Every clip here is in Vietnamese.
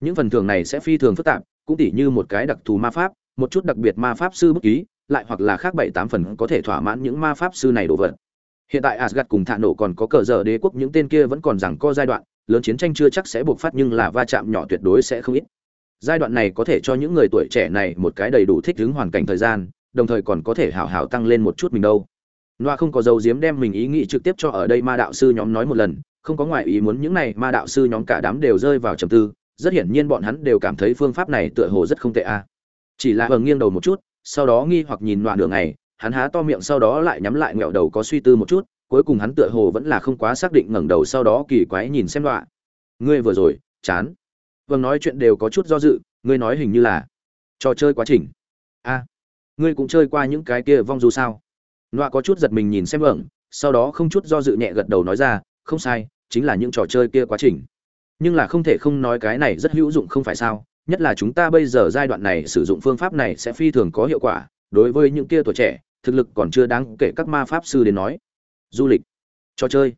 những phần thưởng này sẽ phi thường phức tạp cũng tỉ như một cái đặc thù ma pháp một chút đặc biệt ma pháp sư bút ký lại hoặc là khác bảy tám phần có thể thỏa mãn những ma pháp sư này đồ vật. Hiện tại asgad cùng thạ nổ còn có cờ dở đế quốc những tên kia vẫn còn rằng co giai đoạn lớn chiến tranh chưa chắc sẽ buộc phát nhưng là va chạm nhỏ tuyệt đối sẽ không ít. Giai đoạn này có thể cho những người tuổi trẻ này một cái đầy đủ thích ứng hoàn cảnh thời gian đồng thời còn có thể hào hào tăng lên một chút mình đâu. Noa không có dấu diếm đem mình ý nghĩ trực tiếp cho ở đây ma đạo sư nhóm nói một lần, không có ngoại ý muốn những này ma đạo sư nhóm cả đám đều rơi vào trầm tư, rất hiển nhiên bọn hắn đều cảm thấy phương pháp này tựa hồ rất không tệ a. Chỉ là vầng nghiêng đầu một chút, sau đó nghi hoặc nhìn loạn đường này, hắn há to miệng sau đó lại nhắm lại ngẹo đầu có suy tư một chút, cuối cùng hắn tựa hồ vẫn là không quá xác định ngẩng đầu sau đó kỳ quái nhìn xem loạn Ngươi vừa rồi, chán. Vâng nói chuyện đều có chút do dự, ngươi nói hình như là trò chơi quá trình. A, ngươi cũng chơi qua những cái kia vong du sao? loạn có chút giật mình nhìn xem ẩn, sau đó không chút do dự nhẹ gật đầu nói ra, không sai, chính là những trò chơi kia quá trình. Nhưng là không thể không nói cái này rất hữu dụng không phải sao? Nhất là chúng ta bây giờ giai đoạn này sử dụng phương pháp này sẽ phi thường có hiệu quả, đối với những kia tuổi trẻ, thực lực còn chưa đáng kể các ma pháp sư đến nói. Du lịch, trò chơi.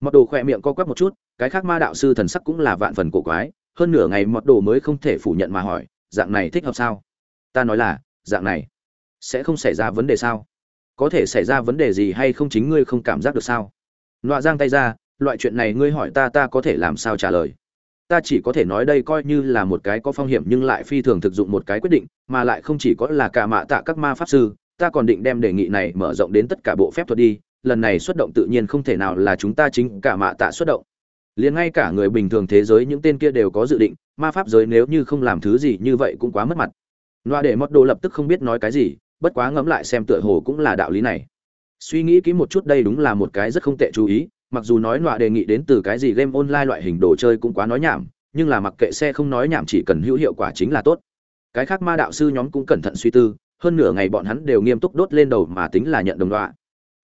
Mọt đồ khỏe miệng co quắp một chút, cái khác ma đạo sư thần sắc cũng là vạn phần cổ quái, hơn nửa ngày mọt đồ mới không thể phủ nhận mà hỏi, dạng này thích hợp sao? Ta nói là, dạng này sẽ không xảy ra vấn đề sao? có thể xảy ra vấn đề gì hay không chính ngươi không cảm giác được sao nọa giang tay ra loại chuyện này ngươi hỏi ta ta có thể làm sao trả lời ta chỉ có thể nói đây coi như là một cái có phong hiểm nhưng lại phi thường thực dụng một cái quyết định, mà lại không chỉ có là cả mạ tạ các ma pháp sư, ta còn định đem đề nghị này mở rộng đến tất cả bộ phép thuật đi, lần này xuất động tự nhiên không thể nào là chúng ta chính cả mạ tạ xuất động. Liền ngay cả người bình thường thế giới những tên kia đều có dự định, ma pháp giới nếu như không làm thứ gì như vậy cũng quá mất mặt. Loa để mót đồ lập tức không biết nói cái gì, bất quá ngẫm lại xem tựa hồ cũng là đạo lý này. Suy nghĩ kỹ một chút đây đúng là một cái rất không tệ chú ý mặc dù nói nọa đề nghị đến từ cái gì game online loại hình đồ chơi cũng quá nói nhảm, nhưng là mặc kệ xe không nói nhảm chỉ cần hữu hiệu quả chính là tốt. Cái khác ma đạo sư nhóm cũng cẩn thận suy tư, hơn nửa ngày bọn hắn đều nghiêm túc đốt lên đầu mà tính là nhận đồng đọa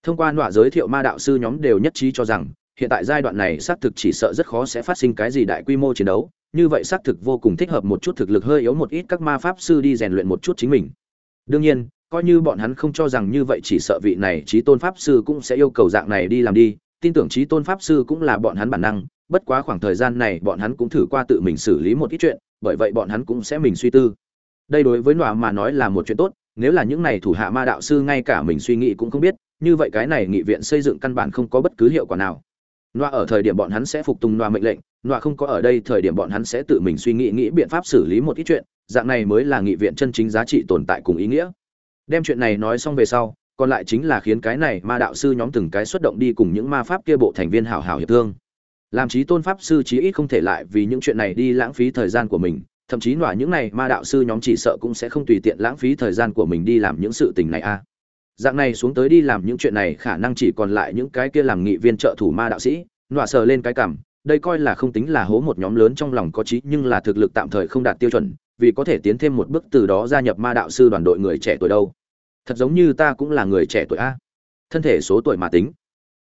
thông qua nọa giới thiệu ma đạo sư nhóm đều nhất trí cho rằng, hiện tại giai đoạn này xác thực chỉ sợ rất khó sẽ phát sinh cái gì đại quy mô chiến đấu, như vậy xác thực vô cùng thích hợp một chút thực lực hơi yếu một ít các ma pháp sư đi rèn luyện một chút chính mình. Đương nhiên, coi như bọn hắn không cho rằng như vậy chỉ sợ vị này trí tôn pháp sư cũng sẽ yêu cầu dạng này đi làm đi tin tưởng trí tôn pháp sư cũng là bọn hắn bản năng, bất quá khoảng thời gian này bọn hắn cũng thử qua tự mình xử lý một ít chuyện, bởi vậy bọn hắn cũng sẽ mình suy tư. Đây đối với nọa mà nói là một chuyện tốt, nếu là những này thủ hạ ma đạo sư ngay cả mình suy nghĩ cũng không biết, như vậy cái này nghị viện xây dựng căn bản không có bất cứ hiệu quả nào. Nọa ở thời điểm bọn hắn sẽ phục tùng nọa mệnh lệnh, nọa không có ở đây, thời điểm bọn hắn sẽ tự mình suy nghĩ nghĩ biện pháp xử lý một ít chuyện, dạng này mới là nghị viện chân chính giá trị tồn tại cùng ý nghĩa. Đem chuyện này nói xong về sau còn lại chính là khiến cái này ma đạo sư nhóm từng cái xuất động đi cùng những ma pháp kia bộ thành viên hảo hảo hiệp thương. Làm chí tôn pháp sư chí ít không thể lại vì những chuyện này đi lãng phí thời gian của mình, thậm chí nọa những này ma đạo sư nhóm chỉ sợ cũng sẽ không tùy tiện lãng phí thời gian của mình đi làm những sự tình này a. Dạng này xuống tới đi làm những chuyện này khả năng chỉ còn lại những cái kia làm nghị viên trợ thủ ma đạo sĩ, nọa sờ lên cái cảm, đây coi là không tính là hố một nhóm lớn trong lòng có trí nhưng là thực lực tạm thời không đạt tiêu chuẩn, vì có thể tiến thêm một bước từ đó gia nhập ma đạo sư đoàn đội người trẻ tuổi đâu thật giống như ta cũng là người trẻ tuổi a. Thân thể số tuổi mà tính.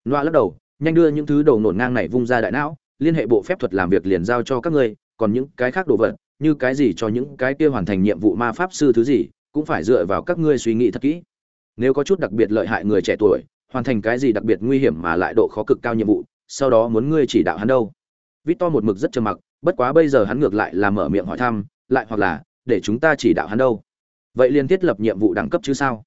Loa lắc đầu, nhanh đưa những thứ đầu nổn ngang này vung ra đại não, liên hệ bộ phép thuật làm việc liền giao cho các ngươi, còn những cái khác đồ vật, như cái gì cho những cái kia hoàn thành nhiệm vụ ma pháp sư thứ gì, cũng phải dựa vào các ngươi suy nghĩ thật kỹ. Nếu có chút đặc biệt lợi hại người trẻ tuổi, hoàn thành cái gì đặc biệt nguy hiểm mà lại độ khó cực cao nhiệm vụ, sau đó muốn ngươi chỉ đạo hắn đâu. Vít to một mực rất trầm mặc, bất quá bây giờ hắn ngược lại là mở miệng hỏi thăm, lại hoặc là, để chúng ta chỉ đạo hắn đâu. Vậy liên thiết lập nhiệm vụ đẳng cấp chứ sao?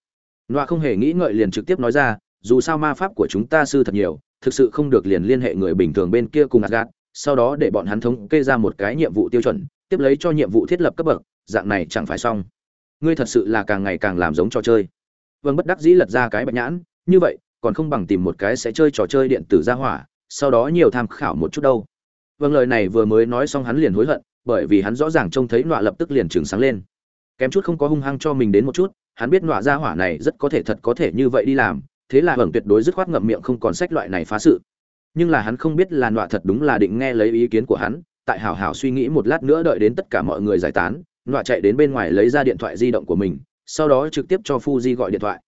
Noa không hề nghĩ ngợi liền trực tiếp nói ra, dù sao ma pháp của chúng ta sư thật nhiều, thực sự không được liền liên hệ người bình thường bên kia cùng Asgard, sau đó để bọn hắn thống kê ra một cái nhiệm vụ tiêu chuẩn, tiếp lấy cho nhiệm vụ thiết lập cấp bậc, dạng này chẳng phải xong. Ngươi thật sự là càng ngày càng làm giống trò chơi. Vâng bất đắc dĩ lật ra cái bạch nhãn, như vậy, còn không bằng tìm một cái sẽ chơi trò chơi điện tử ra hỏa, sau đó nhiều tham khảo một chút đâu. Vâng lời này vừa mới nói xong hắn liền hối hận, bởi vì hắn rõ ràng trông thấy nọa lập tức liền trừng sáng lên. Kém chút không có hung hăng cho mình đến một chút, hắn biết nọa ra hỏa này rất có thể thật có thể như vậy đi làm thế là hưởng tuyệt đối dứt khoát ngậm miệng không còn sách loại này phá sự. Nhưng là hắn không biết là nọa thật đúng là định nghe lấy ý kiến của hắn tại hảo hảo suy nghĩ một lát nữa đợi đến tất cả mọi người giải tán nọa chạy đến bên ngoài lấy ra điện thoại di động của mình sau đó trực tiếp cho Fuji gọi điện thoại.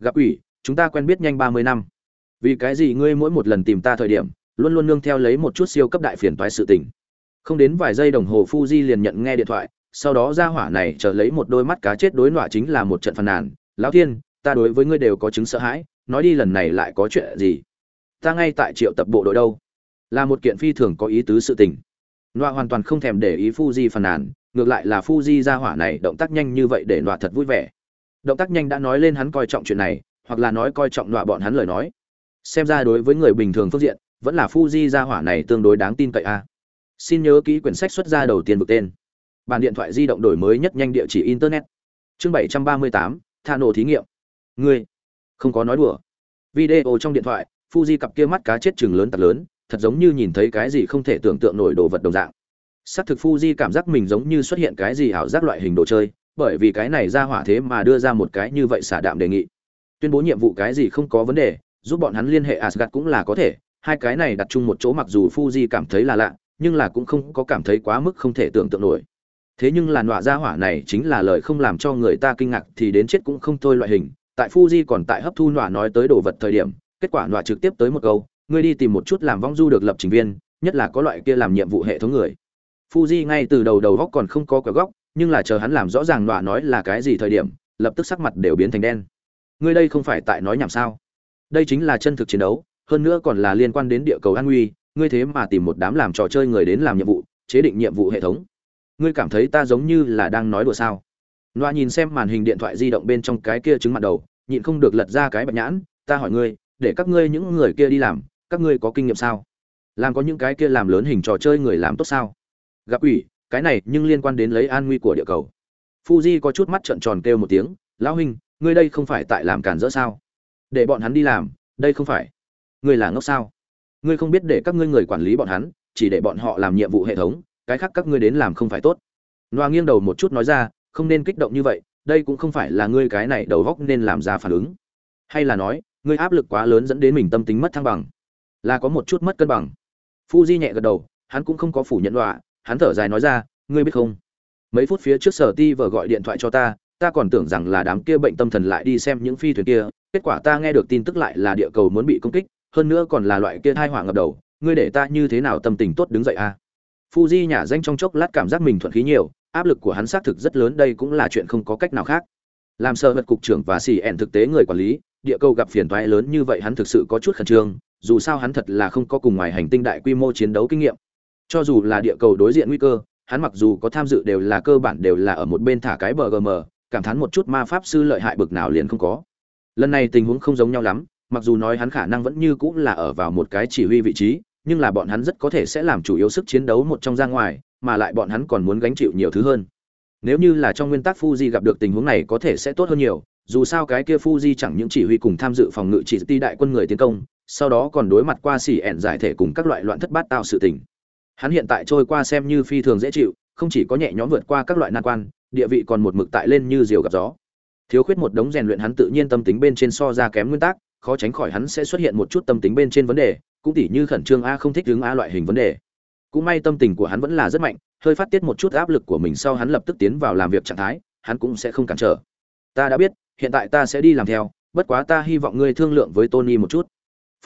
Gặp ủy chúng ta quen biết nhanh ba mươi năm. Vì cái gì ngươi mỗi một lần tìm ta thời điểm luôn luôn nương theo lấy một chút siêu cấp đại phiền toái sự tình? Không đến vài giây đồng hồ Fuji liền nhận nghe điện thoại sau đó ra hỏa này chờ lấy một đôi mắt cá chết đối nọa chính là một trận phàn nàn lão thiên ta đối với ngươi đều có chứng sợ hãi nói đi lần này lại có chuyện gì ta ngay tại triệu tập bộ đội đâu là một kiện phi thường có ý tứ sự tình Nọa hoàn toàn không thèm để ý Fuji phàn nàn, ngược lại là Fuji ra hỏa này động tác nhanh như vậy để nọa thật vui vẻ. Động tác nhanh đã nói lên hắn coi trọng chuyện này, hoặc là nói coi trọng nọa bọn hắn lời nói. Xem ra đối với người bình thường phương diện, vẫn là Fuji ra hỏa này tương đối đáng tin cậy a. Xin nhớ kỹ quyển sách xuất ra đầu tiên vực tên. Bản điện thoại di động đổi mới nhất nhanh địa chỉ internet. Chương 738, Thả nổ thí nghiệm. Ngươi, không có nói đùa. Video trong điện thoại, Fuji cặp kia mắt cá chết trừng lớn tạt lớn, thật giống như nhìn thấy cái gì không thể tưởng tượng nổi đồ vật đồng dạng. Sát thực Fuji cảm giác mình giống như xuất hiện cái gì ảo giác loại hình đồ chơi, bởi vì cái này ra hỏa thế mà đưa ra một cái như vậy xả đạm đề nghị. Tuyên bố nhiệm vụ cái gì không có vấn đề, giúp bọn hắn liên hệ Asgard cũng là có thể, hai cái này đặt chung một chỗ mặc dù Fuji cảm thấy là lạ, nhưng là cũng không có cảm thấy quá mức không thể tưởng tượng nổi. Thế nhưng là nọa ra hỏa này chính là lời không làm cho người ta kinh ngạc thì đến chết cũng không thôi loại hình. Tại Fuji còn tại hấp thu nọa nói tới đồ vật thời điểm, kết quả nọa trực tiếp tới một câu, ngươi đi tìm một chút làm vong du được lập trình viên, nhất là có loại kia làm nhiệm vụ hệ thống người. Fuji ngay từ đầu đầu góc còn không có quẹo góc, nhưng là chờ hắn làm rõ ràng nọa nói là cái gì thời điểm, lập tức sắc mặt đều biến thành đen. Ngươi đây không phải tại nói nhảm sao? Đây chính là chân thực chiến đấu, hơn nữa còn là liên quan đến địa cầu an nguy, ngươi thế mà tìm một đám làm trò chơi người đến làm nhiệm vụ, chế định nhiệm vụ hệ thống. Ngươi cảm thấy ta giống như là đang nói đùa sao? loa nhìn xem màn hình điện thoại di động bên trong cái kia chứng mặt đầu, nhịn không được lật ra cái bạch nhãn, ta hỏi ngươi, để các ngươi những người kia đi làm, các ngươi có kinh nghiệm sao? Làm có những cái kia làm lớn hình trò chơi người làm tốt sao? gặp ủy cái này nhưng liên quan đến lấy an nguy của địa cầu fuji có chút mắt trợn tròn kêu một tiếng lão huynh ngươi đây không phải tại làm cản rỡ sao để bọn hắn đi làm đây không phải ngươi là ngốc sao ngươi không biết để các ngươi người quản lý bọn hắn chỉ để bọn họ làm nhiệm vụ hệ thống cái khác các ngươi đến làm không phải tốt. Loa nghiêng đầu một chút nói ra, không nên kích động như vậy, đây cũng không phải là ngươi cái này đầu góc nên làm ra phản ứng. Hay là nói, ngươi áp lực quá lớn dẫn đến mình tâm tính mất thăng bằng. Là có một chút mất cân bằng. Fuji nhẹ gật đầu, hắn cũng không có phủ nhận loa hắn thở dài nói ra, ngươi biết không? Mấy phút phía trước sở ti vờ gọi điện thoại cho ta ta còn tưởng rằng là đám kia bệnh tâm thần lại đi xem những phi thuyền kia, kết quả ta nghe được tin tức lại là địa cầu muốn bị công kích, hơn nữa còn là loại kia thai hỏa ngập đầu, ngươi để ta như thế nào tâm tình tốt đứng dậy a? à? Fuji nhả danh trong chốc lát cảm giác mình thuận khí nhiều áp lực của hắn xác thực rất lớn đây cũng là chuyện không có cách nào khác làm sở vật cục trưởng và CN ẻn thực tế người quản lý địa cầu gặp phiền toái lớn như vậy hắn thực sự có chút khẩn trương dù sao hắn thật là không có cùng ngoài hành tinh đại quy mô chiến đấu kinh nghiệm cho dù là địa cầu đối diện nguy cơ, hắn mặc dù có tham dự đều là cơ bản đều là ở một bên thả cái bờ cảm thán một chút ma pháp sư lợi hại bực nào liền không có. Lần này tình huống không giống nhau lắm, mặc dù nói hắn khả năng vẫn như cũng là ở vào một cái chỉ huy vị trí, nhưng là bọn hắn rất có thể sẽ làm chủ yếu sức chiến đấu một trong ra ngoài, mà lại bọn hắn còn muốn gánh chịu nhiều thứ hơn. Nếu như là trong nguyên tắc Fuji gặp được tình huống này có thể sẽ tốt hơn nhiều, dù sao cái kia Fuji chẳng những chỉ huy cùng tham dự phòng ngự chỉ ti đại quân người tiến công, sau đó còn đối mặt qua xỉ ẹn giải thể cùng các loại loạn thất bát tạo sự tình. Hắn hiện tại trôi qua xem như phi thường dễ chịu, không chỉ có nhẹ nhõm vượt qua các loại nan quan, địa vị còn một mực tại lên như diều gặp gió. Thiếu khuyết một đống rèn luyện hắn tự nhiên tâm tính bên trên so ra kém nguyên tắc, khó tránh khỏi hắn sẽ xuất hiện một chút tâm tính bên trên vấn đề, cũng tỉ như khẩn trương a không thích hướng a loại hình vấn đề. Cũng may tâm tình của hắn vẫn là rất mạnh, hơi phát tiết một chút áp lực của mình sau hắn lập tức tiến vào làm việc trạng thái, hắn cũng sẽ không cản trở. Ta đã biết, hiện tại ta sẽ đi làm theo, bất quá ta hy vọng ngươi thương lượng với Tony một chút.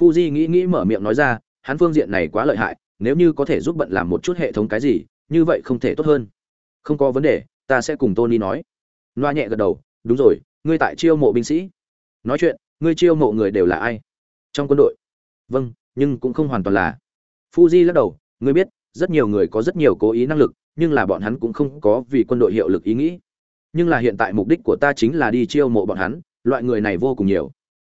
Fuji nghĩ nghĩ mở miệng nói ra, hắn phương diện này quá lợi hại, nếu như có thể giúp bận làm một chút hệ thống cái gì như vậy không thể tốt hơn không có vấn đề ta sẽ cùng tony nói loa nhẹ gật đầu đúng rồi ngươi tại chiêu mộ binh sĩ nói chuyện ngươi chiêu mộ người đều là ai trong quân đội vâng nhưng cũng không hoàn toàn là. Fuji lắc đầu, ngươi biết, rất nhiều người có rất nhiều cố ý năng lực, nhưng là bọn hắn cũng không có vì quân đội hiệu lực ý nghĩ. Nhưng là hiện tại mục đích của ta chính là đi chiêu mộ bọn hắn, loại người này vô cùng nhiều.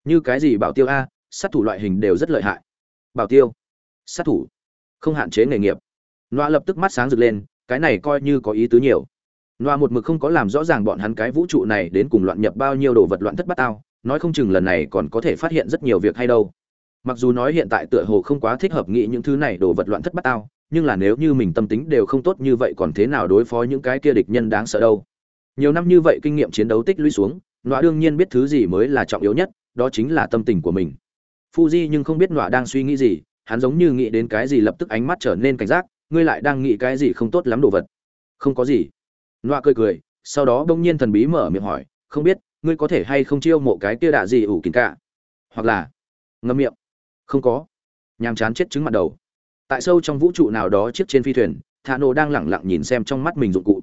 Như cái gì bảo tiêu a, sát thủ loại hình đều rất lợi hại. Bảo tiêu? Sát thủ? Không hạn chế nghề nghiệp. Noa lập tức mắt sáng rực lên, cái này coi như có ý tứ nhiều. Noa một mực không có làm rõ ràng bọn hắn cái vũ trụ này đến cùng loạn nhập bao nhiêu đồ vật loạn thất bát ao nói không chừng lần này còn có thể phát hiện rất nhiều việc hay đâu mặc dù nói hiện tại tựa hồ không quá thích hợp nghĩ những thứ này đồ vật loạn thất bát ao nhưng là nếu như mình tâm tính đều không tốt như vậy còn thế nào đối phó những cái kia địch nhân đáng sợ đâu? Nhiều năm như vậy kinh nghiệm chiến đấu tích lũy xuống, nọa đương nhiên biết thứ gì mới là trọng yếu nhất, đó chính là tâm tình của mình. Fuji nhưng không biết nọa đang suy nghĩ gì, hắn giống như nghĩ đến cái gì lập tức ánh mắt trở nên cảnh giác, ngươi lại đang nghĩ cái gì không tốt lắm đồ vật? Không có gì. Nọa cười cười, sau đó đông nhiên thần bí mở miệng hỏi, không biết, ngươi có thể hay không chiêu mộ cái kia đạ gì ủ kín cả? Hoặc là ngâm miệng không có. Nhàm chán chết trứng mặt đầu. Tại sâu trong vũ trụ nào đó chiếc trên phi thuyền thà nổ đang lẳng lặng nhìn xem trong mắt mình dụng cụ.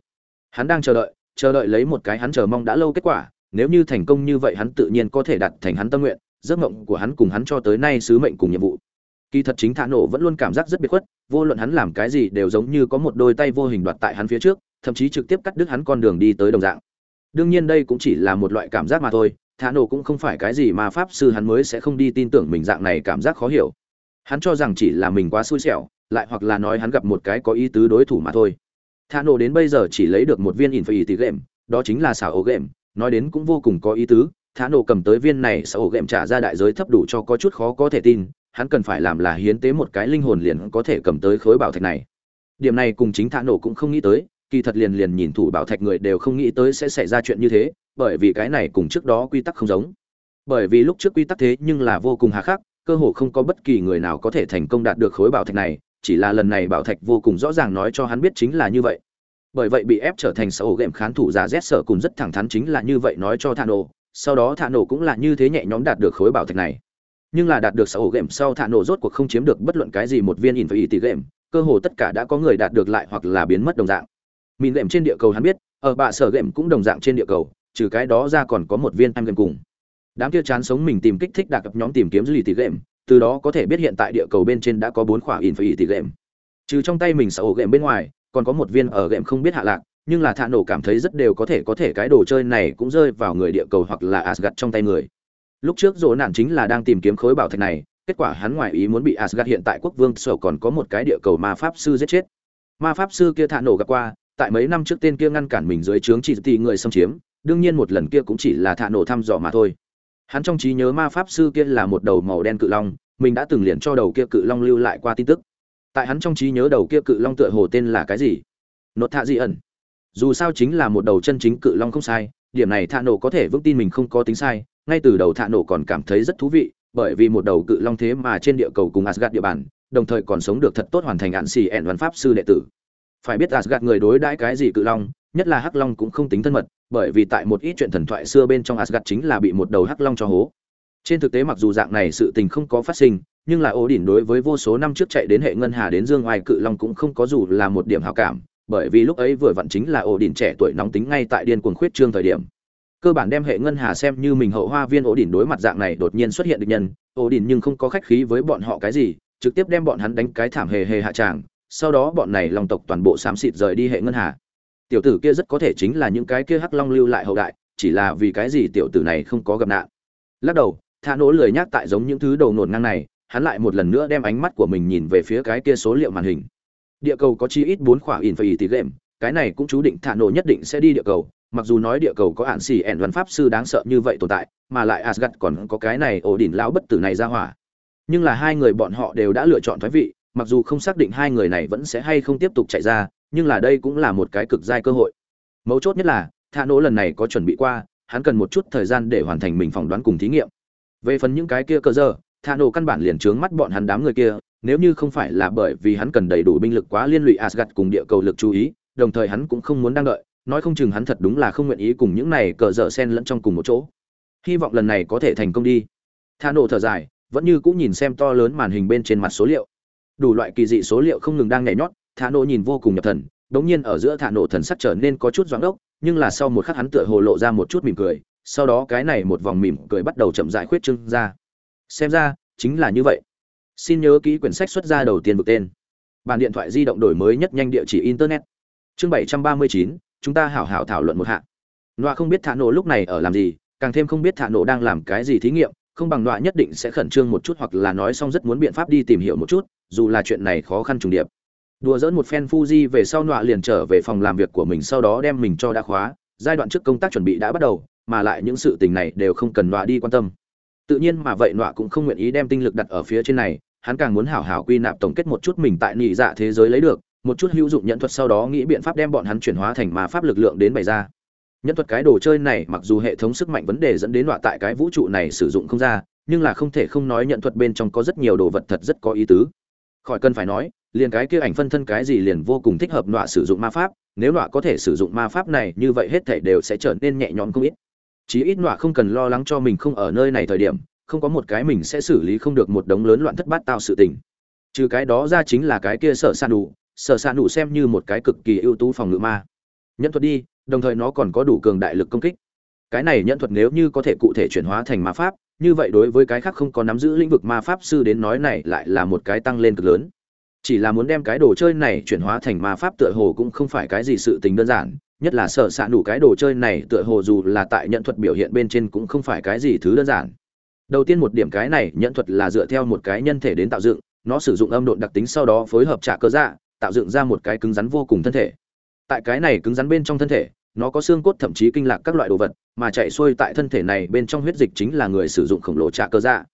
Hắn đang chờ đợi chờ đợi lấy một cái hắn chờ mong đã lâu kết quả, nếu như thành công như vậy hắn tự nhiên có thể đặt thành hắn tâm nguyện, giấc mộng của hắn cùng hắn cho tới nay sứ mệnh cùng nhiệm vụ. Kỳ thật chính thả nổ vẫn luôn cảm giác rất biệt khuất, vô luận hắn làm cái gì đều giống như có một đôi tay vô hình đoạt tại hắn phía trước, thậm chí trực tiếp cắt đứt hắn con đường đi tới đồng dạng. Đương nhiên đây cũng chỉ là một loại cảm giác mà thôi thả nổ cũng không phải cái gì mà pháp sư hắn mới sẽ không đi tin tưởng mình dạng này cảm giác khó hiểu. Hắn cho rằng chỉ là mình quá xui xẻo, lại hoặc là nói hắn gặp một cái có ý tứ đối thủ mà thôi. Thả nổ đến bây giờ chỉ lấy được một viên in phải ý tỷ game, đó chính là xảo ổ game, nói đến cũng vô cùng có ý tứ. Thả nổ cầm tới viên này xảo ổ game trả ra đại giới thấp đủ cho có chút khó có thể tin, hắn cần phải làm là hiến tế một cái linh hồn liền có thể cầm tới khối bảo thạch này. Điểm này cùng chính thả nổ cũng không nghĩ tới, kỳ thật liền liền nhìn thủ bảo thạch người đều không nghĩ tới sẽ xảy ra chuyện như thế bởi vì cái này cùng trước đó quy tắc không giống. Bởi vì lúc trước quy tắc thế nhưng là vô cùng hà khắc, cơ hồ không có bất kỳ người nào có thể thành công đạt được khối bảo thạch này, chỉ là lần này bảo thạch vô cùng rõ ràng nói cho hắn biết chính là như vậy. Bởi vậy bị ép trở thành sở game khán thủ giả z sở cùng rất thẳng thắn chính là như vậy nói cho thản nổ sau đó thản nổ cũng là như thế nhẹ nhõm đạt được khối bảo thạch này. Nhưng là đạt được sở game sau thản nổ rốt cuộc không chiếm được bất luận cái gì một viên in phải tỷ game, cơ hồ tất cả đã có người đạt được lại hoặc là biến mất đồng dạng. Mìn game trên địa cầu hắn biết, ở bạ sở game cũng đồng dạng trên địa cầu trừ cái đó ra còn có một viên em game cùng đám kia chán sống mình tìm kích thích đạt cập nhóm tìm kiếm dư lì tỷ game từ đó có thể biết hiện tại địa cầu bên trên đã có bốn khoản in phải tỷ game trừ trong tay mình sở game bên ngoài còn có một viên ở game không biết hạ lạc nhưng là thạ nổ cảm thấy rất đều có thể có thể cái đồ chơi này cũng rơi vào người địa cầu hoặc là Asgard trong tay người. Lúc trước rồ nạn chính là đang tìm kiếm khối bảo thạch này, kết quả hắn ngoại ý muốn bị Asgard hiện tại quốc vương sở còn có một cái địa cầu ma pháp sư giết chết. Ma pháp sư kia thạ nổ gặp qua, tại mấy năm trước tên kia ngăn cản mình dưới trướng chỉ tỷ người xâm chiếm, đương nhiên một lần kia cũng chỉ là thạ nổ thăm dò mà thôi. Hắn trong trí nhớ ma pháp sư kia là một đầu màu đen cự long, mình đã từng liền cho đầu kia cự long lưu lại qua tin tức. Tại hắn trong trí nhớ đầu kia cự long tựa hồ tên là cái gì? Nốt thạ dị ẩn. Dù sao chính là một đầu chân chính cự long không sai, điểm này thạ nổ có thể vững tin mình không có tính sai, ngay từ đầu thạ nổ còn cảm thấy rất thú vị, bởi vì một đầu cự long thế mà trên địa cầu cùng Asgard địa bàn, đồng thời còn sống được thật tốt hoàn thành ạn xì ẹn văn pháp sư đệ tử. Phải biết Asgard người đối đãi cái gì cự long, nhất là hắc long cũng không tính thân mật, bởi vì tại một ít chuyện thần thoại xưa bên trong Asgard chính là bị một đầu hắc long cho hố. Trên thực tế mặc dù dạng này sự tình không có phát sinh, nhưng là ổ đỉnh đối với vô số năm trước chạy đến hệ ngân hà đến dương oai cự long cũng không có dù là một điểm hảo cảm, bởi vì lúc ấy vừa vặn chính là ổ đỉnh trẻ tuổi nóng tính ngay tại điên cuồng khuyết trương thời điểm cơ bản đem hệ ngân hà xem như mình hậu hoa viên ổ đỉnh đối mặt dạng này đột nhiên xuất hiện được nhân ổ đỉnh nhưng không có khách khí với bọn họ cái gì trực tiếp đem bọn hắn đánh cái thảm hề hề hạ tràng sau đó bọn này long tộc toàn bộ xám xịt rời đi hệ ngân hà tiểu tử kia rất có thể chính là những cái kia hắc long lưu lại hậu đại, chỉ là vì cái gì tiểu tử này không có gặp nạn. Lắc đầu tha nỗ lười nhắc tại giống những thứ đầu nổn ngang này, hắn lại một lần nữa đem ánh mắt của mình nhìn về phía cái kia số liệu màn hình. Địa cầu có chi ít bốn khoả in phải tỷ game cái này cũng chú định thả nổ nhất định sẽ đi địa cầu, mặc dù nói địa cầu có ạn xì ẻn văn pháp sư đáng sợ như vậy tồn tại, mà lại asgad còn có cái này ổ đỉnh lão bất tử này ra hỏa. Nhưng là hai người bọn họ đều đã lựa chọn thoái vị, mặc dù không xác định hai người này vẫn sẽ hay không tiếp tục chạy ra nhưng là đây cũng là một cái cực giai cơ hội mấu chốt nhất là thạ nỗ lần này có chuẩn bị qua hắn cần một chút thời gian để hoàn thành mình phỏng đoán cùng thí nghiệm về phần những cái kia cơ giờ thạ nổ căn bản liền trướng mắt bọn hắn đám người kia nếu như không phải là bởi vì hắn cần đầy đủ binh lực quá liên lụy Asgard cùng địa cầu lực chú ý, đồng thời hắn cũng không muốn đang đợi, nói không chừng hắn thật đúng là không nguyện ý cùng những này cờ dở sen lẫn trong cùng một chỗ. Hy vọng lần này có thể thành công đi. Tha nổ thở dài, vẫn như cũng nhìn xem to lớn màn hình bên trên mặt số liệu. Đủ loại kỳ dị số liệu không ngừng đang nhảy nhót, Thả nổ nhìn vô cùng nhập thần, đống nhiên ở giữa Thả nổ thần sắc trở nên có chút doãn đốc, nhưng là sau một khắc hắn tựa hồ lộ ra một chút mỉm cười, sau đó cái này một vòng mỉm cười bắt đầu chậm rãi khuyết trương ra. Xem ra, chính là như vậy. Xin nhớ kỹ quyển sách xuất ra đầu tiên vực tên. Bàn điện thoại di động đổi mới nhất nhanh địa chỉ internet. Chương bảy trăm ba mươi chín chúng ta hảo hảo thảo luận một hạ. Nọa không biết thả nổ lúc này ở làm gì càng thêm không biết thả nổ đang làm cái gì thí nghiệm không bằng nọa nhất định sẽ khẩn trương một chút hoặc là nói xong rất muốn biện pháp đi tìm hiểu một chút dù là chuyện này khó khăn trùng điệp đùa dỡn một phen fuji về sau nọa liền trở về phòng làm việc của mình, sau đó đem mình cho đã khóa. Giai đoạn trước công tác chuẩn bị đã bắt đầu, mà lại những sự tình này đều không cần nọa đi quan tâm. Tự nhiên mà vậy nọa cũng không nguyện ý đem tinh lực đặt ở phía trên này, hắn càng muốn hảo hảo quy nạp tổng kết một chút mình tại nhị dạ thế giới lấy được, một chút hữu dụng nhận thuật sau đó nghĩ biện pháp đem bọn hắn chuyển hóa thành mà pháp lực lượng đến bày ra. Nhân thuật cái đồ chơi này mặc dù hệ thống sức mạnh vấn đề dẫn đến loại tại cái vũ trụ này sử dụng không ra, nhưng là không thể không nói nhận thuật bên trong có rất nhiều đồ vật thật rất có ý tứ. Khỏi cần phải nói liền cái kia ảnh phân thân cái gì liền vô cùng thích hợp nọa sử dụng ma pháp, nếu nọa có thể sử dụng ma pháp này, như vậy hết thể đều sẽ trở nên nhẹ nhõm không ít. Chí ít nọa không cần lo lắng cho mình không ở nơi này thời điểm, không có một cái mình sẽ xử lý không được một đống lớn loạn thất bát tạo sự tình. Trừ cái đó ra chính là cái kia sở san đủ, sở san đủ xem như một cái cực kỳ ưu tú phòng ngự ma. Nhẫn thuật đi, đồng thời nó còn có đủ cường đại lực công kích. Cái này nhẫn thuật nếu như có thể cụ thể chuyển hóa thành ma pháp, như vậy đối với cái khác không có nắm giữ lĩnh vực ma pháp sư đến nói này lại là một cái tăng lên cực lớn chỉ là muốn đem cái đồ chơi này chuyển hóa thành ma pháp tựa hồ cũng không phải cái gì sự tình đơn giản, nhất là sợ xạ đủ cái đồ chơi này tựa hồ dù là tại nhận thuật biểu hiện bên trên cũng không phải cái gì thứ đơn giản. Đầu tiên một điểm cái này, nhận thuật là dựa theo một cái nhân thể đến tạo dựng, nó sử dụng âm độn đặc tính sau đó phối hợp trả cơ dạ tạo dựng ra một cái cứng rắn vô cùng thân thể. Tại cái này cứng rắn bên trong thân thể, nó có xương cốt thậm chí kinh lạc các loại đồ vật, mà chạy xuôi tại thân thể này bên trong huyết dịch chính là người sử dụng khổng lồ trả cơ dạ.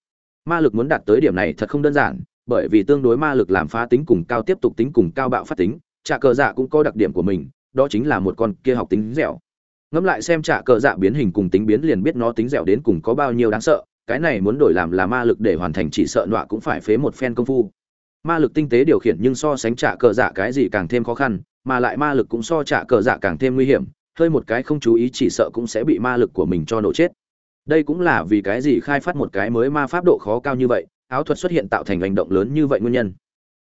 Ma lực muốn đạt tới điểm này thật không đơn giản bởi vì tương đối ma lực làm phá tính cùng cao tiếp tục tính cùng cao bạo phát tính trả cờ dạ cũng có đặc điểm của mình, đó chính là một con kia học tính dẻo. Ngẫm lại xem trả cờ dạ biến hình cùng tính biến liền biết nó tính dẻo đến cùng có bao nhiêu đáng sợ, cái này muốn đổi làm là ma lực để hoàn thành chỉ sợ nọa cũng phải phế một phen công phu. Ma lực tinh tế điều khiển nhưng so sánh trả cờ dạ cái gì càng thêm khó khăn, mà lại ma lực cũng so trả cờ dạ càng thêm nguy hiểm, hơi một cái không chú ý chỉ sợ cũng sẽ bị ma lực của mình cho nổ chết. Đây cũng là vì cái gì khai phát một cái mới ma pháp độ khó cao như vậy áo thuật xuất hiện tạo thành hành động lớn như vậy nguyên nhân.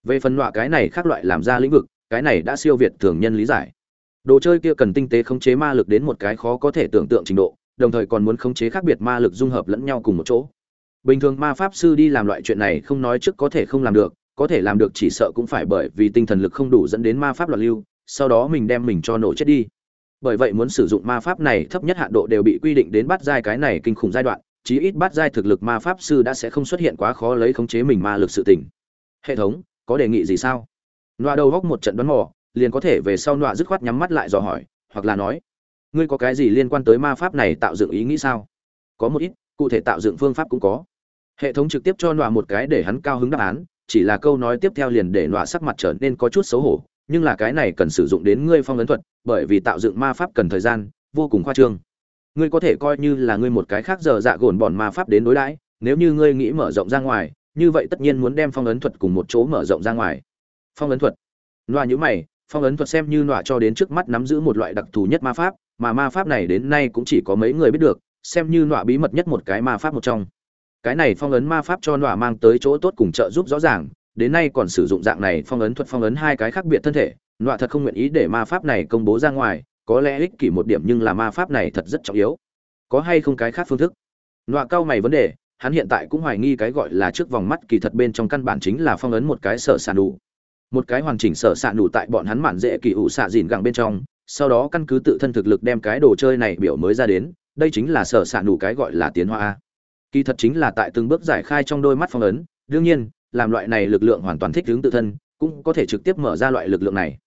Về phần loại cái này khác loại làm ra lĩnh vực, cái này đã siêu việt thường nhân lý giải. Đồ chơi kia cần tinh tế khống chế ma lực đến một cái khó có thể tưởng tượng trình độ, đồng thời còn muốn khống chế khác biệt ma lực dung hợp lẫn nhau cùng một chỗ. Bình thường ma pháp sư đi làm loại chuyện này không nói trước có thể không làm được, có thể làm được chỉ sợ cũng phải bởi vì tinh thần lực không đủ dẫn đến ma pháp loạn lưu, sau đó mình đem mình cho nổ chết đi. Bởi vậy muốn sử dụng ma pháp này thấp nhất hạn độ đều bị quy định đến bắt giai cái này kinh khủng giai đoạn chí ít bắt giai thực lực ma pháp sư đã sẽ không xuất hiện quá khó lấy khống chế mình ma lực sự tỉnh hệ thống, có đề nghị gì sao? Nọa đầu góc một trận đoán mò, liền có thể về sau nọa dứt khoát nhắm mắt lại dò hỏi, hoặc là nói, ngươi có cái gì liên quan tới ma pháp này tạo dựng ý nghĩ sao? Có một ít, cụ thể tạo dựng phương pháp cũng có. Hệ thống trực tiếp cho nọa một cái để hắn cao hứng đáp án, chỉ là câu nói tiếp theo liền để nọa sắc mặt trở nên có chút xấu hổ, nhưng là cái này cần sử dụng đến ngươi phong ấn thuật, bởi vì tạo dựng ma pháp cần thời gian, vô cùng khoa trương ngươi có thể coi như là ngươi một cái khác giờ dạ gồn bọn ma pháp đến đối đãi, nếu như ngươi nghĩ mở rộng ra ngoài, như vậy tất nhiên muốn đem phong ấn thuật cùng một chỗ mở rộng ra ngoài. Phong ấn thuật. Loa nhữ mày, phong ấn thuật xem như loa cho đến trước mắt nắm giữ một loại đặc thù nhất ma pháp, mà ma pháp này đến nay cũng chỉ có mấy người biết được, xem như loa bí mật nhất một cái ma pháp một trong. Cái này phong ấn ma pháp cho loa mang tới chỗ tốt cùng trợ giúp rõ ràng, đến nay còn sử dụng dạng này phong ấn thuật phong ấn hai cái khác biệt thân thể, loa thật không nguyện ý để ma pháp này công bố ra ngoài có lẽ ích kỷ một điểm nhưng là ma pháp này thật rất trọng yếu. Có hay không cái khác phương thức? Nọa cao mày vấn đề, hắn hiện tại cũng hoài nghi cái gọi là trước vòng mắt kỳ thật bên trong căn bản chính là phong ấn một cái sở sàn đủ một cái hoàn chỉnh sở sạn đủ tại bọn hắn mạn dễ kỳ ủ xạ dìn gẳng bên trong, sau đó căn cứ tự thân thực lực đem cái đồ chơi này biểu mới ra đến, đây chính là sở s ạ cái gọi là tiến hóa kỳ thật chính là tại từng bước giải khai trong đôi mắt phong ấn, đương nhiên, làm loại này lực lượng hoàn toàn thích ứng tự thân, cũng có thể trực tiếp mở ra loại lực lượng này.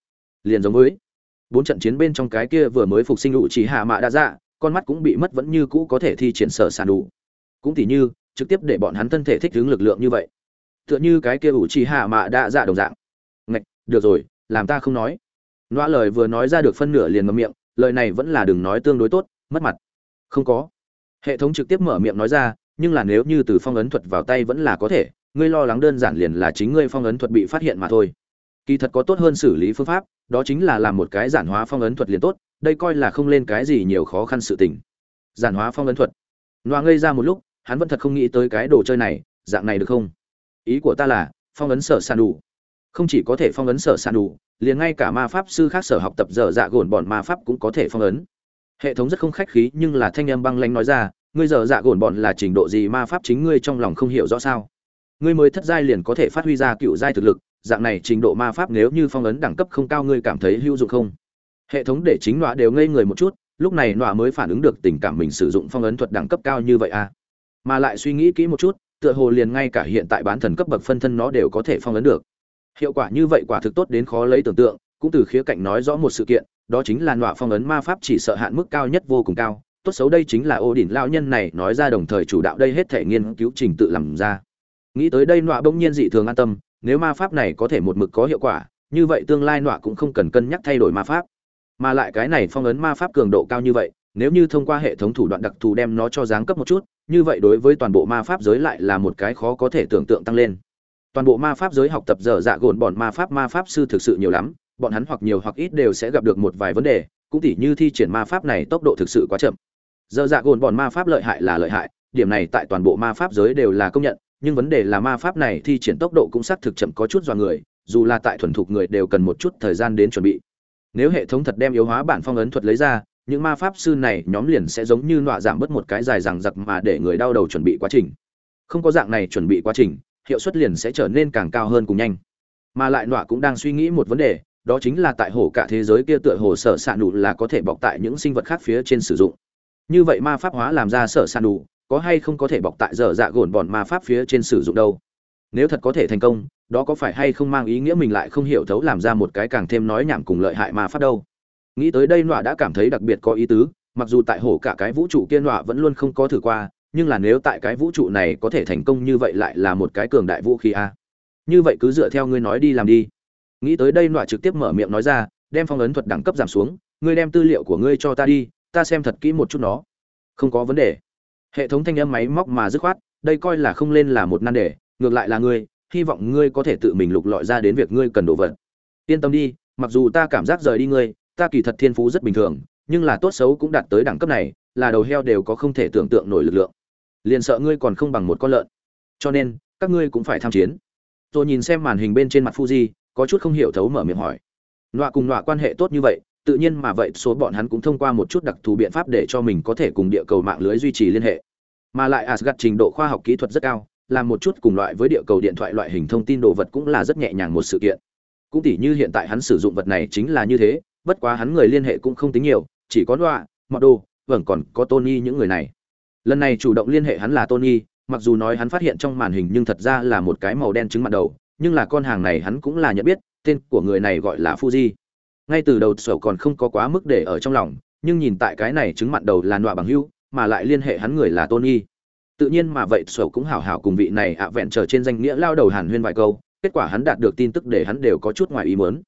Liền giống với bốn trận chiến bên trong cái kia vừa mới phục sinh ủ chỉ hạ mạ đã dạ con mắt cũng bị mất vẫn như cũ có thể thi triển sở sản đủ cũng tỉ như trực tiếp để bọn hắn thân thể thích ứng lực lượng như vậy tựa như cái kia ủ chỉ hạ mạ đã dạ đồng dạng ngạch được rồi làm ta không nói Noa lời vừa nói ra được phân nửa liền ngậm miệng, lời này vẫn là đừng nói tương đối tốt, mất mặt. Không có. Hệ thống trực tiếp mở miệng nói ra, nhưng là nếu như từ phong ấn thuật vào tay vẫn là có thể, ngươi lo lắng đơn giản liền là chính ngươi phong ấn thuật bị phát hiện mà thôi. Kỳ thật có tốt hơn xử lý phương pháp, đó chính là làm một cái giản hóa phong ấn thuật liền tốt, đây coi là không lên cái gì nhiều khó khăn sự tình. Giản hóa phong ấn thuật. loa ngây ra một lúc, hắn vẫn thật không nghĩ tới cái đồ chơi này, dạng này được không? Ý của ta là, phong ấn sở sàn đủ. Không chỉ có thể phong ấn sở sàn đủ, liền ngay cả ma pháp sư khác sở học tập dở dạ gồn bọn ma pháp cũng có thể phong ấn hệ thống rất không khách khí nhưng là thanh âm băng lanh nói ra ngươi dở dạ gồn bọn là trình độ gì ma pháp chính ngươi trong lòng không hiểu rõ sao ngươi mới thất giai liền có thể phát huy ra cựu giai thực lực dạng này trình độ ma pháp nếu như phong ấn đẳng cấp không cao ngươi cảm thấy hữu dụng không? Hệ thống để chính nọa đều ngây người một chút, lúc này nọa mới phản ứng được tình cảm mình sử dụng phong ấn thuật đẳng cấp cao như vậy à? Mà lại suy nghĩ kỹ một chút, tựa hồ liền ngay cả hiện tại bán thần cấp bậc phân thân nó đều có thể phong ấn được. Hiệu quả như vậy quả thực tốt đến khó lấy tưởng tượng, cũng từ khía cạnh nói rõ một sự kiện, đó chính là nọa phong ấn ma pháp chỉ sợ hạn mức cao nhất vô cùng cao, tốt xấu đây chính là ô đỉnh lao nhân này nói ra đồng thời chủ đạo đây hết thể nghiên cứu trình tự làm ra. Nghĩ tới đây nọa bỗng nhiên dị thường an tâm nếu ma pháp này có thể một mực có hiệu quả, như vậy tương lai nọa cũng không cần cân nhắc thay đổi ma pháp. Mà lại cái này phong ấn ma pháp cường độ cao như vậy, nếu như thông qua hệ thống thủ đoạn đặc thù đem nó cho giáng cấp một chút, như vậy đối với toàn bộ ma pháp giới lại là một cái khó có thể tưởng tượng tăng lên. Toàn bộ ma pháp giới học tập dở dạ gồn bọn ma pháp ma pháp sư thực sự nhiều lắm, bọn hắn hoặc nhiều hoặc ít đều sẽ gặp được một vài vấn đề, cũng tỉ như thi triển ma pháp này tốc độ thực sự quá chậm. Dở dạ gồn bọn ma pháp lợi hại là lợi hại điểm này tại toàn bộ ma pháp giới đều là công nhận, nhưng vấn đề là ma pháp này thi triển tốc độ cũng xác thực chậm có chút do người, dù là tại thuần thục người đều cần một chút thời gian đến chuẩn bị. Nếu hệ thống thật đem yếu hóa bản phong ấn thuật lấy ra, những ma pháp sư này nhóm liền sẽ giống như nọa giảm bớt một cái dài rằng giặc mà để người đau đầu chuẩn bị quá trình. Không có dạng này chuẩn bị quá trình, hiệu suất liền sẽ trở nên càng cao hơn cùng nhanh. Mà lại nọa cũng đang suy nghĩ một vấn đề, đó chính là tại hồ cả thế giới kia tựa hồ sở s ạ nụ là có thể bọc tại những sinh vật khác phía trên sử dụng. Như vậy ma pháp hóa làm ra sở s ạ nụ có hay không có thể bọc tại dở dạ gồn bọn ma pháp phía trên sử dụng đâu. Nếu thật có thể thành công, đó có phải hay không mang ý nghĩa mình lại không hiểu thấu làm ra một cái càng thêm nói nhảm cùng lợi hại ma pháp đâu. Nghĩ tới đây nọa đã cảm thấy đặc biệt có ý tứ, mặc dù tại hồ cả cái vũ trụ kia nọa vẫn luôn không có thử qua, nhưng là nếu tại cái vũ trụ này có thể thành công như vậy lại là một cái cường đại vũ khí a. Như vậy cứ dựa theo ngươi nói đi làm đi. Nghĩ tới đây nọa trực tiếp mở miệng nói ra, đem phong ấn thuật đẳng cấp giảm xuống, ngươi đem tư liệu của ngươi cho ta đi, ta xem thật kỹ một chút nó. Không có vấn đề hệ thống thanh âm máy móc mà dứt khoát, đây coi là không lên là một nan đề, ngược lại là ngươi, hy vọng ngươi có thể tự mình lục lọi ra đến việc ngươi cần đồ vật. Yên tâm đi, mặc dù ta cảm giác rời đi ngươi, ta kỳ thật thiên phú rất bình thường, nhưng là tốt xấu cũng đạt tới đẳng cấp này, là đầu heo đều có không thể tưởng tượng nổi lực lượng. Liền sợ ngươi còn không bằng một con lợn. Cho nên, các ngươi cũng phải tham chiến. Rồi nhìn xem màn hình bên trên mặt fuji, có chút không hiểu thấu mở miệng hỏi. Nọa cùng nọa quan hệ tốt như vậy tự nhiên mà vậy số bọn hắn cũng thông qua một chút đặc thù biện pháp để cho mình có thể cùng địa cầu mạng lưới duy trì liên hệ. Mà lại asgad trình độ khoa học kỹ thuật rất cao, làm một chút cùng loại với địa cầu điện thoại loại hình thông tin đồ vật cũng là rất nhẹ nhàng một sự kiện. Cũng tỉ như hiện tại hắn sử dụng vật này chính là như thế, bất quá hắn người liên hệ cũng không tính nhiều, chỉ có đọa mọt đồ vẫn còn có tony những người này. Lần này chủ động liên hệ hắn là tony, mặc dù nói hắn phát hiện trong màn hình nhưng thật ra là một cái màu đen trứng mặt đầu, nhưng là con hàng này hắn cũng là nhận biết, tên của người này gọi là fuji ngay từ đầu sổ còn không có quá mức để ở trong lòng, nhưng nhìn tại cái này chứng mặn đầu là nọa bằng hưu, mà lại liên hệ hắn người là tony. Tự nhiên mà vậy sổ cũng hảo hảo cùng vị này ạ vẹn trở trên danh nghĩa lao đầu hàn huyên vài câu, kết quả hắn đạt được tin tức để hắn đều có chút ngoài ý muốn.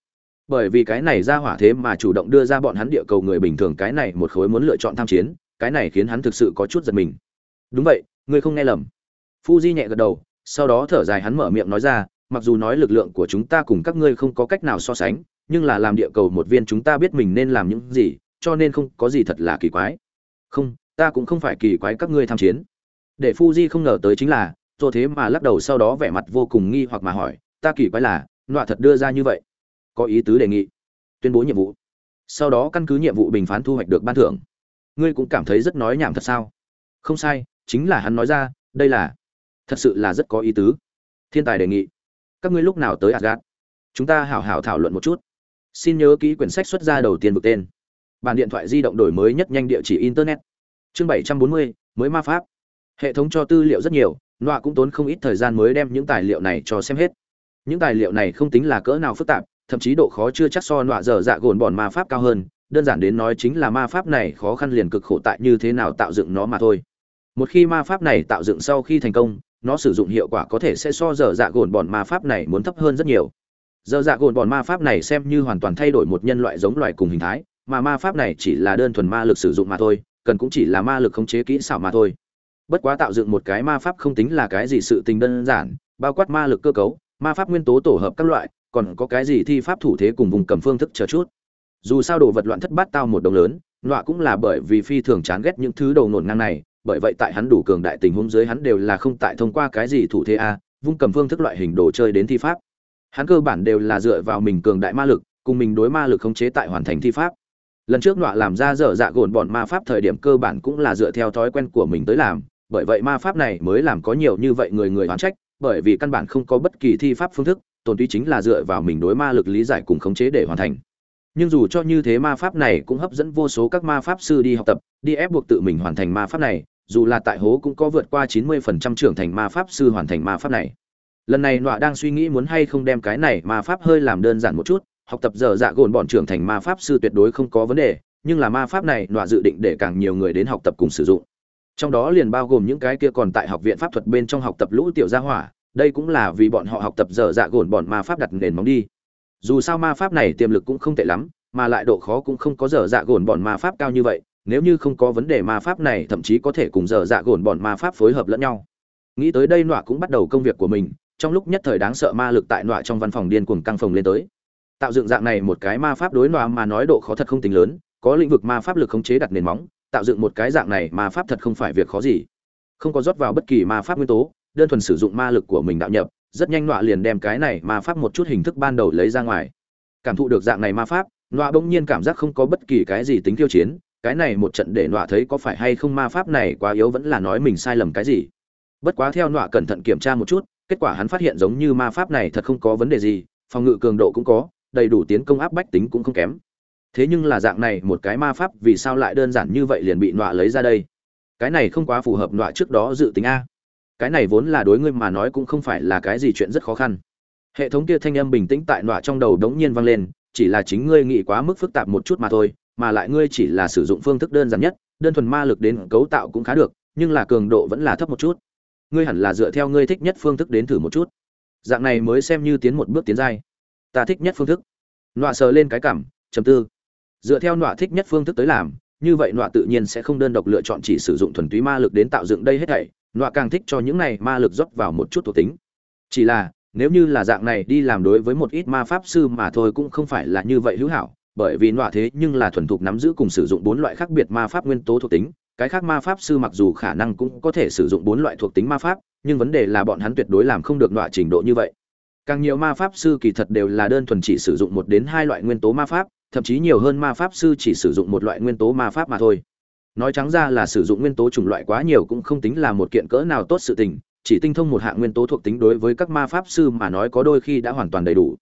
Bởi vì cái này ra hỏa thế mà chủ động đưa ra bọn hắn địa cầu người bình thường cái này một khối muốn lựa chọn tham chiến, cái này khiến hắn thực sự có chút giật mình. Đúng vậy, ngươi không nghe lầm. Fuji nhẹ gật đầu, sau đó thở dài hắn mở miệng nói ra, mặc dù nói lực lượng của chúng ta cùng các ngươi không có cách nào so sánh nhưng là làm địa cầu một viên chúng ta biết mình nên làm những gì, cho nên không có gì thật là kỳ quái. Không, ta cũng không phải kỳ quái các ngươi tham chiến. Để fuji không ngờ tới chính là do thế mà lắc đầu sau đó vẻ mặt vô cùng nghi hoặc mà hỏi, ta kỳ quái là, nọa thật đưa ra như vậy. Có ý tứ đề nghị. Tuyên bố nhiệm vụ. Sau đó căn cứ nhiệm vụ bình phán thu hoạch được ban thưởng. Ngươi cũng cảm thấy rất nói nhảm thật sao? Không sai, chính là hắn nói ra, đây là, thật sự là rất có ý tứ. Thiên tài đề nghị. Các ngươi lúc nào tới Asgard? Chúng ta hảo hảo thảo luận một chút. Xin nhớ ký quyển sách xuất ra đầu tiên vực tên. Bản điện thoại di động đổi mới nhất nhanh địa chỉ internet. Chương 740, mới ma pháp. Hệ thống cho tư liệu rất nhiều, Nọa cũng tốn không ít thời gian mới đem những tài liệu này cho xem hết. Những tài liệu này không tính là cỡ nào phức tạp, thậm chí độ khó chưa chắc so Nọa dở dạ gồn bọn ma pháp cao hơn, đơn giản đến nói chính là ma pháp này khó khăn liền cực khổ tại như thế nào tạo dựng nó mà thôi. Một khi ma pháp này tạo dựng sau khi thành công, nó sử dụng hiệu quả có thể sẽ so dở dạ gồn bọn ma pháp này muốn thấp hơn rất nhiều giờ dạ gồn bọn ma pháp này xem như hoàn toàn thay đổi một nhân loại giống loài cùng hình thái mà ma pháp này chỉ là đơn thuần ma lực sử dụng mà thôi cần cũng chỉ là ma lực khống chế kỹ xảo mà thôi bất quá tạo dựng một cái ma pháp không tính là cái gì sự tình đơn giản bao quát ma lực cơ cấu ma pháp nguyên tố tổ hợp các loại còn có cái gì thi pháp thủ thế cùng vùng cầm phương thức chờ chút dù sao đồ vật loạn thất bát tao một đồng lớn loạ cũng là bởi vì phi thường chán ghét những thứ đầu nổn ngang này bởi vậy tại hắn đủ cường đại tình huống dưới hắn đều là không tại thông qua cái gì thủ thế a, vung cầm phương thức loại hình đồ chơi đến thi pháp. Hắn cơ bản đều là dựa vào mình cường đại ma lực, cùng mình đối ma lực khống chế tại hoàn thành thi pháp. Lần trước nọa làm ra dở dạ gồn bọn ma pháp thời điểm cơ bản cũng là dựa theo thói quen của mình tới làm, bởi vậy ma pháp này mới làm có nhiều như vậy người người oán trách, bởi vì căn bản không có bất kỳ thi pháp phương thức, tồn tuy chính là dựa vào mình đối ma lực lý giải cùng khống chế để hoàn thành. Nhưng dù cho như thế ma pháp này cũng hấp dẫn vô số các ma pháp sư đi học tập, đi ép buộc tự mình hoàn thành ma pháp này, dù là tại hố cũng có vượt qua 90% trưởng thành ma pháp sư hoàn thành ma pháp này. Lần này Nọa đang suy nghĩ muốn hay không đem cái này ma pháp hơi làm đơn giản một chút, học tập giờ dạ gồn bọn trưởng thành ma pháp sư tuyệt đối không có vấn đề, nhưng là ma pháp này Nọa dự định để càng nhiều người đến học tập cùng sử dụng. Trong đó liền bao gồm những cái kia còn tại học viện pháp thuật bên trong học tập lũ tiểu gia hỏa, đây cũng là vì bọn họ học tập giờ dạ gồn bọn ma pháp đặt nền móng đi. Dù sao ma pháp này tiềm lực cũng không tệ lắm, mà lại độ khó cũng không có giờ dạ gồn bọn ma pháp cao như vậy, nếu như không có vấn đề ma pháp này thậm chí có thể cùng dở dạ gồn bọn ma pháp phối hợp lẫn nhau nghĩ tới đây nọa cũng bắt đầu công việc của mình trong lúc nhất thời đáng sợ ma lực tại nọa trong văn phòng điên cuồng căng phồng lên tới. Tạo dựng dạng này một cái ma pháp đối nọa mà nói độ khó thật không tính lớn, có lĩnh vực ma pháp lực khống chế đặt nền móng, tạo dựng một cái dạng này ma pháp thật không phải việc khó gì. Không có rót vào bất kỳ ma pháp nguyên tố, đơn thuần sử dụng ma lực của mình đạo nhập, rất nhanh nọa liền đem cái này ma pháp một chút hình thức ban đầu lấy ra ngoài. Cảm thụ được dạng này ma pháp, nọa bỗng nhiên cảm giác không có bất kỳ cái gì tính tiêu chiến, cái này một trận để nọa thấy có phải hay không ma pháp này quá yếu vẫn là nói mình sai lầm cái gì. Bất quá theo nọa cẩn thận kiểm tra một chút kết quả hắn phát hiện giống như ma pháp này thật không có vấn đề gì, phòng ngự cường độ cũng có, đầy đủ tiến công áp bách tính cũng không kém. Thế nhưng là dạng này một cái ma pháp vì sao lại đơn giản như vậy liền bị nọa lấy ra đây? Cái này không quá phù hợp nọa trước đó dự tính a. Cái này vốn là đối ngươi mà nói cũng không phải là cái gì chuyện rất khó khăn. Hệ thống kia thanh âm bình tĩnh tại nọa trong đầu đống nhiên vang lên, chỉ là chính ngươi nghĩ quá mức phức tạp một chút mà thôi, mà lại ngươi chỉ là sử dụng phương thức đơn giản nhất, đơn thuần ma lực đến cấu tạo cũng khá được, nhưng là cường độ vẫn là thấp một chút ngươi hẳn là dựa theo ngươi thích nhất phương thức đến thử một chút. Dạng này mới xem như tiến một bước tiến giai. Ta thích nhất phương thức. Nọa sờ lên cái cảm chấm tư. Dựa theo nọa thích nhất phương thức tới làm, như vậy nọa tự nhiên sẽ không đơn độc lựa chọn chỉ sử dụng thuần túy ma lực đến tạo dựng đây hết thảy. Nọa càng thích cho những này ma lực rót vào một chút thuộc tính. Chỉ là, nếu như là dạng này đi làm đối với một ít ma pháp sư mà thôi cũng không phải là như vậy hữu hảo, bởi vì nọa thế nhưng là thuần thục nắm giữ cùng sử dụng bốn loại khác biệt ma pháp nguyên tố thuộc tính cái khác ma pháp sư mặc dù khả năng cũng có thể sử dụng bốn loại thuộc tính ma pháp, nhưng vấn đề là bọn hắn tuyệt đối làm không được loại trình độ như vậy. Càng nhiều ma pháp sư kỳ thật đều là đơn thuần chỉ sử dụng một đến hai loại nguyên tố ma pháp, thậm chí nhiều hơn ma pháp sư chỉ sử dụng một loại nguyên tố ma pháp mà thôi. Nói trắng ra là sử dụng nguyên tố chủng loại quá nhiều cũng không tính là một kiện cỡ nào tốt sự tình, chỉ tinh thông một hạng nguyên tố thuộc tính đối với các ma pháp sư mà nói có đôi khi đã hoàn toàn đầy đủ.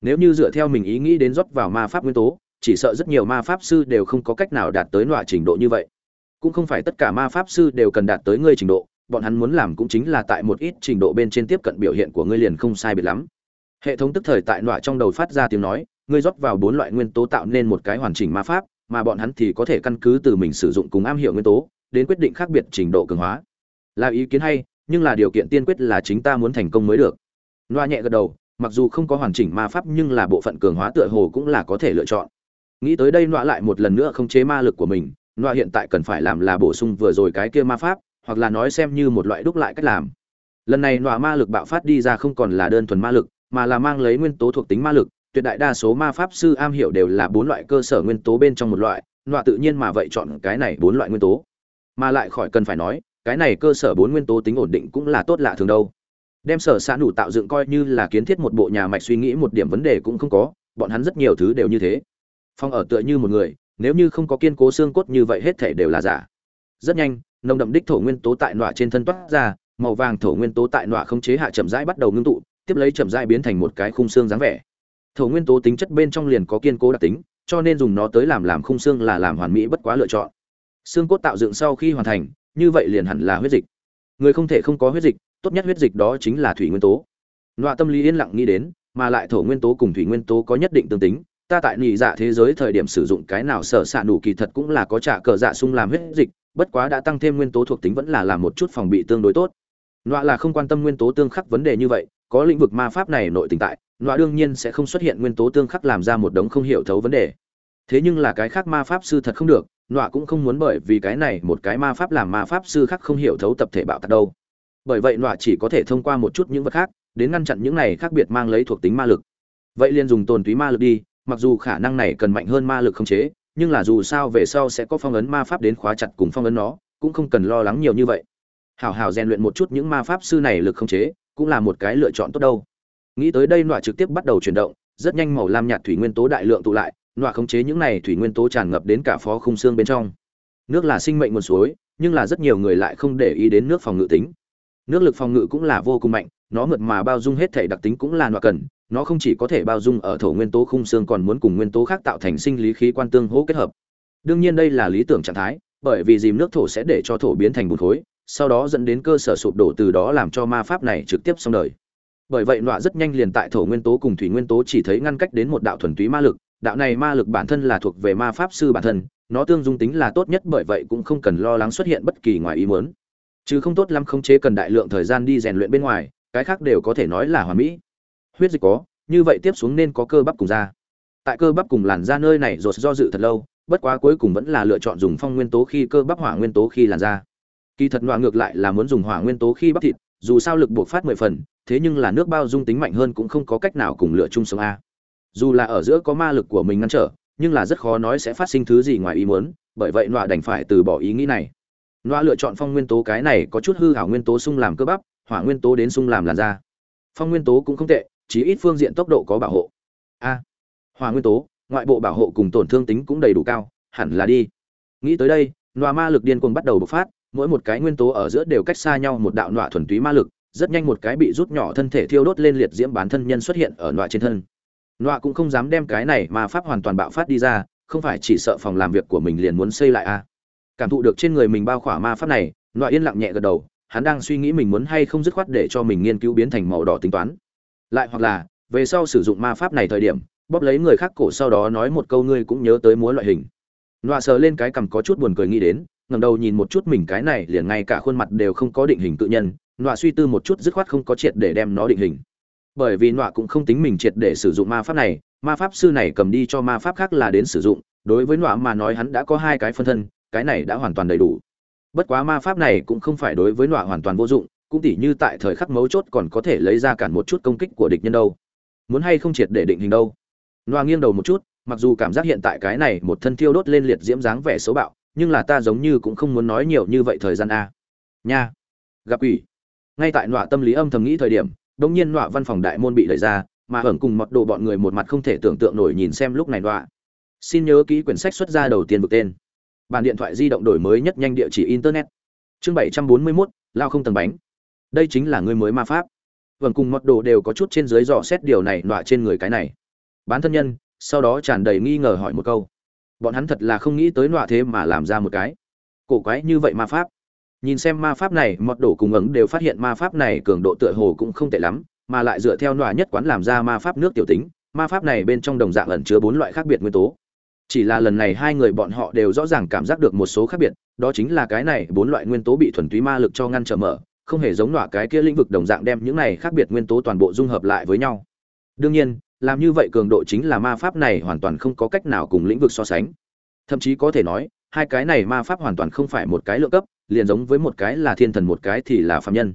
Nếu như dựa theo mình ý nghĩ đến rót vào ma pháp nguyên tố, chỉ sợ rất nhiều ma pháp sư đều không có cách nào đạt tới loại trình độ như vậy cũng không phải tất cả ma pháp sư đều cần đạt tới ngươi trình độ, bọn hắn muốn làm cũng chính là tại một ít trình độ bên trên tiếp cận biểu hiện của ngươi liền không sai biệt lắm. Hệ thống tức thời tại nọa trong đầu phát ra tiếng nói, ngươi rót vào bốn loại nguyên tố tạo nên một cái hoàn chỉnh ma pháp, mà bọn hắn thì có thể căn cứ từ mình sử dụng cùng am hiểu nguyên tố, đến quyết định khác biệt trình độ cường hóa. Là ý kiến hay, nhưng là điều kiện tiên quyết là chính ta muốn thành công mới được. Loa nhẹ gật đầu, mặc dù không có hoàn chỉnh ma pháp nhưng là bộ phận cường hóa tựa hồ cũng là có thể lựa chọn. Nghĩ tới đây loa lại một lần nữa không chế ma lực của mình loa hiện tại cần phải làm là bổ sung vừa rồi cái kia ma pháp, hoặc là nói xem như một loại đúc lại cách làm. Lần này loa ma lực bạo phát đi ra không còn là đơn thuần ma lực, mà là mang lấy nguyên tố thuộc tính ma lực, tuyệt đại đa số ma pháp sư am hiểu đều là bốn loại cơ sở nguyên tố bên trong một loại loa tự nhiên mà vậy chọn cái này bốn loại nguyên tố. Mà lại khỏi cần phải nói, cái này cơ sở bốn nguyên tố tính ổn định cũng là tốt lạ thường đâu. Đem sở xã đủ tạo dựng coi như là kiến thiết một bộ nhà mạch suy nghĩ một điểm vấn đề cũng không có, bọn hắn rất nhiều thứ đều như thế. Phong ở tựa như một người nếu như không có kiên cố xương cốt như vậy hết thể đều là giả. Rất nhanh, nồng đậm đích thổ nguyên tố tại nọa trên thân toát ra, màu vàng thổ nguyên tố tại nọa không chế hạ chậm rãi bắt đầu ngưng tụ, tiếp lấy chậm rãi biến thành một cái khung xương dáng vẻ. Thổ nguyên tố tính chất bên trong liền có kiên cố đặc tính, cho nên dùng nó tới làm làm khung xương là làm hoàn mỹ bất quá lựa chọn. Xương cốt tạo dựng sau khi hoàn thành, như vậy liền hẳn là huyết dịch. Người không thể không có huyết dịch, tốt nhất huyết dịch đó chính là thủy nguyên tố. Nọa tâm lý yên lặng nghĩ đến, mà lại thổ nguyên tố cùng thủy nguyên tố có nhất định tương tính ta tại nhị dạ thế giới thời điểm sử dụng cái nào sở xạ đủ kỳ thật cũng là có trả cờ dạ sung làm huyết dịch, bất quá đã tăng thêm nguyên tố thuộc tính vẫn là làm một chút phòng bị tương đối tốt. Nọa là không quan tâm nguyên tố tương khắc vấn đề như vậy, có lĩnh vực ma pháp này nội tình tại, nọa đương nhiên sẽ không xuất hiện nguyên tố tương khắc làm ra một đống không hiểu thấu vấn đề. Thế nhưng là cái khác ma pháp sư thật không được, nọa cũng không muốn bởi vì cái này một cái ma pháp làm ma pháp sư khác không hiểu thấu tập thể bạo tạc đâu. Bởi vậy nọa chỉ có thể thông qua một chút những vật khác, đến ngăn chặn những này khác biệt mang lấy thuộc tính ma lực. Vậy liền dùng tồn túy ma lực đi mặc dù khả năng này cần mạnh hơn ma lực không chế, nhưng là dù sao về sau sẽ có phong ấn ma pháp đến khóa chặt cùng phong ấn nó, cũng không cần lo lắng nhiều như vậy. Hảo hảo rèn luyện một chút những ma pháp sư này lực không chế, cũng là một cái lựa chọn tốt đâu. Nghĩ tới đây nọa trực tiếp bắt đầu chuyển động, rất nhanh màu lam nhạt thủy nguyên tố đại lượng tụ lại, nọa khống chế những này thủy nguyên tố tràn ngập đến cả phó khung xương bên trong. Nước là sinh mệnh nguồn suối, nhưng là rất nhiều người lại không để ý đến nước phòng ngự tính. Nước lực phòng ngự cũng là vô cùng mạnh, nó mượt mà bao dung hết thể đặc tính cũng là nọa cần nó không chỉ có thể bao dung ở thổ nguyên tố khung xương còn muốn cùng nguyên tố khác tạo thành sinh lý khí quan tương hỗ kết hợp. Đương nhiên đây là lý tưởng trạng thái, bởi vì dìm nước thổ sẽ để cho thổ biến thành bùn khối, sau đó dẫn đến cơ sở sụp đổ từ đó làm cho ma pháp này trực tiếp xong đời. Bởi vậy nọa rất nhanh liền tại thổ nguyên tố cùng thủy nguyên tố chỉ thấy ngăn cách đến một đạo thuần túy ma lực, đạo này ma lực bản thân là thuộc về ma pháp sư bản thân, nó tương dung tính là tốt nhất bởi vậy cũng không cần lo lắng xuất hiện bất kỳ ngoài ý muốn. Chứ không tốt lắm khống chế cần đại lượng thời gian đi rèn luyện bên ngoài, cái khác đều có thể nói là hoàn mỹ huyết dịch có, như vậy tiếp xuống nên có cơ bắp cùng da. Tại cơ bắp cùng làn da nơi này rột do dự thật lâu, bất quá cuối cùng vẫn là lựa chọn dùng phong nguyên tố khi cơ bắp hỏa nguyên tố khi làn da. Kỳ thật nọa ngược lại là muốn dùng hỏa nguyên tố khi bắp thịt, dù sao lực buộc phát mười phần, thế nhưng là nước bao dung tính mạnh hơn cũng không có cách nào cùng lựa chung sống a. Dù là ở giữa có ma lực của mình ngăn trở, nhưng là rất khó nói sẽ phát sinh thứ gì ngoài ý muốn, bởi vậy nọa đành phải từ bỏ ý nghĩ này. Nọa lựa chọn phong nguyên tố cái này có chút hư hảo nguyên tố sung làm cơ bắp, hỏa nguyên tố đến sung làm làn da. Phong nguyên tố cũng không tệ chỉ ít phương diện tốc độ có bảo hộ. A hỏa nguyên tố, ngoại bộ bảo hộ cùng tổn thương tính cũng đầy đủ cao, hẳn là đi. Nghĩ tới đây, nọa ma lực điên cuồng bắt đầu bộc phát, mỗi một cái nguyên tố ở giữa đều cách xa nhau một đạo nọa thuần túy ma lực, rất nhanh một cái bị rút nhỏ thân thể thiêu đốt lên liệt diễm bán thân nhân xuất hiện ở nọa trên thân. Nọa cũng không dám đem cái này mà pháp hoàn toàn bạo phát đi ra, không phải chỉ sợ phòng làm việc của mình liền muốn xây lại a à. cảm thụ được trên người mình bao khỏa ma pháp này, nọa yên lặng nhẹ gật đầu, hắn đang suy nghĩ mình muốn hay không dứt khoát để cho mình nghiên cứu biến thành màu đỏ tính toán lại hoặc là, về sau sử dụng ma pháp này thời điểm, bóp lấy người khác cổ sau đó nói một câu ngươi cũng nhớ tới múa loại hình. Nọa sờ lên cái cằm có chút buồn cười nghĩ đến, ngẩng đầu nhìn một chút mình cái này liền ngay cả khuôn mặt đều không có định hình tự nhân, nọa suy tư một chút dứt khoát không có triệt để đem nó định hình. Bởi vì nọa cũng không tính mình triệt để sử dụng ma pháp này, ma pháp sư này cầm đi cho ma pháp khác là đến sử dụng, đối với nọa mà nói hắn đã có hai cái phân thân, cái này đã hoàn toàn đầy đủ. Bất quá ma pháp này cũng không phải đối với nọa hoàn toàn vô dụng cũng tỉ như tại thời khắc mấu chốt còn có thể lấy ra cản một chút công kích của địch nhân đâu. Muốn hay không triệt để định hình đâu. Noa nghiêng đầu một chút mặc dù cảm giác hiện tại cái này một thân thiêu đốt lên liệt diễm dáng vẻ xấu bạo nhưng là ta giống như cũng không muốn nói nhiều như vậy thời gian a. Nha. Gặp quỷ. Ngay tại nọa tâm lý âm thầm nghĩ thời điểm đống nhiên nọa văn phòng đại môn bị đẩy ra mà ẩn cùng mật độ bọn người một mặt không thể tưởng tượng nổi nhìn xem lúc này nọa xin nhớ kỹ quyển sách xuất ra đầu tiên vực tên. Bàn điện thoại di động đổi mới nhất nhanh địa chỉ internet. Chương bảy trăm bốn mươi 741, lao không tầng bánh đây chính là người mới ma pháp. Vâng cùng mật đồ đều có chút trên dưới dò xét điều này nọa trên người cái này. Bán thân nhân, sau đó tràn đầy nghi ngờ hỏi một câu. Bọn hắn thật là không nghĩ tới nọa thế mà làm ra một cái. Cổ quái như vậy ma pháp. Nhìn xem ma pháp này mật đồ cùng ứng đều phát hiện ma pháp này cường độ tựa hồ cũng không tệ lắm, mà lại dựa theo nọa nhất quán làm ra ma pháp nước tiểu tính, ma pháp này bên trong đồng dạng ẩn chứa bốn loại khác biệt nguyên tố. Chỉ là lần này hai người bọn họ đều rõ ràng cảm giác được một số khác biệt, đó chính là cái này bốn loại nguyên tố bị thuần túy ma lực cho ngăn trở mở không hề giống nọa cái kia lĩnh vực đồng dạng đem những này khác biệt nguyên tố toàn bộ dung hợp lại với nhau. Đương nhiên, làm như vậy cường độ chính là ma pháp này hoàn toàn không có cách nào cùng lĩnh vực so sánh. Thậm chí có thể nói, hai cái này ma pháp hoàn toàn không phải một cái lượng cấp, liền giống với một cái là thiên thần một cái thì là phàm nhân.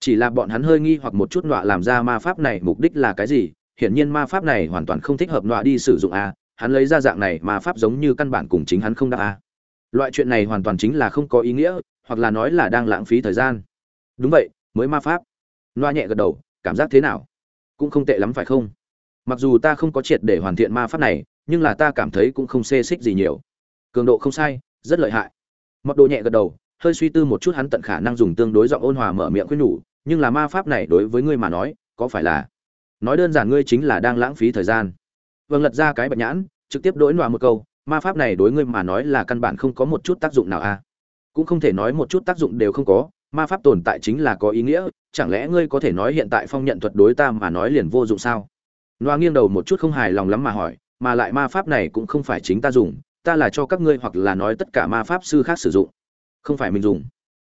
Chỉ là bọn hắn hơi nghi hoặc một chút nọa làm ra ma pháp này mục đích là cái gì, hiển nhiên ma pháp này hoàn toàn không thích hợp nọa đi sử dụng a, hắn lấy ra dạng này ma pháp giống như căn bản cùng chính hắn không đáp a. Loại chuyện này hoàn toàn chính là không có ý nghĩa, hoặc là nói là đang lãng phí thời gian đúng vậy, mới ma pháp. Loa nhẹ gật đầu, cảm giác thế nào? Cũng không tệ lắm phải không? Mặc dù ta không có triệt để hoàn thiện ma pháp này, nhưng là ta cảm thấy cũng không xê xích gì nhiều. Cường độ không sai, rất lợi hại. Mặc độ nhẹ gật đầu, hơi suy tư một chút hắn tận khả năng dùng tương đối giọng ôn hòa mở miệng khuyên nhủ, nhưng là ma pháp này đối với ngươi mà nói, có phải là? Nói đơn giản ngươi chính là đang lãng phí thời gian. Vâng lật ra cái bạch nhãn, trực tiếp đối nọa một câu, ma pháp này đối ngươi mà nói là căn bản không có một chút tác dụng nào a à? cũng không thể nói một chút tác dụng đều không có ma pháp tồn tại chính là có ý nghĩa chẳng lẽ ngươi có thể nói hiện tại phong nhận thuật đối ta mà nói liền vô dụng sao Noa nghiêng đầu một chút không hài lòng lắm mà hỏi, mà lại ma pháp này cũng không phải chính ta dùng, ta là cho các ngươi hoặc là nói tất cả ma pháp sư khác sử dụng, không phải mình dùng.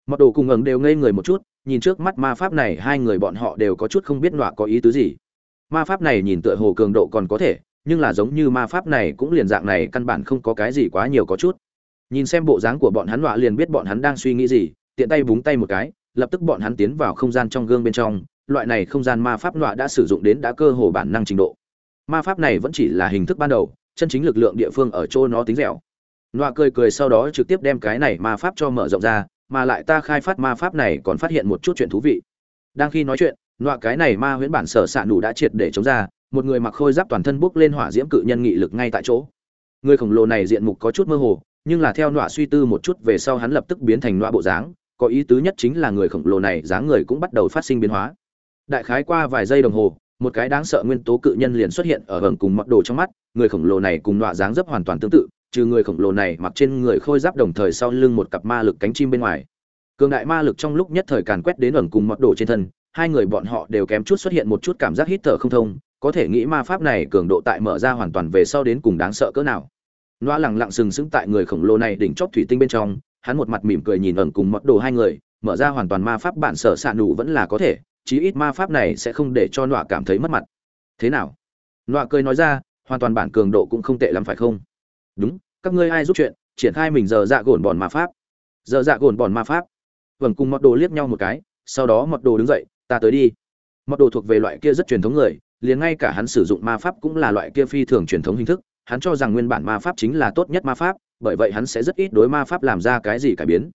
Mặc đồ cùng ngẩng đều ngây người một chút, nhìn trước mắt ma pháp này hai người bọn họ đều có chút không biết Noa có ý tứ gì. Ma pháp này nhìn tựa hồ cường độ còn có thể, nhưng là giống như ma pháp này cũng liền dạng này căn bản không có cái gì quá nhiều có chút. Nhìn xem bộ dáng của bọn hắn Noa liền biết bọn hắn đang suy nghĩ gì, tiện tay búng tay một cái, lập tức bọn hắn tiến vào không gian trong gương bên trong, loại này không gian ma pháp loại đã sử dụng đến đã cơ hồ bản năng trình độ. Ma pháp này vẫn chỉ là hình thức ban đầu chân chính lực lượng địa phương ở chỗ nó tính dẻo. Nọa cười cười sau đó trực tiếp đem cái này ma pháp cho mở rộng ra mà lại ta khai phát ma pháp này còn phát hiện một chút chuyện thú vị. Đang khi nói chuyện nọa cái này ma huyễn bản sở s ạ đã triệt để chống ra một người mặc khôi giáp toàn thân bốc lên hỏa diễm cự nhân nghị lực ngay tại chỗ. Người khổng lồ này diện mục có chút mơ hồ nhưng là theo nọa suy tư một chút về sau hắn lập tức biến thành nọa bộ dáng có ý tứ nhất chính là người khổng lồ này dáng người cũng bắt đầu phát sinh biến hóa. Đại khái qua vài giây đồng hồ, một cái đáng sợ nguyên tố cự nhân liền xuất hiện ở hầm cùng mặc đồ trong mắt, người khổng lồ này cùng loại dáng dấp hoàn toàn tương tự, trừ người khổng lồ này mặc trên người khôi giáp đồng thời sau lưng một cặp ma lực cánh chim bên ngoài. Cường đại ma lực trong lúc nhất thời càn quét đến ẩn cùng mặc đồ trên thân, hai người bọn họ đều kém chút xuất hiện một chút cảm giác hít thở không thông, có thể nghĩ ma pháp này cường độ tại mở ra hoàn toàn về sau đến cùng đáng sợ cỡ nào. Loa lẳng lặng sừng sững tại người khổng lồ này đỉnh chóp thủy tinh bên trong hắn một mặt mỉm cười nhìn ẩn cùng mật đồ hai người, mở ra hoàn toàn ma pháp bản sở xạ nụ vẫn là có thể, chí ít ma pháp này sẽ không để cho nọa cảm thấy mất mặt. Thế nào? Nọa cười nói ra, hoàn toàn bản cường độ cũng không tệ lắm phải không? Đúng, các ngươi ai giúp chuyện, triển khai mình giờ dạ gồn bòn ma pháp. Giờ dạ gồn bòn ma pháp. Vâng cùng mọt đồ liếc nhau một cái, sau đó mọt đồ đứng dậy, ta tới đi. Mọt đồ thuộc về loại kia rất truyền thống người, liền ngay cả hắn sử dụng ma pháp cũng là loại kia phi thường truyền thống hình thức, hắn cho rằng nguyên bản ma pháp chính là tốt nhất ma pháp bởi vậy hắn sẽ rất ít đối ma pháp làm ra cái gì cải biến.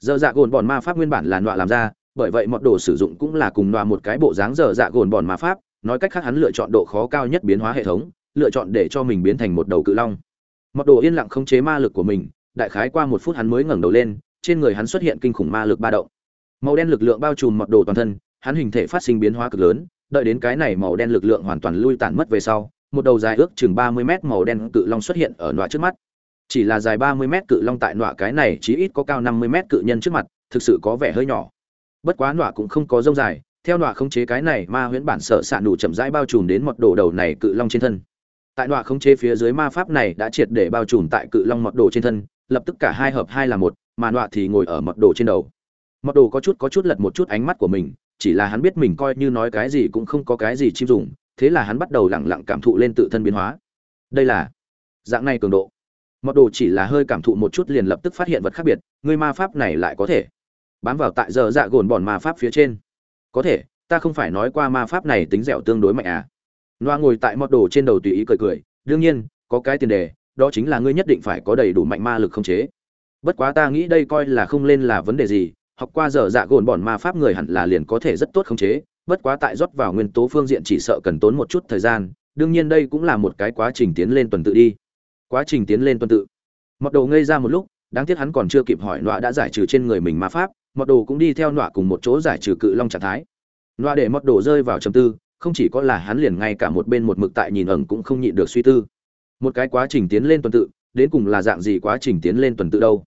Giờ dạ gồn bòn ma pháp nguyên bản là nọa làm ra, bởi vậy mọt đồ sử dụng cũng là cùng nọa một cái bộ dáng dở dạ gồn bòn ma pháp, nói cách khác hắn lựa chọn độ khó cao nhất biến hóa hệ thống, lựa chọn để cho mình biến thành một đầu cự long. Mọt đồ yên lặng không chế ma lực của mình, đại khái qua một phút hắn mới ngẩng đầu lên, trên người hắn xuất hiện kinh khủng ma lực ba động. Màu đen lực lượng bao trùm mọt đồ toàn thân, hắn hình thể phát sinh biến hóa cực lớn, đợi đến cái này màu đen lực lượng hoàn toàn lui tản mất về sau, một đầu dài ước chừng ba mươi mét màu đen cự long xuất hiện ở nọa trước mắt chỉ là dài ba mươi mét cự long tại nọa cái này chí ít có cao năm mươi mét cự nhân trước mặt, thực sự có vẻ hơi nhỏ. Bất quá nọa cũng không có rông dài, theo nọa khống chế cái này ma huyễn bản sợ xạ nụ chậm rãi bao trùm đến một đồ đầu này cự long trên thân. Tại nọa khống chế phía dưới ma pháp này đã triệt để bao trùm tại cự long mọt đồ trên thân, lập tức cả hai hợp hai là một, mà nọa thì ngồi ở mọt đồ trên đầu. Mọt đồ có chút có chút lật một chút ánh mắt của mình, chỉ là hắn biết mình coi như nói cái gì cũng không có cái gì chim dùng, thế là hắn bắt đầu lẳng lặng cảm thụ lên tự thân biến hóa. Đây là dạng này cường độ mật đồ chỉ là hơi cảm thụ một chút liền lập tức phát hiện vật khác biệt, người ma pháp này lại có thể. Bám vào tại giờ dạ gồn bòn ma pháp phía trên. Có thể, ta không phải nói qua ma pháp này tính dẻo tương đối mạnh à. Loa ngồi tại mọt đồ trên đầu tùy ý cười cười, đương nhiên, có cái tiền đề, đó chính là ngươi nhất định phải có đầy đủ mạnh ma lực không chế. Bất quá ta nghĩ đây coi là không lên là vấn đề gì, học qua giờ dạ gồn bòn ma pháp người hẳn là liền có thể rất tốt khống chế, bất quá tại rót vào nguyên tố phương diện chỉ sợ cần tốn một chút thời gian, đương nhiên đây cũng là một cái quá trình tiến lên tuần tự đi quá trình tiến lên tuần tự. Mọt đồ ngây ra một lúc, đáng tiếc hắn còn chưa kịp hỏi nọa đã giải trừ trên người mình ma pháp, mọt đồ cũng đi theo nọa cùng một chỗ giải trừ cự long trạng thái. Nọa để mọt đồ rơi vào trầm tư, không chỉ có là hắn liền ngay cả một bên một mực tại nhìn ẩn cũng không nhịn được suy tư. Một cái quá trình tiến lên tuần tự, đến cùng là dạng gì quá trình tiến lên tuần tự đâu?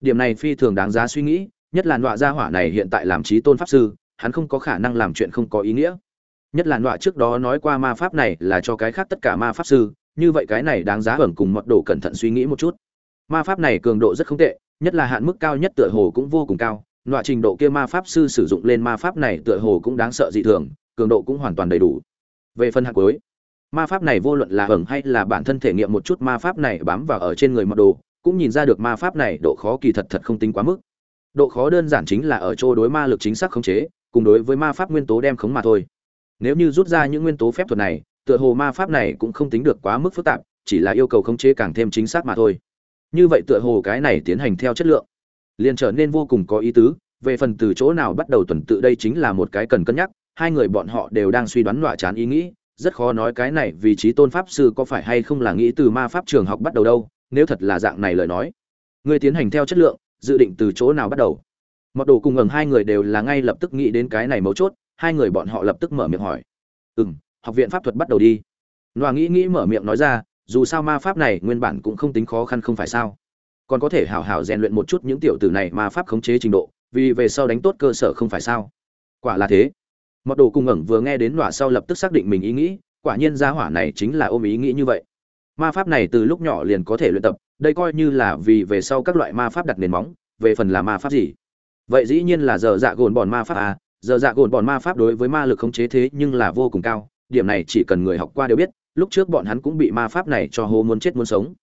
Điểm này phi thường đáng giá suy nghĩ, nhất là nọa gia hỏa này hiện tại làm trí tôn pháp sư, hắn không có khả năng làm chuyện không có ý nghĩa. Nhất là nọa trước đó nói qua ma pháp này là cho cái khác tất cả ma pháp sư như vậy cái này đáng giá hưởng cùng mật độ cẩn thận suy nghĩ một chút. Ma pháp này cường độ rất không tệ, nhất là hạn mức cao nhất tựa hồ cũng vô cùng cao. Loại trình độ kia ma pháp sư sử dụng lên ma pháp này tựa hồ cũng đáng sợ dị thường, cường độ cũng hoàn toàn đầy đủ. Về phần hạt cuối, ma pháp này vô luận là hưởng hay là bản thân thể nghiệm một chút ma pháp này bám vào ở trên người mật đồ cũng nhìn ra được ma pháp này độ khó kỳ thật thật không tính quá mức. Độ khó đơn giản chính là ở chỗ đối ma lực chính xác khống chế, cùng đối với ma pháp nguyên tố đem khống mà thôi. Nếu như rút ra những nguyên tố phép thuật này tựa hồ ma pháp này cũng không tính được quá mức phức tạp, chỉ là yêu cầu khống chế càng thêm chính xác mà thôi. Như vậy tựa hồ cái này tiến hành theo chất lượng, liền trở nên vô cùng có ý tứ, về phần từ chỗ nào bắt đầu tuần tự đây chính là một cái cần cân nhắc, hai người bọn họ đều đang suy đoán nọa chán ý nghĩ, rất khó nói cái này vì trí tôn pháp sư có phải hay không là nghĩ từ ma pháp trường học bắt đầu đâu, nếu thật là dạng này lời nói. Người tiến hành theo chất lượng, dự định từ chỗ nào bắt đầu? Mọt đồ cùng ngẩng hai người đều là ngay lập tức nghĩ đến cái này mấu chốt, hai người bọn họ lập tức mở miệng hỏi. Ừ m học viện pháp thuật bắt đầu đi. Loa nghĩ nghĩ mở miệng nói ra, dù sao ma pháp này nguyên bản cũng không tính khó khăn không phải sao. Còn có thể hảo hảo rèn luyện một chút những tiểu tử này ma pháp khống chế trình độ, vì về sau đánh tốt cơ sở không phải sao? Quả là thế. Mật đồ cùng ngẩng vừa nghe đến loa sau lập tức xác định mình ý nghĩ, quả nhiên gia hỏa này chính là ôm ý nghĩ như vậy. Ma pháp này từ lúc nhỏ liền có thể luyện tập, đây coi như là vì về sau các loại ma pháp đặt nền móng, về phần là ma pháp gì? Vậy dĩ nhiên là giờ dạ gồn bòn ma pháp à giờ dạ gồn bòn ma pháp đối với ma lực khống chế thế nhưng là vô cùng cao điểm này chỉ cần người học qua đều biết, lúc trước bọn hắn cũng bị ma pháp này cho hô muốn chết muốn sống.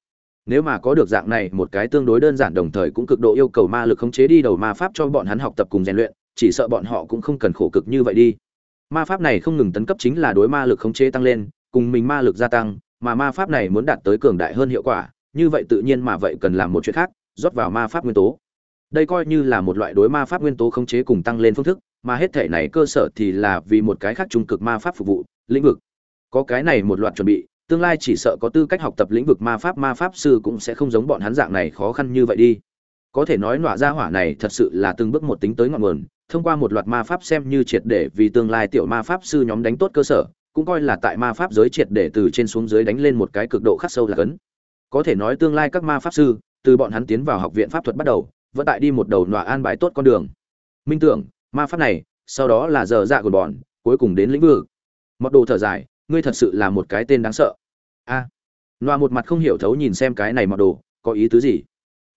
Nếu mà có được dạng này một cái tương đối đơn giản đồng thời cũng cực độ yêu cầu ma lực khống chế đi đầu ma pháp cho bọn hắn học tập cùng rèn luyện, chỉ sợ bọn họ cũng không cần khổ cực như vậy đi. Ma pháp này không ngừng tấn cấp chính là đối ma lực khống chế tăng lên, cùng mình ma lực gia tăng, mà ma pháp này muốn đạt tới cường đại hơn hiệu quả, như vậy tự nhiên mà vậy cần làm một chuyện khác, rót vào ma pháp nguyên tố. Đây coi như là một loại đối ma pháp nguyên tố khống chế cùng tăng lên phương thức, mà hết thể này cơ sở thì là vì một cái khác trung cực ma pháp phục vụ lĩnh vực. Có cái này một loạt chuẩn bị, tương lai chỉ sợ có tư cách học tập lĩnh vực ma pháp ma pháp sư cũng sẽ không giống bọn hắn dạng này khó khăn như vậy đi. Có thể nói nọa ra hỏa này thật sự là từng bước một tính tới ngọn nguồn, thông qua một loạt ma pháp xem như triệt để vì tương lai tiểu ma pháp sư nhóm đánh tốt cơ sở, cũng coi là tại ma pháp giới triệt để từ trên xuống dưới đánh lên một cái cực độ khắc sâu là cấn. Có thể nói tương lai các ma pháp sư, từ bọn hắn tiến vào học viện pháp thuật bắt đầu, vẫn tại đi một đầu nọa an bài tốt con đường. Minh tưởng, ma pháp này, sau đó là giờ dạ của bọn, cuối cùng đến lĩnh vực mọt đồ thở dài ngươi thật sự là một cái tên đáng sợ. A. À, một mặt không hiểu thấu nhìn xem cái này mọt đồ có ý tứ gì?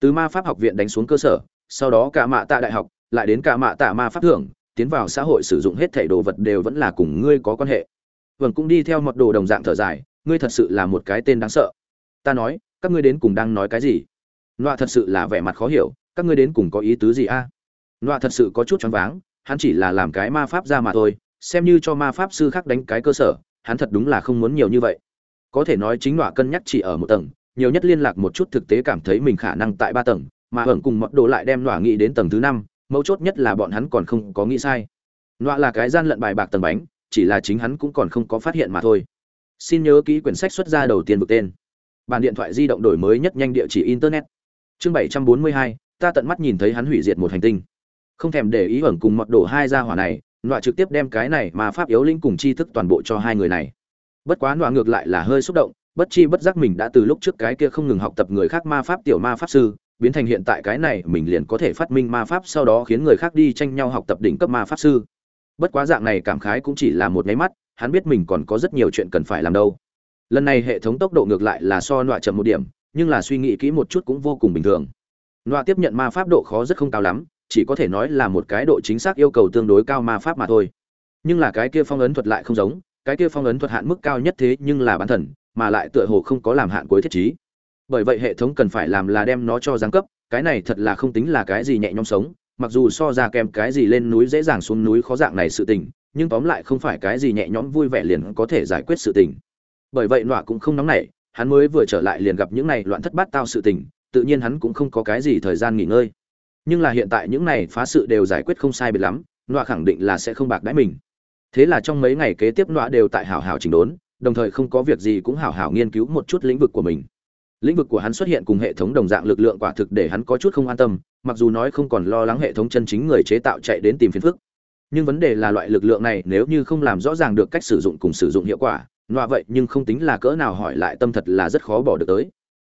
Từ ma pháp học viện đánh xuống cơ sở sau đó cả mạ tạ đại học lại đến cả mạ tạ ma pháp thưởng tiến vào xã hội sử dụng hết thảy đồ vật đều vẫn là cùng ngươi có quan hệ. Vâng cũng đi theo mọt đồ đồng dạng thở dài ngươi thật sự là một cái tên đáng sợ. Ta nói các ngươi đến cùng đang nói cái gì? Loa thật sự là vẻ mặt khó hiểu các ngươi đến cùng có ý tứ gì a? À? thật sự có chút choáng váng hắn chỉ là làm cái ma pháp ra mà thôi xem như cho ma pháp sư khác đánh cái cơ sở, hắn thật đúng là không muốn nhiều như vậy. Có thể nói chính nọa cân nhắc chỉ ở một tầng, nhiều nhất liên lạc một chút thực tế cảm thấy mình khả năng tại ba tầng, mà hưởng cùng mật đồ lại đem nọa nghĩ đến tầng thứ năm, mấu chốt nhất là bọn hắn còn không có nghĩ sai. Nọa là cái gian lận bài bạc tầng bánh, chỉ là chính hắn cũng còn không có phát hiện mà thôi. Xin nhớ kỹ quyển sách xuất ra đầu tiên vực tên. Bàn điện thoại di động đổi mới nhất nhanh địa chỉ internet. Chương bảy trăm bốn mươi hai, ta tận mắt nhìn thấy hắn hủy diệt một hành tinh. Không thèm để ý ẩn cùng mật đổ hai gia hỏa này loại trực tiếp đem cái này mà pháp yếu linh cùng tri thức toàn bộ cho hai người này. Bất quá nọa ngược lại là hơi xúc động, bất chi bất giác mình đã từ lúc trước cái kia không ngừng học tập người khác ma pháp tiểu ma pháp sư, biến thành hiện tại cái này mình liền có thể phát minh ma pháp sau đó khiến người khác đi tranh nhau học tập đỉnh cấp ma pháp sư. Bất quá dạng này cảm khái cũng chỉ là một nháy mắt, hắn biết mình còn có rất nhiều chuyện cần phải làm đâu. Lần này hệ thống tốc độ ngược lại là so nọa chậm một điểm, nhưng là suy nghĩ kỹ một chút cũng vô cùng bình thường. Nọa tiếp nhận ma pháp độ khó rất không cao lắm chỉ có thể nói là một cái độ chính xác yêu cầu tương đối cao ma pháp mà thôi. Nhưng là cái kia phong ấn thuật lại không giống, cái kia phong ấn thuật hạn mức cao nhất thế nhưng là bán thần, mà lại tựa hồ không có làm hạn cuối thiết trí. Bởi vậy hệ thống cần phải làm là đem nó cho giáng cấp, cái này thật là không tính là cái gì nhẹ nhõm sống, mặc dù so ra kèm cái gì lên núi dễ dàng xuống núi khó dạng này sự tình, nhưng tóm lại không phải cái gì nhẹ nhõm vui vẻ liền có thể giải quyết sự tình. Bởi vậy nọa cũng không nóng nảy, hắn mới vừa trở lại liền gặp những này loạn thất bát tao sự tình, tự nhiên hắn cũng không có cái gì thời gian nghỉ ngơi nhưng là hiện tại những này phá sự đều giải quyết không sai biệt lắm, nọa khẳng định là sẽ không bạc đãi mình. Thế là trong mấy ngày kế tiếp nọa đều tại hảo hảo chỉnh đốn, đồng thời không có việc gì cũng hảo hảo nghiên cứu một chút lĩnh vực của mình. Lĩnh vực của hắn xuất hiện cùng hệ thống đồng dạng lực lượng quả thực để hắn có chút không an tâm, mặc dù nói không còn lo lắng hệ thống chân chính người chế tạo chạy đến tìm phiền phức. Nhưng vấn đề là loại lực lượng này nếu như không làm rõ ràng được cách sử dụng cùng sử dụng hiệu quả, nọa vậy nhưng không tính là cỡ nào hỏi lại tâm thật là rất khó bỏ được tới.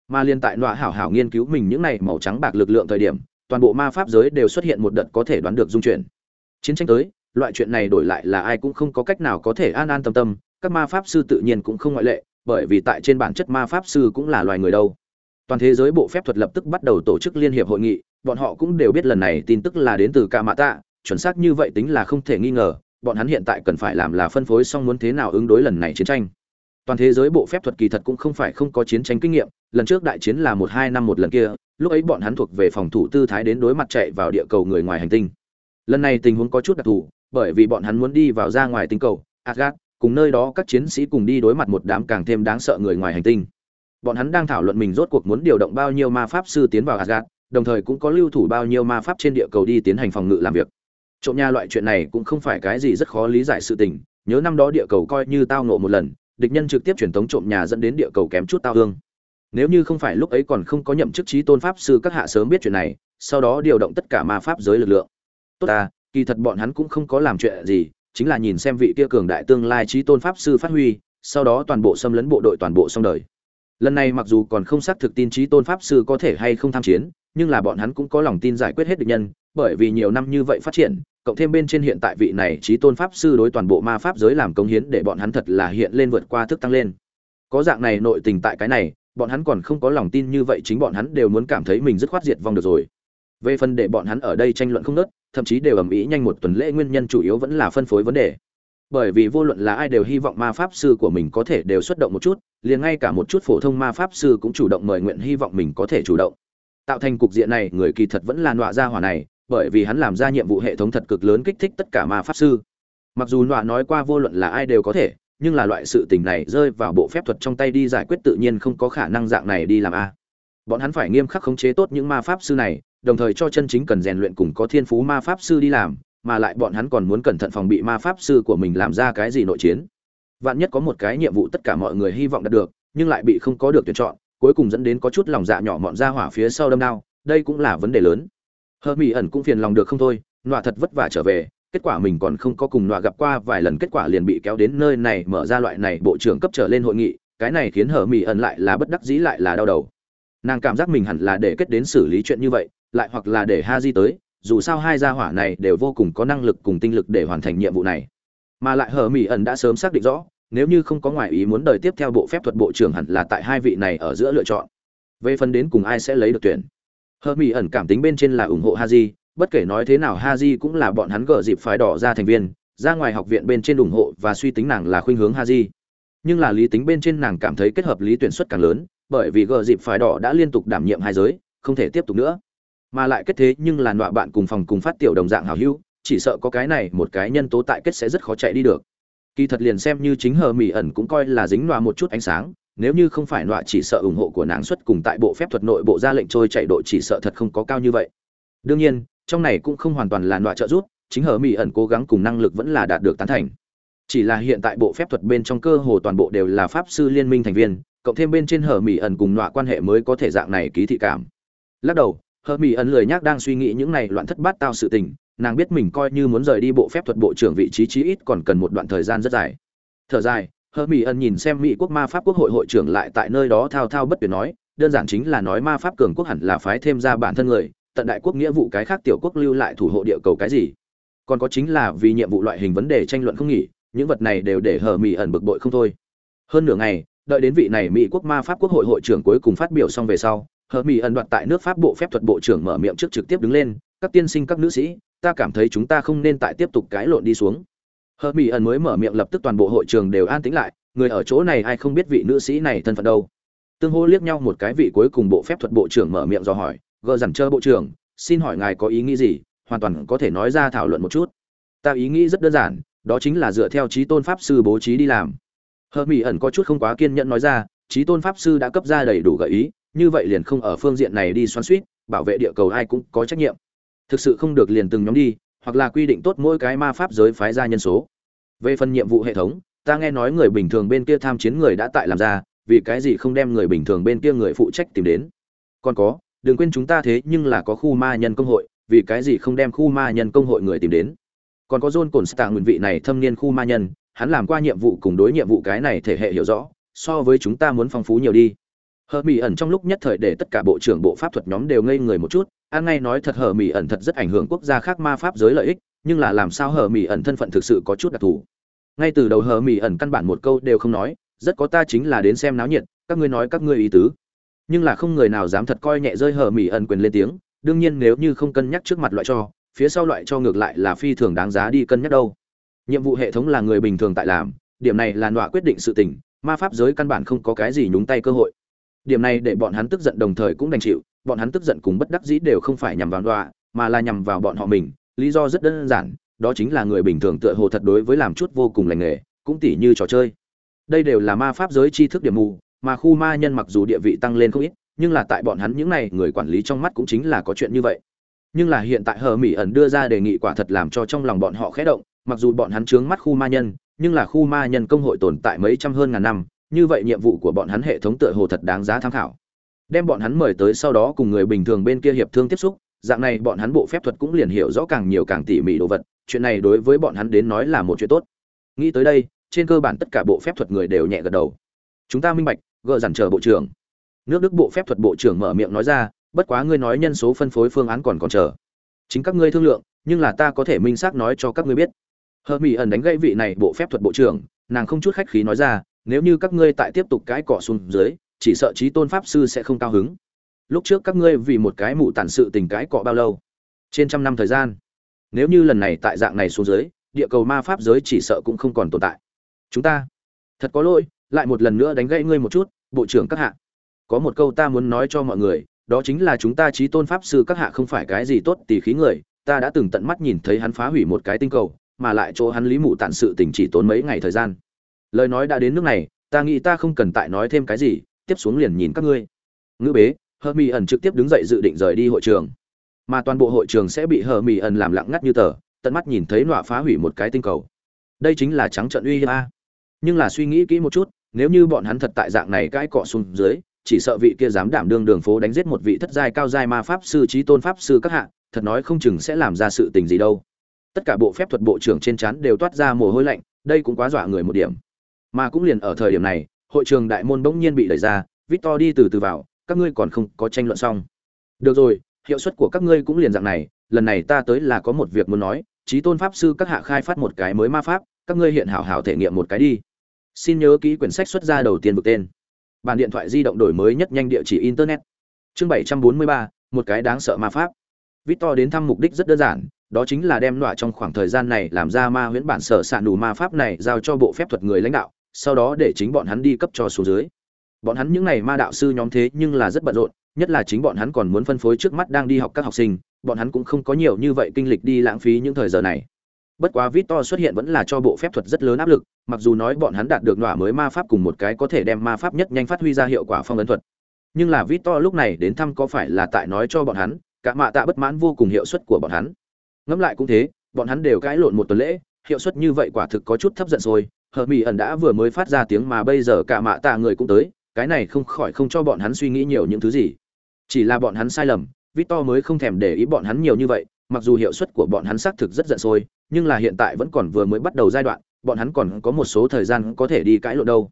Mà liên tại nọa hảo hảo nghiên cứu mình những này màu trắng bạc lực lượng thời điểm toàn bộ ma pháp giới đều xuất hiện một đợt có thể đoán được dung chuyển. Chiến tranh tới, loại chuyện này đổi lại là ai cũng không có cách nào có thể an an tâm tâm, các ma pháp sư tự nhiên cũng không ngoại lệ, bởi vì tại trên bản chất ma pháp sư cũng là loài người đâu. Toàn thế giới bộ phép thuật lập tức bắt đầu tổ chức liên hiệp hội nghị, bọn họ cũng đều biết lần này tin tức là đến từ ca mã tạ chuẩn xác như vậy tính là không thể nghi ngờ, bọn hắn hiện tại cần phải làm là phân phối xong muốn thế nào ứng đối lần này chiến tranh toàn thế giới bộ phép thuật kỳ thật cũng không phải không có chiến tranh kinh nghiệm lần trước đại chiến là một hai năm một lần kia lúc ấy bọn hắn thuộc về phòng thủ tư thái đến đối mặt chạy vào địa cầu người ngoài hành tinh. Lần này tình huống có chút đặc thù bởi vì bọn hắn muốn đi vào ra ngoài tinh cầu Asgard, cùng nơi đó các chiến sĩ cùng đi đối mặt một đám càng thêm đáng sợ người ngoài hành tinh. Bọn hắn đang thảo luận mình rốt cuộc muốn điều động bao nhiêu ma pháp sư tiến vào Asgard, đồng thời cũng có lưu thủ bao nhiêu ma pháp trên địa cầu đi tiến hành phòng ngự làm việc. Trộm nha loại chuyện này cũng không phải cái gì rất khó lý giải sự tình nhớ năm đó địa cầu coi như tao nộ một lần địch nhân trực tiếp truyền tống trộm nhà dẫn đến địa cầu kém chút tao hương nếu như không phải lúc ấy còn không có nhậm chức trí tôn pháp sư các hạ sớm biết chuyện này, sau đó điều động tất cả ma pháp giới lực lượng. Tốt ta, kỳ thật bọn hắn cũng không có làm chuyện gì, chính là nhìn xem vị kia cường đại tương lai trí tôn pháp sư phát huy, sau đó toàn bộ xâm lấn bộ đội toàn bộ xong đời. Lần này mặc dù còn không xác thực tin trí tôn pháp sư có thể hay không tham chiến, nhưng là bọn hắn cũng có lòng tin giải quyết hết địch nhân, bởi vì nhiều năm như vậy phát triển cộng thêm bên trên hiện tại vị này trí tôn pháp sư đối toàn bộ ma pháp giới làm công hiến để bọn hắn thật là hiện lên vượt qua thức tăng lên. Có dạng này nội tình tại cái này, bọn hắn còn không có lòng tin như vậy chính bọn hắn đều muốn cảm thấy mình dứt khoát diệt vong được rồi. Về phần để bọn hắn ở đây tranh luận không nớt thậm chí đều ầm ĩ nhanh một tuần lễ nguyên nhân chủ yếu vẫn là phân phối vấn đề. Bởi vì vô luận là ai đều hy vọng ma pháp sư của mình có thể đều xuất động một chút, liền ngay cả một chút phổ thông ma pháp sư cũng chủ động mời nguyện hy vọng mình có thể chủ động. Tạo thành cục diện này, người kỳ thật vẫn là nọa ra hỏa này bởi vì hắn làm ra nhiệm vụ hệ thống thật cực lớn kích thích tất cả ma pháp sư. Mặc dù nọa nói qua vô luận là ai đều có thể, nhưng là loại sự tình này rơi vào bộ phép thuật trong tay đi giải quyết tự nhiên không có khả năng dạng này đi làm a. Bọn hắn phải nghiêm khắc khống chế tốt những ma pháp sư này, đồng thời cho chân chính cần rèn luyện cùng có thiên phú ma pháp sư đi làm, mà lại bọn hắn còn muốn cẩn thận phòng bị ma pháp sư của mình làm ra cái gì nội chiến. Vạn nhất có một cái nhiệm vụ tất cả mọi người hy vọng đạt được, nhưng lại bị không có được tuyển chọn, cuối cùng dẫn đến có chút lòng dạ nhỏ mọn ra hỏa phía sau đâm đao, đây cũng là vấn đề lớn hờ mỹ ẩn cũng phiền lòng được không thôi, nọa thật vất vả trở về, kết quả mình còn không có cùng nọa gặp qua vài lần, kết quả liền bị kéo đến nơi này, mở ra loại này bộ trưởng cấp trở lên hội nghị, cái này khiến hờ mỹ ẩn lại là bất đắc dĩ lại là đau đầu. Nàng cảm giác mình hẳn là để kết đến xử lý chuyện như vậy, lại hoặc là để ha di tới, dù sao hai gia hỏa này đều vô cùng có năng lực cùng tinh lực để hoàn thành nhiệm vụ này. Mà lại hờ mỹ ẩn đã sớm xác định rõ, nếu như không có ngoại ý muốn đời tiếp theo bộ phép thuật bộ trưởng hẳn là tại hai vị này ở giữa lựa chọn. Về phần đến cùng ai sẽ lấy được tuyển? Hờ mỹ ẩn cảm tính bên trên là ủng hộ haji, bất kể nói thế nào haji cũng là bọn hắn gỡ dịp phái đỏ ra thành viên, ra ngoài học viện bên trên ủng hộ và suy tính nàng là khuynh hướng haji. Nhưng là lý tính bên trên nàng cảm thấy kết hợp lý tuyển xuất càng lớn, bởi vì gỡ dịp phái đỏ đã liên tục đảm nhiệm hai giới, không thể tiếp tục nữa. Mà lại kết thế nhưng là nọa bạn cùng phòng cùng phát tiểu đồng dạng hảo hữu, chỉ sợ có cái này một cái nhân tố tại kết sẽ rất khó chạy đi được. Kỳ thật liền xem như chính hờ mỹ ẩn cũng coi là dính nọa một chút ánh sáng nếu như không phải nọa chỉ sợ ủng hộ của nàng xuất cùng tại bộ phép thuật nội bộ ra lệnh trôi chạy độ chỉ sợ thật không có cao như vậy. Đương nhiên, trong này cũng không hoàn toàn là nọa trợ giúp, chính hờ mỹ ẩn cố gắng cùng năng lực vẫn là đạt được tán thành. Chỉ là hiện tại bộ phép thuật bên trong cơ hồ toàn bộ đều là pháp sư liên minh thành viên, cộng thêm bên trên hờ mỹ ẩn cùng nọa quan hệ mới có thể dạng này ký thị cảm. Lắc đầu, hờ mỹ ẩn lười nhác đang suy nghĩ những này loạn thất bát tao sự tình, nàng biết mình coi như muốn rời đi bộ phép thuật bộ trưởng vị trí chí ít còn cần một đoạn thời gian rất dài. Thở dài hờ mỹ ẩn nhìn xem mỹ quốc ma pháp quốc hội hội trưởng lại tại nơi đó thao thao bất tuyệt nói, đơn giản chính là nói ma pháp cường quốc hẳn là phái thêm ra bản thân người, tận đại quốc nghĩa vụ cái khác tiểu quốc lưu lại thủ hộ địa cầu cái gì. Còn có chính là vì nhiệm vụ loại hình vấn đề tranh luận không nghỉ, những vật này đều để hờ mỹ ẩn bực bội không thôi. Hơn nửa ngày, đợi đến vị này mỹ quốc ma pháp quốc hội hội trưởng cuối cùng phát biểu xong về sau, hờ mỹ ẩn đoạt tại nước pháp bộ phép thuật bộ trưởng mở miệng trước trực tiếp đứng lên, các tiên sinh, các nữ sĩ, ta cảm thấy chúng ta không nên tại tiếp tục cái lộn đi xuống hờ mỹ ẩn mới mở miệng lập tức toàn bộ hội trường đều an tĩnh lại, người ở chỗ này ai không biết vị nữ sĩ này thân phận đâu. Tương hô liếc nhau một cái vị cuối cùng bộ phép thuật bộ trưởng mở miệng do hỏi, gờ dằn trơ bộ trưởng, xin hỏi ngài có ý nghĩ gì? Hoàn toàn có thể nói ra thảo luận một chút. Ta ý nghĩ rất đơn giản, đó chính là dựa theo trí tôn pháp sư bố trí đi làm. Hờ mỹ ẩn có chút không quá kiên nhẫn nói ra, trí tôn pháp sư đã cấp ra đầy đủ gợi ý, như vậy liền không ở phương diện này đi xoắn suýt, bảo vệ địa cầu ai cũng có trách nhiệm. Thực sự không được liền từng nhóm đi hoặc là quy định tốt mỗi cái ma pháp giới phái ra nhân số. Về phần nhiệm vụ hệ thống, ta nghe nói người bình thường bên kia tham chiến người đã tại làm ra, vì cái gì không đem người bình thường bên kia người phụ trách tìm đến? Còn có, đừng quên chúng ta thế nhưng là có khu ma nhân công hội, vì cái gì không đem khu ma nhân công hội người tìm đến? Còn có john cồn stạng nguyện vị này thâm niên khu ma nhân, hắn làm qua nhiệm vụ cùng đối nhiệm vụ cái này thể hệ hiểu rõ, so với chúng ta muốn phong phú nhiều đi hờ mỹ ẩn trong lúc nhất thời để tất cả bộ trưởng bộ pháp thuật nhóm đều ngây người một chút. An ngay nói thật hờ mỹ ẩn thật rất ảnh hưởng quốc gia khác ma pháp giới lợi ích, nhưng là làm sao hờ mỹ ẩn thân phận thực sự có chút đặc thù? Ngay từ đầu hờ mỹ ẩn căn bản một câu đều không nói, rất có ta chính là đến xem náo nhiệt, các ngươi nói các ngươi ý tứ. Nhưng là không người nào dám thật coi nhẹ rơi hờ mỹ ẩn quyền lên tiếng, đương nhiên nếu như không cân nhắc trước mặt loại cho, phía sau loại cho ngược lại là phi thường đáng giá đi cân nhắc đâu. Nhiệm vụ hệ thống là người bình thường tại làm, điểm này là nọa quyết định sự tình, ma pháp giới căn bản không có cái gì nhúng tay cơ hội điểm này để bọn hắn tức giận đồng thời cũng đành chịu bọn hắn tức giận cùng bất đắc dĩ đều không phải nhằm vào đọa, mà là nhằm vào bọn họ mình. Lý do rất đơn giản đó chính là người bình thường tựa hồ thật đối với làm chút vô cùng lành nghề cũng tỉ như trò chơi. Đây đều là ma pháp giới tri thức điểm mù mà khu ma nhân mặc dù địa vị tăng lên không ít nhưng là tại bọn hắn những này người quản lý trong mắt cũng chính là có chuyện như vậy. Nhưng là hiện tại hờ mỹ ẩn đưa ra đề nghị quả thật làm cho trong lòng bọn họ khẽ động mặc dù bọn hắn trướng mắt khu ma nhân nhưng là khu ma nhân công hội tồn tại mấy trăm hơn ngàn năm như vậy nhiệm vụ của bọn hắn hệ thống tựa hồ thật đáng giá tham khảo. Đem bọn hắn mời tới sau đó cùng người bình thường bên kia hiệp thương tiếp xúc, dạng này bọn hắn bộ phép thuật cũng liền hiểu rõ càng nhiều càng tỉ mỉ đồ vật, chuyện này đối với bọn hắn đến nói là một chuyện tốt. Nghĩ tới đây, trên cơ bản tất cả bộ phép thuật người đều nhẹ gật đầu. Chúng ta minh bạch gợ dằn chờ bộ trưởng. Nước đức bộ phép thuật bộ trưởng mở miệng nói ra, bất quá ngươi nói nhân số phân phối phương án còn còn chờ. Chính các ngươi thương lượng, nhưng là ta có thể minh xác nói cho các ngươi biết. Hờ mỹ ẩn đánh gãy vị này bộ phép thuật bộ trưởng, nàng không chút khách khí nói ra nếu như các ngươi tại tiếp tục cái cỏ xuống dưới, chỉ sợ trí tôn pháp sư sẽ không cao hứng. Lúc trước các ngươi vì một cái mụ tản sự tình cái cọ bao lâu? Trên trăm năm thời gian. Nếu như lần này tại dạng này xuống dưới, địa cầu ma pháp giới chỉ sợ cũng không còn tồn tại. Chúng ta, thật có lỗi, lại một lần nữa đánh gãy ngươi một chút, bộ trưởng các hạ. Có một câu ta muốn nói cho mọi người, đó chính là chúng ta trí tôn pháp sư các hạ không phải cái gì tốt tỉ khí người, ta đã từng tận mắt nhìn thấy hắn phá hủy một cái tinh cầu, mà lại chỗ hắn lý mụ tản sự tình chỉ tốn mấy ngày thời gian lời nói đã đến nước này, ta nghĩ ta không cần tại nói thêm cái gì, tiếp xuống liền nhìn các ngươi. Ngữ bế hờ mỹ ẩn trực tiếp đứng dậy dự định rời đi hội trường. Mà toàn bộ hội trường sẽ bị hờ mỹ ẩn làm lặng ngắt như tờ, tận mắt nhìn thấy nọa phá hủy một cái tinh cầu. Đây chính là trắng trận uy hiếp a. Nhưng là suy nghĩ kỹ một chút, nếu như bọn hắn thật tại dạng này cãi cọ xuống dưới, chỉ sợ vị kia dám đảm đương đường phố đánh giết một vị thất giai cao giai ma pháp sư trí tôn pháp sư các hạ, thật nói không chừng sẽ làm ra sự tình gì đâu. Tất cả bộ phép thuật bộ trưởng trên chắn đều toát ra mồ hôi lạnh, đây cũng quá dọa người một điểm mà cũng liền ở thời điểm này, hội trường đại môn bỗng nhiên bị đẩy ra, victor đi từ từ vào, các ngươi còn không có tranh luận xong. Được rồi, hiệu suất của các ngươi cũng liền dạng này, lần này ta tới là có một việc muốn nói trí tôn pháp sư các hạ khai phát một cái mới ma pháp, các ngươi hiện hảo hảo thể nghiệm một cái đi. Xin nhớ ký quyển sách xuất ra đầu tiên vực tên. Bản điện thoại di động đổi mới nhất nhanh địa chỉ internet. Chương bảy trăm bốn mươi ba, một cái đáng sợ ma pháp. Victor đến thăm mục đích rất đơn giản, đó chính là đem loại trong khoảng thời gian này làm ra ma huyễn bản sở sạn đủ ma pháp này giao cho bộ phép thuật người lãnh đạo sau đó để chính bọn hắn đi cấp cho số dưới. Bọn hắn những này ma đạo sư nhóm thế nhưng là rất bận rộn, nhất là chính bọn hắn còn muốn phân phối trước mắt đang đi học các học sinh, bọn hắn cũng không có nhiều như vậy kinh lịch đi lãng phí những thời giờ này. Bất quá victor xuất hiện vẫn là cho bộ phép thuật rất lớn áp lực, mặc dù nói bọn hắn đạt được nọa mới ma pháp cùng một cái có thể đem ma pháp nhất nhanh phát huy ra hiệu quả phong ấn thuật. Nhưng là victor lúc này đến thăm có phải là tại nói cho bọn hắn, cả mạ tạ bất mãn vô cùng hiệu suất của bọn hắn. Ngẫm lại cũng thế, bọn hắn đều cãi lộn một tuần lễ, hiệu suất như vậy quả thực có chút thấp giận rồi hờ mỹ ẩn đã vừa mới phát ra tiếng mà bây giờ cả mạ tạ người cũng tới, cái này không khỏi không cho bọn hắn suy nghĩ nhiều những thứ gì. Chỉ là bọn hắn sai lầm, victor mới không thèm để ý bọn hắn nhiều như vậy, mặc dù hiệu suất của bọn hắn xác thực rất giận sôi, nhưng là hiện tại vẫn còn vừa mới bắt đầu giai đoạn, bọn hắn còn có một số thời gian có thể đi cãi lộn đâu.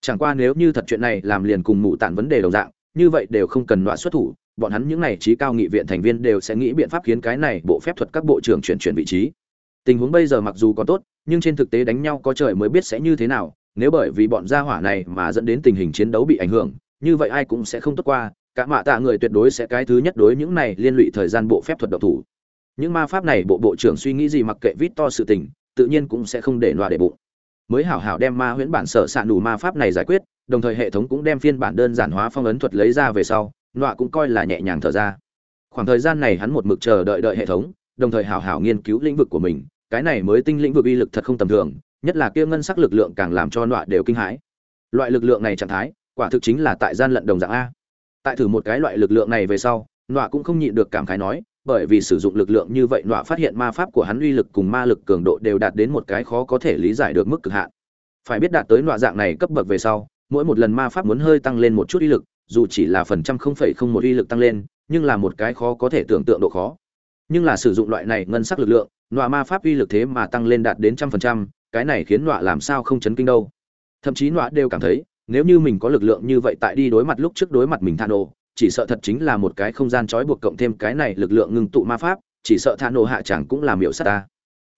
Chẳng qua nếu như thật chuyện này làm liền cùng mụ tản vấn đề đồng dạng, như vậy đều không cần loại xuất thủ, bọn hắn những này trí cao nghị viện thành viên đều sẽ nghĩ biện pháp khiến cái này bộ phép thuật các bộ trưởng chuyển chuyển vị trí. Tình huống bây giờ mặc dù còn tốt nhưng trên thực tế đánh nhau có trời mới biết sẽ như thế nào, nếu bởi vì bọn gia hỏa này mà dẫn đến tình hình chiến đấu bị ảnh hưởng, như vậy ai cũng sẽ không tốt qua, cả mạ tạ người tuyệt đối sẽ cái thứ nhất đối những này liên lụy thời gian bộ phép thuật độc thủ. Những ma pháp này bộ bộ trưởng suy nghĩ gì mặc kệ vít to sự tình, tự nhiên cũng sẽ không để loa để bụng. Mới hảo hảo đem ma huyễn bản sở s ạ ma pháp này giải quyết, đồng thời hệ thống cũng đem phiên bản đơn giản hóa phong ấn thuật lấy ra về sau loa cũng coi là nhẹ nhàng thở ra. Khoảng thời gian này hắn một mực chờ đợi đợi hệ thống, đồng thời hảo hảo nghiên cứu lĩnh vực của mình cái này mới tinh lĩnh vực uy lực thật không tầm thường, nhất là kia ngân sắc lực lượng càng làm cho nọa đều kinh hãi. Loại lực lượng này trạng thái, quả thực chính là tại gian lận đồng dạng a. Tại thử một cái loại lực lượng này về sau, nọa cũng không nhịn được cảm khái nói, bởi vì sử dụng lực lượng như vậy nọa phát hiện ma pháp của hắn uy lực cùng ma lực cường độ đều đạt đến một cái khó có thể lý giải được mức cực hạn. Phải biết đạt tới nọa dạng này cấp bậc về sau, mỗi một lần ma pháp muốn hơi tăng lên một chút uy lực, dù chỉ là phần trăm không phẩy không một uy lực tăng lên, nhưng là một cái khó có thể tưởng tượng độ khó. Nhưng là sử dụng loại này ngân sắc lực lượng nọa ma pháp uy lực thế mà tăng lên đạt đến trăm phần trăm, cái này khiến nọa làm sao không chấn kinh đâu. Thậm chí nọa đều cảm thấy, nếu như mình có lực lượng như vậy tại đi đối mặt lúc trước đối mặt mình than nổ chỉ sợ thật chính là một cái không gian trói buộc cộng thêm cái này lực lượng ngưng tụ ma pháp, chỉ sợ than nổ hạ chẳng cũng làm hiệu sát ta.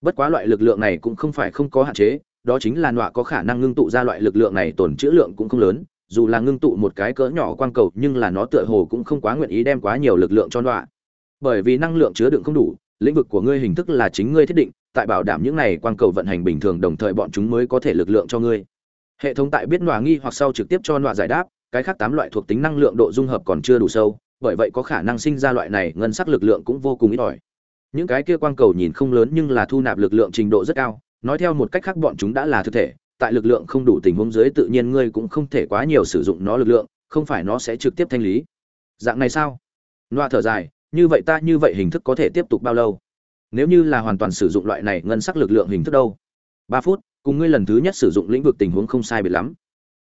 Bất quá loại lực lượng này cũng không phải không có hạn chế, đó chính là nọa có khả năng ngưng tụ ra loại lực lượng này tổn chữ lượng cũng không lớn, dù là ngưng tụ một cái cỡ nhỏ quang cầu, nhưng là nó tựa hồ cũng không quá nguyện ý đem quá nhiều lực lượng cho nọa. Bởi vì năng lượng chứa đựng không đủ lĩnh vực của ngươi hình thức là chính ngươi thiết định, tại bảo đảm những này quang cầu vận hành bình thường đồng thời bọn chúng mới có thể lực lượng cho ngươi. Hệ thống tại biết nọa nghi hoặc sau trực tiếp cho nọa giải đáp, cái khác tám loại thuộc tính năng lượng độ dung hợp còn chưa đủ sâu, bởi vậy có khả năng sinh ra loại này ngân sắc lực lượng cũng vô cùng ít ỏi. Những cái kia quang cầu nhìn không lớn nhưng là thu nạp lực lượng trình độ rất cao, nói theo một cách khác bọn chúng đã là thực thể, tại lực lượng không đủ tình huống dưới tự nhiên ngươi cũng không thể quá nhiều sử dụng nó lực lượng, không phải nó sẽ trực tiếp thanh lý. Dạng này sao? Loa thở dài như vậy ta như vậy hình thức có thể tiếp tục bao lâu? Nếu như là hoàn toàn sử dụng loại này ngân sắc lực lượng hình thức đâu? Ba phút, cùng ngươi lần thứ nhất sử dụng lĩnh vực tình huống không sai biệt lắm.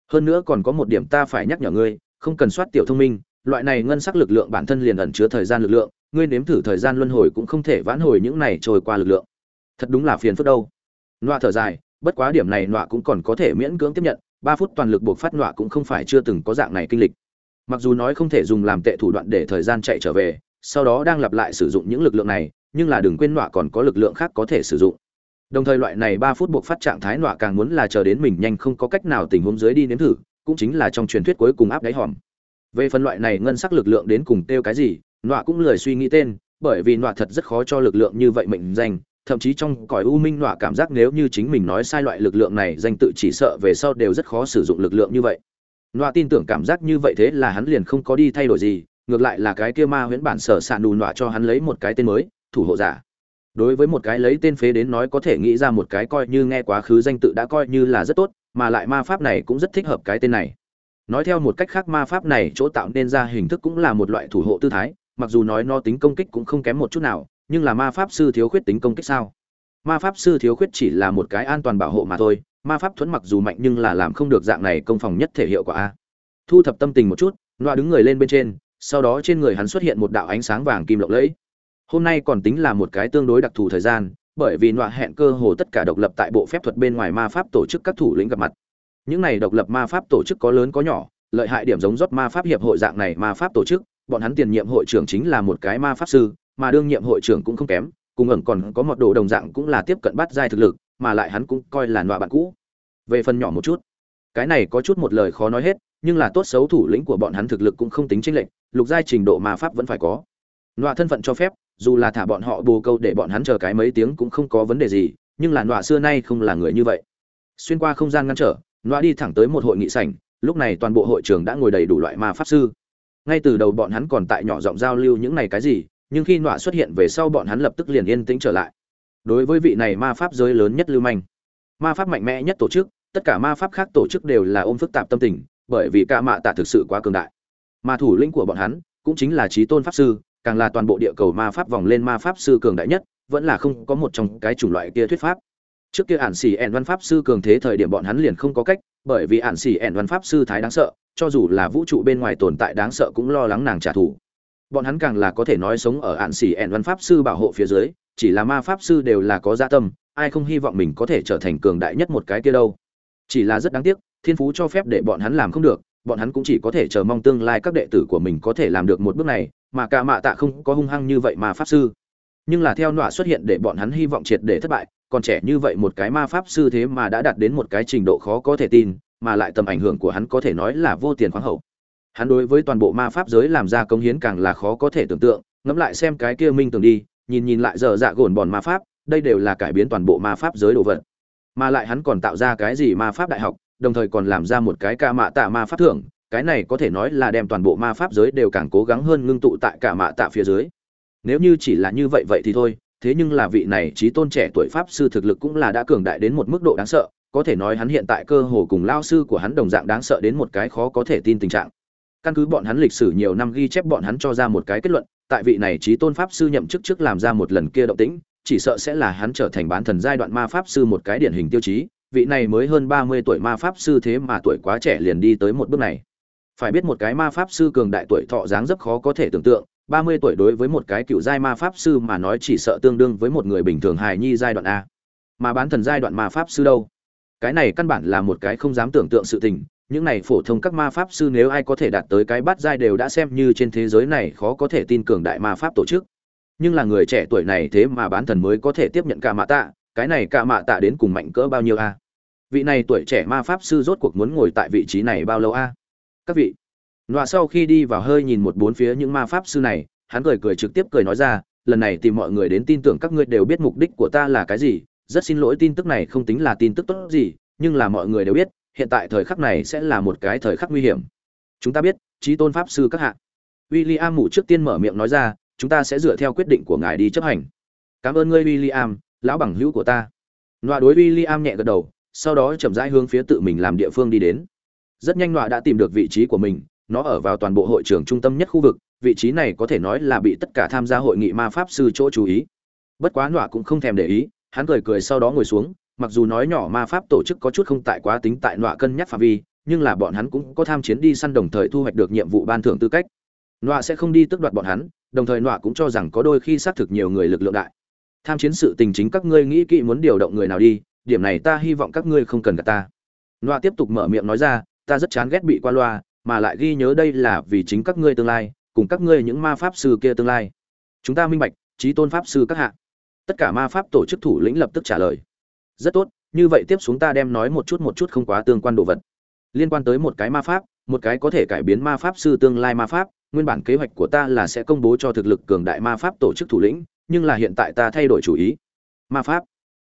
Hơn nữa còn có một điểm ta phải nhắc nhở ngươi, không cần soát tiểu thông minh, loại này ngân sắc lực lượng bản thân liền ẩn chứa thời gian lực lượng, ngươi nếm thử thời gian luân hồi cũng không thể vãn hồi những này trôi qua lực lượng. Thật đúng là phiền phức đâu. Nọa thở dài, bất quá điểm này nọa cũng còn có thể miễn cưỡng tiếp nhận, ba phút toàn lực buộc phát nọa cũng không phải chưa từng có dạng này kinh lịch. Mặc dù nói không thể dùng làm tệ thủ đoạn để thời gian chạy trở về sau đó đang lặp lại sử dụng những lực lượng này, nhưng là đừng quên nọa còn có lực lượng khác có thể sử dụng. Đồng thời loại này ba phút buộc phát trạng thái nọa càng muốn là chờ đến mình nhanh không có cách nào tình huống dưới đi nếm thử, cũng chính là trong truyền thuyết cuối cùng áp đáy hòm. Về phần loại này ngân sắc lực lượng đến cùng tiêu cái gì, nọa cũng lười suy nghĩ tên, bởi vì nọa thật rất khó cho lực lượng như vậy mệnh danh, thậm chí trong cõi u minh nọa cảm giác nếu như chính mình nói sai loại lực lượng này, danh tự chỉ sợ về sau đều rất khó sử dụng lực lượng như vậy. Nọa tin tưởng cảm giác như vậy thế là hắn liền không có đi thay đổi gì ngược lại là cái kia ma huyễn bản sở s ạ nù nọa cho hắn lấy một cái tên mới, thủ hộ giả. Đối với một cái lấy tên phế đến nói có thể nghĩ ra một cái coi như nghe quá khứ danh tự đã coi như là rất tốt, mà lại ma pháp này cũng rất thích hợp cái tên này. Nói theo một cách khác ma pháp này chỗ tạo nên ra hình thức cũng là một loại thủ hộ tư thái, mặc dù nói nó tính công kích cũng không kém một chút nào, nhưng là ma pháp sư thiếu khuyết tính công kích sao? Ma pháp sư thiếu khuyết chỉ là một cái an toàn bảo hộ mà thôi, ma pháp thuẫn mặc dù mạnh nhưng là làm không được dạng này công phòng nhất thể hiệu quả a. Thu thập tâm tình một chút loa đứng người lên bên trên sau đó trên người hắn xuất hiện một đạo ánh sáng vàng kim lộng lẫy. Hôm nay còn tính là một cái tương đối đặc thù thời gian, bởi vì nọa hẹn cơ hồ tất cả độc lập tại bộ phép thuật bên ngoài ma pháp tổ chức các thủ lĩnh gặp mặt. Những này độc lập ma pháp tổ chức có lớn có nhỏ, lợi hại điểm giống rót ma pháp hiệp hội dạng này ma pháp tổ chức, bọn hắn tiền nhiệm hội trưởng chính là một cái ma pháp sư, mà đương nhiệm hội trưởng cũng không kém, cùng ẩn còn có một đồ đồng dạng cũng là tiếp cận bắt giai thực lực, mà lại hắn cũng coi là nọa bạn cũ. Về phần nhỏ một chút, cái này có chút một lời khó nói hết nhưng là tốt xấu thủ lĩnh của bọn hắn thực lực cũng không tính chênh lệch, lục giai trình độ mà pháp vẫn phải có. Nọa thân phận cho phép, dù là thả bọn họ bù câu để bọn hắn chờ cái mấy tiếng cũng không có vấn đề gì, nhưng là nọa xưa nay không là người như vậy. Xuyên qua không gian ngăn trở, nọa đi thẳng tới một hội nghị sảnh, lúc này toàn bộ hội trường đã ngồi đầy đủ loại ma pháp sư. Ngay từ đầu bọn hắn còn tại nhỏ giọng giao lưu những này cái gì, nhưng khi nọa xuất hiện về sau bọn hắn lập tức liền yên tĩnh trở lại. Đối với vị này ma pháp giới lớn nhất lưu manh, ma pháp mạnh mẽ nhất tổ chức, tất cả ma pháp khác tổ chức đều là ôm phức tạp tâm tình bởi vì ca mạ tạ thực sự quá cường đại. Ma thủ lĩnh của bọn hắn cũng chính là trí tôn pháp sư, càng là toàn bộ địa cầu ma pháp vòng lên ma pháp sư cường đại nhất, vẫn là không có một trong cái chủng loại kia thuyết pháp. Trước kia ản xỉ ẻn văn pháp sư cường thế thời điểm bọn hắn liền không có cách, bởi vì ản xỉ ẻn văn pháp sư thái đáng sợ, cho dù là vũ trụ bên ngoài tồn tại đáng sợ cũng lo lắng nàng trả thù. Bọn hắn càng là có thể nói sống ở ản xỉ ẻn văn pháp sư bảo hộ phía dưới, chỉ là ma pháp sư đều là có gia dạ tâm, ai không hy vọng mình có thể trở thành cường đại nhất một cái kia đâu. Chỉ là rất đáng tiếc thiên phú cho phép để bọn hắn làm không được, bọn hắn cũng chỉ có thể chờ mong tương lai các đệ tử của mình có thể làm được một bước này, mà cả mạ tạ không có hung hăng như vậy mà pháp sư. Nhưng là theo nọa xuất hiện để bọn hắn hy vọng triệt để thất bại, còn trẻ như vậy một cái ma pháp sư thế mà đã đạt đến một cái trình độ khó có thể tin, mà lại tầm ảnh hưởng của hắn có thể nói là vô tiền khoáng hậu. Hắn đối với toàn bộ ma pháp giới làm ra công hiến càng là khó có thể tưởng tượng, ngẫm lại xem cái kia minh tưởng đi, nhìn nhìn lại giờ dạ gồn bòn ma pháp, đây đều là cải biến toàn bộ ma pháp giới đồ vật. Mà lại hắn còn tạo ra cái gì ma pháp đại học đồng thời còn làm ra một cái ca mạ tạ ma pháp thưởng, cái này có thể nói là đem toàn bộ ma pháp giới đều càng cố gắng hơn ngưng tụ tại cả mạ tạ phía dưới. Nếu như chỉ là như vậy vậy thì thôi, thế nhưng là vị này trí tôn trẻ tuổi pháp sư thực lực cũng là đã cường đại đến một mức độ đáng sợ, có thể nói hắn hiện tại cơ hồ cùng lao sư của hắn đồng dạng đáng sợ đến một cái khó có thể tin tình trạng. Căn cứ bọn hắn lịch sử nhiều năm ghi chép bọn hắn cho ra một cái kết luận, tại vị này trí tôn pháp sư nhậm chức trước làm ra một lần kia động tĩnh, chỉ sợ sẽ là hắn trở thành bán thần giai đoạn ma pháp sư một cái điển hình tiêu chí vị này mới hơn ba mươi tuổi ma pháp sư thế mà tuổi quá trẻ liền đi tới một bước này. Phải biết một cái ma pháp sư cường đại tuổi thọ dáng rất khó có thể tưởng tượng, ba mươi tuổi đối với một cái cựu giai ma pháp sư mà nói chỉ sợ tương đương với một người bình thường hài nhi giai đoạn a. Mà bán thần giai đoạn ma pháp sư đâu? Cái này căn bản là một cái không dám tưởng tượng sự tình, những này phổ thông các ma pháp sư nếu ai có thể đạt tới cái bát giai đều đã xem như trên thế giới này khó có thể tin cường đại ma pháp tổ chức. Nhưng là người trẻ tuổi này thế mà bán thần mới có thể tiếp nhận cả mạ tạ, cái này cả mạ tạ đến cùng mạnh cỡ bao nhiêu a? Vị này tuổi trẻ ma pháp sư rốt cuộc muốn ngồi tại vị trí này bao lâu a? Các vị. Loạ sau khi đi vào hơi nhìn một bốn phía những ma pháp sư này, hắn cười cười trực tiếp cười nói ra, lần này tìm mọi người đến tin tưởng các ngươi đều biết mục đích của ta là cái gì, rất xin lỗi tin tức này không tính là tin tức tốt gì, nhưng là mọi người đều biết, hiện tại thời khắc này sẽ là một cái thời khắc nguy hiểm. Chúng ta biết, trí tôn pháp sư các hạ. W i l l i am mụ trước tiên mở miệng nói ra, chúng ta sẽ dựa theo quyết định của ngài đi chấp hành. Cảm ơn ngươi w i l l i am lão bằng hữu của ta. Loạ đối w i l l i am nhẹ gật đầu sau đó chậm rãi hướng phía tự mình làm địa phương đi đến. Rất nhanh nọa đã tìm được vị trí của mình, nó ở vào toàn bộ hội trường trung tâm nhất khu vực, vị trí này có thể nói là bị tất cả tham gia hội nghị ma pháp sư chỗ chú ý. Bất quá nọa cũng không thèm để ý, hắn cười cười sau đó ngồi xuống, mặc dù nói nhỏ ma pháp tổ chức có chút không tại quá tính tại nọa cân nhắc phạm vi, nhưng là bọn hắn cũng có tham chiến đi săn đồng thời thu hoạch được nhiệm vụ ban thưởng tư cách. Nọa sẽ không đi tước đoạt bọn hắn, đồng thời nọa cũng cho rằng có đôi khi xác thực nhiều người lực lượng đại. Tham chiến sự tình chính các ngươi nghĩ kỹ muốn điều động người nào đi điểm này ta hy vọng các ngươi không cần gặp ta. Nọa tiếp tục mở miệng nói ra, ta rất chán ghét bị qua loa, mà lại ghi nhớ đây là vì chính các ngươi tương lai, cùng các ngươi những ma pháp sư kia tương lai. Chúng ta minh bạch, trí tôn pháp sư các hạ. Tất cả ma pháp tổ chức thủ lĩnh lập tức trả lời. Rất tốt, như vậy tiếp xuống ta đem nói một chút một chút không quá tương quan đồ vật. Liên quan tới một cái ma pháp, một cái có thể cải biến ma pháp sư tương lai ma pháp, nguyên bản kế hoạch của ta là sẽ công bố cho thực lực cường đại ma pháp tổ chức thủ lĩnh, nhưng là hiện tại ta thay đổi chủ ý. Ma pháp?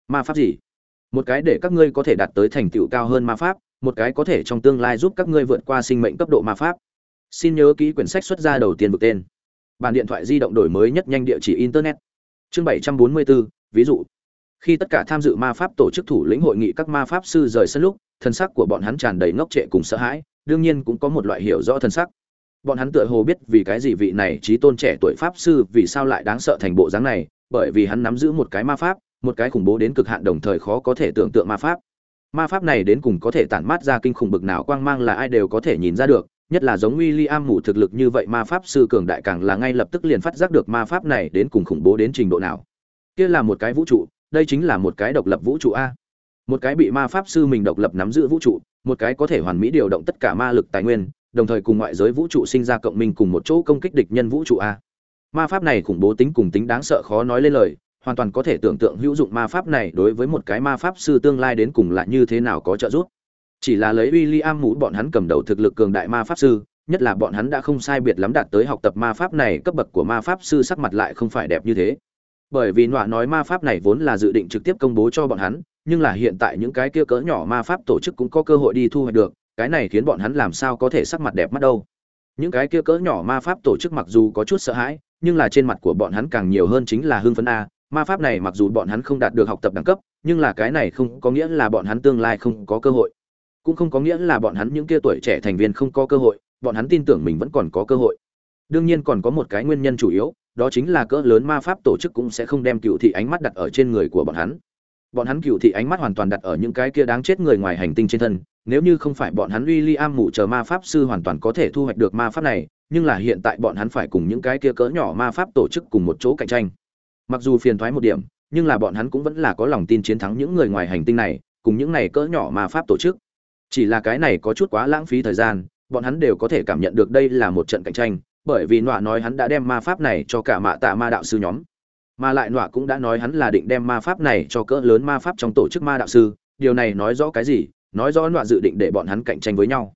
Ma pháp gì? Một cái để các ngươi có thể đạt tới thành tựu cao hơn ma pháp một cái có thể trong tương lai giúp các ngươi vượt qua sinh mệnh cấp độ ma pháp. Xin nhớ ký quyển sách xuất ra đầu tiên vực tên. Bàn điện thoại di động đổi mới nhất nhanh địa chỉ internet. Chương 744, ví dụ. Khi tất cả tham dự ma pháp tổ chức thủ lĩnh hội nghị các ma pháp sư rời sân lúc thân sắc của bọn hắn tràn đầy ngốc trệ cùng sợ hãi đương nhiên cũng có một loại hiểu rõ thân sắc. Bọn hắn tựa hồ biết vì cái gì vị này trí tôn trẻ tuổi pháp sư vì sao lại đáng sợ thành bộ dáng này bởi vì hắn nắm giữ một cái ma pháp một cái khủng bố đến cực hạn đồng thời khó có thể tưởng tượng ma pháp ma pháp này đến cùng có thể tản mát ra kinh khủng bực nào quang mang là ai đều có thể nhìn ra được nhất là giống William mù thực lực như vậy ma pháp sư cường đại càng là ngay lập tức liền phát giác được ma pháp này đến cùng khủng bố đến trình độ nào. Kia là một cái vũ trụ, đây chính là một cái độc lập vũ trụ a. Một cái bị ma pháp sư mình độc lập nắm giữ vũ trụ, một cái có thể hoàn mỹ điều động tất cả ma lực tài nguyên, đồng thời cùng ngoại giới vũ trụ sinh ra cộng minh cùng một chỗ công kích địch nhân vũ trụ a. Ma pháp này khủng bố tính cùng tính đáng sợ khó nói lên lời, hoàn toàn có thể tưởng tượng hữu dụng ma pháp này đối với một cái ma pháp sư tương lai đến cùng là như thế nào có trợ giúp chỉ là lấy William mũ bọn hắn cầm đầu thực lực cường đại ma pháp sư, nhất là bọn hắn đã không sai biệt lắm đạt tới học tập ma pháp này, cấp bậc của ma pháp sư sắc mặt lại không phải đẹp như thế. Bởi vì nọa nói ma pháp này vốn là dự định trực tiếp công bố cho bọn hắn, nhưng là hiện tại những cái kia cỡ nhỏ ma pháp tổ chức cũng có cơ hội đi thu hoạch được, cái này khiến bọn hắn làm sao có thể sắc mặt đẹp mắt đâu. Những cái kia cỡ nhỏ ma pháp tổ chức mặc dù có chút sợ hãi, nhưng là trên mặt của bọn hắn càng nhiều hơn chính là hưng phấn a, ma pháp này mặc dù bọn hắn không đạt được học tập đẳng cấp, nhưng là cái này không có nghĩa là bọn hắn tương lai không có cơ hội. Cũng không có nghĩa là bọn hắn những kia tuổi trẻ thành viên không có cơ hội bọn hắn tin tưởng mình vẫn còn có cơ hội. Đương nhiên còn có một cái nguyên nhân chủ yếu đó chính là cỡ lớn ma pháp tổ chức cũng sẽ không đem cựu thị ánh mắt đặt ở trên người của bọn hắn. Bọn hắn cựu thị ánh mắt hoàn toàn đặt ở những cái kia đáng chết người ngoài hành tinh trên thân nếu như không phải bọn hắn uy li am mụ chờ ma pháp sư hoàn toàn có thể thu hoạch được ma pháp này nhưng là hiện tại bọn hắn phải cùng những cái kia cỡ nhỏ ma pháp tổ chức cùng một chỗ cạnh tranh mặc dù phiền thoái một điểm, nhưng là bọn hắn cũng vẫn là có lòng tin chiến thắng những người ngoài hành tinh này, cùng những này cỡ nhỏ mà pháp tổ chức. Chỉ là cái này có chút quá lãng phí thời gian, bọn hắn đều có thể cảm nhận được đây là một trận cạnh tranh, bởi vì nọa nói hắn đã đem ma pháp này cho cả mạ tạ ma đạo sư nhóm. Mà lại nọa cũng đã nói hắn là định đem ma pháp này cho cỡ lớn ma pháp trong tổ chức ma đạo sư, điều này nói rõ cái gì? Nói rõ nọa dự định để bọn hắn cạnh tranh với nhau.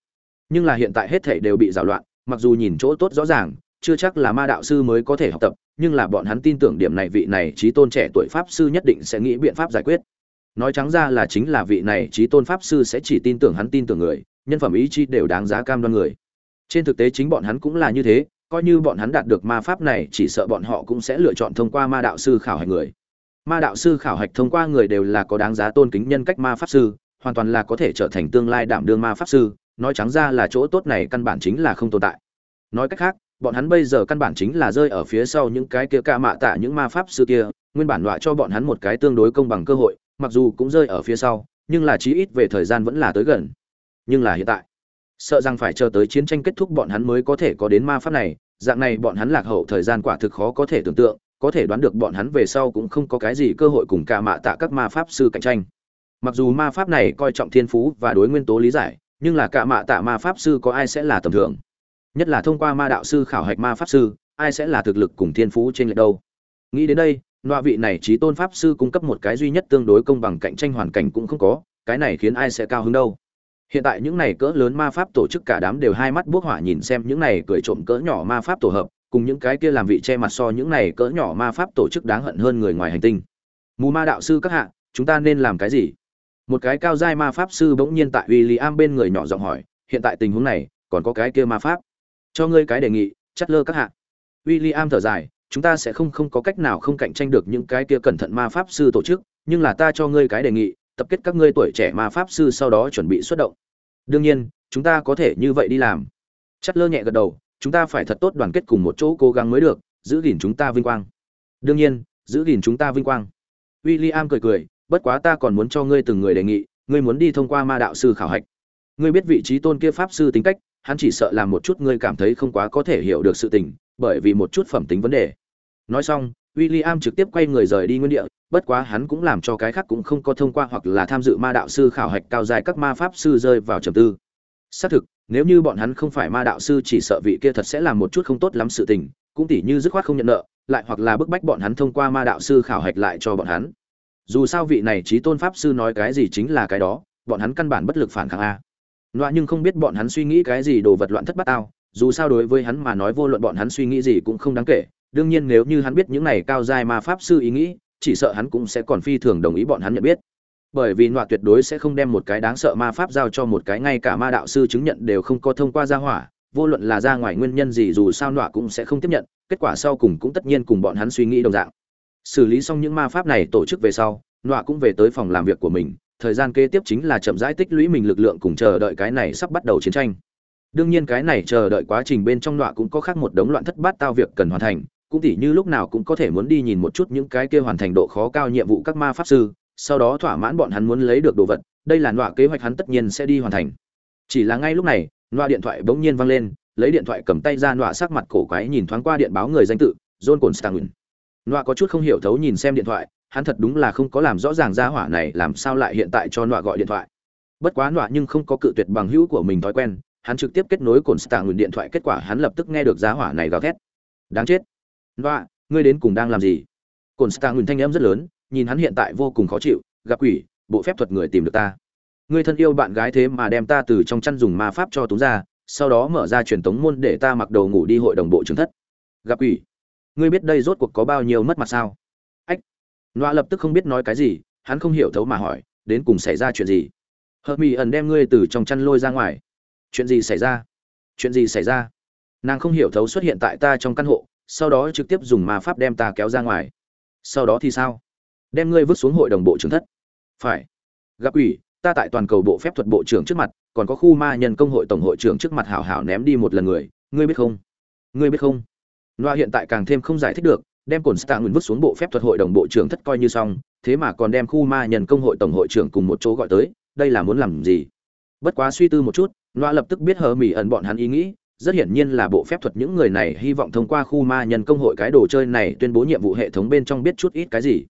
Nhưng là hiện tại hết thể đều bị rào loạn, mặc dù nhìn chỗ tốt rõ ràng chưa chắc là ma đạo sư mới có thể học tập, nhưng là bọn hắn tin tưởng điểm này vị này trí tôn trẻ tuổi pháp sư nhất định sẽ nghĩ biện pháp giải quyết. Nói trắng ra là chính là vị này trí tôn pháp sư sẽ chỉ tin tưởng hắn tin tưởng người, nhân phẩm ý chí đều đáng giá cam đoan người. Trên thực tế chính bọn hắn cũng là như thế, coi như bọn hắn đạt được ma pháp này, chỉ sợ bọn họ cũng sẽ lựa chọn thông qua ma đạo sư khảo hạch người. Ma đạo sư khảo hạch thông qua người đều là có đáng giá tôn kính nhân cách ma pháp sư, hoàn toàn là có thể trở thành tương lai đảm đương ma pháp sư, nói trắng ra là chỗ tốt này căn bản chính là không tồn tại. Nói cách khác bọn hắn bây giờ căn bản chính là rơi ở phía sau những cái kia ca mạ tạ những ma pháp sư kia, nguyên bản đọa cho bọn hắn một cái tương đối công bằng cơ hội, mặc dù cũng rơi ở phía sau, nhưng là chí ít về thời gian vẫn là tới gần. Nhưng là hiện tại, sợ rằng phải chờ tới chiến tranh kết thúc bọn hắn mới có thể có đến ma pháp này, dạng này bọn hắn lạc hậu thời gian quả thực khó có thể tưởng tượng, có thể đoán được bọn hắn về sau cũng không có cái gì cơ hội cùng cả mạ tạ các ma pháp sư cạnh tranh. Mặc dù ma pháp này coi trọng thiên phú và đối nguyên tố lý giải, nhưng là cả mạ tạ ma pháp sư có ai sẽ là tầm thường? Nhất là thông qua ma đạo sư khảo hạch ma pháp sư, ai sẽ là thực lực cùng thiên phú trên lệch đâu. Nghĩ đến đây loa vị này trí tôn pháp sư cung cấp một cái duy nhất tương đối công bằng cạnh tranh hoàn cảnh cũng không có, cái này khiến ai sẽ cao hứng đâu. Hiện tại những này cỡ lớn ma pháp tổ chức cả đám đều hai mắt buốc hỏa nhìn xem những này cười trộm cỡ nhỏ ma pháp tổ hợp, cùng những cái kia làm vị che mặt so những này cỡ nhỏ ma pháp tổ chức đáng hận hơn người ngoài hành tinh. Mù ma đạo sư các hạ, chúng ta nên làm cái gì? Một cái cao giai ma pháp sư bỗng nhiên tại w i l l i am bên người nhỏ giọng hỏi, hiện tại tình huống này, còn có cái kia ma pháp? Cho ngươi cái đề nghị, chắt lơ các hạ. W i l l i am thở dài, chúng ta sẽ không không có cách nào không cạnh tranh được những cái kia cẩn thận ma pháp sư tổ chức, nhưng là ta cho ngươi cái đề nghị, tập kết các ngươi tuổi trẻ ma pháp sư sau đó chuẩn bị xuất động. Đương nhiên, chúng ta có thể như vậy đi làm. Chắt lơ nhẹ gật đầu, chúng ta phải thật tốt đoàn kết cùng một chỗ cố gắng mới được, giữ gìn chúng ta vinh quang. Đương nhiên, giữ gìn chúng ta vinh quang. W i l l i am cười cười, bất quá ta còn muốn cho ngươi từng người đề nghị, ngươi muốn đi thông qua ma đạo sư khảo hạch. Ngươi biết vị trí tôn kia pháp sư tính cách hắn chỉ sợ làm một chút ngươi cảm thấy không quá có thể hiểu được sự tình bởi vì một chút phẩm tính vấn đề nói xong William trực tiếp quay người rời đi nguyên địa, bất quá hắn cũng làm cho cái khác cũng không có thông qua hoặc là tham dự ma đạo sư khảo hạch cao dài các ma pháp sư rơi vào trầm tư. Xác thực, nếu như bọn hắn không phải ma đạo sư chỉ sợ vị kia thật sẽ làm một chút không tốt lắm sự tình, cũng tỉ như dứt khoát không nhận nợ, lại hoặc là bức bách bọn hắn thông qua ma đạo sư khảo hạch lại cho bọn hắn. Dù sao vị này trí tôn pháp sư nói cái gì chính là cái đó, bọn hắn căn bản bất lực phản kháng a. Loạn nhưng không biết bọn hắn suy nghĩ cái gì đồ vật loạn thất bát ao, dù sao đối với hắn mà nói vô luận bọn hắn suy nghĩ gì cũng không đáng kể, đương nhiên nếu như hắn biết những này cao giai ma pháp sư ý nghĩ, chỉ sợ hắn cũng sẽ còn phi thường đồng ý bọn hắn nhận biết. Bởi vì nọa tuyệt đối sẽ không đem một cái đáng sợ ma pháp giao cho một cái ngay cả ma đạo sư chứng nhận đều không có thông qua gia hỏa, vô luận là ra ngoài nguyên nhân gì dù sao nọa cũng sẽ không tiếp nhận, kết quả sau cùng cũng tất nhiên cùng bọn hắn suy nghĩ đồng dạng. Xử lý xong những ma pháp này tổ chức về sau, nọa cũng về tới phòng làm việc của mình, thời gian kế tiếp chính là chậm rãi tích lũy mình lực lượng cùng chờ đợi cái này sắp bắt đầu chiến tranh. Đương nhiên cái này chờ đợi quá trình bên trong nọa cũng có khác một đống loạn thất bát tao việc cần hoàn thành, cũng tỉ như lúc nào cũng có thể muốn đi nhìn một chút những cái kia hoàn thành độ khó cao nhiệm vụ các ma pháp sư, sau đó thỏa mãn bọn hắn muốn lấy được đồ vật, đây là nọa kế hoạch hắn tất nhiên sẽ đi hoàn thành. Chỉ là ngay lúc này, nọa điện thoại bỗng nhiên vang lên, lấy điện thoại cầm tay ra nọa sắc mặt cổ quái nhìn thoáng qua điện báo người danh tự, John Constantine. Nọa có chút không hiểu thấu nhìn xem điện thoại, hắn thật đúng là không có làm rõ ràng ra hỏa này làm sao lại hiện tại cho nọa gọi điện thoại. Bất quá nọa nhưng không có cự tuyệt bằng hữu của mình thói quen, hắn trực tiếp kết nối Constantine điện thoại kết quả hắn lập tức nghe được giá hỏa này gào thét. Đáng chết nọa ngươi đến cùng đang làm gì? Cồn Star Nguyên thanh âm rất lớn, nhìn hắn hiện tại vô cùng khó chịu, gặp quỷ, bộ phép thuật người tìm được ta. Ngươi thân yêu bạn gái thế mà đem ta từ trong chăn dùng ma pháp cho túng ra, sau đó mở ra truyền tống môn để ta mặc đồ ngủ đi hội đồng bộ trưởng thất. Gặp quỷ, ngươi biết đây rốt cuộc có bao nhiêu mất mặt sao? Nọa lập tức không biết nói cái gì, hắn không hiểu thấu mà hỏi, đến cùng xảy ra chuyện gì? ẩn đem ngươi từ trong chăn lôi ra ngoài. Chuyện gì xảy ra? Chuyện gì xảy ra? Nàng không hiểu thấu xuất hiện tại ta trong căn hộ, sau đó trực tiếp dùng ma pháp đem ta kéo ra ngoài sau đó thì sao đem ngươi vứt xuống hội đồng bộ trưởng thất phải gặp ủy ta tại toàn cầu bộ phép thuật bộ trưởng trước mặt còn có khu ma nhân công hội tổng hội trưởng trước mặt hảo hảo ném đi một lần người ngươi biết không ngươi biết không loa hiện tại càng thêm không giải thích được đem cồn stạ nguyên vứt xuống bộ phép thuật hội đồng bộ trưởng thất coi như xong, thế mà còn đem khu ma nhân công hội tổng hội trưởng cùng một chỗ gọi tới, đây là muốn làm gì? Bất quá suy tư một chút, loa lập tức biết hờ mỹ ẩn bọn hắn ý nghĩ, rất hiển nhiên là bộ phép thuật những người này hy vọng thông qua khu ma nhân công hội cái đồ chơi này tuyên bố nhiệm vụ hệ thống bên trong biết chút ít cái gì.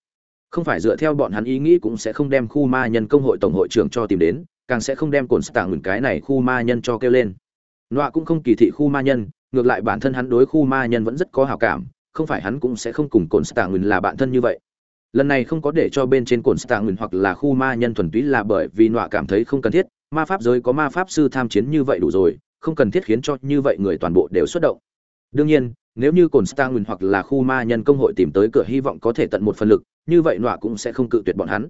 Không phải dựa theo bọn hắn ý nghĩ cũng sẽ không đem khu ma nhân công hội tổng hội trưởng cho tìm đến, càng sẽ không đem cồn stạ nguyên cái này khu ma nhân cho kêu lên. Loa cũng không kỳ thị khu ma nhân, ngược lại bản thân hắn đối khu ma nhân vẫn rất có hảo cảm không phải hắn cũng sẽ không cùng cồn stạ ngừng là bạn thân như vậy. Lần này không có để cho bên trên cồn stạ ngừng hoặc là khu ma nhân thuần túy là bởi vì nọa cảm thấy không cần thiết, ma pháp giới có ma pháp sư tham chiến như vậy đủ rồi, không cần thiết khiến cho như vậy người toàn bộ đều xuất động. Đương nhiên, nếu như cồn nguyên hoặc là khu ma nhân công hội tìm tới cửa hy vọng có thể tận một phần lực, như vậy nọa cũng sẽ không cự tuyệt bọn hắn.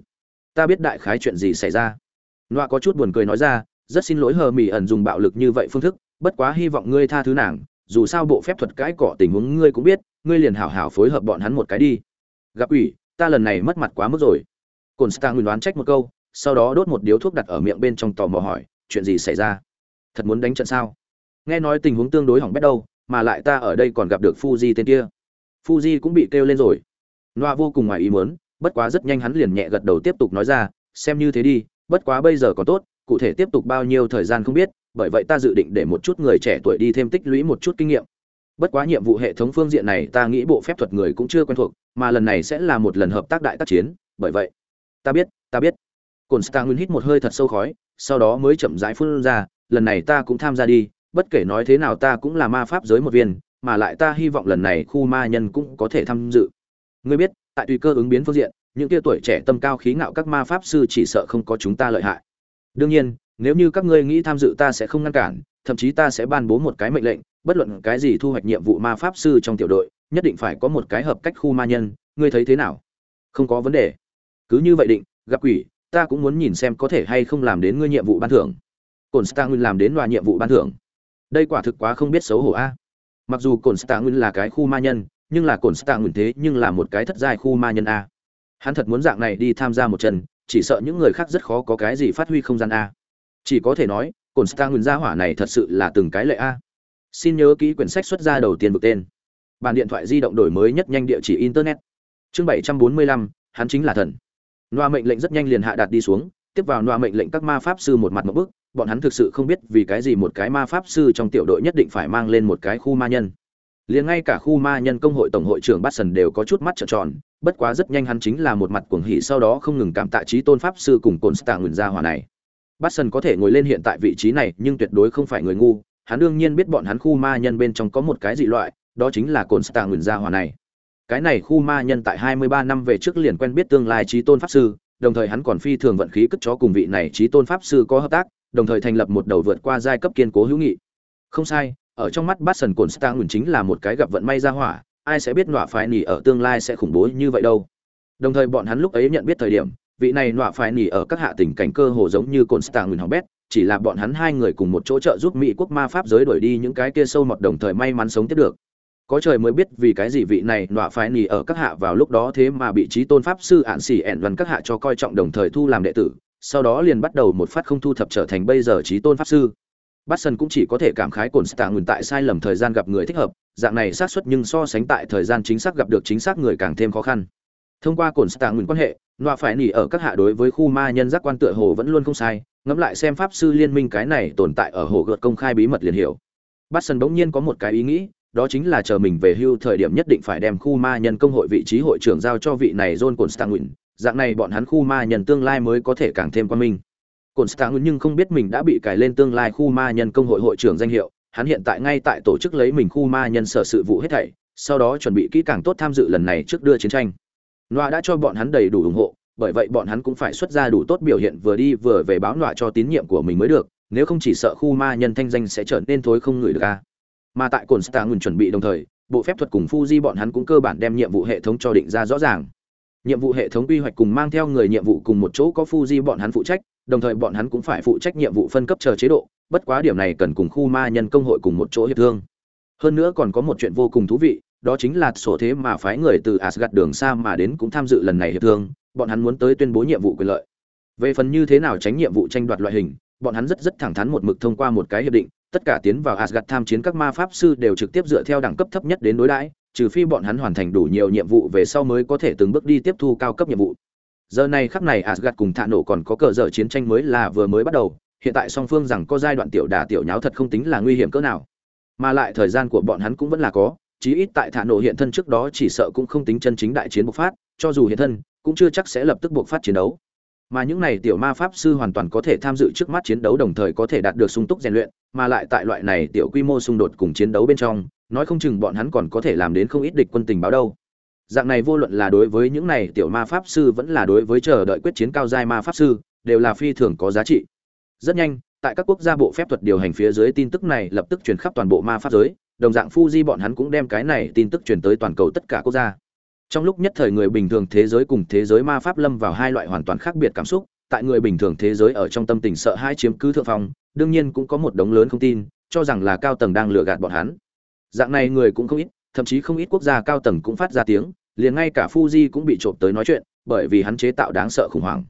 Ta biết đại khái chuyện gì xảy ra. Nọa có chút buồn cười nói ra, rất xin lỗi hờ mỹ ẩn dùng bạo lực như vậy phương thức, bất quá hy vọng ngươi tha thứ nàng dù sao bộ phép thuật cãi cọ tình huống ngươi cũng biết ngươi liền hảo hảo phối hợp bọn hắn một cái đi gặp ủy ta lần này mất mặt quá mức rồi cồn stang đoán trách một câu sau đó đốt một điếu thuốc đặt ở miệng bên trong tò mò hỏi chuyện gì xảy ra thật muốn đánh trận sao nghe nói tình huống tương đối hỏng bét đâu mà lại ta ở đây còn gặp được Fuji tên kia. Fuji cũng bị kêu lên rồi. Noa vô cùng ngoài ý muốn, bất quá rất nhanh hắn liền nhẹ gật đầu tiếp tục nói ra, xem như thế đi, bất quá bây giờ còn tốt, cụ thể tiếp tục bao nhiêu thời gian không biết, bởi vậy ta dự định để một chút người trẻ tuổi đi thêm tích lũy một chút kinh nghiệm. Bất quá nhiệm vụ hệ thống phương diện này ta nghĩ bộ phép thuật người cũng chưa quen thuộc, mà lần này sẽ là một lần hợp tác đại tác chiến, bởi vậy, ta biết, ta biết. cơn star nguyên hít một hơi thật sâu khói, sau đó mới chậm rãi phun ra, lần này ta cũng tham gia đi, bất kể nói thế nào ta cũng là ma pháp giới một viên mà lại ta hy vọng lần này khu ma nhân cũng có thể tham dự ngươi biết tại tùy cơ ứng biến phương diện những tia tuổi trẻ tâm cao khí ngạo các ma pháp sư chỉ sợ không có chúng ta lợi hại đương nhiên nếu như các ngươi nghĩ tham dự ta sẽ không ngăn cản, thậm chí ta sẽ ban bố một cái mệnh lệnh, bất luận cái gì thu hoạch nhiệm vụ ma pháp sư trong tiểu đội, nhất định phải có một cái hợp cách khu ma nhân, ngươi thấy thế nào? Không có vấn đề. Cứ như vậy định, gặp quỷ, ta cũng muốn nhìn xem có thể hay không làm đến ngươi nhiệm vụ ban thưởng. Cồn stang làm đến loa nhiệm vụ ban thưởng. Đây quả thực quá không biết xấu hổ a. Mặc dù cồn stạ là cái khu ma nhân, nhưng là cồn stạ thế nhưng là một cái thất giai khu ma nhân a. Hắn thật muốn dạng này đi tham gia một trận, chỉ sợ những người khác rất khó có cái gì phát huy không gian a chỉ có thể nói cồn stạ nguyên gia hỏa này thật sự là từng cái lệ a. Xin nhớ kỹ quyển sách xuất ra đầu tiên vực tên. Bàn điện thoại di động đổi mới nhất nhanh địa chỉ internet. Chương bảy trăm bốn mươi lăm, hắn chính là thần. Loa mệnh lệnh rất nhanh liền hạ đạt đi xuống, tiếp vào loa mệnh lệnh các ma pháp sư một mặt một bức, bọn hắn thực sự không biết vì cái gì một cái ma pháp sư trong tiểu đội nhất định phải mang lên một cái khu ma nhân. Liền ngay cả khu ma nhân công hội tổng hội trưởng bát sần đều có chút mắt trợn tròn, bất quá rất nhanh hắn chính là một mặt cuồng hỉ sau đó không ngừng cảm tạ trí tôn pháp sư cùng cồn stạng nguyền gia hỏa này bát sần có thể ngồi lên hiện tại vị trí này, nhưng tuyệt đối không phải người ngu. Hắn đương nhiên biết bọn hắn khu ma nhân bên trong có một cái dị loại, đó chính là cồn stạ nguyền gia hỏa này. Cái này khu ma nhân tại 23 năm về trước liền quen biết tương lai trí tôn pháp sư, đồng thời hắn còn phi thường vận khí cất chó cùng vị này trí tôn pháp sư có hợp tác, đồng thời thành lập một đầu vượt qua giai cấp kiên cố hữu nghị. Không sai, ở trong mắt bát sần cồn stang chính là một cái gặp vận may ra hỏa, ai sẽ biết nọa phái nỉ ở tương lai sẽ khủng bố như vậy đâu. Đồng thời bọn hắn lúc ấy nhận biết thời điểm vị này nọa phải nỉ ở các hạ tình cảnh cơ hồ giống như cồn nguyên hỏng bét, chỉ là bọn hắn hai người cùng một chỗ trợ giúp mỹ quốc ma pháp giới đuổi đi những cái kia sâu mọt đồng thời may mắn sống tiếp được. Có trời mới biết vì cái gì vị này nọa phải nỉ ở các hạ vào lúc đó thế mà bị trí tôn pháp sư ạn xỉ ẹn văn các hạ cho coi trọng đồng thời thu làm đệ tử, sau đó liền bắt đầu một phát không thu thập trở thành bây giờ trí tôn pháp sư. Bát sân cũng chỉ có thể cảm khái cồn stạng ngừng tại sai lầm thời gian gặp người thích hợp, dạng này xác suất nhưng so sánh tại thời gian chính xác gặp được chính xác người càng thêm khó khăn. Thông qua cồn stạng ngừng quan hệ Nọa phải nỉ ở các hạ đối với khu ma nhân giác quan tựa hồ vẫn luôn không sai ngẫm lại xem pháp sư liên minh cái này tồn tại ở hồ gợt công khai bí mật liền hiểu bát sân bỗng nhiên có một cái ý nghĩ đó chính là chờ mình về hưu thời điểm nhất định phải đem khu ma nhân công hội vị trí hội trưởng giao cho vị này John Constantine, dạng này bọn hắn khu ma nhân tương lai mới có thể càng thêm quan minh. Constantine nhưng không biết mình đã bị cài lên tương lai khu ma nhân công hội hội trưởng danh hiệu, hắn hiện tại ngay tại tổ chức lấy mình khu ma nhân sở sự vụ hết thảy, sau đó chuẩn bị kỹ càng tốt tham dự lần này trước đưa chiến tranh. Noa đã cho bọn hắn đầy đủ ủng hộ, bởi vậy bọn hắn cũng phải xuất ra đủ tốt biểu hiện vừa đi vừa về báo Noa cho tín nhiệm của mình mới được, nếu không chỉ sợ khu ma nhân thanh danh sẽ trở nên thối không người được a. Mà tại Cổn Constantine chuẩn bị đồng thời, bộ phép thuật cùng Fuji bọn hắn cũng cơ bản đem nhiệm vụ hệ thống cho định ra rõ ràng nhiệm vụ hệ thống quy hoạch cùng mang theo người nhiệm vụ cùng một chỗ có Fuji bọn hắn phụ trách, đồng thời bọn hắn cũng phải phụ trách nhiệm vụ phân cấp chờ chế độ, bất quá điểm này cần cùng khu ma nhân công hội cùng một chỗ hiệp thương. Hơn nữa còn có một chuyện vô cùng thú vị, đó chính là sổ thế mà phái người từ Asgard đường xa mà đến cũng tham dự lần này hiệp thương, bọn hắn muốn tới tuyên bố nhiệm vụ quyền lợi. Về phần như thế nào tránh nhiệm vụ tranh đoạt loại hình, bọn hắn rất rất thẳng thắn một mực thông qua một cái hiệp định, tất cả tiến vào Asgard tham chiến các ma pháp sư đều trực tiếp dựa theo đẳng cấp thấp nhất đến đối đãi, trừ phi bọn hắn hoàn thành đủ nhiều nhiệm vụ về sau mới có thể từng bước đi tiếp thu cao cấp nhiệm vụ. Giờ này khắc này Asgard cùng Thạ nổ còn có cờ dở chiến tranh mới là vừa mới bắt đầu, hiện tại song phương rằng có giai đoạn tiểu đả tiểu nháo thật không tính là nguy hiểm cỡ nào. Mà lại thời gian của bọn hắn cũng vẫn là có, chí ít tại thả nổ hiện thân trước đó chỉ sợ cũng không tính chân chính đại chiến bộc phát, cho dù hiện thân, cũng chưa chắc sẽ lập tức bộc phát chiến đấu. Mà những này tiểu ma pháp sư hoàn toàn có thể tham dự trước mắt chiến đấu đồng thời có thể đạt được sung túc rèn luyện mà lại tại loại này tiểu quy mô xung đột cùng chiến đấu bên trong nói không chừng bọn hắn còn có thể làm đến không ít địch quân tình báo đâu. Dạng này vô luận là đối với những này tiểu ma pháp sư vẫn là đối với chờ đợi quyết chiến cao giai ma pháp sư đều là phi thường có giá trị. Rất nhanh tại các quốc gia bộ phép thuật điều hành phía dưới tin tức này lập tức truyền khắp toàn bộ ma pháp giới đồng dạng Fuji bọn hắn cũng đem cái này tin tức truyền tới toàn cầu tất cả quốc gia. Trong lúc nhất thời người bình thường thế giới cùng thế giới ma pháp lâm vào hai loại hoàn toàn khác biệt cảm xúc, tại người bình thường thế giới ở trong tâm tình sợ hai chiếm cứ thượng phong, đương nhiên cũng có một đống lớn không tin, cho rằng là cao tầng đang lừa gạt bọn hắn. Dạng này người cũng không ít, thậm chí không ít quốc gia cao tầng cũng phát ra tiếng, liền ngay cả Fuji cũng bị trộm tới nói chuyện, bởi vì hắn chế tạo đáng sợ khủng hoảng.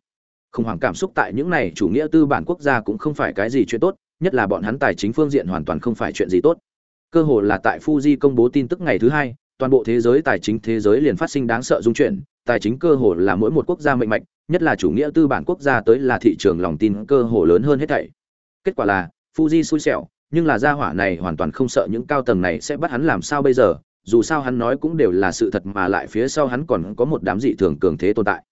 Khủng hoảng cảm xúc tại những này chủ nghĩa tư bản quốc gia cũng không phải cái gì chuyện tốt, nhất là bọn hắn tài chính phương diện hoàn toàn không phải chuyện gì tốt cơ hồ là tại Fuji công bố tin tức ngày thứ hai, toàn bộ thế giới, tài chính thế giới liền phát sinh đáng sợ dung chuyển. Tài chính cơ hồ là mỗi một quốc gia mạnh mạnh, nhất là chủ nghĩa tư bản quốc gia tới là thị trường lòng tin cơ hồ lớn hơn hết thảy. Kết quả là, Fuji xui xẻo, nhưng là gia hỏa này hoàn toàn không sợ những cao tầng này sẽ bắt hắn làm sao bây giờ, dù sao hắn nói cũng đều là sự thật mà lại phía sau hắn còn có một đám dị thường cường thế tồn tại.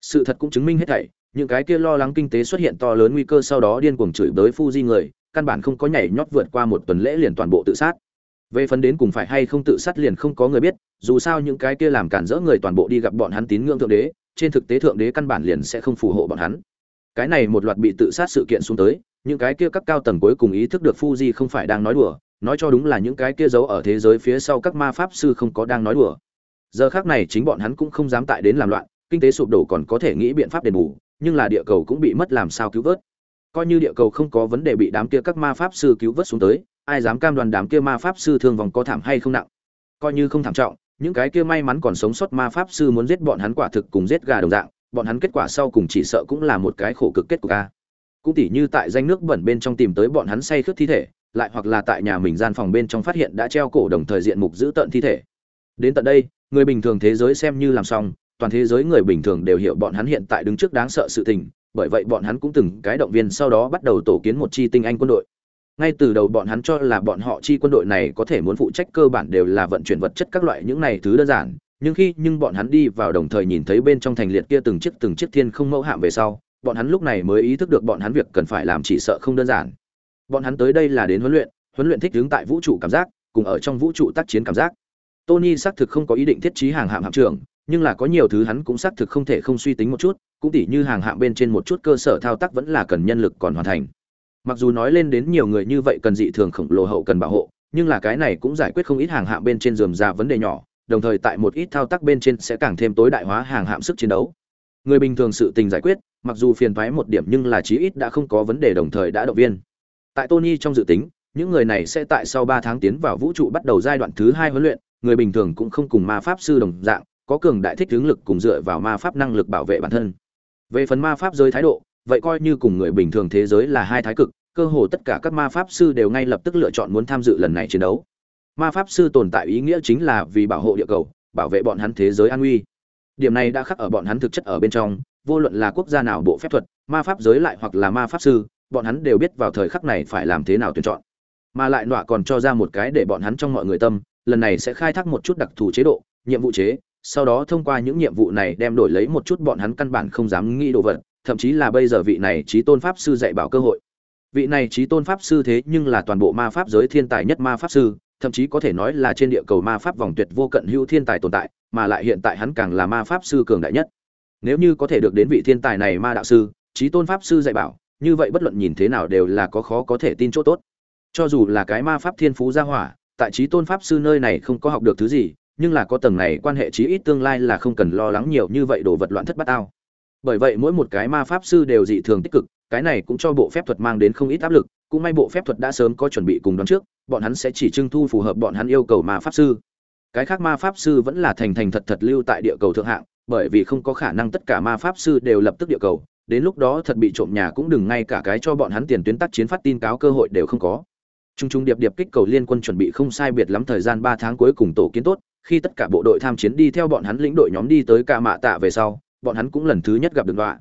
Sự thật cũng chứng minh hết thảy, những cái kia lo lắng kinh tế xuất hiện to lớn nguy cơ sau đó điên cuồng chửi bới Fuji người, căn bản không có nhảy nhót vượt qua một tuần lễ liền toàn bộ tự sát về phần đến cùng phải hay không tự sát liền không có người biết, dù sao những cái kia làm cản rỡ người toàn bộ đi gặp bọn hắn tín ngưỡng thượng đế, trên thực tế thượng đế căn bản liền sẽ không phù hộ bọn hắn. Cái này một loạt bị tự sát sự kiện xuống tới, những cái kia các cao tầng cuối cùng ý thức được Fuji không phải đang nói đùa, nói cho đúng là những cái kia giấu ở thế giới phía sau các ma pháp sư không có đang nói đùa. Giờ khác này chính bọn hắn cũng không dám tại đến làm loạn, kinh tế sụp đổ còn có thể nghĩ biện pháp đền bù, nhưng là địa cầu cũng bị mất làm sao cứu vớt. Coi như địa cầu không có vấn đề bị đám kia các ma pháp sư cứu vớt xuống tới ai dám cam đoan đám kia ma pháp sư thương vòng có thảm hay không nặng? Coi như không thảm trọng, những cái kia may mắn còn sống sót ma pháp sư muốn giết bọn hắn quả thực cùng giết gà đồng dạng, bọn hắn kết quả sau cùng chỉ sợ cũng là một cái khổ cực kết của ca cũng tỉ như tại danh nước bẩn bên trong tìm tới bọn hắn say khướt thi thể, lại hoặc là tại nhà mình gian phòng bên trong phát hiện đã treo cổ đồng thời diện mục giữ tận thi thể. Đến tận đây, người bình thường thế giới xem như làm xong, toàn thế giới người bình thường đều hiểu bọn hắn hiện tại đứng trước đáng sợ sự tình, bởi vậy bọn hắn cũng từng cái động viên sau đó bắt đầu tổ kiến một chi tinh anh quân đội ngay từ đầu bọn hắn cho là bọn họ chi quân đội này có thể muốn phụ trách cơ bản đều là vận chuyển vật chất các loại những này thứ đơn giản, nhưng khi nhưng bọn hắn đi vào đồng thời nhìn thấy bên trong thành liệt kia từng chiếc từng chiếc thiên không mẫu hạm về sau, bọn hắn lúc này mới ý thức được bọn hắn việc cần phải làm chỉ sợ không đơn giản. Bọn hắn tới đây là đến huấn luyện huấn luyện thích ứng tại vũ trụ cảm giác, cùng ở trong vũ trụ tác chiến cảm giác. Tony xác thực không có ý định thiết trí hàng hạm hạm trưởng, nhưng là có nhiều thứ hắn cũng xác thực không thể không suy tính một chút, cũng tỉ như hàng hạm bên trên một chút cơ sở thao tác vẫn là cần nhân lực còn hoàn thành mặc dù nói lên đến nhiều người như vậy cần dị thường khổng lồ hậu cần bảo hộ, nhưng là cái này cũng giải quyết không ít hàng hạm bên trên dườm ra vấn đề nhỏ, đồng thời tại một ít thao tác bên trên sẽ càng thêm tối đại hóa hàng hạm sức chiến đấu. Người bình thường sự tình giải quyết, mặc dù phiền thoái một điểm nhưng là chí ít đã không có vấn đề đồng thời đã động viên. Tại tony trong dự tính, những người này sẽ tại sau ba tháng tiến vào vũ trụ bắt đầu giai đoạn thứ hai huấn luyện, người bình thường cũng không cùng ma pháp sư đồng dạng, có cường đại thích hướng lực cùng dựa vào ma pháp năng lực bảo vệ bản thân. Về phần ma pháp giới thái độ vậy coi như cùng người bình thường thế giới là hai thái cực, cơ hồ tất cả các ma pháp sư đều ngay lập tức lựa chọn muốn tham dự lần này chiến đấu. Ma pháp sư tồn tại ý nghĩa chính là vì bảo hộ địa cầu, bảo vệ bọn hắn thế giới an nguy điểm này đã khắc ở bọn hắn thực chất ở bên trong, vô luận là quốc gia nào bộ phép thuật, ma pháp giới lại hoặc là ma pháp sư, bọn hắn đều biết vào thời khắc này phải làm thế nào tuyển chọn. Mà lại nọa còn cho ra một cái để bọn hắn trong mọi người tâm, lần này sẽ khai thác một chút đặc thù chế độ, nhiệm vụ chế, sau đó thông qua những nhiệm vụ này đem đổi lấy một chút bọn hắn căn bản không dám nghĩ đồ vật thậm chí là bây giờ vị này trí tôn pháp sư dạy bảo cơ hội. Vị này trí tôn pháp sư thế nhưng là toàn bộ ma pháp giới thiên tài nhất ma pháp sư, thậm chí có thể nói là trên địa cầu ma pháp vòng tuyệt vô cận hữu thiên tài tồn tại, mà lại hiện tại hắn càng là ma pháp sư cường đại nhất. Nếu như có thể được đến vị thiên tài này ma đạo sư, trí tôn pháp sư dạy bảo, như vậy bất luận nhìn thế nào đều là có khó có thể tin chỗ tốt. Cho dù là cái ma pháp thiên phú gia hỏa, tại trí tôn pháp sư nơi này không có học được thứ gì, nhưng là có tầng này quan hệ chí ít tương lai là không cần lo lắng nhiều như vậy đồ vật loạn thất bát ao bởi vậy mỗi một cái ma pháp sư đều dị thường tích cực cái này cũng cho bộ phép thuật mang đến không ít áp lực cũng may bộ phép thuật đã sớm có chuẩn bị cùng đón trước bọn hắn sẽ chỉ trưng thu phù hợp bọn hắn yêu cầu ma pháp sư. Cái khác ma pháp sư vẫn là thành thành thật thật lưu tại địa cầu thượng hạng bởi vì không có khả năng tất cả ma pháp sư đều lập tức địa cầu đến lúc đó thật bị trộm nhà cũng đừng ngay cả cái cho bọn hắn tiền tuyến tác chiến phát tin cáo cơ hội đều không có. Trung trung điệp điệp kích cầu liên quân chuẩn bị không sai biệt lắm thời gian ba tháng cuối cùng tổ kiến tốt, khi tất cả bộ đội tham chiến đi theo bọn hắn lĩnh đội nhóm đi tới ca mạ tạ về sau, bọn hắn cũng lần thứ nhất gặp được nọa.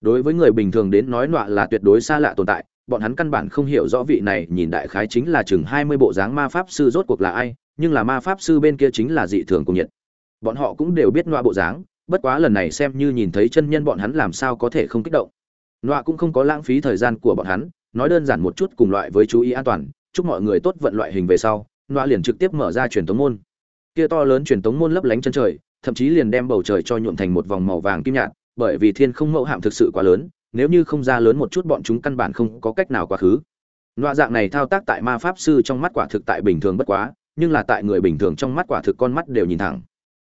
Đối với người bình thường đến nói nọa là tuyệt đối xa lạ tồn tại, bọn hắn căn bản không hiểu rõ vị này nhìn đại khái chính là chừng 20 bộ dáng ma pháp sư rốt cuộc là ai, nhưng là ma pháp sư bên kia chính là dị thường cùng nhiệt. Bọn họ cũng đều biết nọa bộ dáng, bất quá lần này xem như nhìn thấy chân nhân bọn hắn làm sao có thể không kích động nọa cũng không có lãng phí thời gian của bọn hắn nói đơn giản một chút cùng loại với chú ý an toàn chúc mọi người tốt vận loại hình về sau nọa liền trực tiếp mở ra truyền tống môn kia to lớn truyền tống môn lấp lánh chân trời thậm chí liền đem bầu trời cho nhuộm thành một vòng màu vàng kim nhạt, bởi vì thiên không mẫu hạm thực sự quá lớn, nếu như không ra lớn một chút bọn chúng căn bản không có cách nào quá khứ. Loại dạng này thao tác tại ma pháp sư trong mắt quả thực tại bình thường bất quá, nhưng là tại người bình thường trong mắt quả thực con mắt đều nhìn thẳng.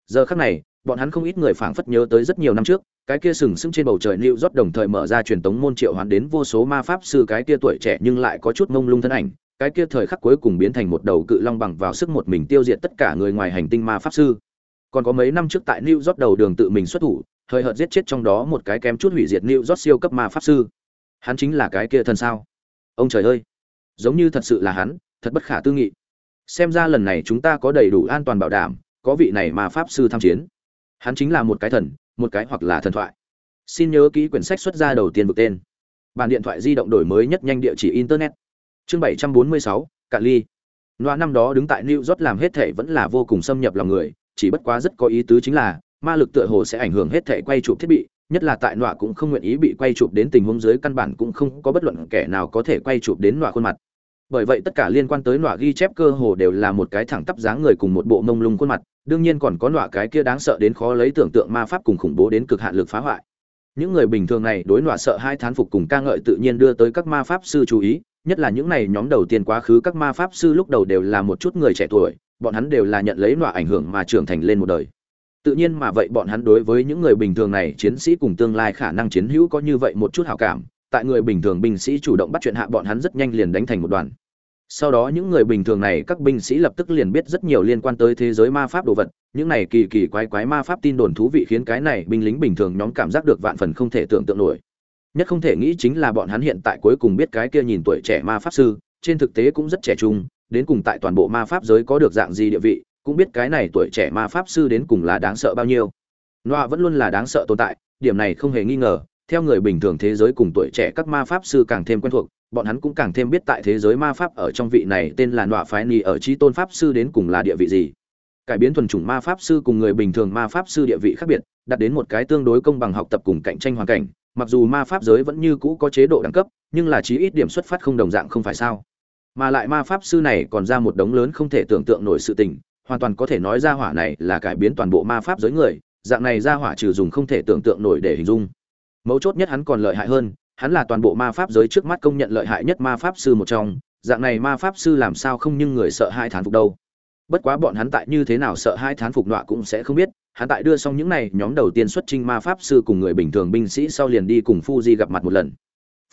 Giờ khắc này, bọn hắn không ít người phảng phất nhớ tới rất nhiều năm trước, cái kia sừng sững trên bầu trời lưu rót đồng thời mở ra truyền tống môn triệu hoán đến vô số ma pháp sư cái kia tuổi trẻ nhưng lại có chút mông lung thân ảnh, cái kia thời khắc cuối cùng biến thành một đầu cự long bằng vào sức một mình tiêu diệt tất cả người ngoài hành tinh ma pháp sư còn có mấy năm trước tại New York đầu đường tự mình xuất thủ, hơi hợt giết chết trong đó một cái kém chút hủy diệt New York siêu cấp ma pháp sư. Hắn chính là cái kia thần sao? Ông trời ơi, giống như thật sự là hắn, thật bất khả tư nghị. Xem ra lần này chúng ta có đầy đủ an toàn bảo đảm, có vị này ma pháp sư tham chiến. Hắn chính là một cái thần, một cái hoặc là thần thoại. Xin nhớ ký quyển sách xuất ra đầu tiên vực tên. Bản điện thoại di động đổi mới nhất nhanh địa chỉ internet. Chương 746, Cạn Ly. Loa năm đó đứng tại New York làm hết thể vẫn là vô cùng xâm nhập lòng người, chỉ bất quá rất có ý tứ chính là, ma lực tựa hồ sẽ ảnh hưởng hết thể quay chụp thiết bị, nhất là tại nọa cũng không nguyện ý bị quay chụp đến tình huống dưới căn bản cũng không có bất luận kẻ nào có thể quay chụp đến nọa khuôn mặt. Bởi vậy tất cả liên quan tới nọa ghi chép cơ hồ đều là một cái thẳng tắp dáng người cùng một bộ mông lung khuôn mặt, đương nhiên còn có nọa cái kia đáng sợ đến khó lấy tưởng tượng ma pháp cùng khủng bố đến cực hạn lực phá hoại. Những người bình thường này đối nọa sợ hai thán phục cùng ca ngợi tự nhiên đưa tới các ma pháp sư chú ý nhất là những này nhóm đầu tiên quá khứ các ma pháp sư lúc đầu đều là một chút người trẻ tuổi, bọn hắn đều là nhận lấy loại ảnh hưởng mà trưởng thành lên một đời. Tự nhiên mà vậy bọn hắn đối với những người bình thường này, chiến sĩ cùng tương lai khả năng chiến hữu có như vậy một chút hảo cảm, tại người bình thường binh sĩ chủ động bắt chuyện hạ bọn hắn rất nhanh liền đánh thành một đoàn. Sau đó những người bình thường này, các binh sĩ lập tức liền biết rất nhiều liên quan tới thế giới ma pháp đồ vật, những này kỳ kỳ quái quái ma pháp tin đồn thú vị khiến cái này binh lính bình thường nhóm cảm giác được vạn phần không thể tưởng tượng nổi nhất không thể nghĩ chính là bọn hắn hiện tại cuối cùng biết cái kia nhìn tuổi trẻ ma pháp sư, trên thực tế cũng rất trẻ trung, đến cùng tại toàn bộ ma pháp giới có được dạng gì địa vị, cũng biết cái này tuổi trẻ ma pháp sư đến cùng là đáng sợ bao nhiêu. Noa vẫn luôn là đáng sợ tồn tại, điểm này không hề nghi ngờ, theo người bình thường thế giới cùng tuổi trẻ các ma pháp sư càng thêm quen thuộc, bọn hắn cũng càng thêm biết tại thế giới ma pháp ở trong vị này tên là nọa phái ni ở trí tôn pháp sư đến cùng là địa vị gì. Cải biến thuần chủng ma pháp sư cùng người bình thường ma pháp sư địa vị khác biệt, đặt đến một cái tương đối công bằng học tập cùng cạnh tranh hoàn cảnh mặc dù ma pháp giới vẫn như cũ có chế độ đẳng cấp, nhưng là chí ít điểm xuất phát không đồng dạng không phải sao. Mà lại ma pháp sư này còn ra một đống lớn không thể tưởng tượng nổi sự tình, hoàn toàn có thể nói ra hỏa này là cải biến toàn bộ ma pháp giới người, dạng này ra hỏa trừ dùng không thể tưởng tượng nổi để hình dung. Mấu chốt nhất hắn còn lợi hại hơn, hắn là toàn bộ ma pháp giới trước mắt công nhận lợi hại nhất ma pháp sư một trong, dạng này ma pháp sư làm sao không nhưng người sợ hai thán phục đâu bất quá bọn hắn tại như thế nào sợ hai thán phục nọa cũng sẽ không biết hắn tại đưa xong những này nhóm đầu tiên xuất trinh ma pháp sư cùng người bình thường binh sĩ sau liền đi cùng Fuji gặp mặt một lần.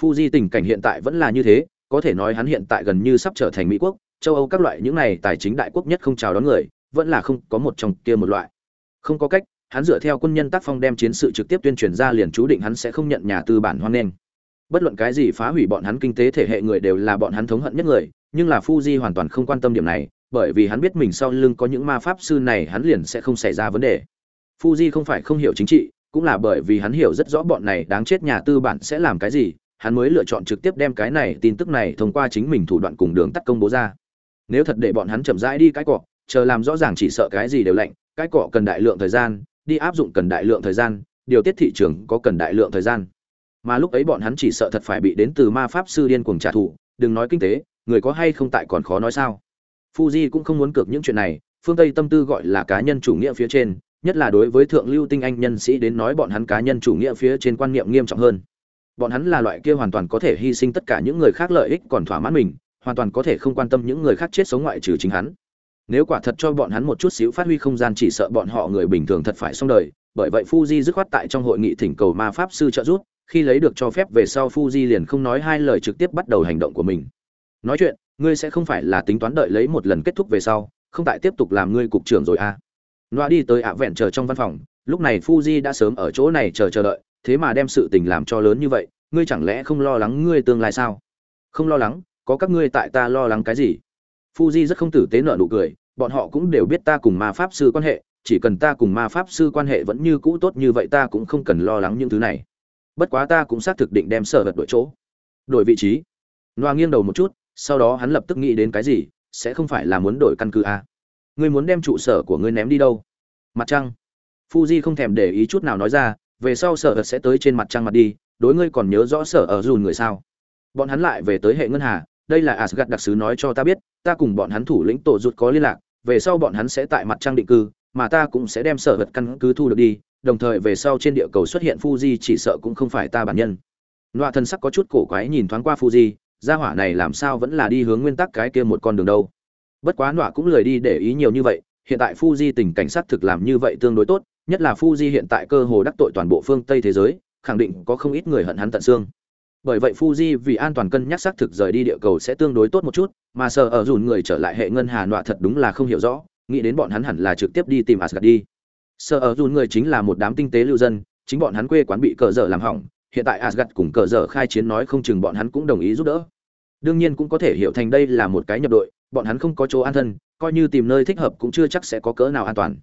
Fuji tình cảnh hiện tại vẫn là như thế, có thể nói hắn hiện tại gần như sắp trở thành Mỹ quốc, châu Âu các loại những này tài chính đại quốc nhất không chào đón người, vẫn là không có một trong kia một loại. Không có cách, hắn dựa theo quân nhân tác phong đem chiến sự trực tiếp tuyên truyền ra liền chú định hắn sẽ không nhận nhà tư bản hoan nghênh. Bất luận cái gì phá hủy bọn hắn kinh tế thể hệ người đều là bọn hắn thống hận nhất người, nhưng là Fuji hoàn toàn không quan tâm điểm này, bởi vì hắn biết mình sau lưng có những ma pháp sư này hắn liền sẽ không xảy ra vấn đề. Fuji không phải không hiểu chính trị, cũng là bởi vì hắn hiểu rất rõ bọn này đáng chết nhà tư bản sẽ làm cái gì, hắn mới lựa chọn trực tiếp đem cái này tin tức này thông qua chính mình thủ đoạn cùng đường tắt công bố ra. Nếu thật để bọn hắn chậm rãi đi cái cọ, chờ làm rõ ràng chỉ sợ cái gì đều lạnh, cái cọ cần đại lượng thời gian, đi áp dụng cần đại lượng thời gian, điều tiết thị trường có cần đại lượng thời gian. Mà lúc ấy bọn hắn chỉ sợ thật phải bị đến từ ma pháp sư điên cuồng trả thù, đừng nói kinh tế, người có hay không tại còn khó nói sao. Fuji cũng không muốn cược những chuyện này, phương Tây tâm tư gọi là cá nhân chủ nghĩa phía trên, nhất là đối với thượng lưu tinh anh nhân sĩ đến nói bọn hắn cá nhân chủ nghĩa phía trên quan niệm nghiêm trọng hơn. Bọn hắn là loại kia hoàn toàn có thể hy sinh tất cả những người khác lợi ích còn thỏa mãn mình hoàn toàn có thể không quan tâm những người khác chết sống ngoại trừ chính hắn. Nếu quả thật cho bọn hắn một chút xíu phát huy không gian chỉ sợ bọn họ người bình thường thật phải xong đời bởi vậy Fuji dứt khoát tại trong hội nghị thỉnh cầu ma pháp sư trợ giúp khi lấy được cho phép về sau Fuji liền không nói hai lời trực tiếp bắt đầu hành động của mình. Nói chuyện ngươi sẽ không phải là tính toán đợi lấy một lần kết thúc về sau không tại tiếp tục làm ngươi cục trưởng rồi à loa đi tới ạ vẹn chờ trong văn phòng, lúc này Fuji đã sớm ở chỗ này chờ chờ đợi, thế mà đem sự tình làm cho lớn như vậy, ngươi chẳng lẽ không lo lắng ngươi tương lai sao? Không lo lắng, có các ngươi tại ta lo lắng cái gì? Fuji rất không tử tế nở nụ cười, bọn họ cũng đều biết ta cùng ma pháp sư quan hệ, chỉ cần ta cùng ma pháp sư quan hệ vẫn như cũ tốt như vậy ta cũng không cần lo lắng những thứ này. Bất quá ta cũng xác thực định đem sở vật đổi chỗ. Đổi vị trí. loa nghiêng đầu một chút, sau đó hắn lập tức nghĩ đến cái gì, sẽ không phải là muốn đổi căn cứ a? ngươi muốn đem trụ sở của ngươi ném đi đâu? Mặt trăng. Fuji không thèm để ý chút nào nói ra về sau sở ợt sẽ tới trên mặt trăng mặt đi đối ngươi còn nhớ rõ sở ở dùn người sao? Bọn hắn lại về tới hệ ngân hà đây là asgad đặc sứ nói cho ta biết ta cùng bọn hắn thủ lĩnh tổ rụt có liên lạc về sau bọn hắn sẽ tại mặt trăng định cư mà ta cũng sẽ đem sở vật căn cứ thu được đi đồng thời về sau trên địa cầu xuất hiện fuji chỉ sợ cũng không phải ta bản nhân. Loa thân sắc có chút cổ quái nhìn thoáng qua fuji gia hỏa này làm sao vẫn là đi hướng nguyên tắc cái kia một con đường đâu. Bất quá nọa cũng lười đi để ý nhiều như vậy, hiện tại fuji tình cảnh sát thực làm như vậy tương đối tốt, nhất là fuji hiện tại cơ hồ đắc tội toàn bộ phương tây thế giới, khẳng định có không ít người hận hắn tận xương. Bởi vậy fuji vì an toàn cân nhắc xác thực rời đi địa cầu sẽ tương đối tốt một chút, mà sợ ở dùn người trở lại hệ ngân hà nọa thật đúng là không hiểu rõ, nghĩ đến bọn hắn hẳn là trực tiếp đi tìm asgad đi. Sợ ở dùn người chính là một đám tinh tế lưu dân, chính bọn hắn quê quán bị cờ dở làm hỏng hiện tại Asgard cùng cờ dở khai chiến nói không chừng bọn hắn cũng đồng ý giúp đỡ. Đương nhiên cũng có thể hiểu thành đây là một cái nhập đội, bọn hắn không có chỗ an thân, coi như tìm nơi thích hợp cũng chưa chắc sẽ có cỡ nào an toàn.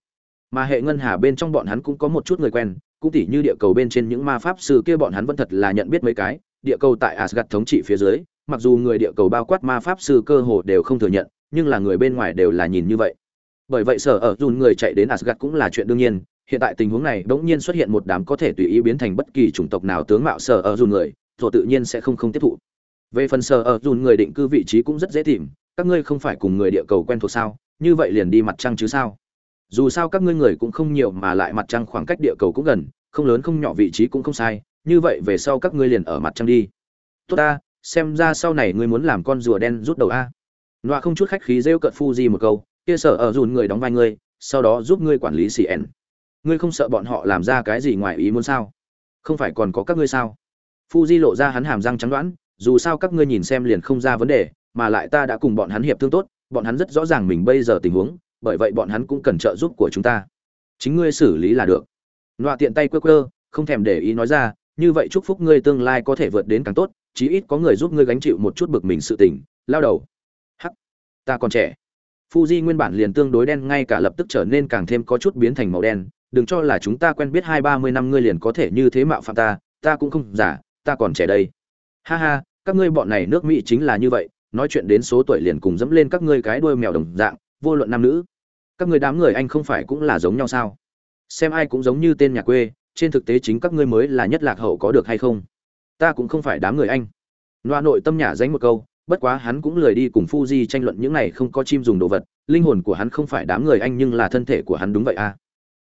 Mà hệ ngân hà bên trong bọn hắn cũng có một chút người quen, cũng tỉ như địa cầu bên trên những ma pháp sư kia bọn hắn vẫn thật là nhận biết mấy cái, địa cầu tại Asgard thống trị phía dưới, mặc dù người địa cầu bao quát ma pháp sư cơ hồ đều không thừa nhận, nhưng là người bên ngoài đều là nhìn như vậy. Bởi vậy sở ở dùn người chạy đến Asgard cũng là chuyện đương nhiên hiện tại tình huống này bỗng nhiên xuất hiện một đám có thể tùy ý biến thành bất kỳ chủng tộc nào tướng mạo sở ở dùn người, rồi tự nhiên sẽ không không tiếp thụ. Về phần sở ở dùn người định cư vị trí cũng rất dễ tìm, các ngươi không phải cùng người địa cầu quen thuộc sao? Như vậy liền đi mặt trăng chứ sao? Dù sao các ngươi người cũng không nhiều mà lại mặt trăng khoảng cách địa cầu cũng gần, không lớn không nhỏ vị trí cũng không sai, như vậy về sau các ngươi liền ở mặt trăng đi. Tốt ta, xem ra sau này ngươi muốn làm con rùa đen rút đầu a. Nọa không chút khách khí rêu cợt di một câu, kia sở ở dùn người đóng vai ngươi, sau đó giúp ngươi quản lý cn ngươi không sợ bọn họ làm ra cái gì ngoài ý muốn sao? Không phải còn có các ngươi sao? Fuji lộ ra hắn hàm răng trắng đoãn dù sao các ngươi nhìn xem liền không ra vấn đề mà lại ta đã cùng bọn hắn hiệp thương tốt bọn hắn rất rõ ràng mình bây giờ tình huống bởi vậy bọn hắn cũng cần trợ giúp của chúng ta. Chính ngươi xử lý là được. Nọa tiện tay quơ quơ không thèm để ý nói ra như vậy chúc phúc ngươi tương lai có thể vượt đến càng tốt chí ít có người giúp ngươi gánh chịu một chút bực mình sự tình lao đầu. Hắc ta còn trẻ. Fuji nguyên bản liền tương đối đen ngay cả lập tức trở nên càng thêm có chút biến thành màu đen, đừng cho là chúng ta quen biết hai ba mươi năm ngươi liền có thể như thế mạo phạm ta, ta cũng không giả, ta còn trẻ đây. Ha ha, các ngươi bọn này nước Mỹ chính là như vậy, nói chuyện đến số tuổi liền cùng dẫm lên các ngươi cái đuôi mèo đồng dạng, vô luận nam nữ. Các ngươi đám người anh không phải cũng là giống nhau sao? Xem ai cũng giống như tên nhà quê, trên thực tế chính các ngươi mới là nhất lạc hậu có được hay không? Ta cũng không phải đám người anh. Loa nội tâm nhả dánh một câu, bất quá hắn cũng lười đi cùng Fuji tranh luận những này không có chim dùng đồ vật, linh hồn của hắn không phải đám người anh nhưng là thân thể của hắn đúng vậy à.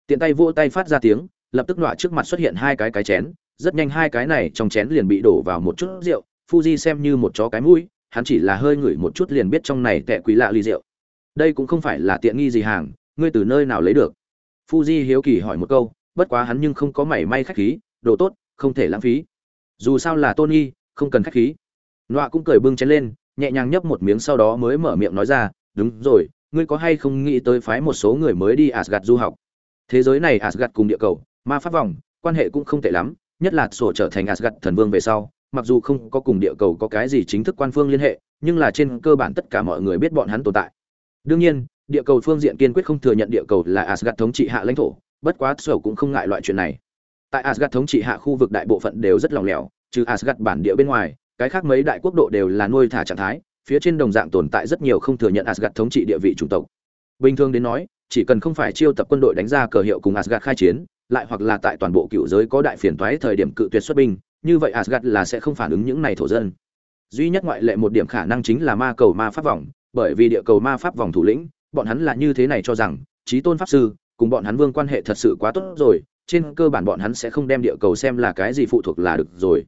Tiện tay vỗ tay phát ra tiếng, lập tức nọa trước mặt xuất hiện hai cái cái chén, rất nhanh hai cái này trong chén liền bị đổ vào một chút rượu, Fuji xem như một chó cái mũi, hắn chỉ là hơi ngửi một chút liền biết trong này tệ quý lạ ly rượu. Đây cũng không phải là tiện nghi gì hàng, ngươi từ nơi nào lấy được? Fuji hiếu kỳ hỏi một câu, bất quá hắn nhưng không có mảy may khách khí, đồ tốt, không thể lãng phí. Dù sao là Tony, không cần khách khí. Nọa cũng cười bưng chén lên, nhẹ nhàng nhấp một miếng sau đó mới mở miệng nói ra, "Đúng rồi, ngươi có hay không nghĩ tới phái một số người mới đi asgad du học? Thế giới này Asgard cùng địa cầu, ma pháp vòng, quan hệ cũng không tệ lắm, nhất là sổ trở thành Asgard thần vương về sau, mặc dù không có cùng địa cầu có cái gì chính thức quan phương liên hệ, nhưng là trên cơ bản tất cả mọi người biết bọn hắn tồn tại. Đương nhiên, địa cầu phương diện kiên quyết không thừa nhận địa cầu là Asgard thống trị hạ lãnh thổ, bất quá sổ cũng không ngại loại chuyện này. Tại Asgard thống trị hạ khu vực đại bộ phận đều rất lòng lẻo, trừ Asgard bản địa bên ngoài, cái khác mấy đại quốc độ đều là nuôi thả trạng thái, phía trên đồng dạng tồn tại rất nhiều không thừa nhận Asgard thống trị địa vị chủng tộc. Bình thường đến nói, chỉ cần không phải chiêu tập quân đội đánh ra cờ hiệu cùng Asgard khai chiến, lại hoặc là tại toàn bộ cựu giới có đại phiền toái thời điểm cự tuyệt xuất binh, như vậy Asgard là sẽ không phản ứng những này thổ dân. Duy nhất ngoại lệ một điểm khả năng chính là ma cầu ma pháp vòng, bởi vì địa cầu ma pháp vòng thủ lĩnh, bọn hắn là như thế này cho rằng, chí tôn pháp sư, cùng bọn hắn vương quan hệ thật sự quá tốt rồi, trên cơ bản bọn hắn sẽ không đem địa cầu xem là cái gì phụ thuộc là được rồi.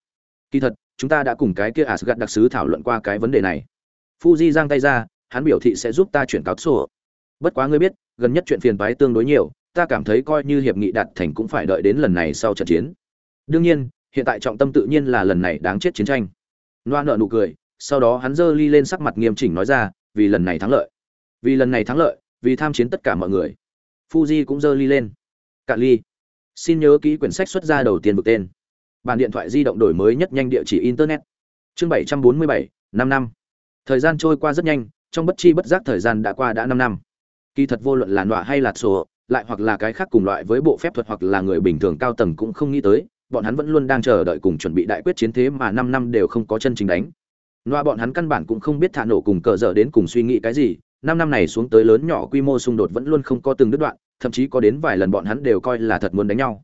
Kỳ thật, chúng ta đã cùng cái kia Asgard đặc sứ thảo luận qua cái vấn đề này. Fuji giang tay ra, hắn biểu thị sẽ giúp ta chuyển cáo sổ. Bất quá ngươi biết, gần nhất chuyện phiền toái tương đối nhiều, ta cảm thấy coi như hiệp nghị đạt thành cũng phải đợi đến lần này sau trận chiến. Đương nhiên, hiện tại trọng tâm tự nhiên là lần này đáng chết chiến tranh. Loa nợ nụ cười, sau đó hắn giơ ly lên sắc mặt nghiêm chỉnh nói ra, vì lần này thắng lợi. Vì lần này thắng lợi, vì tham chiến tất cả mọi người. Fuji cũng giơ ly lên. Cạn ly. Xin nhớ kỹ quyển sách xuất ra đầu tiên bực tên. Bản điện thoại di động đổi mới nhất nhanh địa chỉ internet. Chương 747, 5 năm. Thời gian trôi qua rất nhanh, trong bất chi bất giác thời gian đã qua đã 5 năm. Kỳ thật vô luận là nọa hay là sổ, lại hoặc là cái khác cùng loại với bộ phép thuật hoặc là người bình thường cao tầng cũng không nghĩ tới, bọn hắn vẫn luôn đang chờ đợi cùng chuẩn bị đại quyết chiến thế mà năm năm đều không có chân chính đánh. Nọa bọn hắn căn bản cũng không biết thả nổ cùng cờ dở đến cùng suy nghĩ cái gì, năm năm này xuống tới lớn nhỏ quy mô xung đột vẫn luôn không có từng đứt đoạn, thậm chí có đến vài lần bọn hắn đều coi là thật muốn đánh nhau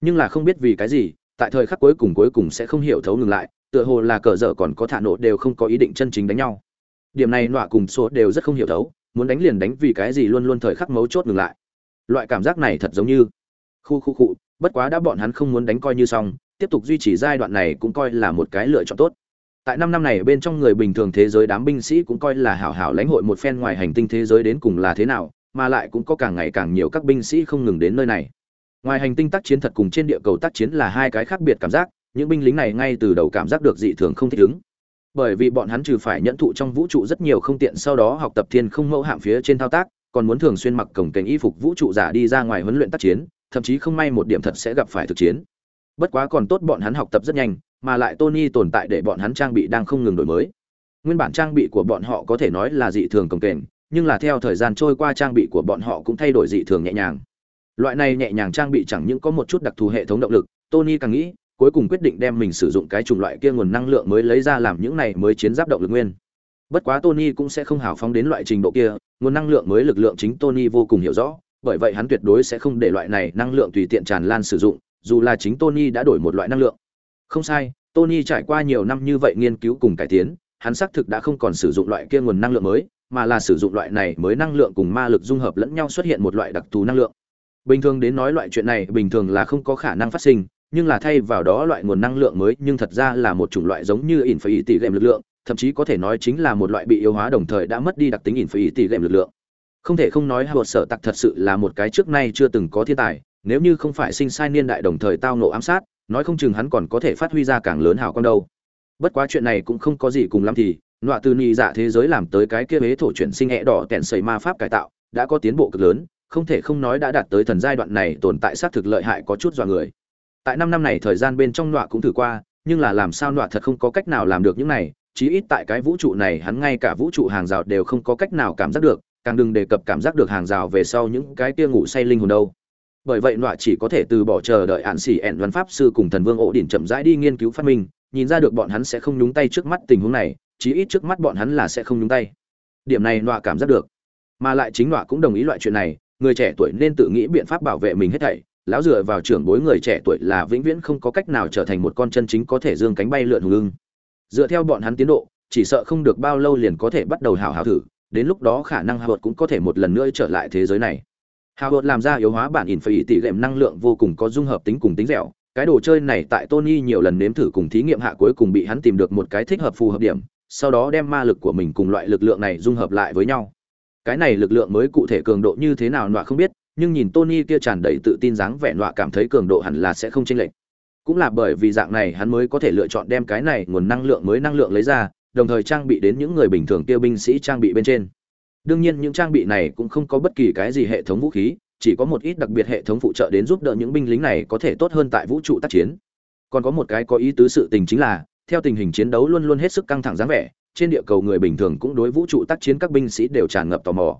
nhưng là không biết vì cái gì tại thời khắc cuối cùng cuối cùng sẽ không hiểu thấu ngừng lại tựa hồ là cờ dở còn có thả nộ đều không có ý định chân chính đánh nhau điểm này nọa cùng số đều rất không hiểu thấu muốn đánh liền đánh vì cái gì luôn luôn thời khắc mấu chốt ngừng lại. Loại cảm giác này thật giống như, khu khu khu, bất quá đã bọn hắn không muốn đánh coi như xong, tiếp tục duy trì giai đoạn này cũng coi là một cái lựa chọn tốt. Tại năm năm này bên trong người bình thường thế giới đám binh sĩ cũng coi là hảo hảo lãnh hội một phen ngoài hành tinh thế giới đến cùng là thế nào, mà lại cũng có càng ngày càng nhiều các binh sĩ không ngừng đến nơi này. Ngoài hành tinh tác chiến thật cùng trên địa cầu tác chiến là hai cái khác biệt cảm giác, những binh lính này ngay từ đầu cảm giác được dị thường không thích ứng bởi vì bọn hắn trừ phải nhận thụ trong vũ trụ rất nhiều không tiện, sau đó học tập thiên không mẫu hạm phía trên thao tác, còn muốn thường xuyên mặc cổng cảnh y phục vũ trụ giả đi ra ngoài huấn luyện tác chiến, thậm chí không may một điểm thật sẽ gặp phải thực chiến. Bất quá còn tốt bọn hắn học tập rất nhanh, mà lại tony tồn tại để bọn hắn trang bị đang không ngừng đổi mới. Nguyên bản trang bị của bọn họ có thể nói là dị thường cổng kềnh, nhưng là theo thời gian trôi qua trang bị của bọn họ cũng thay đổi dị thường nhẹ nhàng. Loại này nhẹ nhàng trang bị chẳng những có một chút đặc thù hệ thống động lực, tony càng nghĩ cuối cùng quyết định đem mình sử dụng cái chủng loại kia nguồn năng lượng mới lấy ra làm những này mới chiến giáp động lực nguyên. Bất quá tony cũng sẽ không hào phóng đến loại trình độ kia, nguồn năng lượng mới lực lượng chính tony vô cùng hiểu rõ, bởi vậy hắn tuyệt đối sẽ không để loại này năng lượng tùy tiện tràn lan sử dụng, dù là chính tony đã đổi một loại năng lượng. Không sai, tony trải qua nhiều năm như vậy nghiên cứu cùng cải tiến, hắn xác thực đã không còn sử dụng loại kia nguồn năng lượng mới, mà là sử dụng loại này mới năng lượng cùng ma lực dung hợp lẫn nhau xuất hiện một loại đặc thù năng lượng. Bình thường đến nói loại chuyện này bình thường là không có khả năng phát sinh nhưng là thay vào đó loại nguồn năng lượng mới, nhưng thật ra là một chủng loại giống như ỉn phải tỷ lệm lực lượng, thậm chí có thể nói chính là một loại bị yếu hóa đồng thời đã mất đi đặc tính ỉn phải tỷ lệm lực lượng. Không thể không nói hột sở tặc thật sự là một cái trước nay chưa từng có thiên tài, nếu như không phải sinh sai niên đại đồng thời tao nộ ám sát, nói không chừng hắn còn có thể phát huy ra càng lớn hào con đâu. Bất quá chuyện này cũng không có gì cùng lắm thì, nọa từ nhị dạ thế giới làm tới cái kia bế thổ chuyển sinh hẹ đỏ kẹn sầy ma pháp cải tạo, đã có tiến bộ cực lớn, không thể không nói đã đạt tới thần giai đoạn này tồn tại xác thực lợi hại có chút dọa người tại năm năm này thời gian bên trong nọa cũng thử qua, nhưng là làm sao nọa thật không có cách nào làm được những này, chí ít tại cái vũ trụ này hắn ngay cả vũ trụ hàng rào đều không có cách nào cảm giác được, càng đừng đề cập cảm giác được hàng rào về sau những cái kia ngủ say linh hồn đâu. Bởi vậy nọa chỉ có thể từ bỏ chờ đợi hạn xỉ ẹn văn pháp sư cùng thần vương ổ đỉnh chậm rãi đi nghiên cứu phát minh, nhìn ra được bọn hắn sẽ không nhúng tay trước mắt tình huống này, chí ít trước mắt bọn hắn là sẽ không nhúng tay. Điểm này nọa cảm giác được. Mà lại chính nọa cũng đồng ý loại chuyện này, người trẻ tuổi nên tự nghĩ biện pháp bảo vệ mình hết thảy lão dựa vào trưởng bối người trẻ tuổi là vĩnh viễn không có cách nào trở thành một con chân chính có thể dương cánh bay lượn hùng lưng dựa theo bọn hắn tiến độ, chỉ sợ không được bao lâu liền có thể bắt đầu hào hào thử, đến lúc đó khả năng hào cũng có thể một lần nữa trở lại thế giới này. Hào làm ra yếu hóa bản in phải tỷ lệm năng lượng vô cùng có dung hợp tính cùng tính dẻo, cái đồ chơi này tại tony nhiều lần nếm thử cùng thí nghiệm hạ cuối cùng bị hắn tìm được một cái thích hợp phù hợp điểm, sau đó đem ma lực của mình cùng loại lực lượng này dung hợp lại với nhau. Cái này lực lượng mới cụ thể cường độ như thế nào nọa không biết nhưng nhìn tony kia tràn đầy tự tin dáng vẻ nọa cảm thấy cường độ hẳn là sẽ không chênh lệch. Cũng là bởi vì dạng này hắn mới có thể lựa chọn đem cái này nguồn năng lượng mới năng lượng lấy ra, đồng thời trang bị đến những người bình thường kia binh sĩ trang bị bên trên. Đương nhiên những trang bị này cũng không có bất kỳ cái gì hệ thống vũ khí, chỉ có một ít đặc biệt hệ thống phụ trợ đến giúp đỡ những binh lính này có thể tốt hơn tại vũ trụ tác chiến. Còn có một cái có ý tứ sự tình chính là, theo tình hình chiến đấu luôn luôn hết sức căng thẳng dáng vẻ, trên địa cầu người bình thường cũng đối vũ trụ tác chiến các binh sĩ đều tràn ngập tò mò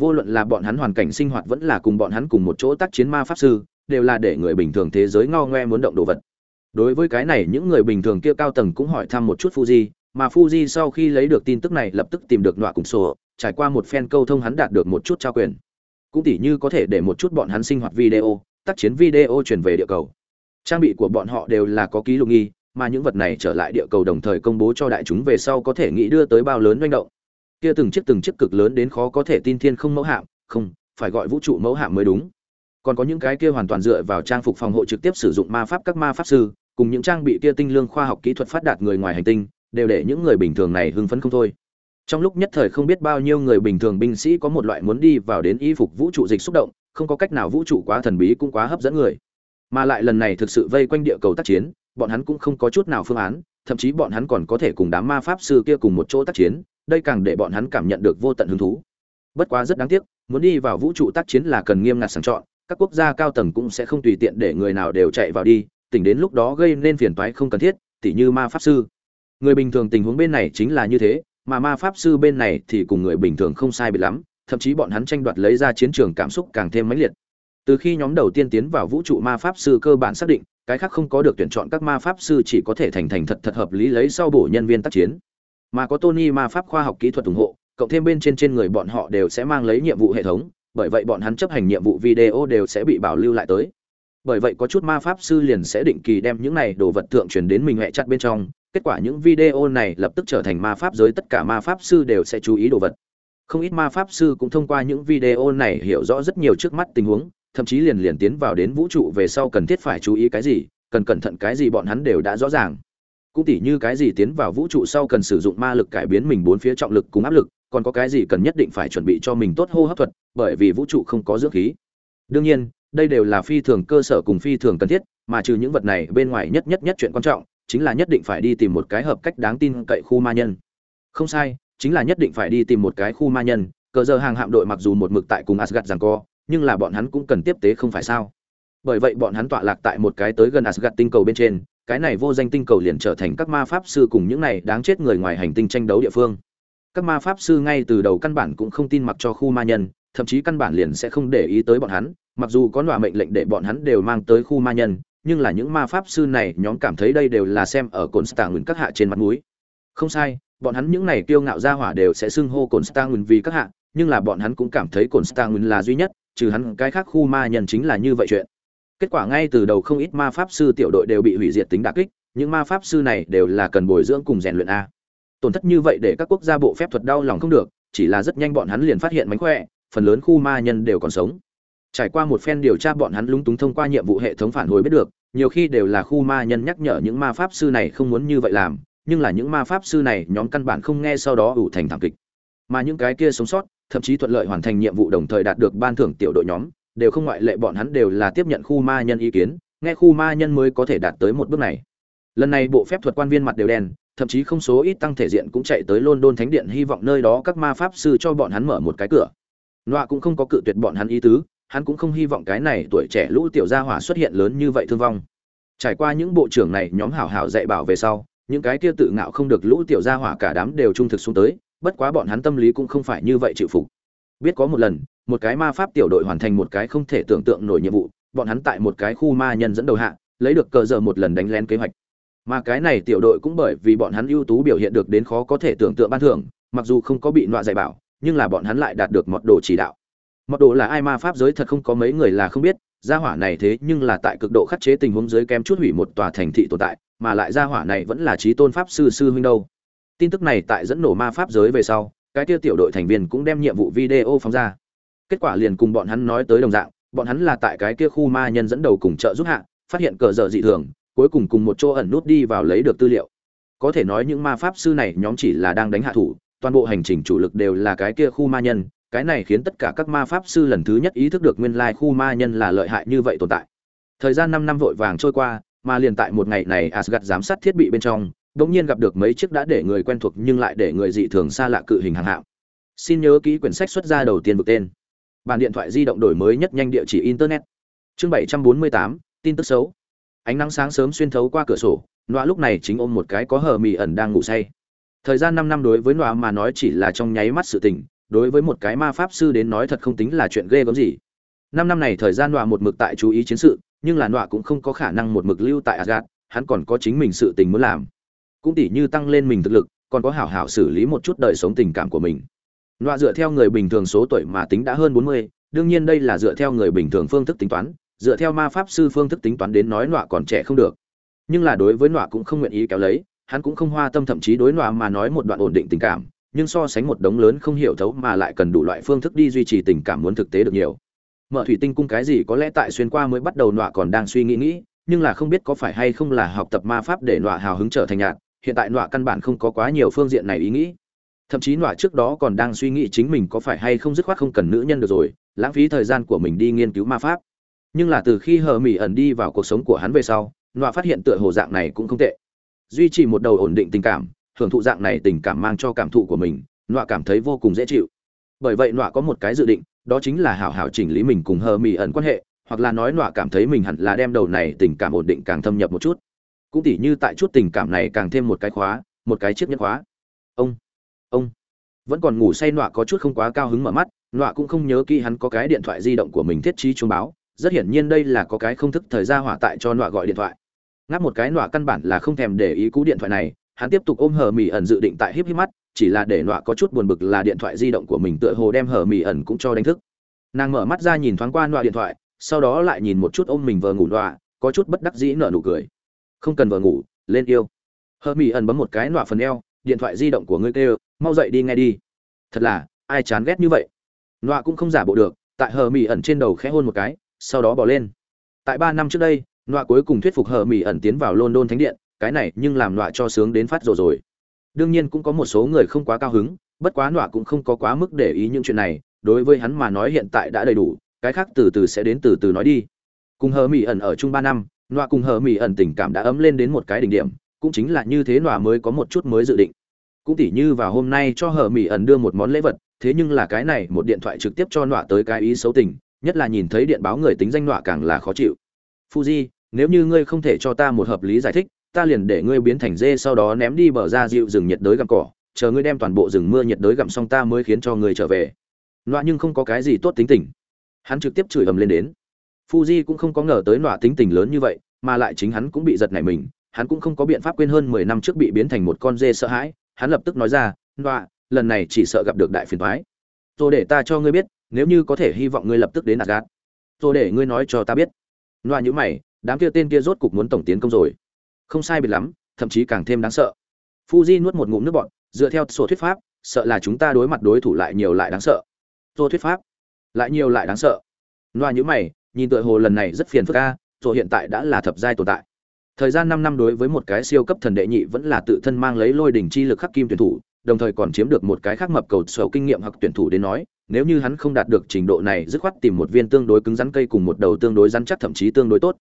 vô luận là bọn hắn hoàn cảnh sinh hoạt vẫn là cùng bọn hắn cùng một chỗ tác chiến ma pháp sư, đều là để người bình thường thế giới ngao ngoe muốn động đồ vật. Đối với cái này, những người bình thường kia cao tầng cũng hỏi thăm một chút fuji, mà fuji sau khi lấy được tin tức này lập tức tìm được nọa cùng sổ, trải qua một phen câu thông hắn đạt được một chút trao quyền. Cũng tỉ như có thể để một chút bọn hắn sinh hoạt video, tác chiến video chuyển về địa cầu. Trang bị của bọn họ đều là có ký lục nghi, mà những vật này trở lại địa cầu đồng thời công bố cho đại chúng về sau có thể nghĩ đưa tới bao lớn manh động kia từng chiếc từng chiếc cực lớn đến khó có thể tin thiên không mẫu hạm, không, phải gọi vũ trụ mẫu hạm mới đúng. Còn có những cái kia hoàn toàn dựa vào trang phục phòng hộ trực tiếp sử dụng ma pháp các ma pháp sư, cùng những trang bị kia tinh lương khoa học kỹ thuật phát đạt người ngoài hành tinh, đều để những người bình thường này hưng phấn không thôi. Trong lúc nhất thời không biết bao nhiêu người bình thường binh sĩ có một loại muốn đi vào đến y phục vũ trụ dịch xúc động, không có cách nào vũ trụ quá thần bí cũng quá hấp dẫn người. Mà lại lần này thực sự vây quanh địa cầu tác chiến, bọn hắn cũng không có chút nào phương án, thậm chí bọn hắn còn có thể cùng đám ma pháp sư kia cùng một chỗ tác chiến đây càng để bọn hắn cảm nhận được vô tận hứng thú. Bất quá rất đáng tiếc, muốn đi vào vũ trụ tác chiến là cần nghiêm ngặt sàng chọn, các quốc gia cao tầng cũng sẽ không tùy tiện để người nào đều chạy vào đi, tỉnh đến lúc đó gây nên phiền toái không cần thiết, tỉ như ma pháp sư. Người bình thường tình huống bên này chính là như thế, mà ma pháp sư bên này thì cùng người bình thường không sai biệt lắm, thậm chí bọn hắn tranh đoạt lấy ra chiến trường cảm xúc càng thêm mãnh liệt. Từ khi nhóm đầu tiên tiến vào vũ trụ ma pháp sư cơ bản xác định, cái khác không có được tuyển chọn các ma pháp sư chỉ có thể thành thành thật thật hợp lý lấy sau bổ nhân viên tác chiến mà có tony ma pháp khoa học kỹ thuật ủng hộ, cộng thêm bên trên trên người bọn họ đều sẽ mang lấy nhiệm vụ hệ thống, bởi vậy bọn hắn chấp hành nhiệm vụ video đều sẽ bị bảo lưu lại tới. Bởi vậy có chút ma pháp sư liền sẽ định kỳ đem những này đồ vật thượng truyền đến mình hệ chặt bên trong, kết quả những video này lập tức trở thành ma pháp giới tất cả ma pháp sư đều sẽ chú ý đồ vật. Không ít ma pháp sư cũng thông qua những video này hiểu rõ rất nhiều trước mắt tình huống, thậm chí liền liền tiến vào đến vũ trụ về sau cần thiết phải chú ý cái gì, cần cẩn thận cái gì bọn hắn đều đã rõ ràng cũng tỉ như cái gì tiến vào vũ trụ sau cần sử dụng ma lực cải biến mình bốn phía trọng lực cùng áp lực, còn có cái gì cần nhất định phải chuẩn bị cho mình tốt hô hấp thuật, bởi vì vũ trụ không có dưỡng khí. Đương nhiên, đây đều là phi thường cơ sở cùng phi thường cần thiết, mà trừ những vật này, bên ngoài nhất nhất nhất chuyện quan trọng, chính là nhất định phải đi tìm một cái hợp cách đáng tin cậy khu ma nhân. Không sai, chính là nhất định phải đi tìm một cái khu ma nhân, cờ giờ hàng hạm đội mặc dù một mực tại cùng asgad rằng co, nhưng là bọn hắn cũng cần tiếp tế không phải sao? Bởi vậy bọn hắn tọa lạc tại một cái tới gần asgad tinh cầu bên trên cái này vô danh tinh cầu liền trở thành các ma pháp sư cùng những này đáng chết người ngoài hành tinh tranh đấu địa phương. Các ma pháp sư ngay từ đầu căn bản cũng không tin mặc cho khu ma nhân, thậm chí căn bản liền sẽ không để ý tới bọn hắn, mặc dù có nọa mệnh lệnh để bọn hắn đều mang tới khu ma nhân, nhưng là những ma pháp sư này nhóm cảm thấy đây đều là xem ở cồn stạng các hạ trên mặt núi không sai, bọn hắn những này kiêu ngạo ra hỏa đều sẽ xưng hô cồn stạng vì các hạ, nhưng là bọn hắn cũng cảm thấy cồn stạng là duy nhất, trừ hắn, cái khác khu ma nhân chính là như vậy chuyện kết quả ngay từ đầu không ít ma pháp sư tiểu đội đều bị hủy diệt tính đả kích, những ma pháp sư này đều là cần bồi dưỡng cùng rèn luyện a. Tổn thất như vậy để các quốc gia bộ phép thuật đau lòng không được, chỉ là rất nhanh bọn hắn liền phát hiện mánh khỏe, phần lớn khu ma nhân đều còn sống. Trải qua một phen điều tra bọn hắn lúng túng thông qua nhiệm vụ hệ thống phản hồi biết được, nhiều khi đều là khu ma nhân nhắc nhở những ma pháp sư này không muốn như vậy làm, nhưng là những ma pháp sư này nhóm căn bản không nghe sau đó ủ thành thảm kịch. Mà những cái kia sống sót, thậm chí thuận lợi hoàn thành nhiệm vụ đồng thời đạt được ban thưởng tiểu đội nhóm đều không ngoại lệ bọn hắn đều là tiếp nhận khu ma nhân ý kiến, nghe khu ma nhân mới có thể đạt tới một bước này. Lần này bộ phép thuật quan viên mặt đều đen, thậm chí không số ít tăng thể diện cũng chạy tới london thánh điện, hy vọng nơi đó các ma pháp sư cho bọn hắn mở một cái cửa. Nọa cũng không có cự tuyệt bọn hắn ý tứ, hắn cũng không hy vọng cái này tuổi trẻ lũ tiểu gia hỏa xuất hiện lớn như vậy thương vong. Trải qua những bộ trưởng này nhóm hảo hảo dạy bảo về sau, những cái kia tự ngạo không được lũ tiểu gia hỏa cả đám đều trung thực xuống tới, bất quá bọn hắn tâm lý cũng không phải như vậy chịu phục. Biết có một lần một cái ma pháp tiểu đội hoàn thành một cái không thể tưởng tượng nổi nhiệm vụ, bọn hắn tại một cái khu ma nhân dẫn đầu hạ, lấy được cờ giờ một lần đánh lén kế hoạch. Mà cái này tiểu đội cũng bởi vì bọn hắn ưu tú biểu hiện được đến khó có thể tưởng tượng ban thưởng, mặc dù không có bị nọa dạy bảo, nhưng là bọn hắn lại đạt được mọt đồ chỉ đạo. Mọt đồ là ai ma pháp giới thật không có mấy người là không biết, gia hỏa này thế nhưng là tại cực độ khắc chế tình huống giới kém chút hủy một tòa thành thị tồn tại, mà lại gia hỏa này vẫn là trí tôn pháp sư sư huynh đâu. Tin tức này tại dẫn nổ ma pháp giới về sau, cái tiêu tiểu đội thành viên cũng đem nhiệm vụ video phóng ra kết quả liền cùng bọn hắn nói tới đồng dạng, bọn hắn là tại cái kia khu ma nhân dẫn đầu cùng trợ giúp hạ, phát hiện cờ dở dị thường, cuối cùng cùng một chỗ ẩn nút đi vào lấy được tư liệu. Có thể nói những ma pháp sư này nhóm chỉ là đang đánh hạ thủ, toàn bộ hành trình chủ lực đều là cái kia khu ma nhân, cái này khiến tất cả các ma pháp sư lần thứ nhất ý thức được nguyên lai khu ma nhân là lợi hại như vậy tồn tại. Thời gian năm năm vội vàng trôi qua, mà liền tại một ngày này asgad giám sát thiết bị bên trong, đột nhiên gặp được mấy chiếc đã để người quen thuộc nhưng lại để người dị thường xa lạ cự hình hàng hạng. Xin nhớ kỹ quyển sách xuất ra đầu tiên vực tên bàn điện thoại di động đổi mới nhất nhanh địa chỉ internet. Chương 748, tin tức xấu. Ánh nắng sáng sớm xuyên thấu qua cửa sổ nọa lúc này chính ôm một cái có hờ mì ẩn đang ngủ say. Thời gian năm năm đối với nọa mà nói chỉ là trong nháy mắt sự tình đối với một cái ma pháp sư đến nói thật không tính là chuyện ghê gớm gì. Năm năm này thời gian nọa một mực tại chú ý chiến sự nhưng là nọa cũng không có khả năng một mực lưu tại Asgard, hắn còn có chính mình sự tình muốn làm. Cũng tỉ như tăng lên mình thực lực còn có hảo hảo xử lý một chút đời sống tình cảm của mình nọa dựa theo người bình thường số tuổi mà tính đã hơn bốn mươi, đương nhiên đây là dựa theo người bình thường phương thức tính toán, dựa theo ma pháp sư phương thức tính toán đến nói nọa còn trẻ không được. Nhưng là đối với nọa cũng không nguyện ý kéo lấy, hắn cũng không hoa tâm thậm chí đối nọa mà nói một đoạn ổn định tình cảm, nhưng so sánh một đống lớn không hiểu thấu mà lại cần đủ loại phương thức đi duy trì tình cảm muốn thực tế được nhiều. Mở thủy tinh cung cái gì có lẽ tại xuyên qua mới bắt đầu nọa còn đang suy nghĩ nghĩ, nhưng là không biết có phải hay không là học tập ma pháp để nọa hào hứng trở thành nhạt hiện tại nọa căn bản không có quá nhiều phương diện này ý nghĩ thậm chí nọa trước đó còn đang suy nghĩ chính mình có phải hay không dứt khoát không cần nữ nhân được rồi, lãng phí thời gian của mình đi nghiên cứu ma pháp. Nhưng là từ khi hờ mỹ ẩn đi vào cuộc sống của hắn về sau, nọa phát hiện tựa hồ dạng này cũng không tệ. Duy trì một đầu ổn định tình cảm, hưởng thụ dạng này tình cảm mang cho cảm thụ của mình, nọa cảm thấy vô cùng dễ chịu. Bởi vậy nọa có một cái dự định, đó chính là hảo hảo chỉnh lý mình cùng hờ mỹ ẩn quan hệ, hoặc là nói nọa cảm thấy mình hẳn là đem đầu này tình cảm ổn định càng thâm nhập một chút. Cũng tỉ như tại chút tình cảm này càng thêm một cái khóa, một cái chiếc nhất khóa. Ông ông. Vẫn còn ngủ say nọa có chút không quá cao hứng mở mắt, nọa cũng không nhớ kỹ hắn có cái điện thoại di động của mình thiết trí chuông báo, rất hiển nhiên đây là có cái không thức thời gian hỏa tại cho nọa gọi điện thoại. Ngáp một cái nọa căn bản là không thèm để ý cú điện thoại này, hắn tiếp tục ôm hờ mỹ ẩn dự định tại híp híp mắt, chỉ là để nọa có chút buồn bực là điện thoại di động của mình tựa hồ đem hờ mỹ ẩn cũng cho đánh thức. Nàng mở mắt ra nhìn thoáng qua nọa điện thoại, sau đó lại nhìn một chút ôm mình vờ ngủ nọa, có chút bất đắc dĩ nở nụ cười. Không cần vờ ngủ, lên yêu. Hờ mỹ ẩn bấm một cái nọa phần eo, điện thoại di động của ngươi kêu mau dậy đi nghe đi. Thật là, ai chán ghét như vậy? Nọa cũng không giả bộ được, tại hờ mỹ ẩn trên đầu khẽ hôn một cái, sau đó bỏ lên. Tại ba năm trước đây, nọa cuối cùng thuyết phục hờ mỹ ẩn tiến vào london thánh điện, cái này nhưng làm nọa cho sướng đến phát rồi rồi. Đương nhiên cũng có một số người không quá cao hứng, bất quá nọa cũng không có quá mức để ý những chuyện này, đối với hắn mà nói hiện tại đã đầy đủ, cái khác từ từ sẽ đến từ từ nói đi. Cùng hờ mỹ ẩn ở chung ba năm, nọa cùng hờ mỹ ẩn tình cảm đã ấm lên đến một cái đỉnh điểm, cũng chính là như thế nọa mới có một chút mới dự định cũng tỉ như vào hôm nay cho hờ mỹ ẩn đưa một món lễ vật, thế nhưng là cái này một điện thoại trực tiếp cho nọa tới cái ý xấu tình, nhất là nhìn thấy điện báo người tính danh nọa càng là khó chịu. Fuji, nếu như ngươi không thể cho ta một hợp lý giải thích, ta liền để ngươi biến thành dê sau đó ném đi bờ ra dịu rừng nhiệt đới gặm cỏ, chờ ngươi đem toàn bộ rừng mưa nhiệt đới gặm xong ta mới khiến cho ngươi trở về. Nọa nhưng không có cái gì tốt tính tình. Hắn trực tiếp chửi ầm lên đến. Fuji cũng không có ngờ tới nọa tính tình lớn như vậy, mà lại chính hắn cũng bị giật nảy mình, hắn cũng không có biện pháp quên hơn mười năm trước bị biến thành một con dê sợ hãi hắn lập tức nói ra nọa lần này chỉ sợ gặp được đại phiền toái rồi để ta cho ngươi biết nếu như có thể hy vọng ngươi lập tức đến Asgard. Rồi để ngươi nói cho ta biết. nọa nhữ mày, đám kia tên kia rốt cục muốn tổng tiến công rồi. Không sai biệt lắm, thậm chí càng thêm đáng sợ. Fuji nuốt một ngụm nước bọt, dựa theo sổ thuyết pháp, sợ là chúng ta đối mặt đối thủ lại nhiều lại đáng sợ. sổ thuyết pháp, lại nhiều lại đáng sợ. nọa nhữ mày, nhìn tựa hồ lần này rất phiền phức a, rồi hiện tại đã là thập giai tồn tại. Thời gian 5 năm đối với một cái siêu cấp thần đệ nhị vẫn là tự thân mang lấy lôi đỉnh chi lực khắc kim tuyển thủ, đồng thời còn chiếm được một cái khác mập cầu sầu kinh nghiệm hoặc tuyển thủ đến nói, nếu như hắn không đạt được trình độ này dứt khoát tìm một viên tương đối cứng rắn cây cùng một đầu tương đối rắn chắc thậm chí tương đối tốt.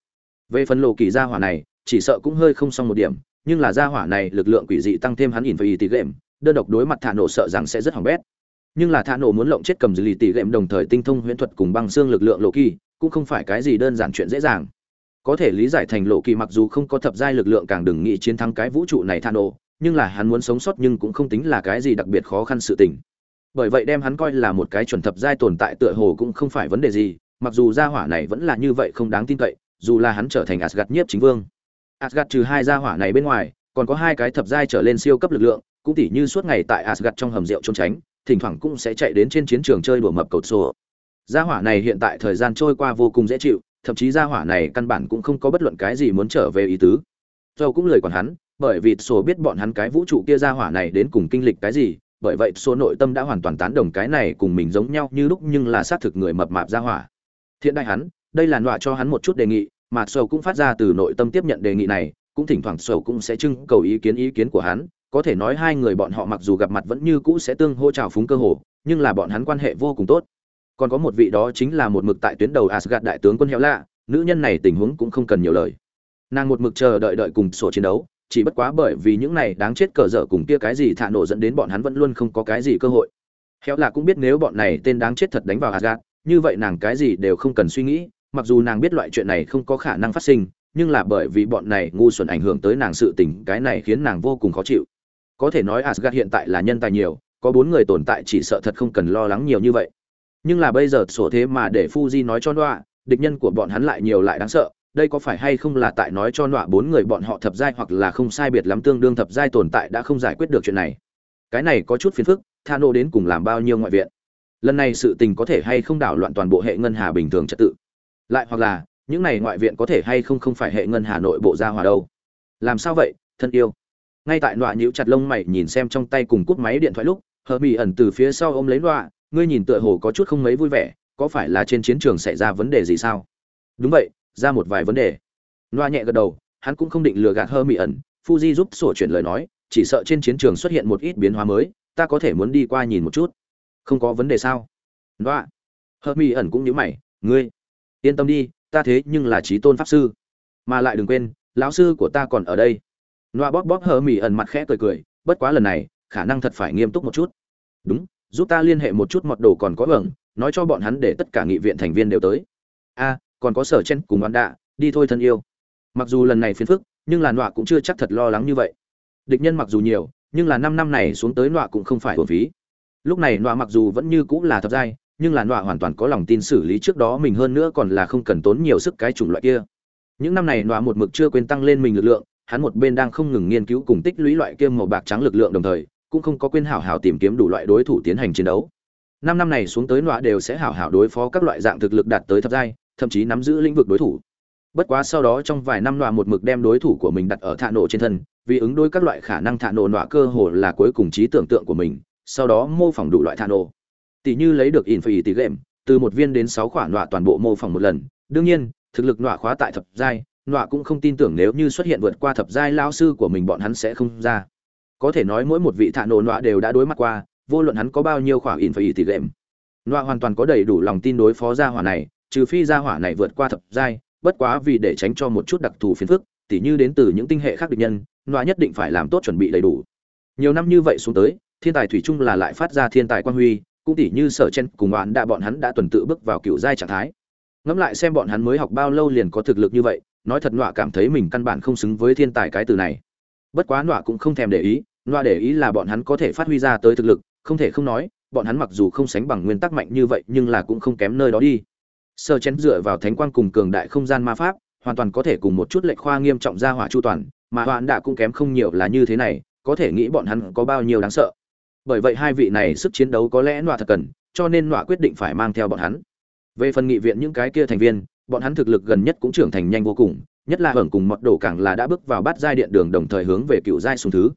Về phần lộ kỳ gia hỏa này chỉ sợ cũng hơi không xong một điểm nhưng là gia hỏa này lực lượng quỷ dị tăng thêm hắn nhìn phải tỷ game đơn độc đối mặt thả nổ sợ rằng sẽ rất hỏng bét. Nhưng là thả nổ muốn lộng chết cầm dư lì tỷ game đồng thời tinh thông huyễn thuật cùng băng xương lực lượng lộ kỳ cũng không phải cái gì đơn giản chuyện dễ dàng có thể lý giải thành lộ kỳ mặc dù không có thập giai lực lượng càng đừng nghĩ chiến thắng cái vũ trụ này than ô nhưng là hắn muốn sống sót nhưng cũng không tính là cái gì đặc biệt khó khăn sự tình. Bởi vậy đem hắn coi là một cái chuẩn thập giai tồn tại tựa hồ cũng không phải vấn đề gì, mặc dù gia hỏa này vẫn là như vậy không đáng tin cậy, dù là hắn trở thành asgad nhiếp chính vương. Asgad trừ hai gia hỏa này bên ngoài, còn có hai cái thập giai trở lên siêu cấp lực lượng, cũng tỉ như suốt ngày tại asgad trong hầm rượu trốn tránh, thỉnh thoảng cũng sẽ chạy đến trên chiến trường chơi đùa mập cầu sổ. Gia hỏa này hiện tại thời gian trôi qua vô cùng dễ chịu thậm chí gia hỏa này căn bản cũng không có bất luận cái gì muốn trở về ý tứ. Dầu cũng lời còn hắn, bởi vì sổ biết bọn hắn cái vũ trụ kia gia hỏa này đến cùng kinh lịch cái gì, bởi vậy số nội tâm đã hoàn toàn tán đồng cái này cùng mình giống nhau như lúc nhưng là xác thực người mập mạp ra hỏa. Thiện đại hắn, đây là nọa cho hắn một chút đề nghị, mà sầu cũng phát ra từ nội tâm tiếp nhận đề nghị này, cũng thỉnh thoảng sầu cũng sẽ trưng cầu ý kiến ý kiến của hắn, có thể nói hai người bọn họ mặc dù gặp mặt vẫn như cũ sẽ tương hô trào phúng cơ hồ, nhưng là bọn hắn quan hệ vô cùng tốt còn có một vị đó chính là một mực tại tuyến đầu Asgard đại tướng quân héo lạ nữ nhân này tình huống cũng không cần nhiều lời nàng một mực chờ đợi đợi cùng sổ chiến đấu chỉ bất quá bởi vì những này đáng chết cờ dở cùng kia cái gì thả nổ dẫn đến bọn hắn vẫn luôn không có cái gì cơ hội. Héo lạ cũng biết nếu bọn này tên đáng chết thật đánh vào Asgard, như vậy nàng cái gì đều không cần suy nghĩ, mặc dù nàng biết loại chuyện này không có khả năng phát sinh, nhưng là bởi vì bọn này ngu xuẩn ảnh hưởng tới nàng sự tình, cái này khiến nàng vô cùng khó chịu. Có thể nói Asgard hiện tại là nhân tài nhiều, có bốn người tồn tại chỉ sợ thật không cần lo lắng nhiều như vậy. Nhưng là bây giờ sổ thế mà để Fuji nói cho nọa, địch nhân của bọn hắn lại nhiều lại đáng sợ, đây có phải hay không là tại nói cho nọa bốn người bọn họ thập giai hoặc là không sai biệt lắm tương đương thập giai tồn tại đã không giải quyết được chuyện này? Cái này có chút phiền phức tha nô đến cùng làm bao nhiêu ngoại viện? Lần này sự tình có thể hay không đảo loạn toàn bộ hệ ngân hà bình thường trật tự? Lại hoặc là những này ngoại viện có thể hay không không phải hệ ngân hà nội bộ gia hòa đâu? Làm sao vậy thân yêu? Ngay tại nọa nhíu chặt lông mày nhìn xem trong tay cùng cút máy điện thoại lúc hờ mỹ ẩn từ phía sau ôm lấy nọa ngươi nhìn tựa hồ có chút không mấy vui vẻ, có phải là trên chiến trường xảy ra vấn đề gì sao? Đúng vậy, ra một vài vấn đề. Loa nhẹ gật đầu, hắn cũng không định lừa gạt hơ mỹ ẩn, fuji giúp sổ chuyển lời nói, chỉ sợ trên chiến trường xuất hiện một ít biến hóa mới, ta có thể muốn đi qua nhìn một chút. Không có vấn đề sao? Loa. Hơ mỹ ẩn cũng nhớ mày, ngươi, yên tâm đi, ta thế nhưng là trí tôn pháp sư. Mà lại đừng quên, lão sư của ta còn ở đây. Loa bóp bóp hơ mỹ ẩn mặt khẽ cười cười, bất quá lần này, khả năng thật phải nghiêm túc một chút. Đúng giúp ta liên hệ một chút mọt đồ còn có vầng nói cho bọn hắn để tất cả nghị viện thành viên đều tới. A, còn có sở chen cùng oán đạ, đi thôi thân yêu. Mặc dù lần này phiền phức, nhưng là nọa cũng chưa chắc thật lo lắng như vậy. Địch nhân mặc dù nhiều, nhưng là năm năm này xuống tới nọa cũng không phải hồn phí. Lúc này nọa mặc dù vẫn như cũng là thập giai, nhưng là nọa hoàn toàn có lòng tin xử lý trước đó mình hơn nữa còn là không cần tốn nhiều sức cái chủng loại kia. Những năm này nọa một mực chưa quên tăng lên mình lực lượng, hắn một bên đang không ngừng nghiên cứu cùng tích lũy loại kia màu bạc trắng lực lượng đồng thời cũng không có quên hảo hảo tìm kiếm đủ loại đối thủ tiến hành chiến đấu. Năm năm này xuống tới nọa đều sẽ hảo hảo đối phó các loại dạng thực lực đạt tới thập giai, thậm chí nắm giữ lĩnh vực đối thủ. Bất quá sau đó trong vài năm nọa một mực đem đối thủ của mình đặt ở thạ nổ trên thân, vì ứng đối các loại khả năng thạ nổ nọa cơ hồ là cuối cùng trí tưởng tượng của mình, sau đó mô phỏng đủ loại thạ nổ. Tỷ như lấy được in phải tỷ lệm từ một viên đến sáu khoản nọa toàn bộ mô phỏng một lần. Đương nhiên, thực lực nọa khóa tại thập giai, nọa cũng không tin tưởng nếu như xuất hiện vượt qua thập giai lão sư của mình bọn hắn sẽ không ra có thể nói mỗi một vị thạ nổ nọa đều đã đối mặt qua, vô luận hắn có bao nhiêu khoản in phải tỷ lệm. Nọa hoàn toàn có đầy đủ lòng tin đối phó gia hỏa này, trừ phi gia hỏa này vượt qua thập giai, bất quá vì để tránh cho một chút đặc thù phiền phức, tỉ như đến từ những tinh hệ khác địch nhân, nọa nhất định phải làm tốt chuẩn bị đầy đủ. Nhiều năm như vậy xuống tới, thiên tài thủy chung là lại phát ra thiên tài quan huy, cũng tỉ như sở chen cùng bạn đã bọn hắn đã tuần tự bước vào cựu giai trạng thái. Ngẫm lại xem bọn hắn mới học bao lâu liền có thực lực như vậy, nói thật nọa cảm thấy mình căn bản không xứng với thiên tài cái từ này bất quá nọa cũng không thèm để ý, nọa để ý là bọn hắn có thể phát huy ra tới thực lực, không thể không nói, bọn hắn mặc dù không sánh bằng nguyên tắc mạnh như vậy nhưng là cũng không kém nơi đó đi. Sơ chén dựa vào thánh quang cùng cường đại không gian ma pháp, hoàn toàn có thể cùng một chút lệch khoa nghiêm trọng ra hỏa chu toàn, mà hoạn đã cũng kém không nhiều là như thế này, có thể nghĩ bọn hắn có bao nhiêu đáng sợ. Bởi vậy hai vị này sức chiến đấu có lẽ nọa thật cần, cho nên nọa quyết định phải mang theo bọn hắn. Về phần nghị viện những cái kia thành viên, bọn hắn thực lực gần nhất cũng trưởng thành nhanh vô cùng nhất là hưởng cùng mọt đổ càng là đã bước vào bát giai điện đường đồng thời hướng về cựu giai xuống thứ.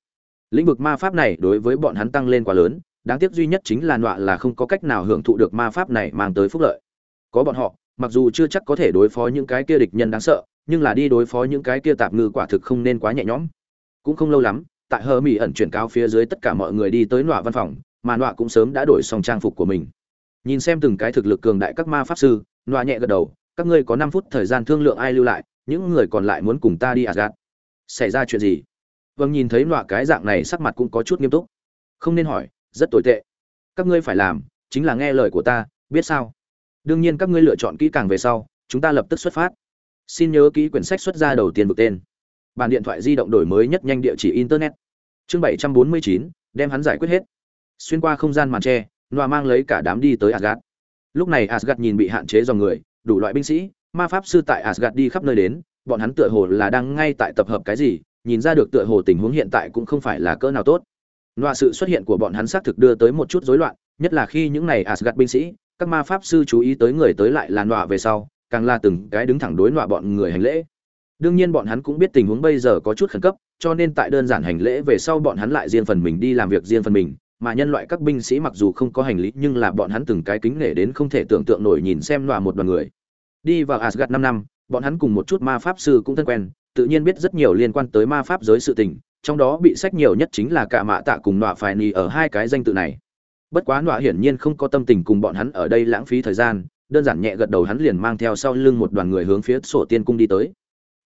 Lĩnh vực ma pháp này đối với bọn hắn tăng lên quá lớn, đáng tiếc duy nhất chính là nọa là không có cách nào hưởng thụ được ma pháp này mang tới phúc lợi. Có bọn họ, mặc dù chưa chắc có thể đối phó những cái kia địch nhân đáng sợ, nhưng là đi đối phó những cái kia tạp ngư quả thực không nên quá nhẹ nhõm. Cũng không lâu lắm, tại hờ mỹ ẩn chuyển cao phía dưới tất cả mọi người đi tới nọa văn phòng, mà nọa cũng sớm đã đổi xong trang phục của mình. Nhìn xem từng cái thực lực cường đại các ma pháp sư, nọa nhẹ gật đầu, các ngươi có năm phút thời gian thương lượng ai lưu lại những người còn lại muốn cùng ta đi Asgard. xảy ra chuyện gì? Vâng nhìn thấy loại cái dạng này sắc mặt cũng có chút nghiêm túc. Không nên hỏi rất tồi tệ. Các ngươi phải làm chính là nghe lời của ta biết sao? Đương nhiên các ngươi lựa chọn kỹ càng về sau chúng ta lập tức xuất phát. Xin nhớ kỹ quyển sách xuất ra đầu tiên vực tên. Bàn điện thoại di động đổi mới nhất nhanh địa chỉ internet. Chương bảy trăm bốn mươi chín đem hắn giải quyết hết. Xuyên qua không gian màn che, noa mang lấy cả đám đi tới Asgard. lúc này Asgard nhìn bị hạn chế dòng người đủ loại binh sĩ ma pháp sư tại Asgard đi khắp nơi đến bọn hắn tựa hồ là đang ngay tại tập hợp cái gì nhìn ra được tựa hồ tình huống hiện tại cũng không phải là cỡ nào tốt Loa sự xuất hiện của bọn hắn xác thực đưa tới một chút rối loạn, nhất là khi những này Asgard binh sĩ, các ma pháp sư chú ý tới người tới lại là Loa về sau, càng là từng cái đứng thẳng đối Loa bọn người hành lễ. Đương nhiên bọn hắn cũng biết tình huống bây giờ có chút khẩn cấp, cho nên tại đơn giản hành lễ về sau bọn hắn lại riêng phần mình đi làm việc riêng phần mình, mà nhân loại các binh sĩ mặc dù không có hành lý nhưng là bọn hắn từng cái kính nể đến không thể tưởng tượng nổi nhìn xem Noa một đoàn người. Đi vào Asgard 5 năm, bọn hắn cùng một chút ma pháp sư cũng thân quen, tự nhiên biết rất nhiều liên quan tới ma pháp giới sự tình, trong đó bị sách nhiều nhất chính là cả mạ tạ cùng nọa phải nì ở hai cái danh tự này. Bất quá nọa hiển nhiên không có tâm tình cùng bọn hắn ở đây lãng phí thời gian đơn giản nhẹ gật đầu hắn liền mang theo sau lưng một đoàn người hướng phía sổ tiên cung đi tới.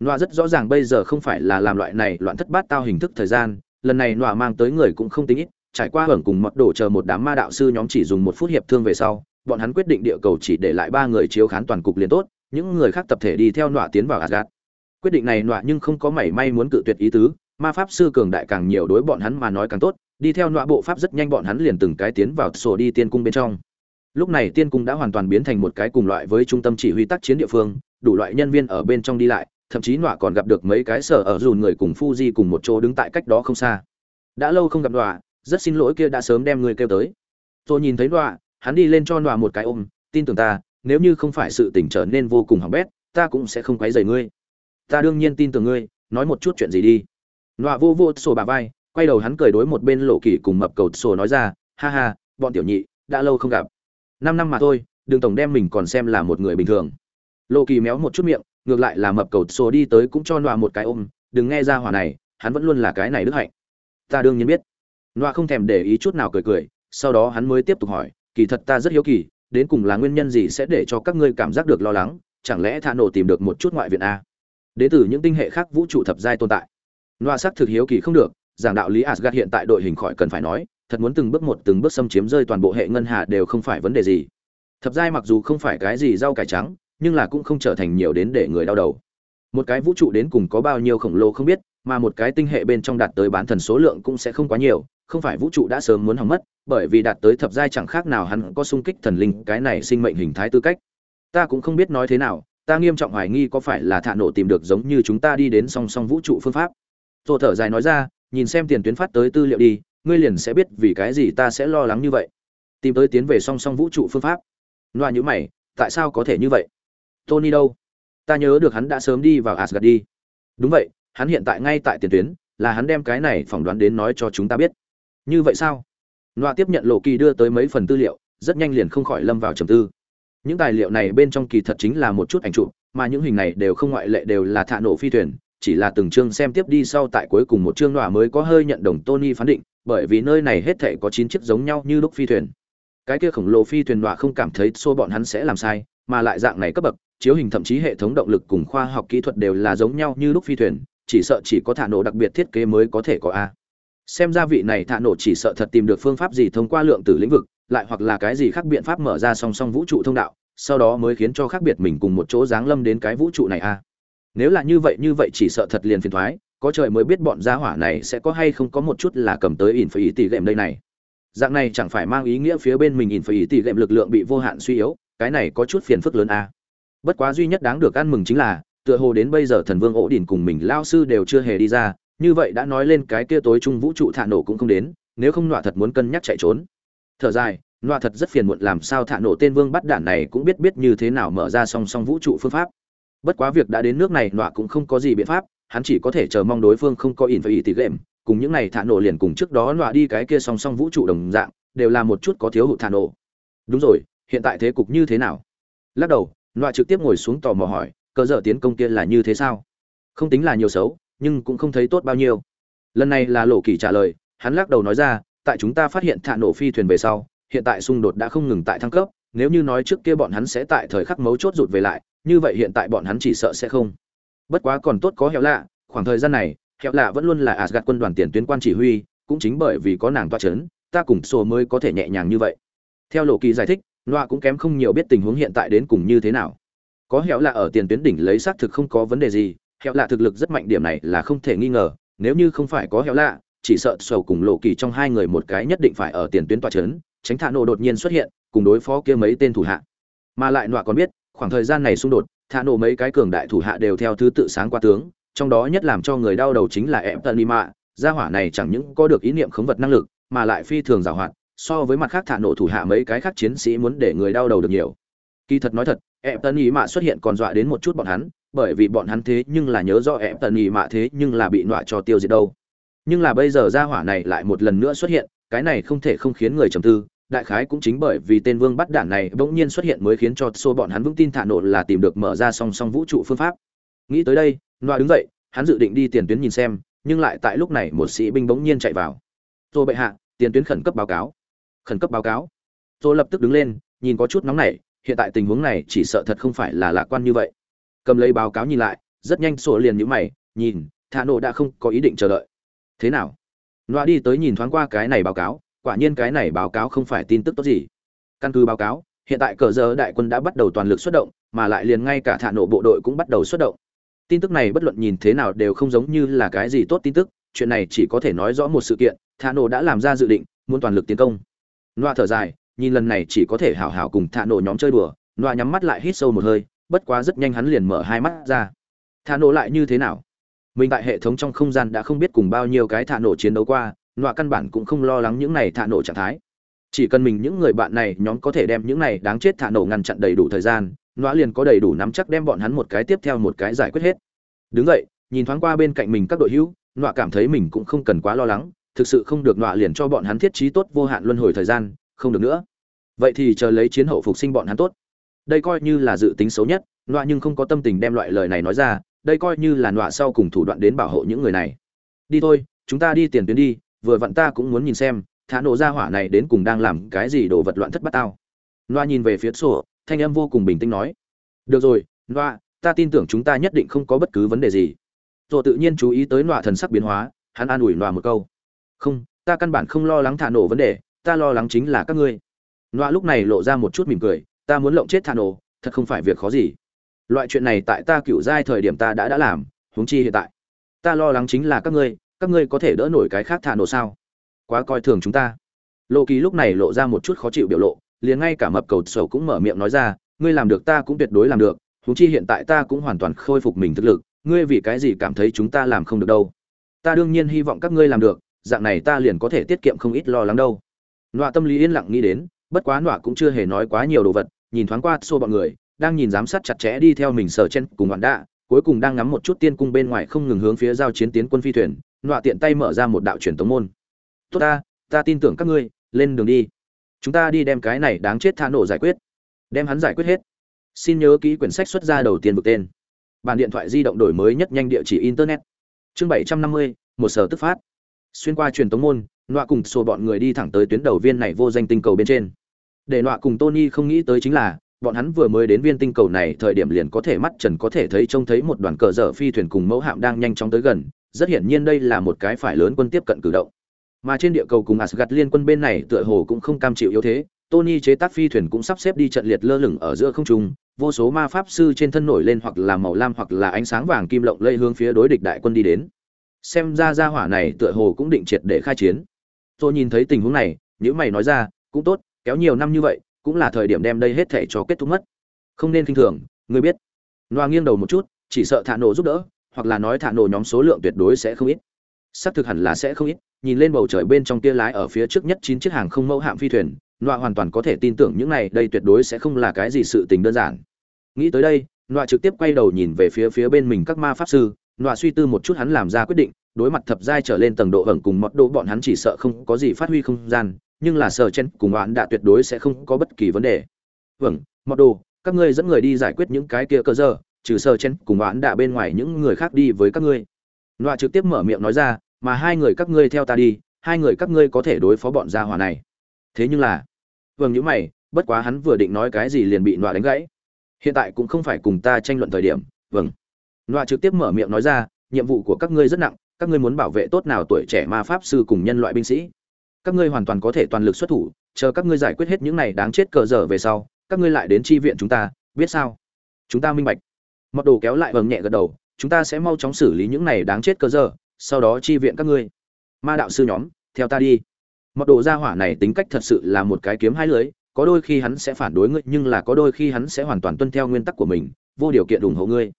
Nọa rất rõ ràng bây giờ không phải là làm loại này loạn thất bát tao hình thức thời gian lần này nọa mang tới người cũng không tính ít trải qua hưởng cùng mật đổ chờ một đám ma đạo sư nhóm chỉ dùng một phút hiệp thương về sau bọn hắn quyết định địa cầu chỉ để lại ba người chiếu khán toàn cục liền tốt, những người khác tập thể đi theo nọa tiến vào asgad quyết định này nọa nhưng không có mảy may muốn cự tuyệt ý tứ, ma pháp sư cường đại càng nhiều đối bọn hắn mà nói càng tốt, đi theo nọa bộ pháp rất nhanh bọn hắn liền từng cái tiến vào sổ đi tiên cung bên trong. Lúc này tiên cung đã hoàn toàn biến thành một cái cùng loại với trung tâm chỉ huy tác chiến địa phương, đủ loại nhân viên ở bên trong đi lại, thậm chí nọa còn gặp được mấy cái sở ở dùn người cùng Fuji cùng một chỗ đứng tại cách đó không xa. Đã lâu không gặp nọa, rất xin lỗi kia đã sớm đem người kêu tới. Tôi nhìn thấy nọa hắn đi lên cho nọa một cái ôm, tin tưởng ta, nếu như không phải sự tỉnh trở nên vô cùng hỏng bét, ta cũng sẽ không quấy rầy ngươi. Ta đương nhiên tin tưởng ngươi, nói một chút chuyện gì đi. Nọa vô vô sổ bà vai, quay đầu hắn cười đối một bên lộ kỳ cùng mập cầu sổ nói ra, ha ha, bọn tiểu nhị, đã lâu không gặp. Năm năm mà thôi đường tổng đem mình còn xem là một người bình thường. Lộ kỳ méo một chút miệng, ngược lại là mập cầu sổ đi tới cũng cho nọa một cái ôm, đừng nghe ra hỏa này, hắn vẫn luôn là cái này đức hạnh. Ta đương nhiên biết. Nọa không thèm để ý chút nào cười cười, sau đó hắn mới tiếp tục hỏi kỳ thật ta rất hiếu kỳ đến cùng là nguyên nhân gì sẽ để cho các ngươi cảm giác được lo lắng chẳng lẽ thà nổ tìm được một chút ngoại viện a đến từ những tinh hệ khác vũ trụ thập giai tồn tại loa sắc thực hiếu kỳ không được, giảng đạo lý Asgard hiện tại đội hình khỏi cần phải nói, thật muốn từng bước một từng bước xâm chiếm rơi toàn bộ hệ ngân hà đều không phải vấn đề gì. Thập giai mặc dù không phải cái gì rau cải trắng, nhưng là cũng không trở thành nhiều đến để người đau đầu. Một cái vũ trụ đến cùng có bao nhiêu khổng lồ không biết, mà một cái tinh hệ bên trong đạt tới bán thần số lượng cũng sẽ không quá nhiều, không phải vũ trụ đã sớm muốn hỏng mất, bởi vì đạt tới thập giai chẳng khác nào hắn có sung kích thần linh, cái này sinh mệnh hình thái tư cách. Ta cũng không biết nói thế nào, ta nghiêm trọng hoài nghi có phải là thạ nổ tìm được giống như chúng ta đi đến song song vũ trụ phương pháp. Tôi thở dài nói ra nhìn xem tiền tuyến phát tới tư liệu đi ngươi liền sẽ biết vì cái gì ta sẽ lo lắng như vậy. Tìm tới tiến về song song vũ trụ phương pháp. Loa nhữ mày tại sao có thể như vậy? Tony đâu? Ta nhớ được hắn đã sớm đi vào asgard đi. Đúng vậy hắn hiện tại ngay tại tiền tuyến là hắn đem cái này phỏng đoán đến nói cho chúng ta biết như vậy sao loa tiếp nhận lộ kỳ đưa tới mấy phần tư liệu rất nhanh liền không khỏi lâm vào trầm tư những tài liệu này bên trong kỳ thật chính là một chút ảnh chụp mà những hình này đều không ngoại lệ đều là thạ nổ phi thuyền chỉ là từng chương xem tiếp đi sau tại cuối cùng một chương nọa mới có hơi nhận đồng Tony phán định, bởi vì nơi này hết thảy có chín chiếc giống nhau như lúc phi thuyền. Cái kia khổng lồ phi thuyền nọa không cảm thấy xô bọn hắn sẽ làm sai, mà lại dạng này cấp bậc, chiếu hình thậm chí hệ thống động lực cùng khoa học kỹ thuật đều là giống nhau như lúc phi thuyền, chỉ sợ chỉ có thả nổ đặc biệt thiết kế mới có thể có a. Xem ra vị này thạ nổ chỉ sợ thật tìm được phương pháp gì thông qua lượng tử lĩnh vực, lại hoặc là cái gì khác biện pháp mở ra song song vũ trụ thông đạo, sau đó mới khiến cho khác biệt mình cùng một chỗ giáng lâm đến cái vũ trụ này a nếu là như vậy như vậy chỉ sợ thật liền phiền thoái có trời mới biết bọn gia hỏa này sẽ có hay không có một chút là cầm tới ỉn phải ý tỷ lệm đây này dạng này chẳng phải mang ý nghĩa phía bên mình ỉn phải ý tỷ lệm lực lượng bị vô hạn suy yếu cái này có chút phiền phức lớn a à. bất quá duy nhất đáng được ăn mừng chính là tựa hồ đến bây giờ thần vương ổ đỉnh cùng mình lao sư đều chưa hề đi ra như vậy đã nói lên cái kia tối trung vũ trụ thả nổ cũng không đến, nếu không nọa thật muốn cân nhắc chạy trốn. Thở dài, nọa thật rất phiền muộn làm sao thả nổ tên vương bắt đản này cũng biết biết như thế nào mở ra song song vũ trụ phương pháp. Bất quá việc đã đến nước này, nọa cũng không có gì biện pháp, hắn chỉ có thể chờ mong đối phương không có ỉn phải ỉ tỉ game cùng những này thả nổ liền cùng trước đó nọa đi cái kia song song vũ trụ đồng dạng, đều là một chút có thiếu hụt thả nổ. Đúng rồi, hiện tại thế cục như thế nào? Lắc đầu, nọa trực tiếp ngồi xuống tò mò hỏi cơ dở tiến công kia là như thế sao? Không tính là nhiều xấu nhưng cũng không thấy tốt bao nhiêu lần này là lộ kỳ trả lời hắn lắc đầu nói ra tại chúng ta phát hiện thả nổ phi thuyền về sau hiện tại xung đột đã không ngừng tại thăng cấp nếu như nói trước kia bọn hắn sẽ tại thời khắc mấu chốt rụt về lại như vậy hiện tại bọn hắn chỉ sợ sẽ không. Bất quá còn tốt có Hẻo Lạ, khoảng thời gian này, Hẻo Lạ vẫn luôn là Asgard quân đoàn tiền tuyến quan chỉ huy, cũng chính bởi vì có nàng toa chấn, ta cùng Sổ mới có thể nhẹ nhàng như vậy. Theo Lộ Kỳ giải thích, loa cũng kém không nhiều biết tình huống hiện tại đến cùng như thế nào. Có Hẻo Lạ ở tiền tuyến đỉnh lấy xác thực không có vấn đề gì, Hẻo Lạ thực lực rất mạnh điểm này là không thể nghi ngờ, nếu như không phải có Hẻo Lạ, chỉ sợ sầu cùng Lộ Kỳ trong hai người một cái nhất định phải ở tiền tuyến toa chấn, tránh thả nổ đột nhiên xuất hiện, cùng đối phó kia mấy tên thủ hạ. Mà lại nọa còn biết, khoảng thời gian này xung đột thả nổ mấy cái cường đại thủ hạ đều theo thứ tự sáng qua tướng trong đó nhất làm cho người đau đầu chính là em tân mạ gia hỏa này chẳng những có được ý niệm khống vật năng lực mà lại phi thường giảo hoạt. So với mặt khác thả nổ thủ hạ mấy cái khác chiến sĩ muốn để người đau đầu được nhiều. Kỳ thật nói thật em tân ý mạ xuất hiện còn dọa đến một chút bọn hắn bởi vì bọn hắn thế nhưng là nhớ rõ em tần ỉ mạ thế nhưng là bị nọa cho tiêu diệt đâu. Nhưng là bây giờ gia hỏa này lại một lần nữa xuất hiện, cái này không thể không khiến người trầm tư, đại khái cũng chính bởi vì tên vương bắt đản này bỗng nhiên xuất hiện mới khiến cho xô bọn hắn vững tin thả nổ là tìm được mở ra song song vũ trụ phương pháp. Nghĩ tới đây, nọa đứng dậy, hắn dự định đi tiền tuyến nhìn xem, nhưng lại tại lúc này một sĩ binh bỗng nhiên chạy vào. Tô bệ hạ, tiền tuyến khẩn cấp báo cáo. Khẩn cấp báo cáo? Tô lập tức đứng lên, nhìn có chút nóng nảy, hiện tại tình huống này chỉ sợ thật không phải là lạc quan như vậy cầm lấy báo cáo nhìn lại, rất nhanh sổ liền nhữ mày, nhìn thả nổ đã không có ý định chờ đợi. Thế nào? Noa đi tới nhìn thoáng qua cái này báo cáo, quả nhiên cái này báo cáo không phải tin tức tốt gì. Căn cứ báo cáo, hiện tại cờ giờ đại quân đã bắt đầu toàn lực xuất động, mà lại liền ngay cả thả nổ bộ đội cũng bắt đầu xuất động. Tin tức này bất luận nhìn thế nào đều không giống như là cái gì tốt tin tức, chuyện này chỉ có thể nói rõ một sự kiện thả nổ đã làm ra dự định, muốn toàn lực tiến công. Noa thở dài, nhìn lần này chỉ có thể hảo hảo cùng thả nổ nhóm chơi đùa noa nhắm mắt lại hít sâu một hơi bất quá rất nhanh hắn liền mở hai mắt ra. Thả nổ lại như thế nào? Mình tại hệ thống trong không gian đã không biết cùng bao nhiêu cái thả nổ chiến đấu qua, nọa căn bản cũng không lo lắng những này thả nổ trạng thái. Chỉ cần mình những người bạn này, nhóm có thể đem những này đáng chết thả nổ ngăn chặn đầy đủ thời gian, nọa liền có đầy đủ nắm chắc đem bọn hắn một cái tiếp theo một cái giải quyết hết. Đứng vậy nhìn thoáng qua bên cạnh mình các đội hữu, nọa cảm thấy mình cũng không cần quá lo lắng, thực sự không được nọa liền cho bọn hắn thiết trí tốt vô hạn luân hồi thời gian, không được nữa. Vậy thì chờ lấy chiến hậu phục sinh bọn hắn tốt đây coi như là dự tính xấu nhất, nọa nhưng không có tâm tình đem loại lời này nói ra, đây coi như là nọa sau cùng thủ đoạn đến bảo hộ những người này. Đi thôi, chúng ta đi tiền tuyến đi, vừa vặn ta cũng muốn nhìn xem, thả nổ ra hỏa này đến cùng đang làm cái gì đồ vật loạn thất bát tao. Loa nhìn về phía sổ, thanh âm vô cùng bình tĩnh nói. Được rồi loa ta tin tưởng chúng ta nhất định không có bất cứ vấn đề gì. Rồi tự nhiên chú ý tới loa thần sắc biến hóa, hắn an ủi loa một câu. Không, ta căn bản không lo lắng thả nổ vấn đề, ta lo lắng chính là các ngươi. Loa lúc này lộ ra một chút mỉm cười ta muốn lộng chết thà nổ, thật không phải việc khó gì. Loại chuyện này tại ta cựu giai thời điểm ta đã đã làm, huống chi hiện tại. Ta lo lắng chính là các ngươi các ngươi có thể đỡ nổi cái khác thà nổ sao? Quá coi thường chúng ta. Lộ kỳ lúc này lộ ra một chút khó chịu biểu lộ, liền ngay cả mập cầu sầu cũng mở miệng nói ra, ngươi làm được ta cũng tuyệt đối làm được, huống chi hiện tại ta cũng hoàn toàn khôi phục mình thực lực, ngươi vì cái gì cảm thấy chúng ta làm không được đâu? Ta đương nhiên hy vọng các ngươi làm được, dạng này ta liền có thể tiết kiệm không ít lo lắng đâu. Nọa tâm lý yên lặng nghĩ đến, bất quá nọa cũng chưa hề nói quá nhiều đồ vật nhìn thoáng qua xô bọn người, đang nhìn giám sát chặt chẽ đi theo mình sở chen cùng đoạn đạ, cuối cùng đang ngắm một chút tiên cung bên ngoài không ngừng hướng phía giao chiến tiến quân phi thuyền, nọa tiện tay mở ra một đạo truyền tống môn. Tốt ta ta tin tưởng các ngươi, lên đường đi. Chúng ta đi đem cái này đáng chết tha nổ giải quyết. Đem hắn giải quyết hết. Xin nhớ kỹ quyển sách xuất ra đầu tiên vực tên. Bàn điện thoại di động đổi mới nhất nhanh địa chỉ internet. Chương bảy trăm năm mươi, một sở tức phát. Xuyên qua truyền tống môn, nọa cùng sổ bọn người đi thẳng tới tuyến đầu viên này vô danh tinh cầu bên trên để nọa cùng tony không nghĩ tới chính là, bọn hắn vừa mới đến viên tinh cầu này thời điểm liền có thể mắt trần có thể thấy trông thấy một đoàn cờ dở phi thuyền cùng mẫu hạm đang nhanh chóng tới gần, rất hiển nhiên đây là một cái phải lớn quân tiếp cận cử động. Mà trên địa cầu cùng asgad liên quân bên này tựa hồ cũng không cam chịu yếu thế, tony chế tác phi thuyền cũng sắp xếp đi trận liệt lơ lửng ở giữa không trung, vô số ma pháp sư trên thân nổi lên hoặc là màu lam hoặc là ánh sáng vàng kim lộng lây hướng phía đối địch đại quân đi đến. Xem ra ra hỏa này tựa hồ cũng định triệt để khai chiến. Tôi nhìn thấy tình huống này những mày nói ra, cũng tốt kéo nhiều năm như vậy, cũng là thời điểm đem đây hết thể cho kết thúc mất. Không nên kinh thường ngươi biết. Loa nghiêng đầu một chút, chỉ sợ thả nổ giúp đỡ, hoặc là nói thả nổ nhóm số lượng tuyệt đối sẽ không ít. Xác thực hẳn là sẽ không ít, nhìn lên bầu trời bên trong tia lái ở phía trước nhất chín chiếc hàng không mẫu hạm phi thuyền loa hoàn toàn có thể tin tưởng những này đây tuyệt đối sẽ không là cái gì sự tình đơn giản. Nghĩ tới đây loa trực tiếp quay đầu nhìn về phía phía bên mình các ma pháp sư loa suy tư một chút hắn làm ra quyết định, đối mặt thập giai trở lên tầng độ hưởng cùng mọt độ bọn hắn chỉ sợ không có gì phát huy không gian nhưng là sở chen cùng oán đã tuyệt đối sẽ không có bất kỳ vấn đề. Vâng mọt đồ, các ngươi dẫn người đi giải quyết những cái kia cơ giờ, trừ sở chen cùng oán đã bên ngoài những người khác đi với các ngươi. Loa trực tiếp mở miệng nói ra, mà hai người các ngươi theo ta đi, hai người các ngươi có thể đối phó bọn gia hỏa này. Thế nhưng là vâng những mày, bất quá hắn vừa định nói cái gì liền bị loa đánh gãy. Hiện tại cũng không phải cùng ta tranh luận thời điểm. Vâng. Loa trực tiếp mở miệng nói ra, nhiệm vụ của các ngươi rất nặng, các ngươi muốn bảo vệ tốt nào tuổi trẻ ma pháp sư cùng nhân loại binh sĩ? Các ngươi hoàn toàn có thể toàn lực xuất thủ, chờ các ngươi giải quyết hết những này đáng chết cờ dở về sau, các ngươi lại đến chi viện chúng ta, biết sao? Chúng ta minh bạch. Mọt đồ kéo lại vầng nhẹ gật đầu, chúng ta sẽ mau chóng xử lý những này đáng chết cờ dở, sau đó chi viện các ngươi. Ma đạo sư nhóm, theo ta đi. Mọt đồ gia hỏa này tính cách thật sự là một cái kiếm hai lưới, có đôi khi hắn sẽ phản đối ngươi, nhưng là có đôi khi hắn sẽ hoàn toàn tuân theo nguyên tắc của mình, vô điều kiện ủng hộ ngươi.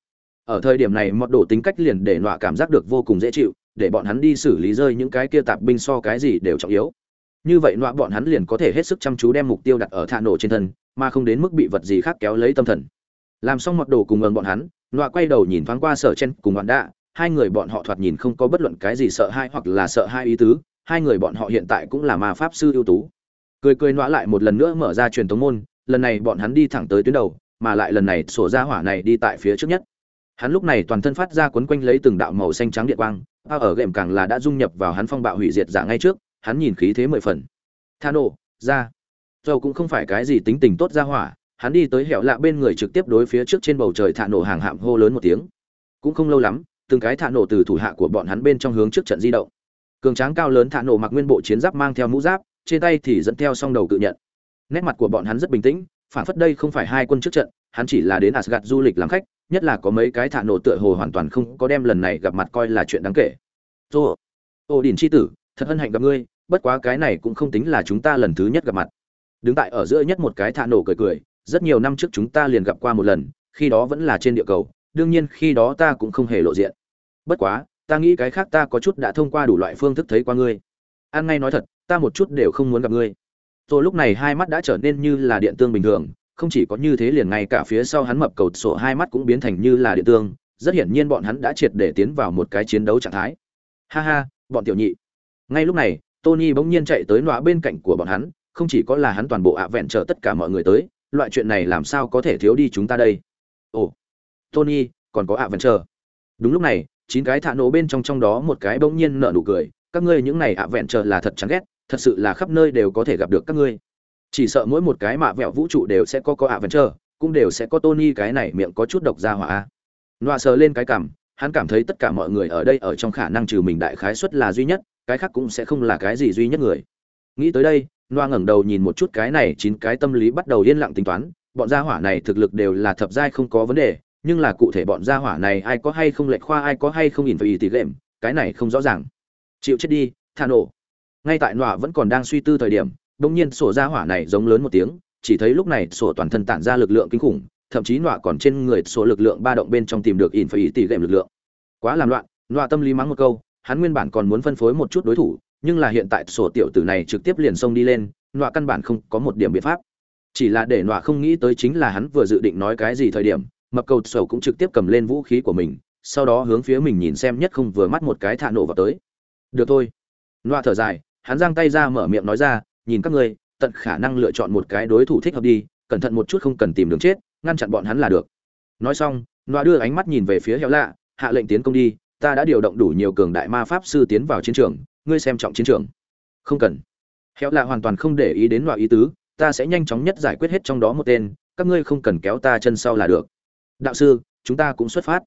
Ở thời điểm này, mọt đồ tính cách liền để nọa cảm giác được vô cùng dễ chịu để bọn hắn đi xử lý rơi những cái kia tạp binh so cái gì đều trọng yếu. Như vậy nọa bọn hắn liền có thể hết sức chăm chú đem mục tiêu đặt ở thạ nổ trên thân, mà không đến mức bị vật gì khác kéo lấy tâm thần. Làm xong mặc đồ cùng ngần bọn hắn, nọa quay đầu nhìn thoáng qua sở chen cùng bạn đạ, hai người bọn họ thoạt nhìn không có bất luận cái gì sợ hai hoặc là sợ hai ý tứ, hai người bọn họ hiện tại cũng là ma pháp sư ưu tú. Cười cười nọa lại một lần nữa mở ra truyền thống môn, lần này bọn hắn đi thẳng tới tuyến đầu, mà lại lần này sổ ra hỏa này đi tại phía trước nhất. Hắn lúc này toàn thân phát ra quấn quanh lấy từng đạo màu xanh trắng điện quang a ở game càng là đã dung nhập vào hắn phong bạo hủy diệt giả ngay trước, hắn nhìn khí thế mười phần. Thano, ra. Dầu cũng không phải cái gì tính tình tốt ra hỏa, hắn đi tới hẻo lạ bên người trực tiếp đối phía trước trên bầu trời thạ nổ hàng hạm hô lớn một tiếng. Cũng không lâu lắm, từng cái thạ nổ từ thủ hạ của bọn hắn bên trong hướng trước trận di động. Cường tráng cao lớn thạ nổ mặc nguyên bộ chiến giáp mang theo mũ giáp, trên tay thì dẫn theo song đầu cự nhận. Nét mặt của bọn hắn rất bình tĩnh, phản phất đây không phải hai quân trước trận, hắn chỉ là đến Asgard du lịch làm khách nhất là có mấy cái thả nổ tựa hồ hoàn toàn không có đem lần này gặp mặt coi là chuyện đáng kể Tô, Ô đình chi tử, thật hân hạnh gặp ngươi, bất quá cái này cũng không tính là chúng ta lần thứ nhất gặp mặt. Đứng tại ở giữa nhất một cái thả nổ cười cười, rất nhiều năm trước chúng ta liền gặp qua một lần, khi đó vẫn là trên địa cầu, đương nhiên khi đó ta cũng không hề lộ diện. Bất quá, ta nghĩ cái khác ta có chút đã thông qua đủ loại phương thức thấy qua ngươi. An ngay nói thật, ta một chút đều không muốn gặp ngươi. Rồi lúc này hai mắt đã trở nên như là điện tương bình thường, không chỉ có như thế liền ngay cả phía sau hắn mập cầu sổ hai mắt cũng biến thành như là điện tương, rất hiển nhiên bọn hắn đã triệt để tiến vào một cái chiến đấu trạng thái. Ha ha bọn tiểu nhị. Ngay lúc này tony bỗng nhiên chạy tới nọa bên cạnh của bọn hắn không chỉ có là hắn toàn bộ ạ vẹn chờ tất cả mọi người tới loại chuyện này làm sao có thể thiếu đi chúng ta đây? Ồ tony còn có ạ vẹn chờ. Đúng lúc này chín cái thạ nổ bên trong trong đó một cái bỗng nhiên nở nụ cười các ngươi những này ạ vẹn chờ là thật chán ghét thật sự là khắp nơi đều có thể gặp được các ngươi chỉ sợ mỗi một cái mạ vẹo vũ trụ đều sẽ có có ạ vẫn chờ cũng đều sẽ có tony cái này miệng có chút độc ra hỏa. Nọa sờ lên cái cảm, hắn cảm thấy tất cả mọi người ở đây ở trong khả năng trừ mình đại khái suất là duy nhất cái khác cũng sẽ không là cái gì duy nhất người. Nghĩ tới đây loa ngẩng đầu nhìn một chút cái này chín cái tâm lý bắt đầu yên lặng tính toán bọn gia hỏa này thực lực đều là thập giai không có vấn đề nhưng là cụ thể bọn gia hỏa này ai có hay không lệch khoa ai có hay không nhìn phải ý tỷ lệm cái này không rõ ràng. Chịu chết đi tha nổ ngay tại Nọa vẫn còn đang suy tư thời điểm bỗng nhiên sổ ra hỏa này giống lớn một tiếng, chỉ thấy lúc này sổ toàn thân tản ra lực lượng kinh khủng, thậm chí nọa còn trên người sổ lực lượng ba động bên trong tìm được ỉn phải ý tỷ gệm lực lượng. Quá làm loạn, nọa tâm lý mắng một câu, hắn nguyên bản còn muốn phân phối một chút đối thủ, nhưng là hiện tại sổ tiểu tử này trực tiếp liền xông đi lên, nọa căn bản không có một điểm biện pháp. Chỉ là để nọa không nghĩ tới chính là hắn vừa dự định nói cái gì thời điểm, mập cầu sổ cũng trực tiếp cầm lên vũ khí của mình, sau đó hướng phía mình nhìn xem nhất không vừa mắt một cái thả nổ vào tới. Được thôi. Nọa thở dài, hắn giang tay ra mở miệng nói ra nhìn các ngươi, tận khả năng lựa chọn một cái đối thủ thích hợp đi, cẩn thận một chút không cần tìm đường chết, ngăn chặn bọn hắn là được. Nói xong Noa đưa ánh mắt nhìn về phía heo lạ, hạ lệnh tiến công đi, ta đã điều động đủ nhiều cường đại ma pháp sư tiến vào chiến trường, ngươi xem trọng chiến trường. Không cần. Heo lạ hoàn toàn không để ý đến Noa ý tứ, ta sẽ nhanh chóng nhất giải quyết hết trong đó một tên, các ngươi không cần kéo ta chân sau là được. Đạo sư, chúng ta cũng xuất phát.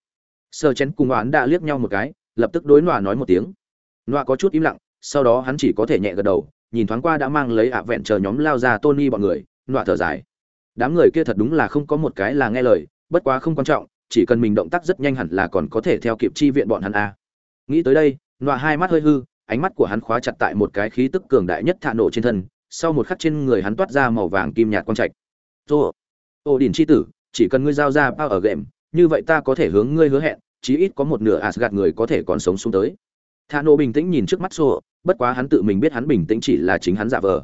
Sơ chén cùng oán đã liếc nhau một cái, lập tức đối Noa nói một tiếng. Noa có chút im lặng, sau đó hắn chỉ có thể nhẹ gật đầu nhìn thoáng qua đã mang lấy ạ vẹn chờ nhóm lao ra tony bọn người, nọa thở dài. Đám người kia thật đúng là không có một cái là nghe lời, bất quá không quan trọng, chỉ cần mình động tác rất nhanh hẳn là còn có thể theo kịp chi viện bọn hắn a. Nghĩ tới đây, nọa hai mắt hơi hư, ánh mắt của hắn khóa chặt tại một cái khí tức cường đại nhất thạ nổ trên thân, sau một khắc trên người hắn toát ra màu vàng kim nhạt quang trạch. Ô ô đỉnh chi tử, chỉ cần ngươi giao ra bao ở game, như vậy ta có thể hướng ngươi hứa hẹn, chí ít có một nửa Asgard người có thể còn sống xuống tới. Thả nổ bình tĩnh nhìn trước mắt Sô, bất quá hắn tự mình biết hắn bình tĩnh chỉ là chính hắn giả vờ.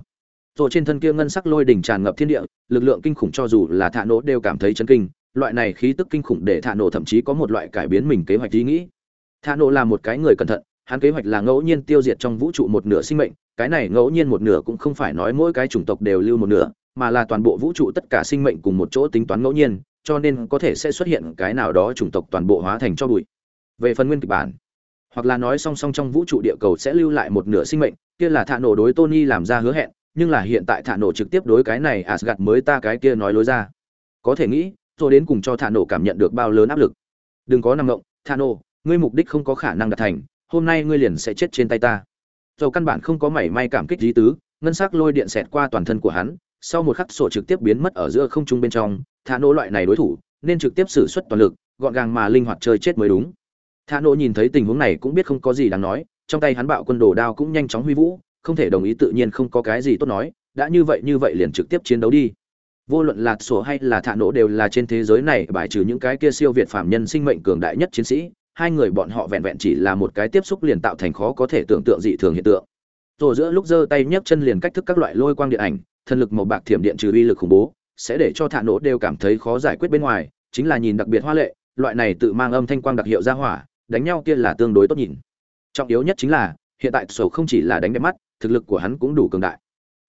Rồi trên thân kia ngân sắc lôi đỉnh tràn ngập thiên địa, lực lượng kinh khủng cho dù là Thả nổ đều cảm thấy chấn kinh, loại này khí tức kinh khủng để Thả nổ thậm chí có một loại cải biến mình kế hoạch ý nghĩ. Thả nổ là một cái người cẩn thận, hắn kế hoạch là ngẫu nhiên tiêu diệt trong vũ trụ một nửa sinh mệnh, cái này ngẫu nhiên một nửa cũng không phải nói mỗi cái chủng tộc đều lưu một nửa, mà là toàn bộ vũ trụ tất cả sinh mệnh cùng một chỗ tính toán ngẫu nhiên, cho nên có thể sẽ xuất hiện cái nào đó chủng tộc toàn bộ hóa thành cho bụi. Về phần nguyên kịch bản, hoặc là nói song song trong vũ trụ địa cầu sẽ lưu lại một nửa sinh mệnh, kia là Thạ Nổ đối Tony làm ra hứa hẹn, nhưng là hiện tại Thạ Nổ trực tiếp đối cái này Asgard mới ta cái kia nói lối ra. Có thể nghĩ, rồi đến cùng cho Thạ Nổ cảm nhận được bao lớn áp lực. Đừng có nằm ngộng, Thạ Nổ, ngươi mục đích không có khả năng đạt thành, hôm nay ngươi liền sẽ chết trên tay ta. Dầu căn bản không có mảy may cảm kích lý tứ, ngân sắc lôi điện xẹt qua toàn thân của hắn, sau một khắc sổ trực tiếp biến mất ở giữa không trung bên trong, Thạ Nổ loại này đối thủ, nên trực tiếp sử xuất toàn lực, gọn gàng mà linh hoạt chơi chết mới đúng. Thả nỗ nhìn thấy tình huống này cũng biết không có gì đáng nói, trong tay hắn bạo quân đồ đao cũng nhanh chóng huy vũ, không thể đồng ý tự nhiên không có cái gì tốt nói, đã như vậy như vậy liền trực tiếp chiến đấu đi. Vô luận là sổ hay là thả nỗ đều là trên thế giới này bài trừ những cái kia siêu việt phàm nhân sinh mệnh cường đại nhất chiến sĩ, hai người bọn họ vẹn vẹn chỉ là một cái tiếp xúc liền tạo thành khó có thể tưởng tượng dị thường hiện tượng. Rồi giữa lúc giơ tay nhấc chân liền cách thức các loại lôi quang điện ảnh, thần lực màu bạc thiểm điện trừ uy lực khủng bố, sẽ để cho thả Nổ đều cảm thấy khó giải quyết bên ngoài, chính là nhìn đặc biệt hoa lệ, loại này tự mang âm thanh quang đặc hiệu ra hỏa, đánh nhau kia là tương đối tốt nhìn. Trọng yếu nhất chính là, hiện tại sổ không chỉ là đánh đẹp mắt, thực lực của hắn cũng đủ cường đại.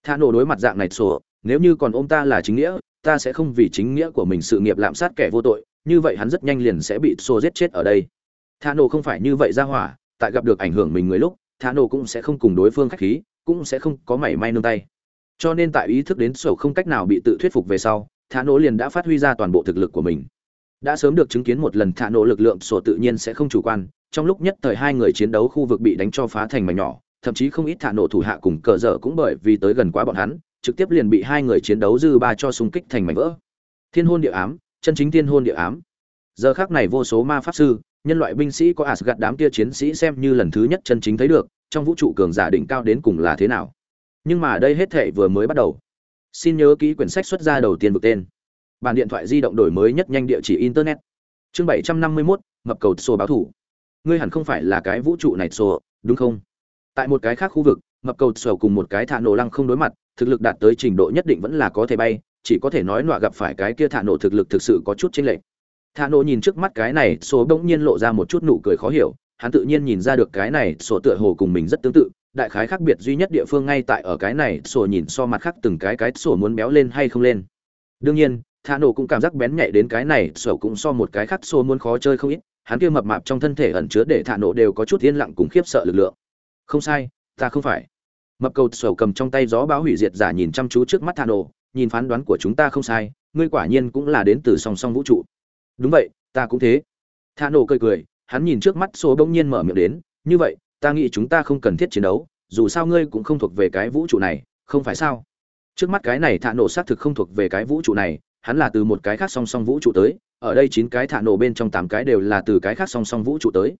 tha Nổ đối mặt dạng này sổ, nếu như còn ôm ta là chính nghĩa, ta sẽ không vì chính nghĩa của mình sự nghiệp lạm sát kẻ vô tội, như vậy hắn rất nhanh liền sẽ bị sổ giết chết ở đây. tha Nổ không phải như vậy ra hỏa, tại gặp được ảnh hưởng mình người lúc, tha Nổ cũng sẽ không cùng đối phương khách khí, cũng sẽ không có mảy may nương tay. Cho nên tại ý thức đến sổ không cách nào bị tự thuyết phục về sau, tha Nổ liền đã phát huy ra toàn bộ thực lực của mình đã sớm được chứng kiến một lần thả nổ lực lượng sổ tự nhiên sẽ không chủ quan. Trong lúc nhất thời hai người chiến đấu khu vực bị đánh cho phá thành mảnh nhỏ, thậm chí không ít thả nổ thủ hạ cùng cờ dở cũng bởi vì tới gần quá bọn hắn, trực tiếp liền bị hai người chiến đấu dư ba cho xung kích thành mảnh vỡ. Thiên hôn địa ám, chân chính thiên hôn địa ám. Giờ khác này vô số ma pháp sư, nhân loại binh sĩ có gặt đám kia chiến sĩ xem như lần thứ nhất chân chính thấy được, trong vũ trụ cường giả đỉnh cao đến cùng là thế nào. Nhưng mà đây hết thệ vừa mới bắt đầu. Xin nhớ kỹ quyển sách xuất ra đầu tiên vực tên bàn điện thoại di động đổi mới nhất nhanh địa chỉ internet. Chương bảy trăm năm mươi 751, ngập cầu sổ báo thủ. Ngươi hẳn không phải là cái vũ trụ này sổ đúng không? Tại một cái khác khu vực ngập cầu sổ cùng một cái thả nổ lăng không đối mặt thực lực đạt tới trình độ nhất định vẫn là có thể bay chỉ có thể nói nọa gặp phải cái kia thả nổ thực lực thực sự có chút chênh lệch. Thả nổ nhìn trước mắt cái này số bỗng nhiên lộ ra một chút nụ cười khó hiểu hắn tự nhiên nhìn ra được cái này sổ tựa hồ cùng mình rất tương tự đại khái khác biệt duy nhất địa phương ngay tại ở cái này sổ nhìn so mặt khác từng cái cái sổ muốn béo lên hay không lên. Đương nhiên thả nổ cũng cảm giác bén nhạy đến cái này sổ cũng so một cái khác xô muốn khó chơi không ít. Hắn kia mập mạp trong thân thể ẩn chứa để thả nổ đều có chút yên lặng cùng khiếp sợ lực lượng. Không sai, ta không phải. Mập cầu sổ cầm trong tay gió báo hủy diệt giả nhìn chăm chú trước mắt thả nổ, nhìn phán đoán của chúng ta không sai, ngươi quả nhiên cũng là đến từ song song vũ trụ. Đúng vậy, ta cũng thế. Thả nổ cười cười, hắn nhìn trước mắt số bỗng nhiên mở miệng đến, như vậy, ta nghĩ chúng ta không cần thiết chiến đấu, dù sao ngươi cũng không thuộc về cái vũ trụ này, không phải sao? Trước mắt cái này thả nổ xác thực không thuộc về cái vũ trụ này hắn là từ một cái khác song song vũ trụ tới, ở đây chín cái thả nổ bên trong tám cái đều là từ cái khác song song vũ trụ tới.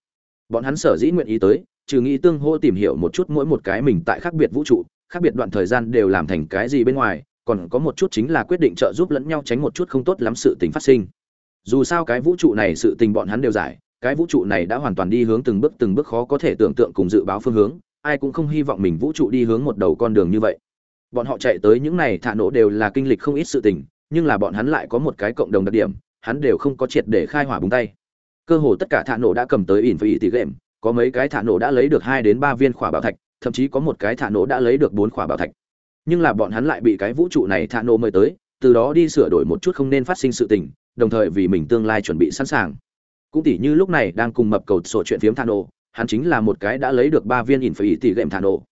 Bọn hắn sở dĩ nguyện ý tới, trừ nghĩ tương hô tìm hiểu một chút mỗi một cái mình tại khác biệt vũ trụ, khác biệt đoạn thời gian đều làm thành cái gì bên ngoài, còn có một chút chính là quyết định trợ giúp lẫn nhau tránh một chút không tốt lắm sự tình phát sinh. Dù sao cái vũ trụ này sự tình bọn hắn đều giải, cái vũ trụ này đã hoàn toàn đi hướng từng bước từng bước khó có thể tưởng tượng cùng dự báo phương hướng, ai cũng không hy vọng mình vũ trụ đi hướng một đầu con đường như vậy. Bọn họ chạy tới những này thả nổ đều là kinh lịch không ít sự tình nhưng là bọn hắn lại có một cái cộng đồng đặc điểm, hắn đều không có triệt để khai hỏa búng tay. Cơ hồ tất cả thả nổ đã cầm tới ỉn phải ỉ tỷ game, có mấy cái thả nổ đã lấy được hai đến ba viên khỏa bảo thạch, thậm chí có một cái thả nổ đã lấy được bốn khỏa bảo thạch. Nhưng là bọn hắn lại bị cái vũ trụ này thả nổ mời tới, từ đó đi sửa đổi một chút không nên phát sinh sự tình, đồng thời vì mình tương lai chuẩn bị sẵn sàng. Cũng tỉ như lúc này đang cùng mập cầu sổ chuyện phiếm thả nổ, hắn chính là một cái đã lấy được ba viên ỉn phải ỉ tỷ game thả nổ.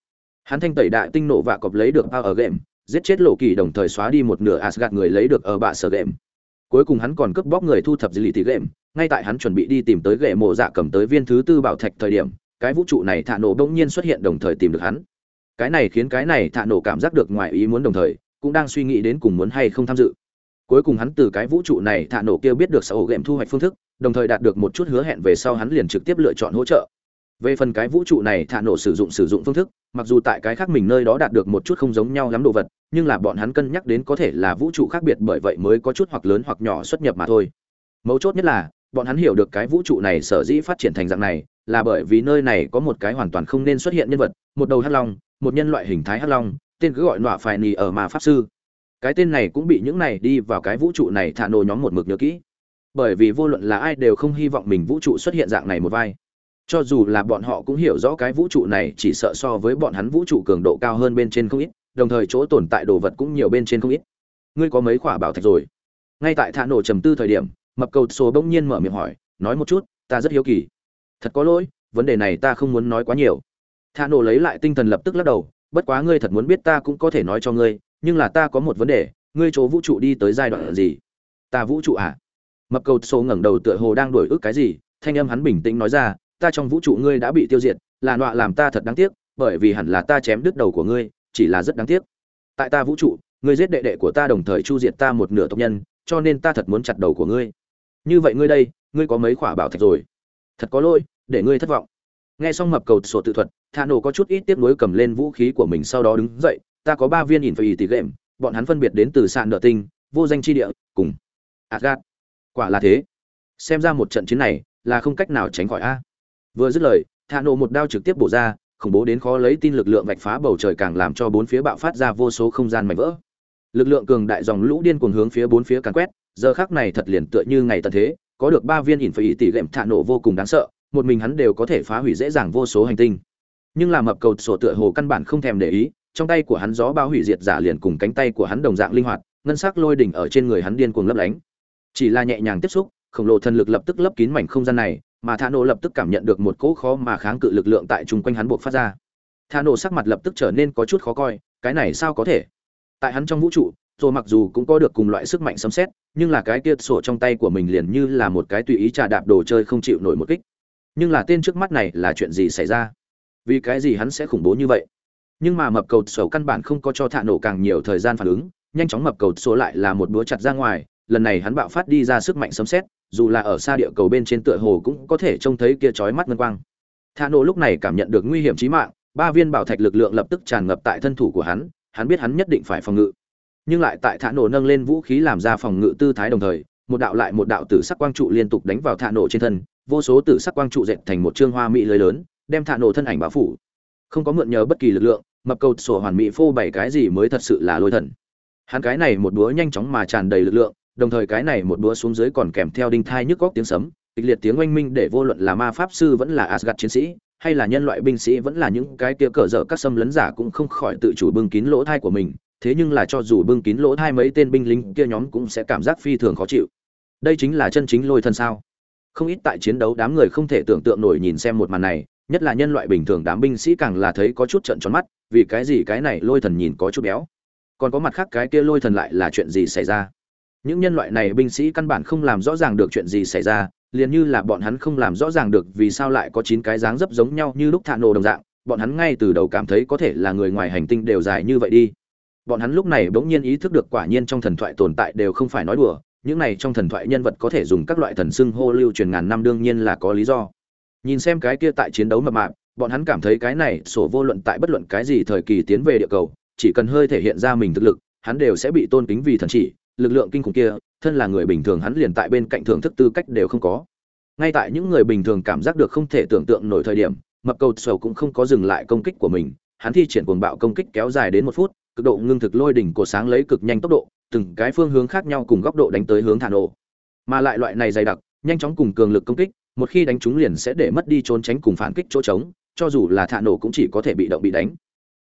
Hắn thanh tẩy đại tinh nổ và cọp lấy được power game giết chết lộ kỳ đồng thời xóa đi một nửa Asgard người lấy được ở bạ sở game. Cuối cùng hắn còn cướp bóc người thu thập dữ liệu tỷ game, ngay tại hắn chuẩn bị đi tìm tới ghệ mộ dạ cầm tới viên thứ tư bảo thạch thời điểm, cái vũ trụ này thả nổ bỗng nhiên xuất hiện đồng thời tìm được hắn. Cái này khiến cái này thả nổ cảm giác được ngoài ý muốn đồng thời, cũng đang suy nghĩ đến cùng muốn hay không tham dự. Cuối cùng hắn từ cái vũ trụ này thả nổ kia biết được sở hữu game thu hoạch phương thức, đồng thời đạt được một chút hứa hẹn về sau hắn liền trực tiếp lựa chọn hỗ trợ về phần cái vũ trụ này, thả nổ sử dụng sử dụng phương thức, mặc dù tại cái khác mình nơi đó đạt được một chút không giống nhau lắm đồ vật, nhưng là bọn hắn cân nhắc đến có thể là vũ trụ khác biệt bởi vậy mới có chút hoặc lớn hoặc nhỏ xuất nhập mà thôi. Mấu chốt nhất là, bọn hắn hiểu được cái vũ trụ này sở dĩ phát triển thành dạng này, là bởi vì nơi này có một cái hoàn toàn không nên xuất hiện nhân vật, một đầu hắc long, một nhân loại hình thái hắc long, tên cứ gọi nọa phải nì ở mà pháp sư. Cái tên này cũng bị những này đi vào cái vũ trụ này thả nổ nhóm một mực nhớ kỹ. Bởi vì vô luận là ai đều không hy vọng mình vũ trụ xuất hiện dạng này một vai cho dù là bọn họ cũng hiểu rõ cái vũ trụ này, chỉ sợ so với bọn hắn vũ trụ cường độ cao hơn bên trên không ít, đồng thời chỗ tồn tại đồ vật cũng nhiều bên trên không ít. Ngươi có mấy quả bảo thạch rồi? Ngay tại thả nổ trầm tư thời điểm, mập cầu số bỗng nhiên mở miệng hỏi, nói một chút, ta rất hiếu kỳ. Thật có lỗi, vấn đề này ta không muốn nói quá nhiều. Thả nổ lấy lại tinh thần lập tức lắc đầu, bất quá ngươi thật muốn biết ta cũng có thể nói cho ngươi, nhưng là ta có một vấn đề, ngươi chỗ vũ trụ đi tới giai đoạn gì? Ta vũ trụ à? Mập cầu số ngẩng đầu tựa hồ đang đổi ức cái gì, thanh âm hắn bình tĩnh nói ra ta trong vũ trụ ngươi đã bị tiêu diệt, là nọa làm ta thật đáng tiếc, bởi vì hẳn là ta chém đứt đầu của ngươi, chỉ là rất đáng tiếc. Tại ta vũ trụ, ngươi giết đệ đệ của ta đồng thời chu diệt ta một nửa tộc nhân, cho nên ta thật muốn chặt đầu của ngươi. Như vậy ngươi đây, ngươi có mấy khỏa bảo thạch rồi? Thật có lỗi, để ngươi thất vọng. Nghe xong mập cầu sổ tự thuật thà nổ có chút ít tiếp nối cầm lên vũ khí của mình sau đó đứng dậy, ta có ba viên nhìn phải ý tỷ gệm, bọn hắn phân biệt đến từ sạn nợ tinh, vô danh chi địa, cùng adgat quả là thế. Xem ra một trận chiến này là không cách nào tránh khỏi a vừa dứt lời, thạ nổ một đao trực tiếp bổ ra, khủng bố đến khó lấy tin lực lượng vạch phá bầu trời càng làm cho bốn phía bạo phát ra vô số không gian mảnh vỡ. Lực lượng cường đại dòng lũ điên cuồng hướng phía bốn phía càn quét, giờ khắc này thật liền tựa như ngày tận thế, có được ba viên ỉn phải tỷ lệm thạ nổ vô cùng đáng sợ, một mình hắn đều có thể phá hủy dễ dàng vô số hành tinh. Nhưng làm mập cầu sổ tựa hồ căn bản không thèm để ý, trong tay của hắn gió bao hủy diệt giả liền cùng cánh tay của hắn đồng dạng linh hoạt, ngân sắc lôi đỉnh ở trên người hắn điên cuồng lấp lánh. Chỉ là nhẹ nhàng tiếp xúc, khổng lồ thần lực lập tức lấp kín mảnh không gian này mà thà nổ lập tức cảm nhận được một cỗ khó mà kháng cự lực lượng tại chung quanh hắn buộc phát ra. Thà nổ sắc mặt lập tức trở nên có chút khó coi, cái này sao có thể? Tại hắn trong vũ trụ rồi mặc dù cũng có được cùng loại sức mạnh sấm xét nhưng là cái kia sổ trong tay của mình liền như là một cái tùy ý trà đạp đồ chơi không chịu nổi một kích. Nhưng là tên trước mắt này là chuyện gì xảy ra? Vì cái gì hắn sẽ khủng bố như vậy? Nhưng mà mập cầu sổ căn bản không có cho thạ nổ càng nhiều thời gian phản ứng, nhanh chóng mập cầu sổ lại là một búa chặt ra ngoài, lần này hắn bạo phát đi ra sức mạnh sấm xét dù là ở xa địa cầu bên trên tựa hồ cũng có thể trông thấy kia chói mắt ngân quang. Thả nổ lúc này cảm nhận được nguy hiểm chí mạng, ba viên bảo thạch lực lượng lập tức tràn ngập tại thân thủ của hắn hắn biết hắn nhất định phải phòng ngự. Nhưng lại tại thả nổ nâng lên vũ khí làm ra phòng ngự tư thái đồng thời, một đạo lại một đạo tử sắc quang trụ liên tục đánh vào thả nổ trên thân, vô số tử sắc quang trụ dệt thành một trương hoa mỹ lưới lớn, đem thả nổ thân ảnh bao phủ. Không có mượn nhờ bất kỳ lực lượng, mập cầu sổ hoàn mỹ phô bày cái gì mới thật sự là lôi thần. Hắn cái này một đũa nhanh chóng mà tràn đầy lực lượng đồng thời cái này một búa xuống dưới còn kèm theo đinh thai nhức góc tiếng sấm, kịch liệt tiếng oanh minh để vô luận là ma pháp sư vẫn là asgad chiến sĩ, hay là nhân loại binh sĩ vẫn là những cái kia cờ dở các xâm lấn giả cũng không khỏi tự chủ bưng kín lỗ thai của mình. Thế nhưng là cho dù bưng kín lỗ thai mấy tên binh lính kia nhóm cũng sẽ cảm giác phi thường khó chịu. Đây chính là chân chính lôi thân sao? Không ít tại chiến đấu đám người không thể tưởng tượng nổi nhìn xem một màn này, nhất là nhân loại bình thường đám binh sĩ càng là thấy có chút trận tròn mắt, vì cái gì cái này lôi thần nhìn có chút béo? Còn có mặt khác cái kia lôi thần lại là chuyện gì xảy ra? Những nhân loại này binh sĩ căn bản không làm rõ ràng được chuyện gì xảy ra, liền như là bọn hắn không làm rõ ràng được vì sao lại có chín cái dáng dấp giống nhau như lúc thạ nổ đồng dạng, bọn hắn ngay từ đầu cảm thấy có thể là người ngoài hành tinh đều dài như vậy đi. Bọn hắn lúc này bỗng nhiên ý thức được quả nhiên trong thần thoại tồn tại đều không phải nói đùa, những này trong thần thoại nhân vật có thể dùng các loại thần xưng hô lưu truyền ngàn năm đương nhiên là có lý do. Nhìn xem cái kia tại chiến đấu mập mạp, bọn hắn cảm thấy cái này sổ vô luận tại bất luận cái gì thời kỳ tiến về địa cầu, chỉ cần hơi thể hiện ra mình thực lực, hắn đều sẽ bị tôn kính vì thần chỉ lực lượng kinh khủng kia, thân là người bình thường hắn liền tại bên cạnh thưởng thức tư cách đều không có. Ngay tại những người bình thường cảm giác được không thể tưởng tượng nổi thời điểm, mập cầu sầu cũng không có dừng lại công kích của mình, hắn thi triển cuồng bạo công kích kéo dài đến một phút, cực độ ngưng thực lôi đỉnh của sáng lấy cực nhanh tốc độ, từng cái phương hướng khác nhau cùng góc độ đánh tới hướng thả nổ mà lại loại này dày đặc, nhanh chóng cùng cường lực công kích, một khi đánh trúng liền sẽ để mất đi trốn tránh cùng phản kích chỗ trống, cho dù là thả nổ cũng chỉ có thể bị động bị đánh.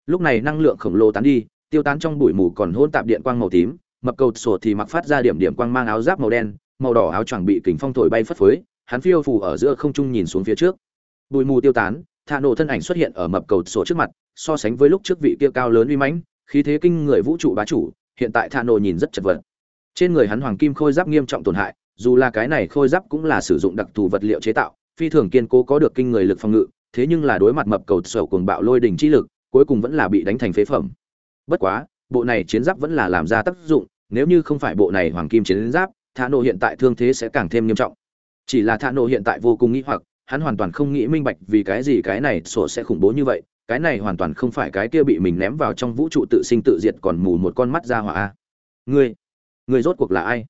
Lúc này năng lượng khổng lồ tán đi, tiêu tán trong bụi mù còn hôn tạp điện quang màu tím mập cầu sổ thì mặc phát ra điểm điểm quang mang áo giáp màu đen, màu đỏ áo choàng bị kính phong thổi bay phất phới, hắn phiêu phù ở giữa không trung nhìn xuống phía trước. Bụi mù tiêu tán thạ nổ thân ảnh xuất hiện ở mập cầu sổ trước mặt, so sánh với lúc trước vị kia cao lớn uy mãnh, khí thế kinh người vũ trụ bá chủ, hiện tại thạ nổ nhìn rất chật vật. Trên người hắn hoàng kim khôi giáp nghiêm trọng tổn hại, dù là cái này khôi giáp cũng là sử dụng đặc thù vật liệu chế tạo, phi thường kiên cố có được kinh người lực phòng ngự, thế nhưng là đối mặt mập cầu sổ cuồng bạo lôi đỉnh chi lực, cuối cùng vẫn là bị đánh thành phế phẩm. Bất quá bộ này chiến giáp vẫn là làm ra tác dụng, nếu như không phải bộ này hoàng kim chiến giáp thả nổ hiện tại thương thế sẽ càng thêm nghiêm trọng. Chỉ là thả nổ hiện tại vô cùng nghĩ hoặc, hắn hoàn toàn không nghĩ minh bạch vì cái gì cái này sổ sẽ khủng bố như vậy, cái này hoàn toàn không phải cái kia bị mình ném vào trong vũ trụ tự sinh tự diệt còn mù một con mắt ra hỏa a. Ngươi ngươi rốt cuộc là ai?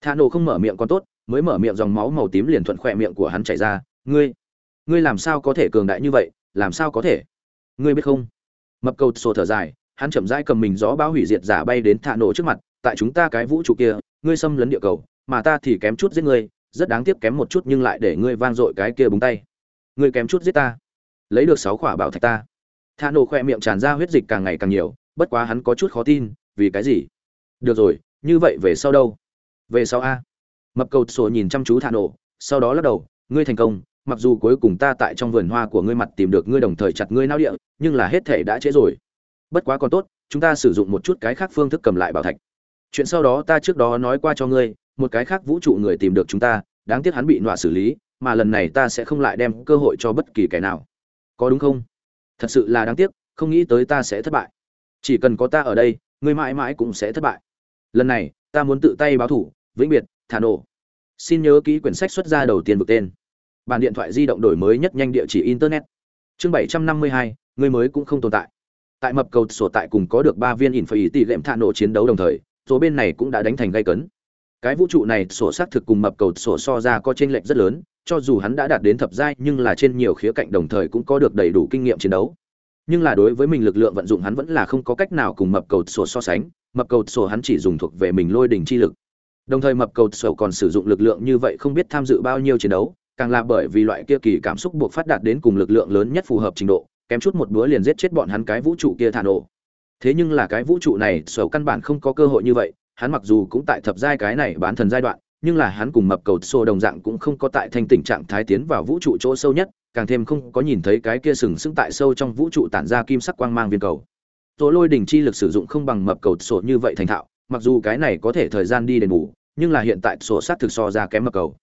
Thả nổ không mở miệng còn tốt, mới mở miệng dòng máu màu tím liền thuận khỏe miệng của hắn chảy ra. Ngươi ngươi làm sao có thể cường đại như vậy, làm sao có thể? Ngươi biết không? Mập cầu sổ thở dài hắn chậm rãi cầm mình gió bão hủy diệt giả bay đến thạ nổ trước mặt, tại chúng ta cái vũ trụ kia, ngươi xâm lấn địa cầu, mà ta thì kém chút giết ngươi, rất đáng tiếc kém một chút nhưng lại để ngươi vang dội cái kia búng tay. Ngươi kém chút giết ta. Lấy được sáu quả bảo thạch ta. Thạ nổ khoe miệng tràn ra huyết dịch càng ngày càng nhiều, bất quá hắn có chút khó tin, vì cái gì? Được rồi, như vậy về sau đâu? Về sau a. Mập cầu sổ nhìn chăm chú thạ nổ, sau đó lắc đầu, ngươi thành công, mặc dù cuối cùng ta tại trong vườn hoa của ngươi mặt tìm được ngươi đồng thời chặt ngươi nao địa, nhưng là hết thể đã trễ rồi bất quá còn tốt, chúng ta sử dụng một chút cái khác phương thức cầm lại bảo thạch. Chuyện sau đó ta trước đó nói qua cho ngươi, một cái khác vũ trụ người tìm được chúng ta, đáng tiếc hắn bị nọa xử lý, mà lần này ta sẽ không lại đem cơ hội cho bất kỳ kẻ nào. Có đúng không? Thật sự là đáng tiếc, không nghĩ tới ta sẽ thất bại. Chỉ cần có ta ở đây, ngươi mãi mãi cũng sẽ thất bại. Lần này, ta muốn tự tay báo thủ, vĩnh biệt, thả nổ. Xin nhớ ký quyển sách xuất ra đầu tiên vực tên. Bàn điện thoại di động đổi mới nhất nhanh địa chỉ internet. Chương bảy trăm năm mươi hai, người mới cũng không tồn tại tại mập cầu sổ tại cùng có được ba viên ỉn phải tỷ lệm thạ nổ chiến đấu đồng thời, số bên này cũng đã đánh thành gây cấn. Cái vũ trụ này sổ xác thực cùng mập cầu sổ so ra có chênh lệch rất lớn, cho dù hắn đã đạt đến thập giai nhưng là trên nhiều khía cạnh đồng thời cũng có được đầy đủ kinh nghiệm chiến đấu. Nhưng là đối với mình lực lượng vận dụng hắn vẫn là không có cách nào cùng mập cầu sổ so sánh, mập cầu sổ hắn chỉ dùng thuộc về mình lôi đỉnh chi lực. Đồng thời mập cầu sổ còn sử dụng lực lượng như vậy không biết tham dự bao nhiêu chiến đấu, càng là bởi vì loại kia kỳ cảm xúc buộc phát đạt đến cùng lực lượng lớn nhất phù hợp trình độ kém chút một bữa liền giết chết bọn hắn cái vũ trụ kia thả nổ. Thế nhưng là cái vũ trụ này sầu căn bản không có cơ hội như vậy, hắn mặc dù cũng tại thập giai cái này bán thần giai đoạn, nhưng là hắn cùng mập cầu xô đồng dạng cũng không có tại thanh tình trạng thái tiến vào vũ trụ chỗ sâu nhất, càng thêm không có nhìn thấy cái kia sừng sững tại sâu trong vũ trụ tản ra kim sắc quang mang viên cầu. Tố lôi đỉnh chi lực sử dụng không bằng mập cầu sổ như vậy thành thạo, mặc dù cái này có thể thời gian đi đền bù, nhưng là hiện tại sổ sát thực so ra kém mập cầu.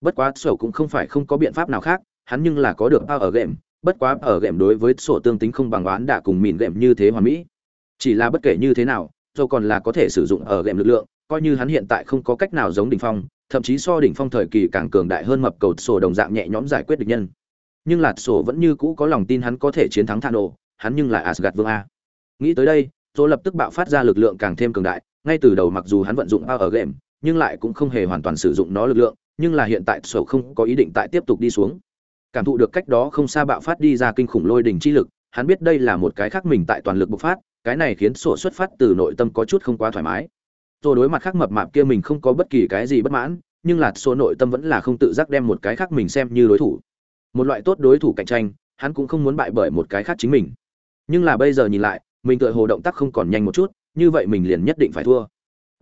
Bất quá sổ cũng không phải không có biện pháp nào khác, hắn nhưng là có được bao ở game bất quá ở game đối với sổ tương tính không bằng oán đã cùng mìn game như thế hoàn mỹ. Chỉ là bất kể như thế nào dầu còn là có thể sử dụng ở game lực lượng, coi như hắn hiện tại không có cách nào giống đỉnh phong, thậm chí so đỉnh phong thời kỳ càng cường đại hơn mập cầu sổ đồng dạng nhẹ nhõm giải quyết địch nhân. Nhưng lạt sổ vẫn như cũ có lòng tin hắn có thể chiến thắng thano, hắn nhưng là gạt vương a. Nghĩ tới đây dỗ lập tức bạo phát ra lực lượng càng thêm cường đại, ngay từ đầu mặc dù hắn vận dụng bao ở game, nhưng lại cũng không hề hoàn toàn sử dụng nó lực lượng, nhưng là hiện tại sổ không có ý định tại tiếp tục đi xuống cảm thụ được cách đó không xa bạo phát đi ra kinh khủng lôi đỉnh chi lực hắn biết đây là một cái khác mình tại toàn lực bộc phát cái này khiến sổ xuất phát từ nội tâm có chút không quá thoải mái. Rồi đối mặt khác mập mạp kia mình không có bất kỳ cái gì bất mãn nhưng là sổ nội tâm vẫn là không tự giác đem một cái khác mình xem như đối thủ. Một loại tốt đối thủ cạnh tranh hắn cũng không muốn bại bởi một cái khác chính mình. Nhưng là bây giờ nhìn lại mình tựa hồ động tác không còn nhanh một chút như vậy mình liền nhất định phải thua.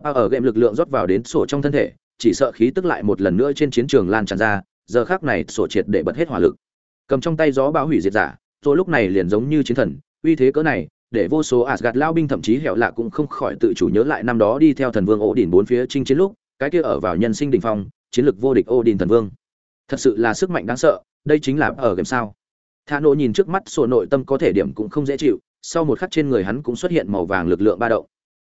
À, ở game lực lượng rót vào đến sổ trong thân thể chỉ sợ khí tức lại một lần nữa trên chiến trường lan tràn ra giờ khác này sổ triệt để bật hết hỏa lực cầm trong tay gió bão hủy diệt giả rồi lúc này liền giống như chiến thần uy thế cỡ này để vô số Asgard lao binh thậm chí hẻo lạ cũng không khỏi tự chủ nhớ lại năm đó đi theo thần vương Odin bốn phía chinh chiến lúc, cái kia ở vào nhân sinh đỉnh phong, chiến lực vô địch Odin thần vương. Thật sự là sức mạnh đáng sợ, đây chính là ở game sao? Thả nộ nhìn trước mắt sổ nội tâm có thể điểm cũng không dễ chịu, sau một khắc trên người hắn cũng xuất hiện màu vàng lực lượng ba động.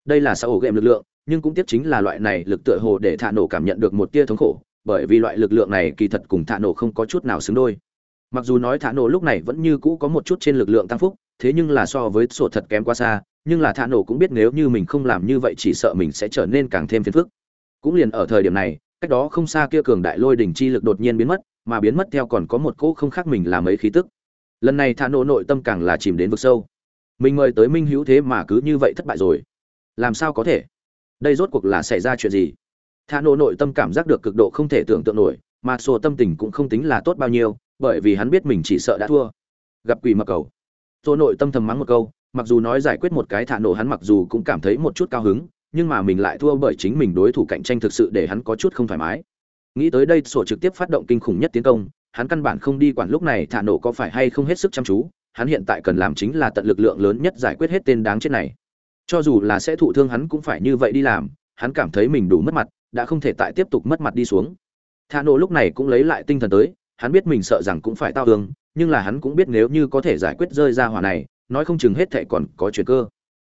Đây là sao ổ game lực lượng, nhưng cũng tiếp chính là loại này lực tựa hồ để thả nổ cảm nhận được một tia thống khổ, bởi vì loại lực lượng này kỳ thật cùng thả nổ không có chút nào xứng đôi. Mặc dù nói thả nổ lúc này vẫn như cũ có một chút trên lực lượng tăng phúc, thế nhưng là so với sổ thật kém quá xa, nhưng là thả nổ cũng biết nếu như mình không làm như vậy chỉ sợ mình sẽ trở nên càng thêm phiền phức. Cũng liền ở thời điểm này, cách đó không xa kia cường đại lôi đỉnh chi lực đột nhiên biến mất, mà biến mất theo còn có một cỗ không khác mình làm mấy khí tức. Lần này thả nổ nội tâm càng là chìm đến vực sâu. mình mời tới minh hữu thế mà cứ như vậy thất bại rồi làm sao có thể đây rốt cuộc là xảy ra chuyện gì thà nổ nội tâm cảm giác được cực độ không thể tưởng tượng nổi, mà sổ tâm tình cũng không tính là tốt bao nhiêu, bởi vì hắn biết mình chỉ sợ đã thua. Gặp quỷ mà cầu. Sổ nội tâm thầm mắng một câu, mặc dù nói giải quyết một cái thả nổ hắn mặc dù cũng cảm thấy một chút cao hứng, nhưng mà mình lại thua bởi chính mình đối thủ cạnh tranh thực sự để hắn có chút không thoải mái. Nghĩ tới đây, sổ trực tiếp phát động kinh khủng nhất tiến công, hắn căn bản không đi quản lúc này thả nổ có phải hay không hết sức chăm chú, hắn hiện tại cần làm chính là tận lực lượng lớn nhất giải quyết hết tên đáng chết này. Cho dù là sẽ thụ thương hắn cũng phải như vậy đi làm, hắn cảm thấy mình đủ mất mặt đã không thể tại tiếp tục mất mặt đi xuống. Thà nổ lúc này cũng lấy lại tinh thần tới, hắn biết mình sợ rằng cũng phải tao thương, nhưng là hắn cũng biết nếu như có thể giải quyết rơi ra hỏa này, nói không chừng hết thệ còn có chuyện cơ.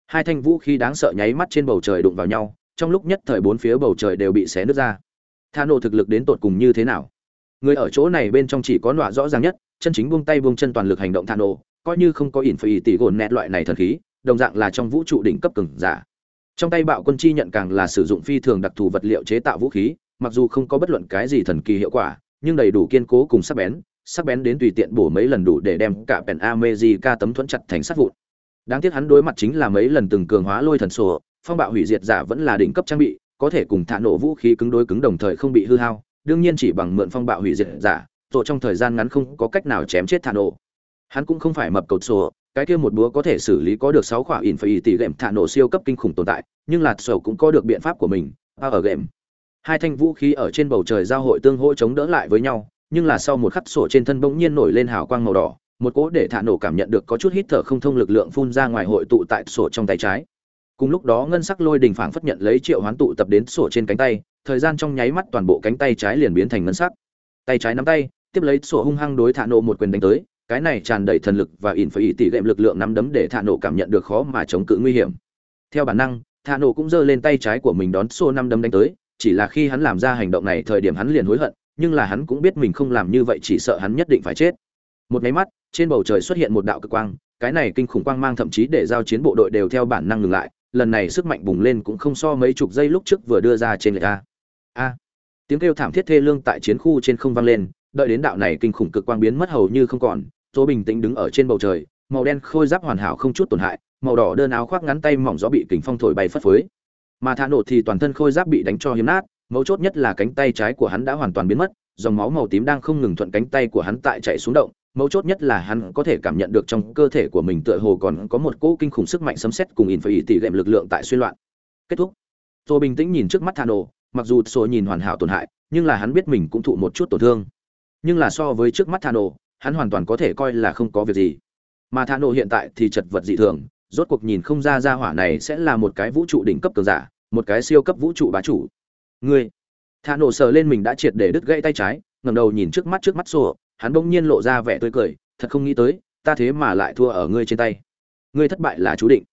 Hai thanh vũ khí đáng sợ nháy mắt trên bầu trời đụng vào nhau, trong lúc nhất thời bốn phía bầu trời đều bị xé nứt ra. Thà nổ thực lực đến tột cùng như thế nào? Người ở chỗ này bên trong chỉ có nọa rõ ràng nhất, chân chính buông tay buông chân toàn lực hành động thà nổ, coi như không có ỉn phải tỷ gồn nẹt loại này thần khí, đồng dạng là trong vũ trụ đỉnh cấp cường giả trong tay bạo quân chi nhận càng là sử dụng phi thường đặc thù vật liệu chế tạo vũ khí mặc dù không có bất luận cái gì thần kỳ hiệu quả nhưng đầy đủ kiên cố cùng sắc bén sắc bén đến tùy tiện bổ mấy lần đủ để đem cả pèn America tấm thuẫn chặt thành sắt vụn. Đáng tiếc hắn đối mặt chính là mấy lần từng cường hóa lôi thần sổ, phong bạo hủy diệt giả vẫn là đỉnh cấp trang bị, có thể cùng thả nổ vũ khí cứng đối cứng đồng thời không bị hư hao, đương nhiên chỉ bằng mượn phong bạo hủy diệt giả, tổ trong thời gian ngắn không có cách nào chém chết thả nổ. Hắn cũng không phải mập cầu sổ, cái kia một búa có thể xử lý có được 6 khỏa ỉn phải tỷ gệm thả nổ siêu cấp kinh khủng tồn tại, nhưng lạt sầu cũng có được biện pháp của mình, Ba ở game. Hai thanh vũ khí ở trên bầu trời giao hội tương hỗ chống đỡ lại với nhau, nhưng là sau một khắc sổ trên thân bỗng nhiên nổi lên hào quang màu đỏ một cỗ để thả nổ cảm nhận được có chút hít thở không thông lực lượng phun ra ngoài hội tụ tại sổ trong tay trái cùng lúc đó ngân sắc lôi đình phảng phất nhận lấy triệu hoán tụ tập đến sổ trên cánh tay thời gian trong nháy mắt toàn bộ cánh tay trái liền biến thành ngân sắc tay trái nắm tay tiếp lấy sổ hung hăng đối thả nổ một quyền đánh tới cái này tràn đầy thần lực và ỉn phải tỷ lệm lực lượng nắm đấm để thạ nổ cảm nhận được khó mà chống cự nguy hiểm. Theo bản năng, thạ nổ cũng giơ lên tay trái của mình đón xô năm đấm đánh tới, chỉ là khi hắn làm ra hành động này thời điểm hắn liền hối hận, nhưng là hắn cũng biết mình không làm như vậy chỉ sợ hắn nhất định phải chết. Một máy mắt, trên bầu trời xuất hiện một đạo cực quang, cái này kinh khủng quang mang thậm chí để giao chiến bộ đội đều theo bản năng ngừng lại, lần này sức mạnh bùng lên cũng không so mấy chục giây lúc trước vừa đưa ra trên người ta. A! Tiếng kêu thảm thiết thê lương tại chiến khu trên không vang lên, đợi đến đạo này kinh khủng cực quang biến mất hầu như không còn tô bình tĩnh đứng ở trên bầu trời, màu đen khôi giáp hoàn hảo không chút tổn hại, màu đỏ đơn áo khoác ngắn tay mỏng gió bị kính phong thổi bay phất phới. Mà thả nổ thì toàn thân khôi giáp bị đánh cho hiếm nát, mấu chốt nhất là cánh tay trái của hắn đã hoàn toàn biến mất, dòng máu màu tím đang không ngừng thuận cánh tay của hắn tại chạy xuống động, mấu chốt nhất là hắn có thể cảm nhận được trong cơ thể của mình tựa hồ còn có một cỗ kinh khủng sức mạnh sấm sét cùng in phải tỷ lệm lực lượng tại xuyên loạn. Kết thúc. Tô bình tĩnh nhìn trước mắt thano mặc dù số nhìn hoàn hảo tổn hại, nhưng là hắn biết mình cũng thụ một chút tổn thương. Nhưng là so với trước mắt thano hắn hoàn toàn có thể coi là không có việc gì. Mà thano hiện tại thì chật vật dị thường, rốt cuộc nhìn không ra ra hỏa này sẽ là một cái vũ trụ đỉnh cấp cường giả, một cái siêu cấp vũ trụ bá chủ. Ngươi. Thả nổ sờ lên mình đã triệt để đứt gãy tay trái, ngẩng đầu nhìn trước mắt trước mắt sổ, hắn bỗng nhiên lộ ra vẻ tươi cười, thật không nghĩ tới, ta thế mà lại thua ở ngươi trên tay. Ngươi thất bại là chú định.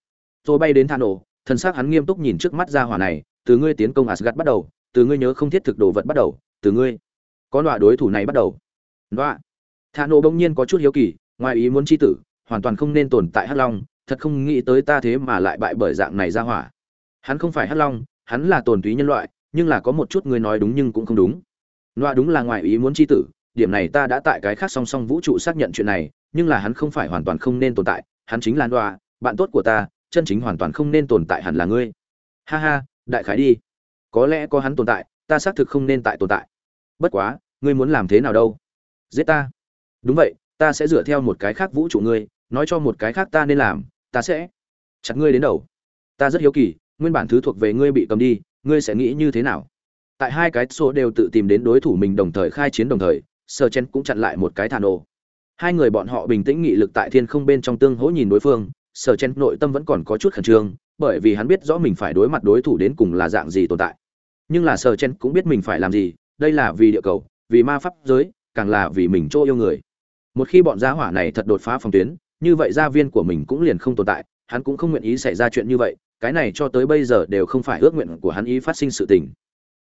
Tôi bay đến thả nổ thân xác hắn nghiêm túc nhìn trước mắt ra hỏa này, từ ngươi tiến công asgad bắt đầu, từ ngươi nhớ không thiết thực đồ vật bắt đầu, từ ngươi. Có loại đối thủ này bắt đầu. Loại thà nộ bỗng nhiên có chút hiếu kỳ, ngoài ý muốn chi tử, hoàn toàn không nên tồn tại hắc long, thật không nghĩ tới ta thế mà lại bại bởi dạng này ra hỏa. Hắn không phải hắc long, hắn là tồn túy nhân loại, nhưng là có một chút người nói đúng nhưng cũng không đúng. Loa đúng là ngoài ý muốn chi tử, điểm này ta đã tại cái khác song song vũ trụ xác nhận chuyện này, nhưng là hắn không phải hoàn toàn không nên tồn tại, hắn chính là loa bạn tốt của ta, chân chính hoàn toàn không nên tồn tại hẳn là ngươi. Ha ha, đại khái đi. Có lẽ có hắn tồn tại, ta xác thực không nên tại tồn tại. Bất quá, ngươi muốn làm thế nào đâu? Giết ta đúng vậy, ta sẽ dựa theo một cái khác vũ trụ ngươi, nói cho một cái khác ta nên làm, ta sẽ chặt ngươi đến đầu. Ta rất hiếu kỳ, nguyên bản thứ thuộc về ngươi bị cầm đi, ngươi sẽ nghĩ như thế nào? Tại hai cái số đều tự tìm đến đối thủ mình đồng thời khai chiến đồng thời sơ chen cũng chặn lại một cái thả nổ. Hai người bọn họ bình tĩnh nghị lực tại thiên không bên trong tương hỗ nhìn đối phương sơ chen nội tâm vẫn còn có chút khẩn trương, bởi vì hắn biết rõ mình phải đối mặt đối thủ đến cùng là dạng gì tồn tại. Nhưng là sơ chen cũng biết mình phải làm gì, đây là vì địa cầu, vì ma pháp giới, càng là vì mình chỗ yêu người một khi bọn gia hỏa này thật đột phá phòng tuyến, như vậy gia viên của mình cũng liền không tồn tại, hắn cũng không nguyện ý xảy ra chuyện như vậy, cái này cho tới bây giờ đều không phải ước nguyện của hắn ý phát sinh sự tình.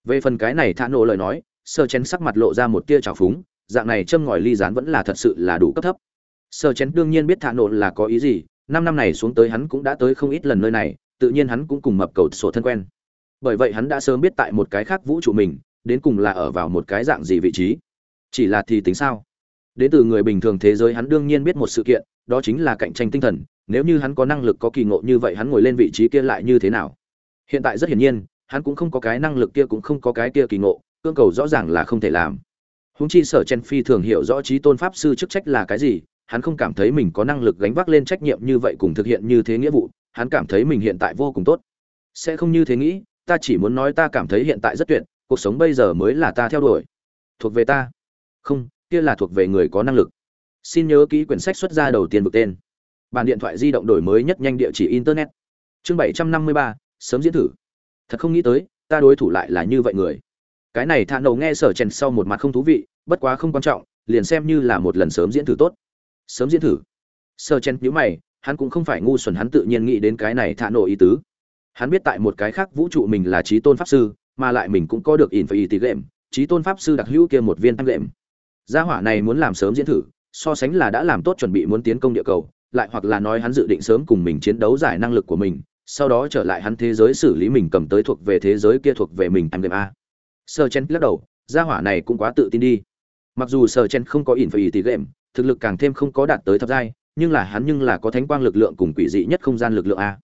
Về phần cái này thả nổ lời nói, sơ chén sắc mặt lộ ra một tia trào phúng, dạng này châm ngòi ly rán vẫn là thật sự là đủ cấp thấp. Sơ chén đương nhiên biết thả nổ là có ý gì, năm năm này xuống tới hắn cũng đã tới không ít lần nơi này, tự nhiên hắn cũng cùng mập cầu sổ thân quen. Bởi vậy hắn đã sớm biết tại một cái khác vũ trụ mình, đến cùng là ở vào một cái dạng gì vị trí. Chỉ là thì tính sao? Đến từ người bình thường thế giới hắn đương nhiên biết một sự kiện, đó chính là cạnh tranh tinh thần, nếu như hắn có năng lực có kỳ ngộ như vậy hắn ngồi lên vị trí kia lại như thế nào? Hiện tại rất hiển nhiên, hắn cũng không có cái năng lực kia cũng không có cái kia kỳ ngộ, cương cầu rõ ràng là không thể làm. Húng chi sở chen phi thường hiểu rõ trí tôn pháp sư chức trách là cái gì, hắn không cảm thấy mình có năng lực gánh vác lên trách nhiệm như vậy cùng thực hiện như thế nghĩa vụ, hắn cảm thấy mình hiện tại vô cùng tốt. Sẽ không như thế nghĩ, ta chỉ muốn nói ta cảm thấy hiện tại rất tuyệt, cuộc sống bây giờ mới là ta theo đuổi. Thuộc về ta. Không kia là thuộc về người có năng lực. Xin nhớ kỹ quyển sách xuất ra đầu tiên vực tên. Bàn điện thoại di động đổi mới nhất nhanh địa chỉ internet. Chương bảy trăm năm mươi ba, sớm diễn thử. Thật không nghĩ tới, ta đối thủ lại là như vậy người. Cái này thạ nổ nghe sở chèn sau một mặt không thú vị, bất quá không quan trọng, liền xem như là một lần sớm diễn thử tốt. Sớm diễn thử. Sở chèn nhíu mày, hắn cũng không phải ngu xuẩn, hắn tự nhiên nghĩ đến cái này thạ nổ ý tứ. Hắn biết tại một cái khác vũ trụ mình là trí tôn pháp sư, mà lại mình cũng có được in phải tí lệm trí tôn pháp sư đặc hữu kia một viên tăng lệm gia hỏa này muốn làm sớm diễn thử, so sánh là đã làm tốt chuẩn bị muốn tiến công địa cầu, lại hoặc là nói hắn dự định sớm cùng mình chiến đấu giải năng lực của mình, sau đó trở lại hắn thế giới xử lý mình cầm tới thuộc về thế giới kia thuộc về mình em game a. Sơ chen lắc đầu, gia hỏa này cũng quá tự tin đi. Mặc dù sơ chen không có ỉn phải tí game thực lực càng thêm không có đạt tới thập giai, nhưng là hắn nhưng là có thánh quang lực lượng cùng quỷ dị nhất không gian lực lượng a.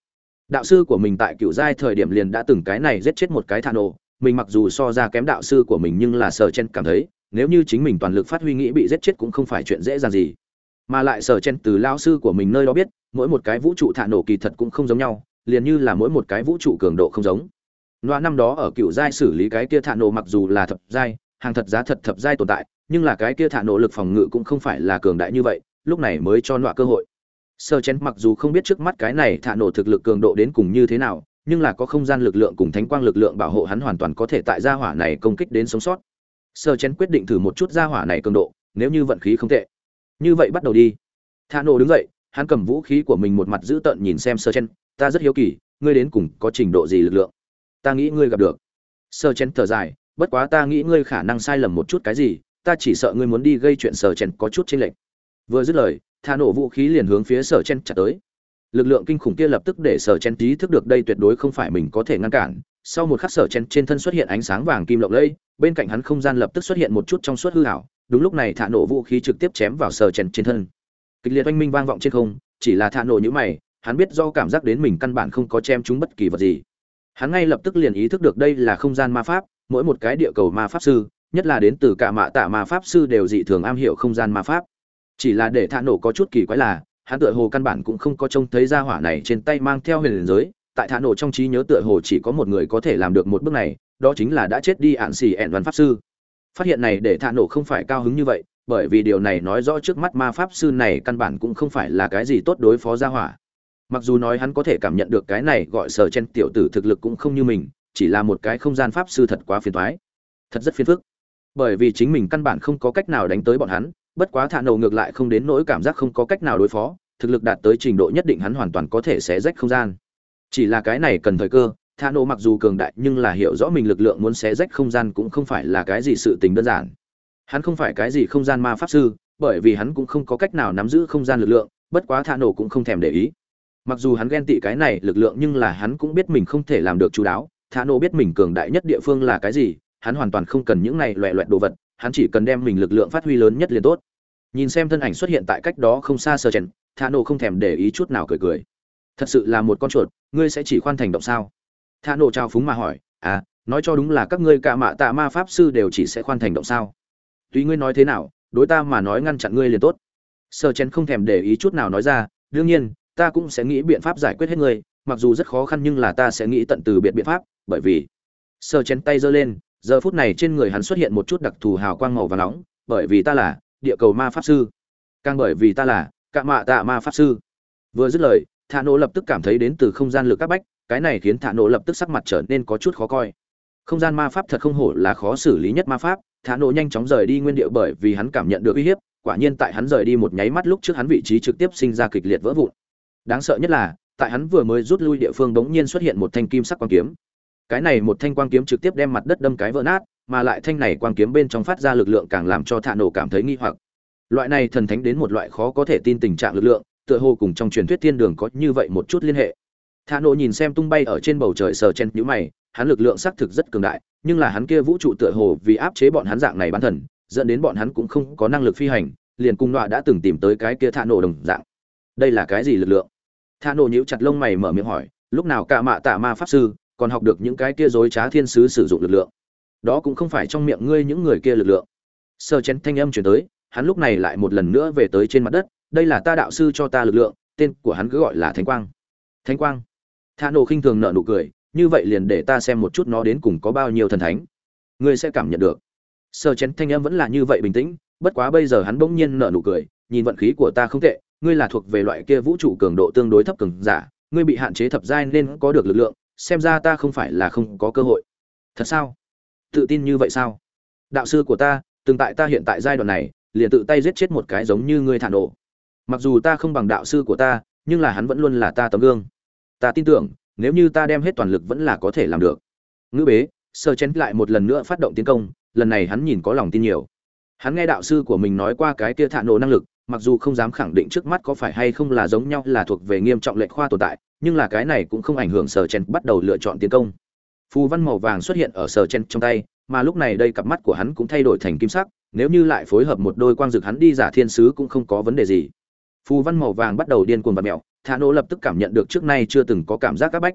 Đạo sư của mình tại cựu giai thời điểm liền đã từng cái này giết chết một cái thà nổ, mình mặc dù so ra kém đạo sư của mình nhưng là sơ chen cảm thấy nếu như chính mình toàn lực phát huy nghĩ bị giết chết cũng không phải chuyện dễ dàng gì. Mà lại sở chen từ lao sư của mình nơi đó biết, mỗi một cái vũ trụ thả nổ kỳ thật cũng không giống nhau, liền như là mỗi một cái vũ trụ cường độ không giống. Loa năm đó ở cựu giai xử lý cái kia thả nổ mặc dù là thập giai, hàng thật giá thật thập giai tồn tại, nhưng là cái kia thả nổ lực phòng ngự cũng không phải là cường đại như vậy, lúc này mới cho loa cơ hội. Sơ chen mặc dù không biết trước mắt cái này thả nổ thực lực cường độ đến cùng như thế nào, nhưng là có không gian lực lượng cùng thánh quang lực lượng bảo hộ hắn hoàn toàn có thể tại gia hỏa này công kích đến sống sót sơ chén quyết định thử một chút gia hỏa này cường độ, nếu như vận khí không tệ. Như vậy bắt đầu đi. Thả nổ đứng dậy, hắn cầm vũ khí của mình một mặt giữ tợn nhìn xem sơ chen ta rất hiếu kỳ, ngươi đến cùng có trình độ gì lực lượng? Ta nghĩ ngươi gặp được. Sơ chen thở dài, bất quá ta nghĩ ngươi khả năng sai lầm một chút cái gì, ta chỉ sợ ngươi muốn đi gây chuyện sơ chen có chút chênh lệch. Vừa dứt lời, thả nổ vũ khí liền hướng phía Sơ chen chặt tới. Lực lượng kinh khủng kia lập tức để Sơ chen tí thức được đây tuyệt đối không phải mình có thể ngăn cản sau một khắc sở chen trên thân xuất hiện ánh sáng vàng kim lộng lẫy, bên cạnh hắn không gian lập tức xuất hiện một chút trong suốt hư hảo đúng lúc này thả nổ vũ khí trực tiếp chém vào sở chen trên thân. Kịch liệt oanh minh vang vọng trên không, chỉ là thả nổ như mày, hắn biết do cảm giác đến mình căn bản không có chém chúng bất kỳ vật gì. Hắn ngay lập tức liền ý thức được đây là không gian ma pháp, mỗi một cái địa cầu ma pháp sư, nhất là đến từ cả mạ tạ ma pháp sư đều dị thường am hiểu không gian ma pháp. Chỉ là để thả nổ có chút kỳ quái là, hắn tựa hồ căn bản cũng không có trông thấy ra hỏa này trên tay mang theo huyền giới tại thả nổ trong trí nhớ tựa hồ chỉ có một người có thể làm được một bước này, đó chính là đã chết đi ạn xì ẹn văn pháp sư. Phát hiện này để thả nổ không phải cao hứng như vậy, bởi vì điều này nói rõ trước mắt ma pháp sư này căn bản cũng không phải là cái gì tốt đối phó gia hỏa. Mặc dù nói hắn có thể cảm nhận được cái này gọi sở chen tiểu tử thực lực cũng không như mình, chỉ là một cái không gian pháp sư thật quá phiền thoái thật rất phiền phức. Bởi vì chính mình căn bản không có cách nào đánh tới bọn hắn, bất quá thả nổ ngược lại không đến nỗi cảm giác không có cách nào đối phó, thực lực đạt tới trình độ nhất định hắn hoàn toàn có thể xé rách không gian chỉ là cái này cần thời cơ thả nổ mặc dù cường đại nhưng là hiểu rõ mình lực lượng muốn xé rách không gian cũng không phải là cái gì sự tình đơn giản. Hắn không phải cái gì không gian ma pháp sư, bởi vì hắn cũng không có cách nào nắm giữ không gian lực lượng, bất quá thả nổ cũng không thèm để ý. Mặc dù hắn ghen tị cái này lực lượng nhưng là hắn cũng biết mình không thể làm được chú đáo thả nổ biết mình cường đại nhất địa phương là cái gì, hắn hoàn toàn không cần những này loẹ loẹt đồ vật, hắn chỉ cần đem mình lực lượng phát huy lớn nhất liền tốt. Nhìn xem thân ảnh xuất hiện tại cách đó không xa sơ chèn thà nổ không thèm để ý chút nào cười cười thật sự là một con chuột, ngươi sẽ chỉ khoan thành động sao? Thà nổ trao phúng mà hỏi à nói cho đúng là các ngươi cả mạ tạ ma pháp sư đều chỉ sẽ khoan thành động sao? Tuy ngươi nói thế nào, đối ta mà nói ngăn chặn ngươi liền tốt. Sơ chén không thèm để ý chút nào nói ra, đương nhiên, ta cũng sẽ nghĩ biện pháp giải quyết hết ngươi, mặc dù rất khó khăn nhưng là ta sẽ nghĩ tận từ biệt biện pháp, bởi vì sơ chén tay giơ lên, giờ phút này trên người hắn xuất hiện một chút đặc thù hào quang màu và nóng, bởi vì ta là địa cầu ma pháp sư. Càng bởi vì ta là cạ mạ tạ ma pháp sư. Vừa dứt lời thả nổ lập tức cảm thấy đến từ không gian lực các bách, cái này khiến thả nổ lập tức sắc mặt trở nên có chút khó coi. Không gian ma pháp thật không hổ là khó xử lý nhất ma pháp, thả nổ nhanh chóng rời đi nguyên địa bởi vì hắn cảm nhận được uy hiếp, quả nhiên tại hắn rời đi một nháy mắt lúc trước hắn vị trí trực tiếp sinh ra kịch liệt vỡ vụn. Đáng sợ nhất là, tại hắn vừa mới rút lui địa phương bỗng nhiên xuất hiện một thanh kim sắc quang kiếm. Cái này một thanh quang kiếm trực tiếp đem mặt đất đâm cái vỡ nát, mà lại thanh này quang kiếm bên trong phát ra lực lượng càng làm cho thạ nổ cảm thấy nghi hoặc. Loại này thần thánh đến một loại khó có thể tin tình trạng lực lượng tựa hồ cùng trong truyền thuyết thiên đường có như vậy một chút liên hệ. Thả nổ nhìn xem tung bay ở trên bầu trời sờ chen nhũ mày, hắn lực lượng xác thực rất cường đại, nhưng là hắn kia vũ trụ tựa hồ vì áp chế bọn hắn dạng này bán thần, dẫn đến bọn hắn cũng không có năng lực phi hành, liền cung đọa đã từng tìm tới cái kia thả nổ đồng dạng. Đây là cái gì lực lượng? Thà nổ nhíu chặt lông mày mở miệng hỏi, lúc nào cả mạ tạ ma pháp sư còn học được những cái kia dối trá thiên sứ sử dụng lực lượng? Đó cũng không phải trong miệng ngươi những người kia lực lượng. Sơ chén thanh âm chuyển tới, hắn lúc này lại một lần nữa về tới trên mặt đất đây là ta đạo sư cho ta lực lượng, tên của hắn cứ gọi là thánh quang. Thánh quang. Thà nổ khinh thường nợ nụ cười, như vậy liền để ta xem một chút nó đến cùng có bao nhiêu thần thánh. Ngươi sẽ cảm nhận được. Sơ chén thanh âm vẫn là như vậy bình tĩnh, bất quá bây giờ hắn bỗng nhiên nở nụ cười, nhìn vận khí của ta không tệ, ngươi là thuộc về loại kia vũ trụ cường độ tương đối thấp cường giả, ngươi bị hạn chế thập giai nên có được lực lượng, xem ra ta không phải là không có cơ hội. Thật sao? Tự tin như vậy sao? Đạo sư của ta, từng tại ta hiện tại giai đoạn này, liền tự tay giết chết một cái giống như ngươi thản nổ mặc dù ta không bằng đạo sư của ta, nhưng là hắn vẫn luôn là ta tấm gương. Ta tin tưởng, nếu như ta đem hết toàn lực vẫn là có thể làm được. Ngữ bế sơ chén lại một lần nữa phát động tiến công, lần này hắn nhìn có lòng tin nhiều. Hắn nghe đạo sư của mình nói qua cái kia thạ nổ năng lực, mặc dù không dám khẳng định trước mắt có phải hay không là giống nhau là thuộc về nghiêm trọng lệnh khoa tồn tại, nhưng là cái này cũng không ảnh hưởng sở chen bắt đầu lựa chọn tiến công. Phù văn màu vàng xuất hiện ở sở chen trong tay, mà lúc này đây cặp mắt của hắn cũng thay đổi thành kim sắc, nếu như lại phối hợp một đôi quang dực hắn đi giả thiên sứ cũng không có vấn đề gì phù văn màu vàng bắt đầu điên cuồng và mèo, thả nổ lập tức cảm nhận được trước nay chưa từng có cảm giác các bách.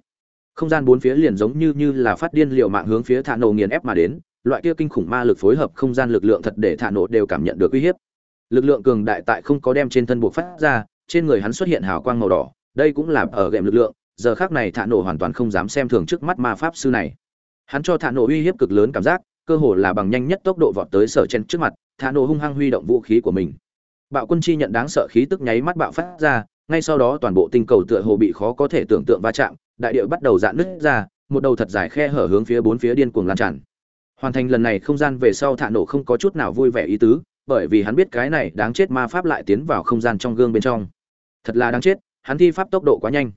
Không gian bốn phía liền giống như như là phát điên liệu mạng hướng phía thả nổ nghiền ép mà đến, loại kia kinh khủng ma lực phối hợp không gian lực lượng thật để thả nổ đều cảm nhận được uy hiếp. Lực lượng cường đại tại không có đem trên thân buộc phát ra, trên người hắn xuất hiện hào quang màu đỏ, đây cũng là ở gệm lực lượng, giờ khác này thả nổ hoàn toàn không dám xem thường trước mắt ma pháp sư này. Hắn cho thả nổ uy hiếp cực lớn cảm giác, cơ hồ là bằng nhanh nhất tốc độ vọt tới sở chen trước mặt, thả nổ hung hăng huy động vũ khí của mình bạo quân chi nhận đáng sợ khí tức nháy mắt bạo phát ra, ngay sau đó toàn bộ tinh cầu tựa hồ bị khó có thể tưởng tượng va chạm, đại địa bắt đầu dạn nứt ra, một đầu thật dài khe hở hướng phía bốn phía điên cuồng lan tràn. Hoàn thành lần này không gian về sau thả nổ không có chút nào vui vẻ ý tứ, bởi vì hắn biết cái này đáng chết ma pháp lại tiến vào không gian trong gương bên trong. Thật là đáng chết, hắn thi pháp tốc độ quá nhanh.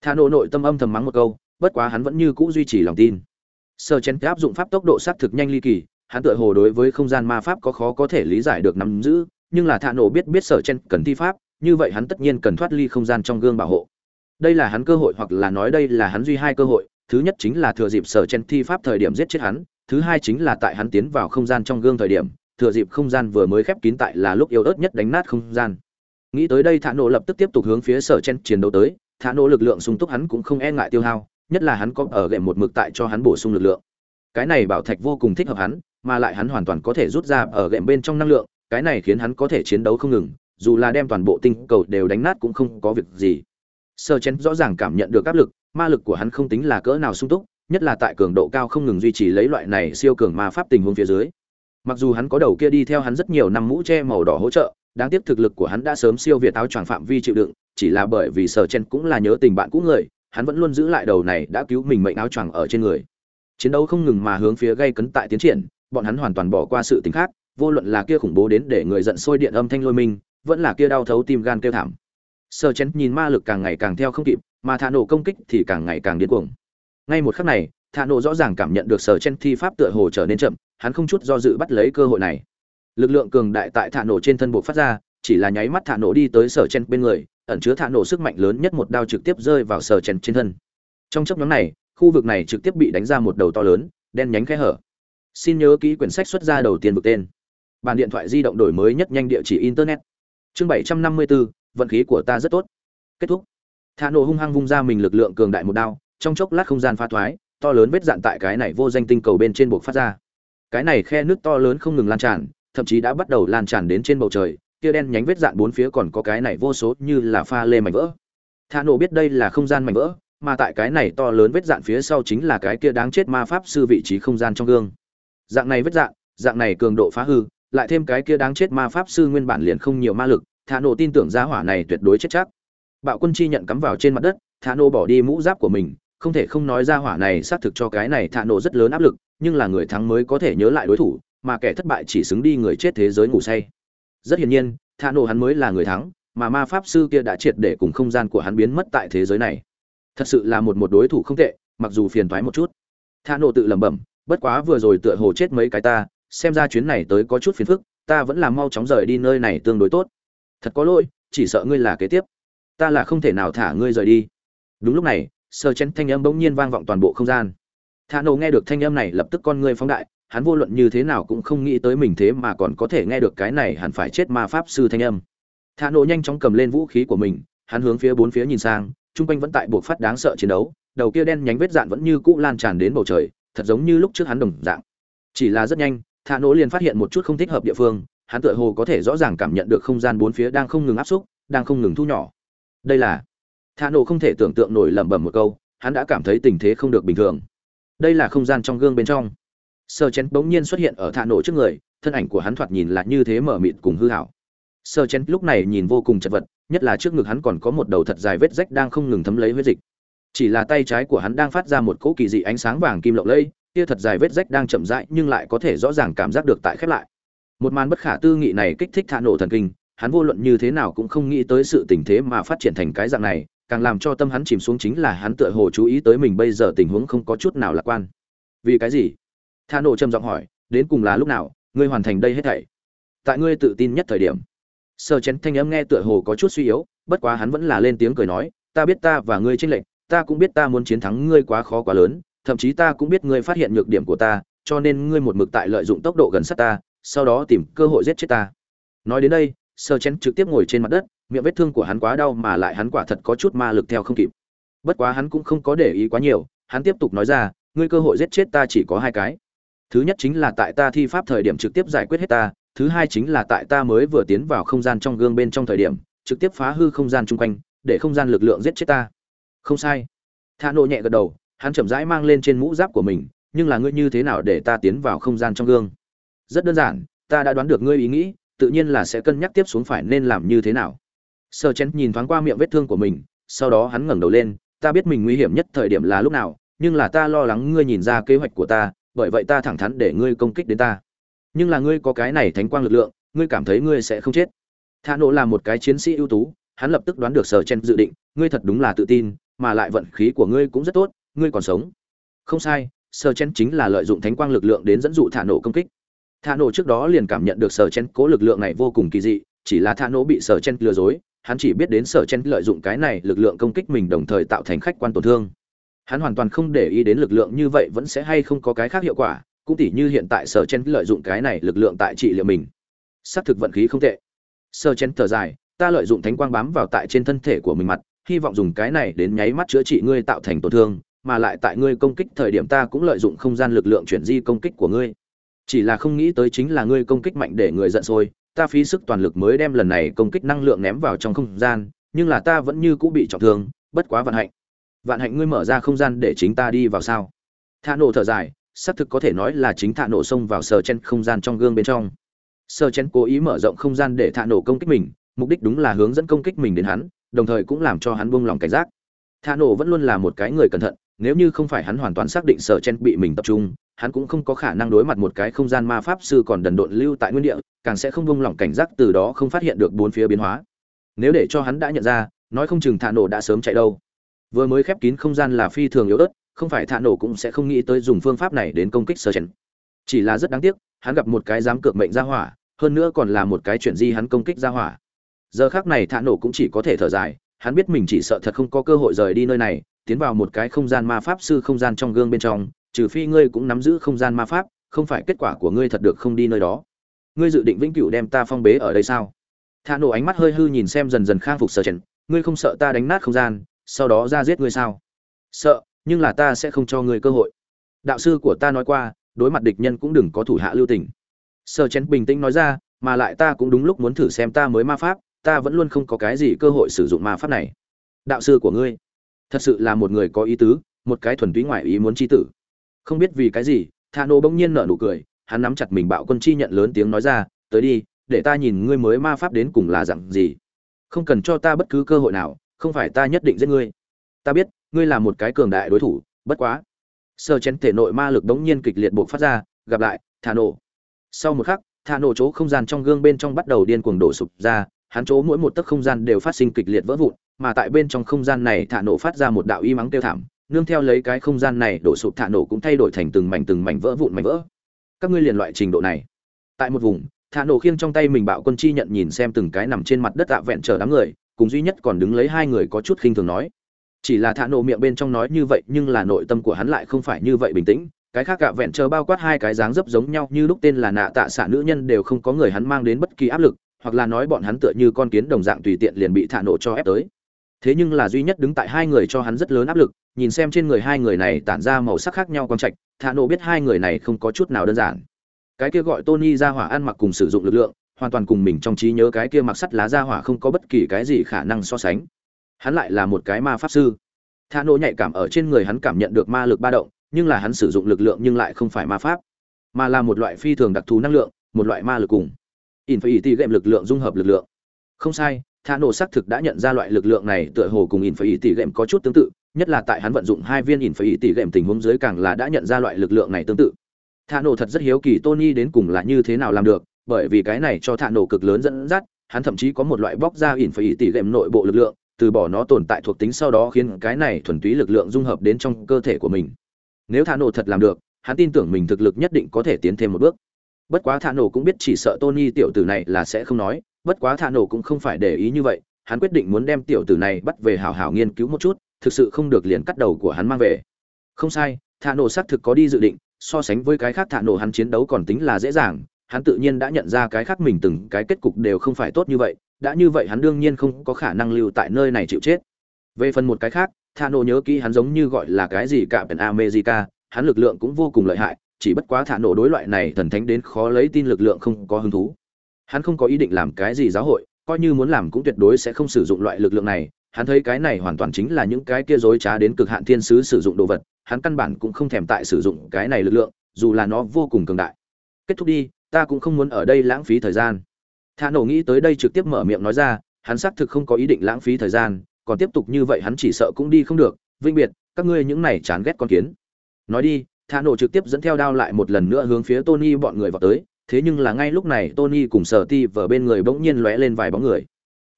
Thả nổ nội tâm âm thầm mắng một câu, bất quá hắn vẫn như cũ duy trì lòng tin. Sơ chén áp dụng pháp tốc độ xác thực nhanh ly kỳ, hắn tựa hồ đối với không gian ma pháp có khó có thể lý giải được nắm giữ nhưng là thả nổ biết biết sở chen cần thi pháp, như vậy hắn tất nhiên cần thoát ly không gian trong gương bảo hộ. Đây là hắn cơ hội hoặc là nói đây là hắn duy hai cơ hội, thứ nhất chính là thừa dịp sở chen thi pháp thời điểm giết chết hắn, thứ hai chính là tại hắn tiến vào không gian trong gương thời điểm, thừa dịp không gian vừa mới khép kín tại là lúc yếu ớt nhất đánh nát không gian. Nghĩ tới đây thả nổ lập tức tiếp tục hướng phía sở chen chiến đấu tới thả nổ lực lượng sung túc hắn cũng không e ngại tiêu hao, nhất là hắn có ở gậy một mực tại cho hắn bổ sung lực lượng. Cái này bảo thạch vô cùng thích hợp hắn, mà lại hắn hoàn toàn có thể rút ra ở gậy bên trong năng lượng cái này khiến hắn có thể chiến đấu không ngừng, dù là đem toàn bộ tinh cầu đều đánh nát cũng không có việc gì. Sơ chén rõ ràng cảm nhận được áp lực, ma lực của hắn không tính là cỡ nào sung túc, nhất là tại cường độ cao không ngừng duy trì lấy loại này siêu cường ma pháp tình huống phía dưới. Mặc dù hắn có đầu kia đi theo hắn rất nhiều năm mũ che màu đỏ hỗ trợ, đáng tiếc thực lực của hắn đã sớm siêu việt áo choàng phạm vi chịu đựng, chỉ là bởi vì sở chen cũng là nhớ tình bạn cũ người, hắn vẫn luôn giữ lại đầu này đã cứu mình mệnh áo choàng ở trên người. Chiến đấu không ngừng mà hướng phía gây cấn tại tiến triển, bọn hắn hoàn toàn bỏ qua sự tính khác vô luận là kia khủng bố đến để người giận sôi điện âm thanh lôi mình vẫn là kia đau thấu tim gan kêu thảm. Sở chén nhìn ma lực càng ngày càng theo không kịp, mà thả nổ công kích thì càng ngày càng điên cuồng. Ngay một khắc này thả nổ rõ ràng cảm nhận được sở chen thi pháp tựa hồ trở nên chậm, hắn không chút do dự bắt lấy cơ hội này. Lực lượng cường đại tại thả nổ trên thân bộ phát ra, chỉ là nháy mắt thả nổ đi tới sở chen bên người, ẩn chứa thả nổ sức mạnh lớn nhất một đao trực tiếp rơi vào sở chen trên thân. Trong chấp nhóm này, khu vực này trực tiếp bị đánh ra một đầu to lớn, đen nhánh khe hở. Xin nhớ kỹ quyển sách xuất ra đầu tiên vực tên bàn điện thoại di động đổi mới nhất nhanh địa chỉ internet. Chương bảy trăm năm mươi bốn vận khí của ta rất tốt. Kết thúc. Thà nổ hung hăng vung ra mình lực lượng cường đại một đao, trong chốc lát không gian pha thoái, to lớn vết dạn tại cái này vô danh tinh cầu bên trên buộc phát ra. Cái này khe nước to lớn không ngừng lan tràn, thậm chí đã bắt đầu lan tràn đến trên bầu trời kia đen nhánh vết dạn bốn phía còn có cái này vô số như là pha lê mảnh vỡ. Thà nổ biết đây là không gian mảnh vỡ, mà tại cái này to lớn vết dạn phía sau chính là cái kia đáng chết ma pháp sư vị trí không gian trong gương. Dạng này vết dạn, dạng này cường độ phá hư lại thêm cái kia đáng chết ma pháp sư nguyên bản liền không nhiều ma lực, thả nổ tin tưởng gia hỏa này tuyệt đối chết chắc. Bạo quân chi nhận cắm vào trên mặt đất, thả nổ bỏ đi mũ giáp của mình, không thể không nói ra hỏa này xác thực cho cái này thả nổ rất lớn áp lực, nhưng là người thắng mới có thể nhớ lại đối thủ, mà kẻ thất bại chỉ xứng đi người chết thế giới ngủ say. Rất hiển nhiên, thả nổ hắn mới là người thắng, mà ma pháp sư kia đã triệt để cùng không gian của hắn biến mất tại thế giới này. Thật sự là một một đối thủ không tệ, mặc dù phiền thoái một chút. Thả nổ tự lẩm bẩm, bất quá vừa rồi tựa hồ chết mấy cái ta xem ra chuyến này tới có chút phiền phức, ta vẫn là mau chóng rời đi nơi này tương đối tốt. Thật có lỗi, chỉ sợ ngươi là kế tiếp. Ta là không thể nào thả ngươi rời đi. Đúng lúc này sơ chén thanh âm bỗng nhiên vang vọng toàn bộ không gian. Thả nổ nghe được thanh âm này lập tức con ngươi phóng đại, hắn vô luận như thế nào cũng không nghĩ tới mình thế mà còn có thể nghe được cái này hẳn phải chết ma pháp sư thanh âm. Thả nổ nhanh chóng cầm lên vũ khí của mình, hắn hướng phía bốn phía nhìn sang, chung quanh vẫn tại buộc phát đáng sợ chiến đấu, đầu kia đen nhánh vết dạn vẫn như cũ lan tràn đến bầu trời, thật giống như lúc trước hắn đồng dạng. Chỉ là rất nhanh thả nỗ liền phát hiện một chút không thích hợp địa phương, hắn tựa hồ có thể rõ ràng cảm nhận được không gian bốn phía đang không ngừng áp xúc, đang không ngừng thu nhỏ. Đây là, thả nỗ không thể tưởng tượng nổi lẩm bẩm một câu, hắn đã cảm thấy tình thế không được bình thường. Đây là không gian trong gương bên trong. Sơ chén bỗng nhiên xuất hiện ở thả nổ trước người, thân ảnh của hắn thoạt nhìn lại như thế mở mịt cùng hư hảo. Sơ chén lúc này nhìn vô cùng chật vật, nhất là trước ngực hắn còn có một đầu thật dài vết rách đang không ngừng thấm lấy huyết dịch. Chỉ là tay trái của hắn đang phát ra một cỗ kỳ dị ánh sáng vàng kim lộng lẫy kia thật dài vết rách đang chậm rãi nhưng lại có thể rõ ràng cảm giác được tại khép lại. Một màn bất khả tư nghị này kích thích thả nổ thần kinh, hắn vô luận như thế nào cũng không nghĩ tới sự tình thế mà phát triển thành cái dạng này, càng làm cho tâm hắn chìm xuống chính là hắn tựa hồ chú ý tới mình bây giờ tình huống không có chút nào lạc quan. Vì cái gì? Thả nổ trầm giọng hỏi, đến cùng là lúc nào? Ngươi hoàn thành đây hết thảy. Tại ngươi tự tin nhất thời điểm. Sơ chén thanh âm nghe tựa hồ có chút suy yếu, bất quá hắn vẫn là lên tiếng cười nói, ta biết ta và ngươi tranh lệch, ta cũng biết ta muốn chiến thắng ngươi quá khó quá lớn thậm chí ta cũng biết ngươi phát hiện nhược điểm của ta, cho nên ngươi một mực tại lợi dụng tốc độ gần sát ta, sau đó tìm cơ hội giết chết ta. Nói đến đây, sơ chén trực tiếp ngồi trên mặt đất, miệng vết thương của hắn quá đau mà lại hắn quả thật có chút ma lực theo không kịp. Bất quá hắn cũng không có để ý quá nhiều, hắn tiếp tục nói ra, ngươi cơ hội giết chết ta chỉ có hai cái. Thứ nhất chính là tại ta thi pháp thời điểm trực tiếp giải quyết hết ta, thứ hai chính là tại ta mới vừa tiến vào không gian trong gương bên trong thời điểm, trực tiếp phá hư không gian chung quanh, để không gian lực lượng giết chết ta. Không sai. Thả nộ nhẹ gật đầu hắn chậm rãi mang lên trên mũ giáp của mình, nhưng là ngươi như thế nào để ta tiến vào không gian trong gương? Rất đơn giản, ta đã đoán được ngươi ý nghĩ, tự nhiên là sẽ cân nhắc tiếp xuống phải nên làm như thế nào. Sơ chén nhìn thoáng qua miệng vết thương của mình, sau đó hắn ngẩng đầu lên, ta biết mình nguy hiểm nhất thời điểm là lúc nào, nhưng là ta lo lắng ngươi nhìn ra kế hoạch của ta, bởi vậy ta thẳng thắn để ngươi công kích đến ta. Nhưng là ngươi có cái này thánh quang lực lượng, ngươi cảm thấy ngươi sẽ không chết. Thà nộ là một cái chiến sĩ ưu tú, hắn lập tức đoán được sở chen dự định, ngươi thật đúng là tự tin, mà lại vận khí của ngươi cũng rất tốt ngươi còn sống. Không sai Sơ chen chính là lợi dụng thánh quang lực lượng đến dẫn dụ thả nổ công kích. Thả nổ trước đó liền cảm nhận được sơ chen cố lực lượng này vô cùng kỳ dị, chỉ là thả nổ bị sơ chen lừa dối, hắn chỉ biết đến sở chen lợi dụng cái này lực lượng công kích mình đồng thời tạo thành khách quan tổn thương. Hắn hoàn toàn không để ý đến lực lượng như vậy vẫn sẽ hay không có cái khác hiệu quả, cũng tỉ như hiện tại sở chen lợi dụng cái này lực lượng tại trị liệu mình. Xác thực vận khí không tệ. Sở chen thở dài, ta lợi dụng thánh quang bám vào tại trên thân thể của mình mặt, hy vọng dùng cái này đến nháy mắt chữa trị ngươi tạo thành tổn thương mà lại tại ngươi công kích thời điểm ta cũng lợi dụng không gian lực lượng chuyển di công kích của ngươi. Chỉ là không nghĩ tới chính là ngươi công kích mạnh để người giận rồi ta phí sức toàn lực mới đem lần này công kích năng lượng ném vào trong không gian, nhưng là ta vẫn như cũ bị trọng thương, bất quá vận hạnh. Vạn hạnh ngươi mở ra không gian để chính ta đi vào sao? Thả nổ thở dài, xác thực có thể nói là chính thả nổ xông vào sờ chen không gian trong gương bên trong. Sờ chen cố ý mở rộng không gian để thả nổ công kích mình, mục đích đúng là hướng dẫn công kích mình đến hắn, đồng thời cũng làm cho hắn buông lòng cảnh giác. Thả nổ vẫn luôn là một cái người cẩn thận nếu như không phải hắn hoàn toàn xác định sở chen bị mình tập trung, hắn cũng không có khả năng đối mặt một cái không gian ma pháp sư còn đần độn lưu tại nguyên địa, càng sẽ không buông lòng cảnh giác từ đó không phát hiện được bốn phía biến hóa. Nếu để cho hắn đã nhận ra, nói không chừng thạ nổ đã sớm chạy đâu. Vừa mới khép kín không gian là phi thường yếu ớt, không phải thạ nổ cũng sẽ không nghĩ tới dùng phương pháp này đến công kích sở chen. Chỉ là rất đáng tiếc, hắn gặp một cái dám cược mệnh ra hỏa, hơn nữa còn là một cái chuyện di hắn công kích ra hỏa. Giờ khác này thạ nổ cũng chỉ có thể thở dài, hắn biết mình chỉ sợ thật không có cơ hội rời đi nơi này tiến vào một cái không gian ma pháp sư không gian trong gương bên trong, trừ phi ngươi cũng nắm giữ không gian ma pháp, không phải kết quả của ngươi thật được không đi nơi đó. Ngươi dự định vĩnh cửu đem ta phong bế ở đây sao? Thạ nổ ánh mắt hơi hư nhìn xem dần dần khang phục sơ trần. Ngươi không sợ ta đánh nát không gian, sau đó ra giết ngươi sao? Sợ, nhưng là ta sẽ không cho ngươi cơ hội. Đạo sư của ta nói qua, đối mặt địch nhân cũng đừng có thủ hạ lưu tình. Sơ chén bình tĩnh nói ra, mà lại ta cũng đúng lúc muốn thử xem ta mới ma pháp, ta vẫn luôn không có cái gì cơ hội sử dụng ma pháp này. Đạo sư của ngươi thật sự là một người có ý tứ, một cái thuần túy ngoại ý muốn chi tử. Không biết vì cái gì thà nô bỗng nhiên nở nụ cười, hắn nắm chặt mình bạo quân chi nhận lớn tiếng nói ra, tới đi, để ta nhìn ngươi mới ma pháp đến cùng là dặn gì. Không cần cho ta bất cứ cơ hội nào, không phải ta nhất định giết ngươi. Ta biết, ngươi là một cái cường đại đối thủ, bất quá. Sơ chén thể nội ma lực đống nhiên kịch liệt buộc phát ra, gặp lại thà nổ sau một khắc thà nổ chỗ không gian trong gương bên trong bắt đầu điên cuồng đổ sụp ra hắn chỗ mỗi một tấc không gian đều phát sinh kịch liệt vỡ vụn, mà tại bên trong không gian này thả nổ phát ra một đạo y mắng tiêu thảm, nương theo lấy cái không gian này đổ sụp thả nổ cũng thay đổi thành từng mảnh từng mảnh vỡ vụn mảnh vỡ. Các ngươi liền loại trình độ này. Tại một vùng, thả nổ khiêng trong tay mình bạo quân chi nhận nhìn xem từng cái nằm trên mặt đất tạ vẹn chờ đám người, cùng duy nhất còn đứng lấy hai người có chút khinh thường nói. Chỉ là thả nổ miệng bên trong nói như vậy, nhưng là nội tâm của hắn lại không phải như vậy bình tĩnh. Cái khác cả vẹn chờ bao quát hai cái dáng dấp giống nhau như lúc tên là nạ tạ xạ nữ nhân đều không có người hắn mang đến bất kỳ áp lực hoặc là nói bọn hắn tựa như con kiến đồng dạng tùy tiện liền bị thả nổ cho ép tới. Thế nhưng là duy nhất đứng tại hai người cho hắn rất lớn áp lực, nhìn xem trên người hai người này tản ra màu sắc khác nhau quang trạch, thả nổ biết hai người này không có chút nào đơn giản. Cái kia gọi tony ra hỏa ăn mặc cùng sử dụng lực lượng, hoàn toàn cùng mình trong trí nhớ cái kia mặc sắt lá ra hỏa không có bất kỳ cái gì khả năng so sánh. Hắn lại là một cái ma pháp sư. Thả nổ nhạy cảm ở trên người hắn cảm nhận được ma lực ba động, nhưng là hắn sử dụng lực lượng nhưng lại không phải ma pháp, mà là một loại phi thường đặc thù năng lượng, một loại ma lực cùng in phải ý lực lượng dung hợp lực lượng. Không sai Thanos nổ xác thực đã nhận ra loại lực lượng này tựa hồ cùng in phải ý có chút tương tự, nhất là tại hắn vận dụng hai viên in phải ý tình huống dưới càng là đã nhận ra loại lực lượng này tương tự. Thanos nổ thật rất hiếu kỳ tony đến cùng là như thế nào làm được, bởi vì cái này cho Thanos nổ cực lớn dẫn dắt, hắn thậm chí có một loại bóc ra in phải ý nội bộ lực lượng, từ bỏ nó tồn tại thuộc tính sau đó khiến cái này thuần túy lực lượng dung hợp đến trong cơ thể của mình. Nếu Thanos nổ thật làm được, hắn tin tưởng mình thực lực nhất định có thể tiến thêm một bước bất quá thả nổ cũng biết chỉ sợ tony tiểu tử này là sẽ không nói, bất quá thả nổ cũng không phải để ý như vậy, hắn quyết định muốn đem tiểu tử này bắt về hảo hảo nghiên cứu một chút, thực sự không được liền cắt đầu của hắn mang về. Không sai thả nổ xác thực có đi dự định, so sánh với cái khác thả nổ hắn chiến đấu còn tính là dễ dàng, hắn tự nhiên đã nhận ra cái khác mình từng cái kết cục đều không phải tốt như vậy, đã như vậy hắn đương nhiên không có khả năng lưu tại nơi này chịu chết. Về phần một cái khác thả nổ nhớ kỹ hắn giống như gọi là cái gì cả bên america, hắn lực lượng cũng vô cùng lợi hại chỉ bất quá thả nổ đối loại này thần thánh đến khó lấy tin lực lượng không có hứng thú. Hắn không có ý định làm cái gì giáo hội, coi như muốn làm cũng tuyệt đối sẽ không sử dụng loại lực lượng này. Hắn thấy cái này hoàn toàn chính là những cái kia dối trá đến cực hạn thiên sứ sử dụng đồ vật, hắn căn bản cũng không thèm tại sử dụng cái này lực lượng, dù là nó vô cùng cường đại. Kết thúc đi, ta cũng không muốn ở đây lãng phí thời gian. Thả nổ nghĩ tới đây trực tiếp mở miệng nói ra, hắn xác thực không có ý định lãng phí thời gian, còn tiếp tục như vậy hắn chỉ sợ cũng đi không được. Vinh biệt, các ngươi những này chán ghét con kiến. Nói đi thả nổ trực tiếp dẫn theo đao lại một lần nữa hướng phía tony bọn người vào tới, thế nhưng là ngay lúc này tony cùng sở ti vở bên người bỗng nhiên lóe lên vài bóng người.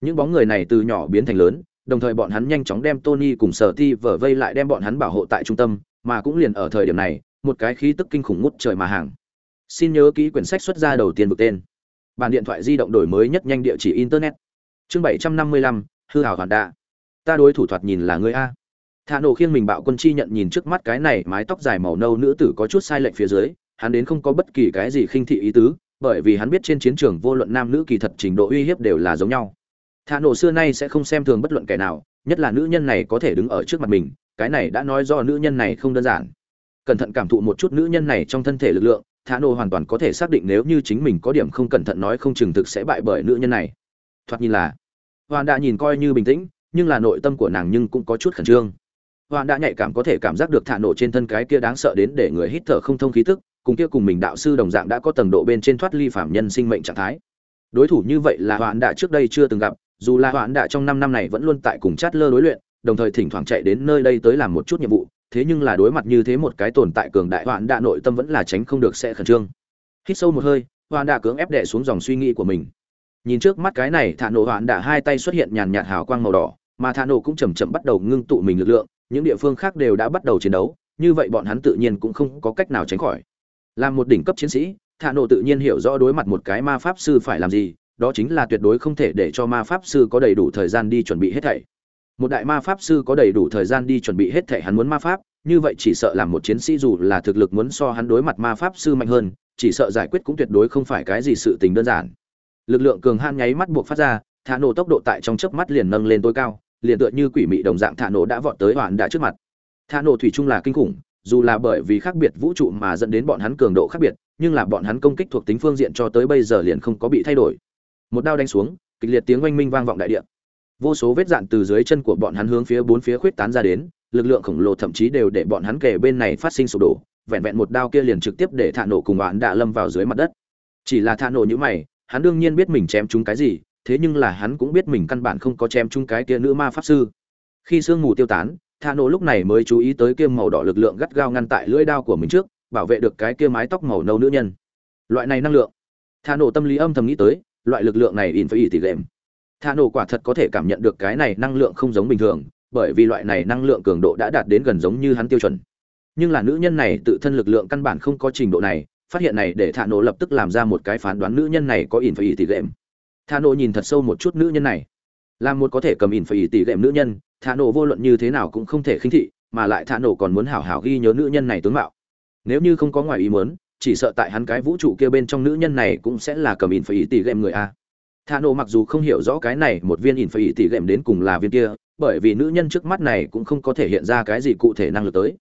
Những bóng người này từ nhỏ biến thành lớn, đồng thời bọn hắn nhanh chóng đem tony cùng sở ti vở vây lại đem bọn hắn bảo hộ tại trung tâm, mà cũng liền ở thời điểm này, một cái khí tức kinh khủng ngút trời mà hàng. Xin nhớ kỹ quyển sách xuất ra đầu tiên vực tên. Bản điện thoại di động đổi mới nhất nhanh địa chỉ internet. Chương bảy trăm năm mươi lăm, hư hảo hoàn đạ. Ta đối thủ thoạt nhìn là ngươi a thà nổ khiêng mình bạo quân chi nhận nhìn trước mắt cái này mái tóc dài màu nâu nữ tử có chút sai lệch phía dưới, hắn đến không có bất kỳ cái gì khinh thị ý tứ, bởi vì hắn biết trên chiến trường vô luận nam nữ kỳ thật trình độ uy hiếp đều là giống nhau. Thà nổ xưa nay sẽ không xem thường bất luận kẻ nào, nhất là nữ nhân này có thể đứng ở trước mặt mình, cái này đã nói do nữ nhân này không đơn giản. Cẩn thận cảm thụ một chút nữ nhân này trong thân thể lực lượng thà nổ hoàn toàn có thể xác định nếu như chính mình có điểm không cẩn thận nói không chừng thực sẽ bại bởi nữ nhân này. Thoạt nhìn là hoàn đã nhìn coi như bình tĩnh, nhưng là nội tâm của nàng nhưng cũng có chút khẩn trương hoàn đã nhạy cảm có thể cảm giác được thả nổ trên thân cái kia đáng sợ đến để người hít thở không thông khí tức, cùng kia cùng mình đạo sư đồng dạng đã có tầng độ bên trên thoát ly phạm nhân sinh mệnh trạng thái. Đối thủ như vậy là hoàn đã trước đây chưa từng gặp, dù là hoàn đã trong năm năm này vẫn luôn tại cùng chát lơ đối luyện, đồng thời thỉnh thoảng chạy đến nơi đây tới làm một chút nhiệm vụ, thế nhưng là đối mặt như thế một cái tồn tại cường đại hoàn đã nội tâm vẫn là tránh không được sẽ khẩn trương. Hít sâu một hơi hoàn đã cưỡng ép đệ xuống dòng suy nghĩ của mình. Nhìn trước mắt cái này, thả nổ hoàn đã hai tay xuất hiện nhàn nhạt hào quang màu đỏ, mà thả nổ cũng chầm chậm bắt đầu ngưng tụ mình lực lượng những địa phương khác đều đã bắt đầu chiến đấu, như vậy bọn hắn tự nhiên cũng không có cách nào tránh khỏi. Làm một đỉnh cấp chiến sĩ, thạ nộ tự nhiên hiểu rõ đối mặt một cái ma pháp sư phải làm gì, đó chính là tuyệt đối không thể để cho ma pháp sư có đầy đủ thời gian đi chuẩn bị hết thảy. Một đại ma pháp sư có đầy đủ thời gian đi chuẩn bị hết thảy hắn muốn ma pháp, như vậy chỉ sợ làm một chiến sĩ dù là thực lực muốn so hắn đối mặt ma pháp sư mạnh hơn, chỉ sợ giải quyết cũng tuyệt đối không phải cái gì sự tình đơn giản. Lực lượng cường han nháy mắt buộc phát ra thả nổ tốc độ tại trong chớp mắt liền nâng lên tối cao liền tựa như quỷ mị đồng dạng thả nổ đã vọt tới hoàn đã trước mặt. Thả nổ thủy chung là kinh khủng, dù là bởi vì khác biệt vũ trụ mà dẫn đến bọn hắn cường độ khác biệt, nhưng là bọn hắn công kích thuộc tính phương diện cho tới bây giờ liền không có bị thay đổi. Một đao đánh xuống, kịch liệt tiếng oanh minh vang vọng đại địa. Vô số vết dạn từ dưới chân của bọn hắn hướng phía bốn phía khuyết tán ra đến, lực lượng khổng lồ thậm chí đều để bọn hắn kề bên này phát sinh sụp đổ, vẹn vẹn một đao kia liền trực tiếp để thả nổ cùng bạn đã lâm vào dưới mặt đất. Chỉ là thả nổ như mày, hắn đương nhiên biết mình chém chúng cái gì thế nhưng là hắn cũng biết mình căn bản không có chém chung cái kia nữ ma pháp sư. Khi sương mù tiêu tán tha nổ lúc này mới chú ý tới kia màu đỏ lực lượng gắt gao ngăn tại lưỡi đao của mình trước, bảo vệ được cái kia mái tóc màu nâu nữ nhân. Loại này năng lượng. Tha nổ tâm lý âm thầm nghĩ tới, loại lực lượng này in phải ỉ tỷ lệm tha nổ quả thật có thể cảm nhận được cái này năng lượng không giống bình thường, bởi vì loại này năng lượng cường độ đã đạt đến gần giống như hắn tiêu chuẩn. Nhưng là nữ nhân này tự thân lực lượng căn bản không có trình độ này, phát hiện này để thà nổ lập tức làm ra một cái phán đoán nữ nhân này có in phải ỉ tỷ lệm thà nổ nhìn thật sâu một chút nữ nhân này. Là một có thể cầm in phải tỷ lệm nữ nhân thà nổ vô luận như thế nào cũng không thể khinh thị, mà lại thà nổ còn muốn hảo hảo ghi nhớ nữ nhân này tướng mạo. Nếu như không có ngoài ý muốn, chỉ sợ tại hắn cái vũ trụ kia bên trong nữ nhân này cũng sẽ là cầm in phải tỷ lệm người a. Thà nổ mặc dù không hiểu rõ cái này một viên in phải tỷ lệm đến cùng là viên kia, bởi vì nữ nhân trước mắt này cũng không có thể hiện ra cái gì cụ thể năng lực tới.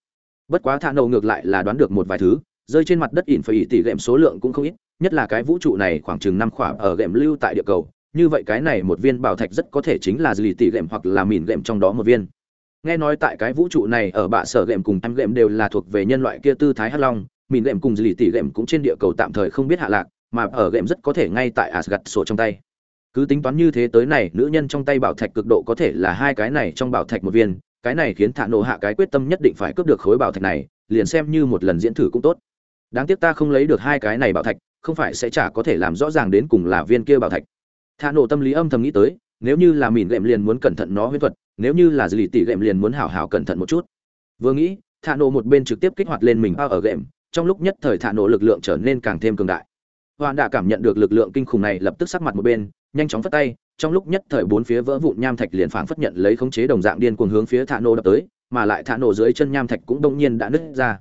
Bất quá thả nổ ngược lại là đoán được một vài thứ rơi trên mặt đất ỉn phải tỷ lệm số lượng cũng không ít, nhất là cái vũ trụ này khoảng chừng năm khoảng ở gệm lưu tại địa cầu, như vậy cái này một viên bảo thạch rất có thể chính là dì tỷ lệm hoặc là mìn lệm trong đó một viên. Nghe nói tại cái vũ trụ này ở bạ sở lệm cùng em lệm đều là thuộc về nhân loại kia tư thái hắc long, mìn lệm cùng dì tỷ lệm cũng trên địa cầu tạm thời không biết hạ lạc, mà ở lệm rất có thể ngay tại asgad sổ trong tay. Cứ tính toán như thế tới này, nữ nhân trong tay bảo thạch cực độ có thể là hai cái này trong bảo thạch một viên, cái này khiến thả nổ hạ cái quyết tâm nhất định phải cướp được khối bảo thạch này, liền xem như một lần diễn thử cũng tốt đáng tiếc ta không lấy được hai cái này bảo thạch, không phải sẽ chả có thể làm rõ ràng đến cùng là viên kia bảo thạch. Thả nổ tâm lý âm thầm nghĩ tới, nếu như là mìn lệm liền muốn cẩn thận nó huyết thuật, nếu như là dì tỷ lệm liền muốn hảo hảo cẩn thận một chút. Vừa nghĩ, thả nổ một bên trực tiếp kích hoạt lên mình bao ở gệm trong lúc nhất thời thả nổ lực lượng trở nên càng thêm cường đại. Hoàn đã cảm nhận được lực lượng kinh khủng này lập tức sắc mặt một bên, nhanh chóng phất tay, trong lúc nhất thời bốn phía vỡ vụn nham thạch liền phảng phất nhận lấy khống chế đồng dạng điên cuồng hướng phía thả nổ đập tới, mà lại thả nổ dưới chân nham thạch cũng đông nhiên đã nứt ra.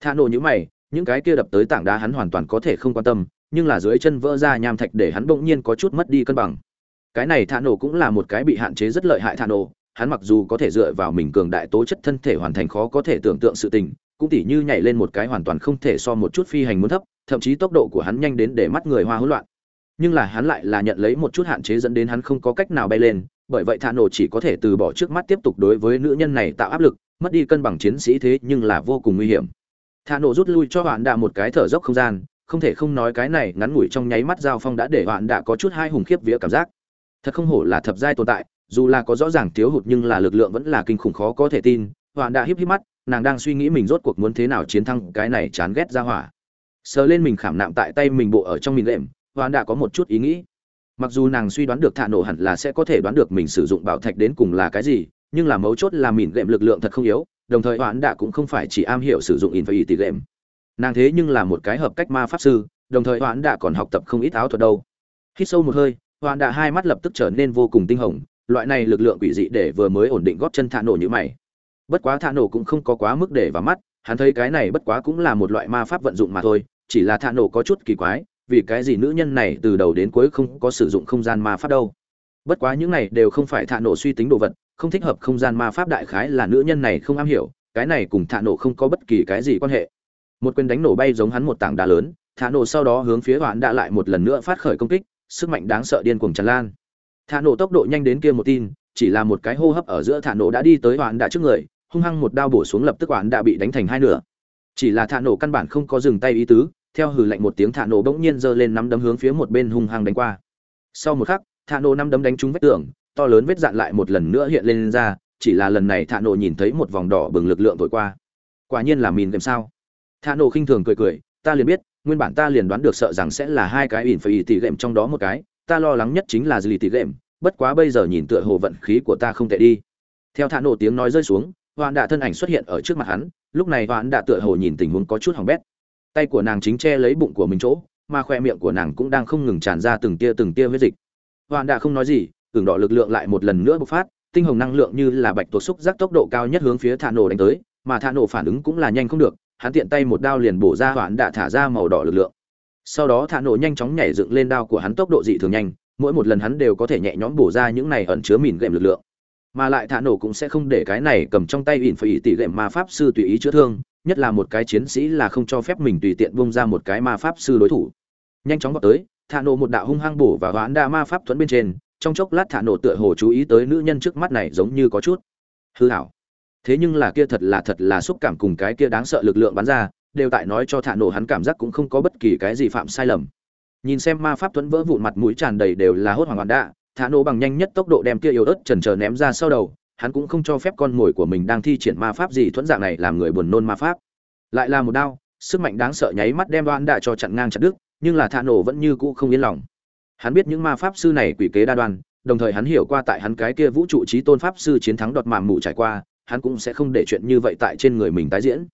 Thả nổ nhíu mày những cái kia đập tới tảng đá hắn hoàn toàn có thể không quan tâm, nhưng là dưới chân vỡ ra nham thạch để hắn bỗng nhiên có chút mất đi cân bằng. Cái này thả nổ cũng là một cái bị hạn chế rất lợi hại thả nổ hắn mặc dù có thể dựa vào mình cường đại tố chất thân thể hoàn thành khó có thể tưởng tượng sự tình, cũng tỉ như nhảy lên một cái hoàn toàn không thể so một chút phi hành muốn thấp, thậm chí tốc độ của hắn nhanh đến để mắt người hoa hỗn loạn. Nhưng là hắn lại là nhận lấy một chút hạn chế dẫn đến hắn không có cách nào bay lên, bởi vậy thả nổ chỉ có thể từ bỏ trước mắt tiếp tục đối với nữ nhân này tạo áp lực, mất đi cân bằng chiến sĩ thế nhưng là vô cùng nguy hiểm thả nổ rút lui cho bạn đạ một cái thở dốc không gian, không thể không nói cái này ngắn ngủi trong nháy mắt giao phong đã để bạn đạ có chút hai hùng khiếp vía cảm giác. Thật không hổ là thập giai tồn tại, dù là có rõ ràng thiếu hụt nhưng là lực lượng vẫn là kinh khủng khó có thể tin. Bạn đạ híp híp mắt, nàng đang suy nghĩ mình rốt cuộc muốn thế nào chiến thắng cái này chán ghét ra hỏa. Sờ lên mình khảm nạm tại tay mình bộ ở trong mình lệm, Hoạn đã có một chút ý nghĩ. Mặc dù nàng suy đoán được thả nổ hẳn là sẽ có thể đoán được mình sử dụng bảo thạch đến cùng là cái gì nhưng là mấu chốt là mìn lệm lực lượng thật không yếu, đồng thời hoãn đạ cũng không phải chỉ am hiểu sử dụng in phải tỷ lệm nàng thế nhưng là một cái hợp cách ma pháp sư, đồng thời hoãn đạ còn học tập không ít áo thuật đâu. Hít sâu một hơi, hoãn đạ hai mắt lập tức trở nên vô cùng tinh hồng, loại này lực lượng quỷ dị để vừa mới ổn định góp chân thả nổ như mày. Bất quá thả nổ cũng không có quá mức để vào mắt, hắn thấy cái này bất quá cũng là một loại ma pháp vận dụng mà thôi, chỉ là thả nổ có chút kỳ quái, vì cái gì nữ nhân này từ đầu đến cuối không có sử dụng không gian ma pháp đâu bất quá những này đều không phải thạ nổ suy tính đồ vật, không thích hợp không gian ma pháp đại khái là nữ nhân này không am hiểu, cái này cùng thạ nổ không có bất kỳ cái gì quan hệ. Một quyền đánh nổ bay giống hắn một tảng đá lớn, thạ nổ sau đó hướng phía hoạn đã lại một lần nữa phát khởi công kích, sức mạnh đáng sợ điên cuồng tràn lan. Thạ nổ tốc độ nhanh đến kia một tin, chỉ là một cái hô hấp ở giữa thạ nổ đã đi tới hoạn đã trước người, hung hăng một đao bổ xuống lập tức hoạn đã bị đánh thành hai nửa. Chỉ là thạ nổ căn bản không có dừng tay ý tứ, theo hừ lạnh một tiếng thạ nổ bỗng nhiên giơ lên nắm đấm hướng phía một bên hung hăng đánh qua. Sau một khắc thạ nổ năm đấm đánh trúng vách tường, to lớn vết dạn lại một lần nữa hiện lên ra, chỉ là lần này thạ nổ nhìn thấy một vòng đỏ bừng lực lượng thổi qua. Quả nhiên là mìn game sao. Thạ nổ khinh thường cười cười, ta liền biết, nguyên bản ta liền đoán được sợ rằng sẽ là hai cái ỉn phải tỷ lệm trong đó một cái, ta lo lắng nhất chính là gì tỷ lệm bất quá bây giờ nhìn tựa hồ vận khí của ta không tệ đi. Theo thạ nổ tiếng nói rơi xuống hoạn đạ thân ảnh xuất hiện ở trước mặt hắn, lúc này hoạn đạ tựa hồ nhìn tình huống có chút hỏng bét. Tay của nàng chính che lấy bụng của mình chỗ, mà khoe miệng của nàng cũng đang không ngừng tràn ra từng tia từng tia huyết dịch hoạn đã không nói gì tưởng đỏ lực lượng lại một lần nữa bộc phát, tinh hồng năng lượng như là bạch tuộc xúc giác tốc độ cao nhất hướng phía thả nổ đánh tới, mà thả nổ phản ứng cũng là nhanh không được, hắn tiện tay một đao liền bổ ra hoạn đã thả ra màu đỏ lực lượng. Sau đó thả nổ nhanh chóng nhảy dựng lên đao của hắn tốc độ dị thường nhanh, mỗi một lần hắn đều có thể nhẹ nhõm bổ ra những này ẩn chứa mìn gệm lực lượng. Mà lại thả nổ cũng sẽ không để cái này cầm trong tay ỉn phải ỉ tỷ gệm ma pháp sư tùy ý chữa thương, nhất là một cái chiến sĩ là không cho phép mình tùy tiện bung ra một cái ma pháp sư đối thủ. Nhanh chóng vào tới thả nổ một đạo hung hăng bổ và hoãn đa ma pháp thuẫn bên trên, trong chốc lát thả nổ tựa hồ chú ý tới nữ nhân trước mắt này giống như có chút. Hư hảo. Thế nhưng là kia thật là thật là xúc cảm cùng cái kia đáng sợ lực lượng bắn ra, đều tại nói cho thả nổ hắn cảm giác cũng không có bất kỳ cái gì phạm sai lầm. Nhìn xem ma pháp thuẫn vỡ vụn mặt mũi tràn đầy đều là hốt hoảng hoạn đạ thả nổ bằng nhanh nhất tốc độ đem kia yếu ớt trần trờ ném ra sau đầu, hắn cũng không cho phép con mồi của mình đang thi triển ma pháp gì thuẫn dạng này làm người buồn nôn ma pháp. Lại là một đao, sức mạnh đáng sợ nháy mắt đem đoán đạ cho chặn ngang chặt đứt nhưng là thạ nổ vẫn như cũ không yên lòng. Hắn biết những ma pháp sư này quỷ kế đa đoan, đồng thời hắn hiểu qua tại hắn cái kia vũ trụ trí tôn pháp sư chiến thắng đọt màm mù trải qua, hắn cũng sẽ không để chuyện như vậy tại trên người mình tái diễn.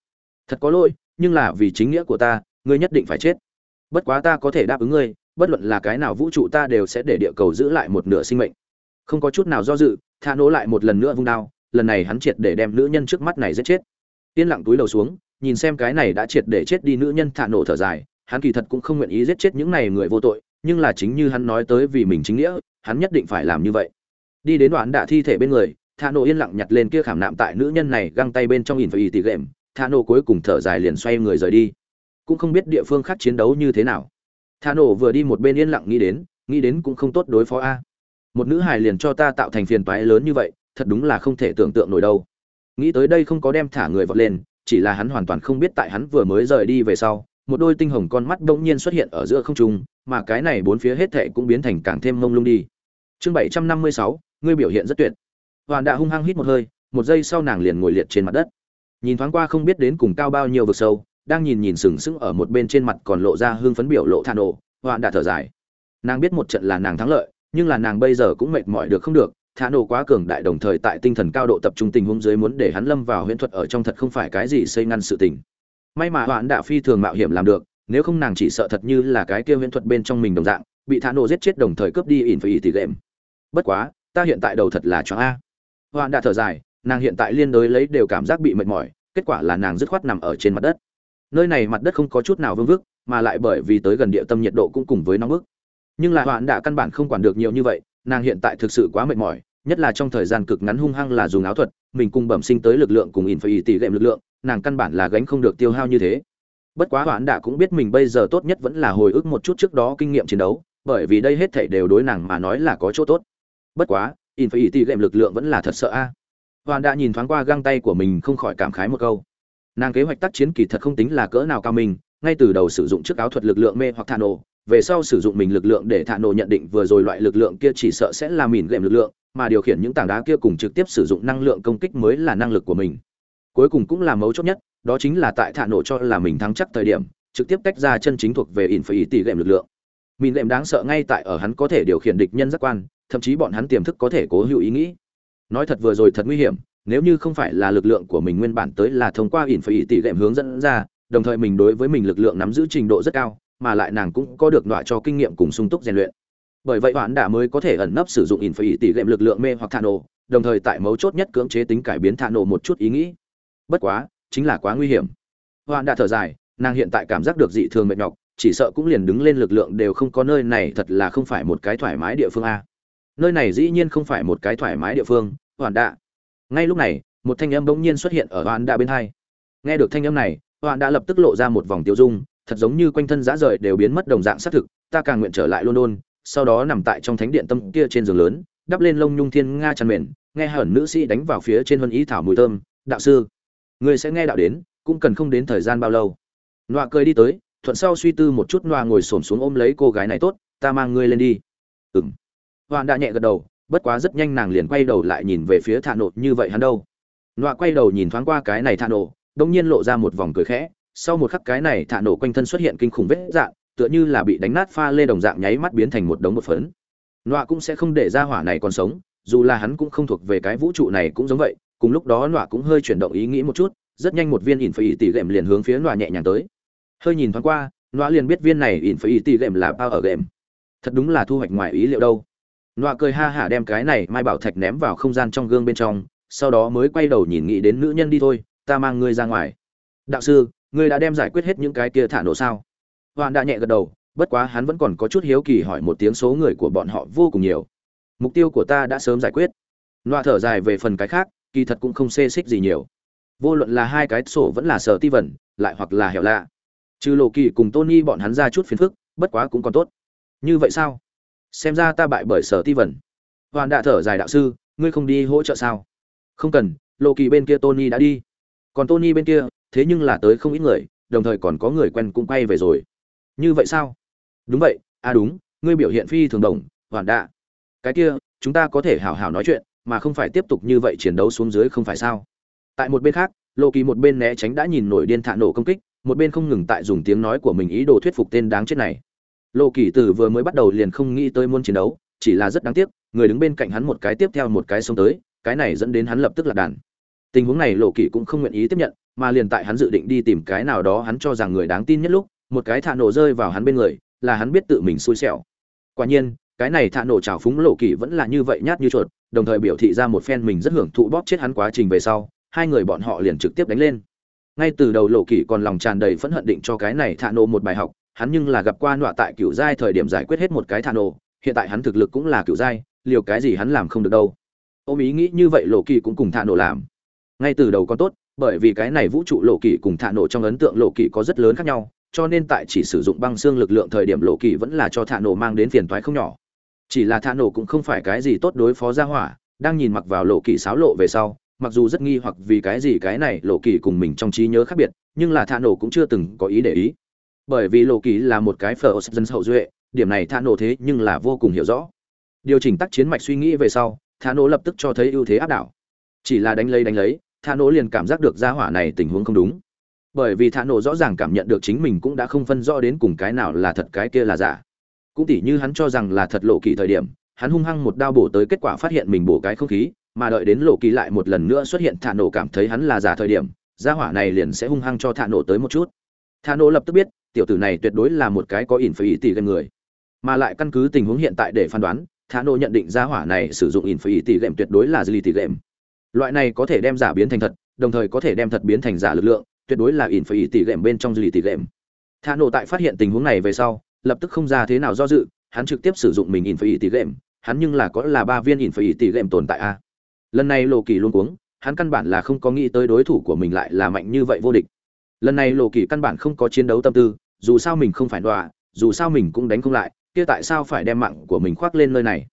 Thật có lỗi, nhưng là vì chính nghĩa của ta, ngươi nhất định phải chết. Bất quá ta có thể đáp ứng ngươi, bất luận là cái nào vũ trụ ta đều sẽ để địa cầu giữ lại một nửa sinh mệnh. Không có chút nào do dự tha nỗ lại một lần nữa vung đao, lần này hắn triệt để đem nữ nhân trước mắt này giết chết. Yên lặng túi đầu xuống, nhìn xem cái này đã triệt để chết đi nữ nhân thả nổ thở dài hắn kỳ thật cũng không nguyện ý giết chết những này người vô tội, nhưng là chính như hắn nói tới vì mình chính nghĩa, hắn nhất định phải làm như vậy. Đi đến đoạn đạ thi thể bên người thà nổ yên lặng nhặt lên kia khảm nạm tại nữ nhân này găng tay bên trong ỉn phải ỉ tỉ gệm thà nổ cuối cùng thở dài liền xoay người rời đi. Cũng không biết địa phương khác chiến đấu như thế nào. Thà nổ vừa đi một bên yên lặng nghĩ đến nghĩ đến cũng không tốt đối phó a. Một nữ hài liền cho ta tạo thành phiền toái lớn như vậy, thật đúng là không thể tưởng tượng nổi đâu. Nghĩ tới đây không có đem thả người vọt lên, chỉ là hắn hoàn toàn không biết tại hắn vừa mới rời đi về sau một đôi tinh hồng con mắt bỗng nhiên xuất hiện ở giữa không trung, mà cái này bốn phía hết thệ cũng biến thành càng thêm mông lung đi. Chương bảy trăm năm mươi sáu, ngươi biểu hiện rất tuyệt. Hoàn đã hung hăng hít một hơi, một giây sau nàng liền ngồi liệt trên mặt đất. Nhìn thoáng qua không biết đến cùng cao bao nhiêu vực sâu, đang nhìn nhìn sừng sững ở một bên trên mặt còn lộ ra hương phấn biểu lộ than nổ hoàn đã thở dài. Nàng biết một trận là nàng thắng lợi, nhưng là nàng bây giờ cũng mệt mỏi được không được thả nổ quá cường đại đồng thời tại tinh thần cao độ tập trung tình huống dưới muốn để hắn lâm vào huyễn thuật ở trong thật không phải cái gì xây ngăn sự tình may mà hoãn đạ phi thường mạo hiểm làm được, nếu không nàng chỉ sợ thật như là cái kia huyễn thuật bên trong mình đồng dạng, bị thả nổ giết chết đồng thời cướp đi ỉn phải ỉ tỷ game bất quá, ta hiện tại đầu thật là choáng a. Hoãn đạ thở dài, nàng hiện tại liên đối lấy đều cảm giác bị mệt mỏi, kết quả là nàng dứt khoát nằm ở trên mặt đất. Nơi này mặt đất không có chút nào vương vức, mà lại bởi vì tới gần địa tâm nhiệt độ cũng cùng với nóng bức. Nhưng là hoãn đạ căn bản không quản được nhiều như vậy, nàng hiện tại thực sự quá mệt mỏi nhất là trong thời gian cực ngắn hung hăng là dùng áo thuật, mình cùng bẩm sinh tới lực lượng cùng in phải tỷ lệm lực lượng, nàng căn bản là gánh không được tiêu hao như thế. Bất quá hoãn đã cũng biết mình bây giờ tốt nhất vẫn là hồi ức một chút trước đó kinh nghiệm chiến đấu, bởi vì đây hết thảy đều đối nàng mà nói là có chỗ tốt. Bất quá in phải tỷ lệm lực lượng vẫn là thật sợ a. À. hoãn đã nhìn thoáng qua găng tay của mình không khỏi cảm khái một câu. Nàng kế hoạch tác chiến kỳ thật không tính là cỡ nào cao mình, ngay từ đầu sử dụng chiếc áo thuật lực lượng mê hoặc thả nổ, về sau sử dụng mình lực lượng để thả nổ nhận định vừa rồi loại lực lượng kia chỉ sợ sẽ là mìn lệm lực lượng mà điều khiển những tảng đá kia cùng trực tiếp sử dụng năng lượng công kích mới là năng lực của mình. Cuối cùng cũng là mấu chốt nhất, đó chính là tại thả nổ cho là mình thắng chắc thời điểm, trực tiếp tách ra chân chính thuộc về in phải tỷ gệm lực lượng. Mình lệm đáng sợ ngay tại ở hắn có thể điều khiển địch nhân giác quan, thậm chí bọn hắn tiềm thức có thể cố hữu ý nghĩ. Nói thật vừa rồi thật nguy hiểm, nếu như không phải là lực lượng của mình nguyên bản tới là thông qua in phải tỷ hướng dẫn ra, đồng thời mình đối với mình lực lượng nắm giữ trình độ rất cao, mà lại nàng cũng có được loại cho kinh nghiệm cùng sung túc rèn luyện bởi vậy hoãn đã mới có thể ẩn nấp sử dụng in phải tỷ lệm lực lượng mê hoặc thả nổ, đồng thời tại mấu chốt nhất cưỡng chế tính cải biến thả nổ một chút ý nghĩ. Bất quá, chính là quá nguy hiểm. Hoãn đã thở dài, nàng hiện tại cảm giác được dị thường mệt nhọc, chỉ sợ cũng liền đứng lên lực lượng đều không có nơi này thật là không phải một cái thoải mái địa phương a. Nơi này dĩ nhiên không phải một cái thoải mái địa phương hoạn đạ ngay lúc này, một thanh âm bỗng nhiên xuất hiện ở hoạn đạ bên hai. Nghe được thanh âm này hoạn đã lập tức lộ ra một vòng tiêu dung, thật giống như quanh thân giá rời đều biến mất đồng dạng xác thực, ta càng nguyện trở lại london sau đó nằm tại trong thánh điện tâm kia trên giường lớn, đắp lên lông nhung thiên nga chăn mền, nghe hởn nữ sĩ đánh vào phía trên huân ý thảo mùi thơm, đạo sư người sẽ nghe đạo đến, cũng cần không đến thời gian bao lâu. Nọa cười đi tới, thuận sau suy tư một chút nọa ngồi xổm xuống ôm lấy cô gái này tốt, ta mang ngươi lên đi. Ừng hoạn đã nhẹ gật đầu, bất quá rất nhanh nàng liền quay đầu lại nhìn về phía thạ nộ như vậy hắn đâu. Nọa quay đầu nhìn thoáng qua cái này thạ nộ đông nhiên lộ ra một vòng cười khẽ, sau một khắc cái này thạ nổ quanh thân xuất hiện kinh khủng vết dạng tựa như là bị đánh nát pha lê đồng dạng nháy mắt biến thành một đống một phấn. Nọa cũng sẽ không để ra hỏa này còn sống, dù là hắn cũng không thuộc về cái vũ trụ này cũng giống vậy, cùng lúc đó nọa cũng hơi chuyển động ý nghĩ một chút, rất nhanh một viên ỉn phải ỉ tỉ gệm liền hướng phía nọa nhẹ nhàng tới. Hơi nhìn thoáng qua, nọa liền biết viên này ỉn phải ỉ tỉ gệm là bao ở gệm thật đúng là thu hoạch ngoài ý liệu đâu. Nọa cười ha hả đem cái này mai bảo thạch ném vào không gian trong gương bên trong, sau đó mới quay đầu nhìn nghĩ đến nữ nhân đi thôi, ta mang ngươi ra ngoài. Đạo sư, ngươi đã đem giải quyết hết những cái kia thả nổ sao? Hoàn đã nhẹ gật đầu, bất quá hắn vẫn còn có chút hiếu kỳ hỏi một tiếng số người của bọn họ vô cùng nhiều. Mục tiêu của ta đã sớm giải quyết. Loa thở dài về phần cái khác, kỳ thật cũng không xê xích gì nhiều. Vô luận là hai cái sổ vẫn là sở ti vẩn lại hoặc là hẻo lạ. Trừ lộ kỳ cùng tony bọn hắn ra chút phiền phức, bất quá cũng còn tốt. Như vậy sao? Xem ra ta bại bởi sở ti vẩn hoàn đã thở dài đạo sư, ngươi không đi hỗ trợ sao? Không cần lộ kỳ bên kia tony đã đi. Còn tony bên kia, thế nhưng là tới không ít người, đồng thời còn có người quen cũng quay về rồi như vậy sao? Đúng vậy à đúng, ngươi biểu hiện phi thường đồng, hoàn đạ. Cái kia, chúng ta có thể hảo hảo nói chuyện, mà không phải tiếp tục như vậy chiến đấu xuống dưới không phải sao? Tại một bên khác lộ kỳ một bên né tránh đã nhìn nổi điên thạ nổ công kích, một bên không ngừng tại dùng tiếng nói của mình ý đồ thuyết phục tên đáng chết này. Lộ kỳ từ vừa mới bắt đầu liền không nghĩ tới muốn chiến đấu, chỉ là rất đáng tiếc, người đứng bên cạnh hắn một cái tiếp theo một cái xông tới, cái này dẫn đến hắn lập tức là đàn. Tình huống này lộ kỳ cũng không nguyện ý tiếp nhận, mà liền tại hắn dự định đi tìm cái nào đó hắn cho rằng người đáng tin nhất lúc một cái thạ nổ rơi vào hắn bên người, là hắn biết tự mình xui xẻo. Quả nhiên, cái này thạ nổ trào phúng lộ kỳ vẫn là như vậy nhát như chuột, đồng thời biểu thị ra một phen mình rất hưởng thụ bóp chết hắn quá trình về sau, hai người bọn họ liền trực tiếp đánh lên. Ngay từ đầu lộ kỳ còn lòng tràn đầy phẫn hận định cho cái này thạ nổ một bài học, hắn nhưng là gặp qua nọa tại cựu giai thời điểm giải quyết hết một cái thạ nổ, hiện tại hắn thực lực cũng là cựu giai, liều cái gì hắn làm không được đâu. Ôm ý nghĩ như vậy lộ kỳ cũng cùng thạ nổ làm. Ngay từ đầu có tốt, bởi vì cái này vũ trụ lộ kỳ cùng thạ nổ trong ấn tượng lộ kỳ có rất lớn khác nhau cho nên tại chỉ sử dụng băng xương lực lượng thời điểm lộ kỳ vẫn là cho thạ nổ mang đến phiền toái không nhỏ. Chỉ là thạ nổ cũng không phải cái gì tốt đối phó ra hỏa, đang nhìn mặc vào lộ kỳ xáo lộ về sau, mặc dù rất nghi hoặc vì cái gì cái này lộ kỳ cùng mình trong trí nhớ khác biệt, nhưng là thạ nổ cũng chưa từng có ý để ý. Bởi vì lộ kỳ là một cái phở dân hậu duệ, điểm này thạ nổ thế nhưng là vô cùng hiểu rõ. Điều chỉnh tắc chiến mạch suy nghĩ về sau, thạ nổ lập tức cho thấy ưu thế áp đảo. Chỉ là đánh lấy đánh lấy, thạ nổ liền cảm giác được gia hỏa này tình huống không đúng bởi vì thạ nổ rõ ràng cảm nhận được chính mình cũng đã không phân rõ đến cùng cái nào là thật cái kia là giả. Cũng tỉ như hắn cho rằng là thật lộ kỳ thời điểm, hắn hung hăng một đao bổ tới kết quả phát hiện mình bổ cái không khí, mà đợi đến lộ kỳ lại một lần nữa xuất hiện thạ nổ cảm thấy hắn là giả thời điểm, gia hỏa này liền sẽ hung hăng cho thạ nổ tới một chút. Thạ nổ lập tức biết, tiểu tử này tuyệt đối là một cái có ỉn phải ý tỷ gần người. Mà lại căn cứ tình huống hiện tại để phán đoán, thạ nổ nhận định gia hỏa này sử dụng ỉn phải ý tỷ game tuyệt đối là dư tỷ game loại này có thể đem giả biến thành thật, đồng thời có thể đem thật biến thành giả lực lượng tuyệt đối là ỉn phải ý tỷ bên trong dư tỉ game thạ nổ tại phát hiện tình huống này về sau, lập tức không ra thế nào do dự, hắn trực tiếp sử dụng mình ỉn phải ý tỷ hắn nhưng là có là ba viên ỉn phải ý tỷ tồn tại a. Lần này lộ kỳ luôn cuống, hắn căn bản là không có nghĩ tới đối thủ của mình lại là mạnh như vậy vô địch. Lần này lộ kỳ căn bản không có chiến đấu tâm tư, dù sao mình không phải đọa dù sao mình cũng đánh không lại, kia tại sao phải đem mạng của mình khoác lên nơi này?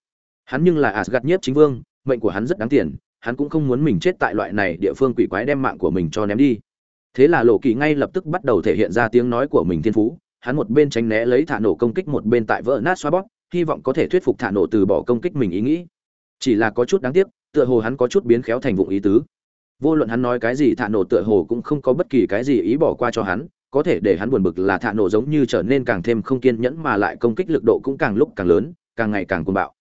Hắn nhưng là asgad nhiếp chính vương, mệnh của hắn rất đáng tiền, hắn cũng không muốn mình chết tại loại này địa phương quỷ quái đem mạng của mình cho ném đi thế là lộ kỳ ngay lập tức bắt đầu thể hiện ra tiếng nói của mình thiên phú. Hắn một bên tránh né lấy thả nổ công kích, một bên tại vỡ nát xoa bóp, hy vọng có thể thuyết phục thả nổ từ bỏ công kích mình ý nghĩ. Chỉ là có chút đáng tiếc, tựa hồ hắn có chút biến khéo thành vụng ý tứ. Vô luận hắn nói cái gì, thả nổ tựa hồ cũng không có bất kỳ cái gì ý bỏ qua cho hắn, có thể để hắn buồn bực là thả nổ giống như trở nên càng thêm không kiên nhẫn mà lại công kích lực độ cũng càng lúc càng lớn, càng ngày càng cuồng bạo.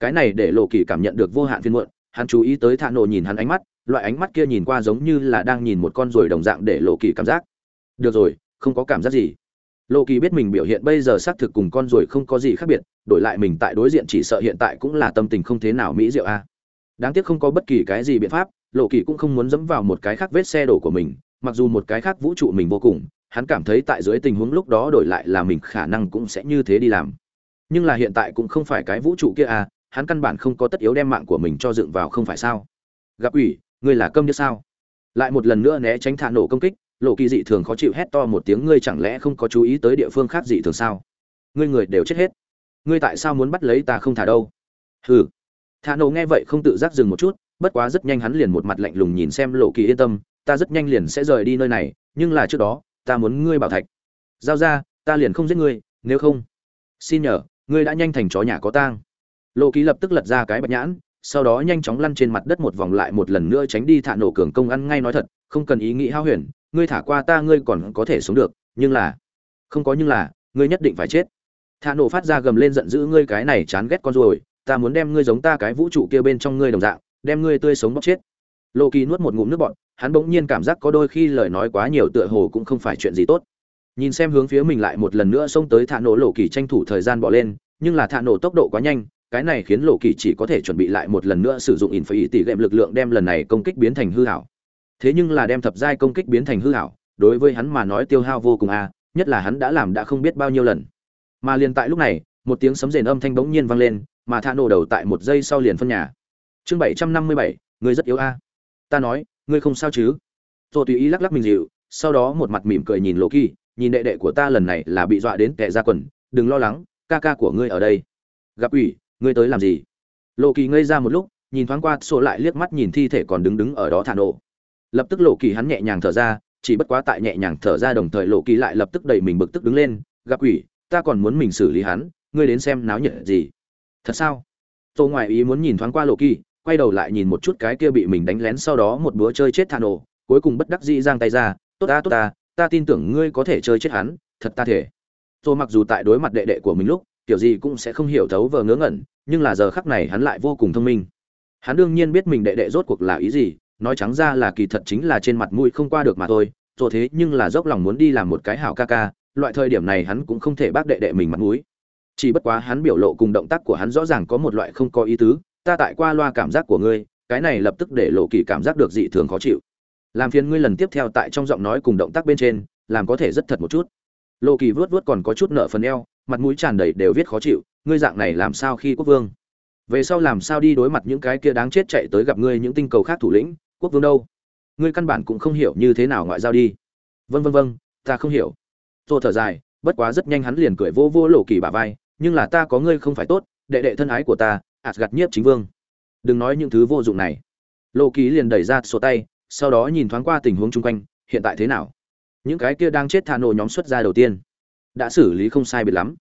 Cái này để lộ kỳ cảm nhận được vô hạn phiên muộn, hắn chú ý tới thả nổ nhìn hắn ánh mắt loại ánh mắt kia nhìn qua giống như là đang nhìn một con ruồi đồng dạng để lộ kỳ cảm giác. Được rồi, không có cảm giác gì. Lộ kỳ biết mình biểu hiện bây giờ xác thực cùng con ruồi không có gì khác biệt, đổi lại mình tại đối diện chỉ sợ hiện tại cũng là tâm tình không thế nào mỹ diệu a. Đáng tiếc không có bất kỳ cái gì biện pháp, lộ kỳ cũng không muốn dẫm vào một cái khác vết xe đổ của mình, mặc dù một cái khác vũ trụ mình vô cùng, hắn cảm thấy tại dưới tình huống lúc đó đổi lại là mình khả năng cũng sẽ như thế đi làm. Nhưng là hiện tại cũng không phải cái vũ trụ kia à hắn căn bản không có tất yếu đem mạng của mình cho dựng vào không phải sao? Gặp ủy ngươi là câm như sao? Lại một lần nữa né tránh thả nổ công kích, lộ kỳ dị thường khó chịu hét to một tiếng, ngươi chẳng lẽ không có chú ý tới địa phương khác dị thường sao? Ngươi người đều chết hết. Ngươi tại sao muốn bắt lấy ta không thả đâu? Hừ. Thả nổ nghe vậy không tự giác dừng một chút, bất quá rất nhanh hắn liền một mặt lạnh lùng nhìn xem lộ kỳ yên tâm, ta rất nhanh liền sẽ rời đi nơi này, nhưng là trước đó, ta muốn ngươi bảo thạch. Giao ra, ta liền không giết ngươi, nếu không. Xin nhờ, ngươi đã nhanh thành chó nhà có tang. Lộ kỳ lập tức lật ra cái bạch nhãn sau đó nhanh chóng lăn trên mặt đất một vòng lại một lần nữa tránh đi thả nổ cường công ăn ngay nói thật, không cần ý nghĩ hao huyền, ngươi thả qua ta ngươi còn có thể sống được, nhưng là, không có nhưng là, ngươi nhất định phải chết. Thả nổ phát ra gầm lên giận dữ ngươi cái này chán ghét con rồi ta muốn đem ngươi giống ta cái vũ trụ kia bên trong ngươi đồng dạng, đem ngươi tươi sống bóc chết. Lô kỳ nuốt một ngụm nước bọt, hắn bỗng nhiên cảm giác có đôi khi lời nói quá nhiều tựa hồ cũng không phải chuyện gì tốt. Nhìn xem hướng phía mình lại một lần nữa xông tới thả nổ lộ kỳ tranh thủ thời gian bỏ lên, nhưng là thả nổ tốc độ quá nhanh cái này khiến lộ kỳ chỉ có thể chuẩn bị lại một lần nữa sử dụng in phải ý tỷ gệm lực lượng đem lần này công kích biến thành hư hảo. Thế nhưng là đem thập giai công kích biến thành hư hảo, đối với hắn mà nói tiêu hao vô cùng a à, nhất là hắn đã làm đã không biết bao nhiêu lần. Mà liền tại lúc này, một tiếng sấm rền âm thanh bỗng nhiên vang lên, mà thả nổ đầu tại một giây sau liền phân nhà. Chương bảy trăm năm mươi bảy ngươi rất yếu a. Ta nói, ngươi không sao chứ? Rồi tùy ý lắc lắc mình dịu, sau đó một mặt mỉm cười nhìn lộ kỳ, nhìn đệ đệ của ta lần này là bị dọa đến tệ ra quần, đừng lo lắng, ca ca của ngươi ở đây. Gặp ủy ngươi tới làm gì? Lộ kỳ ngây ra một lúc nhìn thoáng qua xô lại liếc mắt nhìn thi thể còn đứng đứng ở đó thả nổ. Lập tức lộ kỳ hắn nhẹ nhàng thở ra chỉ bất quá tại nhẹ nhàng thở ra đồng thời lộ kỳ lại lập tức đẩy mình bực tức đứng lên gặp quỷ, ta còn muốn mình xử lý hắn ngươi đến xem náo nhiệt gì. Thật sao? Tô ngoại ý muốn nhìn thoáng qua lộ kỳ quay đầu lại nhìn một chút cái kia bị mình đánh lén sau đó một bữa chơi chết thà nổ cuối cùng bất đắc dĩ giang tay ra tốt ta tốt ta ta tin tưởng ngươi có thể chơi chết hắn thật ta thể. Tôi mặc dù tại đối mặt đệ đệ của mình lúc kiểu gì cũng sẽ không hiểu thấu vờ ngớ ngẩn, nhưng là giờ khắc này hắn lại vô cùng thông minh. Hắn đương nhiên biết mình đệ đệ rốt cuộc là ý gì, nói trắng ra là kỳ thật chính là trên mặt mũi không qua được mà thôi rồi thế nhưng là dốc lòng muốn đi làm một cái hảo ca ca, loại thời điểm này hắn cũng không thể bác đệ đệ mình mặt mũi. Chỉ bất quá hắn biểu lộ cùng động tác của hắn rõ ràng có một loại không có ý tứ, ta tại qua loa cảm giác của ngươi, cái này lập tức để lộ kỳ cảm giác được dị thường khó chịu. Làm phiền ngươi lần tiếp theo tại trong giọng nói cùng động tác bên trên, làm có thể rất thật một chút. Lộ kỳ vớt vớt còn có chút nợ phần eo mặt mũi tràn đầy đều viết khó chịu, ngươi dạng này làm sao khi quốc vương? Về sau làm sao đi đối mặt những cái kia đáng chết chạy tới gặp ngươi những tinh cầu khác thủ lĩnh, quốc vương đâu? Ngươi căn bản cũng không hiểu như thế nào ngoại giao đi. Vân vân vân ta không hiểu. Tô thở dài, bất quá rất nhanh hắn liền cười vô vô lộ kỳ bà vai, nhưng là ta có ngươi không phải tốt, đệ đệ thân ái của ta ạt gặt nhiếp chính vương. Đừng nói những thứ vô dụng này. Lộ kỳ liền đẩy ra sổ tay, sau đó nhìn thoáng qua tình huống chung quanh, hiện tại thế nào? Những cái kia đang chết thà nổ nhóm xuất ra đầu tiên đã xử lý không sai biệt lắm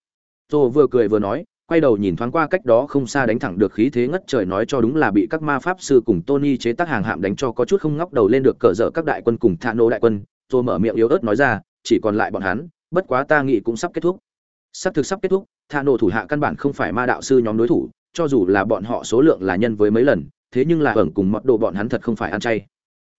tô vừa cười vừa nói quay đầu nhìn thoáng qua cách đó không xa đánh thẳng được khí thế ngất trời nói cho đúng là bị các ma pháp sư cùng Tony chế tác hàng hạm đánh cho có chút không ngóc đầu lên được cờ dở các đại quân cùng Thạ nô đại quân, rồi mở miệng yếu ớt nói ra, chỉ còn lại bọn hắn, bất quá ta nghĩ cũng sắp kết thúc. Sắp thực sắp kết thúc, Thạ nô thủ hạ căn bản không phải ma đạo sư nhóm đối thủ, cho dù là bọn họ số lượng là nhân với mấy lần, thế nhưng là ẩn cùng mật độ bọn hắn thật không phải ăn chay.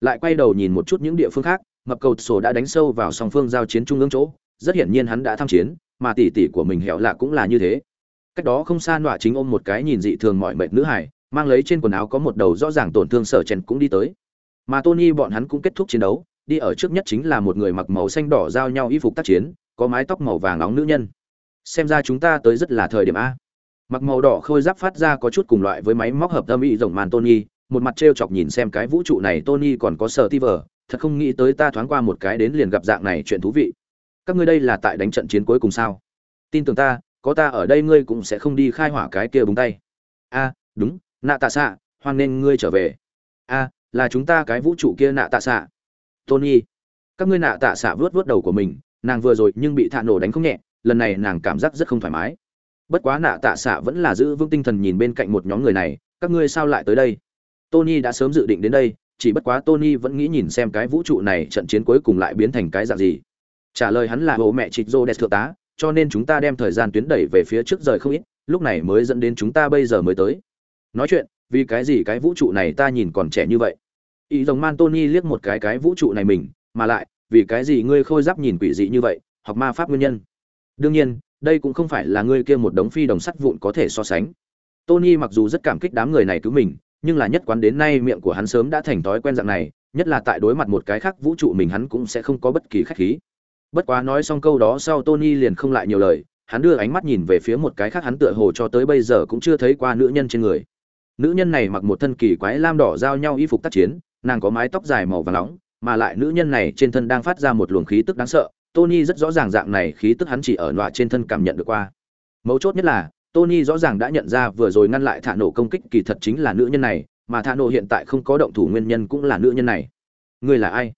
Lại quay đầu nhìn một chút những địa phương khác, mập cầu sổ đã đánh sâu vào song phương giao chiến trung ương chỗ, rất hiển nhiên hắn đã tham chiến, mà tỷ tỷ của mình hẻo lạ cũng là như thế. Cách đó không xa nọa chính ôm một cái nhìn dị thường mọi mệt nữ hải mang lấy trên quần áo có một đầu rõ ràng tổn thương sở chèn cũng đi tới. Mà tony bọn hắn cũng kết thúc chiến đấu đi ở trước nhất chính là một người mặc màu xanh đỏ giao nhau y phục tác chiến có mái tóc màu vàng nóng nữ nhân. Xem ra chúng ta tới rất là thời điểm a. Mặc màu đỏ khôi giáp phát ra có chút cùng loại với máy móc hợp tâm ý rộng màn tony một mặt t chọc nhìn xem cái vũ trụ này tony còn có sở ti vờ thật không nghĩ tới ta thoáng qua một cái đến liền gặp dạng này chuyện thú vị các ngươi đây là tại đánh trận chiến cuối cùng sao? Tin tưởng ta, có ta ở đây ngươi cũng sẽ không đi khai hỏa cái kia búng tay. A, đúng, nạ tạ xạ, hoan nên ngươi trở về. A, là chúng ta cái vũ trụ kia nạ tạ xạ. Tony, các ngươi nạ tạ xạ vớt vớt đầu của mình, nàng vừa rồi nhưng bị thạ nổ đánh không nhẹ, lần này nàng cảm giác rất không thoải mái. Bất quá nạ tạ xạ vẫn là giữ vững tinh thần nhìn bên cạnh một nhóm người này, các ngươi sao lại tới đây? Tony đã sớm dự định đến đây, chỉ bất quá tony vẫn nghĩ nhìn xem cái vũ trụ này trận chiến cuối cùng lại biến thành cái dạng gì trả lời hắn là bố mẹ trịch rô đẹp thượng tá, cho nên chúng ta đem thời gian tuyến đẩy về phía trước rời không ít, lúc này mới dẫn đến chúng ta bây giờ mới tới. Nói chuyện, vì cái gì cái vũ trụ này ta nhìn còn trẻ như vậy? Ý rồng man tony liếc một cái cái vũ trụ này mình, mà lại, vì cái gì ngươi khôi giáp nhìn quỷ dị như vậy, học ma pháp nguyên nhân? Đương nhiên, đây cũng không phải là ngươi kia một đống phi đồng sắt vụn có thể so sánh. Tony mặc dù rất cảm kích đám người này cứu mình, nhưng là nhất quán đến nay miệng của hắn sớm đã thành thói quen dạng này, nhất là tại đối mặt một cái khác vũ trụ mình hắn cũng sẽ không có bất kỳ khách khí. Bất quá nói xong câu đó sau Tony liền không lại nhiều lời, hắn đưa ánh mắt nhìn về phía một cái khác hắn tựa hồ cho tới bây giờ cũng chưa thấy qua nữ nhân trên người. Nữ nhân này mặc một thân kỳ quái lam đỏ giao nhau y phục tác chiến, nàng có mái tóc dài màu vàng nóng, mà lại nữ nhân này trên thân đang phát ra một luồng khí tức đáng sợ. Tony rất rõ ràng dạng này khí tức hắn chỉ ở nọa trên thân cảm nhận được qua. Mấu chốt nhất là, Tony rõ ràng đã nhận ra vừa rồi ngăn lại thả nổ công kích kỳ thật chính là nữ nhân này, mà thả nổ hiện tại không có động thủ nguyên nhân cũng là nữ nhân này. Người là ai?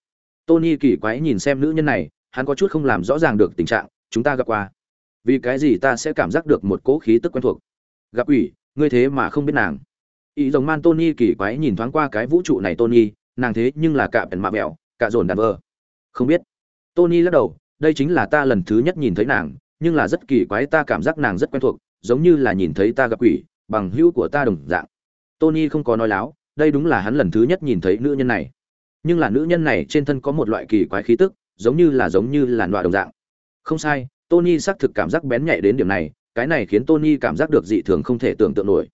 Tony kỳ quái nhìn xem nữ nhân này, hắn có chút không làm rõ ràng được tình trạng, chúng ta gặp qua. Vì cái gì ta sẽ cảm giác được một cỗ khí tức quen thuộc? Gặp ủy ngươi thế mà không biết nàng. Ý dòng man tony kỳ quái nhìn thoáng qua cái vũ trụ này tony, nàng thế nhưng là cả bèn mạ mẹo cả dồn đàn vơ. Không biết. Tony lắc đầu, đây chính là ta lần thứ nhất nhìn thấy nàng, nhưng là rất kỳ quái ta cảm giác nàng rất quen thuộc, giống như là nhìn thấy ta gặp quỷ, bằng hữu của ta đồng dạng. Tony không có nói láo, đây đúng là hắn lần thứ nhất nhìn thấy nữ nhân này. Nhưng là nữ nhân này trên thân có một loại kỳ quái khí tức giống như là giống như là loại đồng dạng. Không sai, tony xác thực cảm giác bén nhạy đến điểm này, cái này khiến tony cảm giác được dị thường không thể tưởng tượng nổi.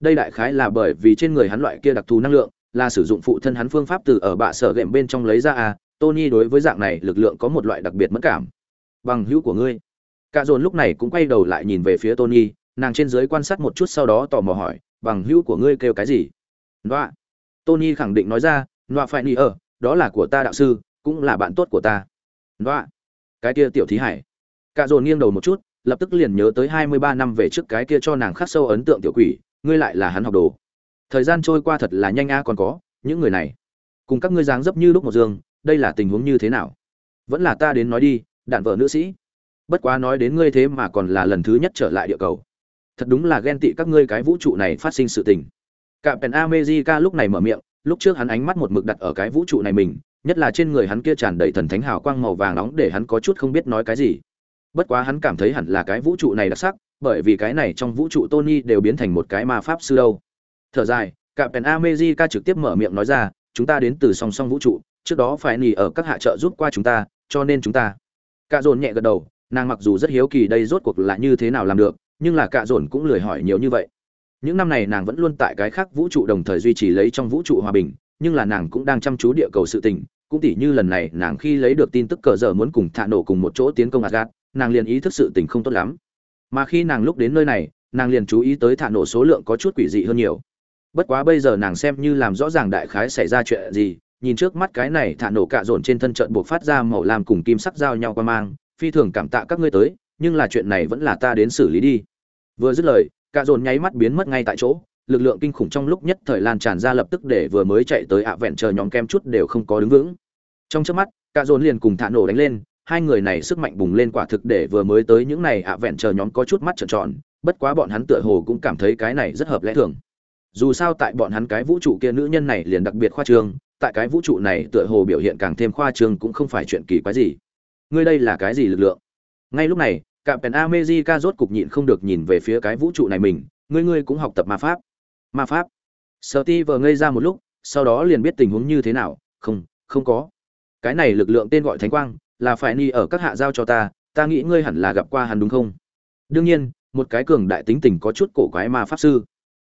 Đây đại khái là bởi vì trên người hắn loại kia đặc thù năng lượng, là sử dụng phụ thân hắn phương pháp từ ở bạ sở gệm bên trong lấy ra à tony đối với dạng này lực lượng có một loại đặc biệt mất cảm. Bằng hữu của ngươi. Cả dồn lúc này cũng quay đầu lại nhìn về phía tony, nàng trên dưới quan sát một chút sau đó tò mò hỏi, bằng hữu của ngươi kêu cái gì? Loa tony khẳng định nói ra loa phải ni ở, đó là của ta đạo sư cũng là bạn tốt của ta Đoạ, cái kia tiểu thí hải. cạ dồn nghiêng đầu một chút, lập tức liền nhớ tới hai mươi ba năm về trước cái kia cho nàng khắc sâu ấn tượng tiểu quỷ, ngươi lại là hắn học đồ. Thời gian trôi qua thật là nhanh a còn có, những người này, cùng các ngươi dáng dấp như lúc một dương, đây là tình huống như thế nào? Vẫn là ta đến nói đi, đạn vợ nữ sĩ. Bất quá nói đến ngươi thế mà còn là lần thứ nhất trở lại địa cầu. Thật đúng là ghen tị các ngươi cái vũ trụ này phát sinh sự tình. Cạm Pen America lúc này mở miệng, lúc trước hắn ánh mắt một mực đặt ở cái vũ trụ này mình, nhất là trên người hắn kia tràn đầy thần thánh hào quang màu vàng nóng để hắn có chút không biết nói cái gì. Bất quá hắn cảm thấy hẳn là cái vũ trụ này đặc sắc, bởi vì cái này trong vũ trụ Tony đều biến thành một cái ma pháp sư đâu. Thở dài, Captain America trực tiếp mở miệng nói ra, chúng ta đến từ song song vũ trụ, trước đó phải nỉ ở các hạ trợ giúp qua chúng ta, cho nên chúng ta. Cạ Dồn nhẹ gật đầu, nàng mặc dù rất hiếu kỳ đây rốt cuộc là như thế nào làm được, nhưng là Cạ Dồn cũng lười hỏi nhiều như vậy. Những năm này nàng vẫn luôn tại cái khác vũ trụ đồng thời duy trì lấy trong vũ trụ hòa bình, nhưng là nàng cũng đang chăm chú địa cầu sự tình cũng tỉ như lần này nàng khi lấy được tin tức cờ giờ muốn cùng thạ nổ cùng một chỗ tiến công Asgard, nàng liền ý thức sự tình không tốt lắm. Mà khi nàng lúc đến nơi này, nàng liền chú ý tới thạ nổ số lượng có chút quỷ dị hơn nhiều. Bất quá bây giờ nàng xem như làm rõ ràng đại khái xảy ra chuyện gì nhìn trước mắt cái này thả nổ cạ dồn trên thân trận buộc phát ra màu làm cùng kim sắc giao nhau qua mang phi thường cảm tạ các ngươi tới nhưng là chuyện này vẫn là ta đến xử lý đi. Vừa dứt lời cạ dồn nháy mắt biến mất ngay tại chỗ lực lượng kinh khủng trong lúc nhất thời lan tràn ra lập tức để vừa mới chạy tới ạ vẹn chờ nhóm kem chút đều không có đứng vững. Trong trước mắt cạ dồn liền cùng thả nổ đánh lên, hai người này sức mạnh bùng lên quả thực để vừa mới tới những này ạ vẹn chờ nhóm có chút mắt trợn tròn, bất quá bọn hắn tựa hồ cũng cảm thấy cái này rất hợp lẽ thường. Dù sao tại bọn hắn cái vũ trụ kia nữ nhân này liền đặc biệt khoa trương, tại cái vũ trụ này tựa hồ biểu hiện càng thêm khoa trương cũng không phải chuyện kỳ quái gì. Ngươi đây là cái gì lực lượng? Ngay lúc này cạm pèn amejica rốt cục nhịn không được nhìn về phía cái vũ trụ này mình, ngươi ngươi cũng học tập ma pháp ma pháp. Sợ ti vờ ngây ra một lúc, sau đó liền biết tình huống như thế nào. Không không có. Cái này lực lượng tên gọi thánh quang, là phải ni ở các hạ giao cho ta ta nghĩ ngươi hẳn là gặp qua hắn đúng không? Đương nhiên, một cái cường đại tính tình có chút cổ quái ma pháp sư.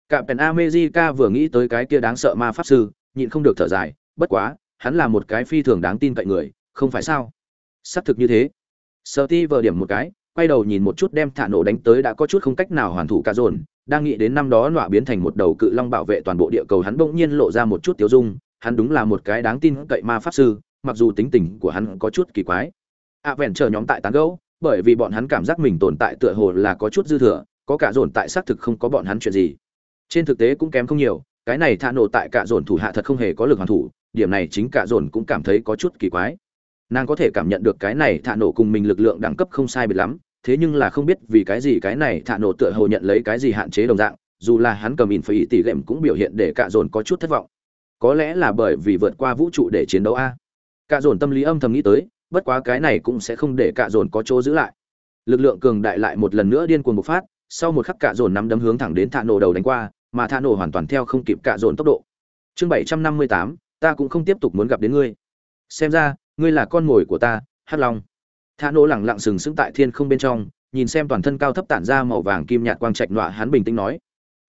Cả pèn amejica vừa nghĩ tới cái kia đáng sợ ma pháp sư, nhịn không được thở dài, bất quá, hắn là một cái phi thường đáng tin cậy người, không phải sao? Xác thực như thế. Sợ ti vờ điểm một cái, quay đầu nhìn một chút đem thả nổ đánh tới đã có chút không cách nào hoàn thủ cả dồn đang nghĩ đến năm đó nọa biến thành một đầu cự long bảo vệ toàn bộ địa cầu, hắn bỗng nhiên lộ ra một chút tiêu dung. Hắn đúng là một cái đáng tin cậy ma pháp sư, mặc dù tính tình của hắn có chút kỳ quái. A vẹn chờ nhóm tại tán gẫu, bởi vì bọn hắn cảm giác mình tồn tại tựa hồ là có chút dư thừa, có cả dồn tại xác thực không có bọn hắn chuyện gì. Trên thực tế cũng kém không nhiều, cái này thả nổ tại cả dồn thủ hạ thật không hề có lực hoàn thủ, điểm này chính cả dồn cũng cảm thấy có chút kỳ quái. Nàng có thể cảm nhận được cái này thả nổ cùng mình lực lượng đẳng cấp không sai biệt lắm thế nhưng là không biết vì cái gì cái này thạ nổ tựa hồ nhận lấy cái gì hạn chế đồng dạng, dù là hắn cầm in phải tỷ lệm cũng biểu hiện để cả dồn có chút thất vọng. Có lẽ là bởi vì vượt qua vũ trụ để chiến đấu a. Cả dồn tâm lý âm thầm nghĩ tới, bất quá cái này cũng sẽ không để cả dồn có chỗ giữ lại. Lực lượng cường đại lại một lần nữa điên cuồng bộc phát, sau một khắc cả dồn nắm đấm hướng thẳng đến thạ nổ đầu đánh qua, mà thạ nổ hoàn toàn theo không kịp cả dồn tốc độ. Chương bảy trăm năm mươi tám, ta cũng không tiếp tục muốn gặp đến ngươi. Xem ra, ngươi là con mồi của ta, hắc long thả nổ lẳng lặng sừng sững tại thiên không bên trong, nhìn xem toàn thân cao thấp tản ra màu vàng kim nhạt quang trạch nọa hắn bình tĩnh nói.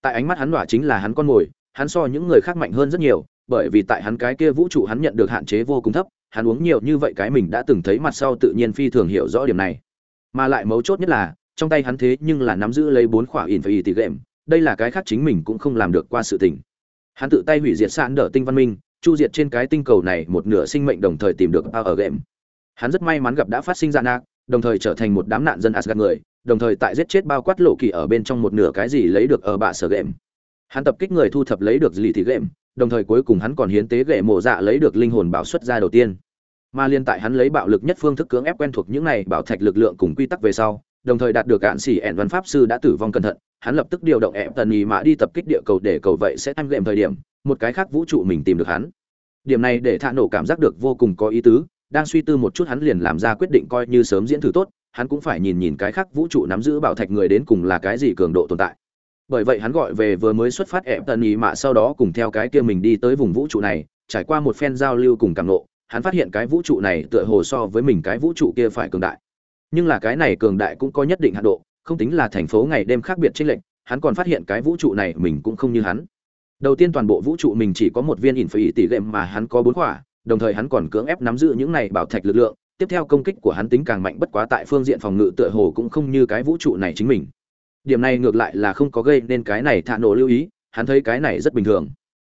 Tại ánh mắt hắn nọa chính là hắn con mồi, hắn so những người khác mạnh hơn rất nhiều, bởi vì tại hắn cái kia vũ trụ hắn nhận được hạn chế vô cùng thấp, hắn uống nhiều như vậy cái mình đã từng thấy mặt sau tự nhiên phi thường hiểu rõ điểm này. Mà lại mấu chốt nhất là, trong tay hắn thế nhưng là nắm giữ lấy bốn khỏa in phải tỷ game đây là cái khác chính mình cũng không làm được qua sự tình. Hắn tự tay hủy diệt sạn đỡ tinh văn minh, chu diệt trên cái tinh cầu này một nửa sinh mệnh đồng thời tìm được ở game hắn rất may mắn gặp đã phát sinh gian ác đồng thời trở thành một đám nạn dân asgard người, đồng thời tại giết chết bao quát lộ kỳ ở bên trong một nửa cái gì lấy được ở bạ sở game. Hắn tập kích người thu thập lấy được lì thị game, đồng thời cuối cùng hắn còn hiến tế gậy mộ dạ lấy được linh hồn bảo xuất ra đầu tiên. Mà liên tại hắn lấy bạo lực nhất phương thức cưỡng ép quen thuộc những này bảo thạch lực lượng cùng quy tắc về sau, đồng thời đạt được cạn xỉ ẹn văn pháp sư đã tử vong cẩn thận, hắn lập tức điều động ép tần ý mã đi tập kích địa cầu để cầu vậy sẽ tham game thời điểm, một cái khác vũ trụ mình tìm được hắn. Điểm này để thạ nổ cảm giác được vô cùng có ý tứ đang suy tư một chút hắn liền làm ra quyết định coi như sớm diễn thử tốt, hắn cũng phải nhìn nhìn cái khác vũ trụ nắm giữ bảo thạch người đến cùng là cái gì cường độ tồn tại. Bởi vậy hắn gọi về vừa mới xuất phát ẻm tần ý mạ sau đó cùng theo cái kia mình đi tới vùng vũ trụ này, trải qua một phen giao lưu cùng cảm nộ hắn phát hiện cái vũ trụ này tựa hồ so với mình cái vũ trụ kia phải cường đại. Nhưng là cái này cường đại cũng có nhất định hạn độ, không tính là thành phố ngày đêm khác biệt trên lệnh hắn còn phát hiện cái vũ trụ này mình cũng không như hắn. Đầu tiên toàn bộ vũ trụ mình chỉ có một viên ỉn phải tỷ lệ mà hắn có bốn quả đồng thời hắn còn cưỡng ép nắm giữ những này bảo thạch lực lượng, tiếp theo công kích của hắn tính càng mạnh bất quá tại phương diện phòng ngự tựa hồ cũng không như cái vũ trụ này chính mình. Điểm này ngược lại là không có gây nên cái này thạ nổ lưu ý, hắn thấy cái này rất bình thường.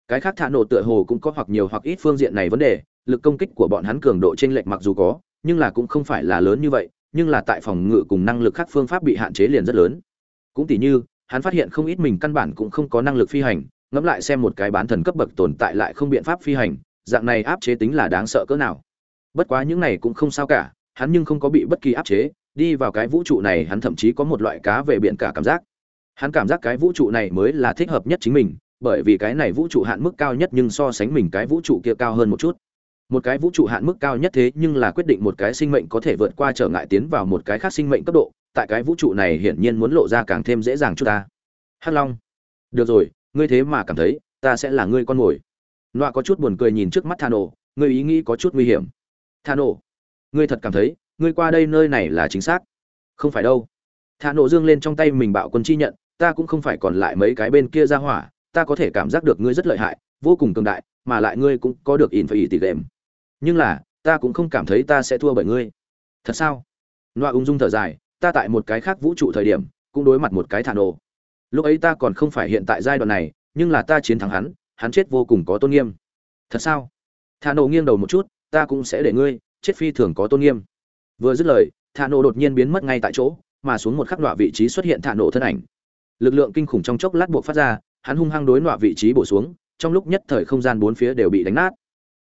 Cái khác thạ nổ tựa hồ cũng có hoặc nhiều hoặc ít phương diện này vấn đề, lực công kích của bọn hắn cường độ trên lệch mặc dù có, nhưng là cũng không phải là lớn như vậy, nhưng là tại phòng ngự cùng năng lực khác phương pháp bị hạn chế liền rất lớn. Cũng tỉ như, hắn phát hiện không ít mình căn bản cũng không có năng lực phi hành, ngẫm lại xem một cái bán thần cấp bậc tồn tại lại không biện pháp phi hành dạng này áp chế tính là đáng sợ cỡ nào. Bất quá những này cũng không sao cả, hắn nhưng không có bị bất kỳ áp chế, đi vào cái vũ trụ này hắn thậm chí có một loại cá về biển cả cảm giác. Hắn cảm giác cái vũ trụ này mới là thích hợp nhất chính mình, bởi vì cái này vũ trụ hạn mức cao nhất nhưng so sánh mình cái vũ trụ kia cao hơn một chút. Một cái vũ trụ hạn mức cao nhất thế nhưng là quyết định một cái sinh mệnh có thể vượt qua trở ngại tiến vào một cái khác sinh mệnh cấp độ, tại cái vũ trụ này hiển nhiên muốn lộ ra càng thêm dễ dàng cho ta. Hắc long, được rồi, ngươi thế mà cảm thấy ta sẽ là ngươi con mồi loa có chút buồn cười nhìn trước mắt thano, người ý nghĩ có chút nguy hiểm. Thano, ngươi thật cảm thấy, ngươi qua đây nơi này là chính xác? Không phải đâu. Thano dương lên trong tay mình bạo quân chi nhận, ta cũng không phải còn lại mấy cái bên kia ra hỏa, ta có thể cảm giác được ngươi rất lợi hại, vô cùng cường đại, mà lại ngươi cũng có được in phải ý tỷ lệm nhưng là, ta cũng không cảm thấy ta sẽ thua bởi ngươi. Thật sao? Loa ung dung thở dài, ta tại một cái khác vũ trụ thời điểm, cũng đối mặt một cái thả nổ lúc ấy ta còn không phải hiện tại giai đoạn này, nhưng là ta chiến thắng hắn hắn chết vô cùng có tôn nghiêm. Thật sao? Thà nổ nghiêng đầu một chút, ta cũng sẽ để ngươi chết phi thường có tôn nghiêm. Vừa dứt lời thà nổ đột nhiên biến mất ngay tại chỗ, mà xuống một khắc nọa vị trí xuất hiện thà nổ thân ảnh. Lực lượng kinh khủng trong chốc lát buộc phát ra, hắn hung hăng đối nọa vị trí bổ xuống, trong lúc nhất thời không gian bốn phía đều bị đánh nát.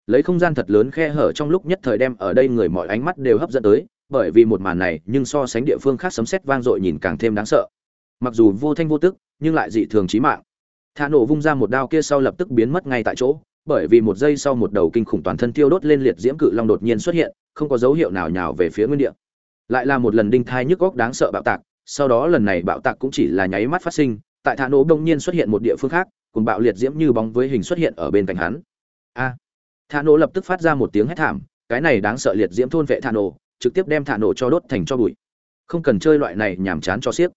Lấy không gian thật lớn khe hở trong lúc nhất thời đem ở đây người mọi ánh mắt đều hấp dẫn tới, bởi vì một màn này, nhưng so sánh địa phương khác sấm sét vang dội nhìn càng thêm đáng sợ. Mặc dù vô thanh vô tức, nhưng lại dị thường chí mạng thả nổ vung ra một đao kia sau lập tức biến mất ngay tại chỗ, bởi vì một giây sau một đầu kinh khủng toàn thân tiêu đốt lên liệt diễm cự long đột nhiên xuất hiện, không có dấu hiệu nào nhào về phía nguyên địa. Lại là một lần đinh thai nhức góc đáng sợ bạo tạc, sau đó lần này bạo tạc cũng chỉ là nháy mắt phát sinh, tại thả nổ đông nhiên xuất hiện một địa phương khác cùng bạo liệt diễm như bóng với hình xuất hiện ở bên cạnh hắn. A! Thả nổ lập tức phát ra một tiếng hét thảm, cái này đáng sợ liệt diễm thôn vệ thả nổ, trực tiếp đem thả nổ cho đốt thành cho bụi. Không cần chơi loại này nhàm chán cho xiếc.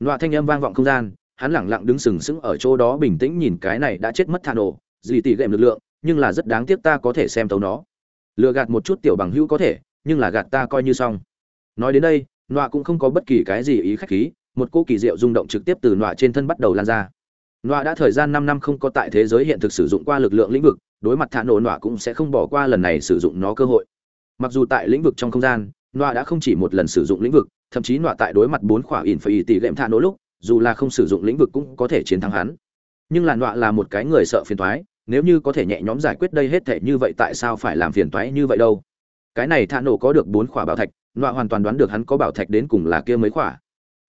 Nọa thanh âm vang vọng không gian hắn lẳng lặng đứng sừng sững ở chỗ đó bình tĩnh nhìn cái này đã chết mất thả nổ dì tỷ gệm lực lượng, nhưng là rất đáng tiếc ta có thể xem tấu nó. Lừa gạt một chút tiểu bằng hữu có thể, nhưng là gạt ta coi như xong. Nói đến đây, nọa cũng không có bất kỳ cái gì ý khách khí, một cô kỳ diệu rung động trực tiếp từ nọa trên thân bắt đầu lan ra. Nọa đã thời gian năm năm không có tại thế giới hiện thực sử dụng qua lực lượng lĩnh vực, đối mặt thả nổ nọa cũng sẽ không bỏ qua lần này sử dụng nó cơ hội. Mặc dù tại lĩnh vực trong không gian, nọa đã không chỉ một lần sử dụng lĩnh vực, thậm chí nọa tại đối mặt bốn khỏa ỉn phải tỷ lệm thả nổ lúc dù là không sử dụng lĩnh vực cũng có thể chiến thắng hắn. Nhưng làn đọa là một cái người sợ phiền toái nếu như có thể nhẹ nhõm giải quyết đây hết thể như vậy tại sao phải làm phiền toái như vậy đâu? Cái này thạ nổ có được bốn khỏa bảo thạch nọa hoàn toàn đoán được hắn có bảo thạch đến cùng là kia mấy khỏa.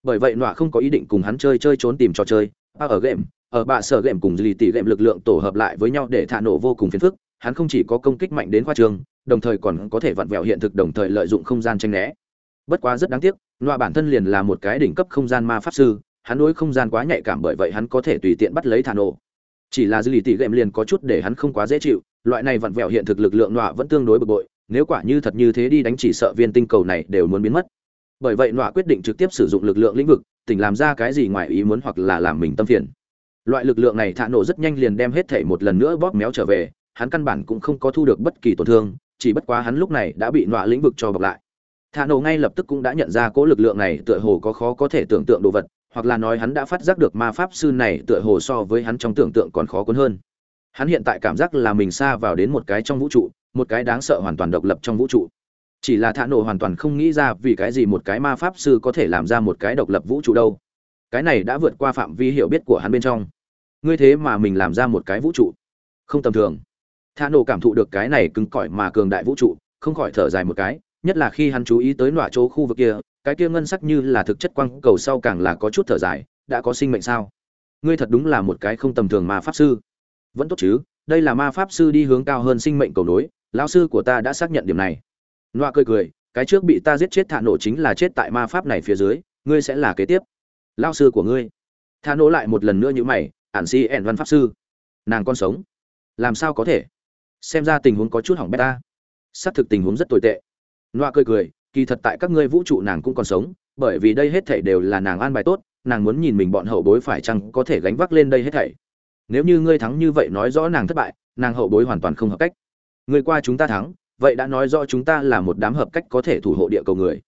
Bởi vậy nọa không có ý định cùng hắn chơi chơi trốn tìm trò chơi à, ở game ở bạ sở game cùng lì tỷ game lực lượng tổ hợp lại với nhau để thạ nổ vô cùng phiền phức hắn không chỉ có công kích mạnh đến khoa trường đồng thời còn có thể vặn vẹo hiện thực đồng thời lợi dụng không gian tranh né. Bất quá rất đáng tiếc nọa bản thân liền là một cái đỉnh cấp không gian ma pháp sư hắn đối không gian quá nhạy cảm bởi vậy hắn có thể tùy tiện bắt lấy thả nổ. Chỉ là dư lì tỷ gệm liền có chút để hắn không quá dễ chịu, loại này vặn vẹo hiện thực lực lượng nọa vẫn tương đối bực bội, nếu quả như thật như thế đi đánh chỉ sợ viên tinh cầu này đều muốn biến mất. Bởi vậy nọa quyết định trực tiếp sử dụng lực lượng lĩnh vực, tỉnh làm ra cái gì ngoài ý muốn hoặc là làm mình tâm phiền. Loại lực lượng này thả nổ rất nhanh liền đem hết thể một lần nữa bóp méo trở về, hắn căn bản cũng không có thu được bất kỳ tổn thương, chỉ bất quá hắn lúc này đã bị nọa lĩnh vực cho bọc lại. Thả nổ ngay lập tức cũng đã nhận ra cỗ lực lượng này tựa hồ có khó có thể tưởng tượng đồ vật hoặc là nói hắn đã phát giác được ma pháp sư này tựa hồ so với hắn trong tưởng tượng còn khó cuốn hơn. Hắn hiện tại cảm giác là mình xa vào đến một cái trong vũ trụ, một cái đáng sợ hoàn toàn độc lập trong vũ trụ. Chỉ là thả nổ hoàn toàn không nghĩ ra vì cái gì một cái ma pháp sư có thể làm ra một cái độc lập vũ trụ đâu. Cái này đã vượt qua phạm vi hiểu biết của hắn bên trong. Ngươi thế mà mình làm ra một cái vũ trụ. Không tầm thường. Thả nổ cảm thụ được cái này cứng cỏi mà cường đại vũ trụ, không khỏi thở dài một cái, nhất là khi hắn chú ý tới nọa chỗ khu vực kia cái kia ngân sắc như là thực chất quang cầu sau càng là có chút thở dài, đã có sinh mệnh sao? Ngươi thật đúng là một cái không tầm thường ma pháp sư. Vẫn tốt chứ, đây là ma pháp sư đi hướng cao hơn sinh mệnh cầu nối, lão sư của ta đã xác nhận điểm này. Loa cười cười, cái trước bị ta giết chết thả nổ chính là chết tại ma pháp này phía dưới, ngươi sẽ là kế tiếp. Lão sư của ngươi. Thả nổ lại một lần nữa như mày, ản si ẻn văn pháp sư, nàng con sống? Làm sao có thể? Xem ra tình huống có chút hỏng bét ta. Xác thực tình huống rất tồi tệ. Loa cười cười kỳ thật tại các ngươi vũ trụ nàng cũng còn sống, bởi vì đây hết thảy đều là nàng an bài tốt, nàng muốn nhìn mình bọn hậu bối phải chăng có thể gánh vác lên đây hết thảy. Nếu như ngươi thắng như vậy nói rõ nàng thất bại, nàng hậu bối hoàn toàn không hợp cách. Ngươi qua chúng ta thắng, vậy đã nói rõ chúng ta là một đám hợp cách có thể thủ hộ địa cầu người.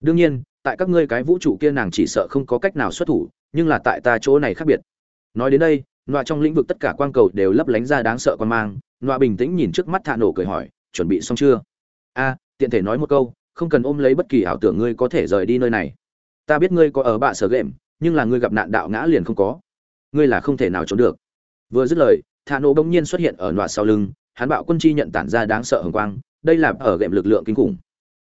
Đương nhiên, tại các ngươi cái vũ trụ kia nàng chỉ sợ không có cách nào xuất thủ, nhưng là tại ta chỗ này khác biệt. Nói đến đây, nọa trong lĩnh vực tất cả quang cầu đều lấp lánh ra đáng sợ quan mang. Nọa bình tĩnh nhìn trước mắt thạ nổ cười hỏi, chuẩn bị xong chưa? A, tiện thể nói một câu không cần ôm lấy bất kỳ ảo tưởng ngươi có thể rời đi nơi này. Ta biết ngươi có ở bạ sở game nhưng là ngươi gặp nạn đạo ngã liền không có. Ngươi là không thể nào trốn được. Vừa dứt lời thà nổ bỗng nhiên xuất hiện ở nọa sau lưng, hắn bạo quân chi nhận tản ra đáng sợ hồng quang, đây là ở game lực lượng kinh khủng.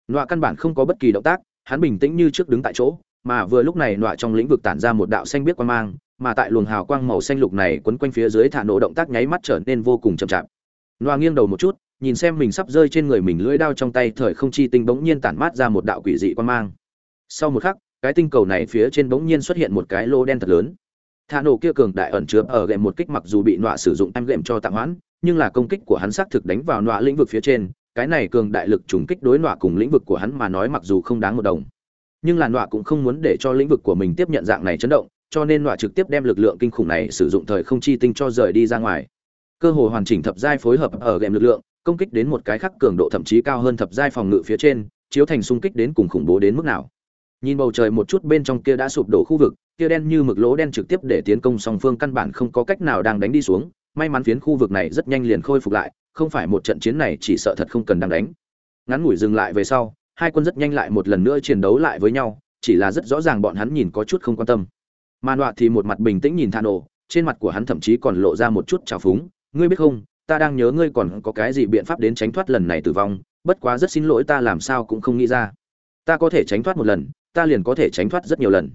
Nọa căn bản không có bất kỳ động tác, hắn bình tĩnh như trước đứng tại chỗ, mà vừa lúc này nọa trong lĩnh vực tản ra một đạo xanh biết quang mang, mà tại luồng hào quang màu xanh lục này quấn quanh phía dưới thả nổ động tác nháy mắt trở nên vô cùng chậm chạp. Nọa nghiêng đầu một chút nhìn xem mình sắp rơi trên người mình lưỡi đao trong tay, thời không chi tinh bỗng nhiên tản mát ra một đạo quỷ dị quan mang. Sau một khắc, cái tinh cầu này phía trên bỗng nhiên xuất hiện một cái lô đen thật lớn. Thả nổ kia cường đại ẩn chứa ở gệm một kích mặc dù bị nọa sử dụng em gệm cho tạm hoãn, nhưng là công kích của hắn xác thực đánh vào nọa lĩnh vực phía trên, cái này cường đại lực trùng kích đối nọa cùng lĩnh vực của hắn mà nói mặc dù không đáng một đồng. Nhưng là nọa cũng không muốn để cho lĩnh vực của mình tiếp nhận dạng này chấn động, cho nên nọa trực tiếp đem lực lượng kinh khủng này sử dụng thời không chi tinh cho rời đi ra ngoài. Cơ hồ hoàn chỉnh thập giai phối hợp ở gệm lực lượng công kích đến một cái khác cường độ thậm chí cao hơn thập giai phòng ngự phía trên, chiếu thành xung kích đến cùng khủng bố đến mức nào. Nhìn bầu trời một chút bên trong kia đã sụp đổ khu vực, kia đen như mực lỗ đen trực tiếp để tiến công song phương căn bản không có cách nào đang đánh đi xuống, may mắn phiến khu vực này rất nhanh liền khôi phục lại, không phải một trận chiến này chỉ sợ thật không cần đang đánh. Ngắn ngủi dừng lại về sau, hai quân rất nhanh lại một lần nữa chiến đấu lại với nhau, chỉ là rất rõ ràng bọn hắn nhìn có chút không quan tâm. Mà nọa thì một mặt bình tĩnh nhìn thà nổ trên mặt của hắn thậm chí còn lộ ra một chút trào phúng. Ngươi biết không ta đang nhớ ngươi còn có cái gì biện pháp đến tránh thoát lần này tử vong, bất quá rất xin lỗi ta làm sao cũng không nghĩ ra. Ta có thể tránh thoát một lần, ta liền có thể tránh thoát rất nhiều lần.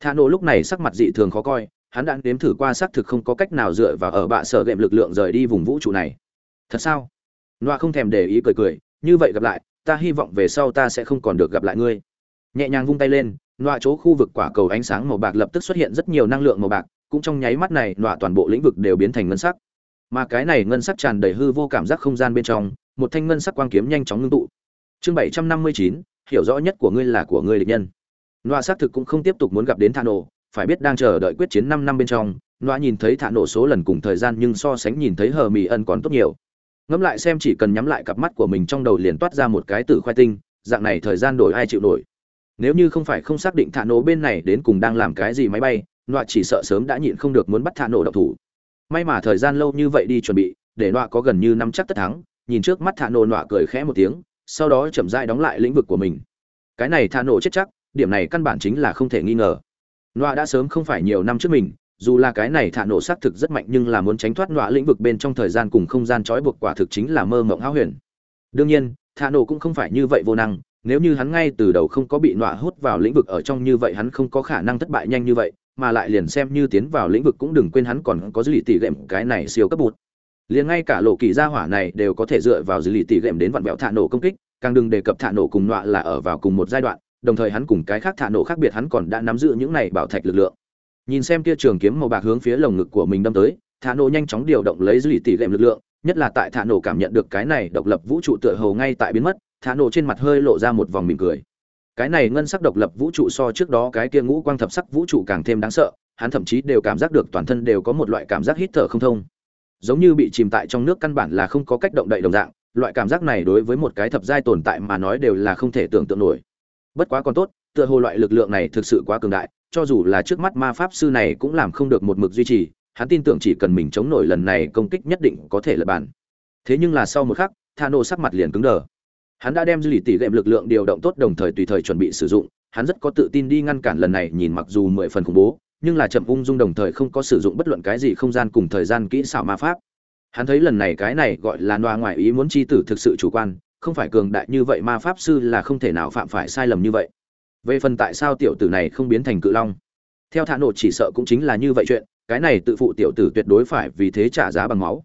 Thà nổ lúc này sắc mặt dị thường khó coi, hắn đã nếm thử qua xác thực không có cách nào dựa vào ở bạ sở gệm lực lượng rời đi vùng vũ trụ này. Thật sao? Noa không thèm để ý cười cười, như vậy gặp lại, ta hy vọng về sau ta sẽ không còn được gặp lại ngươi. Nhẹ nhàng vung tay lên, noa chỗ khu vực quả cầu ánh sáng màu bạc lập tức xuất hiện rất nhiều năng lượng màu bạc, cũng trong nháy mắt này, noa toàn bộ lĩnh vực đều biến thành ngân sắc mà cái này ngân sắc tràn đầy hư vô cảm giác không gian bên trong, một thanh ngân sắc quang kiếm nhanh chóng ngưng tụ. Chương bảy trăm năm mươi chín, hiểu rõ nhất của ngươi là của ngươi địch nhân. Loa xác thực cũng không tiếp tục muốn gặp đến thạ nổ, phải biết đang chờ đợi quyết chiến năm năm bên trong loa nhìn thấy thạ nổ số lần cùng thời gian nhưng so sánh nhìn thấy hờ mỹ ân còn tốt nhiều. Ngẫm lại xem chỉ cần nhắm lại cặp mắt của mình trong đầu liền toát ra một cái tử khoai tinh, dạng này thời gian đổi ai chịu nổi. Nếu như không phải không xác định thạ nổ bên này đến cùng đang làm cái gì máy bay loa chỉ sợ sớm đã nhịn không được muốn bắt thạ nổ độc thủ may mà thời gian lâu như vậy đi chuẩn bị, để nọa có gần như năm chắc tất thắng. Nhìn trước mắt thả nổ nọa cười khẽ một tiếng, sau đó chậm rãi đóng lại lĩnh vực của mình. Cái này thả nổ chết chắc, điểm này căn bản chính là không thể nghi ngờ. Nọa đã sớm không phải nhiều năm trước mình, dù là cái này thả nổ xác thực rất mạnh nhưng là muốn tránh thoát nọa lĩnh vực bên trong thời gian cùng không gian trói buộc quả thực chính là mơ mộng hão huyền. Đương nhiên thả nổ cũng không phải như vậy vô năng, nếu như hắn ngay từ đầu không có bị nọa hút vào lĩnh vực ở trong như vậy hắn không có khả năng thất bại nhanh như vậy mà lại liền xem như tiến vào lĩnh vực cũng đừng quên hắn còn có dư lì tỷ lệm cái này siêu cấp bụt. Liền ngay cả lộ kỳ gia hỏa này đều có thể dựa vào dư lì tỷ lệm đến vặn vẹo thả nổ công kích, càng đừng đề cập thả nổ cùng nọa là ở vào cùng một giai đoạn, đồng thời hắn cùng cái khác thả nổ khác biệt hắn còn đã nắm giữ những này bảo thạch lực lượng. Nhìn xem kia trường kiếm màu bạc hướng phía lồng ngực của mình đâm tới, thả nổ nhanh chóng điều động lấy dư lì tỷ lệm lực lượng, nhất là tại thả nổ cảm nhận được cái này độc lập vũ trụ tựa hồ ngay tại biến mất, thả nổ trên mặt hơi lộ ra một vòng mỉm cười cái này ngân sắc độc lập vũ trụ so trước đó cái kia ngũ quang thập sắc vũ trụ càng thêm đáng sợ, hắn thậm chí đều cảm giác được toàn thân đều có một loại cảm giác hít thở không thông. Giống như bị chìm tại trong nước căn bản là không có cách động đậy đồng dạng, loại cảm giác này đối với một cái thập giai tồn tại mà nói đều là không thể tưởng tượng nổi. Bất quá còn tốt, tựa hồ loại lực lượng này thực sự quá cường đại, cho dù là trước mắt ma pháp sư này cũng làm không được một mực duy trì, hắn tin tưởng chỉ cần mình chống nổi lần này công kích nhất định có thể lật bàn. Thế nhưng là sau một khắc thà nổ sắc mặt liền cứng đờ hắn đã đem dư lì tỷ lệm lực lượng điều động tốt đồng thời tùy thời chuẩn bị sử dụng. Hắn rất có tự tin đi ngăn cản lần này, nhìn mặc dù mười phần khủng bố, nhưng là chậm ung dung đồng thời không có sử dụng bất luận cái gì không gian cùng thời gian kỹ xảo ma pháp. Hắn thấy lần này cái này gọi là noa ngoài ý muốn chi tử thực sự chủ quan, không phải cường đại như vậy ma pháp sư là không thể nào phạm phải sai lầm như vậy. Về phần tại sao tiểu tử này không biến thành cự long? Theo thả nổ chỉ sợ cũng chính là như vậy chuyện, cái này tự phụ tiểu tử tuyệt đối phải vì thế trả giá bằng máu.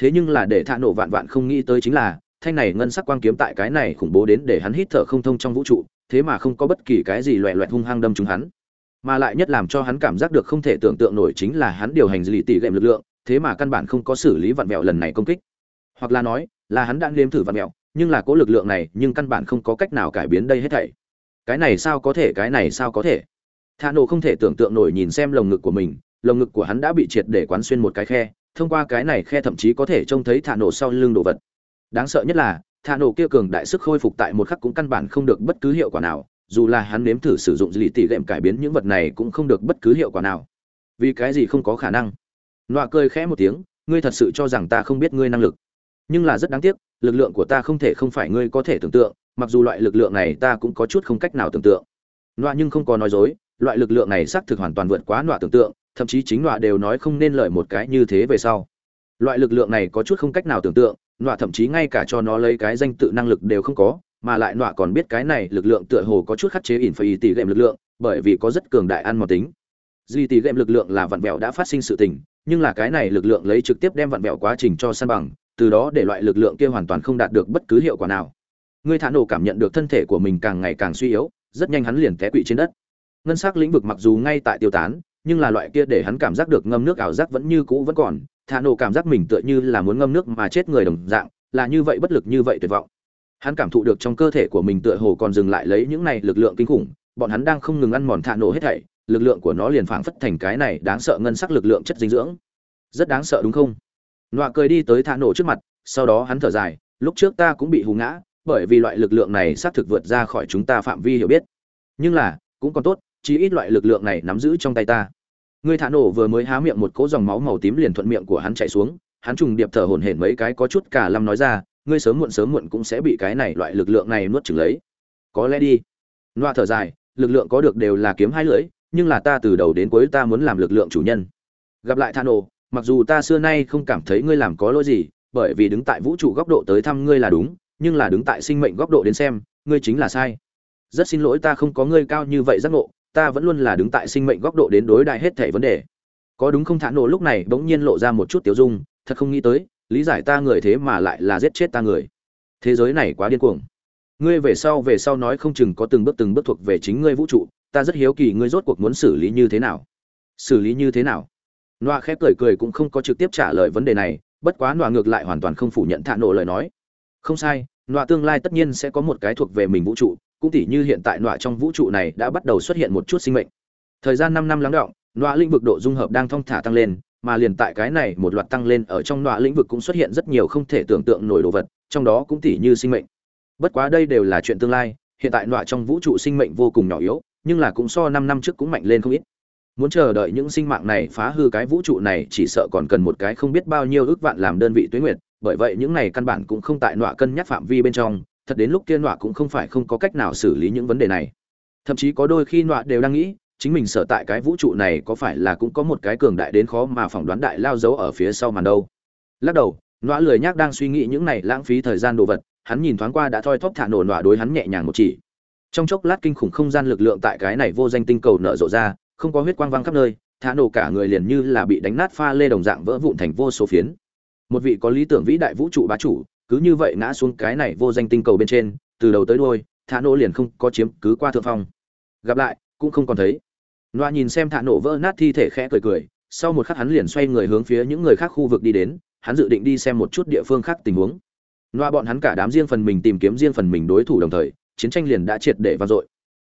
Thế nhưng là để thả nổ vạn vạn không nghĩ tới chính là thanh này ngân sắc quang kiếm tại cái này khủng bố đến để hắn hít thở không thông trong vũ trụ, thế mà không có bất kỳ cái gì loẹt loẹt hung hăng đâm trúng hắn. Mà lại nhất làm cho hắn cảm giác được không thể tưởng tượng nổi chính là hắn điều hành dị tỷ lệm lực lượng, thế mà căn bản không có xử lý vặn vẹo lần này công kích. Hoặc là nói, là hắn đã nếm thử vặn vẹo, nhưng là cố lực lượng này, nhưng căn bản không có cách nào cải biến đây hết thảy. Cái này sao có thể, cái này sao có thể? Thà nổ không thể tưởng tượng nổi nhìn xem lồng ngực của mình, lồng ngực của hắn đã bị triệt để quán xuyên một cái khe, thông qua cái này khe thậm chí có thể trông thấy thả nổ sau lưng đồ vật đáng sợ nhất là, thả nổ kia cường đại sức khôi phục tại một khắc cũng căn bản không được bất cứ hiệu quả nào, dù là hắn nếm thử sử dụng dì tỷ gệm cải biến những vật này cũng không được bất cứ hiệu quả nào. Vì cái gì không có khả năng? Nọa cười khẽ một tiếng, ngươi thật sự cho rằng ta không biết ngươi năng lực. Nhưng là rất đáng tiếc, lực lượng của ta không thể không phải ngươi có thể tưởng tượng, mặc dù loại lực lượng này ta cũng có chút không cách nào tưởng tượng. Nọa nhưng không có nói dối, loại lực lượng này xác thực hoàn toàn vượt quá nọa tưởng tượng, thậm chí chính nọa đều nói không nên lời một cái như thế về sau. Loại lực lượng này có chút không cách nào tưởng tượng nọa thậm chí ngay cả cho nó lấy cái danh tự năng lực đều không có, mà lại nọa còn biết cái này lực lượng tựa hồ có chút khắc chế ỉn phải tỷ lệm lực lượng, bởi vì có rất cường đại ăn mòn tính. Duy tỷ lệm lực lượng là vặn vẹo đã phát sinh sự tình, nhưng là cái này lực lượng lấy trực tiếp đem vặn vẹo quá trình cho san bằng, từ đó để loại lực lượng kia hoàn toàn không đạt được bất cứ hiệu quả nào. Ngươi thả nổ cảm nhận được thân thể của mình càng ngày càng suy yếu, rất nhanh hắn liền té quỵ trên đất. Ngân sắc lĩnh vực mặc dù ngay tại tiêu tán, nhưng là loại kia để hắn cảm giác được ngâm nước ảo giác vẫn như cũ vẫn còn thả nổ cảm giác mình tựa như là muốn ngâm nước mà chết người đồng dạng, là như vậy bất lực như vậy tuyệt vọng. Hắn cảm thụ được trong cơ thể của mình tựa hồ còn dừng lại lấy những này lực lượng kinh khủng, bọn hắn đang không ngừng ăn mòn thả nổ hết thảy, lực lượng của nó liền phảng phất thành cái này đáng sợ ngân sắc lực lượng chất dinh dưỡng. Rất đáng sợ đúng không? Nọa cười đi tới thả nổ trước mặt, sau đó hắn thở dài, lúc trước ta cũng bị hù ngã, bởi vì loại lực lượng này xác thực vượt ra khỏi chúng ta phạm vi hiểu biết. Nhưng là, cũng còn tốt, chí ít loại lực lượng này nắm giữ trong tay ta ngươi thả nổ vừa mới há miệng một cỗ dòng máu màu tím liền thuận miệng của hắn chảy xuống hắn trùng điệp thở hổn hển mấy cái có chút cả lâm nói ra ngươi sớm muộn sớm muộn cũng sẽ bị cái này loại lực lượng này nuốt chửng lấy. Có lẽ đi. Loa thở dài lực lượng có được đều là kiếm hai lưỡi nhưng là ta từ đầu đến cuối ta muốn làm lực lượng chủ nhân. Gặp lại Thano, nổ mặc dù ta xưa nay không cảm thấy ngươi làm có lỗi gì bởi vì đứng tại vũ trụ góc độ tới thăm ngươi là đúng nhưng là đứng tại sinh mệnh góc độ đến xem ngươi chính là sai. Rất xin lỗi ta không có ngươi cao như vậy giác ngộ ta vẫn luôn là đứng tại sinh mệnh góc độ đến đối đại hết thảy vấn đề. Có đúng không thả nổ lúc này bỗng nhiên lộ ra một chút tiểu dung, thật không nghĩ tới, lý giải ta người thế mà lại là giết chết ta người. Thế giới này quá điên cuồng. Ngươi về sau về sau nói không chừng có từng bước từng bước thuộc về chính ngươi vũ trụ, ta rất hiếu kỳ ngươi rốt cuộc muốn xử lý như thế nào. Xử lý như thế nào? Noa khép cười cười cũng không có trực tiếp trả lời vấn đề này, bất quá noa ngược lại hoàn toàn không phủ nhận thạ nổ lời nói. Không sai noa tương lai tất nhiên sẽ có một cái thuộc về mình vũ trụ cũng tỉ như hiện tại nọa trong vũ trụ này đã bắt đầu xuất hiện một chút sinh mệnh. Thời gian năm năm lắng động, nọa lĩnh vực độ dung hợp đang thong thả tăng lên, mà liền tại cái này một loạt tăng lên ở trong nọa lĩnh vực cũng xuất hiện rất nhiều không thể tưởng tượng nổi đồ vật, trong đó cũng tỉ như sinh mệnh. Bất quá đây đều là chuyện tương lai, hiện tại nọa trong vũ trụ sinh mệnh vô cùng nhỏ yếu, nhưng là cũng so năm năm trước cũng mạnh lên không ít. Muốn chờ đợi những sinh mạng này phá hư cái vũ trụ này chỉ sợ còn cần một cái không biết bao nhiêu ước vạn làm đơn vị tuyến nguyệt bởi vậy những này căn bản cũng không tại nọa cân nhắc phạm vi bên trong thật đến lúc kia nọa cũng không phải không có cách nào xử lý những vấn đề này. Thậm chí có đôi khi nọa đều đang nghĩ, chính mình sở tại cái vũ trụ này có phải là cũng có một cái cường đại đến khó mà phỏng đoán đại lao giấu ở phía sau màn đâu. Lắc đầu, nọa lười nhác đang suy nghĩ những này lãng phí thời gian đồ vật, hắn nhìn thoáng qua đã thoi thóp thả nổ nọa đối hắn nhẹ nhàng một chỉ. Trong chốc lát kinh khủng không gian lực lượng tại cái này vô danh tinh cầu nở rộ ra, không có huyết quang văng khắp nơi, thả nổ cả người liền như là bị đánh nát pha lê đồng dạng vỡ vụn thành vô số phiến. Một vị có lý tưởng vĩ đại vũ trụ bá chủ cứ như vậy ngã xuống cái này vô danh tinh cầu bên trên, từ đầu tới đuôi thả nổ liền không có chiếm cứ qua thượng phong. Gặp lại, cũng không còn thấy. Loa nhìn xem thả nổ vỡ nát thi thể khẽ cười cười, sau một khắc hắn liền xoay người hướng phía những người khác khu vực đi đến, hắn dự định đi xem một chút địa phương khác tình huống. Loa bọn hắn cả đám riêng phần mình tìm kiếm riêng phần mình đối thủ đồng thời, chiến tranh liền đã triệt để vang dội.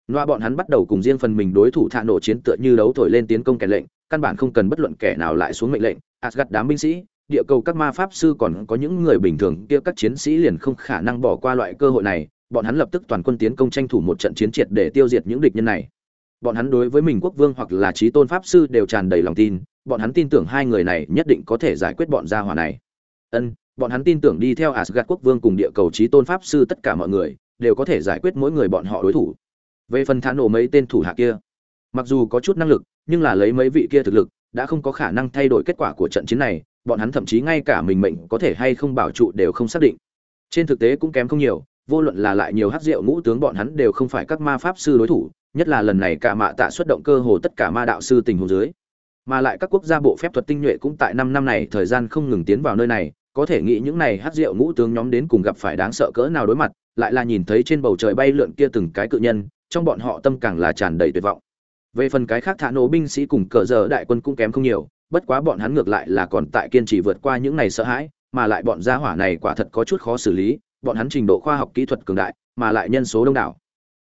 Loa bọn hắn bắt đầu cùng riêng phần mình đối thủ thả nổ chiến tựa như đấu thổi lên tiến công kẻ lệnh, căn bản không cần bất luận kẻ nào lại xuống mệnh lệnh. Asgad đám binh sĩ địa cầu các ma pháp sư còn có những người bình thường kia các chiến sĩ liền không khả năng bỏ qua loại cơ hội này, bọn hắn lập tức toàn quân tiến công tranh thủ một trận chiến triệt để tiêu diệt những địch nhân này. Bọn hắn đối với mình quốc vương hoặc là trí tôn pháp sư đều tràn đầy lòng tin, bọn hắn tin tưởng hai người này nhất định có thể giải quyết bọn gia hỏa này. Ân, bọn hắn tin tưởng đi theo asgad quốc vương cùng địa cầu trí tôn pháp sư tất cả mọi người, đều có thể giải quyết mỗi người bọn họ đối thủ. Về phần thả nổ mấy tên thủ hạ kia, mặc dù có chút năng lực, nhưng là lấy mấy vị kia thực lực, đã không có khả năng thay đổi kết quả của trận chiến này bọn hắn thậm chí ngay cả mình mệnh có thể hay không bảo trụ đều không xác định. Trên thực tế cũng kém không nhiều, vô luận là lại nhiều hát rượu ngũ tướng bọn hắn đều không phải các ma pháp sư đối thủ, nhất là lần này cả mạ tạ xuất động cơ hồ tất cả ma đạo sư tình hồ dưới. Mà lại các quốc gia bộ phép thuật tinh nhuệ cũng tại năm năm này thời gian không ngừng tiến vào nơi này, có thể nghĩ những này hát rượu ngũ tướng nhóm đến cùng gặp phải đáng sợ cỡ nào đối mặt, lại là nhìn thấy trên bầu trời bay lượn kia từng cái cự nhân, trong bọn họ tâm càng là tràn đầy tuyệt vọng. Về phần cái khác thả nổ binh sĩ cùng cờ giờ đại quân cũng kém không nhiều bất quá bọn hắn ngược lại là còn tại kiên trì vượt qua những này sợ hãi, mà lại bọn gia hỏa này quả thật có chút khó xử lý, bọn hắn trình độ khoa học kỹ thuật cường đại, mà lại nhân số đông đảo.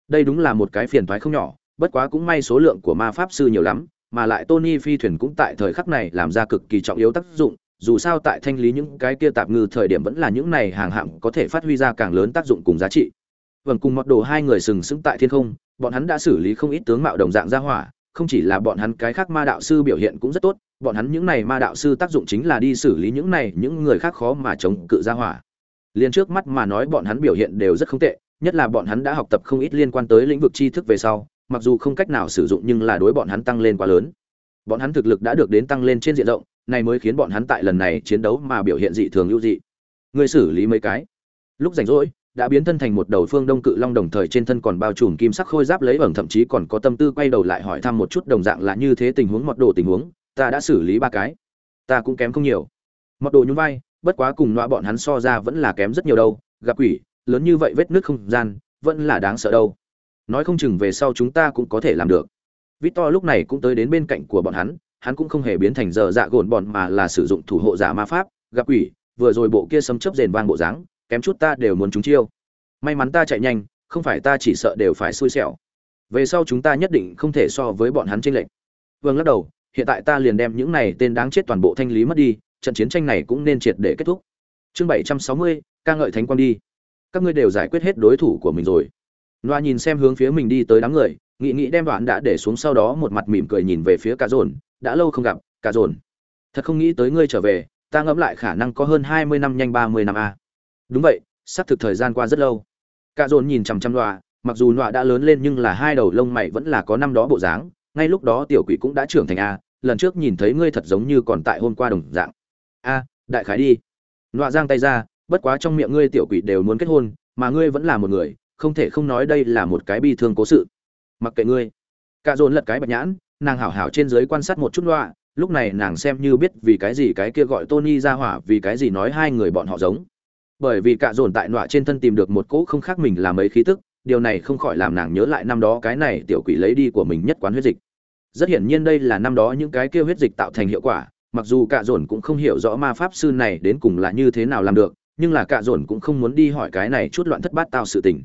Đây đúng là một cái phiền toái không nhỏ, bất quá cũng may số lượng của ma pháp sư nhiều lắm, mà lại tony phi thuyền cũng tại thời khắc này làm ra cực kỳ trọng yếu tác dụng, dù sao tại thanh lý những cái kia tạp ngư thời điểm vẫn là những này hàng hạng có thể phát huy ra càng lớn tác dụng cùng giá trị. Vâng cùng mọt đồ hai người sừng sững tại thiên không, bọn hắn đã xử lý không ít tướng mạo đồng dạng ra hỏa, không chỉ là bọn hắn cái khác ma đạo sư biểu hiện cũng rất tốt bọn hắn những này ma đạo sư tác dụng chính là đi xử lý những này những người khác khó mà chống cự ra hỏa. Liền trước mắt mà nói bọn hắn biểu hiện đều rất không tệ, nhất là bọn hắn đã học tập không ít liên quan tới lĩnh vực tri thức về sau, mặc dù không cách nào sử dụng nhưng là đối bọn hắn tăng lên quá lớn. Bọn hắn thực lực đã được đến tăng lên trên diện rộng, này mới khiến bọn hắn tại lần này chiến đấu mà biểu hiện dị thường ưu dị. Người xử lý mấy cái. Lúc rảnh rỗi, đã biến thân thành một đầu phương đông cự long đồng thời trên thân còn bao trùm kim sắc khôi giáp lấy ẩn thậm chí còn có tâm tư quay đầu lại hỏi thăm một chút đồng dạng là như thế tình huống mọt đồ tình huống ta đã xử lý ba cái. Ta cũng kém không nhiều. Mọc đồ nhún vai, bất quá cùng loại bọn hắn so ra vẫn là kém rất nhiều đâu. Gặp quỷ, lớn như vậy vết nước không gian, vẫn là đáng sợ đâu. Nói không chừng về sau chúng ta cũng có thể làm được. Victor lúc này cũng tới đến bên cạnh của bọn hắn hắn cũng không hề biến thành giờ dạ gồn bọn mà là sử dụng thủ hộ giả ma pháp. Gặp quỷ, vừa rồi bộ kia sấm chớp rền vang bộ dáng, kém chút ta đều muốn chúng chiêu. May mắn ta chạy nhanh, không phải ta chỉ sợ đều phải xui xẻo. Về sau chúng ta nhất định không thể so với bọn hắn trên lệnh vương lắc đầu hiện tại ta liền đem những này tên đáng chết toàn bộ thanh lý mất đi trận chiến tranh này cũng nên triệt để kết thúc. Chương bảy trăm sáu mươi ca ngợi thánh quang đi. Các ngươi đều giải quyết hết đối thủ của mình rồi. Loa nhìn xem hướng phía mình đi tới đám người nghĩ nghĩ đem đoạn đã để xuống sau đó một mặt mỉm cười nhìn về phía cả dồn đã lâu không gặp cả dồn. Thật không nghĩ tới ngươi trở về ta ngẫm lại khả năng có hơn hai mươi năm nhanh ba mươi năm a. Đúng vậy xác thực thời gian qua rất lâu. Cả dồn nhìn chằm chằm Loa, mặc dù Loa đã lớn lên nhưng là hai đầu lông mày vẫn là có năm đó bộ dáng ngay lúc đó tiểu quỷ cũng đã trưởng thành a lần trước nhìn thấy ngươi thật giống như còn tại hôm qua đồng dạng. A, đại khái đi. Nọa giang tay ra, bất quá trong miệng ngươi tiểu quỷ đều muốn kết hôn, mà ngươi vẫn là một người, không thể không nói đây là một cái bi thương cố sự. Mặc kệ ngươi. Cả dồn lật cái bạch nhãn, nàng hảo hảo trên dưới quan sát một chút loạ lúc này nàng xem như biết vì cái gì cái kia gọi tony ra hỏa, vì cái gì nói hai người bọn họ giống. Bởi vì cả dồn tại nọa trên thân tìm được một cỗ không khác mình là mấy khí tức, điều này không khỏi làm nàng nhớ lại năm đó cái này tiểu quỷ lấy đi của mình nhất quán huyết dịch rất hiển nhiên đây là năm đó những cái kêu huyết dịch tạo thành hiệu quả, mặc dù cạ dồn cũng không hiểu rõ ma pháp sư này đến cùng là như thế nào làm được, nhưng là cạ dồn cũng không muốn đi hỏi cái này chút loạn thất bát tạo sự tình.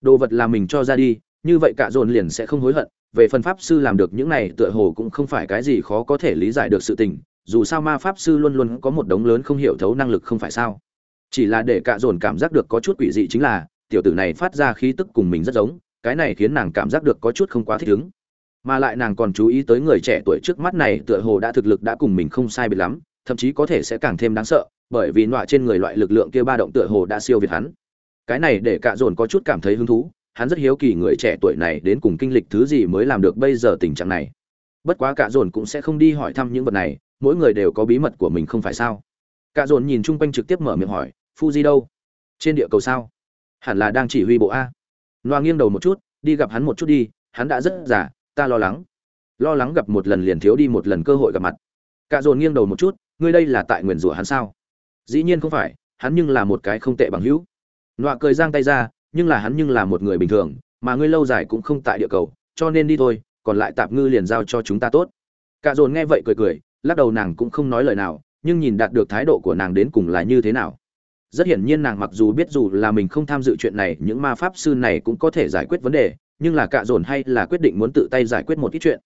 Đồ vật là mình cho ra đi, như vậy cạ dồn liền sẽ không hối hận, về phần pháp sư làm được những này tựa hồ cũng không phải cái gì khó có thể lý giải được sự tình, dù sao ma pháp sư luôn luôn có một đống lớn không hiểu thấu năng lực không phải sao. Chỉ là để cả dồn cảm giác được có chút quỷ dị chính là, tiểu tử này phát ra khí tức cùng mình rất giống, cái này khiến nàng cảm giác được có chút không quá thích ứng mà lại nàng còn chú ý tới người trẻ tuổi trước mắt này tựa hồ đã thực lực đã cùng mình không sai biệt lắm, thậm chí có thể sẽ càng thêm đáng sợ, bởi vì nọa trên người loại lực lượng kia ba động tựa hồ đã siêu việt hắn. Cái này để cạ dồn có chút cảm thấy hứng thú, hắn rất hiếu kỳ người trẻ tuổi này đến cùng kinh lịch thứ gì mới làm được bây giờ tình trạng này. Bất quá cạ dồn cũng sẽ không đi hỏi thăm những vật này, mỗi người đều có bí mật của mình không phải sao? Cạ dồn nhìn chung quanh trực tiếp mở miệng hỏi, fuji đâu? Trên địa cầu sao? Hẳn là đang chỉ huy bộ a. Loa nghiêng đầu một chút, đi gặp hắn một chút đi, hắn đã rất già ta lo lắng. Lo lắng gặp một lần liền thiếu đi một lần cơ hội gặp mặt. Cạ dồn nghiêng đầu một chút, ngươi đây là tại nguyền rủa hắn sao? Dĩ nhiên không phải, hắn nhưng là một cái không tệ bằng hữu. Nọa cười giang tay ra, nhưng là hắn nhưng là một người bình thường, mà ngươi lâu dài cũng không tại địa cầu, cho nên đi thôi, còn lại tạp ngư liền giao cho chúng ta tốt. Cạ dồn nghe vậy cười cười, lắc đầu nàng cũng không nói lời nào, nhưng nhìn đạt được thái độ của nàng đến cùng là như thế nào. Rất hiển nhiên nàng mặc dù biết dù là mình không tham dự chuyện này, những ma pháp sư này cũng có thể giải quyết vấn đề nhưng là cạ dồn hay là quyết định muốn tự tay giải quyết một ít chuyện.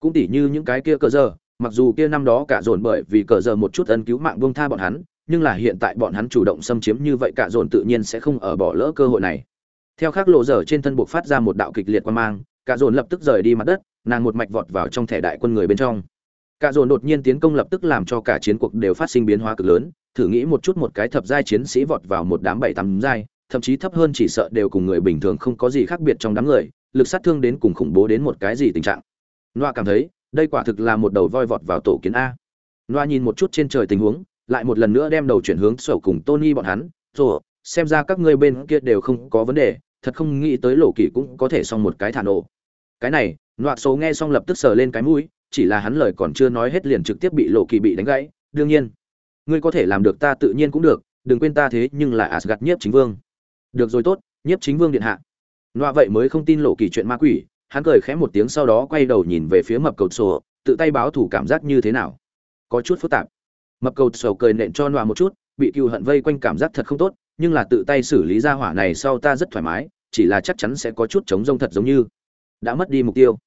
Cũng tỉ như những cái kia cờ giờ, mặc dù kia năm đó cạ dồn bởi vì cờ giờ một chút ân cứu mạng buông tha bọn hắn, nhưng là hiện tại bọn hắn chủ động xâm chiếm như vậy cạ dồn tự nhiên sẽ không ở bỏ lỡ cơ hội này. Theo khắc lộ dở trên thân buộc phát ra một đạo kịch liệt quan mang, cạ dồn lập tức rời đi mặt đất, nàng một mạch vọt vào trong thẻ đại quân người bên trong. Cạ dồn đột nhiên tiến công lập tức làm cho cả chiến cuộc đều phát sinh biến hóa cực lớn, thử nghĩ một chút một cái thập giai chiến sĩ vọt vào một đám bảy tám giai, thậm chí thấp hơn chỉ sợ đều cùng người bình thường không có gì khác biệt trong đám người lực sát thương đến cùng khủng bố đến một cái gì tình trạng. Loa cảm thấy, đây quả thực là một đầu voi vọt vào tổ kiến a. Loa nhìn một chút trên trời tình huống, lại một lần nữa đem đầu chuyển hướng sổ cùng tony bọn hắn. Rồi xem ra các ngươi bên kia đều không có vấn đề, thật không nghĩ tới lộ kỳ cũng có thể xong một cái thả nổ. Cái này loa số nghe xong lập tức sờ lên cái mũi, chỉ là hắn lời còn chưa nói hết liền trực tiếp bị lộ kỳ bị đánh gãy. Đương nhiên, ngươi có thể làm được ta tự nhiên cũng được, đừng quên ta thế nhưng là asgad nhiếp chính vương. Được rồi tốt, nhiếp chính vương điện hạ loa vậy mới không tin lộ kỳ chuyện ma quỷ, hắn cười khẽ một tiếng sau đó quay đầu nhìn về phía mập cầu sổ, tự tay báo thủ cảm giác như thế nào. Có chút phức tạp. Mập cầu sổ cười nện cho loa một chút, bị cựu hận vây quanh cảm giác thật không tốt, nhưng là tự tay xử lý ra hỏa này sau ta rất thoải mái, chỉ là chắc chắn sẽ có chút chống rông thật giống như. Đã mất đi mục tiêu.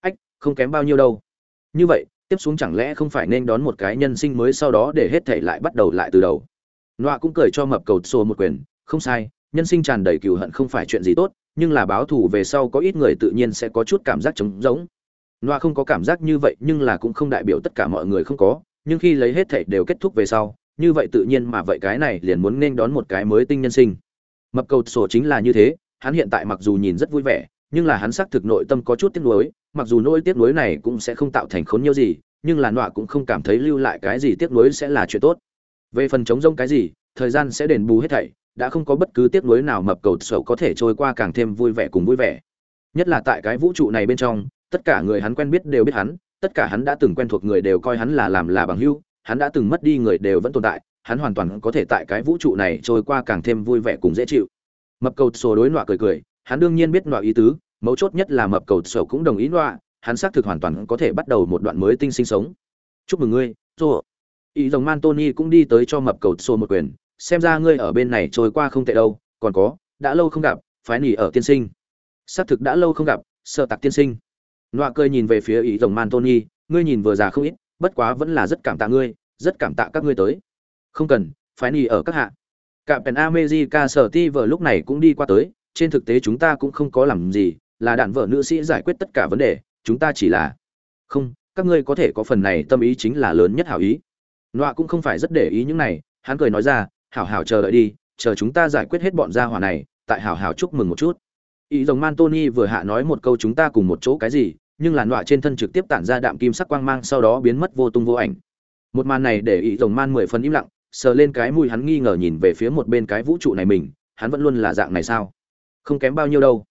Ách, không kém bao nhiêu đâu. Như vậy, tiếp xuống chẳng lẽ không phải nên đón một cái nhân sinh mới sau đó để hết thể lại bắt đầu lại từ đầu? Nọa cũng cười cho mập cầu sổ một quyền, không sai, nhân sinh tràn đầy cừu hận không phải chuyện gì tốt nhưng là báo thù về sau có ít người tự nhiên sẽ có chút cảm giác trống rỗng. Noa không có cảm giác như vậy, nhưng là cũng không đại biểu tất cả mọi người không có, nhưng khi lấy hết thảy đều kết thúc về sau, như vậy tự nhiên mà vậy cái này liền muốn nên đón một cái mới tinh nhân sinh. Mập cầu sổ chính là như thế, hắn hiện tại mặc dù nhìn rất vui vẻ, nhưng là hắn xác thực nội tâm có chút tiếc nuối, mặc dù nỗi tiếc nuối này cũng sẽ không tạo thành khốn nhiều gì, nhưng là nọa cũng không cảm thấy lưu lại cái gì tiếc nuối sẽ là chuyện tốt. Về phần chống rông cái gì, thời gian sẽ đền bù hết thảy đã không có bất cứ tiếc nuối nào mập cầu sầu có thể trôi qua càng thêm vui vẻ cùng vui vẻ. Nhất là tại cái vũ trụ này bên trong, tất cả người hắn quen biết đều biết hắn, tất cả hắn đã từng quen thuộc người đều coi hắn là làm là bằng hữu, hắn đã từng mất đi người đều vẫn tồn tại, hắn hoàn toàn có thể tại cái vũ trụ này trôi qua càng thêm vui vẻ cùng dễ chịu. Mập cầu sầu đối nọa cười cười, hắn đương nhiên biết nọa ý tứ, mấu chốt nhất là mập cầu sầu cũng đồng ý nọa, hắn xác thực hoàn toàn có thể bắt đầu một đoạn mới tinh sinh sống. Chúc mừng ngươi rô ý dòng man tony cũng đi tới cho mập cầu sầu một quyền xem ra ngươi ở bên này trôi qua không tệ đâu, còn có, đã lâu không gặp, phái nỉ ở tiên sinh. Xác thực đã lâu không gặp, sợ tặc tiên sinh. Nọa cười nhìn về phía ý rồng man tony ngươi nhìn vừa già không ít, bất quá vẫn là rất cảm tạ ngươi, rất cảm tạ các ngươi tới. Không cần, phái nỉ ở các hạ. Cả pèn amejica sở ti vợ lúc này cũng đi qua tới, trên thực tế chúng ta cũng không có làm gì, là đạn vợ nữ sĩ giải quyết tất cả vấn đề, chúng ta chỉ là không, các ngươi có thể có phần này tâm ý chính là lớn nhất hảo ý. Nọa cũng không phải rất để ý những này, hắn cười nói ra hảo hảo chờ đợi đi, chờ chúng ta giải quyết hết bọn gia hỏa này, tại hảo hảo chúc mừng một chút. Ý rồng man tony vừa hạ nói một câu chúng ta cùng một chỗ cái gì, nhưng làn đọa trên thân trực tiếp tản ra đạm kim sắc quang mang sau đó biến mất vô tung vô ảnh. Một màn này để ý rồng man mười phần im lặng, sờ lên cái mùi hắn nghi ngờ nhìn về phía một bên cái vũ trụ này mình, hắn vẫn luôn là dạng này sao? Không kém bao nhiêu đâu.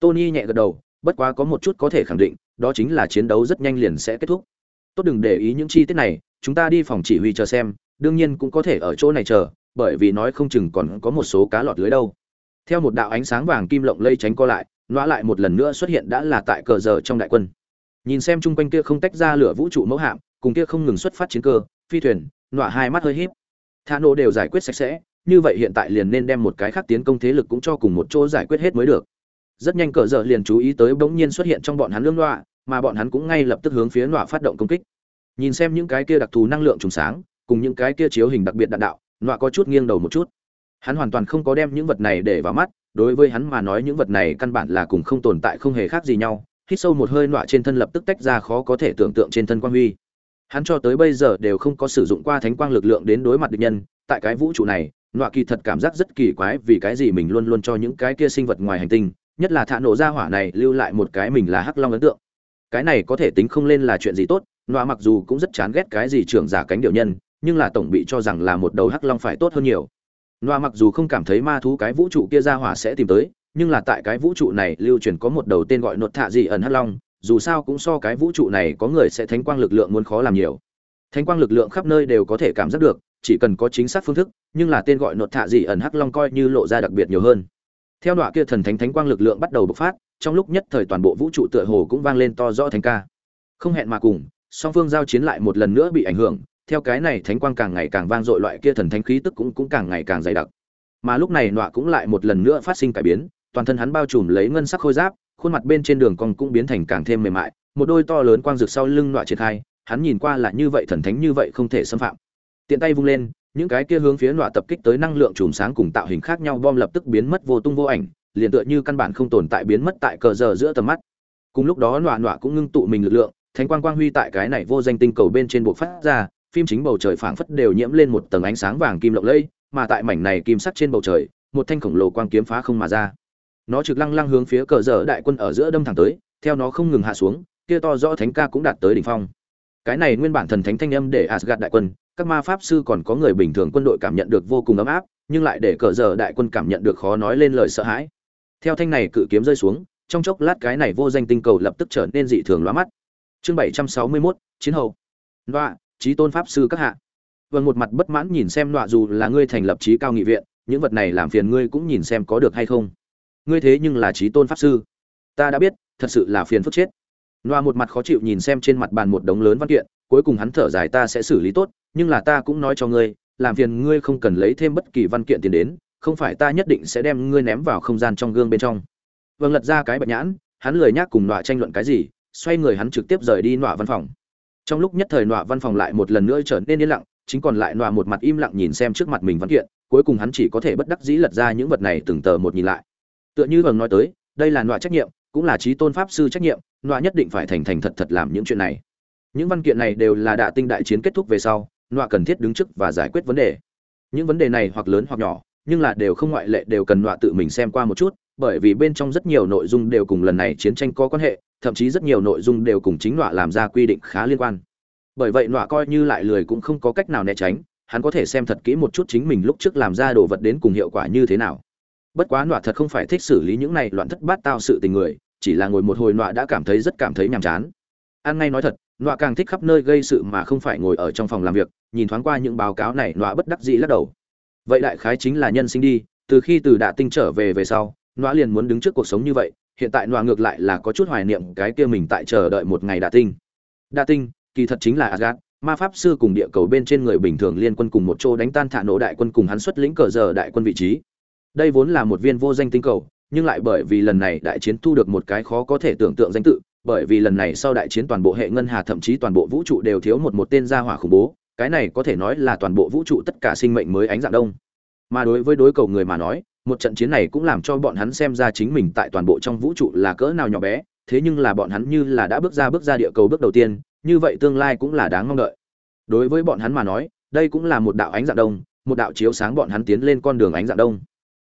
Tony nhẹ gật đầu, bất quá có một chút có thể khẳng định, đó chính là chiến đấu rất nhanh liền sẽ kết thúc. Tốt đừng để ý những chi tiết này, chúng ta đi phòng chỉ huy chờ xem, đương nhiên cũng có thể ở chỗ này chờ bởi vì nói không chừng còn có một số cá lọt lưới đâu. Theo một đạo ánh sáng vàng kim lộng lây tránh co lại, nọa lại một lần nữa xuất hiện đã là tại cờ giờ trong đại quân. Nhìn xem chung quanh kia không tách ra lửa vũ trụ mẫu hạm, cùng kia không ngừng xuất phát chiến cơ, phi thuyền, nọa hai mắt hơi híp. Thả nổ đều giải quyết sạch sẽ, như vậy hiện tại liền nên đem một cái khác tiến công thế lực cũng cho cùng một chỗ giải quyết hết mới được. Rất nhanh cờ giờ liền chú ý tới bỗng nhiên xuất hiện trong bọn hắn lương nọa, mà bọn hắn cũng ngay lập tức hướng phía nọa phát động công kích. Nhìn xem những cái kia đặc thù năng lượng trùng sáng, cùng những cái kia chiếu hình đặc biệt đạn đạo nọa có chút nghiêng đầu một chút. Hắn hoàn toàn không có đem những vật này để vào mắt, đối với hắn mà nói những vật này căn bản là cùng không tồn tại không hề khác gì nhau, hít sâu một hơi nọa trên thân lập tức tách ra khó có thể tưởng tượng trên thân quang huy. Hắn cho tới bây giờ đều không có sử dụng qua thánh quang lực lượng đến đối mặt địch nhân, tại cái vũ trụ này, nọa kỳ thật cảm giác rất kỳ quái vì cái gì mình luôn luôn cho những cái kia sinh vật ngoài hành tinh, nhất là thạ nổ ra hỏa này lưu lại một cái mình là hắc long ấn tượng. Cái này có thể tính không lên là chuyện gì tốt, nọa mặc dù cũng rất chán ghét cái gì trưởng giả cánh điệu nhân nhưng là tổng bị cho rằng là một đầu hắc long phải tốt hơn nhiều. Loa mặc dù không cảm thấy ma thú cái vũ trụ kia ra hỏa sẽ tìm tới, nhưng là tại cái vũ trụ này lưu truyền có một đầu tên gọi nột thạ gì ẩn hắc long, dù sao cũng so cái vũ trụ này có người sẽ thánh quang lực lượng muốn khó làm nhiều. Thánh quang lực lượng khắp nơi đều có thể cảm giác được, chỉ cần có chính xác phương thức, nhưng là tên gọi nột thạ gì ẩn hắc long coi như lộ ra đặc biệt nhiều hơn. Theo đoạn kia thần thánh thánh quang lực lượng bắt đầu bộc phát, trong lúc nhất thời toàn bộ vũ trụ tựa hồ cũng vang lên to rõ thánh ca. Không hẹn mà cùng, song phương giao chiến lại một lần nữa bị ảnh hưởng theo cái này thánh quang càng ngày càng vang dội loại kia thần thánh khí tức cũng cũng càng ngày càng dày đặc. Mà lúc này nọa cũng lại một lần nữa phát sinh cải biến, toàn thân hắn bao trùm lấy ngân sắc khôi giáp, khuôn mặt bên trên đường cong cũng biến thành càng thêm mềm mại, một đôi to lớn quang rực sau lưng nọa triển khai, hắn nhìn qua là như vậy thần thánh như vậy không thể xâm phạm. Tiện tay vung lên, những cái kia hướng phía nọa tập kích tới năng lượng chùm sáng cùng tạo hình khác nhau bom lập tức biến mất vô tung vô ảnh, liền tựa như căn bản không tồn tại biến mất tại cờ giờ giữa tầm mắt. Cùng lúc đó nọa nọa cũng ngưng tụ mình lực lượng, thánh quang quang huy tại cái này vô danh tinh cầu bên trên bộ phát ra phim chính bầu trời phảng phất đều nhiễm lên một tầng ánh sáng vàng kim lộng lẫy mà tại mảnh này kim sắc trên bầu trời một thanh khổng lồ quang kiếm phá không mà ra. Nó trực lăng lăng hướng phía cờ dở đại quân ở giữa đâm thẳng tới theo nó không ngừng hạ xuống kia to rõ thánh ca cũng đạt tới đỉnh phong. Cái này nguyên bản thần thánh thanh âm để Asgard đại quân các ma pháp sư còn có người bình thường quân đội cảm nhận được vô cùng ấm áp nhưng lại để cờ dở đại quân cảm nhận được khó nói lên lời sợ hãi. Theo thanh này cự kiếm rơi xuống trong chốc lát cái này vô danh tinh cầu lập tức trở nên dị thường lóa mắt. Chương bảy trăm sáu mươi 761, chiến hậu. Loa trí tôn pháp sư các hạ. Vâng một mặt bất mãn nhìn xem nọa dù là ngươi thành lập trí cao nghị viện, những vật này làm phiền ngươi cũng nhìn xem có được hay không. Ngươi thế nhưng là trí tôn pháp sư. Ta đã biết, thật sự là phiền phức chết. Nọa một mặt khó chịu nhìn xem trên mặt bàn một đống lớn văn kiện, cuối cùng hắn thở dài ta sẽ xử lý tốt, nhưng là ta cũng nói cho ngươi, làm phiền ngươi không cần lấy thêm bất kỳ văn kiện tiền đến, không phải ta nhất định sẽ đem ngươi ném vào không gian trong gương bên trong. Vâng lật ra cái bạch nhãn, hắn lười nhác cùng nọa tranh luận cái gì, xoay người hắn trực tiếp rời đi nọa văn phòng trong lúc nhất thời nọa văn phòng lại một lần nữa trở nên yên lặng, chính còn lại nọa một mặt im lặng nhìn xem trước mặt mình văn kiện, cuối cùng hắn chỉ có thể bất đắc dĩ lật ra những vật này từng tờ một nhìn lại. Tựa như vầng nói tới, đây là nọa trách nhiệm, cũng là trí tôn pháp sư trách nhiệm, nọa nhất định phải thành thành thật thật làm những chuyện này. Những văn kiện này đều là đạ tinh đại chiến kết thúc về sau, nọa cần thiết đứng trước và giải quyết vấn đề. Những vấn đề này hoặc lớn hoặc nhỏ, nhưng là đều không ngoại lệ đều cần nọa tự mình xem qua một chút, bởi vì bên trong rất nhiều nội dung đều cùng lần này chiến tranh có quan hệ thậm chí rất nhiều nội dung đều cùng chính nọa làm ra quy định khá liên quan. Bởi vậy nọa coi như lại lười cũng không có cách nào né tránh, hắn có thể xem thật kỹ một chút chính mình lúc trước làm ra đồ vật đến cùng hiệu quả như thế nào. Bất quá nọa thật không phải thích xử lý những này loạn thất bát tao sự tình người, chỉ là ngồi một hồi nọa đã cảm thấy rất cảm thấy nhàm chán. Ăn ngay nói thật, nọa càng thích khắp nơi gây sự mà không phải ngồi ở trong phòng làm việc, nhìn thoáng qua những báo cáo này nọa bất đắc dĩ lắc đầu. Vậy đại khái chính là nhân sinh đi, từ khi từ đạ tinh trở về về sau, nọa liền muốn đứng trước cuộc sống như vậy hiện tại nọa ngược lại là có chút hoài niệm cái kia mình tại chờ đợi một ngày đạ tinh. Đạ tinh, kỳ thật chính là asgad ma pháp sư cùng địa cầu bên trên người bình thường liên quân cùng một chỗ đánh tan thả nổ đại quân cùng hắn xuất lĩnh cờ giờ đại quân vị trí. Đây vốn là một viên vô danh tinh cầu, nhưng lại bởi vì lần này đại chiến thu được một cái khó có thể tưởng tượng danh tự, bởi vì lần này sau đại chiến toàn bộ hệ ngân hà thậm chí toàn bộ vũ trụ đều thiếu một một tên gia hỏa khủng bố, cái này có thể nói là toàn bộ vũ trụ tất cả sinh mệnh mới ánh dạng đông. Mà đối với đối cầu người mà nói một trận chiến này cũng làm cho bọn hắn xem ra chính mình tại toàn bộ trong vũ trụ là cỡ nào nhỏ bé, thế nhưng là bọn hắn như là đã bước ra bước ra địa cầu bước đầu tiên, như vậy tương lai cũng là đáng mong đợi. Đối với bọn hắn mà nói, đây cũng là một đạo ánh dạng đông, một đạo chiếu sáng bọn hắn tiến lên con đường ánh dạng đông.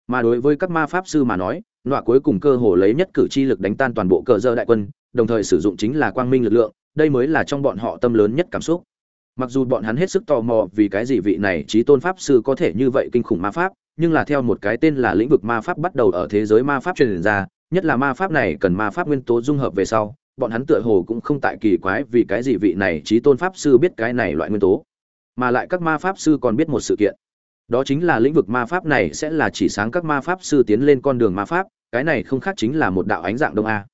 Mà đối với các ma pháp sư mà nói, nọa cuối cùng cơ hồ lấy nhất cử chi lực đánh tan toàn bộ cờ dơ đại quân, đồng thời sử dụng chính là quang minh lực lượng, đây mới là trong bọn họ tâm lớn nhất cảm xúc. Mặc dù bọn hắn hết sức tò mò vì cái gì vị này trí tôn pháp sư có thể như vậy kinh khủng ma pháp nhưng là theo một cái tên là lĩnh vực ma pháp bắt đầu ở thế giới ma pháp truyền ra, nhất là ma pháp này cần ma pháp nguyên tố dung hợp về sau, bọn hắn tựa hồ cũng không tại kỳ quái vì cái gì vị này trí tôn pháp sư biết cái này loại nguyên tố. Mà lại các ma pháp sư còn biết một sự kiện. Đó chính là lĩnh vực ma pháp này sẽ là chỉ sáng các ma pháp sư tiến lên con đường ma pháp, cái này không khác chính là một đạo ánh dạng đông a.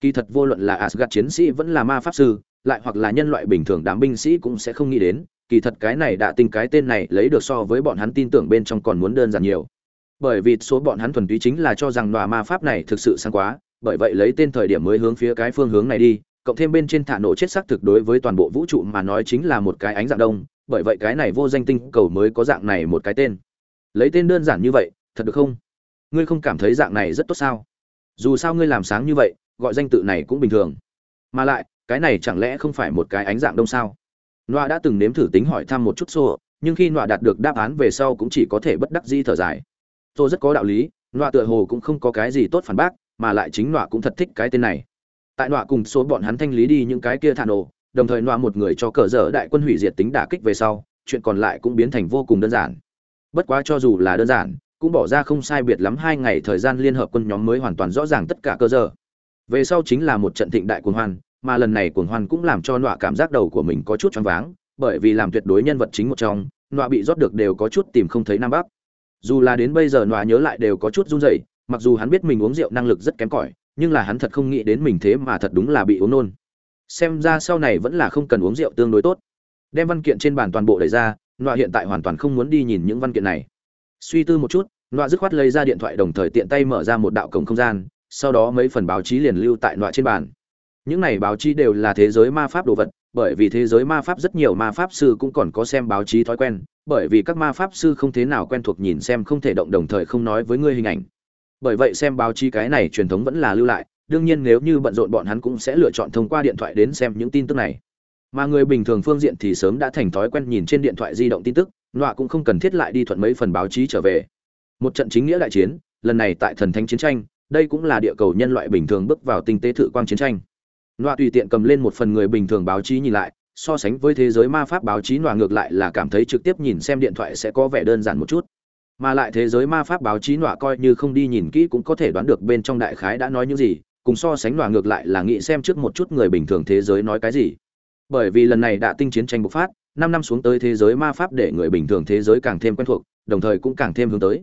Kỳ thật vô luận là Asgard chiến sĩ vẫn là ma pháp sư, lại hoặc là nhân loại bình thường đám binh sĩ cũng sẽ không nghĩ đến kỳ thật cái này đã tinh cái tên này lấy được so với bọn hắn tin tưởng bên trong còn muốn đơn giản nhiều. Bởi vì số bọn hắn thuần túy chính là cho rằng đòa ma pháp này thực sự sáng quá, bởi vậy lấy tên thời điểm mới hướng phía cái phương hướng này đi, cộng thêm bên trên thả nổ chết xác thực đối với toàn bộ vũ trụ mà nói chính là một cái ánh dạng đông, bởi vậy cái này vô danh tinh cầu mới có dạng này một cái tên. Lấy tên đơn giản như vậy, thật được không? Ngươi không cảm thấy dạng này rất tốt sao? Dù sao ngươi làm sáng như vậy, gọi danh tự này cũng bình thường. Mà lại, cái này chẳng lẽ không phải một cái ánh dạng đông sao? Noa đã từng nếm thử tính hỏi thăm một chút xô nhưng khi noa đạt được đáp án về sau cũng chỉ có thể bất đắc dĩ thở dài. Tôi rất có đạo lý noa tựa hồ cũng không có cái gì tốt phản bác mà lại chính noa cũng thật thích cái tên này. Tại noa cùng số bọn hắn thanh lý đi những cái kia thản ổ, đồng thời noa một người cho cờ dở đại quân hủy diệt tính đả kích về sau chuyện còn lại cũng biến thành vô cùng đơn giản. Bất quá cho dù là đơn giản cũng bỏ ra không sai biệt lắm hai ngày thời gian liên hợp quân nhóm mới hoàn toàn rõ ràng tất cả cơ giờ về sau chính là một trận thịnh đại cuồng hoan mà lần này cuồng hoan cũng làm cho nọa cảm giác đầu của mình có chút choáng váng, bởi vì làm tuyệt đối nhân vật chính một trong, nọa bị rót được đều có chút tìm không thấy nam bắc. Dù là đến bây giờ nọa nhớ lại đều có chút run rẩy, mặc dù hắn biết mình uống rượu năng lực rất kém cỏi, nhưng là hắn thật không nghĩ đến mình thế mà thật đúng là bị uống nôn. Xem ra sau này vẫn là không cần uống rượu tương đối tốt. Đem văn kiện trên bàn toàn bộ đẩy ra, nọa hiện tại hoàn toàn không muốn đi nhìn những văn kiện này. Suy tư một chút, nọa dứt khoát lấy ra điện thoại đồng thời tiện tay mở ra một đạo cổng không gian, sau đó mấy phần báo chí liền lưu tại nọa trên bàn những này báo chí đều là thế giới ma pháp đồ vật, bởi vì thế giới ma pháp rất nhiều ma pháp sư cũng còn có xem báo chí thói quen, bởi vì các ma pháp sư không thế nào quen thuộc nhìn xem không thể động đồng thời không nói với ngươi hình ảnh. Bởi vậy xem báo chí cái này truyền thống vẫn là lưu lại, đương nhiên nếu như bận rộn bọn hắn cũng sẽ lựa chọn thông qua điện thoại đến xem những tin tức này. Mà người bình thường phương diện thì sớm đã thành thói quen nhìn trên điện thoại di động tin tức, nọa cũng không cần thiết lại đi thuận mấy phần báo chí trở về. Một trận chính nghĩa đại chiến, lần này tại thần thánh chiến tranh, đây cũng là địa cầu nhân loại bình thường bước vào tinh tế thự quang chiến tranh nọa tùy tiện cầm lên một phần người bình thường báo chí nhìn lại so sánh với thế giới ma pháp báo chí nọa ngược lại là cảm thấy trực tiếp nhìn xem điện thoại sẽ có vẻ đơn giản một chút. Mà lại thế giới ma pháp báo chí nọa coi như không đi nhìn kỹ cũng có thể đoán được bên trong đại khái đã nói những gì cùng so sánh nọa ngược lại là nghĩ xem trước một chút người bình thường thế giới nói cái gì. Bởi vì lần này đã tinh chiến tranh bộc phát năm năm xuống tới thế giới ma pháp để người bình thường thế giới càng thêm quen thuộc đồng thời cũng càng thêm hướng tới.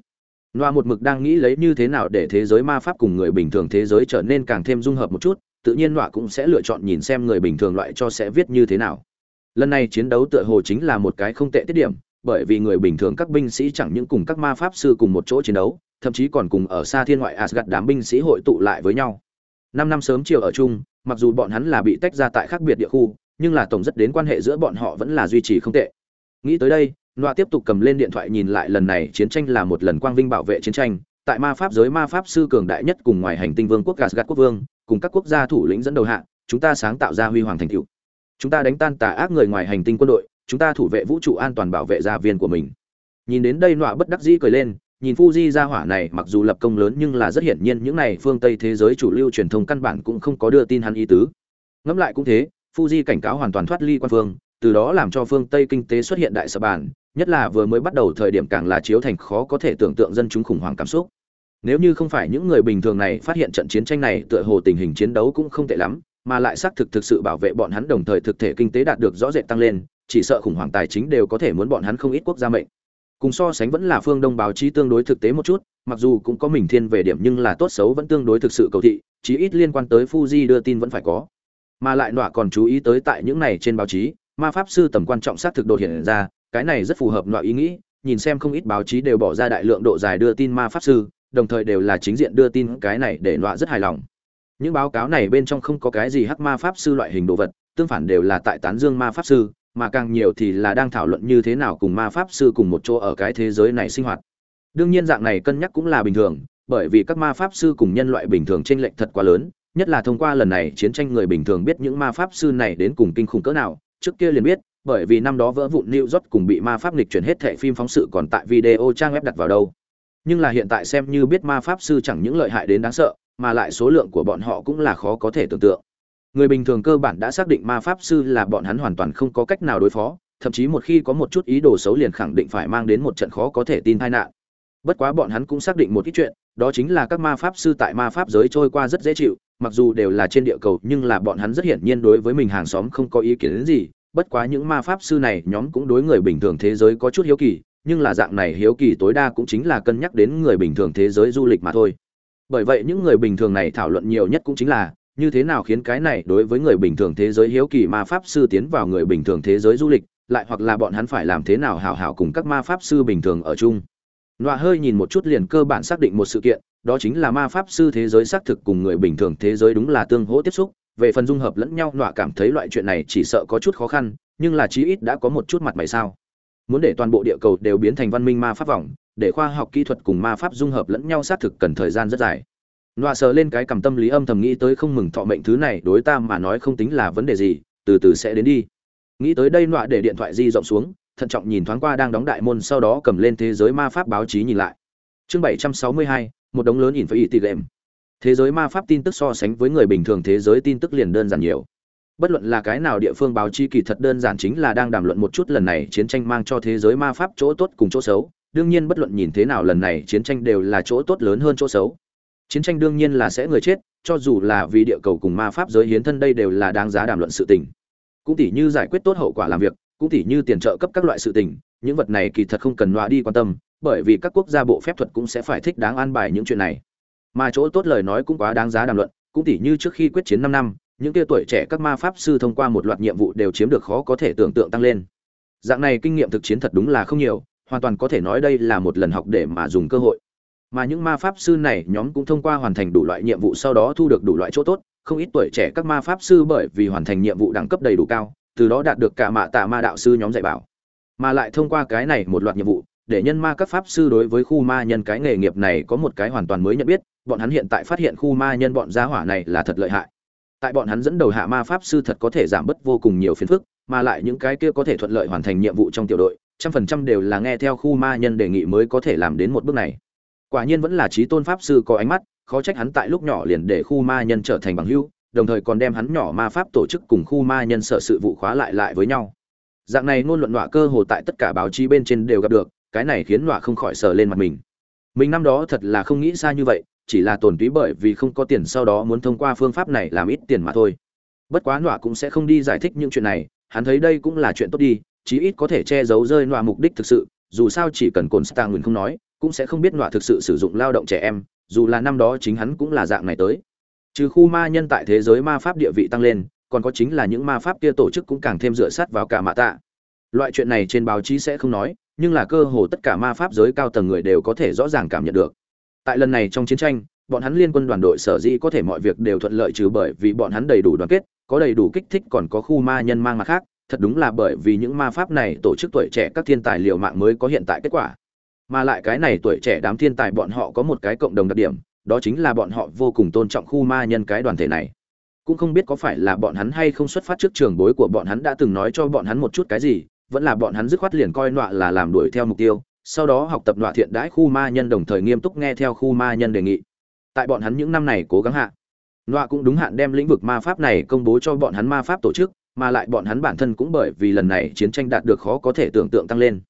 Noa một mực đang nghĩ lấy như thế nào để thế giới ma pháp cùng người bình thường thế giới trở nên càng thêm dung hợp một chút, tự nhiên nọa cũng sẽ lựa chọn nhìn xem người bình thường loại cho sẽ viết như thế nào. Lần này chiến đấu tựa hồ chính là một cái không tệ tiết điểm, bởi vì người bình thường các binh sĩ chẳng những cùng các ma pháp sư cùng một chỗ chiến đấu, thậm chí còn cùng ở xa thiên ngoại Asgard đám binh sĩ hội tụ lại với nhau. Năm năm sớm chiều ở chung, mặc dù bọn hắn là bị tách ra tại khác biệt địa khu, nhưng là tổng rất đến quan hệ giữa bọn họ vẫn là duy trì không tệ. Nghĩ tới đây, nọa tiếp tục cầm lên điện thoại nhìn lại lần này chiến tranh là một lần quang vinh bảo vệ chiến tranh, tại ma pháp giới ma pháp sư cường đại nhất cùng ngoài hành tinh vương quốc Asgard quốc vương, cùng các quốc gia thủ lĩnh dẫn đầu hạ, chúng ta sáng tạo ra huy hoàng thành tựu. Chúng ta đánh tan tà ác người ngoài hành tinh quân đội, chúng ta thủ vệ vũ trụ an toàn bảo vệ gia viên của mình. Nhìn đến đây nọa bất đắc dĩ cười lên, nhìn Fuji gia hỏa này mặc dù lập công lớn nhưng là rất hiển nhiên những này phương Tây thế giới chủ lưu truyền thông căn bản cũng không có đưa tin hắn ý tứ. Ngẫm lại cũng thế, Fuji cảnh cáo hoàn toàn thoát ly quan phương, từ đó làm cho phương Tây kinh tế xuất hiện đại sập bàn, nhất là vừa mới bắt đầu thời điểm càng là chiếu thành khó có thể tưởng tượng dân chúng khủng hoảng cảm xúc. Nếu như không phải những người bình thường này phát hiện trận chiến tranh này tựa hồ tình hình chiến đấu cũng không tệ lắm, mà lại xác thực thực sự bảo vệ bọn hắn đồng thời thực thể kinh tế đạt được rõ rệt tăng lên, chỉ sợ khủng hoảng tài chính đều có thể muốn bọn hắn không ít quốc gia mệnh. Cùng so sánh vẫn là phương Đông báo chí tương đối thực tế một chút, mặc dù cũng có mình thiên về điểm nhưng là tốt xấu vẫn tương đối thực sự cầu thị, chí ít liên quan tới Fuji đưa tin vẫn phải có. Mà lại nọa còn chú ý tới tại những này trên báo chí, ma pháp sư tầm quan trọng xác thực đột hiện ra, cái này rất phù hợp nọa ý nghĩ nhìn xem không ít báo chí đều bỏ ra đại lượng độ dài đưa tin ma pháp sư đồng thời đều là chính diện đưa tin cái này để loại rất hài lòng những báo cáo này bên trong không có cái gì hắc ma pháp sư loại hình đồ vật, tương phản đều là tại tán dương ma pháp sư, mà càng nhiều thì là đang thảo luận như thế nào cùng ma pháp sư cùng một chỗ ở cái thế giới này sinh hoạt đương nhiên dạng này cân nhắc cũng là bình thường, bởi vì các ma pháp sư cùng nhân loại bình thường tranh lệch thật quá lớn, nhất là thông qua lần này chiến tranh người bình thường biết những ma pháp sư này đến cùng kinh khủng cỡ nào, trước kia liền biết, bởi vì năm đó vỡ vụn New York cùng bị ma pháp lịch chuyển hết thẻ phim phóng sự còn tại video trang web đặt vào đâu. Nhưng là hiện tại xem như biết ma pháp sư chẳng những lợi hại đến đáng sợ, mà lại số lượng của bọn họ cũng là khó có thể tưởng tượng. Người bình thường cơ bản đã xác định ma pháp sư là bọn hắn hoàn toàn không có cách nào đối phó, thậm chí một khi có một chút ý đồ xấu liền khẳng định phải mang đến một trận khó có thể tin tai nạn. Bất quá bọn hắn cũng xác định một ít chuyện, đó chính là các ma pháp sư tại ma pháp giới trôi qua rất dễ chịu, mặc dù đều là trên địa cầu, nhưng là bọn hắn rất hiển nhiên đối với mình hàng xóm không có ý kiến gì, bất quá những ma pháp sư này nhóm cũng đối người bình thường thế giới có chút hiếu kỳ, nhưng là dạng này hiếu kỳ tối đa cũng chính là cân nhắc đến người bình thường thế giới du lịch mà thôi. Bởi vậy những người bình thường này thảo luận nhiều nhất cũng chính là như thế nào khiến cái này đối với người bình thường thế giới hiếu kỳ ma pháp sư tiến vào người bình thường thế giới du lịch, lại hoặc là bọn hắn phải làm thế nào hảo hảo cùng các ma pháp sư bình thường ở chung. Nọa hơi nhìn một chút liền cơ bản xác định một sự kiện, đó chính là ma pháp sư thế giới xác thực cùng người bình thường thế giới đúng là tương hỗ tiếp xúc, về phần dung hợp lẫn nhau nọa cảm thấy loại chuyện này chỉ sợ có chút khó khăn nhưng là chí ít đã có một chút mặt mày sao muốn để toàn bộ địa cầu đều biến thành văn minh ma pháp vòng, để khoa học kỹ thuật cùng ma pháp dung hợp lẫn nhau xác thực cần thời gian rất dài. Nọa sờ lên cái cầm tâm lý âm thầm nghĩ tới không mừng thọ mệnh thứ này, đối ta mà nói không tính là vấn đề gì, từ từ sẽ đến đi. Nghĩ tới đây nọa để điện thoại di rộng xuống, thận trọng nhìn thoáng qua đang đóng đại môn sau đó cầm lên thế giới ma pháp báo chí nhìn lại. Chương bảy trăm sáu mươi hai, một đống lớn ỉn phải ỉ tỉ lệm. Thế giới ma pháp tin tức so sánh với người bình thường thế giới tin tức liền đơn giản nhiều bất luận là cái nào địa phương báo chí kỳ thật đơn giản chính là đang đàm luận một chút lần này chiến tranh mang cho thế giới ma pháp chỗ tốt cùng chỗ xấu. Đương nhiên bất luận nhìn thế nào lần này chiến tranh đều là chỗ tốt lớn hơn chỗ xấu. Chiến tranh đương nhiên là sẽ người chết, cho dù là vì địa cầu cùng ma pháp giới hiến thân đây đều là đáng giá đàm luận sự tình. Cũng tỉ như giải quyết tốt hậu quả làm việc, cũng tỉ như tiền trợ cấp các loại sự tình, những vật này kỳ thật không cần loa đi quan tâm, bởi vì các quốc gia bộ phép thuật cũng sẽ phải thích đáng an bài những chuyện này. Mà chỗ tốt lời nói cũng quá đáng giá đàm luận, cũng tỉ như trước khi quyết chiến năm năm những tia tuổi trẻ các ma pháp sư thông qua một loạt nhiệm vụ đều chiếm được khó có thể tưởng tượng tăng lên. Dạng này kinh nghiệm thực chiến thật đúng là không nhiều, hoàn toàn có thể nói đây là một lần học để mà dùng cơ hội. Mà những ma pháp sư này nhóm cũng thông qua hoàn thành đủ loại nhiệm vụ sau đó thu được đủ loại chỗ tốt, không ít tuổi trẻ các ma pháp sư bởi vì hoàn thành nhiệm vụ đẳng cấp đầy đủ cao, từ đó đạt được cả mạ tạ ma đạo sư nhóm dạy bảo. Mà lại thông qua cái này một loạt nhiệm vụ, để nhân ma các pháp sư đối với khu ma nhân cái nghề nghiệp này có một cái hoàn toàn mới nhận biết, bọn hắn hiện tại phát hiện khu ma nhân bọn gia hỏa này là thật lợi hại tại bọn hắn dẫn đầu hạ ma pháp sư thật có thể giảm bớt vô cùng nhiều phiền phức, mà lại những cái kia có thể thuận lợi hoàn thành nhiệm vụ trong tiểu đội, trăm phần trăm đều là nghe theo khu ma nhân đề nghị mới có thể làm đến một bước này. Quả nhiên vẫn là trí tôn pháp sư có ánh mắt, khó trách hắn tại lúc nhỏ liền để khu ma nhân trở thành bằng hữu, đồng thời còn đem hắn nhỏ ma pháp tổ chức cùng khu ma nhân sợ sự vụ khóa lại lại với nhau. Dạng này ngôn luận đọa cơ hồ tại tất cả báo chí bên trên đều gặp được, cái này khiến đọa không khỏi sờ lên mặt mình. Mình năm đó thật là không nghĩ xa như vậy chỉ là tổn túy bởi vì không có tiền sau đó muốn thông qua phương pháp này làm ít tiền mà thôi. Bất quá nọa cũng sẽ không đi giải thích những chuyện này, hắn thấy đây cũng là chuyện tốt đi, chí ít có thể che giấu rơi nọa mục đích thực sự, dù sao chỉ cần cồn stang nguyên không nói, cũng sẽ không biết nọa thực sự sử dụng lao động trẻ em, dù là năm đó chính hắn cũng là dạng này tới. Trừ khu ma nhân tại thế giới ma pháp địa vị tăng lên, còn có chính là những ma pháp kia tổ chức cũng càng thêm dựa sát vào cả mạ tạ. Loại chuyện này trên báo chí sẽ không nói, nhưng là cơ hồ tất cả ma pháp giới cao tầng người đều có thể rõ ràng cảm nhận được tại lần này trong chiến tranh, bọn hắn liên quân đoàn đội sở dĩ có thể mọi việc đều thuận lợi trừ bởi vì bọn hắn đầy đủ đoàn kết, có đầy đủ kích thích còn có khu ma nhân mang mặt khác, thật đúng là bởi vì những ma pháp này tổ chức tuổi trẻ các thiên tài liều mạng mới có hiện tại kết quả. Mà lại cái này tuổi trẻ đám thiên tài bọn họ có một cái cộng đồng đặc điểm, đó chính là bọn họ vô cùng tôn trọng khu ma nhân cái đoàn thể này. Cũng không biết có phải là bọn hắn hay không xuất phát trước trường bối của bọn hắn đã từng nói cho bọn hắn một chút cái gì, vẫn là bọn hắn dứt khoát liền coi nọa là làm đuổi theo mục tiêu sau đó học tập nọa thiện đãi khu ma nhân đồng thời nghiêm túc nghe theo khu ma nhân đề nghị. Tại bọn hắn những năm này cố gắng hạ, nọa cũng đúng hạn đem lĩnh vực ma pháp này công bố cho bọn hắn ma pháp tổ chức, mà lại bọn hắn bản thân cũng bởi vì lần này chiến tranh đạt được khó có thể tưởng tượng tăng lên.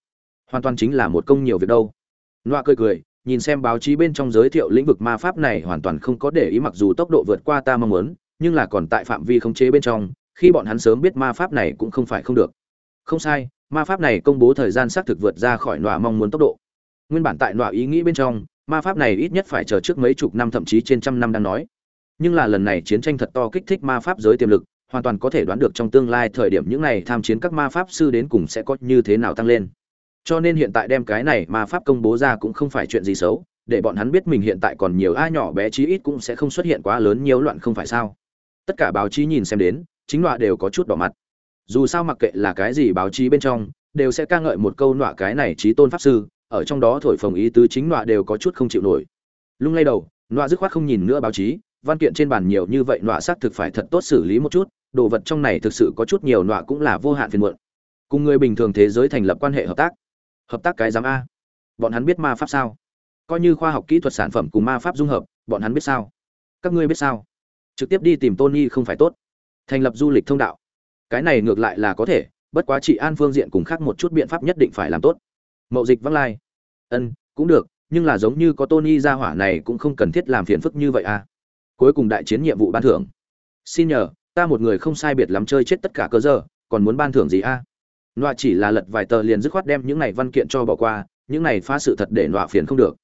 Hoàn toàn chính là một công nhiều việc đâu. Nọa cười cười, nhìn xem báo chí bên trong giới thiệu lĩnh vực ma pháp này hoàn toàn không có để ý mặc dù tốc độ vượt qua ta mong muốn, nhưng là còn tại phạm vi khống chế bên trong, khi bọn hắn sớm biết ma pháp này cũng không phải không được. Không sai ma pháp này công bố thời gian xác thực vượt ra khỏi nọa mong muốn tốc độ. Nguyên bản tại nọa ý nghĩ bên trong, ma pháp này ít nhất phải chờ trước mấy chục năm, thậm chí trên trăm năm đang nói. Nhưng là lần này chiến tranh thật to kích thích ma pháp giới tiềm lực, hoàn toàn có thể đoán được trong tương lai thời điểm những này tham chiến các ma pháp sư đến cùng sẽ có như thế nào tăng lên. Cho nên hiện tại đem cái này ma pháp công bố ra cũng không phải chuyện gì xấu, để bọn hắn biết mình hiện tại còn nhiều ai nhỏ bé chí ít cũng sẽ không xuất hiện quá lớn nhiều loạn không phải sao. Tất cả báo chí nhìn xem đến, chính loại đều có chút đỏ mặt dù sao mặc kệ là cái gì báo chí bên trong, đều sẽ ca ngợi một câu nọa cái này trí tôn pháp sư, ở trong đó thổi phồng ý tứ chính nọa đều có chút không chịu nổi. Lung lay đầu, nọa dứt khoát không nhìn nữa báo chí, văn kiện trên bàn nhiều như vậy nọa xác thực phải thật tốt xử lý một chút, đồ vật trong này thực sự có chút nhiều nọa cũng là vô hạn phiền muộn. Cùng người bình thường thế giới thành lập quan hệ hợp tác. Hợp tác cái giám a. Bọn hắn biết ma pháp sao? Coi như khoa học kỹ thuật sản phẩm cùng ma pháp dung hợp, bọn hắn biết sao? Các ngươi biết sao? Trực tiếp đi tìm tony không phải tốt. Thành lập du lịch thông đạo cái này ngược lại là có thể, bất quá chị an phương diện cùng khác một chút biện pháp nhất định phải làm tốt. Mậu dịch vắng lai. Ân, cũng được, nhưng là giống như có tony ra hỏa này cũng không cần thiết làm phiền phức như vậy à. Cuối cùng đại chiến nhiệm vụ ban thưởng. Xin nhờ, ta một người không sai biệt lắm chơi chết tất cả cơ giờ, còn muốn ban thưởng gì a à? nọa chỉ là lật vài tờ liền dứt khoát đem những này văn kiện cho bỏ qua, những này phá sự thật để nọa phiền không được.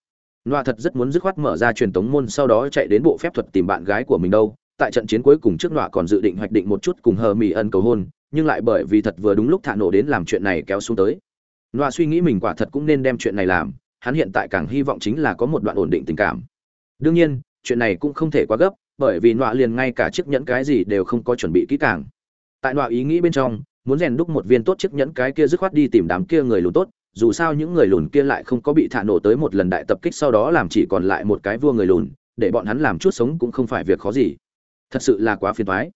Nọa thật rất muốn dứt khoát mở ra truyền tống môn sau đó chạy đến bộ phép thuật tìm bạn gái của mình đâu tại trận chiến cuối cùng trước nọa còn dự định hoạch định một chút cùng hờ mỹ ân cầu hôn, nhưng lại bởi vì thật vừa đúng lúc thả nổ đến làm chuyện này kéo xuống tới. Nọa suy nghĩ mình quả thật cũng nên đem chuyện này làm, hắn hiện tại càng hy vọng chính là có một đoạn ổn định tình cảm. Đương nhiên, chuyện này cũng không thể quá gấp, bởi vì nọa liền ngay cả chiếc nhẫn cái gì đều không có chuẩn bị kỹ càng. Tại nọa ý nghĩ bên trong, muốn rèn đúc một viên tốt chiếc nhẫn cái kia dứt khoát đi tìm đám kia người lùn tốt, dù sao những người lùn kia lại không có bị thả nổ tới một lần đại tập kích sau đó làm chỉ còn lại một cái vua người lùn, để bọn hắn làm chút sống cũng không phải việc khó gì thật sự là quá phiền toái.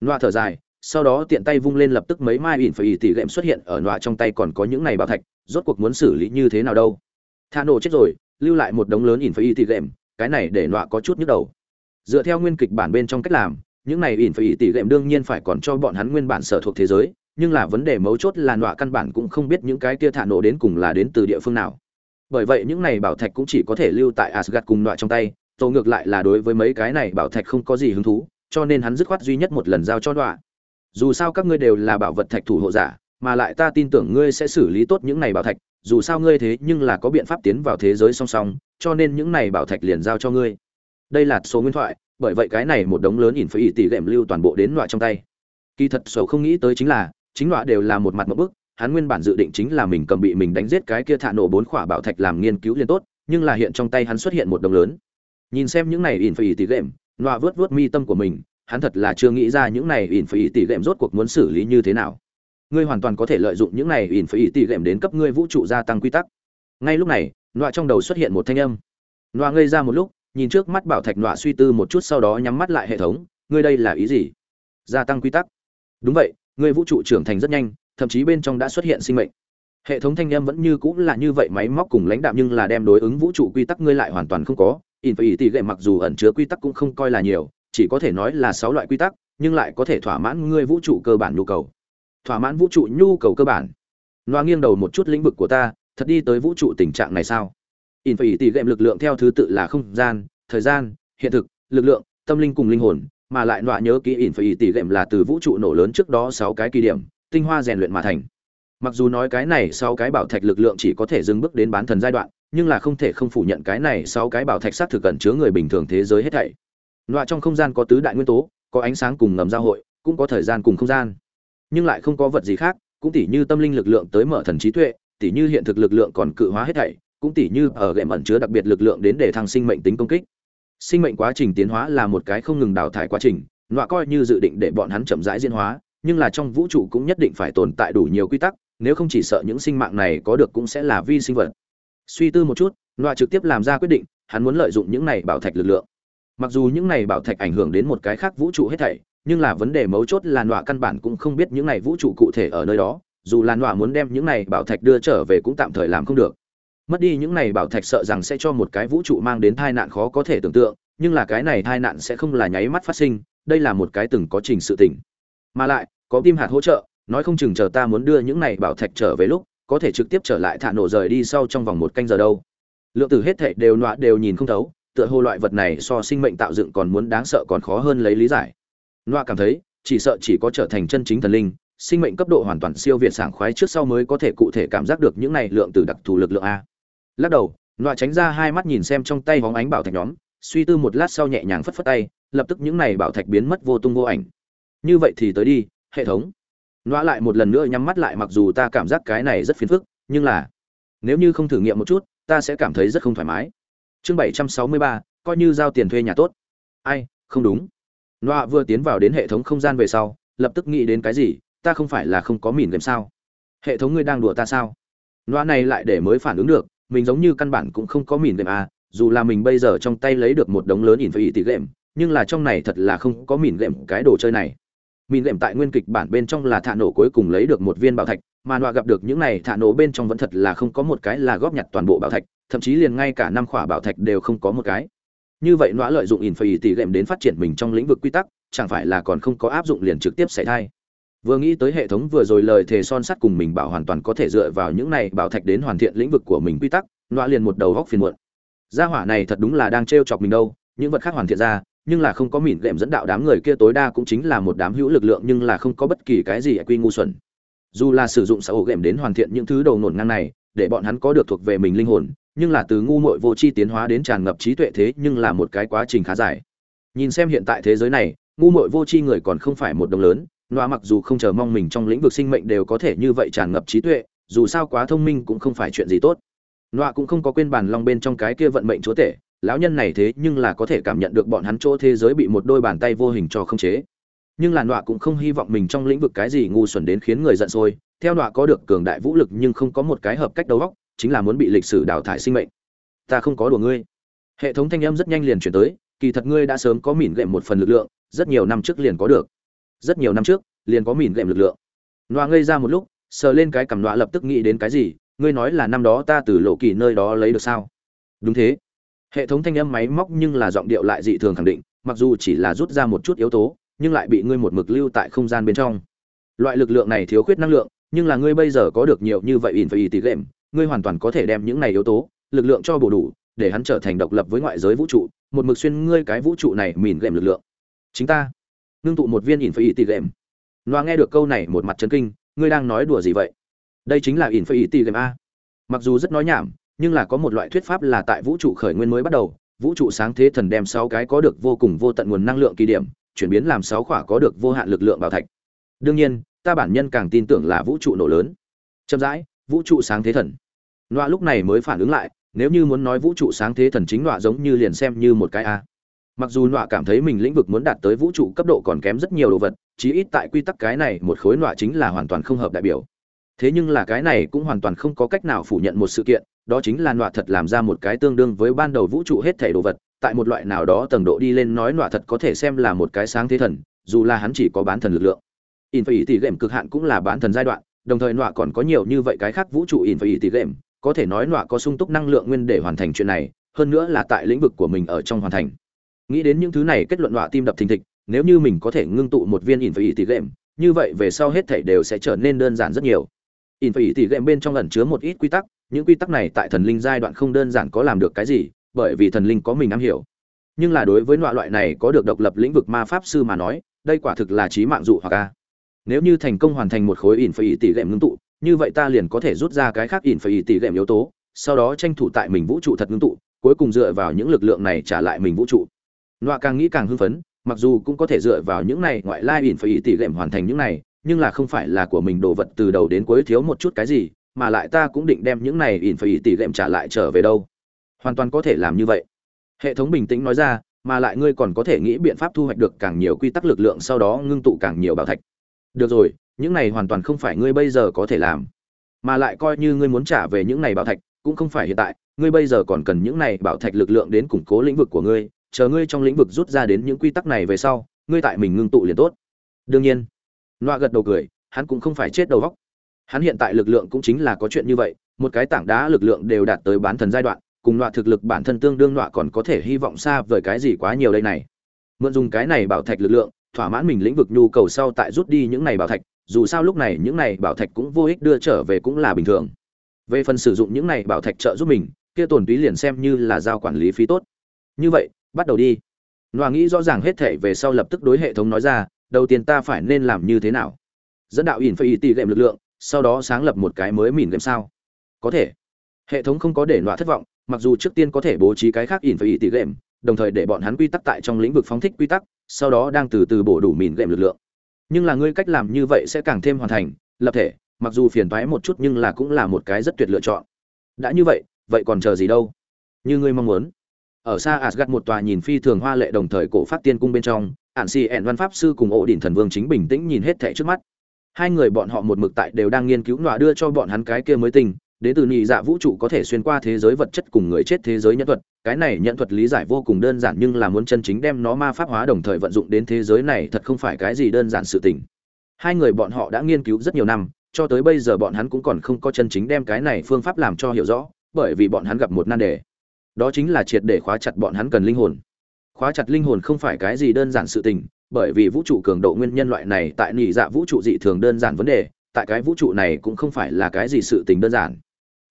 Nọa thở dài, sau đó tiện tay vung lên lập tức mấy mai ỉn phải ỉ tỉ lệm xuất hiện ở nọa trong tay còn có những này bảo thạch, rốt cuộc muốn xử lý như thế nào đâu. Thả nổ chết rồi, lưu lại một đống lớn ỉn phải ỉ tỉ lệm, cái này để nọa có chút nhức đầu. Dựa theo nguyên kịch bản bên trong cách làm, những này ỉn phải ỉ tỉ lệm đương nhiên phải còn cho bọn hắn nguyên bản sở thuộc thế giới, nhưng là vấn đề mấu chốt là nọa căn bản cũng không biết những cái kia thả nổ đến cùng là đến từ địa phương nào. Bởi vậy những này bảo thạch cũng chỉ có thể lưu tại asgad cùng nọa trong tay tổ ngược lại là đối với mấy cái này bảo thạch không có gì hứng thú cho nên hắn dứt khoát duy nhất một lần giao cho đọa. Dù sao các ngươi đều là bảo vật thạch thủ hộ giả, mà lại ta tin tưởng ngươi sẽ xử lý tốt những này bảo thạch, dù sao ngươi thế nhưng là có biện pháp tiến vào thế giới song song, cho nên những này bảo thạch liền giao cho ngươi. Đây là số nguyên thoại, bởi vậy cái này một đống lớn ỉn phải ỉ tỷ lệm lưu toàn bộ đến loại trong tay. Kỳ thật sổ không nghĩ tới chính là, chính loại đều là một mặt một bức, hắn nguyên bản dự định chính là mình cầm bị mình đánh giết cái kia thả nổ bốn khỏa bảo thạch làm nghiên cứu liền tốt, nhưng là hiện trong tay hắn xuất hiện một đồng lớn. Nhìn xem những này ỉn phải ỉ gệm loa vớt vớt mi tâm của mình, hắn thật là chưa nghĩ ra những này ỉn phải ỉ tỷ lệm rốt cuộc muốn xử lý như thế nào. Ngươi hoàn toàn có thể lợi dụng những này ỉn phải ỉ tỷ lệm đến cấp ngươi vũ trụ gia tăng quy tắc. Ngay lúc này loa trong đầu xuất hiện một thanh âm. Loa ngây ra một lúc, nhìn trước mắt bảo thạch loa suy tư một chút sau đó nhắm mắt lại hệ thống. Ngươi đây là ý gì? Gia tăng quy tắc. Đúng vậy, ngươi vũ trụ trưởng thành rất nhanh, thậm chí bên trong đã xuất hiện sinh mệnh. Hệ thống thanh âm vẫn như cũng là như vậy, máy móc cùng lãnh đạm nhưng là đem đối ứng vũ trụ quy tắc ngươi lại hoàn toàn không có in phải tỷ lệ mặc dù ẩn chứa quy tắc cũng không coi là nhiều, chỉ có thể nói là sáu loại quy tắc, nhưng lại có thể thỏa mãn ngươi vũ trụ cơ bản nhu cầu. Thỏa mãn vũ trụ nhu cầu cơ bản. Loa nghiêng đầu một chút lĩnh vực của ta, thật đi tới vũ trụ tình trạng này sao? In phải tỷ lệ lực lượng theo thứ tự là không gian, thời gian, hiện thực, lực lượng, tâm linh cùng linh hồn, mà lại loa nhớ kỹ in phải tỷ lệ là từ vũ trụ nổ lớn trước đó sáu cái kỳ điểm, tinh hoa rèn luyện mà thành. Mặc dù nói cái này sau cái bảo thạch lực lượng chỉ có thể dừng bước đến bán thần giai đoạn nhưng là không thể không phủ nhận cái này sau cái bảo thạch sát thực cẩn chứa người bình thường thế giới hết thảy. Nọa trong không gian có tứ đại nguyên tố, có ánh sáng cùng ngầm giao hội, cũng có thời gian cùng không gian. Nhưng lại không có vật gì khác, cũng tỉ như tâm linh lực lượng tới mở thần trí tuệ, tỉ như hiện thực lực lượng còn cự hóa hết thảy, cũng tỉ như ở gệm ẩn chứa đặc biệt lực lượng đến để thăng sinh mệnh tính công kích. Sinh mệnh quá trình tiến hóa là một cái không ngừng đào thải quá trình nọa coi như dự định để bọn hắn chậm rãi diễn hóa, nhưng là trong vũ trụ cũng nhất định phải tồn tại đủ nhiều quy tắc, nếu không chỉ sợ những sinh mạng này có được cũng sẽ là vi sinh vật suy tư một chút, loa trực tiếp làm ra quyết định, hắn muốn lợi dụng những này bảo thạch lực lượng. Mặc dù những này bảo thạch ảnh hưởng đến một cái khác vũ trụ hết thảy, nhưng là vấn đề mấu chốt là nọa căn bản cũng không biết những này vũ trụ cụ thể ở nơi đó, dù là nọa muốn đem những này bảo thạch đưa trở về cũng tạm thời làm không được. Mất đi những này bảo thạch sợ rằng sẽ cho một cái vũ trụ mang đến tai nạn khó có thể tưởng tượng, nhưng là cái này tai nạn sẽ không là nháy mắt phát sinh, đây là một cái từng có trình sự tỉnh mà lại, có tim hạt hỗ trợ, nói không chừng chờ ta muốn đưa những này bảo thạch trở về lúc có thể trực tiếp trở lại thả nổ rời đi sau trong vòng một canh giờ đâu. Lượng tử hết thệ đều nọa đều nhìn không thấu, tựa hồ loại vật này so sinh mệnh tạo dựng còn muốn đáng sợ còn khó hơn lấy lý giải. Nọa cảm thấy, chỉ sợ chỉ có trở thành chân chính thần linh, sinh mệnh cấp độ hoàn toàn siêu việt sảng khoái trước sau mới có thể cụ thể cảm giác được những này lượng tử đặc thù lực lượng a. Lắc đầu, nọa tránh ra hai mắt nhìn xem trong tay hóng ánh bảo thạch nhóm, suy tư một lát sau nhẹ nhàng phất phất tay, lập tức những này bảo thạch biến mất vô tung vô ảnh. Như vậy thì tới đi, hệ thống nọa lại một lần nữa nhắm mắt lại mặc dù ta cảm giác cái này rất phiền phức nhưng là nếu như không thử nghiệm một chút ta sẽ cảm thấy rất không thoải mái. Chương bảy trăm sáu mươi ba coi như giao tiền thuê nhà tốt. Ai không đúng. Nọa vừa tiến vào đến hệ thống không gian về sau lập tức nghĩ đến cái gì ta không phải là không có mìn game sao? Hệ thống ngươi đang đùa ta sao? Nọa này lại để mới phản ứng được mình giống như căn bản cũng không có mìn đệm à dù là mình bây giờ trong tay lấy được một đống lớn ỉn phải ỉ tỷ game, nhưng là trong này thật là không có mìn đệm cái đồ chơi này mìn lệm tại nguyên kịch bản bên trong là thả nổ cuối cùng lấy được một viên bảo thạch, mà nọa gặp được những này thả nổ bên trong vẫn thật là không có một cái là góp nhặt toàn bộ bảo thạch, thậm chí liền ngay cả năm khỏa bảo thạch đều không có một cái. Như vậy nọa lợi dụng in phải tỷ lệm đến phát triển mình trong lĩnh vực quy tắc, chẳng phải là còn không có áp dụng liền trực tiếp xảy thai. Vừa nghĩ tới hệ thống vừa rồi lời thề son sắt cùng mình bảo hoàn toàn có thể dựa vào những này bảo thạch đến hoàn thiện lĩnh vực của mình quy tắc, nọa liền một đầu góc phiền muộn. Gia hỏa này thật đúng là đang trêu chọc mình đâu, những vật khác hoàn thiện ra nhưng là không có mỉn gệm dẫn đạo đám người kia tối đa cũng chính là một đám hữu lực lượng nhưng là không có bất kỳ cái gì quy ngu xuẩn. Dù là sử dụng xã hội gệm đến hoàn thiện những thứ đầu nổn ngang này, để bọn hắn có được thuộc về mình linh hồn, nhưng là từ ngu muội vô tri tiến hóa đến tràn ngập trí tuệ thế nhưng là một cái quá trình khá dài. Nhìn xem hiện tại thế giới này, ngu muội vô tri người còn không phải một đồng lớn, nọa mặc dù không chờ mong mình trong lĩnh vực sinh mệnh đều có thể như vậy tràn ngập trí tuệ, dù sao quá thông minh cũng không phải chuyện gì tốt. Nọa cũng không có quên bàn long bên trong cái kia vận mệnh chúa tể lão nhân này thế nhưng là có thể cảm nhận được bọn hắn chỗ thế giới bị một đôi bàn tay vô hình cho không chế. Nhưng là nọa cũng không hy vọng mình trong lĩnh vực cái gì ngu xuẩn đến khiến người giận sôi. Theo nọa có được cường đại vũ lực nhưng không có một cái hợp cách đầu óc, chính là muốn bị lịch sử đào thải sinh mệnh. Ta không có đùa ngươi. Hệ thống thanh âm rất nhanh liền chuyển tới, kỳ thật ngươi đã sớm có mỉn gệm một phần lực lượng, rất nhiều năm trước liền có được. Rất nhiều năm trước, liền có mỉn gệm lực lượng. Nọa ngây ra một lúc, sờ lên cái cằm nọa lập tức nghĩ đến cái gì, ngươi nói là năm đó ta từ lộ kỳ nơi đó lấy được sao? Đúng thế hệ thống thanh âm máy móc nhưng là giọng điệu lại dị thường khẳng định, mặc dù chỉ là rút ra một chút yếu tố, nhưng lại bị ngươi một mực lưu tại không gian bên trong. Loại lực lượng này thiếu khuyết năng lượng, nhưng là ngươi bây giờ có được nhiều như vậy in phải tỷ game ngươi hoàn toàn có thể đem những này yếu tố, lực lượng cho bổ đủ, để hắn trở thành độc lập với ngoại giới vũ trụ, một mực xuyên ngươi cái vũ trụ này mìn game lực lượng. Chính ta, ngưng tụ một viên in phải tỷ game loa nghe được câu này một mặt chấn kinh, ngươi đang nói đùa gì vậy? Đây chính là in phải tỷ game a. Mặc dù rất nói nhảm nhưng là có một loại thuyết pháp là tại vũ trụ khởi nguyên mới bắt đầu, vũ trụ sáng thế thần đem sáu cái có được vô cùng vô tận nguồn năng lượng kỳ điểm, chuyển biến làm sáu khỏa có được vô hạn lực lượng bảo thạch. Đương nhiên, ta bản nhân càng tin tưởng là vũ trụ nổ lớn. Chậm rãi, vũ trụ sáng thế thần. Nọa lúc này mới phản ứng lại, nếu như muốn nói vũ trụ sáng thế thần chính nọa giống như liền xem như một cái a. Mặc dù nọa cảm thấy mình lĩnh vực muốn đạt tới vũ trụ cấp độ còn kém rất nhiều đồ vật, chí ít tại quy tắc cái này một khối nọa chính là hoàn toàn không hợp đại biểu. Thế nhưng là cái này cũng hoàn toàn không có cách nào phủ nhận một sự kiện đó chính là nọa thật làm ra một cái tương đương với ban đầu vũ trụ hết thể đồ vật, tại một loại nào đó tầng độ đi lên nói nọa thật có thể xem là một cái sáng thế thần, dù là hắn chỉ có bán thần lực lượng. In phải tỷ game cực hạn cũng là bán thần giai đoạn, đồng thời nọa còn có nhiều như vậy cái khác vũ trụ in phải tỷ game, có thể nói nọa có sung túc năng lượng nguyên để hoàn thành chuyện này, hơn nữa là tại lĩnh vực của mình ở trong hoàn thành. Nghĩ đến những thứ này kết luận nọa tim đập thình thịch, nếu như mình có thể ngưng tụ một viên in phải tỷ game, như vậy về sau hết thảy đều sẽ trở nên đơn giản rất nhiều in phải tỷ game bên trong ẩn chứa một ít quy tắc, những quy tắc này tại thần linh giai đoạn không đơn giản có làm được cái gì, bởi vì thần linh có mình am hiểu. Nhưng là đối với loại loại này có được độc lập lĩnh vực ma pháp sư mà nói, đây quả thực là trí mạng dụ hoặc a. Nếu như thành công hoàn thành một khối in phải tỷ game ngưng tụ, như vậy ta liền có thể rút ra cái khác in phải tỷ game yếu tố, sau đó tranh thủ tại mình vũ trụ thật ngưng tụ, cuối cùng dựa vào những lực lượng này trả lại mình vũ trụ. Nọa càng nghĩ càng hưng phấn, mặc dù cũng có thể dựa vào những này ngoại lai in phải tỷ game hoàn thành những này nhưng là không phải là của mình đồ vật từ đầu đến cuối thiếu một chút cái gì, mà lại ta cũng định đem những này ỉn phải tỷ lệm trả lại trở về đâu. Hoàn toàn có thể làm như vậy. Hệ thống bình tĩnh nói ra, mà lại ngươi còn có thể nghĩ biện pháp thu hoạch được càng nhiều quy tắc lực lượng sau đó ngưng tụ càng nhiều bảo thạch. Được rồi, những này hoàn toàn không phải ngươi bây giờ có thể làm. Mà lại coi như ngươi muốn trả về những này bảo thạch, cũng không phải hiện tại, ngươi bây giờ còn cần những này bảo thạch lực lượng đến củng cố lĩnh vực của ngươi, chờ ngươi trong lĩnh vực rút ra đến những quy tắc này về sau, ngươi tại mình ngưng tụ liền tốt. Đương nhiên loa gật đầu cười, hắn cũng không phải chết đầu vóc hắn hiện tại lực lượng cũng chính là có chuyện như vậy, một cái tảng đá lực lượng đều đạt tới bán thần giai đoạn, cùng loại thực lực bản thân tương đương loại còn có thể hy vọng xa vời cái gì quá nhiều đây này. Mượn dùng cái này bảo thạch lực lượng, thỏa mãn mình lĩnh vực nhu cầu sau tại rút đi những này bảo thạch, dù sao lúc này những này bảo thạch cũng vô ích đưa trở về cũng là bình thường. Về phần sử dụng những này bảo thạch trợ giúp mình, kia tổn túy liền xem như là giao quản lý phí tốt. Như vậy, bắt đầu đi. Loa nghĩ rõ ràng hết thể về sau lập tức đối hệ thống nói ra đầu tiên ta phải nên làm như thế nào? Dẫn đạo ỉn phải ý tỷ lệm lực lượng, sau đó sáng lập một cái mới mìn game sao? Có thể. Hệ thống không có để nọa thất vọng, mặc dù trước tiên có thể bố trí cái khác ỉn phải ý tỷ lệm đồng thời để bọn hắn quy tắc tại trong lĩnh vực phóng thích quy tắc, sau đó đang từ từ bổ đủ mìn game lực lượng. Nhưng là ngươi cách làm như vậy sẽ càng thêm hoàn thành, lập thể, mặc dù phiền toái một chút nhưng là cũng là một cái rất tuyệt lựa chọn. Đã như vậy vậy còn chờ gì đâu? Như ngươi mong muốn. Ở xa Asgard một tòa nhìn phi thường hoa lệ đồng thời cổ phát tiên cung bên trong ản xì ẻn văn pháp sư cùng ổ đỉnh thần vương chính bình tĩnh nhìn hết thẻ trước mắt. Hai người bọn họ một mực tại đều đang nghiên cứu nọa đưa cho bọn hắn cái kia mới tình đến từ nhị dạ vũ trụ có thể xuyên qua thế giới vật chất cùng người chết thế giới nhân thuật. Cái này nhận thuật lý giải vô cùng đơn giản nhưng là muốn chân chính đem nó ma pháp hóa đồng thời vận dụng đến thế giới này thật không phải cái gì đơn giản sự tình. Hai người bọn họ đã nghiên cứu rất nhiều năm, cho tới bây giờ bọn hắn cũng còn không có chân chính đem cái này phương pháp làm cho hiểu rõ, bởi vì bọn hắn gặp một nan đề. Đó chính là triệt để khóa chặt bọn hắn cần linh hồn khóa chặt linh hồn không phải cái gì đơn giản sự tình, bởi vì vũ trụ cường độ nguyên nhân loại này tại nhị dạ vũ trụ dị thường đơn giản vấn đề, tại cái vũ trụ này cũng không phải là cái gì sự tình đơn giản.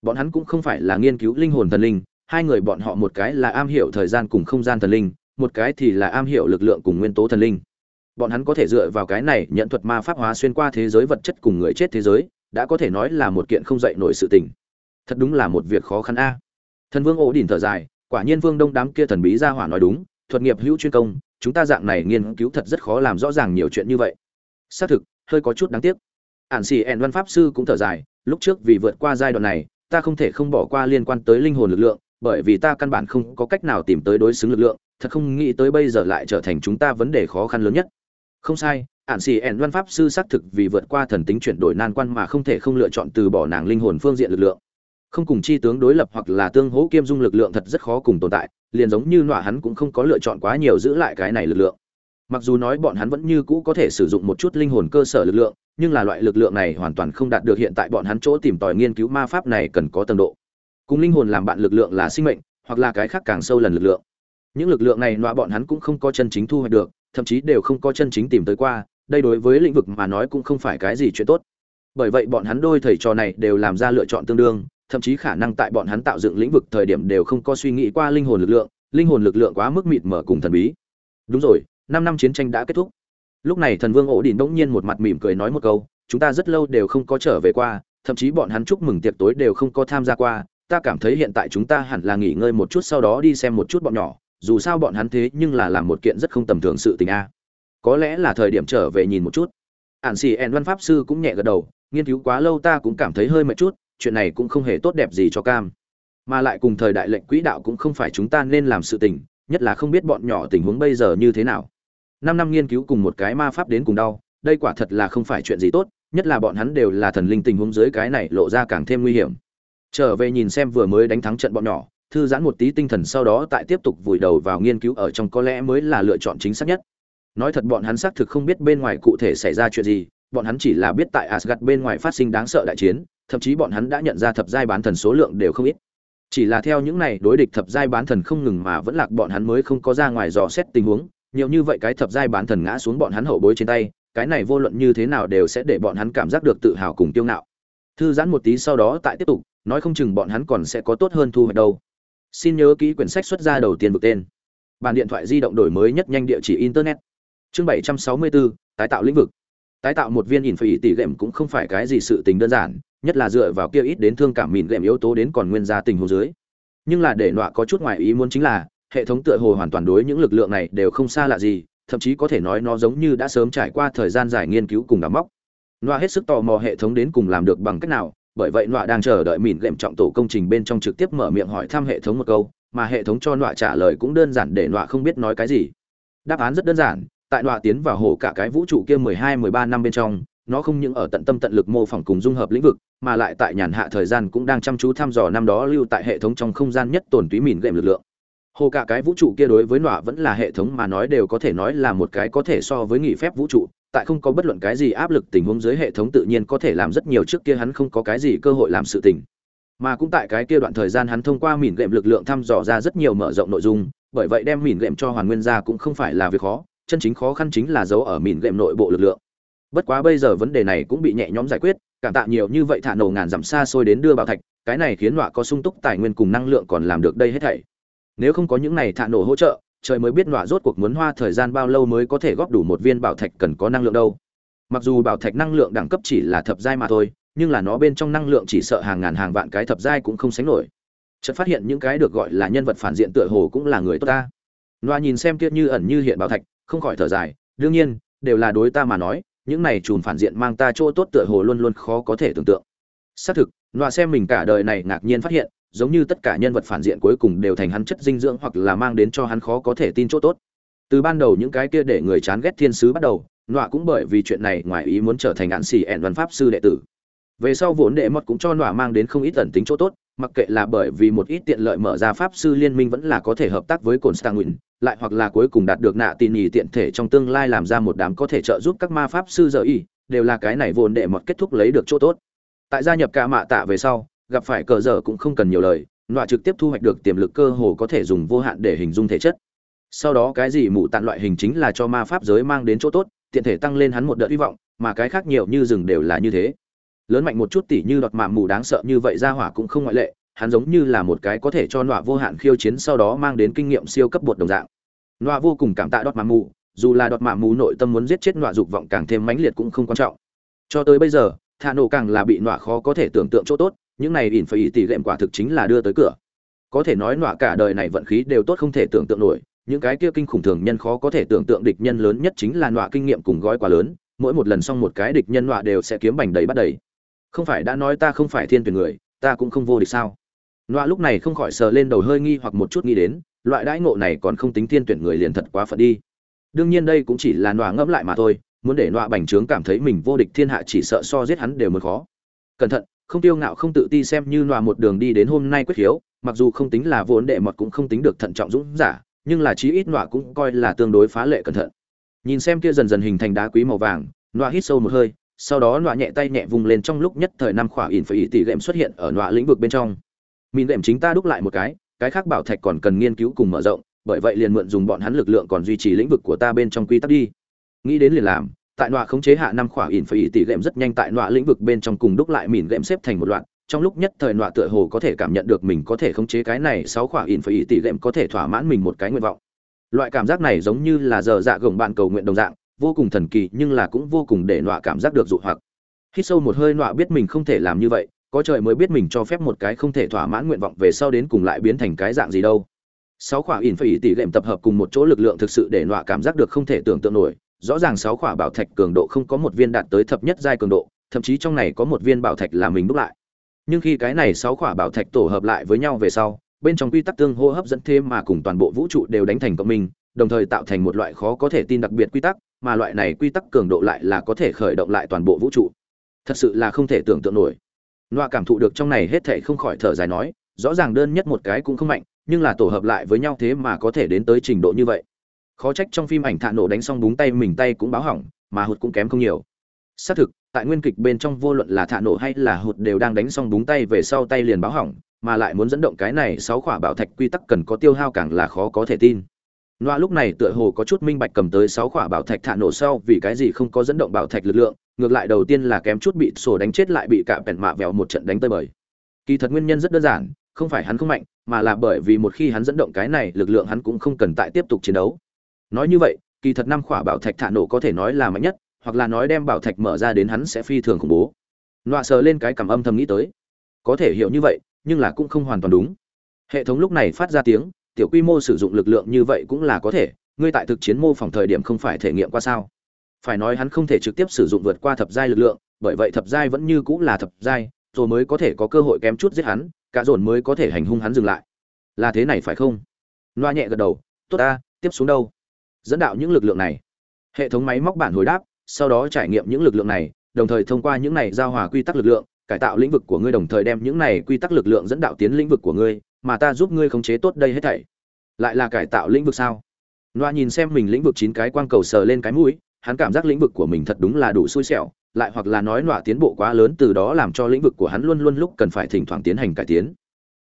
Bọn hắn cũng không phải là nghiên cứu linh hồn thần linh, hai người bọn họ một cái là am hiểu thời gian cùng không gian thần linh, một cái thì là am hiểu lực lượng cùng nguyên tố thần linh. Bọn hắn có thể dựa vào cái này nhận thuật ma pháp hóa xuyên qua thế giới vật chất cùng người chết thế giới, đã có thể nói là một kiện không dậy nổi sự tình. Thật đúng là một việc khó khăn a. Thần vương ổ đỉnh thở dài, quả nhiên vương đông đám kia thần bí ra hỏa nói đúng thuật nghiệp hữu chuyên công, chúng ta dạng này nghiên cứu thật rất khó làm rõ ràng nhiều chuyện như vậy. Xác thực, hơi có chút đáng tiếc. Ản xì ẻn văn pháp sư cũng thở dài, lúc trước vì vượt qua giai đoạn này, ta không thể không bỏ qua liên quan tới linh hồn lực lượng, bởi vì ta căn bản không có cách nào tìm tới đối xứng lực lượng, thật không nghĩ tới bây giờ lại trở thành chúng ta vấn đề khó khăn lớn nhất. Không sai, ản xì ẻn văn pháp sư xác thực vì vượt qua thần tính chuyển đổi nan quan mà không thể không lựa chọn từ bỏ nàng linh hồn phương diện lực lượng không cùng chi tướng đối lập hoặc là tương hỗ kiêm dung lực lượng thật rất khó cùng tồn tại, liền giống như nọa hắn cũng không có lựa chọn quá nhiều giữ lại cái này lực lượng. Mặc dù nói bọn hắn vẫn như cũ có thể sử dụng một chút linh hồn cơ sở lực lượng, nhưng là loại lực lượng này hoàn toàn không đạt được hiện tại bọn hắn chỗ tìm tòi nghiên cứu ma pháp này cần có tầng độ. Cùng linh hồn làm bạn lực lượng là sinh mệnh, hoặc là cái khác càng sâu lần lực lượng. Những lực lượng này nọa bọn hắn cũng không có chân chính thu hoạch được, thậm chí đều không có chân chính tìm tới qua, đây đối với lĩnh vực mà nói cũng không phải cái gì chuyện tốt. Bởi vậy bọn hắn đôi thầy trò này đều làm ra lựa chọn tương đương thậm chí khả năng tại bọn hắn tạo dựng lĩnh vực thời điểm đều không có suy nghĩ qua linh hồn lực lượng, linh hồn lực lượng quá mức mịt mở cùng thần bí. Đúng rồi, năm năm chiến tranh đã kết thúc. Lúc này thần vương ổ đỉnh đống nhiên một mặt mỉm cười nói một câu, chúng ta rất lâu đều không có trở về qua, thậm chí bọn hắn chúc mừng tiệc tối đều không có tham gia qua, ta cảm thấy hiện tại chúng ta hẳn là nghỉ ngơi một chút sau đó đi xem một chút bọn nhỏ, dù sao bọn hắn thế nhưng là làm một kiện rất không tầm thường sự tình a. Có lẽ là thời điểm trở về nhìn một chút. Ản xì En văn pháp sư cũng nhẹ gật đầu, nghiên cứu quá lâu ta cũng cảm thấy hơi mệt chút chuyện này cũng không hề tốt đẹp gì cho cam. Mà lại cùng thời đại lệnh quỹ đạo cũng không phải chúng ta nên làm sự tình, nhất là không biết bọn nhỏ tình huống bây giờ như thế nào. Năm năm nghiên cứu cùng một cái ma pháp đến cùng đau, đây quả thật là không phải chuyện gì tốt, nhất là bọn hắn đều là thần linh tình huống dưới cái này lộ ra càng thêm nguy hiểm. Trở về nhìn xem vừa mới đánh thắng trận bọn nhỏ, thư giãn một tí tinh thần sau đó tại tiếp tục vùi đầu vào nghiên cứu ở trong có lẽ mới là lựa chọn chính xác nhất. Nói thật bọn hắn xác thực không biết bên ngoài cụ thể xảy ra chuyện gì bọn hắn chỉ là biết tại Asgard bên ngoài phát sinh đáng sợ đại chiến thậm chí bọn hắn đã nhận ra thập giai bán thần số lượng đều không ít. Chỉ là theo những này đối địch thập giai bán thần không ngừng mà vẫn lạc bọn hắn mới không có ra ngoài dò xét tình huống nhiều như vậy cái thập giai bán thần ngã xuống bọn hắn hậu bối trên tay cái này vô luận như thế nào đều sẽ để bọn hắn cảm giác được tự hào cùng tiêu ngạo. Thư giãn một tí sau đó tại tiếp tục nói không chừng bọn hắn còn sẽ có tốt hơn thu hoạch đâu. Xin nhớ ký quyển sách xuất ra đầu tiên vực tên. Bản điện thoại di động đổi mới nhất nhanh địa chỉ internet. Chương 764, tái tạo lĩnh vực tái tạo một viên ỉn phải tỷ lệm cũng không phải cái gì sự tình đơn giản, nhất là dựa vào kia ít đến thương cảm mìn lệm yếu tố đến còn nguyên gia tình hồ dưới. Nhưng là để nọa có chút ngoài ý muốn chính là, hệ thống tựa hồ hoàn toàn đối những lực lượng này đều không xa lạ gì, thậm chí có thể nói nó giống như đã sớm trải qua thời gian dài nghiên cứu cùng đắm móc. Nọa hết sức tò mò hệ thống đến cùng làm được bằng cách nào, bởi vậy nọa đang chờ đợi mìn lệm trọng tổ công trình bên trong trực tiếp mở miệng hỏi thăm hệ thống một câu, mà hệ thống cho nọa trả lời cũng đơn giản để nọa không biết nói cái gì. Đáp án rất đơn giản tại đọa tiến vào hồ cả cái vũ trụ kia mười hai, mười ba năm bên trong, nó không những ở tận tâm tận lực mô phỏng cùng dung hợp lĩnh vực, mà lại tại nhàn hạ thời gian cũng đang chăm chú thăm dò năm đó lưu tại hệ thống trong không gian nhất tồn túy mìn gệm lực lượng. Hồ cả cái vũ trụ kia đối với nọa vẫn là hệ thống mà nói đều có thể nói là một cái có thể so với nghỉ phép vũ trụ, tại không có bất luận cái gì áp lực tình huống dưới hệ thống tự nhiên có thể làm rất nhiều trước kia hắn không có cái gì cơ hội làm sự tình. Mà cũng tại cái kia đoạn thời gian hắn thông qua mìn gệm lực lượng thăm dò ra rất nhiều mở rộng nội dung, bởi vậy đem mìn gệm cho hoàn nguyên ra cũng không phải là việc khó chân chính khó khăn chính là giấu ở mìn gệm nội bộ lực lượng. Bất quá bây giờ vấn đề này cũng bị nhẹ nhõm giải quyết, cảm tạ nhiều như vậy thả nổ ngàn dặm xa xôi đến đưa bảo thạch, cái này khiến nọa có sung túc tài nguyên cùng năng lượng còn làm được đây hết thảy. Nếu không có những này thả nổ hỗ trợ, trời mới biết nọa rốt cuộc muốn hoa thời gian bao lâu mới có thể góp đủ một viên bảo thạch cần có năng lượng đâu. Mặc dù bảo thạch năng lượng đẳng cấp chỉ là thập giai mà thôi, nhưng là nó bên trong năng lượng chỉ sợ hàng ngàn hàng vạn cái thập giai cũng không sánh nổi. Chợt phát hiện những cái được gọi là nhân vật phản diện tựa hồ cũng là người tốt ta. Loa nhìn xem kia như ẩn như hiện bảo thạch không khỏi thở dài, đương nhiên, đều là đối ta mà nói, những này chùm phản diện mang ta chỗ tốt tựa hồ luôn luôn khó có thể tưởng tượng. Xác thực loa xem mình cả đời này ngạc nhiên phát hiện, giống như tất cả nhân vật phản diện cuối cùng đều thành hắn chất dinh dưỡng hoặc là mang đến cho hắn khó có thể tin chỗ tốt. Từ ban đầu những cái kia để người chán ghét thiên sứ bắt đầu, nọa cũng bởi vì chuyện này ngoài ý muốn trở thành án xì ẹn văn pháp sư đệ tử. Về sau vốn đệ mọt cũng cho nọa mang đến không ít tần tính chỗ tốt, mặc kệ là bởi vì một ít tiện lợi mở ra pháp sư liên minh vẫn là có thể hợp tác với cồn stanguin lại hoặc là cuối cùng đạt được nạ tỉ nhì tiện thể trong tương lai làm ra một đám có thể trợ giúp các ma pháp sư giờ y đều là cái này vốn đệ mọt kết thúc lấy được chỗ tốt. Tại gia nhập ca mạ tạ về sau, gặp phải cờ dở cũng không cần nhiều lời, nọa trực tiếp thu hoạch được tiềm lực cơ hồ có thể dùng vô hạn để hình dung thể chất. Sau đó cái gì mụ tạn loại hình chính là cho ma pháp giới mang đến chỗ tốt, tiện thể tăng lên hắn một đợt hy vọng, mà cái khác nhiều như rừng đều là như thế. Lớn mạnh một chút tỉ như đọt mạ mù đáng sợ như vậy ra hỏa cũng không ngoại lệ hắn giống như là một cái có thể cho nọa vô hạn khiêu chiến sau đó mang đến kinh nghiệm siêu cấp bột đồng dạng. Nọa vô cùng cảm tạ đọt mạm mù dù là đọt mạm mù nội tâm muốn giết chết nọa dục vọng càng thêm mãnh liệt cũng không quan trọng. Cho tới bây giờ thà nổ càng là bị nọa khó có thể tưởng tượng chỗ tốt, những này ỉn phải ỉ tỷ lệm quả thực chính là đưa tới cửa. Có thể nói nọa cả đời này vận khí đều tốt không thể tưởng tượng nổi, những cái kia kinh khủng thường nhân khó có thể tưởng tượng địch nhân lớn nhất chính là nọa kinh nghiệm cùng gói quá lớn, mỗi một lần xong một cái địch nhân nọa đều sẽ kiếm bành đầy bắt đầy. Không phải đã nói ta không phải thiên tuyển người, ta cũng không vô địch sao? Nọa lúc này không khỏi sờ lên đầu hơi nghi hoặc một chút nghĩ đến loại đãi ngộ này còn không tính thiên tuyển người liền thật quá phận đi. Đương nhiên đây cũng chỉ là nọa ngẫm lại mà thôi muốn để nọa bành trướng cảm thấy mình vô địch thiên hạ chỉ sợ so giết hắn đều mới khó. Cẩn thận không tiêu ngạo không tự ti xem như nọa một đường đi đến hôm nay quyết hiếu, mặc dù không tính là vốn đệ mọt cũng không tính được thận trọng dũng giả nhưng là chí ít nọa cũng coi là tương đối phá lệ cẩn thận. Nhìn xem kia dần dần hình thành đá quý màu vàng nọa hít sâu một hơi sau đó nọa nhẹ tay nhẹ vùng lên trong lúc nhất thời năm khỏa ỉn phải ỉ tỷ lệm xuất hiện ở nọa lĩnh vực bên trong mìn đệm chính ta đúc lại một cái cái khác bảo thạch còn cần nghiên cứu cùng mở rộng, bởi vậy liền mượn dùng bọn hắn lực lượng còn duy trì lĩnh vực của ta bên trong quy tắc đi. Nghĩ đến liền làm, tại nọa khống chế hạ năm khỏa ỉn phải ỉ tỷ lệm rất nhanh tại nọa lĩnh vực bên trong cùng đúc lại mìn lệm xếp thành một loạt, trong lúc nhất thời nọa tựa hồ có thể cảm nhận được mình có thể khống chế cái này sáu khỏa ỉn phải ỉ tỷ lệm có thể thỏa mãn mình một cái nguyện vọng. Loại cảm giác này giống như là giờ dạ gồng bạn cầu nguyện đồng dạng, vô cùng thần kỳ nhưng là cũng vô cùng để nọa cảm giác được dụ hoặc. Hít sâu một hơi nọa biết mình không thể làm như vậy có trời mới biết mình cho phép một cái không thể thỏa mãn nguyện vọng về sau đến cùng lại biến thành cái dạng gì đâu. Sáu khỏa ỉn phải tỷ lệm tập hợp cùng một chỗ lực lượng thực sự để nọa cảm giác được không thể tưởng tượng nổi. Rõ ràng sáu khỏa bảo thạch cường độ không có một viên đạt tới thập nhất giai cường độ, thậm chí trong này có một viên bảo thạch là mình đúc lại. Nhưng khi cái này sáu khỏa bảo thạch tổ hợp lại với nhau về sau, bên trong quy tắc tương hô hấp dẫn thêm mà cùng toàn bộ vũ trụ đều đánh thành cộng minh, đồng thời tạo thành một loại khó có thể tin đặc biệt quy tắc, mà loại này quy tắc cường độ lại là có thể khởi động lại toàn bộ vũ trụ. Thật sự là không thể tưởng tượng nổi loa cảm thụ được trong này hết thể không khỏi thở dài nói, rõ ràng đơn nhất một cái cũng không mạnh, nhưng là tổ hợp lại với nhau thế mà có thể đến tới trình độ như vậy. Khó trách trong phim ảnh thạ nổ đánh xong búng tay mình tay cũng báo hỏng, mà hụt cũng kém không nhiều. Xác thực, tại nguyên kịch bên trong vô luận là thạ nổ hay là hụt đều đang đánh xong búng tay về sau tay liền báo hỏng, mà lại muốn dẫn động cái này sáu khỏa bảo thạch quy tắc cần có tiêu hao càng là khó có thể tin. Noa lúc này tựa hồ có chút minh bạch cầm tới 6 quả bảo thạch thả nổ sau, vì cái gì không có dẫn động bảo thạch lực lượng, ngược lại đầu tiên là kém chút bị sổ đánh chết lại bị cả bèn mạ vèo một trận đánh tơi bời. Kỳ thật nguyên nhân rất đơn giản, không phải hắn không mạnh, mà là bởi vì một khi hắn dẫn động cái này, lực lượng hắn cũng không cần tại tiếp tục chiến đấu. Nói như vậy, kỳ thật năm quả bảo thạch thả nổ có thể nói là mạnh nhất, hoặc là nói đem bảo thạch mở ra đến hắn sẽ phi thường khủng bố. Noa sờ lên cái cảm âm thầm nghĩ tới. Có thể hiểu như vậy, nhưng là cũng không hoàn toàn đúng. Hệ thống lúc này phát ra tiếng, tiểu quy mô sử dụng lực lượng như vậy cũng là có thể, ngươi tại thực chiến mô phỏng thời điểm không phải thể nghiệm qua sao? Phải nói hắn không thể trực tiếp sử dụng vượt qua thập giai lực lượng, bởi vậy thập giai vẫn như cũng là thập giai, rồi mới có thể có cơ hội kém chút giết hắn, cả dồn mới có thể hành hung hắn dừng lại. Là thế này phải không? Loa nhẹ gật đầu, tốt ta, tiếp xuống đâu? Dẫn đạo những lực lượng này. Hệ thống máy móc bản hồi đáp, sau đó trải nghiệm những lực lượng này, đồng thời thông qua những này giao hòa quy tắc lực lượng, cải tạo lĩnh vực của ngươi đồng thời đem những này quy tắc lực lượng dẫn đạo tiến lĩnh vực của ngươi mà ta giúp ngươi khống chế tốt đây hết thảy. Lại là cải tạo lĩnh vực sao? Loa nhìn xem mình lĩnh vực chín cái quang cầu sờ lên cái mũi, hắn cảm giác lĩnh vực của mình thật đúng là đủ xui xẻo, lại hoặc là nói loa tiến bộ quá lớn từ đó làm cho lĩnh vực của hắn luôn luôn lúc cần phải thỉnh thoảng tiến hành cải tiến.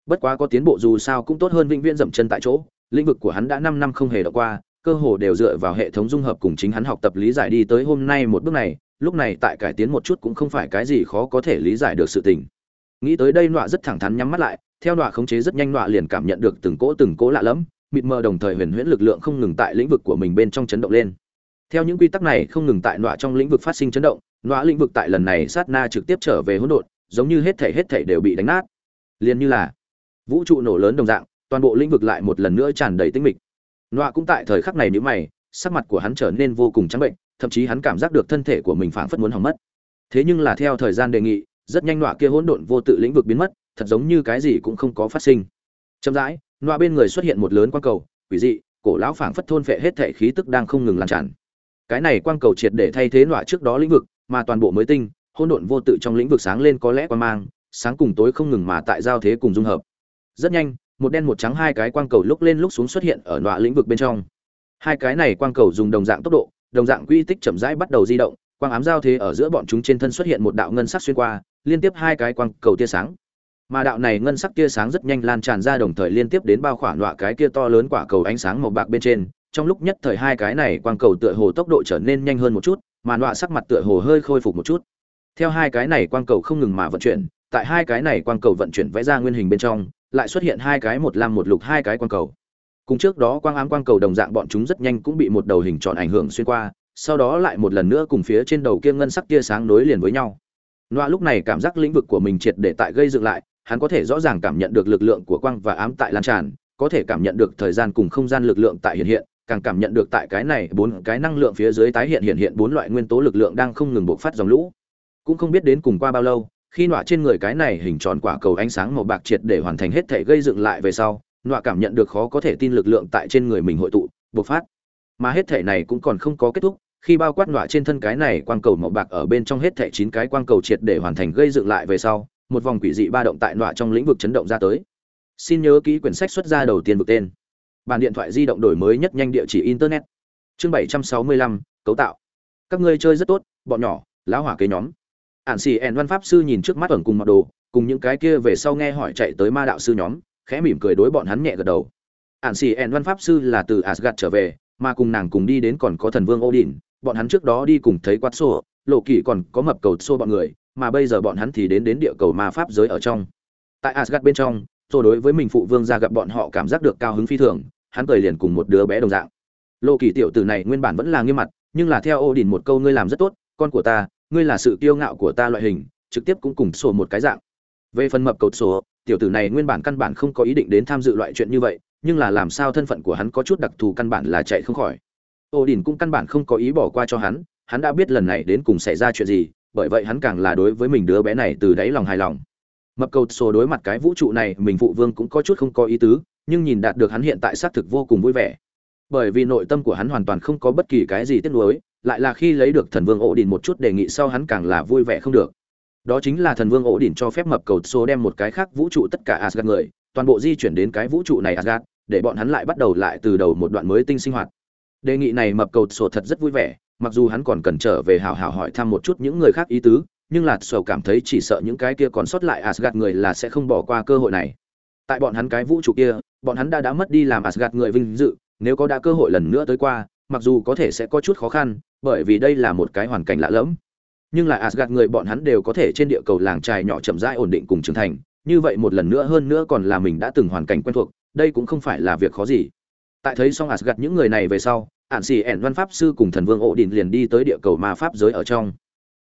Bất quá có tiến bộ dù sao cũng tốt hơn vĩnh viễn dậm chân tại chỗ, lĩnh vực của hắn đã năm năm không hề đọc qua, cơ hồ đều dựa vào hệ thống dung hợp cùng chính hắn học tập lý giải đi tới hôm nay một bước này, lúc này tại cải tiến một chút cũng không phải cái gì khó có thể lý giải được sự tình nghĩ tới đây nọa rất thẳng thắn nhắm mắt lại, theo nọa khống chế rất nhanh, nọa liền cảm nhận được từng cỗ từng cỗ lạ lẫm, mịt mờ đồng thời huyền huyễn lực lượng không ngừng tại lĩnh vực của mình bên trong chấn động lên. Theo những quy tắc này không ngừng tại nọa trong lĩnh vực phát sinh chấn động, nọa lĩnh vực tại lần này sát na trực tiếp trở về hỗn độn, giống như hết thể hết thể đều bị đánh nát. Liền như là vũ trụ nổ lớn đồng dạng, toàn bộ lĩnh vực lại một lần nữa tràn đầy tinh mịch. Nọa cũng tại thời khắc này nếu mày, sắc mặt của hắn trở nên vô cùng trắng bệnh, thậm chí hắn cảm giác được thân thể của mình phảng phất muốn hỏng mất. Thế nhưng là theo thời gian đề nghị rất nhanh nọa kia hỗn độn vô tự lĩnh vực biến mất, thật giống như cái gì cũng không có phát sinh. Chậm rãi, nọa bên người xuất hiện một lớn quang cầu, quỷ dị, cổ lão phảng phất thôn phệ hết thể khí tức đang không ngừng lan tràn. Cái này quang cầu triệt để thay thế nọa trước đó lĩnh vực, mà toàn bộ mới tinh, hỗn độn vô tự trong lĩnh vực sáng lên có lẽ qua mang, sáng cùng tối không ngừng mà tại giao thế cùng dung hợp. Rất nhanh, một đen một trắng hai cái quang cầu lúc lên lúc xuống xuất hiện ở nọa lĩnh vực bên trong. Hai cái này quang cầu dùng đồng dạng tốc độ, đồng dạng quy tích chậm rãi bắt đầu di động, quang ám giao thế ở giữa bọn chúng trên thân xuất hiện một đạo ngân sắc xuyên qua liên tiếp hai cái quang cầu tia sáng. Mà đạo này ngân sắc tia sáng rất nhanh lan tràn ra đồng thời liên tiếp đến bao khoảng đọa cái kia to lớn quả cầu ánh sáng màu bạc bên trên. Trong lúc nhất thời hai cái này quang cầu tựa hồ tốc độ trở nên nhanh hơn một chút, mà đọa sắc mặt tựa hồ hơi khôi phục một chút. Theo hai cái này quang cầu không ngừng mà vận chuyển, tại hai cái này quang cầu vận chuyển vẽ ra nguyên hình bên trong, lại xuất hiện hai cái một lam một lục hai cái quang cầu. Cùng trước đó quang ám quang cầu đồng dạng bọn chúng rất nhanh cũng bị một đầu hình tròn ảnh hưởng xuyên qua, sau đó lại một lần nữa cùng phía trên đầu kia ngân sắc tia sáng nối liền với nhau. Noa lúc này cảm giác lĩnh vực của mình triệt để tại gây dựng lại, hắn có thể rõ ràng cảm nhận được lực lượng của quang và ám tại lan tràn, có thể cảm nhận được thời gian cùng không gian lực lượng tại hiện hiện, càng cảm nhận được tại cái này bốn cái năng lượng phía dưới tái hiện hiện hiện bốn loại nguyên tố lực lượng đang không ngừng bộc phát dòng lũ. Cũng không biết đến cùng qua bao lâu, khi nọa trên người cái này hình tròn quả cầu ánh sáng màu bạc triệt để hoàn thành hết thể gây dựng lại về sau, nọa cảm nhận được khó có thể tin lực lượng tại trên người mình hội tụ, bộc phát. Mà hết thể này cũng còn không có kết thúc, khi bao quát nọa trên thân cái này quang cầu màu bạc ở bên trong hết thảy chín cái quang cầu triệt để hoàn thành gây dựng lại về sau, một vòng quỷ dị ba động tại nọa trong lĩnh vực chấn động ra tới. Xin nhớ kỹ quyển sách xuất ra đầu tiên vực tên. Bản điện thoại di động đổi mới nhất nhanh địa chỉ internet. Chương 765, cấu tạo. Các ngươi chơi rất tốt, bọn nhỏ, lão hỏa kế nhóm. Ản xì ẻn văn pháp sư nhìn trước mắt ẩn cùng mặc đồ, cùng những cái kia về sau nghe hỏi chạy tới ma đạo sư nhóm, khẽ mỉm cười đối bọn hắn nhẹ gật đầu. Ản xì ẻn văn pháp sư là từ Asgard trở về, mà cùng nàng cùng đi đến còn có thần vương Odin, bọn hắn trước đó đi cùng thấy quát xô, lộ kỳ còn có mập cầu xô bọn người, mà bây giờ bọn hắn thì đến đến địa cầu ma pháp giới ở trong. Tại asgad bên trong, xô đối với mình phụ vương ra gặp bọn họ cảm giác được cao hứng phi thường, hắn cười liền cùng một đứa bé đồng dạng. Lộ kỳ tiểu tử này nguyên bản vẫn là nghiêm mặt, nhưng là theo ô đình một câu ngươi làm rất tốt, con của ta, ngươi là sự kiêu ngạo của ta loại hình, trực tiếp cũng cùng sổ một cái dạng. Về phần mập cầu sổ tiểu tử này nguyên bản căn bản không có ý định đến tham dự loại chuyện như vậy, nhưng là làm sao thân phận của hắn có chút đặc thù căn bản là chạy không khỏi ô đình cũng căn bản không có ý bỏ qua cho hắn hắn đã biết lần này đến cùng xảy ra chuyện gì, bởi vậy hắn càng là đối với mình đứa bé này từ đáy lòng hài lòng. Mập cầu sổ đối mặt cái vũ trụ này, mình phụ vương cũng có chút không có ý tứ, nhưng nhìn đạt được hắn hiện tại xác thực vô cùng vui vẻ. Bởi vì nội tâm của hắn hoàn toàn không có bất kỳ cái gì tiếc nuối, lại là khi lấy được thần vương ổ đỉnh một chút đề nghị sau hắn càng là vui vẻ không được. Đó chính là thần vương ổ đỉnh cho phép mập cầu số đem một cái khác vũ trụ tất cả asgad người, toàn bộ di chuyển đến cái vũ trụ này asgad để bọn hắn lại bắt đầu lại từ đầu một đoạn mới tinh sinh hoạt đề nghị này mập cầu sổ thật rất vui vẻ, mặc dù hắn còn cần trở về hào hào hỏi thăm một chút những người khác ý tứ, nhưng lạt sầu cảm thấy chỉ sợ những cái kia còn sót lại asgad người là sẽ không bỏ qua cơ hội này. Tại bọn hắn cái vũ trụ kia, bọn hắn đã đã mất đi làm asgad người vinh dự, nếu có đã cơ hội lần nữa tới qua, mặc dù có thể sẽ có chút khó khăn, bởi vì đây là một cái hoàn cảnh lạ lẫm. Nhưng là asgad người bọn hắn đều có thể trên địa cầu làng trài nhỏ chậm rãi ổn định cùng trưởng thành, như vậy một lần nữa hơn nữa còn là mình đã từng hoàn cảnh quen thuộc, đây cũng không phải là việc khó gì. Tại thấy xong asgad những người này về sau ạn xì ẻn văn pháp sư cùng thần vương ổ đình liền đi tới địa cầu ma pháp giới ở trong.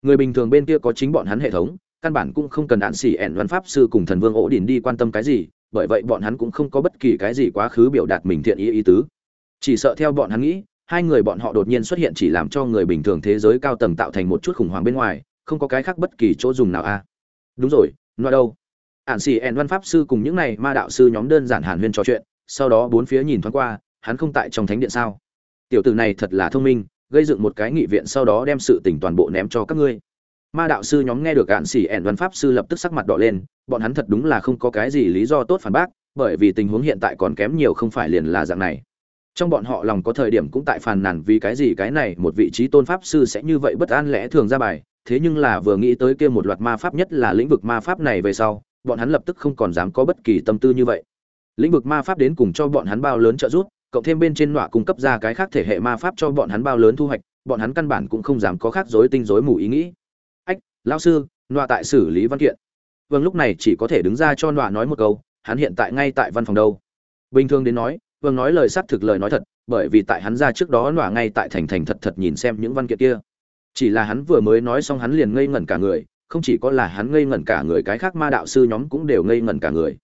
Người bình thường bên kia có chính bọn hắn hệ thống, căn bản cũng không cần ạn xì ẻn văn pháp sư cùng thần vương ổ đình đi quan tâm cái gì, bởi vậy bọn hắn cũng không có bất kỳ cái gì quá khứ biểu đạt mình thiện ý ý tứ. Chỉ sợ theo bọn hắn nghĩ, hai người bọn họ đột nhiên xuất hiện chỉ làm cho người bình thường thế giới cao tầng tạo thành một chút khủng hoảng bên ngoài, không có cái khác bất kỳ chỗ dùng nào a đúng rồi nói đâu? Ạn xì ẻn văn pháp sư cùng những này ma đạo sư nhóm đơn giản hàn huyên trò chuyện, sau đó bốn phía nhìn thoáng qua, hắn không tại trong thánh điện sao? Tiểu tử này thật là thông minh, gây dựng một cái nghị viện sau đó đem sự tình toàn bộ ném cho các ngươi. Ma đạo sư nhóm nghe được gạn xỉ ẻn văn pháp sư lập tức sắc mặt đỏ lên, bọn hắn thật đúng là không có cái gì lý do tốt phản bác, bởi vì tình huống hiện tại còn kém nhiều không phải liền là dạng này. Trong bọn họ lòng có thời điểm cũng tại phàn nàn vì cái gì cái này, một vị trí tôn pháp sư sẽ như vậy bất an lẽ thường ra bài, thế nhưng là vừa nghĩ tới kia một loạt ma pháp nhất là lĩnh vực ma pháp này về sau, bọn hắn lập tức không còn dám có bất kỳ tâm tư như vậy. Lĩnh vực ma pháp đến cùng cho bọn hắn bao lớn trợ giúp cộng thêm bên trên nọa cung cấp ra cái khác thể hệ ma pháp cho bọn hắn bao lớn thu hoạch, bọn hắn căn bản cũng không dám có khác dối tinh dối mù ý nghĩ. Ách, lão sư, nọa tại xử lý văn kiện. Vâng lúc này chỉ có thể đứng ra cho nọa nói một câu, hắn hiện tại ngay tại văn phòng đâu. Bình thường đến nói vâng nói lời xác thực lời nói thật, bởi vì tại hắn ra trước đó nọa ngay tại thành thành thật thật nhìn xem những văn kiện kia. Chỉ là hắn vừa mới nói xong hắn liền ngây ngẩn cả người, không chỉ có là hắn ngây ngẩn cả người, cái khác ma đạo sư nhóm cũng đều ngây ngẩn cả người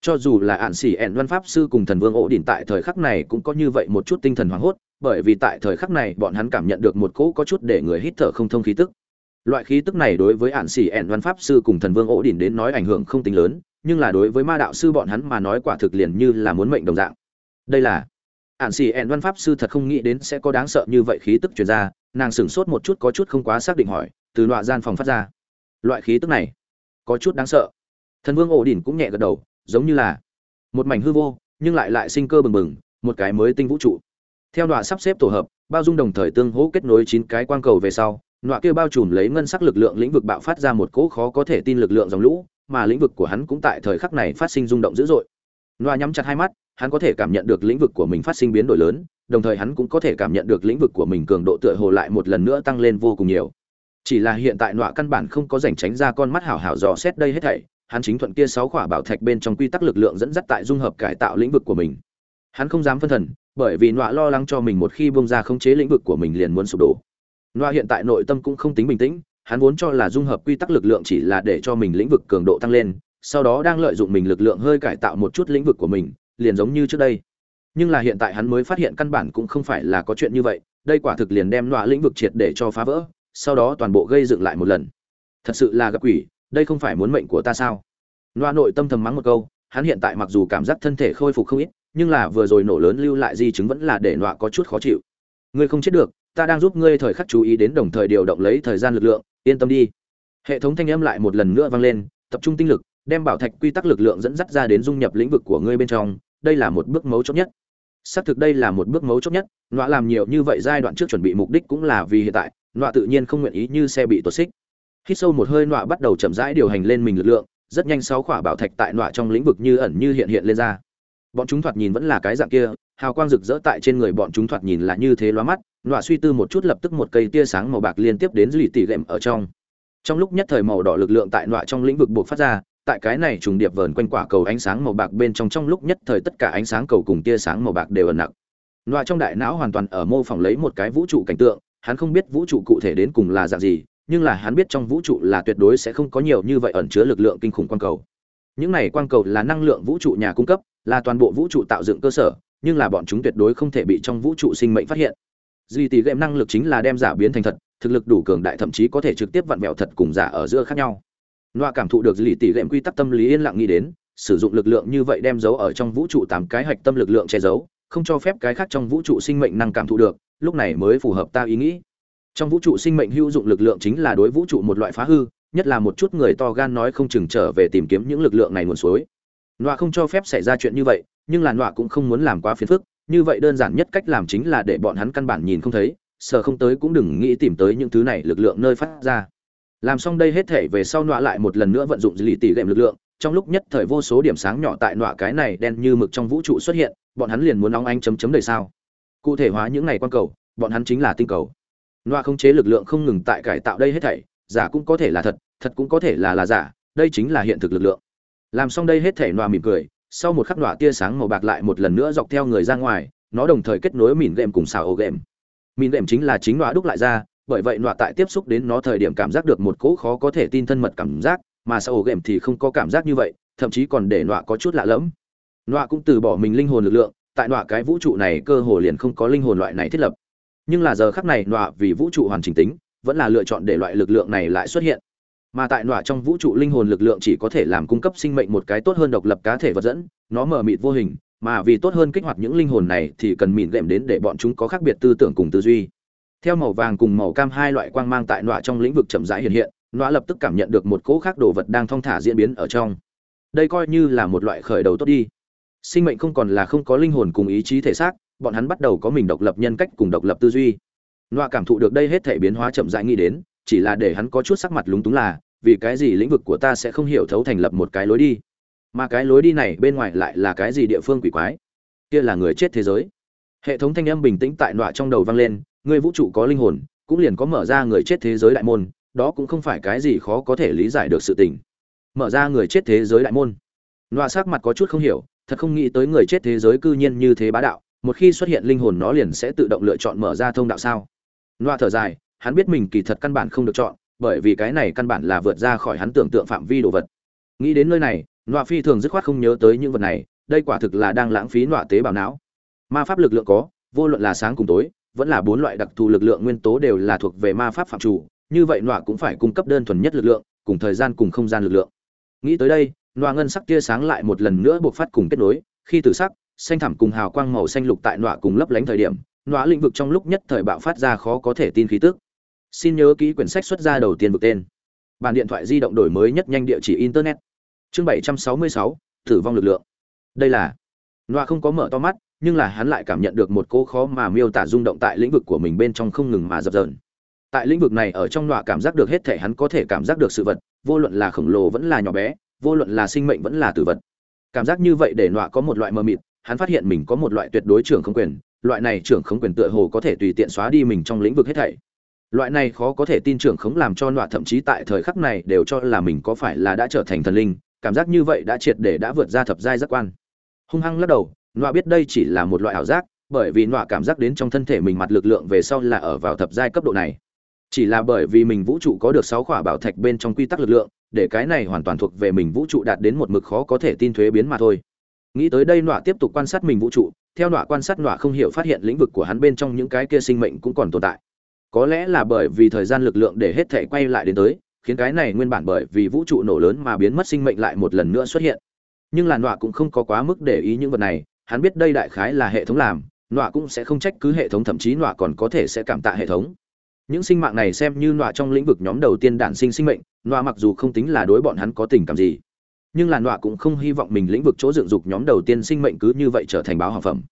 cho dù là ạn xỉ ẹn văn pháp sư cùng thần vương ổ đỉnh tại thời khắc này cũng có như vậy một chút tinh thần hoảng hốt, bởi vì tại thời khắc này bọn hắn cảm nhận được một cỗ có chút để người hít thở không thông khí tức. Loại khí tức này đối với ạn xỉ ẹn văn pháp sư cùng thần vương ổ đỉnh đến nói ảnh hưởng không tính lớn, nhưng là đối với ma đạo sư bọn hắn mà nói quả thực liền như là muốn mệnh đồng dạng. Đây là, ạn xỉ ẹn văn pháp sư thật không nghĩ đến sẽ có đáng sợ như vậy khí tức truyền ra, nàng sửng sốt một chút có chút không quá xác định hỏi, từ loại gian phòng phát ra. Loại khí tức này, có chút đáng sợ. Thần vương ổ đỉnh cũng nhẹ gật đầu giống như là một mảnh hư vô, nhưng lại lại sinh cơ bừng bừng, một cái mới tinh vũ trụ. Theo đoạn sắp xếp tổ hợp, bao dung đồng thời tương hỗ kết nối chín cái quang cầu về sau nọa kia bao trùm lấy ngân sắc lực lượng lĩnh vực bạo phát ra một cỗ khó có thể tin lực lượng dòng lũ, mà lĩnh vực của hắn cũng tại thời khắc này phát sinh rung động dữ dội. Nọa nhắm chặt hai mắt, hắn có thể cảm nhận được lĩnh vực của mình phát sinh biến đổi lớn, đồng thời hắn cũng có thể cảm nhận được lĩnh vực của mình cường độ tựa hồ lại một lần nữa tăng lên vô cùng nhiều. Chỉ là hiện tại nọa căn bản không có rảnh tránh ra con mắt hảo hảo dò xét đây hết thảy hắn chính thuận kia sáu khỏa bảo thạch bên trong quy tắc lực lượng dẫn dắt tại dung hợp cải tạo lĩnh vực của mình. Hắn không dám phân thần, bởi vì nọa lo lắng cho mình một khi bông ra khống chế lĩnh vực của mình liền muốn sụp đổ. Nọa hiện tại nội tâm cũng không tính bình tĩnh, hắn vốn cho là dung hợp quy tắc lực lượng chỉ là để cho mình lĩnh vực cường độ tăng lên, sau đó đang lợi dụng mình lực lượng hơi cải tạo một chút lĩnh vực của mình, liền giống như trước đây. Nhưng là hiện tại hắn mới phát hiện căn bản cũng không phải là có chuyện như vậy, đây quả thực liền đem nọa lĩnh vực triệt để cho phá vỡ, sau đó toàn bộ gây dựng lại một lần. Thật sự là gặp quỷ đây không phải muốn mệnh của ta sao? Loa nội tâm thầm mắng một câu, hắn hiện tại mặc dù cảm giác thân thể khôi phục không ít, nhưng là vừa rồi nổ lớn lưu lại di chứng vẫn là để loa có chút khó chịu. Ngươi không chết được, ta đang giúp ngươi thời khắc chú ý đến đồng thời điều động lấy thời gian lực lượng, yên tâm đi. Hệ thống thanh âm lại một lần nữa vang lên, tập trung tinh lực, đem bảo thạch quy tắc lực lượng dẫn dắt ra đến dung nhập lĩnh vực của ngươi bên trong, đây là một bước mấu chốt nhất. Xác thực đây là một bước mấu chốt nhất nọa làm nhiều như vậy giai đoạn trước chuẩn bị mục đích cũng là vì hiện tại nọa tự nhiên không nguyện ý như xe bị tuột xích hít sâu một hơi nọa bắt đầu chậm rãi điều hành lên mình lực lượng, rất nhanh sáu khỏa bảo thạch tại nọa trong lĩnh vực như ẩn như hiện hiện lên ra. Bọn chúng thoạt nhìn vẫn là cái dạng kia, hào quang rực rỡ tại trên người bọn chúng thoạt nhìn là như thế loa mắt, nọa suy tư một chút lập tức một cây tia sáng màu bạc liên tiếp đến dư lì tỉ lệm ở trong. Trong lúc nhất thời màu đỏ lực lượng tại nọa trong lĩnh vực buộc phát ra, tại cái này trùng điệp vờn quanh quả cầu ánh sáng màu bạc bên trong trong lúc nhất thời tất cả ánh sáng cầu cùng tia sáng màu bạc đều ẩn nặng. Nọa trong đại não hoàn toàn ở mô phỏng lấy một cái vũ trụ cảnh tượng, hắn không biết vũ trụ cụ thể đến cùng là dạng gì nhưng là hắn biết trong vũ trụ là tuyệt đối sẽ không có nhiều như vậy ẩn chứa lực lượng kinh khủng quang cầu. Những này quang cầu là năng lượng vũ trụ nhà cung cấp, là toàn bộ vũ trụ tạo dựng cơ sở, nhưng là bọn chúng tuyệt đối không thể bị trong vũ trụ sinh mệnh phát hiện. Duy tỷ game năng lực chính là đem giả biến thành thật, thực lực đủ cường đại thậm chí có thể trực tiếp vặn vẹo thật cùng giả ở giữa khác nhau. Loa cảm thụ được duy tỷ game quy tắc tâm lý yên lặng nghĩ đến, sử dụng lực lượng như vậy đem giấu ở trong vũ trụ tám cái hạch tâm lực lượng che giấu, không cho phép cái khác trong vũ trụ sinh mệnh năng cảm thụ được, lúc này mới phù hợp ta ý nghĩ trong vũ trụ sinh mệnh hữu dụng lực lượng chính là đối vũ trụ một loại phá hư, nhất là một chút người to gan nói không chừng trở về tìm kiếm những lực lượng này nguồn suối. Nọa không cho phép xảy ra chuyện như vậy, nhưng là nọa cũng không muốn làm quá phiền phức, như vậy đơn giản nhất cách làm chính là để bọn hắn căn bản nhìn không thấy, sợ không tới cũng đừng nghĩ tìm tới những thứ này lực lượng nơi phát ra. Làm xong đây hết thể về sau nọa lại một lần nữa vận dụng lì tỷ gệm lực lượng, trong lúc nhất thời vô số điểm sáng nhỏ tại nọa cái này đen như mực trong vũ trụ xuất hiện, bọn hắn liền muốn nóng anh chấm chấm đời sao. Cụ thể hóa những này quan cầu, bọn hắn chính là tinh cầu nọa không chế lực lượng không ngừng tại cải tạo đây hết thảy, giả cũng có thể là thật thật cũng có thể là là giả, đây chính là hiện thực lực lượng. Làm xong đây hết thảy nọa mỉm cười, sau một khắc nọa tia sáng màu bạc lại một lần nữa dọc theo người ra ngoài, nó đồng thời kết nối mìn gệm cùng xào ô gệm. Mìn gệm chính là chính nọa đúc lại ra, bởi vậy nọa tại tiếp xúc đến nó thời điểm cảm giác được một cỗ khó có thể tin thân mật cảm giác, mà xào ô gệm thì không có cảm giác như vậy, thậm chí còn để nọa có chút lạ lẫm. Nọa cũng từ bỏ mình linh hồn lực lượng, tại nọa cái vũ trụ này cơ hồ liền không có linh hồn loại này thiết lập nhưng là giờ khắc này nọa vì vũ trụ hoàn chỉnh tính, vẫn là lựa chọn để loại lực lượng này lại xuất hiện. Mà tại nọa trong vũ trụ linh hồn lực lượng chỉ có thể làm cung cấp sinh mệnh một cái tốt hơn độc lập cá thể vật dẫn, nó mở mịt vô hình, mà vì tốt hơn kích hoạt những linh hồn này thì cần mịn đệm đến để bọn chúng có khác biệt tư tưởng cùng tư duy. Theo màu vàng cùng màu cam hai loại quang mang tại nọa trong lĩnh vực chậm rãi hiện hiện, nọa lập tức cảm nhận được một cỗ khác đồ vật đang thong thả diễn biến ở trong. Đây coi như là một loại khởi đầu tốt đi. Sinh mệnh không còn là không có linh hồn cùng ý chí thể xác bọn hắn bắt đầu có mình độc lập nhân cách cùng độc lập tư duy. Loa cảm thụ được đây hết thể biến hóa chậm rãi nghĩ đến, chỉ là để hắn có chút sắc mặt lúng túng là, vì cái gì lĩnh vực của ta sẽ không hiểu thấu thành lập một cái lối đi? Mà cái lối đi này bên ngoài lại là cái gì địa phương quỷ quái? Kia là người chết thế giới. Hệ thống thanh âm bình tĩnh tại nọa trong đầu vang lên, người vũ trụ có linh hồn, cũng liền có mở ra người chết thế giới đại môn, đó cũng không phải cái gì khó có thể lý giải được sự tình. Mở ra người chết thế giới đại môn. Nọa sắc mặt có chút không hiểu, thật không nghĩ tới người chết thế giới cư nhiên như thế bá đạo một khi xuất hiện linh hồn nó liền sẽ tự động lựa chọn mở ra thông đạo sao? Loa thở dài, hắn biết mình kỳ thật căn bản không được chọn, bởi vì cái này căn bản là vượt ra khỏi hắn tưởng tượng phạm vi đồ vật. Nghĩ đến nơi này, loa phi thường dứt khoát không nhớ tới những vật này, đây quả thực là đang lãng phí loa tế bào não. Ma pháp lực lượng có, vô luận là sáng cùng tối, vẫn là bốn loại đặc thù lực lượng nguyên tố đều là thuộc về ma pháp phạm chủ, như vậy loa cũng phải cung cấp đơn thuần nhất lực lượng, cùng thời gian cùng không gian lực lượng. Nghĩ tới đây, loa ngân sắc tia sáng lại một lần nữa buộc phát cùng kết nối, khi tử sắc xanh thẳm cùng hào quang màu xanh lục tại nọa cùng lấp lánh thời điểm nọa lĩnh vực trong lúc nhất thời bạo phát ra khó có thể tin khí tức. Xin nhớ kỹ quyển sách xuất ra đầu tiên vực tên. Bàn điện thoại di động đổi mới nhất nhanh địa chỉ internet. Chương 766, tử vong lực lượng. Đây là nọa không có mở to mắt nhưng là hắn lại cảm nhận được một cô khó mà miêu tả rung động tại lĩnh vực của mình bên trong không ngừng mà dập dờn. Tại lĩnh vực này ở trong nọa cảm giác được hết thể hắn có thể cảm giác được sự vật vô luận là khổng lồ vẫn là nhỏ bé vô luận là sinh mệnh vẫn là tử vật. Cảm giác như vậy để nọa có một loại mơ mịt hắn phát hiện mình có một loại tuyệt đối trưởng không quyền, loại này trưởng không quyền tựa hồ có thể tùy tiện xóa đi mình trong lĩnh vực hết thảy. Loại này khó có thể tin trưởng không làm cho nọa thậm chí tại thời khắc này đều cho là mình có phải là đã trở thành thần linh, cảm giác như vậy đã triệt để đã vượt ra thập giai giác quan. Hung hăng lắc đầu, nọa biết đây chỉ là một loại ảo giác, bởi vì nọa cảm giác đến trong thân thể mình mặt lực lượng về sau là ở vào thập giai cấp độ này. Chỉ là bởi vì mình vũ trụ có được sáu khỏa bảo thạch bên trong quy tắc lực lượng, để cái này hoàn toàn thuộc về mình vũ trụ đạt đến một mực khó có thể tin thuế biến mà thôi nghĩ tới đây nọa tiếp tục quan sát mình vũ trụ, theo nọa quan sát nọa không hiểu phát hiện lĩnh vực của hắn bên trong những cái kia sinh mệnh cũng còn tồn tại. Có lẽ là bởi vì thời gian lực lượng để hết thể quay lại đến tới, khiến cái này nguyên bản bởi vì vũ trụ nổ lớn mà biến mất sinh mệnh lại một lần nữa xuất hiện. Nhưng là nọa cũng không có quá mức để ý những vật này, hắn biết đây đại khái là hệ thống làm, nọa cũng sẽ không trách cứ hệ thống, thậm chí nọa còn có thể sẽ cảm tạ hệ thống. Những sinh mạng này xem như nọa trong lĩnh vực nhóm đầu tiên đản sinh sinh mệnh, nọa mặc dù không tính là đối bọn hắn có tình cảm gì nhưng làn đọa cũng không hy vọng mình lĩnh vực chỗ dựng dục nhóm đầu tiên sinh mệnh cứ như vậy trở thành báo hàng phẩm.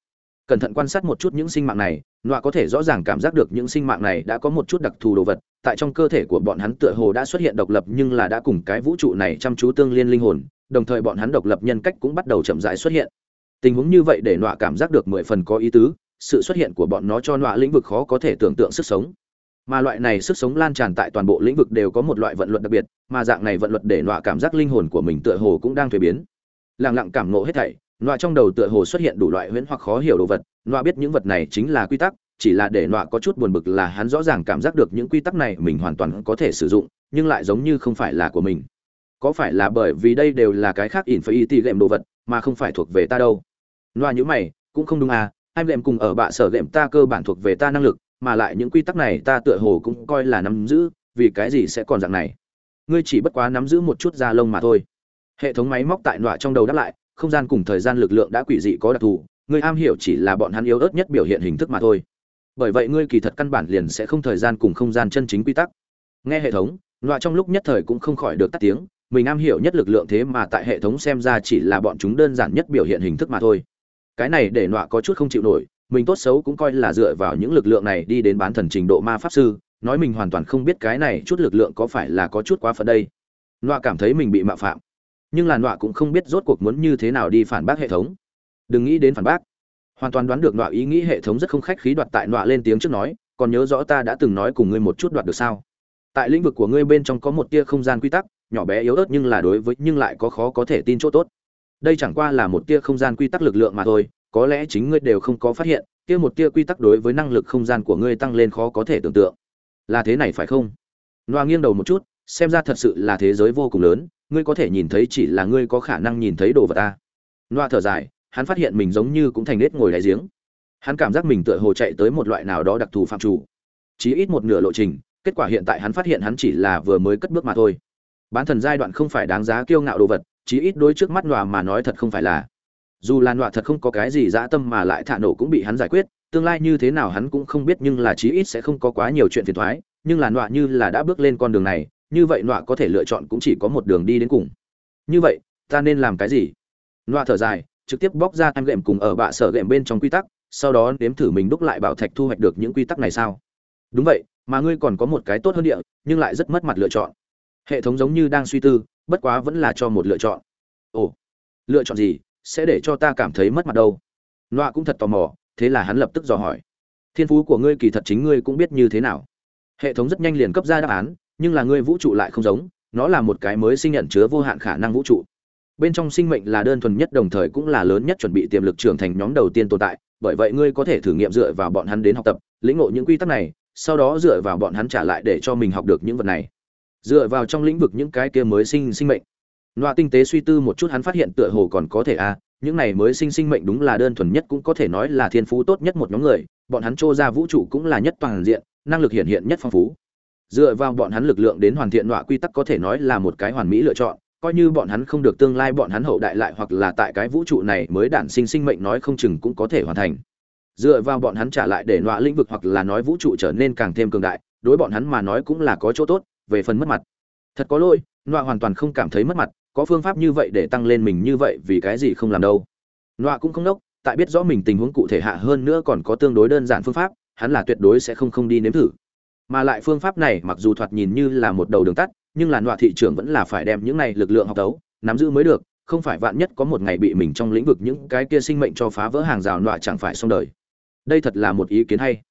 Cẩn thận quan sát một chút những sinh mạng này, nọa có thể rõ ràng cảm giác được những sinh mạng này đã có một chút đặc thù đồ vật, tại trong cơ thể của bọn hắn tựa hồ đã xuất hiện độc lập nhưng là đã cùng cái vũ trụ này chăm chú tương liên linh hồn, đồng thời bọn hắn độc lập nhân cách cũng bắt đầu chậm rãi xuất hiện. Tình huống như vậy để nọa cảm giác được mười phần có ý tứ, sự xuất hiện của bọn nó cho nọa lĩnh vực khó có thể tưởng tượng sức sống mà loại này sức sống lan tràn tại toàn bộ lĩnh vực đều có một loại vận luật đặc biệt, mà dạng này vận luật để nọa cảm giác linh hồn của mình tựa hồ cũng đang thuế biến. Lẳng lặng cảm nộ hết thảy, nọa trong đầu tựa hồ xuất hiện đủ loại huyễn hoặc khó hiểu đồ vật, nọa biết những vật này chính là quy tắc, chỉ là để nọa có chút buồn bực là hắn rõ ràng cảm giác được những quy tắc này mình hoàn toàn có thể sử dụng, nhưng lại giống như không phải là của mình. Có phải là bởi vì đây đều là cái khác ỉn phải y tì gệm đồ vật, mà không phải thuộc về ta đâu? Nọa nhữ mày, cũng không đúng à hai gệm cùng ở bạ sở gệm ta cơ bản thuộc về ta năng lực mà lại những quy tắc này ta tựa hồ cũng coi là nắm giữ, vì cái gì sẽ còn dạng này? Ngươi chỉ bất quá nắm giữ một chút da lông mà thôi. Hệ thống máy móc tại nọa trong đầu đáp lại, không gian cùng thời gian lực lượng đã quỷ dị có đặc thù, ngươi am hiểu chỉ là bọn hắn yếu ớt nhất biểu hiện hình thức mà thôi. Bởi vậy ngươi kỳ thật căn bản liền sẽ không thời gian cùng không gian chân chính quy tắc. Nghe hệ thống, nọa trong lúc nhất thời cũng không khỏi được tắt tiếng, mình am hiểu nhất lực lượng thế mà tại hệ thống xem ra chỉ là bọn chúng đơn giản nhất biểu hiện hình thức mà thôi. Cái này để nọa có chút không chịu nổi mình tốt xấu cũng coi là dựa vào những lực lượng này đi đến bán thần trình độ ma pháp sư, nói mình hoàn toàn không biết cái này chút lực lượng có phải là có chút quá phận đây. Nọa cảm thấy mình bị mạo phạm, nhưng là nọa cũng không biết rốt cuộc muốn như thế nào đi phản bác hệ thống. Đừng nghĩ đến phản bác. Hoàn toàn đoán được nọa ý nghĩ hệ thống rất không khách khí đoạt tại nọa lên tiếng trước nói, còn nhớ rõ ta đã từng nói cùng ngươi một chút đoạt được sao? Tại lĩnh vực của ngươi bên trong có một tia không gian quy tắc, nhỏ bé yếu ớt nhưng là đối với, nhưng lại có khó có thể tin chỗ tốt. Đây chẳng qua là một tia không gian quy tắc lực lượng mà thôi có lẽ chính ngươi đều không có phát hiện, kia một tia quy tắc đối với năng lực không gian của ngươi tăng lên khó có thể tưởng tượng. Là thế này phải không? Noa nghiêng đầu một chút, xem ra thật sự là thế giới vô cùng lớn, ngươi có thể nhìn thấy chỉ là ngươi có khả năng nhìn thấy đồ vật ta noa thở dài, hắn phát hiện mình giống như cũng thành nết ngồi đáy giếng. Hắn cảm giác mình tựa hồ chạy tới một loại nào đó đặc thù phạm chủ. Chỉ ít một nửa lộ trình, kết quả hiện tại hắn phát hiện hắn chỉ là vừa mới cất bước mà thôi. Bán thần giai đoạn không phải đáng giá kiêu ngạo đồ vật chí ít đối trước mắt nòa mà nói thật không phải là dù là nọa thật không có cái gì dã tâm mà lại thả nổ cũng bị hắn giải quyết, tương lai như thế nào hắn cũng không biết nhưng là chí ít sẽ không có quá nhiều chuyện phiền thoái, nhưng là nọa như là đã bước lên con đường này, như vậy nọa có thể lựa chọn cũng chỉ có một đường đi đến cùng. Như vậy, ta nên làm cái gì? Nọa thở dài, trực tiếp bóc ra em gệm cùng ở bạ sở gệm bên trong quy tắc, sau đó nếm thử mình đúc lại bảo thạch thu hoạch được những quy tắc này sao? Đúng vậy, mà ngươi còn có một cái tốt hơn địa, nhưng lại rất mất mặt lựa chọn. Hệ thống giống như đang suy tư, bất quá vẫn là cho một lựa chọn. Ồ, lựa chọn gì? Sẽ để cho ta cảm thấy mất mặt đâu. Nọa cũng thật tò mò, thế là hắn lập tức dò hỏi. Thiên phú của ngươi kỳ thật chính ngươi cũng biết như thế nào. Hệ thống rất nhanh liền cấp ra đáp án, nhưng là ngươi vũ trụ lại không giống, nó là một cái mới sinh nhận chứa vô hạn khả năng vũ trụ. Bên trong sinh mệnh là đơn thuần nhất, đồng thời cũng là lớn nhất chuẩn bị tiềm lực trưởng thành nhóm đầu tiên tồn tại, bởi vậy ngươi có thể thử nghiệm dựa vào bọn hắn đến học tập, lĩnh ngộ những quy tắc này, sau đó dựa vào bọn hắn trả lại để cho mình học được những vật này. Dựa vào trong lĩnh vực những cái kia mới sinh sinh mệnh loa tinh tế suy tư một chút hắn phát hiện tựa hồ còn có thể a à, những này mới sinh sinh mệnh đúng là đơn thuần nhất cũng có thể nói là thiên phú tốt nhất một nhóm người bọn hắn trô ra vũ trụ cũng là nhất toàn diện năng lực hiện hiện nhất phong phú. Dựa vào bọn hắn lực lượng đến hoàn thiện loại quy tắc có thể nói là một cái hoàn mỹ lựa chọn coi như bọn hắn không được tương lai bọn hắn hậu đại lại hoặc là tại cái vũ trụ này mới đản sinh sinh mệnh nói không chừng cũng có thể hoàn thành. Dựa vào bọn hắn trả lại để loại lĩnh vực hoặc là nói vũ trụ trở nên càng thêm cường đại đối bọn hắn mà nói cũng là có chỗ tốt về phần mất mặt. Thật có lỗi nọa hoàn toàn không cảm thấy mất mặt có phương pháp như vậy để tăng lên mình như vậy vì cái gì không làm đâu. Nọa cũng không đốc, tại biết rõ mình tình huống cụ thể hạ hơn nữa còn có tương đối đơn giản phương pháp, hắn là tuyệt đối sẽ không không đi nếm thử. Mà lại phương pháp này mặc dù thoạt nhìn như là một đầu đường tắt, nhưng là nọa thị trường vẫn là phải đem những này lực lượng học tấu nắm giữ mới được, không phải vạn nhất có một ngày bị mình trong lĩnh vực những cái kia sinh mệnh cho phá vỡ hàng rào nọa chẳng phải xong đời. Đây thật là một ý kiến hay.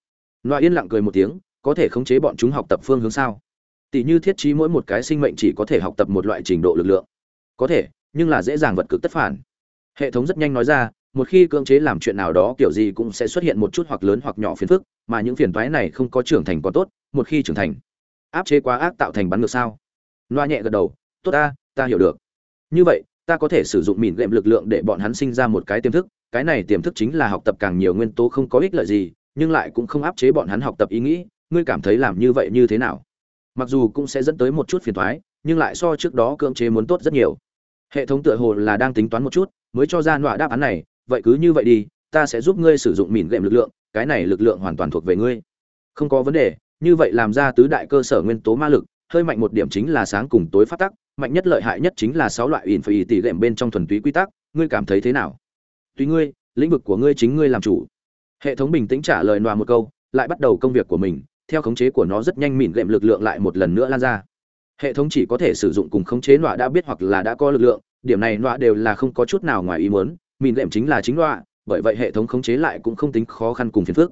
Nọa yên lặng cười một tiếng, có thể khống chế bọn chúng học tập phương hướng sao? Tỷ như thiết trí mỗi một cái sinh mệnh chỉ có thể học tập một loại trình độ lực lượng có thể, nhưng là dễ dàng vật cực tất phản. Hệ thống rất nhanh nói ra, một khi cưỡng chế làm chuyện nào đó kiểu gì cũng sẽ xuất hiện một chút hoặc lớn hoặc nhỏ phiền phức, mà những phiền toái này không có trưởng thành còn tốt, một khi trưởng thành, áp chế quá ác tạo thành bắn ngược sao? Loa nhẹ gật đầu, tốt ta ta hiểu được. Như vậy, ta có thể sử dụng mìn lệm lực lượng để bọn hắn sinh ra một cái tiềm thức, cái này tiềm thức chính là học tập càng nhiều nguyên tố không có ích lợi gì, nhưng lại cũng không áp chế bọn hắn học tập ý nghĩ, ngươi cảm thấy làm như vậy như thế nào? Mặc dù cũng sẽ dẫn tới một chút phiền thoái nhưng lại so trước đó cưỡng chế muốn tốt rất nhiều hệ thống tựa hồ là đang tính toán một chút, mới cho ra nọa đáp án này, vậy cứ như vậy đi, ta sẽ giúp ngươi sử dụng mìn gệm lực lượng, cái này lực lượng hoàn toàn thuộc về ngươi. Không có vấn đề, như vậy làm ra tứ đại cơ sở nguyên tố ma lực, hơi mạnh một điểm chính là sáng cùng tối phát tắc mạnh nhất lợi hại nhất chính là sáu loại ỉn phải tỷ lệm bên trong thuần túy quy tắc, ngươi cảm thấy thế nào? Tùy ngươi, lĩnh vực của ngươi chính ngươi làm chủ. Hệ thống bình tĩnh trả lời nọa một câu, lại bắt đầu công việc của mình, theo khống chế của nó rất nhanh mịn lệm lực lượng lại một lần nữa lan ra. Hệ thống chỉ có thể sử dụng cùng khống chế nọa đã biết hoặc là đã có lực lượng điểm này nọa đều là không có chút nào ngoài ý muốn mịn lệm chính là chính nọa, bởi vậy hệ thống khống chế lại cũng không tính khó khăn cùng phiền phức.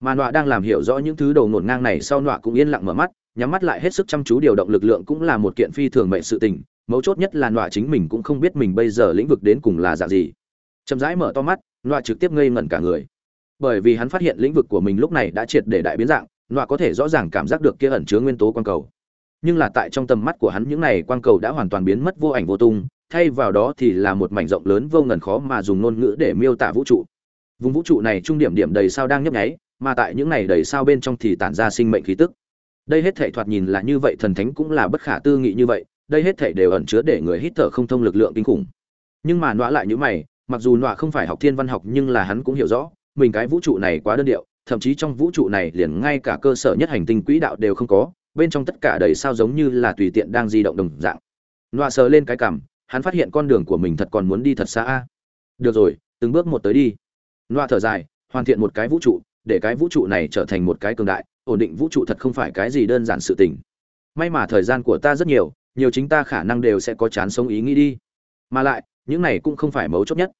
Mà nọa đang làm hiểu rõ những thứ đầu ngổn ngang này sau nọa cũng yên lặng mở mắt, nhắm mắt lại hết sức chăm chú điều động lực lượng cũng là một kiện phi thường mệnh sự tình, mấu chốt nhất là nọa chính mình cũng không biết mình bây giờ lĩnh vực đến cùng là dạng gì. Chậm rãi mở to mắt, nọa trực tiếp ngây ngẩn cả người. Bởi vì hắn phát hiện lĩnh vực của mình lúc này đã triệt để đại biến dạng, nọa có thể rõ ràng cảm giác được kia ẩn chứa nguyên tố quang cầu. Nhưng là tại trong tầm mắt của hắn những này quang cầu đã hoàn toàn biến mất vô ảnh vô tung thay vào đó thì là một mảnh rộng lớn vô ngần khó mà dùng ngôn ngữ để miêu tả vũ trụ. Vùng vũ trụ này trung điểm điểm đầy sao đang nhấp nháy, mà tại những này đầy sao bên trong thì tản ra sinh mệnh khí tức. Đây hết thể thoạt nhìn là như vậy, thần thánh cũng là bất khả tư nghị như vậy, đây hết thể đều ẩn chứa để người hít thở không thông lực lượng kinh khủng. Nhưng mà nọa lại như mày, mặc dù nọa không phải học thiên văn học nhưng là hắn cũng hiểu rõ, mình cái vũ trụ này quá đơn điệu, thậm chí trong vũ trụ này liền ngay cả cơ sở nhất hành tinh quỹ đạo đều không có, bên trong tất cả đầy sao giống như là tùy tiện đang di động đồng dạng. Nọa sờ lên cái cảm hắn phát hiện con đường của mình thật còn muốn đi thật xa a. Được rồi, từng bước một tới đi. Loa thở dài, hoàn thiện một cái vũ trụ, để cái vũ trụ này trở thành một cái cường đại, ổn định vũ trụ thật không phải cái gì đơn giản sự tình. May mà thời gian của ta rất nhiều nhiều chính ta khả năng đều sẽ có chán sống ý nghĩ đi. Mà lại, những này cũng không phải mấu chốt nhất.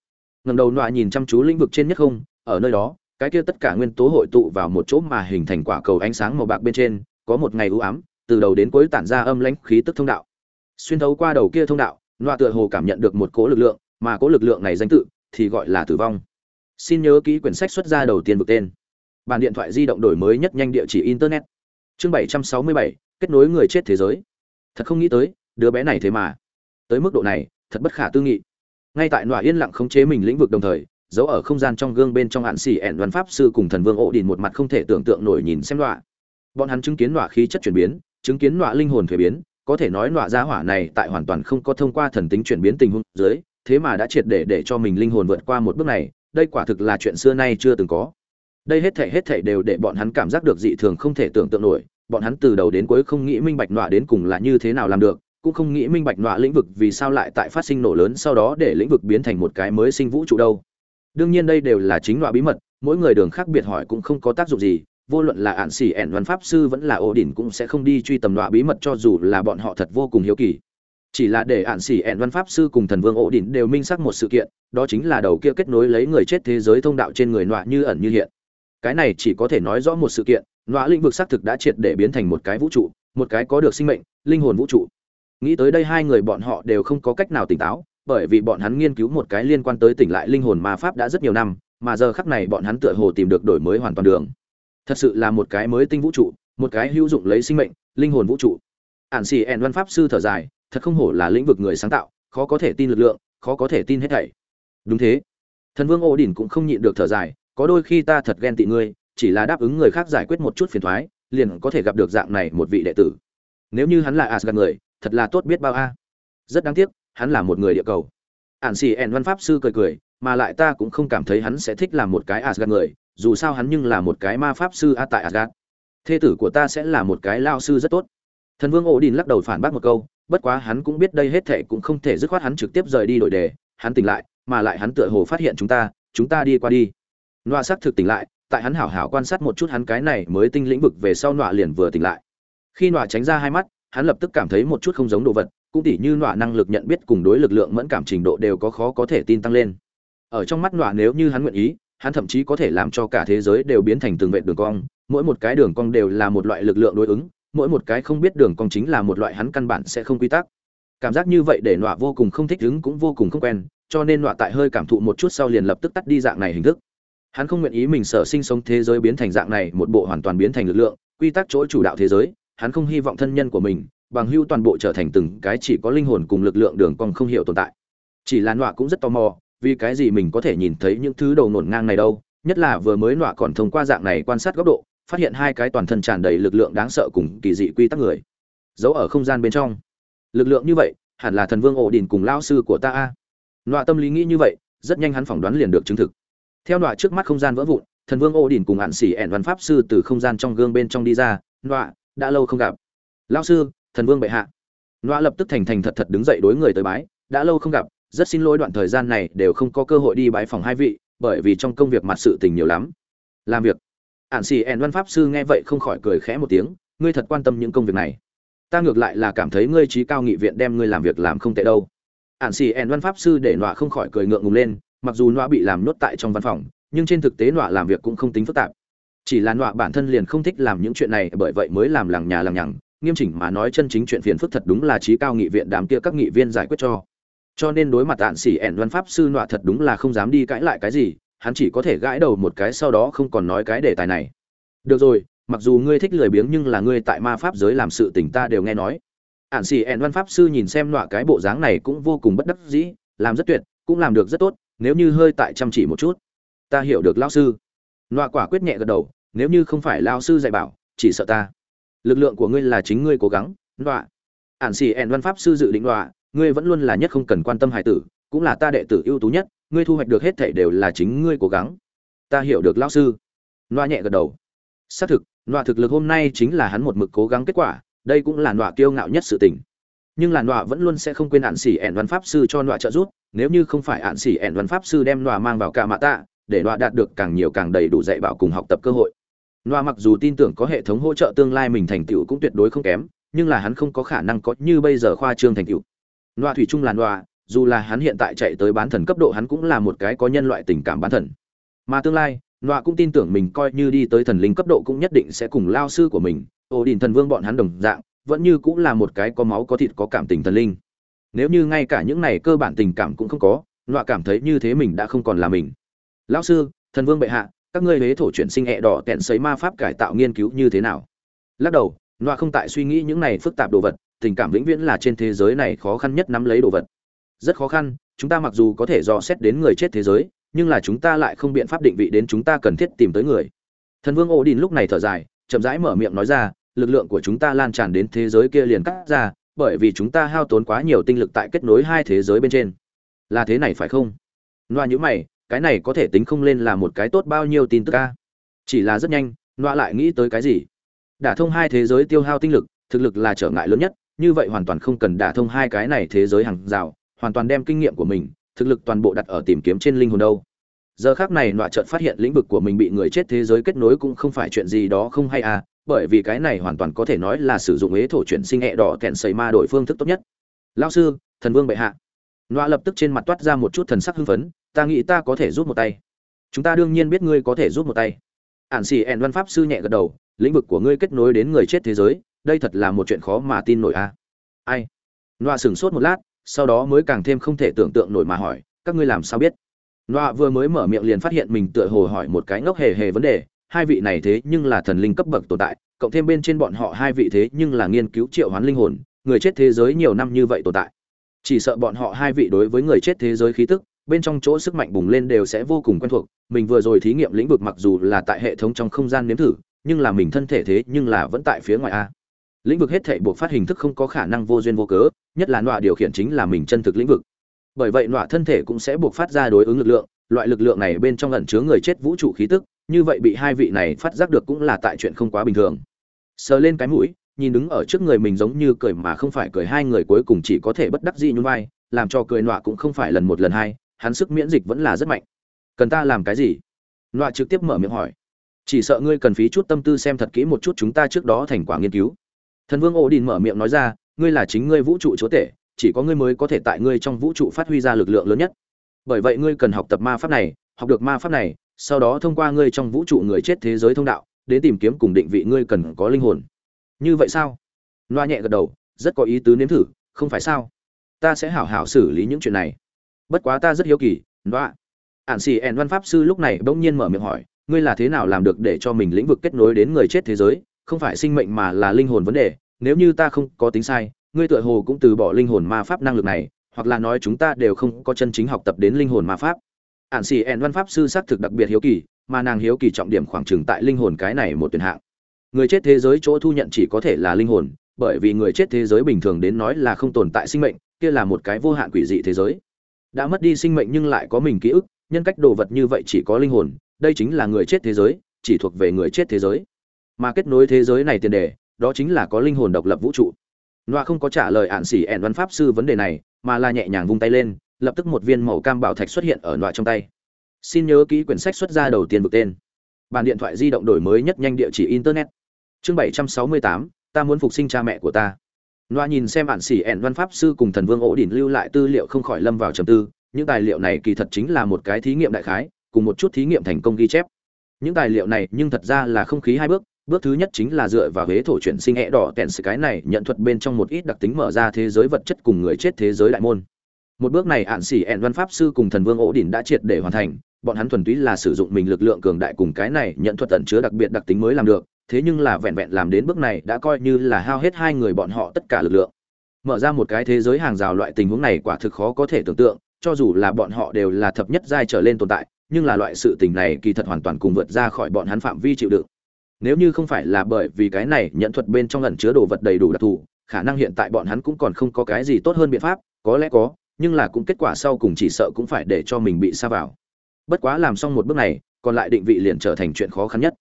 Ngầm đầu loa nhìn chăm chú lĩnh vực trên nhất không, ở nơi đó, cái kia tất cả nguyên tố hội tụ vào một chỗ mà hình thành quả cầu ánh sáng màu bạc bên trên, có một ngày u ám, từ đầu đến cuối tản ra âm lãnh khí tức thông đạo. Xuyên thấu qua đầu kia thông đạo nọa tựa hồ cảm nhận được một cỗ lực lượng mà cỗ lực lượng này danh tự thì gọi là tử vong. Xin nhớ ký quyển sách xuất ra đầu tiên vực tên. Bàn điện thoại di động đổi mới nhất nhanh địa chỉ internet. Chương 767, kết nối người chết thế giới. Thật không nghĩ tới đứa bé này thế mà. Tới mức độ này thật bất khả tư nghị. Ngay tại nọa yên lặng khống chế mình lĩnh vực đồng thời giấu ở không gian trong gương bên trong hạn xỉ ẻn đoàn pháp sư cùng thần vương ổ đình một mặt không thể tưởng tượng nổi nhìn xem nọa bọn hắn chứng kiến nọa khí chất chuyển biến chứng kiến nọa linh hồn thuế biến có thể nói nọa gia hỏa này tại hoàn toàn không có thông qua thần tính chuyển biến tình huống dưới, thế mà đã triệt để để cho mình linh hồn vượt qua một bước này, đây quả thực là chuyện xưa nay chưa từng có. Đây hết thể hết thể đều để bọn hắn cảm giác được dị thường không thể tưởng tượng nổi, bọn hắn từ đầu đến cuối không nghĩ minh bạch nọa đến cùng là như thế nào làm được, cũng không nghĩ minh bạch nọa lĩnh vực vì sao lại tại phát sinh nổ lớn sau đó để lĩnh vực biến thành một cái mới sinh vũ trụ đâu. Đương nhiên đây đều là chính nọa bí mật, mỗi người đường khác biệt hỏi cũng không có tác dụng gì vô luận là ạn xỉ ẻn văn pháp sư vẫn là ổ đỉnh cũng sẽ không đi truy tầm đọa bí mật cho dù là bọn họ thật vô cùng hiếu kỳ. Chỉ là để ạn xỉ ẻn văn pháp sư cùng thần vương ổ đỉnh đều minh xác một sự kiện, đó chính là đầu kia kết nối lấy người chết thế giới thông đạo trên người nọa như ẩn như hiện. Cái này chỉ có thể nói rõ một sự kiện, nọa lĩnh vực xác thực đã triệt để biến thành một cái vũ trụ, một cái có được sinh mệnh, linh hồn vũ trụ. Nghĩ tới đây hai người bọn họ đều không có cách nào tỉnh táo, bởi vì bọn hắn nghiên cứu một cái liên quan tới tỉnh lại linh hồn ma pháp đã rất nhiều năm, mà giờ khắc này bọn hắn tựa hồ tìm được đổi mới hoàn toàn đường thật sự là một cái mới tinh vũ trụ, một cái hữu dụng lấy sinh mệnh, linh hồn vũ trụ. Ản xì ẻn văn pháp sư thở dài, thật không hổ là lĩnh vực người sáng tạo, khó có thể tin lực lượng, khó có thể tin hết thảy. Đúng thế. Thần vương ổ đỉnh cũng không nhịn được thở dài, có đôi khi ta thật ghen tị ngươi, chỉ là đáp ứng người khác giải quyết một chút phiền thoái, liền có thể gặp được dạng này một vị đệ tử. Nếu như hắn là asgad người, thật là tốt biết bao a. Rất đáng tiếc, hắn là một người địa cầu. Ản xì ẻn văn pháp sư cười cười, mà lại ta cũng không cảm thấy hắn sẽ thích làm một cái asgad người dù sao hắn nhưng là một cái ma pháp sư a tại Asgard. thê tử của ta sẽ là một cái lao sư rất tốt. Thần vương Odin lắc đầu phản bác một câu, bất quá hắn cũng biết đây hết thảy cũng không thể dứt khoát hắn trực tiếp rời đi đổi đề, hắn tỉnh lại, mà lại hắn tựa hồ phát hiện chúng ta chúng ta đi qua đi. Nọa sắc thực tỉnh lại, tại hắn hảo hảo quan sát một chút hắn cái này mới tinh lĩnh vực về sau nọa liền vừa tỉnh lại. Khi nọa tránh ra hai mắt, hắn lập tức cảm thấy một chút không giống đồ vật, cũng tỉ như nọa năng lực nhận biết cùng đối lực lượng mẫn cảm trình độ đều có khó có thể tin tăng lên. Ở trong mắt nọa nếu như hắn nguyện ý hắn thậm chí có thể làm cho cả thế giới đều biến thành từng vệt đường cong, mỗi một cái đường cong đều là một loại lực lượng đối ứng, mỗi một cái không biết đường cong chính là một loại hắn căn bản sẽ không quy tắc. Cảm giác như vậy để nọa vô cùng không thích ứng cũng vô cùng không quen, cho nên nọa tại hơi cảm thụ một chút sau liền lập tức tắt đi dạng này hình thức. Hắn không nguyện ý mình sở sinh sống thế giới biến thành dạng này, một bộ hoàn toàn biến thành lực lượng, quy tắc chỗ chủ đạo thế giới, hắn không hy vọng thân nhân của mình bằng hưu toàn bộ trở thành từng cái chỉ có linh hồn cùng lực lượng đường cong không hiểu tồn tại. Chỉ là nọa cũng rất tò mò vì cái gì mình có thể nhìn thấy những thứ đầu nổn ngang này đâu, nhất là vừa mới nọa còn thông qua dạng này quan sát góc độ, phát hiện hai cái toàn thân tràn đầy lực lượng đáng sợ cùng kỳ dị quy tắc người. Giấu ở không gian bên trong. Lực lượng như vậy, hẳn là thần vương ổ đình cùng lao sư của ta a. Nọa tâm lý nghĩ như vậy, rất nhanh hắn phỏng đoán liền được chứng thực. Theo nọa trước mắt không gian vỡ vụn, thần vương ổ đình cùng hạn xỉ ẻn văn pháp sư từ không gian trong gương bên trong đi ra, nọa, đã lâu không gặp. Lao sư, thần vương bệ hạ. Nọa lập tức thành thành thật thật đứng dậy đối người tới bái, đã lâu không gặp rất xin lỗi đoạn thời gian này đều không có cơ hội đi bái phòng hai vị, bởi vì trong công việc mặt sự tình nhiều lắm. Làm việc. Ạn xì ẻn văn pháp sư nghe vậy không khỏi cười khẽ một tiếng, ngươi thật quan tâm những công việc này. Ta ngược lại là cảm thấy ngươi trí cao nghị viện đem ngươi làm việc làm không tệ đâu. Ạn xì ẻn văn pháp sư để nọa không khỏi cười ngượng ngùng lên, mặc dù nọa bị làm nhốt tại trong văn phòng, nhưng trên thực tế nọa làm việc cũng không tính phức tạp. Chỉ là nọa bản thân liền không thích làm những chuyện này, bởi vậy mới làm lằng nhà lằng nhằng. Nghiêm chỉnh mà nói chân chính chuyện phiền phức thật đúng là trí cao nghị viện đám kia các nghị viên giải quyết cho cho nên đối mặt ạn xỉ ẻn văn pháp sư nọa thật đúng là không dám đi cãi lại cái gì, hắn chỉ có thể gãi đầu một cái sau đó không còn nói cái đề tài này. Được rồi, mặc dù ngươi thích lười biếng nhưng là ngươi tại ma pháp giới làm sự tình ta đều nghe nói. Ạn xỉ ẻn văn pháp sư nhìn xem nọa cái bộ dáng này cũng vô cùng bất đắc dĩ, làm rất tuyệt, cũng làm được rất tốt, nếu như hơi tại chăm chỉ một chút. Ta hiểu được lao sư. Nọa quả quyết nhẹ gật đầu, nếu như không phải lao sư dạy bảo, chỉ sợ ta. Lực lượng của ngươi là chính ngươi cố gắng, nọa. Ạn xỉ ẻn văn pháp sư dự định nọa ngươi vẫn luôn là nhất không cần quan tâm hải tử, cũng là ta đệ tử ưu tú nhất, ngươi thu hoạch được hết thảy đều là chính ngươi cố gắng. Ta hiểu được lão sư. Loa nhẹ gật đầu. Xác thực loa thực lực hôm nay chính là hắn một mực cố gắng kết quả, đây cũng là loa kiêu ngạo nhất sự tình. Nhưng là loa vẫn luôn sẽ không quên ạn xỉ ẻn văn pháp sư cho loa trợ giúp, nếu như không phải ạn xỉ ẻn văn pháp sư đem loa mang vào cả mạ tạ, để loa đạt được càng nhiều càng đầy đủ dạy bảo cùng học tập cơ hội. Loa mặc dù tin tưởng có hệ thống hỗ trợ tương lai mình thành tựu cũng tuyệt đối không kém, nhưng là hắn không có khả năng có như bây giờ khoa trương thành tựu loa thủy chung là loa dù là hắn hiện tại chạy tới bán thần cấp độ hắn cũng là một cái có nhân loại tình cảm bán thần. Mà tương lai loa cũng tin tưởng mình coi như đi tới thần linh cấp độ cũng nhất định sẽ cùng lao sư của mình ổ đình thần vương bọn hắn đồng dạng, vẫn như cũng là một cái có máu có thịt có cảm tình thần linh. Nếu như ngay cả những này cơ bản tình cảm cũng không có loa cảm thấy như thế mình đã không còn là mình. Lão sư, thần vương bệ hạ, các ngươi huế thổ chuyển sinh hẹ đỏ tẹn sấy ma pháp cải tạo nghiên cứu như thế nào? Lắc đầu loa không tại suy nghĩ những này phức tạp đồ vật tình cảm vĩnh viễn là trên thế giới này khó khăn nhất nắm lấy đồ vật. Rất khó khăn, chúng ta mặc dù có thể dò xét đến người chết thế giới, nhưng là chúng ta lại không biện pháp định vị đến chúng ta cần thiết tìm tới người. Thần vương ổ đình lúc này thở dài, chậm rãi mở miệng nói ra, lực lượng của chúng ta lan tràn đến thế giới kia liền cắt ra, bởi vì chúng ta hao tốn quá nhiều tinh lực tại kết nối hai thế giới bên trên. Là thế này phải không? Loa nhữ mày, cái này có thể tính không lên là một cái tốt bao nhiêu tin tức ca chỉ là rất nhanh loa lại nghĩ tới cái gì? Đả thông hai thế giới tiêu hao tinh lực, thực lực là trở ngại lớn nhất như vậy hoàn toàn không cần đả thông hai cái này thế giới hàng rào, hoàn toàn đem kinh nghiệm của mình, thực lực toàn bộ đặt ở tìm kiếm trên linh hồn đâu. Giờ khác này nọa trợt phát hiện lĩnh vực của mình bị người chết thế giới kết nối cũng không phải chuyện gì đó không hay à bởi vì cái này hoàn toàn có thể nói là sử dụng ế thổ chuyển sinh hẹ đỏ kẹn sầy ma đổi phương thức tốt nhất. Lao sư, thần vương bệ hạ. Nọa lập tức trên mặt toát ra một chút thần sắc hưng phấn, ta nghĩ ta có thể rút một tay. Chúng ta đương nhiên biết ngươi có thể rút một tay. Ản xì ẹn văn pháp sư nhẹ gật đầu, lĩnh vực của ngươi kết nối đến người chết thế giới đây thật là một chuyện khó mà tin nổi à. Ai? Nọa sửng sốt một lát, sau đó mới càng thêm không thể tưởng tượng nổi mà hỏi, các ngươi làm sao biết? Nọa vừa mới mở miệng liền phát hiện mình tựa hồ hỏi một cái ngốc hề hề vấn đề, hai vị này thế nhưng là thần linh cấp bậc tồn tại, cộng thêm bên trên bọn họ hai vị thế nhưng là nghiên cứu triệu hoán linh hồn, người chết thế giới nhiều năm như vậy tồn tại. Chỉ sợ bọn họ hai vị đối với người chết thế giới khí tức, bên trong chỗ sức mạnh bùng lên đều sẽ vô cùng quen thuộc, mình vừa rồi thí nghiệm lĩnh vực mặc dù là tại hệ thống trong không gian nếm thử, nhưng là mình thân thể thế nhưng là vẫn tại phía ngoài a lĩnh vực hết thảy buộc phát hình thức không có khả năng vô duyên vô cớ, nhất là nọa điều khiển chính là mình chân thực lĩnh vực. Bởi vậy nọa thân thể cũng sẽ buộc phát ra đối ứng lực lượng, loại lực lượng này bên trong ẩn chứa người chết vũ trụ khí tức, như vậy bị hai vị này phát giác được cũng là tại chuyện không quá bình thường. Sờ lên cái mũi, nhìn đứng ở trước người mình giống như cười mà không phải cười hai người cuối cùng chỉ có thể bất đắc dĩ nhún vai, làm cho cười nọa cũng không phải lần một lần hai, hắn sức miễn dịch vẫn là rất mạnh. Cần ta làm cái gì? Nọa trực tiếp mở miệng hỏi. Chỉ sợ ngươi cần phí chút tâm tư xem thật kỹ một chút chúng ta trước đó thành quả nghiên cứu thần vương ổ đình mở miệng nói ra, ngươi là chính ngươi vũ trụ chúa tể, chỉ có ngươi mới có thể tại ngươi trong vũ trụ phát huy ra lực lượng lớn nhất. Bởi vậy ngươi cần học tập ma pháp này, học được ma pháp này, sau đó thông qua ngươi trong vũ trụ người chết thế giới thông đạo, đến tìm kiếm cùng định vị ngươi cần có linh hồn. Như vậy sao? Loa nhẹ gật đầu, rất có ý tứ nếm thử, không phải sao? Ta sẽ hảo hảo xử lý những chuyện này. Bất quá ta rất hiếu kỳ, loa. Ản xì ẻn văn pháp sư lúc này bỗng nhiên mở miệng hỏi, ngươi là thế nào làm được để cho mình lĩnh vực kết nối đến người chết thế giới? Không phải sinh mệnh mà là linh hồn vấn đề, nếu như ta không có tính sai, ngươi tựa hồ cũng từ bỏ linh hồn ma pháp năng lực này, hoặc là nói chúng ta đều không có chân chính học tập đến linh hồn ma pháp. Ạn xì ẹn văn pháp sư xác thực đặc biệt hiếu kỳ, mà nàng hiếu kỳ trọng điểm khoảng trừng tại linh hồn cái này một tuyển hạng. Người chết thế giới chỗ thu nhận chỉ có thể là linh hồn, bởi vì người chết thế giới bình thường đến nói là không tồn tại sinh mệnh, kia là một cái vô hạn quỷ dị thế giới. Đã mất đi sinh mệnh nhưng lại có mình ký ức, nhân cách đồ vật như vậy chỉ có linh hồn, đây chính là người chết thế giới, chỉ thuộc về người chết thế giới mà kết nối thế giới này tiền đề, đó chính là có linh hồn độc lập vũ trụ. Loa không có trả lời ạn xỉ ẻn văn pháp sư vấn đề này, mà là nhẹ nhàng vung tay lên, lập tức một viên màu cam bảo thạch xuất hiện ở loa trong tay. Xin nhớ kỹ quyển sách xuất ra đầu tiên vực tên. Bàn điện thoại di động đổi mới nhất nhanh địa chỉ internet. Chương bảy trăm sáu mươi tám, ta muốn phục sinh cha mẹ của ta. Loa nhìn xem ạn xỉ ẻn văn pháp sư cùng thần vương ổ đỉnh lưu lại tư liệu không khỏi lâm vào trầm tư. Những tài liệu này kỳ thật chính là một cái thí nghiệm đại khái, cùng một chút thí nghiệm thành công ghi chép. Những tài liệu này nhưng thật ra là không khí hai bước bước thứ nhất chính là dựa vào huế thổ chuyển sinh hẹ đỏ tèn sự cái này, nhận thuật bên trong một ít đặc tính mở ra thế giới vật chất cùng người chết thế giới đại môn. Một bước này ạn xỉ ẹn văn pháp sư cùng thần vương ổ đỉnh đã triệt để hoàn thành, bọn hắn thuần túy là sử dụng mình lực lượng cường đại cùng cái này nhận thuật tận chứa đặc biệt đặc tính mới làm được, thế nhưng là vẹn vẹn làm đến bước này đã coi như là hao hết hai người bọn họ tất cả lực lượng. Mở ra một cái thế giới hàng rào loại tình huống này quả thực khó có thể tưởng tượng, cho dù là bọn họ đều là thập nhất giai trở lên tồn tại, nhưng là loại sự tình này kỳ thật hoàn toàn cùng vượt ra khỏi bọn hắn phạm vi chịu đựng nếu như không phải là bởi vì cái này nhận thuật bên trong lần chứa đồ vật đầy đủ đặc thù, khả năng hiện tại bọn hắn cũng còn không có cái gì tốt hơn biện pháp, có lẽ có, nhưng là cũng kết quả sau cùng chỉ sợ cũng phải để cho mình bị xa vào. Bất quá làm xong một bước này, còn lại định vị liền trở thành chuyện khó khăn nhất.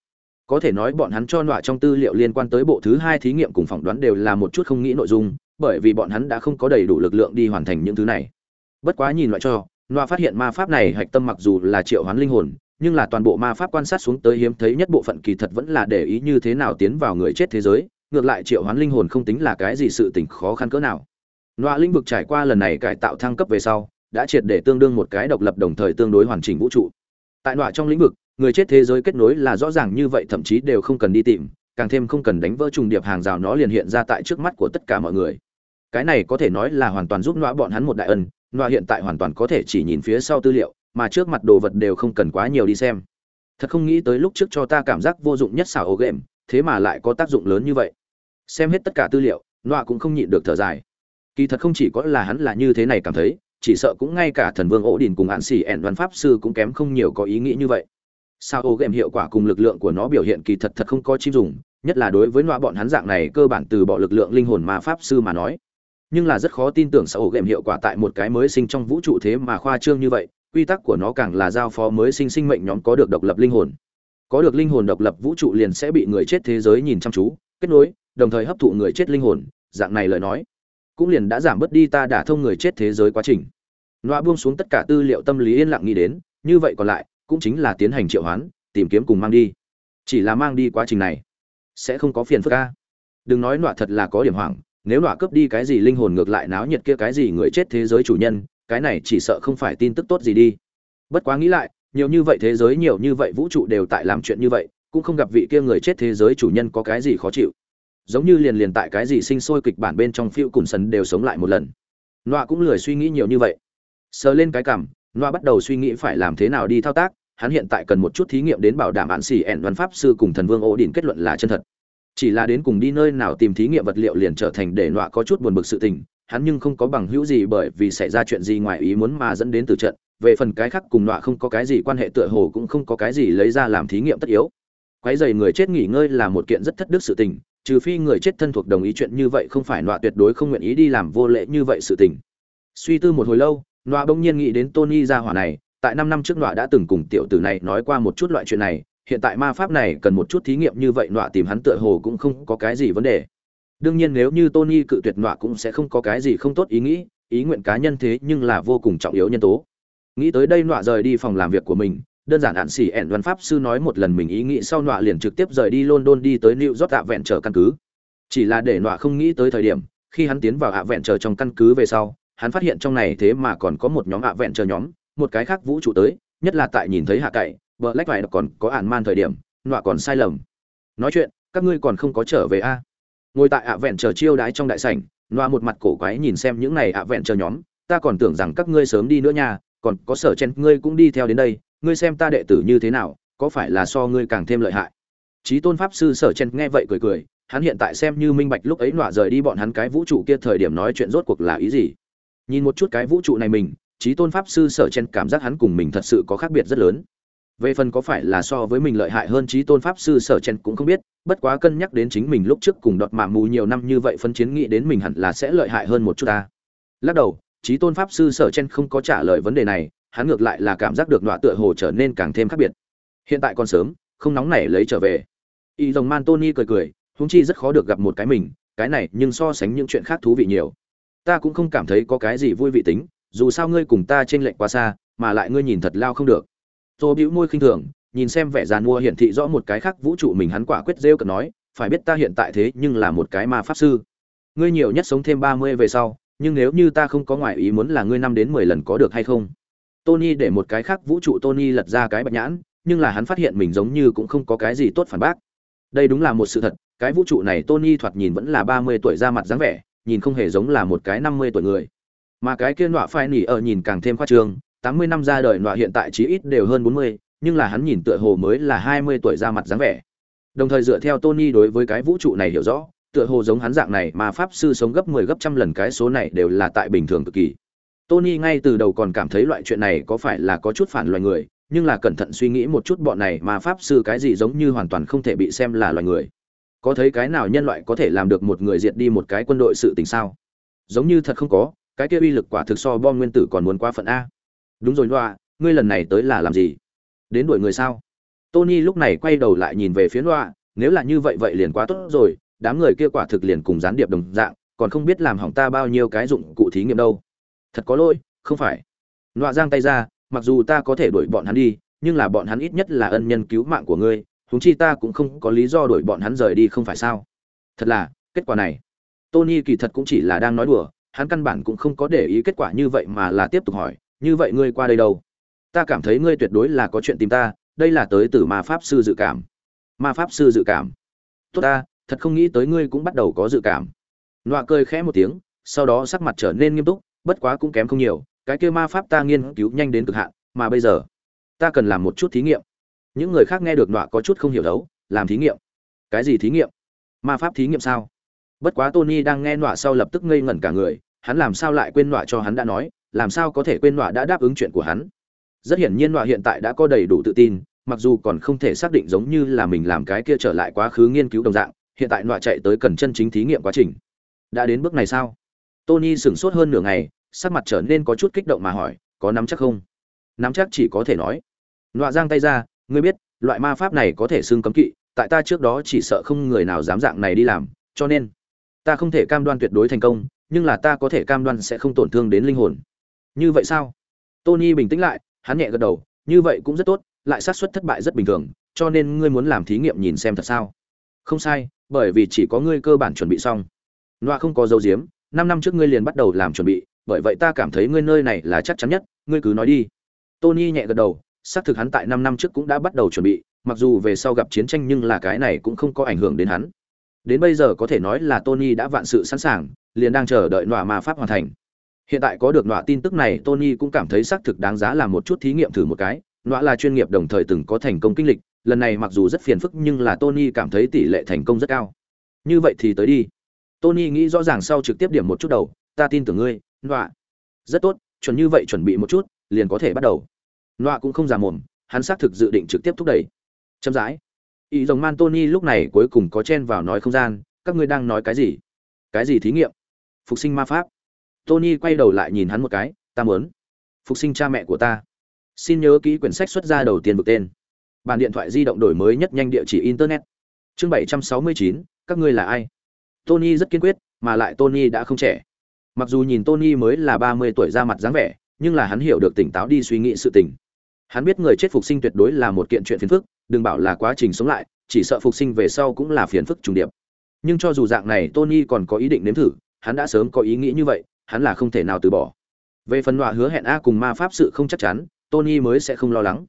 Có thể nói bọn hắn cho nọa trong tư liệu liên quan tới bộ thứ hai thí nghiệm cùng phỏng đoán đều là một chút không nghĩ nội dung, bởi vì bọn hắn đã không có đầy đủ lực lượng đi hoàn thành những thứ này. Bất quá nhìn loại cho, nọa phát hiện ma pháp này hạch tâm mặc dù là triệu hoán linh hồn nhưng là toàn bộ ma pháp quan sát xuống tới hiếm thấy nhất bộ phận kỳ thật vẫn là để ý như thế nào tiến vào người chết thế giới, ngược lại triệu hoán linh hồn không tính là cái gì sự tình khó khăn cỡ nào. Nọa lĩnh vực trải qua lần này cải tạo thăng cấp về sau, đã triệt để tương đương một cái độc lập đồng thời tương đối hoàn chỉnh vũ trụ. Tại nọa trong lĩnh vực, người chết thế giới kết nối là rõ ràng như vậy thậm chí đều không cần đi tìm, càng thêm không cần đánh vỡ trùng điệp hàng rào nó liền hiện ra tại trước mắt của tất cả mọi người. Cái này có thể nói là hoàn toàn giúp nọa bọn hắn một đại ân nọa hiện tại hoàn toàn có thể chỉ nhìn phía sau tư liệu mà trước mặt đồ vật đều không cần quá nhiều đi xem. Thật không nghĩ tới lúc trước cho ta cảm giác vô dụng nhất xảo ổ game, thế mà lại có tác dụng lớn như vậy. Xem hết tất cả tư liệu, nọa cũng không nhịn được thở dài. Kỳ thật không chỉ có là hắn là như thế này cảm thấy, chỉ sợ cũng ngay cả thần vương ổ đình cùng hạn xỉ ẻn văn pháp sư cũng kém không nhiều có ý nghĩ như vậy. Sao ổ game hiệu quả cùng lực lượng của nó biểu hiện kỳ thật thật không có chim dùng, nhất là đối với nọa bọn hắn dạng này cơ bản từ bỏ lực lượng linh hồn mà pháp sư mà nói. Nhưng là rất khó tin tưởng sao ổ game hiệu quả tại một cái mới sinh trong vũ trụ thế mà khoa trương như vậy quy tắc của nó càng là giao phó mới sinh sinh mệnh nhóm có được độc lập linh hồn. Có được linh hồn độc lập vũ trụ liền sẽ bị người chết thế giới nhìn chăm chú, kết nối, đồng thời hấp thụ người chết linh hồn, dạng này lời nói, cũng liền đã giảm bớt đi ta đả thông người chết thế giới quá trình. Nọa buông xuống tất cả tư liệu tâm lý yên lặng nghĩ đến, như vậy còn lại, cũng chính là tiến hành triệu hoán, tìm kiếm cùng mang đi. Chỉ là mang đi quá trình này, sẽ không có phiền phức ca đừng nói nọa thật là có điểm hoảng, nếu nọa cướp đi cái gì linh hồn ngược lại náo nhiệt kia cái gì người chết thế giới chủ nhân cái này chỉ sợ không phải tin tức tốt gì đi. Bất quá nghĩ lại, nhiều như vậy thế giới, nhiều như vậy vũ trụ đều tại làm chuyện như vậy, cũng không gặp vị kia người chết thế giới chủ nhân có cái gì khó chịu. Giống như liền liền tại cái gì sinh sôi kịch bản bên trong phiêu cùng sần đều sống lại một lần. Loa cũng lười suy nghĩ nhiều như vậy. Sờ lên cái cảm loa bắt đầu suy nghĩ phải làm thế nào đi thao tác, hắn hiện tại cần một chút thí nghiệm đến bảo đảm án xỉ ẻn văn pháp sư cùng thần vương ổ đình kết luận là chân thật. Chỉ là đến cùng đi nơi nào tìm thí nghiệm vật liệu liền trở thành để nọa có chút buồn bực sự tình hắn nhưng không có bằng hữu gì bởi vì xảy ra chuyện gì ngoài ý muốn mà dẫn đến từ trận. Về phần cái khác cùng nọa không có cái gì quan hệ tựa hồ cũng không có cái gì lấy ra làm thí nghiệm tất yếu. Quái dày người chết nghỉ ngơi là một kiện rất thất đức sự tình, trừ phi người chết thân thuộc đồng ý chuyện như vậy không phải nọa tuyệt đối không nguyện ý đi làm vô lễ như vậy sự tình. Suy tư một hồi lâu, nọa bỗng nhiên nghĩ đến tony ra hỏa này, tại năm năm trước nọa đã từng cùng tiểu tử này nói qua một chút loại chuyện này, hiện tại ma pháp này cần một chút thí nghiệm như vậy nọa tìm hắn tựa hồ cũng không có cái gì vấn đề đương nhiên nếu như tony cự tuyệt nọa cũng sẽ không có cái gì không tốt ý nghĩ, ý nguyện cá nhân thế nhưng là vô cùng trọng yếu nhân tố. Nghĩ tới đây nọa rời đi phòng làm việc của mình, đơn giản hạn xỉ ẻn văn pháp sư nói một lần mình ý nghĩ sau nọa liền trực tiếp rời đi london đi tới new york ạ vẹn trở căn cứ. Chỉ là để nọa không nghĩ tới thời điểm, khi hắn tiến vào ạ vẹn chờ trong căn cứ về sau, hắn phát hiện trong này thế mà còn có một nhóm ạ vẹn chờ nhóm, một cái khác vũ trụ tới, nhất là tại nhìn thấy hạ cậy vợ lách vải còn có ản man thời điểm, nọa còn sai lầm. Nói chuyện, các ngươi còn không có trở về a? Ngồi tại ạ vẹn chờ chiêu đái trong đại sảnh loa một mặt cổ quái nhìn xem những này ạ vẹn chờ nhóm, ta còn tưởng rằng các ngươi sớm đi nữa nha, còn có sở chen, ngươi cũng đi theo đến đây, ngươi xem ta đệ tử như thế nào, có phải là so ngươi càng thêm lợi hại? Trí tôn pháp sư sở chen nghe vậy cười cười, hắn hiện tại xem như minh bạch lúc ấy nọa rời đi bọn hắn cái vũ trụ kia thời điểm nói chuyện rốt cuộc là ý gì. Nhìn một chút cái vũ trụ này mình trí tôn pháp sư sở chen cảm giác hắn cùng mình thật sự có khác biệt rất lớn về phần có phải là so với mình lợi hại hơn trí tôn pháp sư sở chen cũng không biết, bất quá cân nhắc đến chính mình lúc trước cùng đọt mạ mù nhiều năm như vậy phân chiến nghĩ đến mình hẳn là sẽ lợi hại hơn một chút ta. Lắc đầu, trí tôn pháp sư sở chen không có trả lời vấn đề này, hắn ngược lại là cảm giác được đọa tựa hồ trở nên càng thêm khác biệt. Hiện tại còn sớm, không nóng nảy lấy trở về. Y dòng man tony cười cười húng chi rất khó được gặp một cái mình, cái này nhưng so sánh những chuyện khác thú vị nhiều. Ta cũng không cảm thấy có cái gì vui vị tính, dù sao ngươi cùng ta trên lệnh quá xa, mà lại ngươi nhìn thật lao không được tô bĩu môi khinh thường, nhìn xem vẻ giàn mua hiển thị rõ một cái khác vũ trụ mình hắn quả quyết rêu cợt nói, phải biết ta hiện tại thế nhưng là một cái ma pháp sư. Ngươi nhiều nhất sống thêm ba mươi về sau, nhưng nếu như ta không có ngoại ý muốn là ngươi năm đến mười lần có được hay không? Tony để một cái khác vũ trụ tony lật ra cái bạch nhãn, nhưng là hắn phát hiện mình giống như cũng không có cái gì tốt phản bác. Đây đúng là một sự thật, cái vũ trụ này tony thoạt nhìn vẫn là ba mươi tuổi ra mặt dáng vẻ, nhìn không hề giống là một cái năm mươi tuổi người. Mà cái kia nọa phai nỉ ở nhìn càng thêm khoa trương tám mươi năm ra đời nọa hiện tại chí ít đều hơn bốn mươi nhưng là hắn nhìn tựa hồ mới là hai mươi tuổi ra mặt dáng vẻ đồng thời dựa theo tony đối với cái vũ trụ này hiểu rõ tựa hồ giống hắn dạng này mà pháp sư sống gấp 10 gấp trăm lần cái số này đều là tại bình thường cực kỳ. Tony ngay từ đầu còn cảm thấy loại chuyện này có phải là có chút phản loài người, nhưng là cẩn thận suy nghĩ một chút bọn này mà pháp sư cái gì giống như hoàn toàn không thể bị xem là loài người. Có thấy cái nào nhân loại có thể làm được một người diệt đi một cái quân đội sự tình sao? Giống như thật không có, cái kia uy lực quả thực so bom nguyên tử còn muốn quá phận a. Đúng rồi loa ngươi lần này tới là làm gì? Đến đuổi người sao? Tony lúc này quay đầu lại nhìn về phía loa nếu là như vậy vậy liền quá tốt rồi, đám người kia quả thực liền cùng gián điệp đồng dạng còn không biết làm hỏng ta bao nhiêu cái dụng cụ thí nghiệm đâu thật có lỗi không phải loa giang tay ra mặc dù ta có thể đuổi bọn hắn đi nhưng là bọn hắn ít nhất là ân nhân cứu mạng của ngươi huống chi ta cũng không có lý do đuổi bọn hắn rời đi không phải sao thật là kết quả này tony kỳ thật cũng chỉ là đang nói đùa hắn căn bản cũng không có để ý kết quả như vậy mà là tiếp tục hỏi như vậy ngươi qua đây đâu? Ta cảm thấy ngươi tuyệt đối là có chuyện tìm ta, đây là tới từ ma pháp sư dự cảm. Ma pháp sư dự cảm. Tốt ta, thật không nghĩ tới ngươi cũng bắt đầu có dự cảm. Nọa cười khẽ một tiếng, sau đó sắc mặt trở nên nghiêm túc, bất quá cũng kém không nhiều, cái kia ma pháp ta nghiên cứu nhanh đến cực hạn, mà bây giờ, ta cần làm một chút thí nghiệm. Những người khác nghe được nọa có chút không hiểu đấu, làm thí nghiệm. Cái gì thí nghiệm? Ma pháp thí nghiệm sao? Bất quá tony đang nghe nọa sau lập tức ngây ngẩn cả người, hắn làm sao lại quên nọa cho hắn đã nói làm sao có thể quên nọa đã đáp ứng chuyện của hắn? Rất hiển nhiên nọa hiện tại đã có đầy đủ tự tin, mặc dù còn không thể xác định giống như là mình làm cái kia trở lại quá khứ nghiên cứu đồng dạng, hiện tại nọa chạy tới cần chân chính thí nghiệm quá trình. Đã đến bước này sao? Tony sửng sốt hơn nửa ngày, sắc mặt trở nên có chút kích động mà hỏi, có nắm chắc không? Nắm chắc chỉ có thể nói. Nọa giang tay ra, ngươi biết, loại ma pháp này có thể xưng cấm kỵ, tại ta trước đó chỉ sợ không người nào dám dạng này đi làm, cho nên ta không thể cam đoan tuyệt đối thành công, nhưng là ta có thể cam đoan sẽ không tổn thương đến linh hồn như vậy sao? Tony bình tĩnh lại, hắn nhẹ gật đầu, như vậy cũng rất tốt, lại xác suất thất bại rất bình thường, cho nên ngươi muốn làm thí nghiệm nhìn xem thật sao? Không sai, bởi vì chỉ có ngươi cơ bản chuẩn bị xong. Loa không có dấu diếm năm năm trước ngươi liền bắt đầu làm chuẩn bị, bởi vậy ta cảm thấy ngươi nơi này là chắc chắn nhất, ngươi cứ nói đi. Tony nhẹ gật đầu, xác thực hắn tại năm năm trước cũng đã bắt đầu chuẩn bị, mặc dù về sau gặp chiến tranh nhưng là cái này cũng không có ảnh hưởng đến hắn. Đến bây giờ có thể nói là tony đã vạn sự sẵn sàng, liền đang chờ đợi nọa ma pháp hoàn thành hiện tại có được nọa tin tức này tony cũng cảm thấy xác thực đáng giá làm một chút thí nghiệm thử một cái nọa là chuyên nghiệp đồng thời từng có thành công kinh lịch lần này mặc dù rất phiền phức nhưng là Tony cảm thấy tỷ lệ thành công rất cao. Như vậy thì tới đi. Tony nghĩ rõ ràng sau trực tiếp điểm một chút đầu, ta tin tưởng ngươi, Nọa. Rất tốt, chuẩn như vậy chuẩn bị một chút, liền có thể bắt đầu. Nọa cũng không giả mồm, hắn xác thực dự định trực tiếp thúc đẩy. Chậm rãi. Ý rồng man Tony lúc này cuối cùng có chen vào nói không gian, các ngươi đang nói cái gì? Cái gì thí nghiệm? Phục sinh ma pháp. Tony quay đầu lại nhìn hắn một cái, ta muốn phục sinh cha mẹ của ta. Xin nhớ kỹ quyển sách xuất ra đầu tiên vực tên Bản điện thoại di động đổi mới nhất nhanh địa chỉ internet. Chương 769, các ngươi là ai? tony rất kiên quyết mà lại tony đã không trẻ mặc dù nhìn tony mới là ba mươi tuổi ra mặt dáng vẻ nhưng là hắn hiểu được tỉnh táo đi suy nghĩ sự tình hắn biết người chết phục sinh tuyệt đối là một kiện chuyện phiền phức đừng bảo là quá trình sống lại chỉ sợ phục sinh về sau cũng là phiền phức trùng điệp nhưng cho dù dạng này tony còn có ý định nếm thử hắn đã sớm có ý nghĩ như vậy hắn là không thể nào từ bỏ. Về phần nọa hứa hẹn a cùng ma pháp sự không chắc chắn, tony mới sẽ không lo lắng.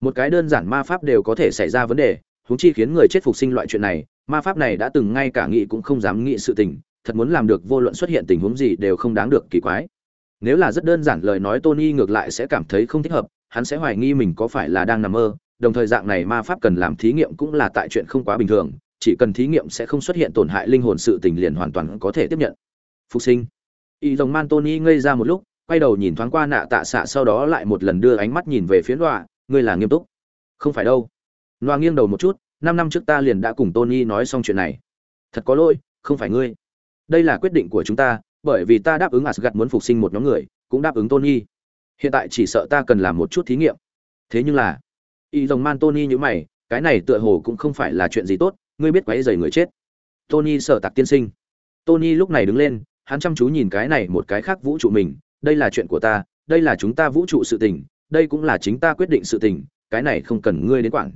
Một cái đơn giản ma pháp đều có thể xảy ra vấn đề, huống chi khiến người chết phục sinh loại chuyện này, ma pháp này đã từng ngay cả nghĩ cũng không dám nghĩ sự tình, thật muốn làm được vô luận xuất hiện tình huống gì đều không đáng được kỳ quái. Nếu là rất đơn giản lời nói tony ngược lại sẽ cảm thấy không thích hợp, hắn sẽ hoài nghi mình có phải là đang nằm mơ, đồng thời dạng này ma pháp cần làm thí nghiệm cũng là tại chuyện không quá bình thường, chỉ cần thí nghiệm sẽ không xuất hiện tổn hại linh hồn sự tình liền hoàn toàn có thể tiếp nhận. Phục sinh y dòng man tony ngây ra một lúc, quay đầu nhìn thoáng qua nạ tạ xạ, sau đó lại một lần đưa ánh mắt nhìn về phía loa, ngươi là nghiêm túc. Không phải đâu. Loa nghiêng đầu một chút, năm năm trước ta liền đã cùng tony nói xong chuyện này. Thật có lỗi, không phải ngươi. Đây là quyết định của chúng ta, bởi vì ta đáp ứng asgad muốn phục sinh một nhóm người, cũng đáp ứng tony. Hiện tại chỉ sợ ta cần làm một chút thí nghiệm. Thế nhưng là y dòng man tony như mày, cái này tựa hồ cũng không phải là chuyện gì tốt, ngươi biết quáy dày người chết. Tony sợ tặc tiên sinh. Tony lúc này đứng lên hắn chăm chú nhìn cái này một cái khác vũ trụ mình, đây là chuyện của ta, đây là chúng ta vũ trụ sự tình, đây cũng là chính ta quyết định sự tình, cái này không cần ngươi đến quản.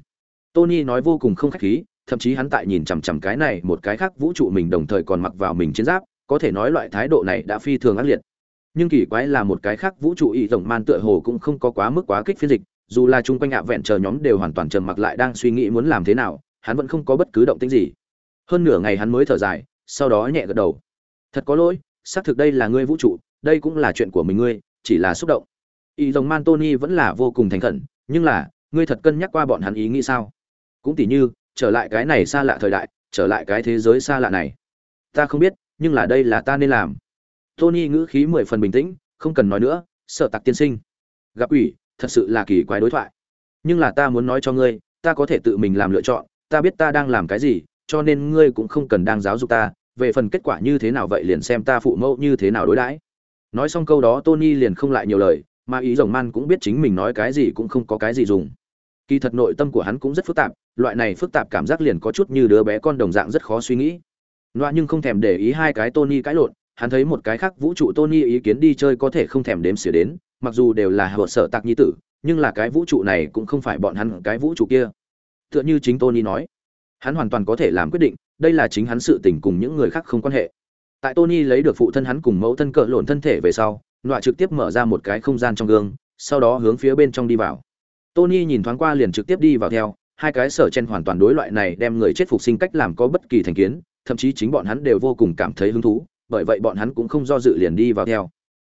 Tony nói vô cùng không khách khí, thậm chí hắn tại nhìn chằm chằm cái này một cái khác vũ trụ mình đồng thời còn mặc vào mình chiến giáp, có thể nói loại thái độ này đã phi thường ác liệt. Nhưng kỳ quái là một cái khác vũ trụ ý tổng man tựa hồ cũng không có quá mức quá kích phiên dịch, dù là chung quanh ạ vẹn chờ nhóm đều hoàn toàn trầm mặc lại đang suy nghĩ muốn làm thế nào, hắn vẫn không có bất cứ động tĩnh gì. Hơn nửa ngày hắn mới thở dài, sau đó nhẹ gật đầu thật có lỗi, xác thực đây là ngươi vũ trụ, đây cũng là chuyện của mình ngươi, chỉ là xúc động. Ý dòng man tony vẫn là vô cùng thành khẩn, nhưng là, ngươi thật cân nhắc qua bọn hắn ý nghĩ sao? Cũng tỉ như, trở lại cái này xa lạ thời đại, trở lại cái thế giới xa lạ này. Ta không biết, nhưng là đây là ta nên làm. Tony ngữ khí mười phần bình tĩnh, không cần nói nữa, sợ tặc tiên sinh. Gặp ủy, thật sự là kỳ quái đối thoại. Nhưng là ta muốn nói cho ngươi, ta có thể tự mình làm lựa chọn, ta biết ta đang làm cái gì, cho nên ngươi cũng không cần đang giáo dục ta về phần kết quả như thế nào vậy liền xem ta phụ mẫu như thế nào đối đãi. Nói xong câu đó tony liền không lại nhiều lời, mà ý rồng man cũng biết chính mình nói cái gì cũng không có cái gì dùng. Kỳ thật nội tâm của hắn cũng rất phức tạp, loại này phức tạp cảm giác liền có chút như đứa bé con đồng dạng rất khó suy nghĩ. Loa nhưng không thèm để ý hai cái tony cãi lộn, hắn thấy một cái khác vũ trụ tony ý kiến đi chơi có thể không thèm đếm xỉa đến, mặc dù đều là hợp sở tạc nhi tử, nhưng là cái vũ trụ này cũng không phải bọn hắn cái vũ trụ kia. Tựa như chính tony nói, hắn hoàn toàn có thể làm quyết định đây là chính hắn sự tình cùng những người khác không quan hệ. Tại tony lấy được phụ thân hắn cùng mẫu thân cỡ lộn thân thể về sau nọa trực tiếp mở ra một cái không gian trong gương sau đó hướng phía bên trong đi vào. Tony nhìn thoáng qua liền trực tiếp đi vào theo hai cái sở chen hoàn toàn đối loại này đem người chết phục sinh cách làm có bất kỳ thành kiến thậm chí chính bọn hắn đều vô cùng cảm thấy hứng thú bởi vậy bọn hắn cũng không do dự liền đi vào theo.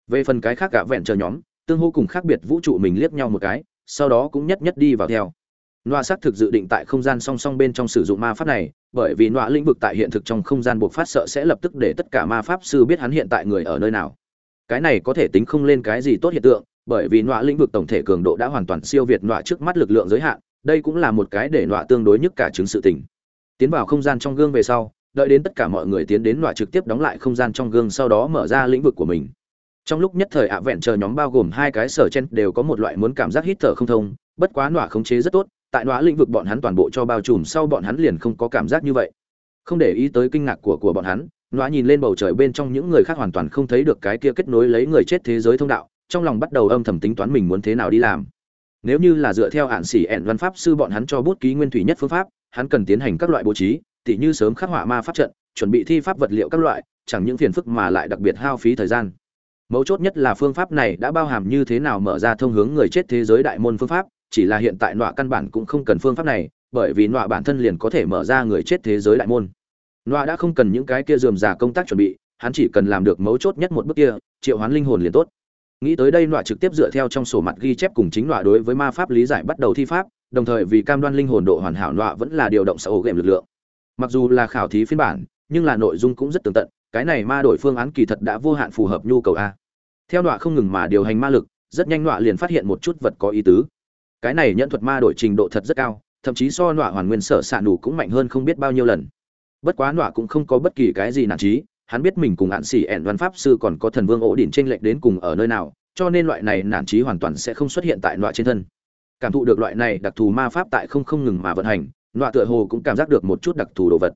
Về phần cái khác cả vẹn chờ nhóm tương hô cùng khác biệt vũ trụ mình liếc nhau một cái sau đó cũng nhất nhất đi vào theo. Nọa xác thực dự định tại không gian song song bên trong sử dụng ma pháp này, bởi vì nọa lĩnh vực tại hiện thực trong không gian buộc phát sợ sẽ lập tức để tất cả ma pháp sư biết hắn hiện tại người ở nơi nào. Cái này có thể tính không lên cái gì tốt hiện tượng, bởi vì nọa lĩnh vực tổng thể cường độ đã hoàn toàn siêu việt nọa trước mắt lực lượng giới hạn, đây cũng là một cái để nọa tương đối nhất cả chứng sự tình. Tiến vào không gian trong gương về sau, đợi đến tất cả mọi người tiến đến nọa trực tiếp đóng lại không gian trong gương sau đó mở ra lĩnh vực của mình. Trong lúc nhất thời ạ vẹn chờ nhóm bao gồm hai cái sở chen đều có một loại muốn cảm giác hít thở không thông, bất quá nọa khống chế rất tốt, tại nọa lĩnh vực bọn hắn toàn bộ cho bao trùm sau bọn hắn liền không có cảm giác như vậy. Không để ý tới kinh ngạc của của bọn hắn, nọa nhìn lên bầu trời bên trong những người khác hoàn toàn không thấy được cái kia kết nối lấy người chết thế giới thông đạo, trong lòng bắt đầu âm thầm tính toán mình muốn thế nào đi làm. Nếu như là dựa theo hạn sĩ ẹn văn pháp sư bọn hắn cho bút ký nguyên thủy nhất phương pháp, hắn cần tiến hành các loại bố trí, tỉ như sớm khắc họa ma pháp trận, chuẩn bị thi pháp vật liệu các loại, chẳng những phiền phức mà lại đặc biệt hao phí thời gian. Mấu chốt nhất là phương pháp này đã bao hàm như thế nào mở ra thông hướng người chết thế giới đại môn phương pháp chỉ là hiện tại nọa căn bản cũng không cần phương pháp này, bởi vì nọa bản thân liền có thể mở ra người chết thế giới đại môn. Nọa đã không cần những cái kia dườm già công tác chuẩn bị, hắn chỉ cần làm được mấu chốt nhất một bước kia, triệu hoán linh hồn liền tốt. Nghĩ tới đây nọa trực tiếp dựa theo trong sổ mặt ghi chép cùng chính nọa đối với ma pháp lý giải bắt đầu thi pháp, đồng thời vì cam đoan linh hồn độ hoàn hảo nọa vẫn là điều động xã hội game lực lượng. Mặc dù là khảo thí phiên bản, nhưng là nội dung cũng rất tường tận, cái này ma đổi phương án kỳ thật đã vô hạn phù hợp nhu cầu a. Theo nọa không ngừng mà điều hành ma lực, rất nhanh nọa liền phát hiện một chút vật có ý tứ cái này nhận thuật ma đổi trình độ thật rất cao, thậm chí so nọa hoàn nguyên sở s ạ nủ cũng mạnh hơn không biết bao nhiêu lần. Bất quá nọa cũng không có bất kỳ cái gì nản trí, hắn biết mình cùng hạn xỉ ẹn văn pháp sư còn có thần vương ổ đỉnh t r ê n lệch đến cùng ở nơi nào, cho nên loại này nản trí hoàn toàn sẽ không xuất hiện tại nọa trên thân. Cảm thụ được loại này đặc thù ma pháp tại không không ngừng mà vận hành, nọa tựa hồ cũng cảm giác được một chút đặc thù đồ vật.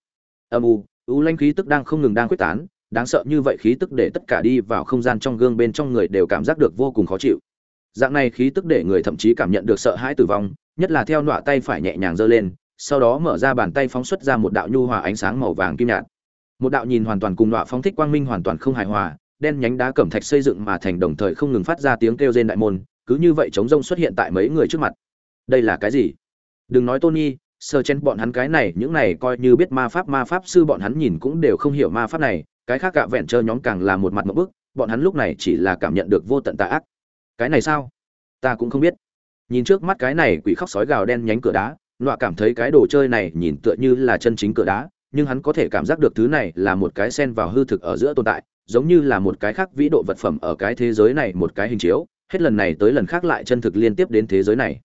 Âm u ưu lanh khí tức đang không ngừng đang quyết tán, đáng sợ như vậy khí tức để tất cả đi vào không gian trong gương bên trong người đều cảm giác được vô cùng khó chịu dạng này khí tức để người thậm chí cảm nhận được sợ hãi tử vong, nhất là theo nọa tay phải nhẹ nhàng giơ lên, sau đó mở ra bàn tay phóng xuất ra một đạo nhu hòa ánh sáng màu vàng kim nhạt. Một đạo nhìn hoàn toàn cùng nọa phóng thích quang minh hoàn toàn không hài hòa, đen nhánh đá cẩm thạch xây dựng mà thành đồng thời không ngừng phát ra tiếng kêu rên đại môn, cứ như vậy chống rông xuất hiện tại mấy người trước mặt. Đây là cái gì? Đừng nói tony sơ chen, bọn hắn cái này, những này coi như biết ma pháp ma pháp sư bọn hắn nhìn cũng đều không hiểu ma pháp này, cái khác cả vẹn trơ nhóm càng là một mặt một bức, bọn hắn lúc này chỉ là cảm nhận được vô tận tà ác cái này sao? Ta cũng không biết. Nhìn trước mắt cái này quỷ khóc sói gào đen nhánh cửa đá, nọa cảm thấy cái đồ chơi này nhìn tựa như là chân chính cửa đá, nhưng hắn có thể cảm giác được thứ này là một cái sen vào hư thực ở giữa tồn tại, giống như là một cái khác vĩ độ vật phẩm ở cái thế giới này một cái hình chiếu, hết lần này tới lần khác lại chân thực liên tiếp đến thế giới này.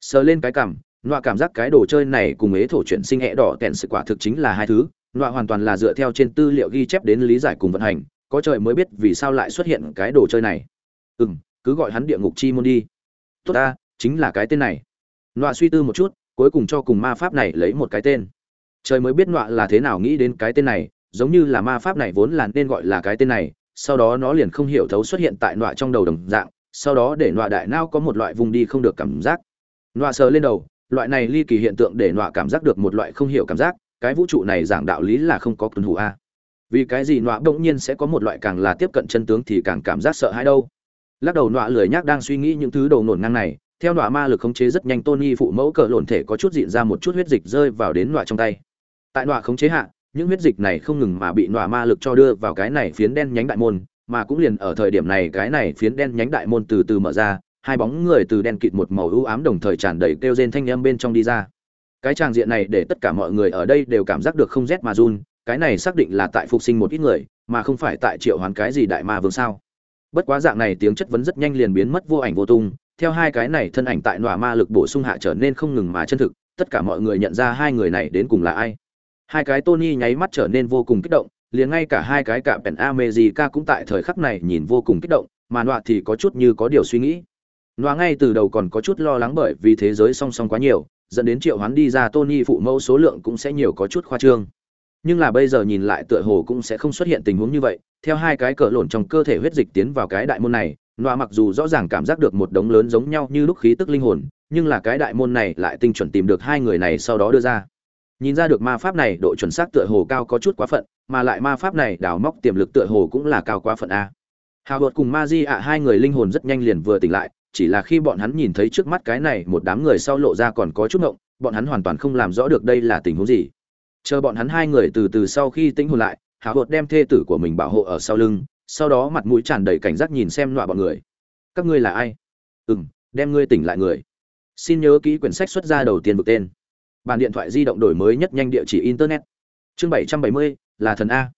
Sờ lên cái cảm nọa cảm giác cái đồ chơi này cùng ế thổ chuyển sinh hẹ đỏ tẹn sự quả thực chính là hai thứ, nọa hoàn toàn là dựa theo trên tư liệu ghi chép đến lý giải cùng vận hành, có trời mới biết vì sao lại xuất hiện cái đồ chơi này. Ừ m cứ gọi hắn địa ngục chi môn đi. Tốt ta, chính là cái tên này. Nọa suy tư một chút, cuối cùng cho cùng ma pháp này lấy một cái tên. Trời mới biết nọa là thế nào nghĩ đến cái tên này, giống như là ma pháp này vốn là nên gọi là cái tên này, sau đó nó liền không hiểu thấu xuất hiện tại nọa trong đầu đồng dạng, sau đó để nọa đại nao có một loại vùng đi không được cảm giác. Nọa sờ lên đầu, loại này ly kỳ hiện tượng để nọa cảm giác được một loại không hiểu cảm giác, cái vũ trụ này giảng đạo lý là không có tuân thủ a. Vì cái gì nọa bỗng nhiên sẽ có một loại càng là tiếp cận chân tướng thì càng cảm giác sợ hãi đâu? Lắc đầu nọa lười nhác đang suy nghĩ những thứ đầu nổn ngang này, theo nọa ma lực khống chế rất nhanh, tony phụ mẫu cờ lộn thể có chút dịn ra một chút huyết dịch rơi vào đến nọa trong tay. Tại nọa khống chế hạ, những huyết dịch này không ngừng mà bị nọa ma lực cho đưa vào cái này phiến đen nhánh đại môn, mà cũng liền ở thời điểm này cái này phiến đen nhánh đại môn từ từ mở ra, hai bóng người từ đen kịt một màu ưu ám đồng thời tràn đầy kêu rên thanh âm bên trong đi ra. Cái tràng diện này để tất cả mọi người ở đây đều cảm giác được không rét mà run, cái này xác định là tại phục sinh một ít người, mà không phải tại triệu hoán cái gì đại ma vương sao? Bất quá dạng này tiếng chất vấn rất nhanh liền biến mất vô ảnh vô tung, theo hai cái này thân ảnh tại nọa ma lực bổ sung hạ trở nên không ngừng mà chân thực, tất cả mọi người nhận ra hai người này đến cùng là ai. Hai cái tony nháy mắt trở nên vô cùng kích động, liền ngay cả hai cái cả pèn amejica cũng tại thời khắc này nhìn vô cùng kích động, mà nọa thì có chút như có điều suy nghĩ. Nọa ngay từ đầu còn có chút lo lắng bởi vì thế giới song song quá nhiều, dẫn đến triệu hoán đi ra tony phụ mẫu số lượng cũng sẽ nhiều có chút khoa trương. Nhưng là bây giờ nhìn lại tựa hồ cũng sẽ không xuất hiện tình huống như vậy theo hai cái cỡ lộn trong cơ thể huyết dịch tiến vào cái đại môn này nọa mặc dù rõ ràng cảm giác được một đống lớn giống nhau như lúc khí tức linh hồn, nhưng là cái đại môn này lại tinh chuẩn tìm được hai người này sau đó đưa ra. Nhìn ra được ma pháp này độ chuẩn xác tựa hồ cao có chút quá phận, mà lại ma pháp này đào móc tiềm lực tựa hồ cũng là cao quá phận a. Hào hột cùng ma di ạ, hai người linh hồn rất nhanh liền vừa tỉnh lại, chỉ là khi bọn hắn nhìn thấy trước mắt cái này một đám người sau lộ ra còn có chút ngộng, bọn hắn hoàn toàn không làm rõ được đây là tình huống gì. Chờ bọn hắn hai người từ từ sau khi tĩnh hồn lại hạ hột đem thê tử của mình bảo hộ ở sau lưng, sau đó mặt mũi tràn đầy cảnh giác nhìn xem nọa bọn người. Các ngươi là ai? Ừ m đem ngươi tỉnh lại người. Xin nhớ kỹ quyển sách xuất ra đầu tiên vực tên. Bàn điện thoại di động đổi mới nhất nhanh địa chỉ internet. Chương bảy trăm bảy mươi, là thần a.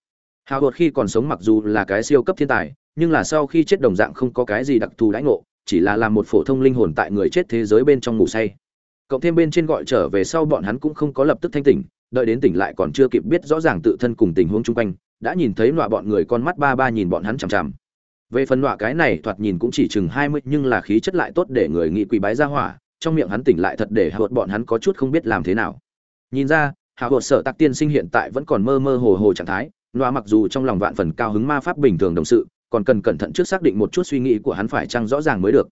Hào hột khi còn sống mặc dù là cái siêu cấp thiên tài, nhưng là sau khi chết đồng dạng không có cái gì đặc thù đãi ngộ, chỉ là làm một phổ thông linh hồn tại người chết thế giới bên trong ngủ say. Cộng thêm bên trên gọi trở về sau bọn hắn cũng không có lập tức thanh tỉnh đợi đến tỉnh lại còn chưa kịp biết rõ ràng tự thân cùng tình huống chung quanh, đã nhìn thấy nọa bọn người con mắt ba ba nhìn bọn hắn chằm chằm. Về phần nọa cái này thoạt nhìn cũng chỉ chừng hai mươi, nhưng là khí chất lại tốt để người nghĩ quỳ bái ra hỏa, trong miệng hắn tỉnh lại thật để hạ bọn hắn có chút không biết làm thế nào. Nhìn ra, hạ hột sở tắc tiên sinh hiện tại vẫn còn mơ mơ hồ hồ trạng thái, nọa mặc dù trong lòng vạn phần cao hứng ma pháp bình thường đồng sự, còn cần cẩn thận trước xác định một chút suy nghĩ của hắn phải chăng rõ ràng mới được.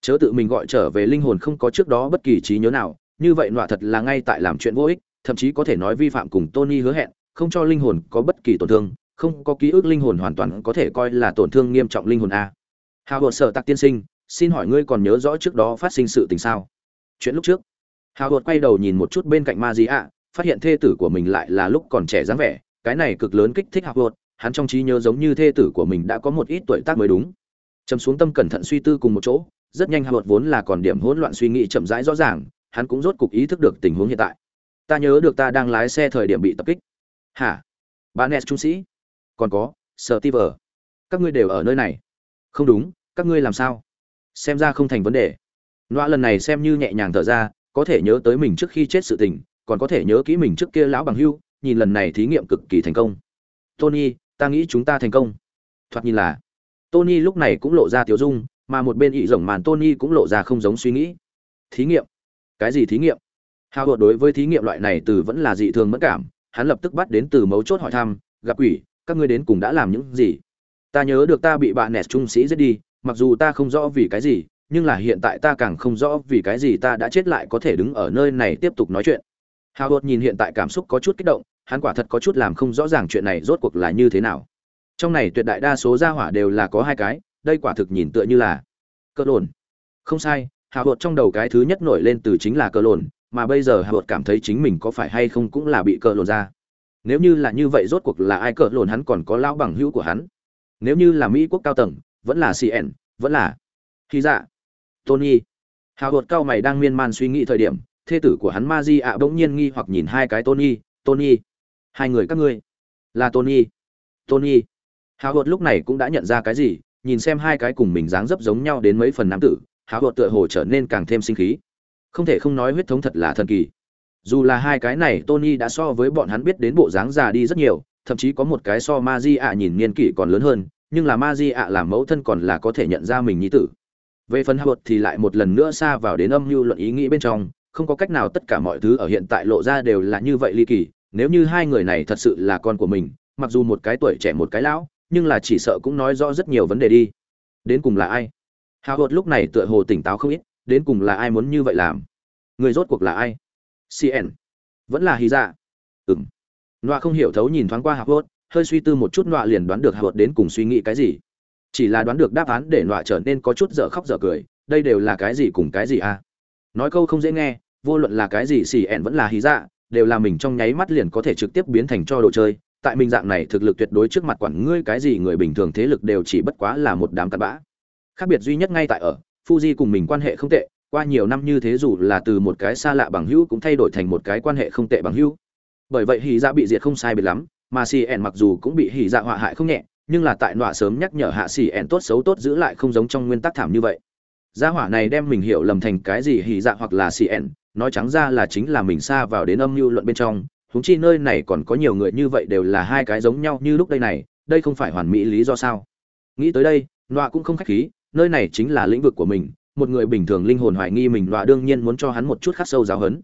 Chớ tự mình gọi trở về linh hồn không có trước đó bất kỳ trí nhớ nào, như vậy nọa thật là ngay tại làm chuyện vô ích thậm chí có thể nói vi phạm cùng tony hứa hẹn không cho linh hồn có bất kỳ tổn thương không có ký ức linh hồn hoàn toàn có thể coi là tổn thương nghiêm trọng linh hồn a. Howard hột sở tạc tiên sinh xin hỏi ngươi còn nhớ rõ trước đó phát sinh sự tình sao? Chuyện lúc trước. Howard quay đầu nhìn một chút bên cạnh Maria, phát hiện thê tử của mình lại là lúc còn trẻ dáng vẻ cái này cực lớn kích thích Howard, hắn trong trí nhớ giống như thê tử của mình đã có một ít tuổi tác mới đúng. Trầm xuống tâm cẩn thận suy tư cùng một chỗ rất nhanh Howard vốn là còn điểm hỗn loạn suy nghĩ chậm rãi rõ ràng hắn cũng rốt cục ý thức được tình huống hiện tại ta nhớ được ta đang lái xe thời điểm bị tập kích. Hả? Bà nes trung sĩ? Còn có sợ ti vờ các ngươi đều ở nơi này. Không đúng, các ngươi làm sao? Xem ra không thành vấn đề. Loa lần này xem như nhẹ nhàng thở ra, có thể nhớ tới mình trước khi chết sự tình, còn có thể nhớ kỹ mình trước kia lão bằng hưu, nhìn lần này thí nghiệm cực kỳ thành công. Tony, ta nghĩ chúng ta thành công. Thoạt nhìn là. Tony lúc này cũng lộ ra tiểu dung, mà một bên ị rồng màn tony cũng lộ ra không giống suy nghĩ. Thí nghiệm? Cái gì thí nghiệm? Hào hột đối với thí nghiệm loại này từ vẫn là dị thường mất cảm, hắn lập tức bắt đến từ mấu chốt hỏi thăm, gặp quỷ, các ngươi đến cùng đã làm những gì? Ta nhớ được ta bị bạn nẹt trung sĩ giết đi, mặc dù ta không rõ vì cái gì, nhưng là hiện tại ta càng không rõ vì cái gì ta đã chết lại có thể đứng ở nơi này tiếp tục nói chuyện. Hào hột nhìn hiện tại cảm xúc có chút kích động, hắn quả thật có chút làm không rõ ràng chuyện này rốt cuộc là như thế nào. Trong này tuyệt đại đa số gia hỏa đều là có hai cái, đây quả thực nhìn tựa như là cơ lồn. Không sai, hào hột trong đầu cái thứ nhất nổi lên từ chính là cơ lồn mà bây giờ hào hột cảm thấy chính mình có phải hay không cũng là bị cờ lồn ra. Nếu như là như vậy rốt cuộc là ai cờ lồn hắn còn có lão bằng hữu của hắn? Nếu như là mỹ quốc cao tầng, vẫn là cn vẫn là khi dạ tony. Hào hột cao mày đang miên man suy nghĩ thời điểm, thê tử của hắn ma di ạ bỗng nhiên nghi hoặc nhìn hai cái tony tony. Hai người các ngươi, là tony tony. Hào hột lúc này cũng đã nhận ra cái gì, nhìn xem hai cái cùng mình dáng dấp giống nhau đến mấy phần nam tử, hào hột tựa hồ trở nên càng thêm sinh khí không thể không nói huyết thống thật là thần kỳ. Dù là hai cái này tony đã so với bọn hắn biết đến bộ dáng già đi rất nhiều, thậm chí có một cái so ma di ạ nhìn niên kỷ còn lớn hơn, nhưng là ma di ạ làm mẫu thân còn là có thể nhận ra mình nhi tử. Về phần howard thì lại một lần nữa xa vào đến âm mưu luận ý nghĩ bên trong, không có cách nào tất cả mọi thứ ở hiện tại lộ ra đều là như vậy ly kỳ, nếu như hai người này thật sự là con của mình, mặc dù một cái tuổi trẻ một cái lão, nhưng là chỉ sợ cũng nói rõ rất nhiều vấn đề đi. Đến cùng là ai? Howard lúc này tựa hồ tỉnh táo không ít đến cùng là ai muốn như vậy làm? Người rốt cuộc là ai? Cn vẫn là hy dạ ừng nọa không hiểu thấu nhìn thoáng qua hạc hốt, hơi suy tư một chút nọa liền đoán được hạc hốt đến cùng suy nghĩ cái gì. Chỉ là đoán được đáp án để nọa trở nên có chút dở khóc dở cười, đây đều là cái gì cùng cái gì à? Nói câu không dễ nghe, vô luận là cái gì xì vẫn là hí dạ đều là mình trong nháy mắt liền có thể trực tiếp biến thành cho đồ chơi. Tại mình dạng này thực lực tuyệt đối trước mặt quản ngươi cái gì người bình thường thế lực đều chỉ bất quá là một đám cặn bã. Khác biệt duy nhất ngay tại ở Fuji cùng mình quan hệ không tệ, qua nhiều năm như thế dù là từ một cái xa lạ bằng hữu cũng thay đổi thành một cái quan hệ không tệ bằng hữu. Bởi vậy hỉ dạ bị diệt không sai biệt lắm, mà cn mặc dù cũng bị hỉ dạ họa hại không nhẹ, nhưng là tại nọa sớm nhắc nhở hạ cn tốt xấu tốt giữ lại không giống trong nguyên tắc thảm như vậy. Gia hỏa này đem mình hiểu lầm thành cái gì hỉ dạ hoặc là cn nói trắng ra là chính là mình xa vào đến âm mưu luận bên trong, huống chi nơi này còn có nhiều người như vậy đều là hai cái giống nhau như lúc đây này, đây không phải hoàn mỹ lý do sao? Nghĩ tới đây, nọa cũng không khách khí nơi này chính là lĩnh vực của mình, một người bình thường linh hồn hoài nghi mình loạ đương nhiên muốn cho hắn một chút khắc sâu giáo hấn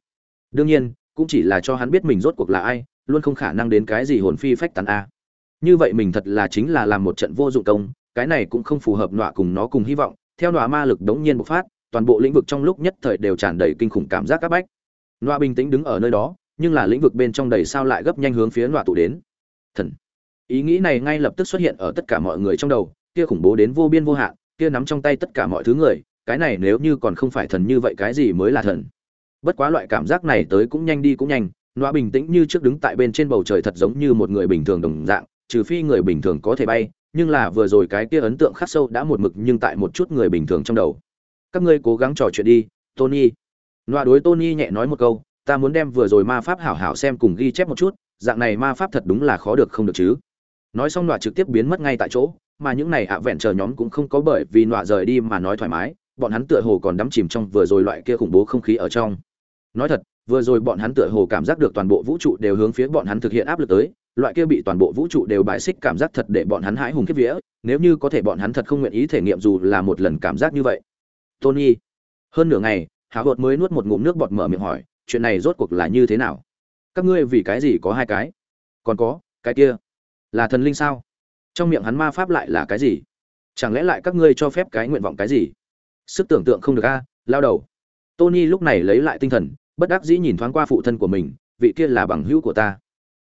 đương nhiên, cũng chỉ là cho hắn biết mình rốt cuộc là ai, luôn không khả năng đến cái gì hồn phi phách tán a. Như vậy mình thật là chính là làm một trận vô dụng công, cái này cũng không phù hợp nọa cùng nó cùng hy vọng. Theo nọa ma lực đống nhiên bộc phát, toàn bộ lĩnh vực trong lúc nhất thời đều tràn đầy kinh khủng cảm giác áp bách. Nọa bình tĩnh đứng ở nơi đó, nhưng là lĩnh vực bên trong đầy sao lại gấp nhanh hướng phía nọa tụ đến. Thần. Ý nghĩ này ngay lập tức xuất hiện ở tất cả mọi người trong đầu, kia khủng bố đến vô biên vô hạn kia nắm trong tay tất cả mọi thứ người, cái này nếu như còn không phải thần như vậy cái gì mới là thần. Bất quá loại cảm giác này tới cũng nhanh đi cũng nhanh, nọa bình tĩnh như trước đứng tại bên trên bầu trời thật giống như một người bình thường đồng dạng, trừ phi người bình thường có thể bay, nhưng là vừa rồi cái kia ấn tượng khắc sâu đã một mực nhưng tại một chút người bình thường trong đầu. Các ngươi cố gắng trò chuyện đi, tony. Nọa đối tony nhẹ nói một câu, ta muốn đem vừa rồi ma pháp hảo hảo xem cùng ghi chép một chút, dạng này ma pháp thật đúng là khó được không được chứ. Nói xong nọa trực tiếp biến mất ngay tại chỗ mà những này ạ vẹn chờ nhóm cũng không có bởi vì nọa rời đi mà nói thoải mái, bọn hắn tựa hồ còn đắm chìm trong vừa rồi loại kia khủng bố không khí ở trong. Nói thật, vừa rồi bọn hắn tựa hồ cảm giác được toàn bộ vũ trụ đều hướng phía bọn hắn thực hiện áp lực tới, loại kia bị toàn bộ vũ trụ đều bài xích cảm giác thật để bọn hắn hãi hùng kiếp vía, nếu như có thể bọn hắn thật không nguyện ý thể nghiệm dù là một lần cảm giác như vậy. Tony, hơn nửa ngày hào hột mới nuốt một ngụm nước bọt mở miệng hỏi, chuyện này rốt cuộc là như thế nào? Các ngươi vì cái gì có hai cái? Còn có, cái kia là thần linh sao? Trong miệng hắn ma pháp lại là cái gì? Chẳng lẽ lại các ngươi cho phép cái nguyện vọng cái gì? Sức tưởng tượng không được a, lao đầu. Tony lúc này lấy lại tinh thần, bất đắc dĩ nhìn thoáng qua phụ thân của mình, vị kia là bằng hữu của ta.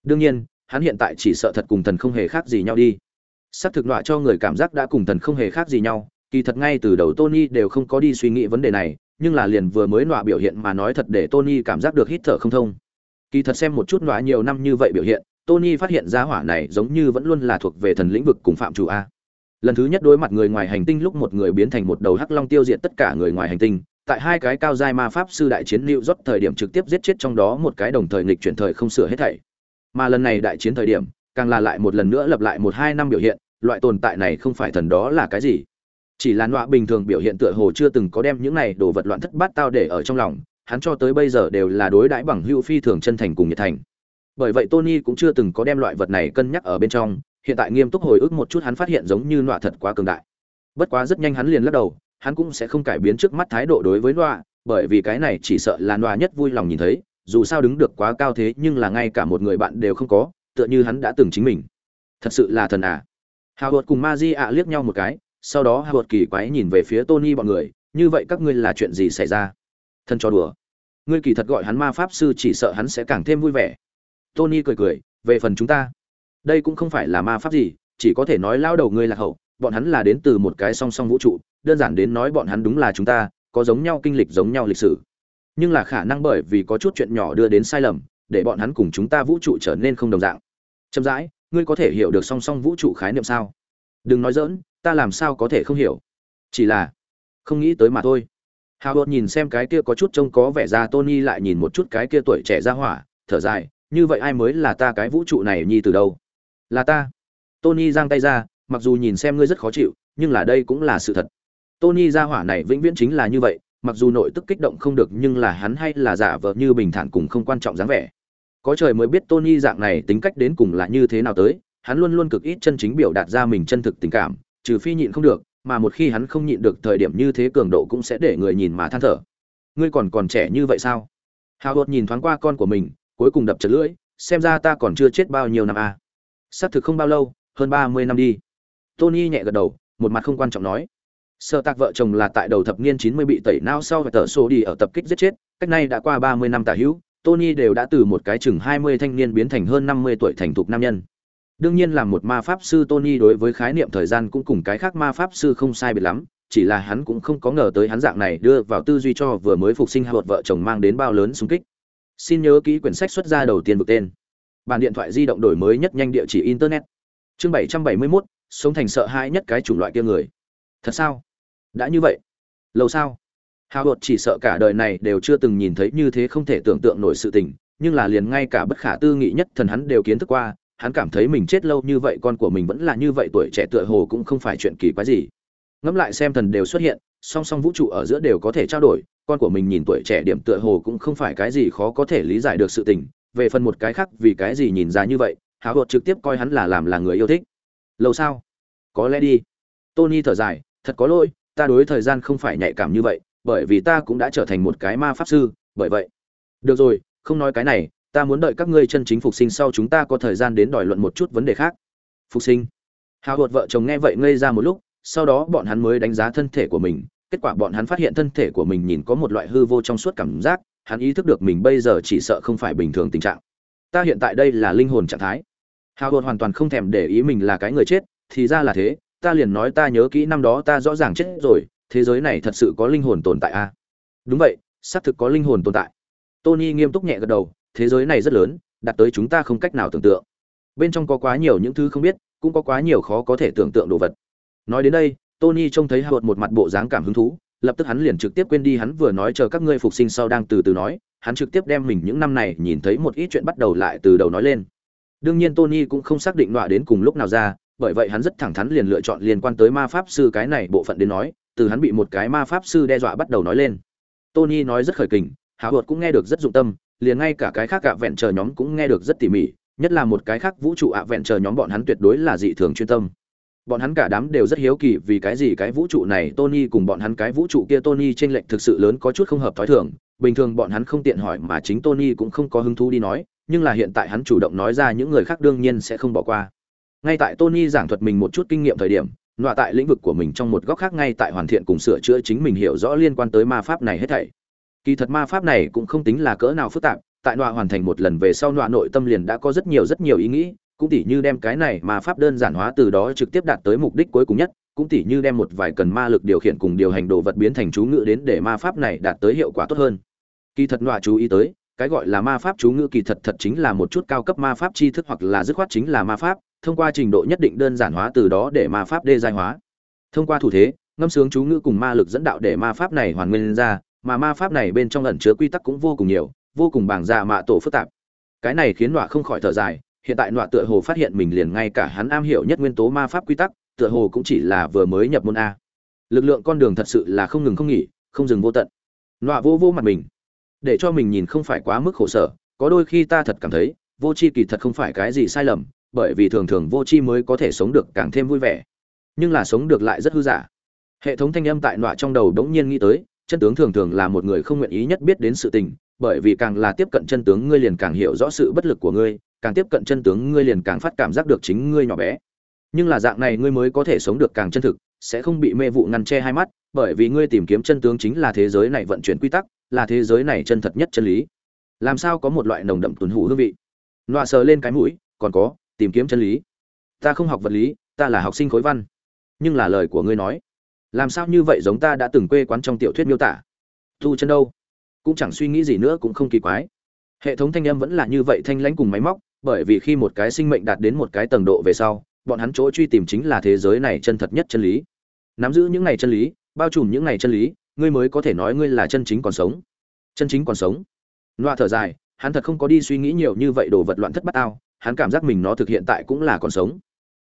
Đương nhiên, hắn hiện tại chỉ sợ thật cùng thần không hề khác gì nhau đi. Xác thực loại cho người cảm giác đã cùng thần không hề khác gì nhau, kỳ thật ngay từ đầu tony đều không có đi suy nghĩ vấn đề này, nhưng là liền vừa mới nọa biểu hiện mà nói thật để tony cảm giác được hít thở không thông. Kỳ thật xem một chút nọa nhiều năm như vậy biểu hiện tony phát hiện ra hỏa này giống như vẫn luôn là thuộc về thần lĩnh vực cùng phạm chủ a. Lần thứ nhất đối mặt người ngoài hành tinh lúc một người biến thành một đầu hắc long tiêu diệt tất cả người ngoài hành tinh. Tại hai cái cao giai ma pháp sư đại chiến lưu rốt thời điểm trực tiếp giết chết trong đó một cái đồng thời nghịch chuyển thời không sửa hết thảy. Mà lần này đại chiến thời điểm, càng là lại một lần nữa lập lại một hai năm biểu hiện, loại tồn tại này không phải thần đó là cái gì? Chỉ là nọa bình thường biểu hiện tựa hồ chưa từng có đem những này đồ vật loạn thất bát tao để ở trong lòng, hắn cho tới bây giờ đều là đối đãi bằng hữu phi thường chân thành cùng nhiệt thành bởi vậy tony cũng chưa từng có đem loại vật này cân nhắc ở bên trong, hiện tại nghiêm túc hồi ức một chút hắn phát hiện giống như nọa thật quá cường đại. Bất quá rất nhanh hắn liền lắc đầu, hắn cũng sẽ không cải biến trước mắt thái độ đối với nọa, bởi vì cái này chỉ sợ là nọa nhất vui lòng nhìn thấy, dù sao đứng được quá cao thế nhưng là ngay cả một người bạn đều không có, tựa như hắn đã từng chính mình. Thật sự là thần à. Hào hột cùng ma di ạ liếc nhau một cái, sau đó hào hột kỳ quái nhìn về phía tony bọn người, như vậy các ngươi là chuyện gì xảy ra? Thân cho đùa. Ngươi kỳ thật gọi hắn ma pháp sư chỉ sợ hắn sẽ càng thêm vui vẻ tony cười cười, về phần chúng ta. Đây cũng không phải là ma pháp gì, chỉ có thể nói lao đầu ngươi là hậu, bọn hắn là đến từ một cái song song vũ trụ, đơn giản đến nói bọn hắn đúng là chúng ta, có giống nhau kinh lịch giống nhau lịch sử. Nhưng là khả năng bởi vì có chút chuyện nhỏ đưa đến sai lầm, để bọn hắn cùng chúng ta vũ trụ trở nên không đồng dạng. Chậm rãi, ngươi có thể hiểu được song song vũ trụ khái niệm sao? Đừng nói dỡn ta làm sao có thể không hiểu? Chỉ là, không nghĩ tới mà thôi. Howard nhìn xem cái kia có chút trông có vẻ ra tony lại nhìn một chút cái kia tuổi trẻ ra hỏa, thở dài như vậy ai mới là ta cái vũ trụ này nhi từ đâu? Là ta. Tony giang tay ra, mặc dù nhìn xem ngươi rất khó chịu, nhưng là đây cũng là sự thật. Tony ra hỏa này vĩnh viễn chính là như vậy, mặc dù nội tức kích động không được, nhưng là hắn hay là giả vờ như bình thản cùng không quan trọng dáng vẻ. Có trời mới biết tony dạng này tính cách đến cùng là như thế nào tới, hắn luôn luôn cực ít chân chính biểu đạt ra mình chân thực tình cảm, trừ phi nhịn không được, mà một khi hắn không nhịn được thời điểm như thế cường độ cũng sẽ để người nhìn mà than thở. Ngươi còn còn trẻ như vậy sao? Hào hột nhìn thoáng qua con của mình cuối cùng đập chật lưỡi xem ra ta còn chưa chết bao nhiêu năm à. xác thực không bao lâu hơn ba mươi năm đi tony nhẹ gật đầu một mặt không quan trọng nói Sợ tạc vợ chồng là tại đầu thập niên 90 bị tẩy não sau và tờ số đi ở tập kích giết chết, cách nay đã qua 30 năm tả hữu, Tony đều đã từ một cái chừng 20 thanh niên biến thành hơn 50 tuổi thành thục nam nhân. Đương nhiên là một ma pháp sư Tony đối với khái niệm thời gian cũng cùng cái khác ma pháp sư không sai biệt lắm, chỉ là hắn cũng không có ngờ tới hắn dạng này đưa vào tư duy cho vừa mới phục sinh hai vợ chồng mang đến bao lớn xung kích. Xin nhớ ký quyển sách xuất ra đầu tiên vực tên. bàn điện thoại di động đổi mới nhất nhanh địa chỉ internet. Chương 771, sống thành sợ hãi nhất cái chủng loại kia người. Thật sao? đã như vậy lâu sao hào hột chỉ sợ cả đời này đều chưa từng nhìn thấy như thế không thể tưởng tượng nổi sự tình nhưng là liền ngay cả bất khả tư nghị nhất thần hắn đều kiến thức qua hắn cảm thấy mình chết lâu như vậy con của mình vẫn là như vậy tuổi trẻ tựa hồ cũng không phải chuyện kỳ quái gì ngẫm lại xem thần đều xuất hiện, song song vũ trụ ở giữa đều có thể trao đổi, con của mình nhìn tuổi trẻ điểm tựa hồ cũng không phải cái gì khó có thể lý giải được sự tình, về phần một cái khác vì cái gì nhìn ra như vậy háo hột trực tiếp coi hắn là làm là người yêu thích. Lâu sao? Có lẽ đi. Tony thở dài, thật có lỗi, ta đối thời gian không phải nhạy cảm như vậy, bởi vì ta cũng đã trở thành một cái ma pháp sư, bởi vậy. Được rồi, không nói cái này, ta muốn đợi các ngươi chân chính phục sinh sau chúng ta có thời gian đến đòi luận một chút vấn đề khác. Phục sinh? Hào hột vợ chồng nghe vậy ngây ra một lúc sau đó bọn hắn mới đánh giá thân thể của mình, kết quả bọn hắn phát hiện thân thể của mình nhìn có một loại hư vô trong suốt cảm giác, hắn ý thức được mình bây giờ chỉ sợ không phải bình thường tình trạng. Ta hiện tại đây là linh hồn trạng thái. Hào hồn hoàn toàn không thèm để ý mình là cái người chết, thì ra là thế, ta liền nói ta nhớ kỹ năm đó ta rõ ràng chết rồi, thế giới này thật sự có linh hồn tồn tại à? đúng vậy, xác thực có linh hồn tồn tại. Tony nghiêm túc nhẹ gật đầu, thế giới này rất lớn, đạt tới chúng ta không cách nào tưởng tượng. Bên trong có quá nhiều những thứ không biết, cũng có quá nhiều khó có thể tưởng tượng đồ vật nói đến đây, tony trông thấy hạ một mặt bộ dáng cảm hứng thú, lập tức hắn liền trực tiếp quên đi hắn vừa nói chờ các ngươi phục sinh sau đang từ từ nói, hắn trực tiếp đem mình những năm này nhìn thấy một ít chuyện bắt đầu lại từ đầu nói lên. Đương nhiên tony cũng không xác định đọa đến cùng lúc nào ra, bởi vậy hắn rất thẳng thắn liền lựa chọn liên quan tới ma pháp sư cái này bộ phận đến nói, từ hắn bị một cái ma pháp sư đe dọa bắt đầu nói lên. Tony nói rất khởi kình hạ hột cũng nghe được rất dụng tâm, liền ngay cả cái khác ạ vẹn chờ nhóm cũng nghe được rất tỉ mỉ, nhất là một cái khác vũ trụ ạ vẹn chờ nhóm bọn hắn tuyệt đối là dị thường chuyên tâm bọn hắn cả đám đều rất hiếu kỳ vì cái gì cái vũ trụ này tony cùng bọn hắn cái vũ trụ kia tony trên lệnh thực sự lớn có chút không hợp thói thường. Bình thường bọn hắn không tiện hỏi mà chính tony cũng không có hứng thú đi nói, nhưng là hiện tại hắn chủ động nói ra những người khác đương nhiên sẽ không bỏ qua. Ngay tại tony giảng thuật mình một chút kinh nghiệm thời điểm, nọa tại lĩnh vực của mình trong một góc khác ngay tại hoàn thiện cùng sửa chữa chính mình hiểu rõ liên quan tới ma pháp này hết thảy. Kỳ thật ma pháp này cũng không tính là cỡ nào phức tạp, tại nọa hoàn thành một lần về sau nọa nội tâm liền đã có rất nhiều rất nhiều ý nghĩ cũng tỉ như đem cái này mà pháp đơn giản hóa từ đó trực tiếp đạt tới mục đích cuối cùng nhất, cũng tỉ như đem một vài cần ma lực điều khiển cùng điều hành đồ vật biến thành chú ngữ đến để ma pháp này đạt tới hiệu quả tốt hơn. Kỳ thật nọa chú ý tới, cái gọi là ma pháp chú ngữ kỳ thật thật chính là một chút cao cấp ma pháp tri thức hoặc là dứt khoát chính là ma pháp, thông qua trình độ nhất định đơn giản hóa từ đó để ma pháp đê giai hóa. Thông qua thủ thế, ngâm sướng chú ngữ cùng ma lực dẫn đạo để ma pháp này hoàn nguyên ra, mà ma pháp này bên trong ẩn chứa quy tắc cũng vô cùng nhiều, vô cùng bảng dạ mạ tổ phức tạp. Cái này khiến nọa không khỏi thở dài hiện tại nọa tựa hồ phát hiện mình liền ngay cả hắn am hiểu nhất nguyên tố ma pháp quy tắc, tựa hồ cũng chỉ là vừa mới nhập môn a. Lực lượng con đường thật sự là không ngừng không nghỉ, không dừng vô tận. Nọa vô vô mặt mình. Để cho mình nhìn không phải quá mức khổ sở, có đôi khi ta thật cảm thấy, vô c h i kỳ thật không phải cái gì sai lầm, bởi vì thường thường vô chi mới có thể sống được càng thêm vui vẻ. Nhưng là sống được lại rất hư giả. Hệ thống thanh âm tại nọa trong đầu đống nhiên nghĩ tới chân tướng thường thường là một người không nguyện ý nhất biết đến sự tình, bởi vì càng là tiếp cận chân tướng ngươi liền càng hiểu rõ sự bất lực của ngươi, càng tiếp cận chân tướng ngươi liền càng phát cảm giác được chính ngươi nhỏ bé. Nhưng là dạng này ngươi mới có thể sống được càng chân thực, sẽ không bị mê vụ ngăn che hai mắt, bởi vì ngươi tìm kiếm chân tướng chính là thế giới này vận chuyển quy tắc, là thế giới này chân thật nhất chân lý. Làm sao có một loại nồng đậm tuần hủ hương vị? Loạ sờ lên cái mũi, còn có, tìm kiếm chân lý. Ta không học vật lý, ta là học sinh khối văn. Nhưng là lời của ngươi nói làm sao như vậy giống ta đã từng quê quán trong tiểu thuyết miêu tả? Tu chân đâu? Cũng chẳng suy nghĩ gì nữa cũng không kỳ quái. Hệ thống thanh âm vẫn là như vậy thanh lãnh cùng máy móc, bởi vì khi một cái sinh mệnh đạt đến một cái tầng độ về sau, bọn hắn chỗ truy tìm chính là thế giới này chân thật nhất chân lý. Nắm giữ những này chân lý, bao trùm những này chân lý, ngươi mới có thể nói ngươi là chân chính còn sống. Chân chính còn sống. Loa thở dài, hắn thật không có đi suy nghĩ nhiều như vậy đồ vật loạn thất bát ao hắn cảm giác mình nó thực hiện tại cũng là còn sống.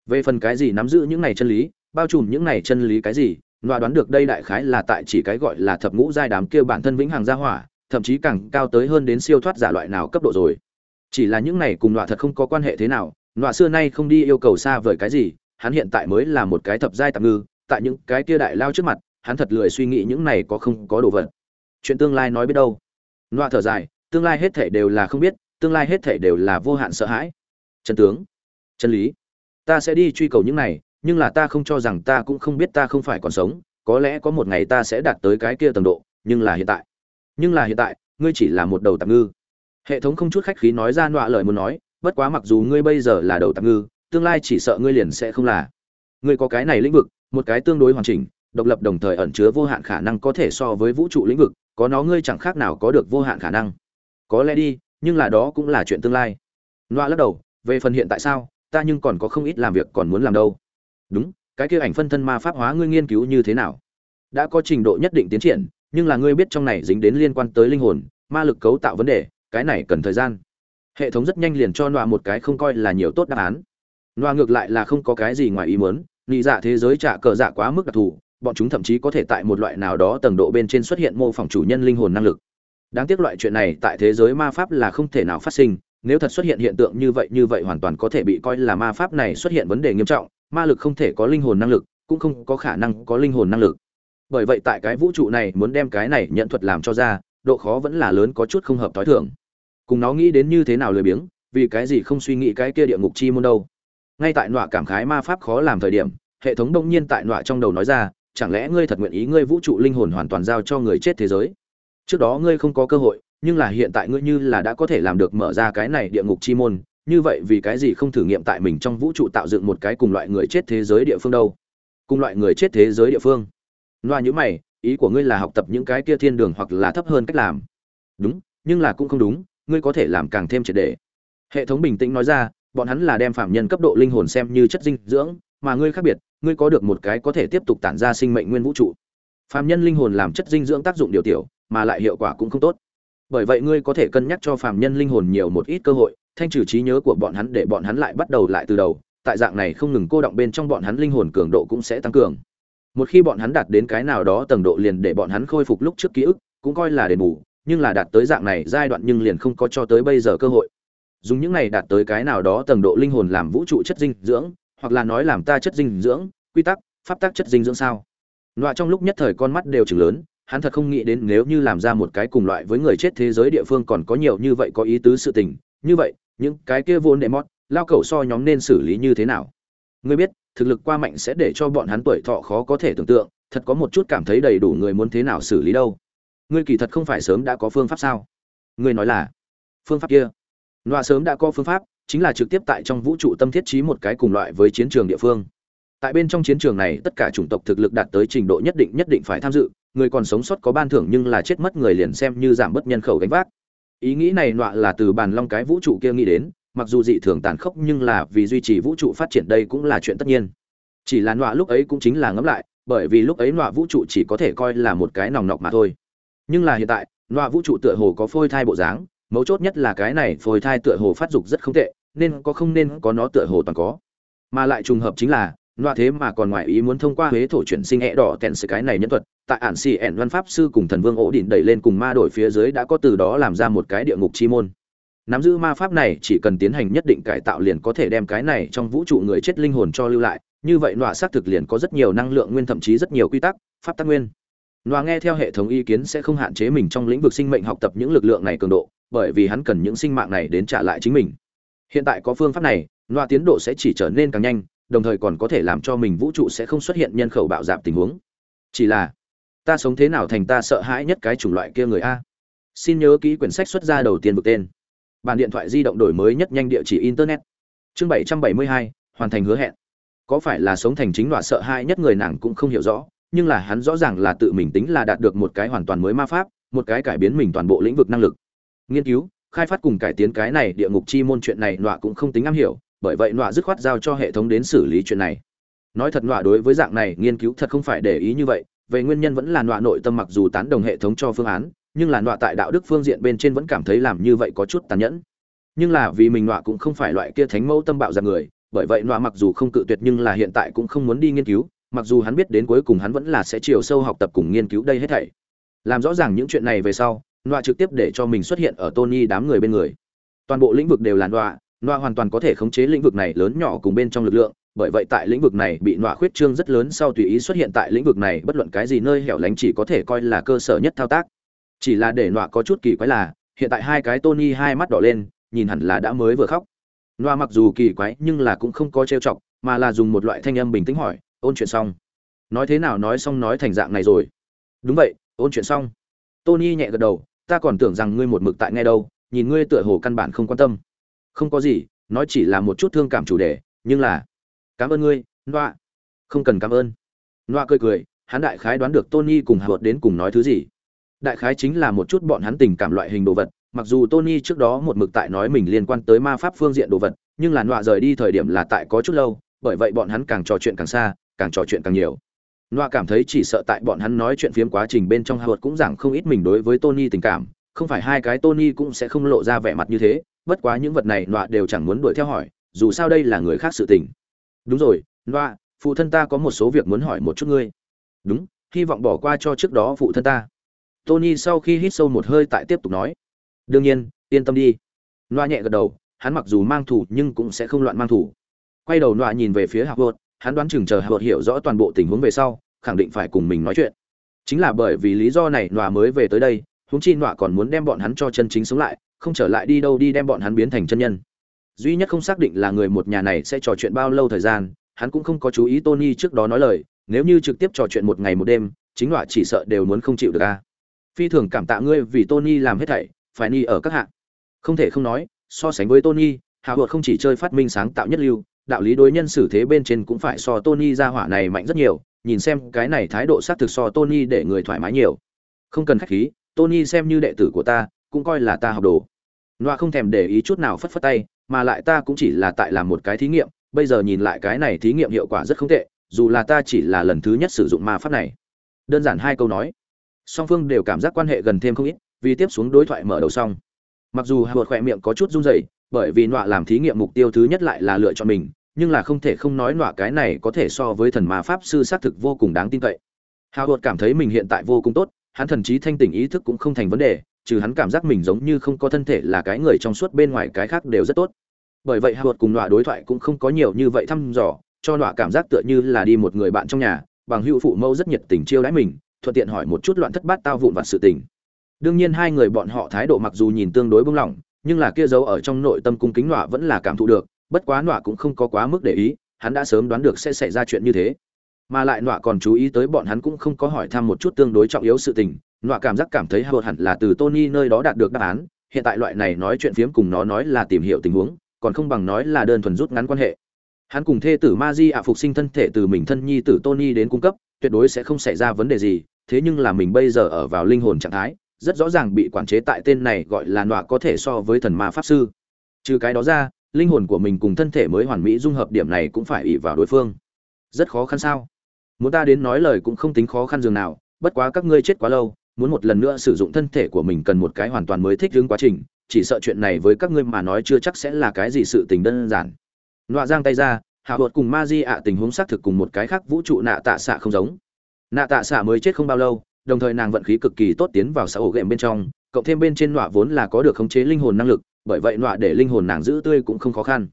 Về phần cái gì nắm giữ những này chân lý, bao trùm những này chân lý cái gì loa đoán được đây đại khái là tại chỉ cái gọi là thập ngũ giai đám kia bản thân vĩnh hằng gia hỏa, thậm chí càng cao tới hơn đến siêu thoát giả loại nào cấp độ rồi. Chỉ là những này cùng loa thật không có quan hệ thế nào, loa xưa nay không đi yêu cầu xa vời cái gì, hắn hiện tại mới là một cái thập giai tạm ngư, tại những cái kia đại lao trước mặt, hắn thật lười suy nghĩ những này có không có đồ vật. Chuyện tương lai nói biết đâu. Loa thở dài, tương lai hết thể đều là không biết, tương lai hết thể đều là vô hạn sợ hãi. Chân tướng, chân lý, ta sẽ đi truy cầu những này nhưng là ta không cho rằng ta cũng không biết ta không phải còn sống, có lẽ có một ngày ta sẽ đạt tới cái kia tầng độ, nhưng là hiện tại. Nhưng là hiện tại, ngươi chỉ là một đầu tạm ngư. Hệ thống không chút khách khí nói ra nọa lời muốn nói, bất quá mặc dù ngươi bây giờ là đầu tạm ngư, tương lai chỉ sợ ngươi liền sẽ không là. Ngươi có cái này lĩnh vực, một cái tương đối hoàn chỉnh, độc lập đồng thời ẩn chứa vô hạn khả năng có thể so với vũ trụ lĩnh vực, có nó ngươi chẳng khác nào có được vô hạn khả năng. Có lẽ đi, nhưng là đó cũng là chuyện tương lai. Loa lắc đầu, về phần hiện tại sao, ta nhưng còn có không ít làm việc còn muốn làm đâu đúng, cái kia ảnh phân thân ma pháp hóa ngươi nghiên cứu như thế nào? Đã có trình độ nhất định tiến triển, nhưng là ngươi biết trong này dính đến liên quan tới linh hồn, ma lực cấu tạo vấn đề, cái này cần thời gian. Hệ thống rất nhanh liền cho nọa một cái không coi là nhiều tốt đáp án. Nọa ngược lại là không có cái gì ngoài ý muốn nghĩ dạ thế giới trả cờ dạ quá mức đặc thù, bọn chúng thậm chí có thể tại một loại nào đó tầng độ bên trên xuất hiện mô phỏng chủ nhân linh hồn năng lực. Đáng tiếc loại chuyện này tại thế giới ma pháp là không thể nào phát sinh, nếu thật xuất hiện hiện tượng như vậy như vậy hoàn toàn có thể bị coi là ma pháp này xuất hiện vấn đề nghiêm trọng ma lực không thể có linh hồn năng lực, cũng không có khả năng có linh hồn năng lực. Bởi vậy tại cái vũ trụ này muốn đem cái này nhận thuật làm cho ra, độ khó vẫn là lớn có chút không hợp t h o i thưởng cùng nó nghĩ đến như thế nào lười biếng, vì cái gì không suy nghĩ cái kia địa ngục chi môn đâu. Ngay tại nọa cảm khái ma pháp khó làm thời điểm, hệ thống đông nhiên tại nọa trong đầu nói ra, chẳng lẽ ngươi thật nguyện ý ngươi vũ trụ linh hồn hoàn toàn giao cho người chết thế giới? Trước đó ngươi không có cơ hội, nhưng là hiện tại ngươi như là đã có thể làm được mở ra cái này địa ngục chi môn như vậy vì cái gì không thử nghiệm tại mình trong vũ trụ tạo dựng một cái cùng loại người chết thế giới địa phương đâu? Cùng loại người chết thế giới địa phương. Loa nhữ mày, ý của ngươi là học tập những cái kia thiên đường hoặc là thấp hơn cách làm. Đúng, nhưng là cũng không đúng, ngươi có thể làm càng thêm triệt đề hệ thống bình tĩnh nói ra, bọn hắn là đem phạm nhân cấp độ linh hồn xem như chất dinh dưỡng, mà ngươi khác biệt, ngươi có được một cái có thể tiếp tục tản ra sinh mệnh nguyên vũ trụ. Phạm nhân linh hồn làm chất dinh dưỡng tác dụng điều tiểu, mà lại hiệu quả cũng không tốt. Bởi vậy ngươi có thể cân nhắc cho phạm nhân linh hồn nhiều một ít cơ hội thanh trừ trí nhớ của bọn hắn để bọn hắn lại bắt đầu lại từ đầu, tại dạng này không ngừng cô động bên trong bọn hắn linh hồn cường độ cũng sẽ tăng cường. Một khi bọn hắn đạt đến cái nào đó tầng độ liền để bọn hắn khôi phục lúc trước ký ức, cũng coi là đền bù, nhưng là đạt tới dạng này giai đoạn nhưng liền không có cho tới bây giờ cơ hội. Dùng những này đạt tới cái nào đó tầng độ linh hồn làm vũ trụ chất dinh dưỡng, hoặc là nói làm ta chất dinh dưỡng, quy tắc, pháp tắc chất dinh dưỡng sao? Nọa trong lúc nhất thời con mắt đều chừng lớn, hắn thật không nghĩ đến nếu như làm ra một cái cùng loại với người chết thế giới địa phương còn có nhiều như vậy có ý tứ sự tình. Như vậy những cái kia vốn đệ mót, lao cầu so nhóm nên xử lý như thế nào? Ngươi biết, thực lực qua mạnh sẽ để cho bọn hắn tuổi thọ khó có thể tưởng tượng, thật có một chút cảm thấy đầy đủ người muốn thế nào xử lý đâu. Ngươi kỳ thật không phải sớm đã có phương pháp sao? Ngươi nói là, phương pháp kia. Loa sớm đã có phương pháp, chính là trực tiếp tại trong vũ trụ tâm thiết trí một cái cùng loại với chiến trường địa phương. Tại bên trong chiến trường này, tất cả chủng tộc thực lực đạt tới trình độ nhất định nhất định phải tham dự, người còn sống sót có ban thưởng nhưng là chết mất người liền xem như giảm bớt nhân khẩu gánh vác ý nghĩ này nọa là từ bàn long cái vũ trụ kia nghĩ đến, mặc dù dị thường tàn khốc nhưng là vì duy trì vũ trụ phát triển đây cũng là chuyện tất nhiên. Chỉ là nọa lúc ấy cũng chính là ngẫm lại, bởi vì lúc ấy nọa vũ trụ chỉ có thể coi là một cái nòng nọc mà thôi. Nhưng là hiện tại, nọa vũ trụ tựa hồ có phôi thai bộ dáng, mấu chốt nhất là cái này phôi thai tựa hồ phát dục rất không tệ, nên có không nên có nó tựa hồ toàn có. Mà lại trùng hợp chính là, nọa thế mà còn ngoài ý muốn thông qua huế thổ chuyển sinh ẹ đỏ tèn sự cái này nhân thuật tại ản xì ẻn văn pháp sư cùng thần vương ổ đỉnh đẩy lên cùng ma đổi phía dưới đã có từ đó làm ra một cái địa ngục chi môn nắm giữ ma pháp này chỉ cần tiến hành nhất định cải tạo liền có thể đem cái này trong vũ trụ người chết linh hồn cho lưu lại như vậy nọa xác thực liền có rất nhiều năng lượng nguyên thậm chí rất nhiều quy tắc pháp tác nguyên nọa nghe theo hệ thống ý kiến sẽ không hạn chế mình trong lĩnh vực sinh mệnh học tập những lực lượng này cường độ, bởi vì hắn cần những sinh mạng này đến trả lại chính mình. Hiện tại có phương pháp này, nọa tiến độ sẽ chỉ trở nên càng nhanh, đồng thời còn có thể làm cho mình vũ trụ sẽ không xuất hiện nhân khẩu bạo giảm tình huống. Chỉ là, ta sống thế nào thành ta sợ hãi nhất cái chủng loại kia người a. Xin nhớ kỹ quyển sách xuất ra đầu tiên vực tên. Bàn điện thoại di động đổi mới nhất nhanh địa chỉ internet. Chương 772, hoàn thành hứa hẹn. Có phải là sống thành chính loại sợ hãi nhất người nàng cũng không hiểu rõ, nhưng là hắn rõ ràng là tự mình tính là đạt được một cái hoàn toàn mới ma pháp, một cái cải biến mình toàn bộ lĩnh vực năng lực. Nghiên cứu, khai phát cùng cải tiến cái này địa ngục chi môn chuyện này nọa cũng không tính am hiểu, bởi vậy nọa dứt khoát giao cho hệ thống đến xử lý chuyện này. Nói thật nọa đối với dạng này nghiên cứu thật không phải để ý như vậy, về nguyên nhân vẫn là nọa nội tâm mặc dù tán đồng hệ thống cho phương án, nhưng là nọa tại đạo đức phương diện bên trên vẫn cảm thấy làm như vậy có chút tàn nhẫn. Nhưng là vì mình nọa cũng không phải loại kia thánh mẫu tâm bạo ra người, bởi vậy nọa mặc dù không cự tuyệt nhưng là hiện tại cũng không muốn đi nghiên cứu, mặc dù hắn biết đến cuối cùng hắn vẫn là sẽ chiều sâu học tập cùng nghiên cứu đây hết thảy làm rõ ràng những chuyện này về sau nọa trực tiếp để cho mình xuất hiện ở tony đám người bên người toàn bộ lĩnh vực đều là nọa nọa hoàn toàn có thể khống chế lĩnh vực này lớn nhỏ cùng bên trong lực lượng bởi vậy tại lĩnh vực này bị nọa khuyết trương rất lớn sau tùy ý xuất hiện tại lĩnh vực này, bất luận cái gì nơi hẻo lánh chỉ có thể coi là cơ sở nhất thao tác. Chỉ là để nọa có chút kỳ quái là, hiện tại hai cái tony hai mắt đỏ lên, nhìn hẳn là đã mới vừa khóc. Nọa mặc dù kỳ quái nhưng là cũng không có trêu chọc, mà là dùng một loại thanh âm bình tĩnh hỏi, ôn chuyện xong? Nói thế nào nói xong nói thành dạng này rồi. Đúng vậy, ôn chuyện xong. Tony nhẹ gật đầu, ta còn tưởng rằng ngươi một mực tại nghe đâu, nhìn ngươi tựa hồ căn bản không quan tâm. Không có gì, nói chỉ là một chút thương cảm chủ đề, nhưng là cảm ơn ngươi noa. Không cần cảm ơn. Noa cười cười hắn đại khái đoán được tony cùng hạ đến cùng nói thứ gì. Đại khái chính là một chút bọn hắn tình cảm loại hình đồ vật mặc dù tony trước đó một mực tại nói mình liên quan tới ma pháp phương diện đồ vật nhưng là noa rời đi thời điểm là tại có chút lâu bởi vậy bọn hắn càng trò chuyện càng xa càng trò chuyện càng nhiều. Noa cảm thấy chỉ sợ tại bọn hắn nói chuyện phiếm quá trình bên trong Howard cũng giảng không ít mình đối với Tony tình cảm, không phải hai cái Tony cũng sẽ không lộ ra vẻ mặt như thế, bất quá những vật này Noa đều chẳng muốn đuổi theo hỏi, dù sao đây là người khác sự tình. Đúng rồi, loa phụ thân ta có một số việc muốn hỏi một chút ngươi. Đúng, hy vọng bỏ qua cho trước đó phụ thân ta. Tony sau khi hít sâu một hơi tại tiếp tục nói. Đương nhiên, yên tâm đi. loa nhẹ gật đầu, hắn mặc dù mang thủ nhưng cũng sẽ không loạn mang thủ. Quay đầu loa nhìn về phía Howard, hắn đoán chừng chờ Howard hiểu rõ toàn bộ tình huống về sau, khẳng định phải cùng mình nói chuyện chính là bởi vì lý do này nọa mới về tới đây huống chi nọa còn muốn đem bọn hắn cho chân chính sống lại không trở lại đi đâu đi đem bọn hắn biến thành chân nhân duy nhất không xác định là người một nhà này sẽ trò chuyện bao lâu thời gian hắn cũng không có chú ý tony trước đó nói lời nếu như trực tiếp trò chuyện một ngày một đêm chính họa chỉ sợ đều muốn không chịu được a phi thường cảm tạ ngươi vì tony làm hết thảy phải ni ở các hạng không thể không nói so sánh với tony hào hột không chỉ chơi phát minh sáng tạo nhất lưu đạo lý đối nhân xử thế bên trên cũng phải so tony ra hỏa này mạnh rất nhiều nhìn xem cái này thái độ xác thực so Tony để người thoải mái nhiều. Không cần khách khí, Tony xem như đệ tử của ta, cũng coi là ta học đồ. loa không thèm để ý chút nào phất phất tay, mà lại ta cũng chỉ là tại làm một cái thí nghiệm, bây giờ nhìn lại cái này thí nghiệm hiệu quả rất không tệ, dù là ta chỉ là lần thứ nhất sử dụng ma pháp này. Đơn giản hai câu nói, song phương đều cảm giác quan hệ gần thêm không ít, vì tiếp xuống đối thoại mở đầu xong. Mặc dù Howard khỏe miệng có chút run rẩy, bởi vì nọa làm thí nghiệm mục tiêu thứ nhất lại là lựa chọn mình, nhưng là không thể không nói nọa cái này có thể so với thần ma pháp sư xác thực vô cùng đáng tin cậy hào hột cảm thấy mình hiện tại vô cùng tốt hắn thần trí thanh tỉnh ý thức cũng không thành vấn đề trừ hắn cảm giác mình giống như không có thân thể là cái người trong suốt bên ngoài cái khác đều rất tốt. Bởi vậy hạ vợt cùng nọa đối thoại cũng không có nhiều như vậy thăm dò, cho nọa cảm giác tựa như là đi một người bạn trong nhà, bằng hữu phụ mẫu rất nhiệt tình chiêu đãi mình, thuận tiện hỏi một chút loạn thất bát tao vụn vặt sự tình. Đương nhiên hai người bọn họ thái độ mặc dù nhìn tương đối bưng lỏng, nhưng là kia giấu ở trong nội tâm cung kính nọa vẫn là cảm thụ được, bất quá nọa cũng không có quá mức để ý, hắn đã sớm đoán được sẽ xảy ra chuyện như thế. Mà lại nọa còn chú ý tới bọn hắn cũng không có hỏi thăm một chút tương đối trọng yếu sự tình nọa cảm giác cảm thấy hụt hẳn là từ tony nơi đó đạt được đáp án. Hiện tại loại này nói chuyện phiếm cùng nó nói là tìm hiểu tình huống, còn không bằng nói là đơn thuần rút ngắn quan hệ. Hắn cùng thê tử ma di ạ phục sinh thân thể từ mình thân nhi tử tony đến cung cấp, tuyệt đối sẽ không xảy ra vấn đề gì, thế nhưng là mình bây giờ ở vào linh hồn trạng thái, rất rõ ràng bị quản chế tại tên này gọi là nọa có thể so với thần ma pháp sư. Trừ cái đó ra, linh hồn của mình cùng thân thể mới hoàn mỹ dung hợp điểm này cũng phải ỉ vào đối phương. Rất khó khăn sao? Muốn ta đến nói lời cũng không tính khó khăn dường nào, bất quá các ngươi chết quá lâu muốn một lần nữa sử dụng thân thể của mình cần một cái hoàn toàn mới thích ứng quá trình, chỉ sợ chuyện này với các ngươi mà nói chưa chắc sẽ là cái gì sự tình đơn giản. Nọa giang tay ra, hạ vợt cùng ma di ạ tình huống xác thực cùng một cái khác vũ trụ nạ tạ xạ không giống. Nạ tạ xạ mới chết không bao lâu, đồng thời nàng vận khí cực kỳ tốt tiến vào xã hội ghệm bên trong, cộng thêm bên trên nọa vốn là có được khống chế linh hồn năng lực, bởi vậy nọa để linh hồn nàng giữ tươi cũng không khó khăn.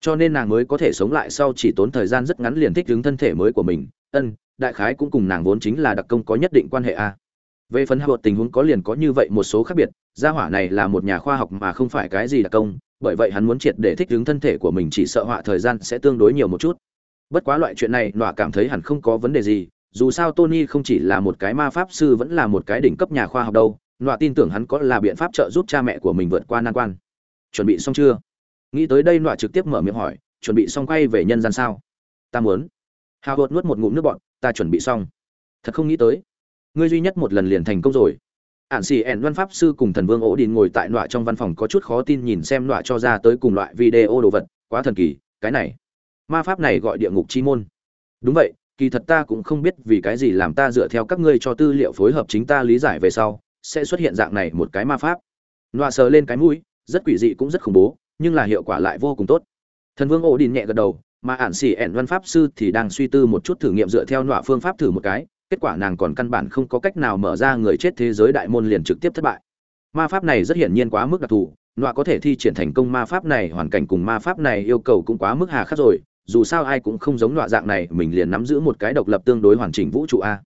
Cho nên nàng mới có thể sống lại sau chỉ tốn thời gian rất ngắn liền thích ứng thân thể mới của mình. Ân, đại khái cũng cùng nàng vốn chính là đặc công có nhất định quan hệ a về phần hợp tình huống có liền có như vậy một số khác biệt, gia hỏa này là một nhà khoa học mà không phải cái gì đặc công, bởi vậy hắn muốn triệt để thích ứng thân thể của mình chỉ sợ họa thời gian sẽ tương đối nhiều một chút. Bất quá loại chuyện này, nọa cảm thấy hẳn không có vấn đề gì, dù sao tony không chỉ là một cái ma pháp sư vẫn là một cái đỉnh cấp nhà khoa học đâu, nọa tin tưởng hắn có là biện pháp trợ giúp cha mẹ của mình vượt qua nan quan. Chuẩn bị xong chưa? Nghĩ tới đây nọa trực tiếp mở miệng hỏi, chuẩn bị xong quay về nhân gian sao? Ta muốn. Hào hột nuốt một ngụm nước bọn ta chuẩn bị xong. Thật không nghĩ tới ngươi duy nhất một lần liền thành công rồi. Ản xì ẻn văn pháp sư cùng thần vương ổ đình ngồi tại nọa trong văn phòng có chút khó tin nhìn xem nọa cho ra tới cùng loại video đồ vật, quá thần kỳ, cái này. Ma pháp này gọi địa ngục chi môn. Đúng vậy, kỳ thật ta cũng không biết vì cái gì làm ta dựa theo các ngươi cho tư liệu phối hợp chính ta lý giải về sau, sẽ xuất hiện dạng này một cái ma pháp. Nọa sờ lên cái mũi, rất quỷ dị cũng rất khủng bố, nhưng là hiệu quả lại vô cùng tốt. Thần vương ổ đình nhẹ gật đầu, mà ản xì ẻn văn pháp sư thì đang suy tư một chút thử nghiệm dựa theo nọa phương pháp thử một cái kết quả nàng còn căn bản không có cách nào mở ra người chết thế giới đại môn liền trực tiếp thất bại. Ma pháp này rất hiển nhiên quá mức đặc thù, nọa có thể thi triển thành công ma pháp này, hoàn cảnh cùng ma pháp này yêu cầu cũng quá mức hà khắc rồi, dù sao ai cũng không giống nọa dạng này, mình liền nắm giữ một cái độc lập tương đối hoàn chỉnh vũ trụ a.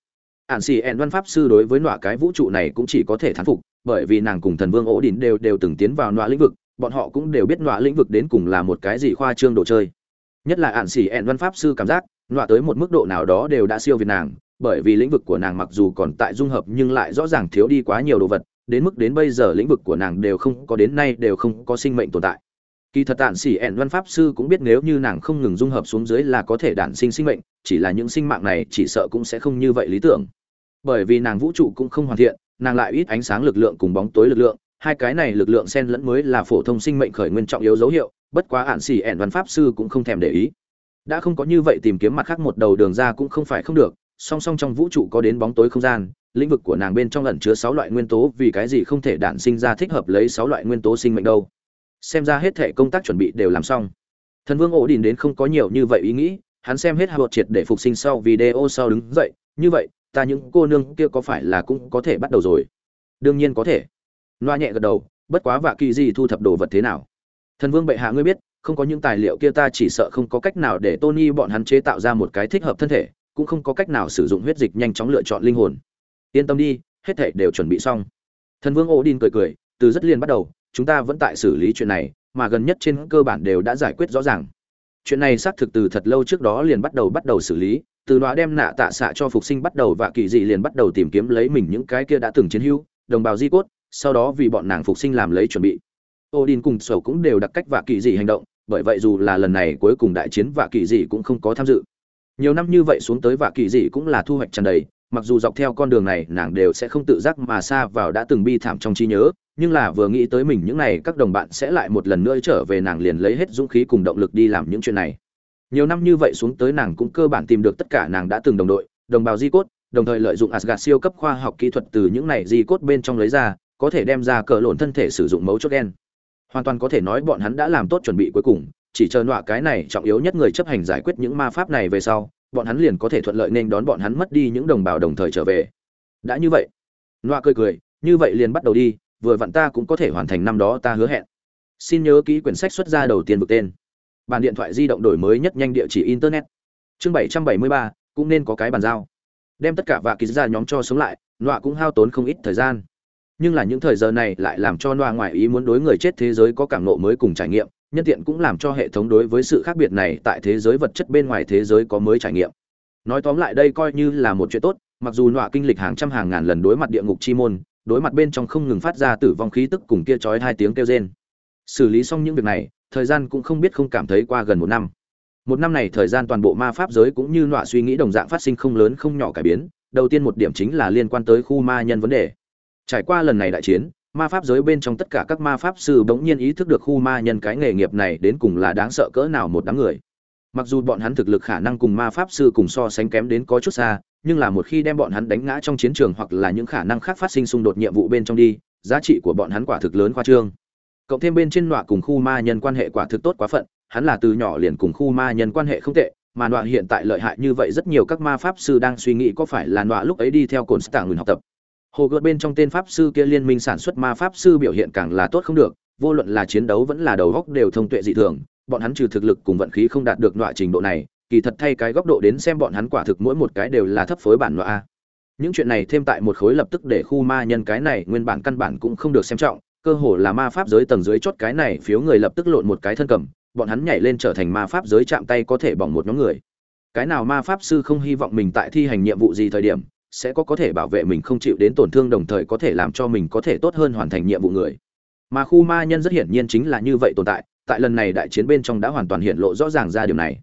Ạn xì ẹn văn pháp sư đối với nọa cái vũ trụ này cũng chỉ có thể thán phục, bởi vì nàng cùng thần vương ổ đỉnh đều đều từng tiến vào nọa lĩnh vực, bọn họ cũng đều biết nọa lĩnh vực đến cùng là một cái gì khoa trương đồ chơi. Nhất là ạn xì ẹn văn pháp sư cảm giác, nọa tới một mức độ nào đó đều đã siêu việt nàng bởi vì lĩnh vực của nàng mặc dù còn tại dung hợp nhưng lại rõ ràng thiếu đi quá nhiều đồ vật, đến mức đến bây giờ lĩnh vực của nàng đều không có đến nay đều không có sinh mệnh tồn tại. Kỳ thật tản xỉ ẹn văn pháp sư cũng biết nếu như nàng không ngừng dung hợp xuống dưới là có thể đản sinh sinh mệnh, chỉ là những sinh mạng này chỉ sợ cũng sẽ không như vậy lý tưởng. Bởi vì nàng vũ trụ cũng không hoàn thiện, nàng lại ít ánh sáng lực lượng cùng bóng tối lực lượng, hai cái này lực lượng xen lẫn mới là phổ thông sinh mệnh khởi nguyên trọng yếu dấu hiệu, bất quá ạn xỉ ẹn văn pháp sư cũng không thèm để ý. Đã không có như vậy tìm kiếm mặt khác một đầu đường ra cũng không phải không được song song trong vũ trụ có đến bóng tối không gian, lĩnh vực của nàng bên trong ẩn chứa sáu loại nguyên tố, vì cái gì không thể đản sinh ra thích hợp lấy sáu loại nguyên tố sinh mệnh đâu? Xem ra hết thể công tác chuẩn bị đều làm xong. Thần vương ổ đình đến không có nhiều như vậy ý nghĩ, hắn xem hết hạ bột triệt để phục sinh sau video sau đứng dậy, như vậy, ta những cô nương kia có phải là cũng có thể bắt đầu rồi? Đương nhiên có thể. Loa nhẹ gật đầu, bất quá vạ kỳ gì thu thập đồ vật thế nào? Thần vương bệ hạ ngươi biết, không có những tài liệu kia ta chỉ sợ không có cách nào để tony bọn hắn chế tạo ra một cái thích hợp thân thể cũng không có cách nào sử dụng huyết dịch nhanh chóng lựa chọn linh hồn. Yên tâm đi, hết thể đều chuẩn bị xong. Thần vương odin cười cười, từ rất liền bắt đầu, chúng ta vẫn tại xử lý chuyện này, mà gần nhất trên cơ bản đều đã giải quyết rõ ràng. Chuyện này xác thực từ thật lâu trước đó liền bắt đầu bắt đầu xử lý, từ đó đem nạ tạ xạ cho phục sinh bắt đầu và kỳ dị liền bắt đầu tìm kiếm lấy mình những cái kia đã từng chiến hữu, đồng bào di cốt, sau đó vì bọn nàng phục sinh làm lấy chuẩn bị. Odin cùng sầu cũng đều đặc cách và kỳ dị hành động, bởi vậy dù là lần này cuối cùng đại chiến và kỳ dị cũng không có tham dự nhiều năm như vậy xuống tới vạ kỳ dị cũng là thu hoạch tràn đầy, mặc dù dọc theo con đường này, nàng đều sẽ không tự giác mà xa vào đã từng bi thảm trong trí nhớ, nhưng là vừa nghĩ tới mình những này, các đồng bạn sẽ lại một lần nữa trở về nàng liền lấy hết dũng khí cùng động lực đi làm những chuyện này. Nhiều năm như vậy xuống tới nàng cũng cơ bản tìm được tất cả nàng đã từng đồng đội, đồng bào di cốt, đồng thời lợi dụng Asgard siêu cấp khoa học kỹ thuật từ những này di cốt bên trong lấy ra, có thể đem ra cờ lộn thân thể sử dụng mấu chốt đen hoàn toàn có thể nói bọn hắn đã làm tốt chuẩn bị cuối cùng chỉ chờ nọa cái này trọng yếu nhất người chấp hành giải quyết những ma pháp này về sau, bọn hắn liền có thể thuận lợi nên đón bọn hắn mất đi những đồng bào đồng thời trở về. Đã như vậy, nọa cười cười, như vậy liền bắt đầu đi, vừa vặn ta cũng có thể hoàn thành năm đó ta hứa hẹn. Xin nhớ ký quyển sách xuất ra đầu tiên vực tên. Bàn điện thoại di động đổi mới nhất nhanh địa chỉ internet. Chương bảy trăm bảy mươi ba, cũng nên có cái bàn giao. Đem tất cả vạ ký ra nhóm cho sống lại, nọa cũng hao tốn không ít thời gian. Nhưng là những thời giờ này lại làm cho nọa ngoài ý muốn đối người chết thế giới có cảm nộ mới cùng trải nghiệm nhân tiện cũng làm cho hệ thống đối với sự khác biệt này tại thế giới vật chất bên ngoài thế giới có mới trải nghiệm. Nói tóm lại đây coi như là một chuyện tốt, mặc dù nọa kinh lịch hàng trăm hàng ngàn lần đối mặt địa ngục chi môn, đối mặt bên trong không ngừng phát ra tử vong khí tức cùng kia chói hai tiếng kêu rên. Xử lý xong những việc này, thời gian cũng không biết không cảm thấy qua gần một năm. Một năm này thời gian toàn bộ ma pháp giới cũng như nọa suy nghĩ đồng dạng phát sinh không lớn không nhỏ cải biến, đầu tiên một điểm chính là liên quan tới khu ma nhân vấn đề. Trải qua lần này đại chiến ma pháp giới bên trong tất cả các ma pháp sư bỗng nhiên ý thức được khu ma nhân cái nghề nghiệp này đến cùng là đáng sợ cỡ nào một đám người. Mặc dù bọn hắn thực lực khả năng cùng ma pháp sư cùng so sánh kém đến có chút xa, nhưng là một khi đem bọn hắn đánh ngã trong chiến trường hoặc là những khả năng khác phát sinh xung đột nhiệm vụ bên trong đi, giá trị của bọn hắn quả thực lớn khoa trương. Cộng thêm bên trên nọa cùng khu ma nhân quan hệ quả thực tốt quá phận, hắn là từ nhỏ liền cùng khu ma nhân quan hệ không tệ, mà nọa hiện tại lợi hại như vậy rất nhiều các ma pháp sư đang suy nghĩ có phải là nọa lúc ấy đi theo cồn stạng ngừng học tập hồ gợt bên trong tên pháp sư kia liên minh sản xuất ma pháp sư biểu hiện càng là tốt không được, vô luận là chiến đấu vẫn là đầu góc đều thông tuệ dị thường, bọn hắn trừ thực lực cùng vận khí không đạt được loại trình độ này, kỳ thật thay cái góc độ đến xem bọn hắn quả thực mỗi một cái đều là thấp phối bản loại a. Những chuyện này thêm tại một khối lập tức để khu ma nhân cái này nguyên bản căn bản cũng không được xem trọng, cơ hồ là ma pháp giới tầng dưới chót cái này phiếu người lập tức lộn một cái thân cầm, bọn hắn nhảy lên trở thành ma pháp giới chạm tay có thể bỏng một nhóm người. Cái nào ma pháp sư không hy vọng mình tại thi hành nhiệm vụ gì thời điểm sẽ có có thể bảo vệ mình không chịu đến tổn thương đồng thời có thể làm cho mình có thể tốt hơn hoàn thành nhiệm vụ người. Mà khu ma nhân rất hiển nhiên chính là như vậy tồn tại tại lần này đại chiến bên trong đã hoàn toàn hiện lộ rõ ràng ra điều này.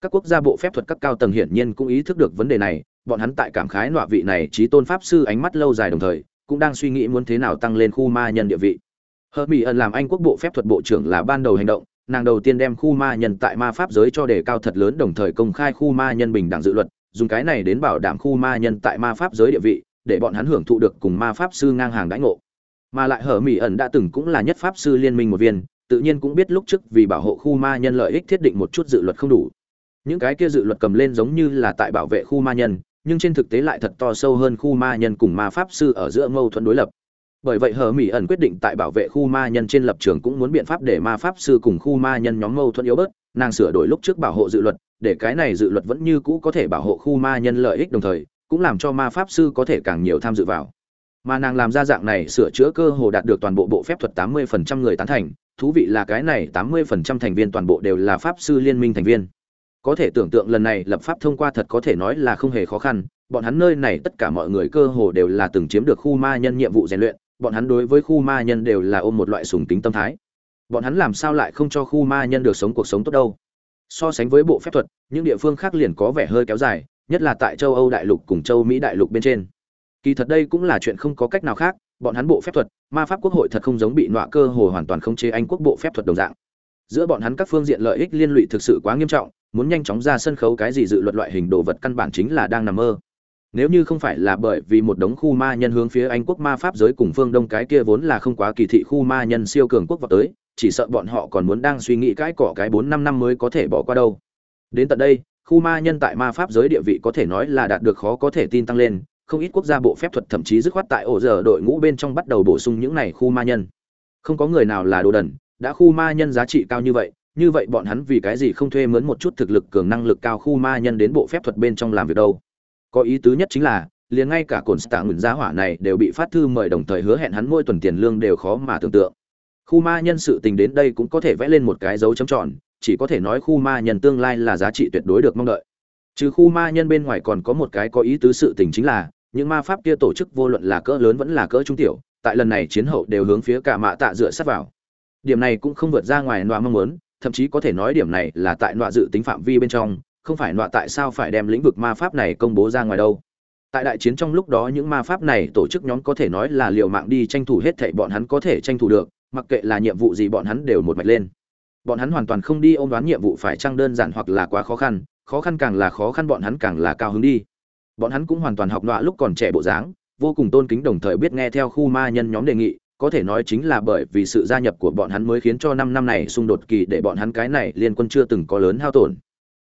Các quốc gia bộ phép thuật cấp cao tầng hiển nhiên cũng ý thức được vấn đề này, bọn hắn tại cảm khái nọa vị này trí tôn pháp sư ánh mắt lâu dài đồng thời, cũng đang suy nghĩ muốn thế nào tăng lên khu ma nhân địa vị. Hờ mỹ ẩn làm anh quốc bộ phép thuật bộ trưởng là ban đầu hành động, nàng đầu tiên đem khu ma nhân tại ma pháp giới cho đề cao thật lớn đồng thời công khai khu ma nhân bình đẳng dự luật dùng cái này đến bảo đảm khu ma nhân tại ma pháp giới địa vị, để bọn hắn hưởng thụ được cùng ma pháp sư ngang hàng đãi ngộ. Mà lại hở mỹ ẩn đã từng cũng là nhất pháp sư liên minh một viên, tự nhiên cũng biết lúc trước vì bảo hộ khu ma nhân lợi ích thiết định một chút dự luật không đủ. Những cái kia dự luật cầm lên giống như là tại bảo vệ khu ma nhân, nhưng trên thực tế lại thật to sâu hơn khu ma nhân cùng ma pháp sư ở giữa mâu thuẫn đối lập. Bởi vậy hờ mỹ ẩn quyết định tại bảo vệ khu ma nhân trên lập trường cũng muốn biện pháp để ma pháp sư cùng khu ma nhân nhóm mâu thuẫn yếu bớt, nàng sửa đổi lúc trước bảo hộ dự luật để cái này dự luật vẫn như cũ có thể bảo hộ khu ma nhân lợi ích đồng thời, cũng làm cho ma pháp sư có thể càng nhiều tham dự vào. Mà nàng làm ra dạng này sửa chữa cơ hồ đạt được toàn bộ bộ phép thuật 80% người tán thành, thú vị là cái này 80% thành viên toàn bộ đều là pháp sư liên minh thành viên. Có thể tưởng tượng lần này lập pháp thông qua thật có thể nói là không hề khó khăn, bọn hắn nơi này tất cả mọi người cơ hồ đều là từng chiếm được khu ma nhân nhiệm vụ rèn luyện, bọn hắn đối với khu ma nhân đều là ôm một loại sùng tính tâm thái. Bọn hắn làm sao lại không cho khu ma nhân được sống cuộc sống tốt đâu? So sánh với bộ phép thuật, những địa phương khác liền có vẻ hơi kéo dài, nhất là tại châu âu đại lục cùng châu mỹ đại lục bên trên. Kỳ thật đây cũng là chuyện không có cách nào khác, bọn hắn bộ phép thuật, ma pháp quốc hội thật không giống bị nọa cơ hồ hoàn toàn không chế anh quốc bộ phép thuật đồng dạng. Giữa bọn hắn các phương diện lợi ích liên lụy thực sự quá nghiêm trọng, muốn nhanh chóng ra sân khấu cái gì dự luật loại hình đồ vật căn bản chính là đang nằm mơ. Nếu như không phải là bởi vì một đống khu ma nhân hướng phía anh quốc ma pháp giới cùng phương đông cái kia vốn là không quá kỳ thị khu ma nhân siêu cường quốc vào tới chỉ sợ bọn họ còn muốn đang suy nghĩ cái cỏ cái bốn năm năm mới có thể bỏ qua đâu. Đến tận đây, khu ma nhân tại ma pháp giới địa vị có thể nói là đạt được khó có thể tin tăng lên, không ít quốc gia bộ phép thuật thậm chí dứt khoát tại ổ giờ đội ngũ bên trong bắt đầu bổ sung những này khu ma nhân. Không có người nào là đồ đần, đã khu ma nhân giá trị cao như vậy như vậy bọn hắn vì cái gì không thuê mướn một chút thực lực cường năng lực cao khu ma nhân đến bộ phép thuật bên trong làm việc đâu? Có ý tứ nhất chính là, liền ngay cả Cổn stạ ngừng giá hỏa này đều bị phát thư mời đồng thời hứa hẹn hắn mỗi tuần tiền lương đều khó mà tưởng tượng khu ma nhân sự tình đến đây cũng có thể vẽ lên một cái dấu chấm tròn, chỉ có thể nói khu ma nhân tương lai là giá trị tuyệt đối được mong đợi. Trừ khu ma nhân bên ngoài còn có một cái có ý tứ sự tình chính là, những ma pháp kia tổ chức vô luận là cỡ lớn vẫn là cỡ trung tiểu, tại lần này chiến hậu đều hướng phía cả mạ tạ dựa sát vào. Điểm này cũng không vượt ra ngoài nọa mong muốn, thậm chí có thể nói điểm này là tại nọa dự tính phạm vi bên trong, không phải nọa tại sao phải đem lĩnh vực ma pháp này công bố ra ngoài đâu. Tại đại chiến trong lúc đó những ma pháp này tổ chức nhóm có thể nói là liều mạng đi tranh thủ hết thảy bọn hắn có thể tranh thủ được mặc kệ là nhiệm vụ gì bọn hắn đều một mạch lên. Bọn hắn hoàn toàn không đi ôm đoán nhiệm vụ phải chăng đơn giản hoặc là quá khó khăn khó khăn càng là khó khăn bọn hắn càng là cao hứng đi. Bọn hắn cũng hoàn toàn học đọa lúc còn trẻ bộ dáng, vô cùng tôn kính đồng thời biết nghe theo khu ma nhân nhóm đề nghị, có thể nói chính là bởi vì sự gia nhập của bọn hắn mới khiến cho năm năm này xung đột kỳ để bọn hắn cái này liên quân chưa từng có lớn hao tổn.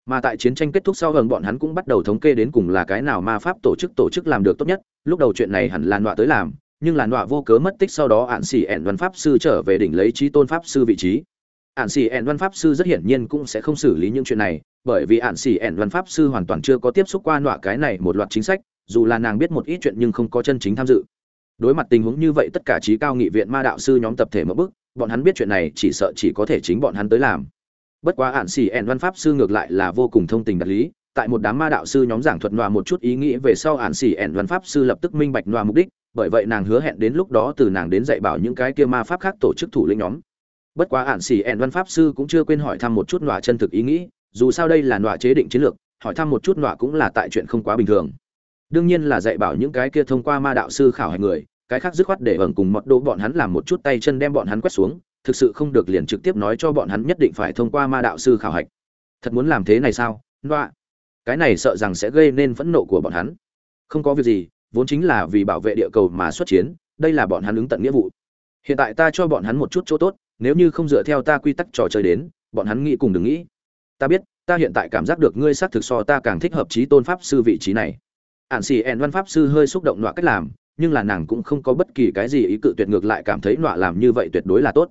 Mà tại chiến tranh kết thúc sau gần bọn hắn cũng bắt đầu thống kê đến cùng là cái nào ma pháp tổ chức tổ chức làm được tốt nhất, lúc đầu chuyện này hẳn là nọa tới làm nhưng là nọa vô cớ mất tích sau đó ạn xỉ ẹn văn pháp sư trở về đỉnh lấy trí tôn pháp sư vị trí. Ạn xỉ ẹn văn pháp sư rất hiển nhiên cũng sẽ không xử lý những chuyện này, bởi vì ạn xỉ ẹn văn pháp sư hoàn toàn chưa có tiếp xúc qua nọa cái này một loạt chính sách, dù là nàng biết một ít chuyện nhưng không có chân chính tham dự. Đối mặt tình huống như vậy tất cả trí cao nghị viện ma đạo sư nhóm tập thể mất bức, bọn hắn biết chuyện này chỉ sợ chỉ có thể chính bọn hắn tới làm. Bất quá ạn xỉ ẹn văn pháp sư ngược lại là vô cùng thông tình đạt lý tại một đám ma đạo sư nhóm giảng thuật nọa một chút ý nghĩ về sau ản xỉ ẻn văn pháp sư lập tức minh bạch nọa mục đích, bởi vậy nàng hứa hẹn đến lúc đó từ nàng đến dạy bảo những cái kia ma pháp khác tổ chức thủ lĩnh nhóm. Bất quá ản xỉ ẻn văn pháp sư cũng chưa quên hỏi thăm một chút nọa chân thực ý nghĩ, dù sao đây là nọa chế định chiến lược, hỏi thăm một chút nọa cũng là tại chuyện không quá bình thường. Đương nhiên là dạy bảo những cái kia thông qua ma đạo sư khảo hạch người, cái khác dứt khoát để ẩn cùng mật độ bọn hắn làm một chút tay chân đem bọn hắn quét xuống, thực sự không được liền trực tiếp nói cho bọn hắn nhất định phải thông qua ma đạo sư khảo hạch. Thật muốn làm thế này sao? Loa cái này sợ rằng sẽ gây nên phẫn nộ của bọn hắn. Không có việc gì, vốn chính là vì bảo vệ địa cầu mà xuất chiến, đây là bọn hắn ứng tận nghĩa vụ. Hiện tại ta cho bọn hắn một chút chỗ tốt, nếu như không dựa theo ta quy tắc trò chơi đến, bọn hắn nghĩ cùng đừng nghĩ. Ta biết, ta hiện tại cảm giác được ngươi xác thực so ta càng thích hợp trí tôn pháp sư vị trí này. Ạn xì ẹn văn pháp sư hơi xúc động nọa cách làm, nhưng là nàng cũng không có bất kỳ cái gì ý cự tuyệt ngược lại cảm thấy nọa làm như vậy tuyệt đối là tốt.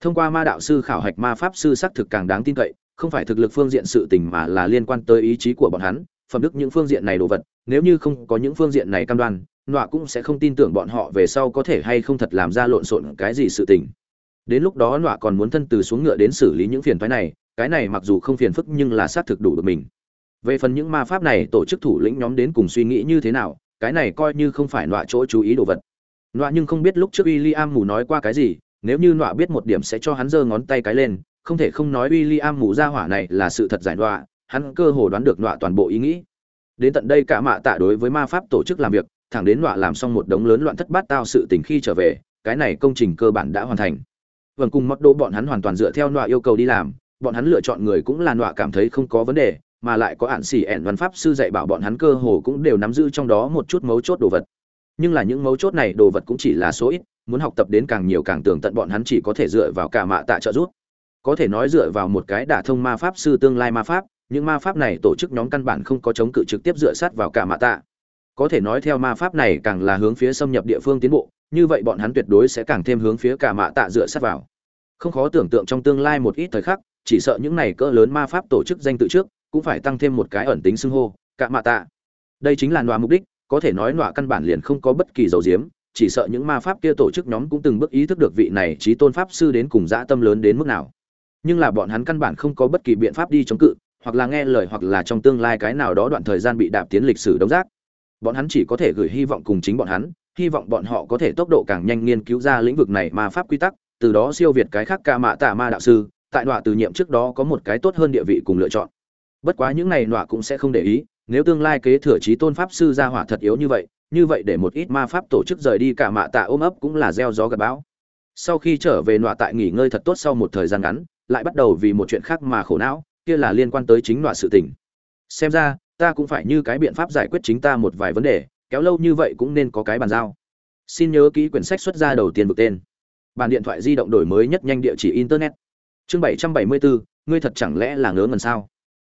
Thông qua ma đạo sư khảo hạch ma pháp sư xác thực càng đáng tin cậy không phải thực lực phương diện sự tình mà là liên quan tới ý chí của bọn hắn, phẩm đức những phương diện này đồ vật, nếu như không có những phương diện này cam đoan, nọa cũng sẽ không tin tưởng bọn họ về sau có thể hay không thật làm ra lộn xộn cái gì sự tình. Đến lúc đó nọa còn muốn thân từ xuống ngựa đến xử lý những phiền phái này, cái này mặc dù không phiền phức nhưng là xác thực đủ được mình. Về phần những ma pháp này, tổ chức thủ lĩnh nhóm đến cùng suy nghĩ như thế nào, cái này coi như không phải nọa chỗ chú ý đồ vật. Nọa nhưng không biết lúc trước w i l l i am mù nói qua cái gì, nếu như nọa biết một điểm sẽ cho hắn giơ ngón tay cái lên không thể không nói w i l l i am mù ra hỏa này là sự thật giải đọa, hắn cơ hồ đoán được nọa toàn bộ ý nghĩ. Đến tận đây cả mạ tạ đối với ma pháp tổ chức làm việc thẳng đến nọa làm xong một đống lớn loạn thất bát tao sự tình khi trở về cái này công trình cơ bản đã hoàn thành. Vâng cùng mất đô bọn hắn hoàn toàn dựa theo nọa yêu cầu đi làm bọn hắn lựa chọn người cũng là nọa cảm thấy không có vấn đề mà lại có hạn xỉ ẻn văn pháp sư dạy bảo bọn hắn cơ hồ cũng đều nắm giữ trong đó một chút mấu chốt đồ vật. Nhưng là những mấu chốt này đồ vật cũng chỉ là số ít muốn học tập đến càng nhiều càng tường tận bọn hắn chỉ có thể dựa vào cả mạ tạ trợ giúp có thể nói dựa vào một cái đả thông ma pháp sư tương lai ma pháp, những ma pháp này tổ chức nhóm căn bản không có chống cự trực tiếp dựa sát vào cả mạ tạ. Có thể nói theo ma pháp này càng là hướng phía xâm nhập địa phương tiến bộ, như vậy bọn hắn tuyệt đối sẽ càng thêm hướng phía cả mạ tạ dựa sát vào. Không khó tưởng tượng trong tương lai một ít thời khắc, chỉ sợ những này cỡ lớn ma pháp tổ chức danh tự trước, cũng phải tăng thêm một cái ẩn tính xưng hô, cả mạ tạ. Đây chính là nọa mục đích, có thể nói nọa căn bản liền không có bất kỳ dầu diếm, chỉ sợ những ma pháp kia tổ chức nhóm cũng từng bước ý thức được vị này trí tôn pháp sư đến cùng dã tâm lớn đến mức nào nhưng là bọn hắn căn bản không có bất kỳ biện pháp đi chống cự, hoặc là nghe lời hoặc là trong tương lai cái nào đó đoạn thời gian bị đạp tiến lịch sử đống rác. Bọn hắn chỉ có thể gửi hy vọng cùng chính bọn hắn, hy vọng bọn họ có thể tốc độ càng nhanh nghiên cứu ra lĩnh vực này ma pháp quy tắc, từ đó siêu việt cái khác ca mạ tạ ma đạo sư, tại đọa từ nhiệm trước đó có một cái tốt hơn địa vị cùng lựa chọn. Bất quá những này nọa cũng sẽ không để ý, nếu tương lai kế thừa trí tôn pháp sư ra hỏa thật yếu như vậy như vậy để một ít ma pháp tổ chức rời đi cả mạ tạ ôm ấp cũng là gieo gió gặp bão. Sau khi trở về nọa tại nghỉ ngơi thật tốt sau một thời gian ngắn lại bắt đầu vì một chuyện khác mà khổ não, kia là liên quan tới chính loại sự tình. Xem ra, ta cũng phải như cái biện pháp giải quyết chính ta một vài vấn đề, kéo lâu như vậy cũng nên có cái bàn giao. Xin nhớ ký quyển sách xuất ra đầu tiên vực tên. Bàn điện thoại di động đổi mới nhất nhanh địa chỉ internet. Chương bảy trăm bảy mươi bốn ngươi thật chẳng lẽ là ngớ ngần sao?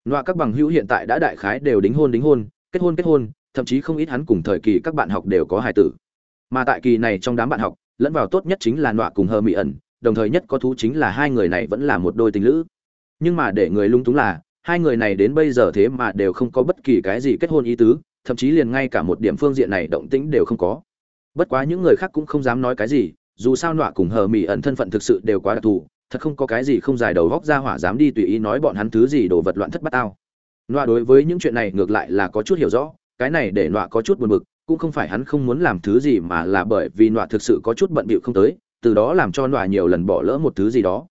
Loại các bằng hữu hiện tại đã đại khái đều đính hôn đính hôn, kết hôn kết hôn, thậm chí không ít hắn cùng thời kỳ các bạn học đều có hài tử. Mà tại kỳ này trong đám bạn học, lẫn vào tốt nhất chính là nọa cùng hờ mỹ ẩn đồng thời nhất có thú chính là hai người này vẫn là một đôi tình lữ. Nhưng mà để người lung túng là, hai người này đến bây giờ thế mà đều không có bất kỳ cái gì kết hôn ý tứ, thậm chí liền ngay cả một điểm phương diện này động tĩnh đều không có. Bất quá những người khác cũng không dám nói cái gì, dù sao nọa cùng hờ mỹ ẩn thân phận thực sự đều quá đặc thù, thật không có cái gì không dài đầu góc ra hỏa dám đi tùy ý nói bọn hắn thứ gì đồ vật loạn thất bát tao. Nọa đối với những chuyện này ngược lại là có chút hiểu rõ, cái này để nọa có chút buồn bực, cũng không phải hắn không muốn làm thứ gì mà là bởi vì nọa thực sự có chút bận bịu không tới từ đó làm cho nọa nhiều lần bỏ lỡ một thứ gì đó.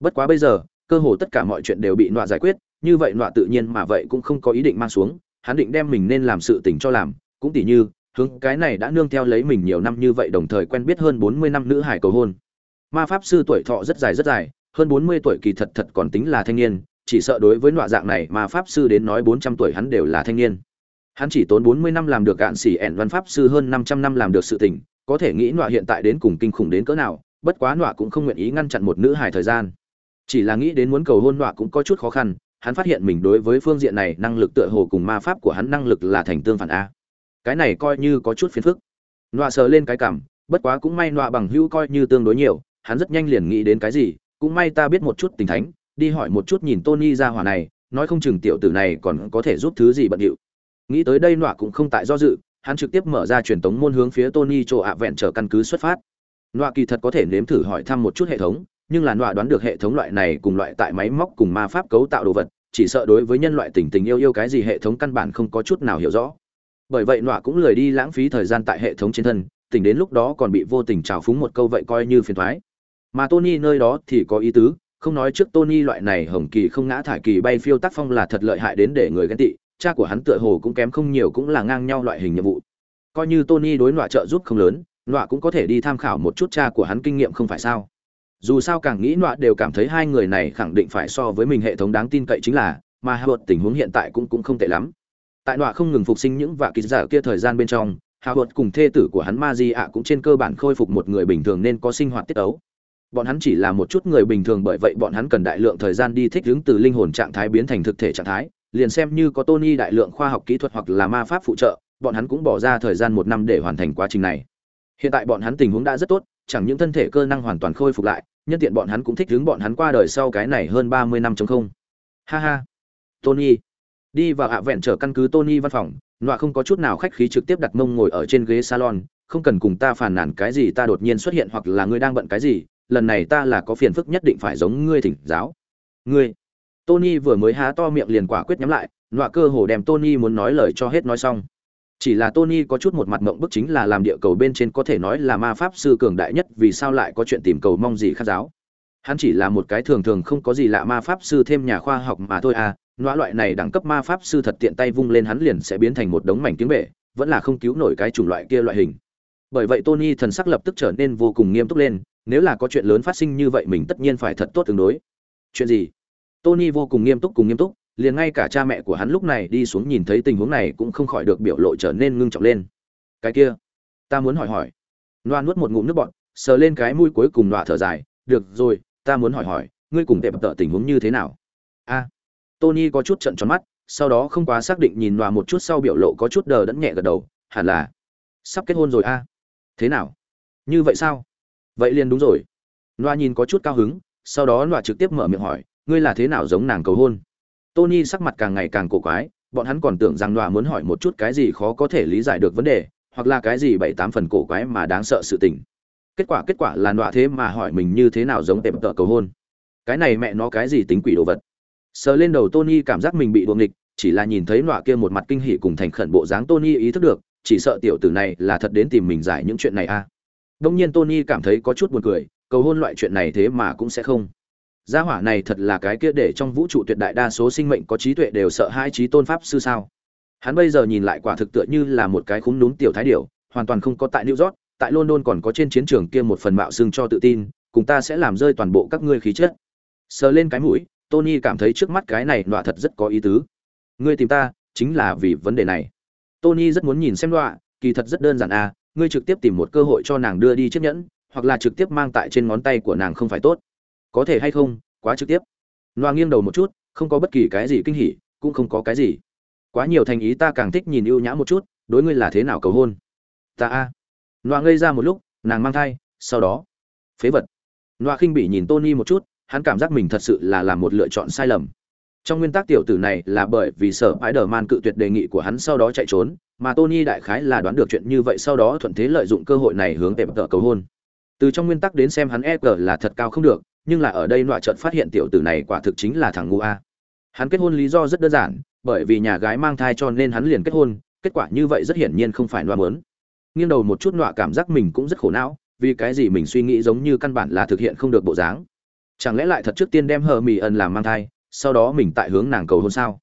Bất quá bây giờ, cơ hồ tất cả mọi chuyện đều bị nọa giải quyết, như vậy nọa tự nhiên mà vậy cũng không có ý định mang xuống, hắn định đem mình nên làm sự tình cho làm, cũng tỉ như, hướng cái này đã nương theo lấy mình nhiều năm như vậy đồng thời quen biết hơn bốn mươi năm nữ hải cầu hôn. Ma pháp sư tuổi thọ rất dài rất dài, hơn bốn mươi tuổi kỳ thật thật còn tính là thanh niên, chỉ sợ đối với nọa dạng này ma pháp sư đến nói bốn trăm tuổi hắn đều là thanh niên. Hắn chỉ tốn bốn mươi năm làm được cạn xỉ ẻn văn pháp sư hơn năm trăm năm làm được sự tình có thể nghĩ nọa hiện tại đến cùng kinh khủng đến cỡ nào, bất quá nọa cũng không nguyện ý ngăn chặn một nữ hài thời gian. Chỉ là nghĩ đến muốn cầu hôn nọa cũng có chút khó khăn, hắn phát hiện mình đối với phương diện này năng lực tựa hồ cùng ma pháp của hắn năng lực là thành tương phản a. Cái này coi như có chút phiền phức. Nọa sờ lên cái cảm, bất quá cũng may nọa bằng hữu coi như tương đối nhiều, hắn rất nhanh liền nghĩ đến cái gì, cũng may ta biết một chút tình thánh, đi hỏi một chút nhìn tony ra hỏa này, nói không chừng tiểu tử này còn có thể giúp thứ gì bận điệu. Nghĩ tới đây nọa cũng không tại do dự hắn trực tiếp mở ra truyền tống môn hướng phía tony chỗ ạ vẹn trở căn cứ xuất phát nọa kỳ thật có thể nếm thử hỏi thăm một chút hệ thống, nhưng là nọa đoán được hệ thống loại này cùng loại tại máy móc cùng ma pháp cấu tạo đồ vật, chỉ sợ đối với nhân loại tình tình yêu yêu cái gì hệ thống căn bản không có chút nào hiểu rõ bởi vậy nọa cũng lười đi lãng phí thời gian tại hệ thống trên thân, tỉnh đến lúc đó còn bị vô tình trào phúng một câu vậy coi như phiền toái. mà tony nơi đó thì có ý tứ, không nói trước tony loại này hồng kỳ không ngã thải kỳ bay phiêu tác phong là thật lợi hại đến để người ghen tị cha của hắn tựa hồ cũng kém không nhiều cũng là ngang nhau loại hình nhiệm vụ. Coi như tony đối nọa trợ giúp không lớn, nọa cũng có thể đi tham khảo một chút cha của hắn kinh nghiệm không phải sao? Dù sao càng nghĩ nọa đều cảm thấy hai người này khẳng định phải so với mình hệ thống đáng tin cậy chính là, mà hạ tình huống hiện tại cũng cũng không tệ lắm. Tại nọa không ngừng phục sinh những vạ kỳ giả kia thời gian bên trong hạ cùng thê tử của hắn ma di ạ cũng trên cơ bản khôi phục một người bình thường nên có sinh hoạt tiết ấu. Bọn hắn chỉ là một chút người bình thường bởi vậy bọn hắn cần đại lượng thời gian đi thích ứng từ linh hồn trạng thái biến thành thực thể trạng thái liền xem như có Tony đại lượng khoa học kỹ thuật hoặc là ma pháp phụ trợ, bọn hắn cũng bỏ ra thời gian một năm để hoàn thành quá trình này. Hiện tại bọn hắn tình huống đã rất tốt, chẳng những thân thể cơ năng hoàn toàn khôi phục lại, nhân tiện bọn hắn cũng thích hướng bọn hắn qua đời sau cái này hơn 30 năm trống không. ha ha tony đi vào hạ vẹn trở căn cứ tony văn phòng nọa không có chút nào khách khí trực tiếp đặt mông ngồi ở trên ghế salon không cần cùng ta phàn nàn cái gì ta đột nhiên xuất hiện hoặc là ngươi đang bận cái gì lần này ta là có phiền phức nhất định phải giống ngươi thỉnh giáo ngươi tony vừa mới há to miệng liền quả quyết nhắm lại, nọa cơ hồ đem tony muốn nói lời cho hết nói xong. Chỉ là tony có chút một mặt mộng bức chính là làm địa cầu bên trên có thể nói là ma pháp sư cường đại nhất, vì sao lại có chuyện tìm cầu mong gì khác giáo? Hắn chỉ là một cái thường thường không có gì lạ ma pháp sư thêm nhà khoa học mà thôi à nọa loại này đẳng cấp ma pháp sư thật tiện tay vung lên hắn liền sẽ biến thành một đống mảnh tiếng bể, vẫn là không cứu nổi cái chủng loại kia loại hình. Bởi vậy tony thần sắc lập tức trở nên vô cùng nghiêm túc lên, nếu là có chuyện lớn phát sinh như vậy mình tất nhiên phải thật tốt tương đối. Chuyện gì? Tony vô cùng nghiêm túc cùng nghiêm túc, liền ngay cả cha mẹ của hắn lúc này đi xuống nhìn thấy tình huống này cũng không khỏi được biểu lộ trở nên ngưng trọng lên. Cái kia, ta muốn hỏi hỏi. Loan nuốt một ngụm nước bọt, sờ lên cái mũi cuối cùng nọa thở dài, được rồi, ta muốn hỏi hỏi, ngươi cùng tệp tợ tình huống như thế nào? A. Tony có chút trợn tròn mắt, sau đó không quá xác định nhìn nọa một chút sau biểu lộ có chút đờ đẫn nhẹ gật đầu, hẳn là sắp kết hôn rồi a. Thế nào? Như vậy sao? Vậy liền đúng rồi. Loa nhìn có chút cao hứng, sau đó loa trực tiếp mở miệng hỏi ngươi là thế nào giống nàng cầu hôn? Tony sắc mặt càng ngày càng cổ quái, bọn hắn còn tưởng rằng nọa muốn hỏi một chút cái gì khó có thể lý giải được vấn đề, hoặc là cái gì bảy tám phần cổ quái mà đáng sợ sự tình. Kết quả kết quả là nọa thế mà hỏi mình như thế nào giống tệm tợ cầu hôn. Cái này mẹ nó cái gì tính quỷ đồ vật? Sờ lên đầu tony cảm giác mình bị đuồng nghịch, chỉ là nhìn thấy nọa kia một mặt kinh hỉ cùng thành khẩn bộ dáng tony ý thức được, chỉ sợ tiểu tử này là thật đến tìm mình giải những chuyện này a à. đông nhiên tony cảm thấy có chút buồn cười, cầu hôn loại chuyện này thế mà cũng sẽ không gia hỏa này thật là cái kia để trong vũ trụ tuyệt đại đa số sinh mệnh có trí tuệ đều sợ hai trí tôn pháp sư sao? Hắn bây giờ nhìn lại quả thực tựa như là một cái khúng núm tiểu thái điểu, hoàn toàn không có tại new york, tại london còn có trên chiến trường kia một phần mạo xương cho tự tin, cùng ta sẽ làm rơi toàn bộ các ngươi khí chết. sờ lên cái mũi, tony cảm thấy trước mắt cái này nọa thật rất có ý tứ. Ngươi tìm ta, chính là vì vấn đề này. Tony rất muốn nhìn xem nọa, kỳ thật rất đơn giản à ngươi trực tiếp tìm một cơ hội cho nàng đưa đi chiếc nhẫn, hoặc là trực tiếp mang tại trên ngón tay của nàng không phải tốt có thể hay không, quá trực tiếp. Loa nghiêng đầu một chút, không có bất kỳ cái gì kinh hỉ, cũng không có cái gì. Quá nhiều thành ý ta càng thích nhìn ưu nhã một chút, đối ngươi là thế nào cầu hôn? Ta a. Loa ngây ra một lúc, nàng mang thai, sau đó, phế vật. Loa khinh bị nhìn tony một chút, hắn cảm giác mình thật sự là làm một lựa chọn sai lầm. Trong nguyên tắc tiểu tử này là bởi vì sợ ái đờ man cự tuyệt đề nghị của hắn sau đó chạy trốn, mà tony đại khái là đoán được chuyện như vậy sau đó thuận thế lợi dụng cơ hội này hướng tệp tợ cầu hôn. Từ trong nguyên tắc đến xem hắn e g là thật cao không được nhưng là ở đây nọa trận phát hiện tiểu tử này quả thực chính là thằng ngu a. Hắn kết hôn lý do rất đơn giản, bởi vì nhà gái mang thai cho nên hắn liền kết hôn, kết quả như vậy rất hiển nhiên không phải nọa mớn nghiêng đầu một chút nọa cảm giác mình cũng rất khổ não, vì cái gì mình suy nghĩ giống như căn bản là thực hiện không được bộ dáng. Chẳng lẽ lại thật trước tiên đem hờ mỹ ẩn làm mang thai, sau đó mình tại hướng nàng cầu hôn sao?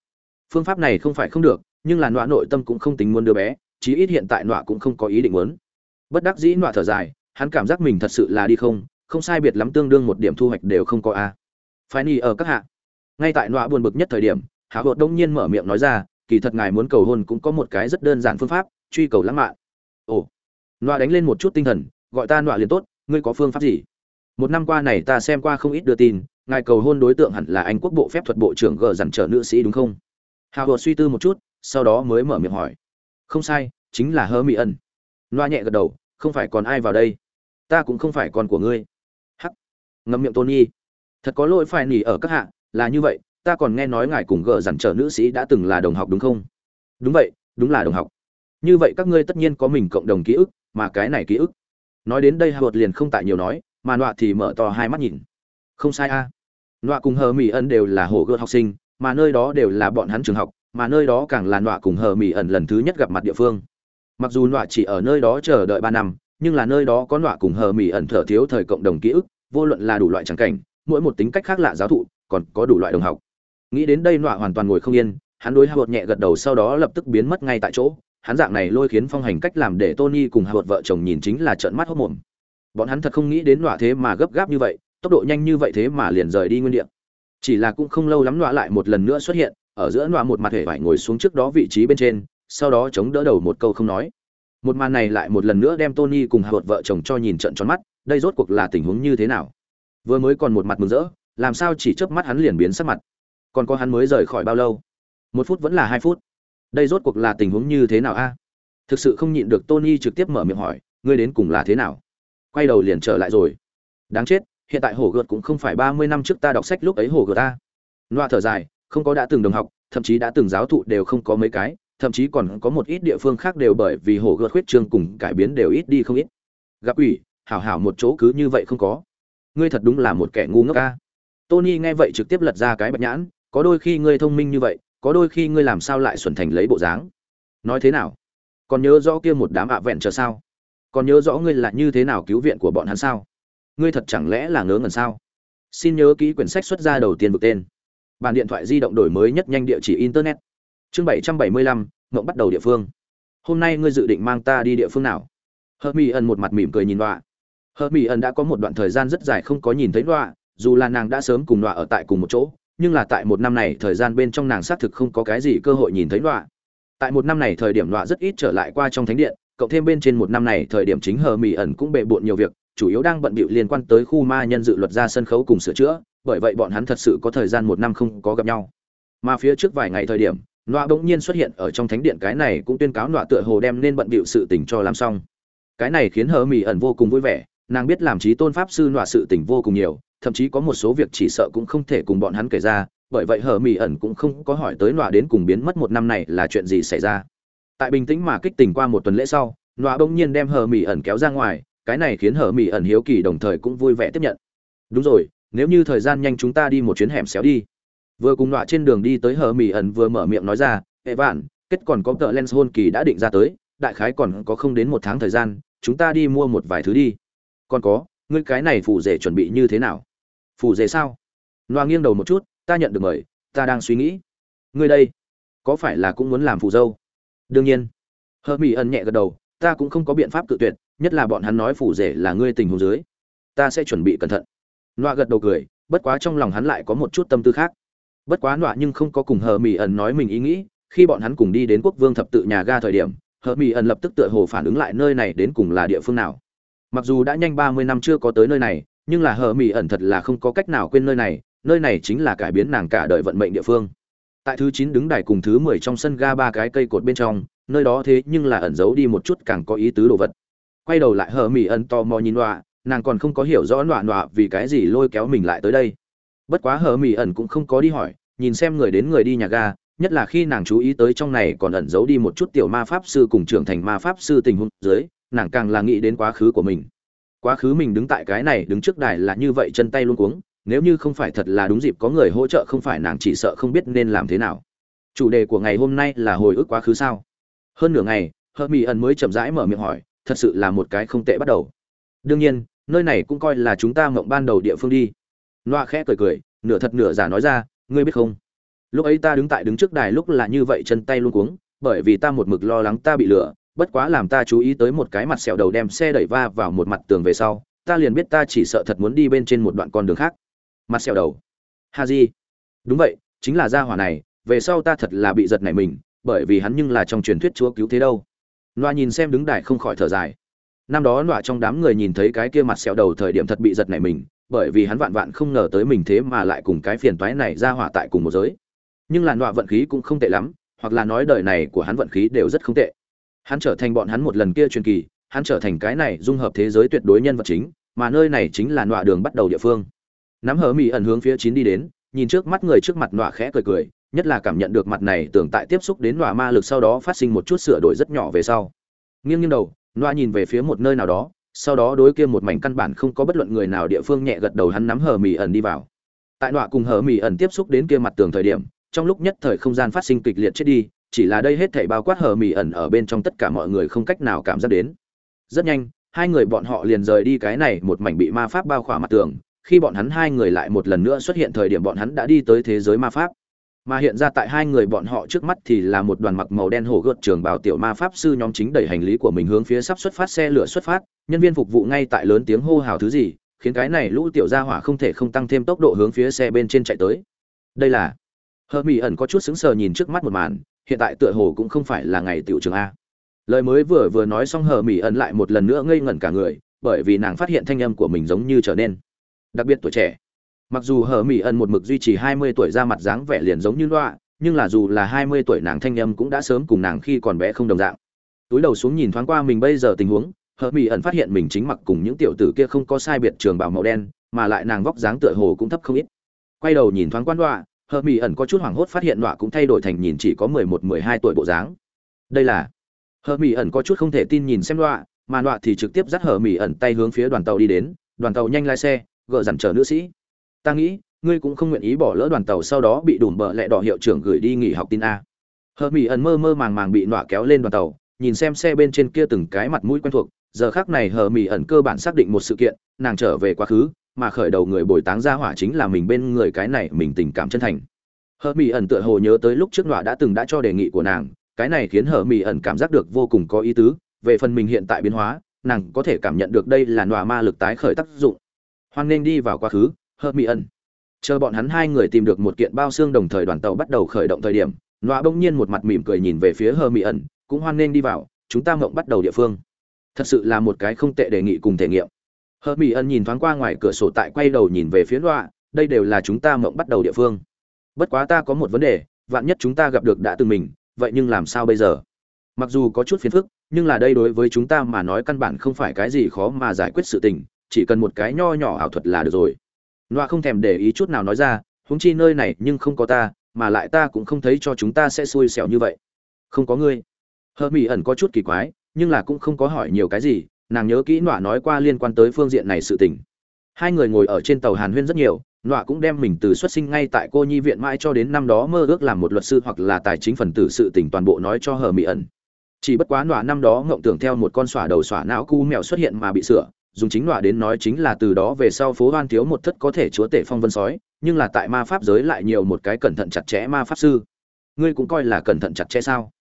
Phương pháp này không phải không được, nhưng là nọa nội tâm cũng không tính muốn đứa bé, chí ít hiện tại nọa cũng không có ý định muốn. Bất đắc dĩ nọa thở dài, hắn cảm giác mình thật sự là đi không không sai biệt lắm tương đương một điểm thu hoạch đều không có a. À. phái ni ở các hạ. Ngay tại nọa buồn bực nhất thời điểm, hạ hột đông nhiên mở miệng nói ra, kỳ thật ngài muốn cầu hôn cũng có một cái rất đơn giản phương pháp, truy cầu lãng mạn. Ồ. Nọa đánh lên một chút tinh thần, gọi ta nọa liền tốt, ngươi có phương pháp gì? Một năm qua này ta xem qua không ít đưa tin, ngài cầu hôn đối tượng hẳn là anh quốc bộ phép thuật bộ trưởng gờ dằn trở nữ sĩ đúng không? Hạ hột suy tư một chút, sau đó mới mở miệng hỏi. Không sai, chính là hơ mỹ ẩn. Loa nhẹ gật đầu, không phải còn ai vào đây? Ta cũng không phải con của ngươi ngậm miệng tony. Thật có lỗi phải nỉ ở các hạ, là như vậy, ta còn nghe nói ngài cùng gờ dằn trở nữ sĩ đã từng là đồng học đúng không? Đúng vậy, đúng là đồng học. Như vậy các ngươi tất nhiên có mình cộng đồng ký ức, mà cái này ký ức. Nói đến đây hào liền không tại nhiều nói, mà nọa thì mở to hai mắt nhìn. Không sai a. À. nọa cùng hờ mỹ ẩn đều là hồ gợt học sinh, mà nơi đó đều là bọn hắn trường học, mà nơi đó càng là nọa cùng hờ mỹ ẩn lần thứ nhất gặp mặt địa phương. Mặc dù nọa chỉ ở nơi đó chờ đợi ba năm, nhưng là nơi đó có nọa cùng hờ mỹ ẩn thở thiếu thời cộng đồng ký ức vô luận là đủ loại tràng cảnh, mỗi một tính cách khác lạ giáo thụ, còn có đủ loại đồng học. Nghĩ đến đây nọa hoàn toàn ngồi không yên, hắn đối hạ nhẹ gật đầu sau đó lập tức biến mất ngay tại chỗ. Hắn dạng này lôi khiến phong hành cách làm để tony cùng hạ vợ chồng nhìn chính là trợn mắt hốc mồm. Bọn hắn thật không nghĩ đến nọa thế mà gấp gáp như vậy, tốc độ nhanh như vậy thế mà liền rời đi nguyên địa. Chỉ là cũng không lâu lắm nọa lại một lần nữa xuất hiện, ở giữa nọa một mặt hề phải ngồi xuống trước đó vị trí bên trên, sau đó chống đỡ đầu một câu không nói. Một màn này lại một lần nữa đem tony cùng hạ vợ chồng cho nhìn trận tròn mắt đây rốt cuộc là tình huống như thế nào? Vừa mới còn một mặt mừng rỡ, làm sao chỉ chớp mắt hắn liền biến sắc mặt? Còn có hắn mới rời khỏi bao lâu? Một phút vẫn là hai phút. Đây rốt cuộc là tình huống như thế nào a? Thực sự không nhịn được tony trực tiếp mở miệng hỏi, ngươi đến cùng là thế nào? Quay đầu liền trở lại rồi. Đáng chết, hiện tại hồ gợt cũng không phải ba mươi năm trước ta đọc sách lúc ấy hồ gợt ta. Loa thở dài, không có đã từng đồng học, thậm chí đã từng giáo thụ đều không có mấy cái, thậm chí còn có một ít địa phương khác đều bởi vì hổ gợt khuyết trương cùng cải biến đều ít đi không ít. Gặp ủy hảo hảo một chỗ cứ như vậy không có. Ngươi thật đúng là một kẻ ngu ngốc ca tony nghe vậy trực tiếp lật ra cái bạch nhãn, có đôi khi ngươi thông minh như vậy, có đôi khi ngươi làm sao lại xuẩn thành lấy bộ dáng. Nói thế nào? Còn nhớ rõ kia một đám ạ vẹn chờ sao? Còn nhớ rõ ngươi là như thế nào cứu viện của bọn hắn sao? Ngươi thật chẳng lẽ là ngớ ngẩn sao? Xin nhớ ký quyển sách xuất ra đầu tiên vực tên. Bản điện thoại di động đổi mới nhất nhanh địa chỉ internet. Chương bảy trăm bảy mươi lăm ngộng bắt đầu địa phương. Hôm nay ngươi dự định mang ta đi địa phương nào? Hớt mi ẩn một mặt mỉm cười nhìn đọa hờ mỹ ẩn đã có một đoạn thời gian rất dài không có nhìn thấy đọa dù là nàng đã sớm cùng đọa ở tại cùng một chỗ, nhưng là tại một năm này thời gian bên trong nàng xác thực không có cái gì cơ hội nhìn thấy đọa tại một năm này thời điểm đọa rất ít trở lại qua trong thánh điện, cộng thêm bên trên một năm này thời điểm chính hờ mỹ ẩn cũng bệ bộn nhiều việc, chủ yếu đang bận bịu liên quan tới khu ma nhân dự luật ra sân khấu cùng sửa chữa, bởi vậy bọn hắn thật sự có thời gian một năm không có gặp nhau. Mà phía trước vài ngày thời điểm nọa bỗng nhiên xuất hiện ở trong thánh điện, cái này cũng tuyên cáo nọa tựa hồ đem nên bận bịu sự tình cho làm xong. Cái này khiến hờ mỹ ẩn vô cùng vui vẻ nàng biết làm trí tôn pháp sư nọa sự tình vô cùng nhiều, thậm chí có một số việc chỉ sợ cũng không thể cùng bọn hắn kể ra, bởi vậy hờ mỹ ẩn cũng không có hỏi tới nọa đến cùng biến mất một năm này là chuyện gì xảy ra. Tại bình tĩnh mà kích tình qua một tuần lễ sau, nọa bỗng nhiên đem hờ mỹ ẩn kéo ra ngoài, cái này khiến hờ mỹ ẩn hiếu kỳ đồng thời cũng vui vẻ tiếp nhận. Đúng rồi, nếu như thời gian nhanh chúng ta đi một chuyến hẻm xéo đi. Vừa cùng nọa trên đường đi tới hờ mỹ ẩn vừa mở miệng nói ra hệ vạn kết còn có tờ lens hôn kỳ đã định ra tới, đại khái còn có không đến một tháng thời gian, chúng ta đi mua một vài thứ đi còn có, ngươi cái này phù rể chuẩn bị như thế nào? Phù rể sao? Loa nghiêng đầu một chút, ta nhận được mời, ta đang suy nghĩ. Ngươi đây, có phải là cũng muốn làm phù dâu? Đương nhiên. Hơ mỹ ẩn nhẹ gật đầu, ta cũng không có biện pháp tự tuyệt, nhất là bọn hắn nói phù rể là ngươi tình hồ dưới. Ta sẽ chuẩn bị cẩn thận. Loa gật đầu cười, bất quá trong lòng hắn lại có một chút tâm tư khác. Bất quá loa nhưng không có cùng hờ mỹ ẩn nói mình ý nghĩ, khi bọn hắn cùng đi đến quốc vương thập tự nhà ga thời điểm hờ mỹ ẩn lập tức tựa hồ phản ứng lại nơi này đến cùng là địa phương nào mặc dù đã nhanh ba mươi năm chưa có tới nơi này, nhưng là hờ mỹ ẩn thật là không có cách nào quên nơi này nơi này chính là cải biến nàng cả đời vận mệnh địa phương. Tại thứ chín đứng đài cùng thứ mười trong sân ga ba cái cây cột bên trong, nơi đó thế nhưng là ẩn giấu đi một chút càng có ý tứ đồ vật. Quay đầu lại hờ mỹ ẩn to mò nhìn nọa, nàng còn không có hiểu rõ nọa nọa vì cái gì lôi kéo mình lại tới đây. Bất quá hờ mỹ ẩn cũng không có đi hỏi, nhìn xem người đến người đi nhà ga, nhất là khi nàng chú ý tới trong này còn ẩn giấu đi một chút tiểu ma pháp sư cùng trưởng thành ma pháp sư tình huống dưới nàng càng là nghĩ đến quá khứ của mình. Quá khứ mình đứng tại cái này, đứng trước đài là như vậy, chân tay luôn cuống. Nếu như không phải thật là đúng dịp có người hỗ trợ, không phải nàng chỉ sợ không biết nên làm thế nào. Chủ đề của ngày hôm nay là hồi ức quá khứ sao? Hơn nửa ngày hơ mỹ ẩn mới chậm rãi mở miệng hỏi, thật sự là một cái không tệ bắt đầu. Đương nhiên, nơi này cũng coi là chúng ta mộng ban đầu địa phương đi. Loa khẽ cười cười, nửa thật nửa giả nói ra, ngươi biết không? Lúc ấy ta đứng tại đứng trước đài lúc là như vậy, chân tay luôn cuống, bởi vì ta một mực lo lắng ta bị lửa bất quá làm ta chú ý tới một cái mặt sẹo đầu đem xe đẩy va vào một mặt tường về sau, ta liền biết ta chỉ sợ thật muốn đi bên trên một đoạn con đường khác. Mặt sẹo đầu. Ha di đúng vậy, chính là gia hỏa này, về sau ta thật là bị giật nảy mình, bởi vì hắn nhưng là trong truyền thuyết chúa cứu thế đâu. Loa nhìn xem đứng đài không khỏi thở dài. Năm đó loa trong đám người nhìn thấy cái kia mặt sẹo đầu thời điểm thật bị giật nảy mình, bởi vì hắn vạn vạn không ngờ tới mình thế mà lại cùng cái phiền toái này ra hỏa tại cùng một giới. Nhưng là loa vận khí cũng không tệ lắm, hoặc là nói đời này của hắn vận khí đều rất không tệ hắn trở thành bọn hắn một lần kia truyền kỳ, hắn trở thành cái này dung hợp thế giới tuyệt đối nhân vật chính, mà nơi này chính là nọa đường bắt đầu địa phương. Nắm hở mỹ ẩn hướng phía chín đi đến, nhìn trước mắt người trước mặt nọa khẽ cười cười, nhất là cảm nhận được mặt này tưởng tại tiếp xúc đến nọa ma lực sau đó phát sinh một chút sửa đổi rất nhỏ về sau. Nghiêng nghiêng đầu, nọa nhìn về phía một nơi nào đó, sau đó đối kia một mảnh căn bản không có bất luận người nào địa phương nhẹ gật đầu hắn nắm hở mỹ ẩn đi vào. Tại nọa cùng hở mỹ ẩn tiếp xúc đến kia mặt tường thời điểm, trong lúc nhất thời không gian phát sinh kịch liệt chết đi chỉ là đây hết thảy bao quát hờ mỉ ẩn ở bên trong tất cả mọi người không cách nào cảm giác đến. Rất nhanh, hai người bọn họ liền rời đi cái này một mảnh bị ma pháp bao khỏa mặt tường. Khi bọn hắn hai người lại một lần nữa xuất hiện thời điểm bọn hắn đã đi tới thế giới ma pháp. Mà hiện ra tại hai người bọn họ trước mắt thì là một đoàn mặc màu đen hổ gợt trường bảo tiểu ma pháp sư nhóm chính đẩy hành lý của mình hướng phía sắp xuất phát, xe lửa xuất phát. Nhân viên phục vụ ngay tại lớn tiếng hô hào thứ gì, khiến cái này lũ tiểu gia hỏa không thể không tăng thêm tốc độ hướng phía xe bên trên chạy tới. Đây là hờ mỹ ẩn có chút sững sờ nhìn trước mắt một màn hiện tại tựa hồ cũng không phải là ngày tiểu trường a. Lời mới vừa vừa nói xong hờ mỹ ẩn lại một lần nữa ngây ngẩn cả người, bởi vì nàng phát hiện thanh âm của mình giống như trở nên đặc biệt tuổi trẻ. Mặc dù hờ mỹ ẩn một mực duy trì hai mươi tuổi ra mặt dáng vẻ liền giống như loa, nhưng là dù là hai mươi tuổi nàng thanh âm cũng đã sớm cùng nàng khi còn bé không đồng dạng. Túi đầu xuống nhìn thoáng qua mình bây giờ tình huống, hờ mỹ ẩn phát hiện mình chính mặc cùng những tiểu tử kia không có sai biệt trường bảo màu đen, mà lại nàng vóc dáng tựa hồ cũng thấp không ít. Quay đầu nhìn thoáng quan đoạ hờ mỹ ẩn có chút hoảng hốt phát hiện nọa cũng thay đổi thành nhìn chỉ có mười một, mười hai tuổi bộ dáng. Đây là hờ mỹ ẩn có chút không thể tin nhìn xem nọa, mà nọa thì trực tiếp dắt hờ mỹ ẩn tay hướng phía đoàn tàu đi đến. Đoàn tàu nhanh lái xe gợ dằn chờ nữ sĩ. Ta nghĩ, ngươi cũng không nguyện ý bỏ lỡ đoàn tàu sau đó bị đùm bợ lẹ đỏ hiệu trưởng gửi đi nghỉ học tin a. Hờ mỹ ẩn mơ mơ màng màng bị nọa kéo lên đoàn tàu, nhìn xem xe bên trên kia từng cái mặt mũi quen thuộc. Giờ khác này hờ mỹ ẩn cơ bản xác định một sự kiện, nàng trở về quá khứ mà khởi đầu người bồi táng ra hỏa chính là mình bên người cái này mình tình cảm chân thành. Hờ mỹ ẩn tựa hồ nhớ tới lúc trước nọa đã từng đã cho đề nghị của nàng, cái này khiến hờ mỹ ẩn cảm giác được vô cùng có ý tứ, về phần mình hiện tại biến hóa, nàng có thể cảm nhận được đây là nọa ma lực tái khởi tác dụng. Hoan nên đi vào quá khứ, hờ mỹ ẩn. Chờ bọn hắn hai người tìm được một kiện bao xương đồng thời đoàn tàu bắt đầu khởi động thời điểm, nọa bỗng nhiên một mặt mỉm cười nhìn về phía hờ mỹ ẩn, cũng hoan nên đi vào, chúng ta mộng bắt đầu địa phương. Thật sự là một cái không tệ đề nghị cùng thể nghiệm hờ mỹ ẩn nhìn thoáng qua ngoài cửa sổ tại quay đầu nhìn về phía nọa đây đều là chúng ta mộng bắt đầu địa phương bất quá ta có một vấn đề vạn nhất chúng ta gặp được đã từng mình vậy nhưng làm sao bây giờ mặc dù có chút phiền phức nhưng là đây đối với chúng ta mà nói căn bản không phải cái gì khó mà giải quyết sự tình chỉ cần một cái nho nhỏ ảo thuật là được rồi Noa không thèm để ý chút nào nói ra, huống chi nơi này nhưng không có ta, mà lại ta cũng không thấy cho chúng ta sẽ xui xẻo như vậy. Không có ngươi. Hợp Mỹ ẩn có chút kỳ quái, nhưng là cũng không có hỏi nhiều cái gì, nàng nhớ kỹ nọa nói qua liên quan tới phương diện này sự tình. Hai người ngồi ở trên tàu Hàn Huyên rất nhiều, nọa cũng đem mình từ xuất sinh ngay tại cô nhi viện mãi cho đến năm đó mơ ước làm một luật sư hoặc là tài chính phần tử sự tình toàn bộ nói cho Hờ Mỹ ẩn. Chỉ bất quá nọa năm đó ngộng tưởng theo một con xỏa đầu xỏa não cu mèo xuất hiện mà bị sửa, dùng chính nọa đến nói chính là từ đó về sau phố hoan thiếu một thất có thể chúa tể phong vân sói nhưng là tại ma pháp giới lại nhiều một cái cẩn thận chặt chẽ ma pháp sư ngươi cũng coi là cẩn thận chặt chẽ sao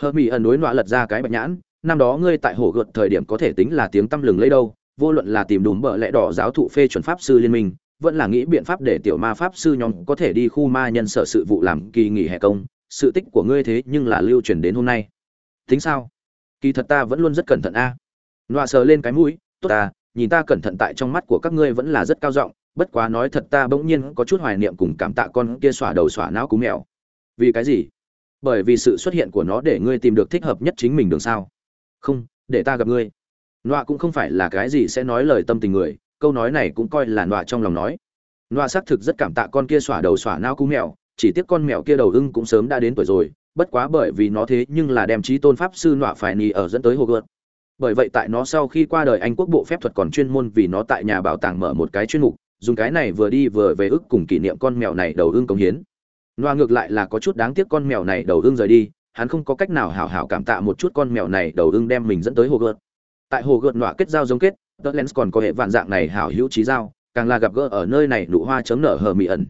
hờ mỹ ẩn đối nọa lật ra cái bạch nhãn năm đó ngươi tại hồ gợt thời điểm có thể tính là tiếng tăm lừng lấy đâu, vô luận là tìm đùm bợ lẽ đỏ giáo thụ phê chuẩn pháp sư liên minh, vẫn là nghĩ biện pháp để tiểu ma pháp sư nhóm có thể đi khu ma nhân sở sự vụ làm kỳ nghỉ hè công, sự tích của ngươi thế nhưng là lưu truyền đến hôm nay. Tính sao? Kỳ thật ta vẫn luôn rất cẩn thận a. À. nọa sờ lên cái mũi, tốt ta nhìn ta cẩn thận tại trong mắt của các ngươi vẫn là rất cao giọng, bất quá nói thật ta bỗng nhiên có chút hoài niệm cùng cảm tạ con kia xỏa đầu xỏa não cú mèo. Vì cái gì? Bởi vì sự xuất hiện của nó để ngươi tìm được thích hợp nhất chính mình đường sao? Không, để ta gặp ngươi. Nọa cũng không phải là cái gì sẽ nói lời tâm tình người, câu nói này cũng coi là nọa trong lòng nói. Nọa xác thực rất cảm tạ con kia xỏa đầu xỏa não cú mèo, chỉ tiếc con mèo kia đầu ưng cũng sớm đã đến tuổi rồi, bất quá bởi vì nó thế nhưng là đem trí tôn pháp sư nọa phải nì ở dẫn tới hồ gợt bởi vậy tại nó sau khi qua đời anh quốc bộ phép thuật còn chuyên môn vì nó tại nhà bảo tàng mở một cái chuyên mục, dùng cái này vừa đi vừa về ức cùng kỷ niệm con mèo này đầu ưng công hiến. Loa ngược lại là có chút đáng tiếc con mèo này đầu ưng rời đi hắn không có cách nào hảo hảo cảm tạ một chút con mèo này đầu ưng đem mình dẫn tới hồ gợt. Tại hồ gợt nọa kết giao giống kết tớ lens còn có hệ vạn dạng này hảo hữu trí giao, càng là gặp gỡ ở nơi này nụ hoa chấm nở hờ mỹ ẩn.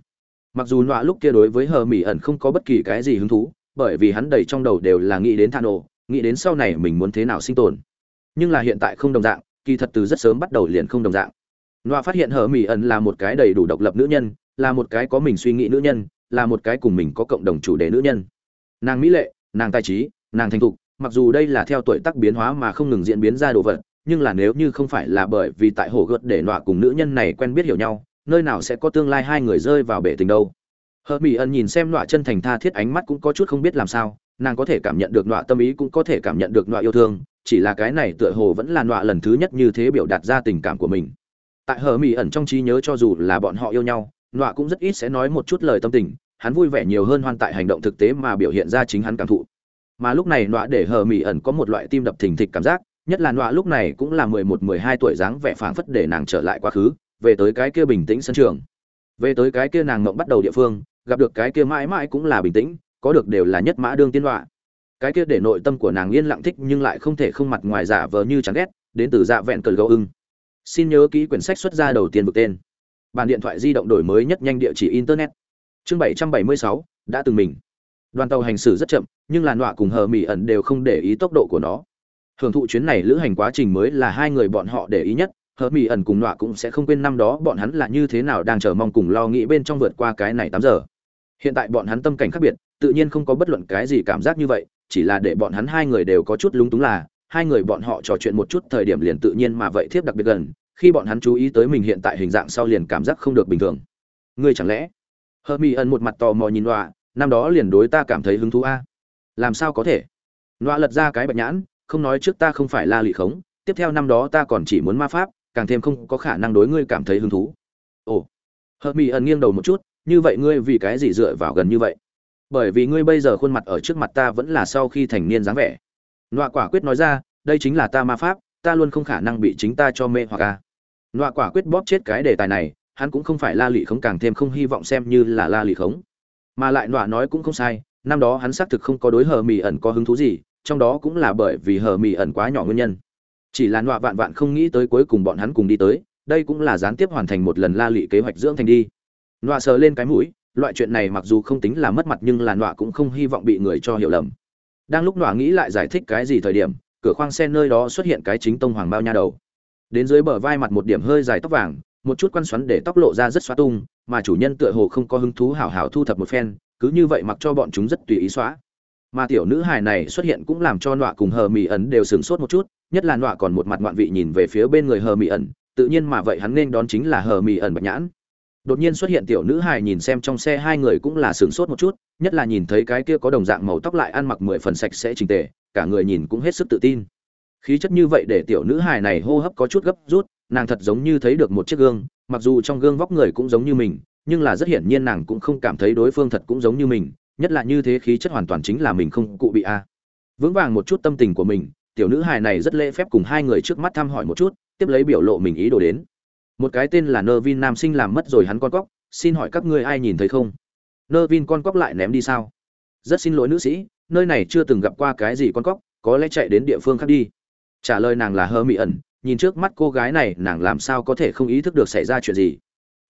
Mặc dù nọa lúc kia đối với hờ mỹ ẩn không có bất kỳ cái gì hứng thú, bởi vì hắn đầy trong đầu đều là nghĩ đến than ồ nghĩ đến sau này mình muốn thế nào sinh tồn. Nhưng là hiện tại không đồng dạng, kỳ thật từ rất sớm bắt đầu liền không đồng dạng. Nọa phát hiện hờ mỹ ẩn là một cái đầy đủ độc lập nữ nhân, là một cái có mình suy nghĩ nữ nhân, là một cái cùng mình có cộng đồng chủ đề nữ nhân. Nàng mỹ lệ nàng tài trí, nàng thành thục, mặc dù đây là theo tuổi tác biến hóa mà không ngừng diễn biến ra đồ vật, nhưng là nếu như không phải là bởi vì tại hồ gợt để nọa cùng nữ nhân này quen biết hiểu nhau, nơi nào sẽ có tương lai hai người rơi vào bể tình đâu. Hờ mỹ ẩn nhìn xem nọa chân thành tha thiết ánh mắt cũng có chút không biết làm sao, nàng có thể cảm nhận được nọa tâm ý cũng có thể cảm nhận được nọa yêu thương, chỉ là cái này tựa hồ vẫn là nọa lần thứ nhất như thế biểu đạt ra tình cảm của mình. Tại hờ mỹ ẩn trong trí nhớ cho dù là bọn họ yêu nhau, nọa cũng rất ít sẽ nói một chút lời tâm tình hắn vui vẻ nhiều hơn hoan tại hành động thực tế mà biểu hiện ra chính hắn cảm thụ. Mà lúc này nọa để hờ mỹ ẩn có một loại tim đập thình thịch cảm giác, nhất là nọa lúc này cũng là mười một, mười hai tuổi dáng vẻ phảng phất để nàng trở lại quá khứ, về tới cái kia bình tĩnh sân trường. Về tới cái kia nàng ngộng bắt đầu địa phương, gặp được cái kia mãi mãi cũng là bình tĩnh, có được đều là nhất mã đương tiên nọa. Cái kia để nội tâm của nàng yên lặng thích nhưng lại không thể không mặt ngoài giả vờ như chán ghét, đến từ dạ vẹn cờ gấu ưng. Xin nhớ kỹ quyển sách xuất ra đầu tiên bực tên. Bàn điện thoại di động đổi mới nhất nhanh địa chỉ internet chương bảy trăm bảy mươi sáu, đã từng mình. Đoàn tàu hành xử rất chậm, nhưng làn đọa cùng hờ mỹ ẩn đều không để ý tốc độ của nó. Hưởng thụ chuyến này lữ hành quá trình mới là hai người bọn họ để ý nhất, hờ mỹ ẩn cùng đọa cũng sẽ không quên năm đó bọn hắn là như thế nào đang chờ mong cùng lo nghĩ bên trong vượt qua cái này tám giờ. Hiện tại bọn hắn tâm cảnh khác biệt, tự nhiên không có bất luận cái gì cảm giác như vậy, chỉ là để bọn hắn hai người đều có chút lúng túng là, hai người bọn họ trò chuyện một chút thời điểm liền tự nhiên mà vậy thiếp đặc biệt gần, khi bọn hắn chú ý tới mình hiện tại hình dạng sau liền cảm giác không được bình thường. Ngươi chẳng lẽ hờ mỹ ẩn một mặt tò mò nhìn đoạ năm đó liền đối ta cảm thấy hứng thú a. Làm sao có thể? Đoạ lật ra cái bạch nhãn, không nói trước ta không phải la lị khống, tiếp theo năm đó ta còn chỉ muốn ma pháp, càng thêm không có khả năng đối ngươi cảm thấy hứng thú. Ồ. Hờ mỹ ẩn nghiêng đầu một chút, như vậy ngươi vì cái gì dựa vào gần như vậy? Bởi vì ngươi bây giờ khuôn mặt ở trước mặt ta vẫn là sau khi thành niên dáng vẻ. Nọa quả quyết nói ra, đây chính là ta ma pháp, ta luôn không khả năng bị chính ta cho mê hoặc a. Nọa quả quyết bóp chết cái đề tài này hắn cũng không phải la lị khống càng thêm không hy vọng xem như là la lị khống. Mà lại nọa nói cũng không sai, năm đó hắn xác thực không có đối hờ mì ẩn có hứng thú gì, trong đó cũng là bởi vì hờ mì ẩn quá nhỏ nguyên nhân. Chỉ là nọa vạn vạn không nghĩ tới cuối cùng bọn hắn cùng đi tới, đây cũng là gián tiếp hoàn thành một lần la lị kế hoạch dưỡng thành đi. Nọa sờ lên cái mũi, loại chuyện này mặc dù không tính là mất mặt nhưng là nọa cũng không hy vọng bị người cho hiểu lầm. Đang lúc nọa nghĩ lại giải thích cái gì thời điểm, cửa khoang xe nơi đó xuất hiện cái chính tông hoàng bao nha đầu. Đến dưới bờ vai mặt một điểm hơi dài tóc vàng một chút quan xoắn để tóc lộ ra rất xóa tung, mà chủ nhân tựa hồ không có hứng thú hảo hảo thu thập một phen, cứ như vậy mặc cho bọn chúng rất tùy ý xóa. Mà tiểu nữ hài này xuất hiện cũng làm cho nọa cùng hờ mỹ ẩn đều sửng sốt một chút, nhất là nọa còn một mặt ngoạn vị nhìn về phía bên người hờ mỹ ẩn, tự nhiên mà vậy hắn nên đón chính là hờ mỹ ẩn bạch nhãn. Đột nhiên xuất hiện tiểu nữ hài nhìn xem trong xe hai người cũng là sửng sốt một chút, nhất là nhìn thấy cái kia có đồng dạng màu tóc lại ăn mặc mười phần sạch sẽ trình tề, cả người nhìn cũng hết sức tự tin. Khí chất như vậy để tiểu nữ hài này hô hấp có chút gấp rút nàng thật giống như thấy được một chiếc gương, mặc dù trong gương vóc người cũng giống như mình, nhưng là rất hiển nhiên nàng cũng không cảm thấy đối phương thật cũng giống như mình, nhất là như thế khí chất hoàn toàn chính là mình không cụ bị a. Vững vàng một chút tâm tình của mình, tiểu nữ hài này rất lễ phép cùng hai người trước mắt thăm hỏi một chút, tiếp lấy biểu lộ mình ý đồ đến. Một cái tên là nơ vin nam sinh làm mất rồi hắn con cóc, xin hỏi các ngươi ai nhìn thấy không? Nơ vin con cóc lại ném đi sao? Rất xin lỗi nữ sĩ, nơi này chưa từng gặp qua cái gì con cóc, có lẽ chạy đến địa phương khác đi. Trả lời nàng là hơ mỹ ẩn nhìn trước mắt cô gái này, nàng làm sao có thể không ý thức được xảy ra chuyện gì?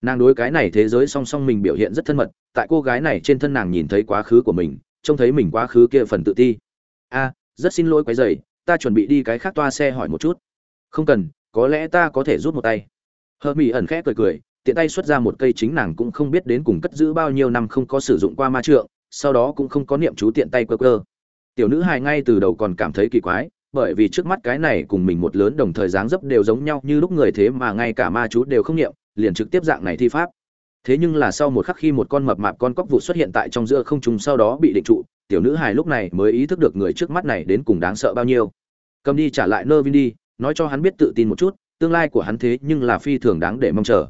Nàng đối cái này thế giới song song mình biểu hiện rất thân mật, tại cô gái này trên thân nàng nhìn thấy quá khứ của mình, trông thấy mình quá khứ kia phần tự ti. A, rất xin lỗi quái dày, ta chuẩn bị đi cái khác toa xe hỏi một chút. Không cần, có lẽ ta có thể rút một tay. Hờ mỹ ẩn khẽ cười cười, tiện tay xuất ra một cây chính nàng cũng không biết đến cùng cất giữ bao nhiêu năm không có sử dụng qua ma trượng, sau đó cũng không có niệm chú tiện tay cơ cơ tiểu nữ hài ngay từ đầu còn cảm thấy kỳ quái bởi vì trước mắt cái này cùng mình một lớn đồng thời dáng dấp đều giống nhau như lúc người thế mà ngay cả ma chú đều không niệm liền trực tiếp dạng này thi pháp. Thế nhưng là sau một khắc khi một con mập mạp con cóc vụ xuất hiện tại trong giữa không trung sau đó bị định trụ, tiểu nữ hài lúc này mới ý thức được người trước mắt này đến cùng đáng sợ bao nhiêu. Cầm đi trả lại nơ vin đi, nói cho hắn biết tự tin một chút, tương lai của hắn thế nhưng là phi thường đáng để mong chờ.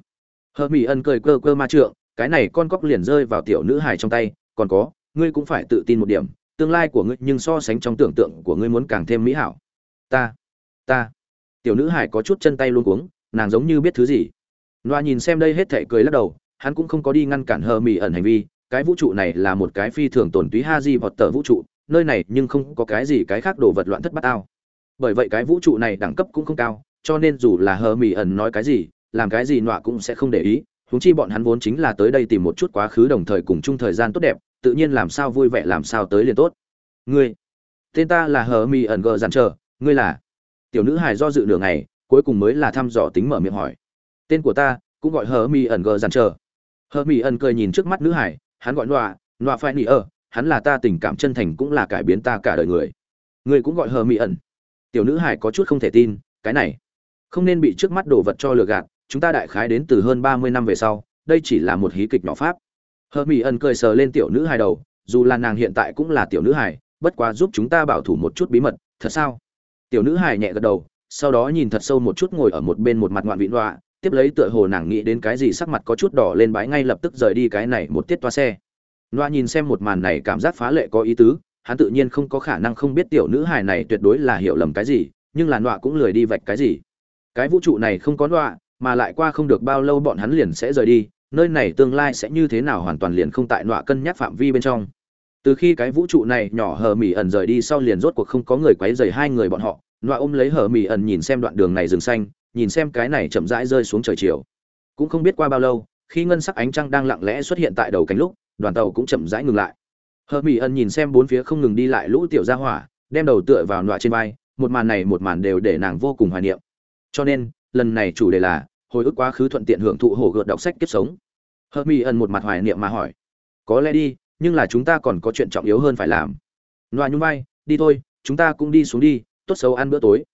Hờ mỹ ân cười cơ cơ ma trượng, cái này con cóc liền rơi vào tiểu nữ hài trong tay, còn có, ngươi cũng phải tự tin một điểm tương lai của ngươi nhưng so sánh trong tưởng tượng của ngươi muốn càng thêm mỹ hảo. Ta ta. Tiểu nữ hải có chút chân tay luôn cuống, nàng giống như biết thứ gì. Loa nhìn xem đây hết thảy cười lắc đầu, hắn cũng không có đi ngăn cản hờ mỹ ẩn hành vi, cái vũ trụ này là một cái phi thường tổn túy ha di vọt tờ vũ trụ, nơi này nhưng không có cái gì cái khác đồ vật loạn thất bát ao. Bởi vậy cái vũ trụ này đẳng cấp cũng không cao, cho nên dù là hờ mỹ ẩn nói cái gì, làm cái gì nọa cũng sẽ không để ý, huống chi bọn hắn vốn chính là tới đây tìm một chút quá khứ đồng thời cùng chung thời gian tốt đẹp tự nhiên làm sao vui vẻ làm sao tới liền tốt. Ngươi, tên ta là hờ Mi ẩn gờ dàn chờ, ngươi là? Tiểu nữ hài do dự nửa ngày, cuối cùng mới là thăm dò tính mở miệng hỏi. Tên của ta cũng gọi hờ Mi ẩn gờ dàn chờ. Hờ Mi ẩn cười nhìn trước mắt nữ hải hắn gọi nọa nọa phải nỉ ở hắn là ta tình cảm chân thành cũng là cải biến ta cả đời người. Ngươi cũng gọi hờ Mi ẩn. Tiểu nữ hải có chút không thể tin, cái này, không nên bị trước mắt đồ vật cho lừa gạt, chúng ta đại khái đến từ hơn ba mươi năm về sau, đây chỉ là một hí kịch nhỏ pháp hờ mỹ ẩn cười sờ lên tiểu nữ hài đầu dù là nàng hiện tại cũng là tiểu nữ hài bất quá giúp chúng ta bảo thủ một chút bí mật thật sao? Tiểu nữ hài nhẹ gật đầu sau đó nhìn thật sâu một chút ngồi ở một bên một mặt ngoạn vịn đọa tiếp lấy tựa hồ nàng nghĩ đến cái gì sắc mặt có chút đỏ lên bái ngay lập tức rời đi cái này một tiết toa xe. Loa nhìn xem một màn này cảm giác phá lệ có ý tứ hắn tự nhiên không có khả năng không biết tiểu nữ hài này tuyệt đối là hiểu lầm cái gì nhưng là loa cũng lười đi vạch cái gì. Cái vũ trụ này không có loa, mà lại qua không được bao lâu bọn hắn liền sẽ rời đi nơi này tương lai sẽ như thế nào hoàn toàn liền không tại nọa cân nhắc phạm vi bên trong. Từ khi cái vũ trụ này nhỏ hờ mỹ ẩn rời đi sau liền rốt cuộc không có người quấy rầy hai người bọn họ, nọa ôm lấy hờ mỹ ẩn nhìn xem đoạn đường này rừng xanh, nhìn xem cái này chậm rãi rơi xuống trời chiều. Cũng không biết qua bao lâu, khi ngân sắc ánh trăng đang lặng lẽ xuất hiện tại đầu cánh lúc, đoàn tàu cũng chậm rãi ngừng lại. Hờ mỹ ẩn nhìn xem bốn phía không ngừng đi lại lũ tiểu gia hỏa, đem đầu tựa vào nọa trên vai, một màn này một màn đều để nàng vô cùng hoài niệm. Cho nên, lần này chủ đề là hồi ức quá khứ thuận tiện hưởng thụ hổ gợt đọc sách kiếp sống. Hớt mi ẩn một mặt hoài niệm mà hỏi, có lẽ đi, nhưng là chúng ta còn có chuyện trọng yếu hơn phải làm. Loa nhung vai, đi thôi, chúng ta cũng đi xuống đi, tốt xấu ăn bữa tối.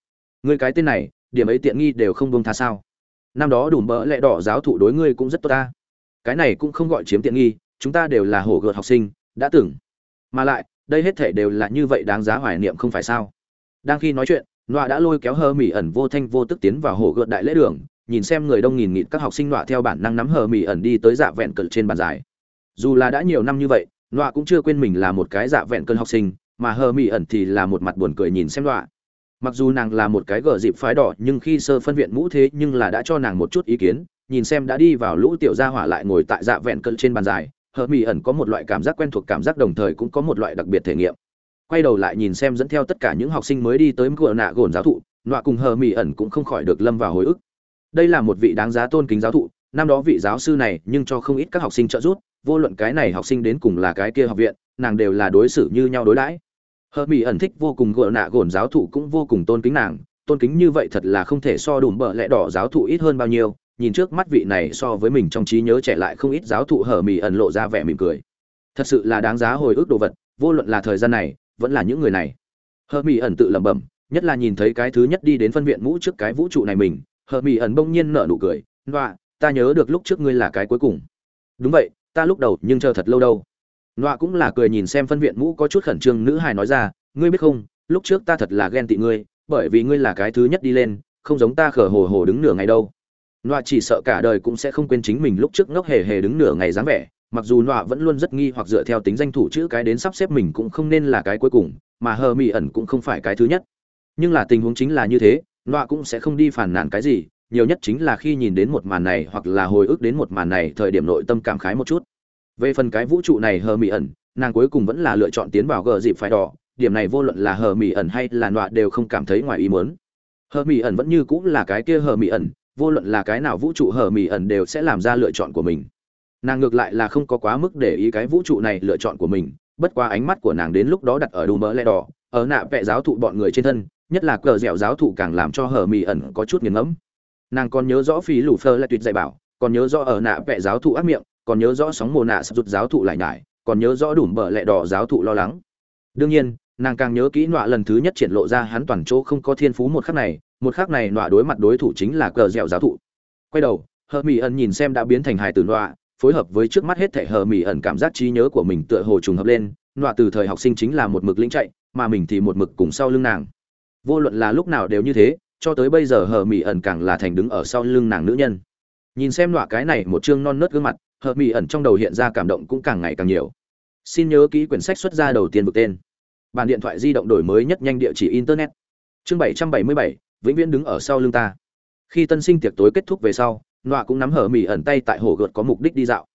Người cái tên này, điểm ấy tiện nghi đều không bông tha sao? Năm đó đủ mỡ lẹ đỏ giáo thụ đối ngươi cũng rất tốt ta. Cái này cũng không gọi chiếm tiện nghi, chúng ta đều là hổ gợt học sinh, đã từng. Mà lại, đây hết thể đều là như vậy đáng giá hoài niệm không phải sao? Đang khi nói chuyện, loa đã lôi kéo hờ mỹ ẩn vô thanh vô tức tiến vào hổ gợt đại lễ đường nhìn xem người đông nghìn nghịt các học sinh nọa theo bản năng nắm hờ mì ẩn đi tới dạ vẹn cận trên bàn dài dù là đã nhiều năm như vậy, nọa cũng chưa quên mình là một cái dạ vẹn cơn học sinh, mà hờ mì ẩn thì là một mặt buồn cười nhìn xem nọa. Mặc dù nàng là một cái gờ dịp phái đỏ, nhưng khi sơ phân viện mũ thế nhưng là đã cho nàng một chút ý kiến, nhìn xem đã đi vào lũ tiểu gia hỏa lại ngồi tại dạ vẹn cơn trên bàn dài hờ mì ẩn có một loại cảm giác quen thuộc, cảm giác đồng thời cũng có một loại đặc biệt thể nghiệm. Quay đầu lại nhìn xem dẫn theo tất cả những học sinh mới đi tới cửa nạ gồn giáo thụ, nọa cùng hờ mì ẩn cũng không khỏi được lâm vào hồi ức đây là một vị đáng giá tôn kính giáo thụ, năm đó vị giáo sư này nhưng cho không ít các học sinh trợ giúp, vô luận cái này học sinh đến cùng là cái kia học viện, nàng đều là đối xử như nhau đối đãi. Hờ mỹ ẩn thích vô cùng gỡ nạ gồn giáo thụ cũng vô cùng tôn kính nàng, tôn kính như vậy thật là không thể so đùm bợ lẽ đỏ giáo thụ ít hơn bao nhiêu, nhìn trước mắt vị này so với mình trong trí nhớ trẻ lại không ít giáo thụ hờ mỹ ẩn lộ ra vẻ mỉm cười. Thật sự là đáng giá hồi ức đồ vật, vô luận là thời gian này, vẫn là những người này. Hờ mỹ ẩn tự lẩm bẩm, nhất là nhìn thấy cái thứ nhất đi đến phân viện mũ trước cái vũ trụ này mình hờ mỹ ẩn bỗng nhiên nở nụ cười Nọa, ta nhớ được lúc trước ngươi là cái cuối cùng. Đúng vậy ta lúc đầu nhưng chờ thật lâu đâu. Nọa cũng là cười nhìn xem phân viện mũ có chút khẩn trương nữ hài nói ra ngươi biết không lúc trước ta thật là ghen tị ngươi bởi vì ngươi là cái thứ nhất đi lên không giống ta khở hồ hồ đứng nửa ngày đâu. Nọa chỉ sợ cả đời cũng sẽ không quên chính mình lúc trước ngốc hề hề đứng nửa ngày dáng vẻ mặc dù nọa vẫn luôn rất nghi hoặc dựa theo tính danh thủ chữ cái đến sắp xếp mình cũng không nên là cái cuối cùng mà hờ mỹ ẩn cũng không phải cái thứ nhất. Nhưng là tình huống chính là như thế nọa cũng sẽ không đi phản nàn cái gì, nhiều nhất chính là khi nhìn đến một màn này hoặc là hồi ức đến một màn này, thời điểm nội tâm cảm khái một chút. Về phần cái vũ trụ này hờ mỹ ẩn, nàng cuối cùng vẫn là lựa chọn tiến vào gờ dịp phải đỏ, điểm này vô luận là hờ mỹ ẩn hay là nọa đều không cảm thấy ngoài ý muốn. Hờ mỹ ẩn vẫn như cũng là cái kia hờ mỹ ẩn, vô luận là cái nào vũ trụ hờ mỹ ẩn đều sẽ làm ra lựa chọn của mình. Nàng ngược lại là không có quá mức để ý cái vũ trụ này lựa chọn của mình, bất qua ánh mắt của nàng đến lúc đó đặt ở đùm mỡ lẽ đỏ, ở nạ vẽ giáo thụ bọn người trên thân nhất là cờ dẻo giáo thụ càng làm cho hờ mỹ ẩn có chút nghiền ngẫm. Nàng còn nhớ rõ phí lủ phơ lại tuyệt dạy bảo, còn nhớ rõ ở nạ vẽ giáo thụ ác miệng, còn nhớ rõ sóng mồ nạ sắp rút giáo thụ lại nhải, còn nhớ rõ đủm bờ lẹ đỏ giáo thụ lo lắng. Đương nhiên, nàng càng nhớ kỹ nọa lần thứ nhất triển lộ ra hắn toàn chỗ không có thiên phú một khắc này, một khắc này nọa đối mặt đối thủ chính là cờ dẻo giáo thụ. Quay đầu, hờ mỹ ẩn nhìn xem đã biến thành hài từ nọa, phối hợp với trước mắt hết thể hờ mỹ ẩn cảm giác trí nhớ của mình tựa hồ trùng hợp lên, nọa từ thời học sinh chính là một mực lĩnh chạy, mà mình thì một mực cùng sau lưng nàng vô luận là lúc nào đều như thế, cho tới bây giờ hờ mỹ ẩn càng là thành đứng ở sau lưng nàng nữ nhân. Nhìn xem loại cái này một chương non nớt gương mặt, hờ mỹ ẩn trong đầu hiện ra cảm động cũng càng ngày càng nhiều. Xin nhớ ký quyển sách xuất ra đầu tiên vực tên. Bàn điện thoại di động đổi mới nhất nhanh địa chỉ internet. Chương bảy trăm bảy mươi bảy, vĩnh viễn đứng ở sau lưng ta. Khi tân sinh tiệc tối kết thúc về sau, nọa cũng nắm hở mỹ ẩn tay tại hồ gợt có mục đích đi dạo.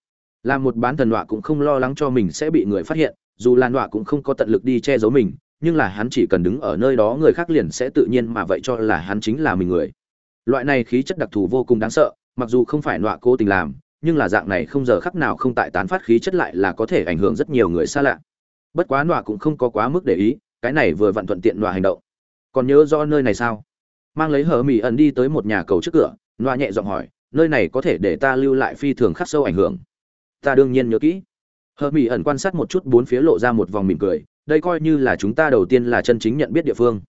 Làm một bán thần nọa cũng không lo lắng cho mình sẽ bị người phát hiện, dù là nọa cũng không có tận lực đi che giấu mình nhưng là hắn chỉ cần đứng ở nơi đó người khác liền sẽ tự nhiên mà vậy cho là hắn chính là mình người. Loại này khí chất đặc thù vô cùng đáng sợ, mặc dù không phải nọa cố tình làm, nhưng là dạng này không giờ khắc nào không tại tán phát khí chất lại là có thể ảnh hưởng rất nhiều người xa lạ. Bất quá nọa cũng không có quá mức để ý, cái này vừa vặn thuận tiện nọa hành động. Còn nhớ do nơi này sao? Mang lấy hở mỹ ẩn đi tới một nhà cầu trước cửa, nọa nhẹ giọng hỏi, nơi này có thể để ta lưu lại phi thường khắc sâu ảnh hưởng? Ta đương nhiên nhớ kỹ. Hờ mỹ ẩn quan sát một chút bốn phía lộ ra một vòng mỉm cười đây coi như là chúng ta đầu tiên là chân chính nhận biết địa phương.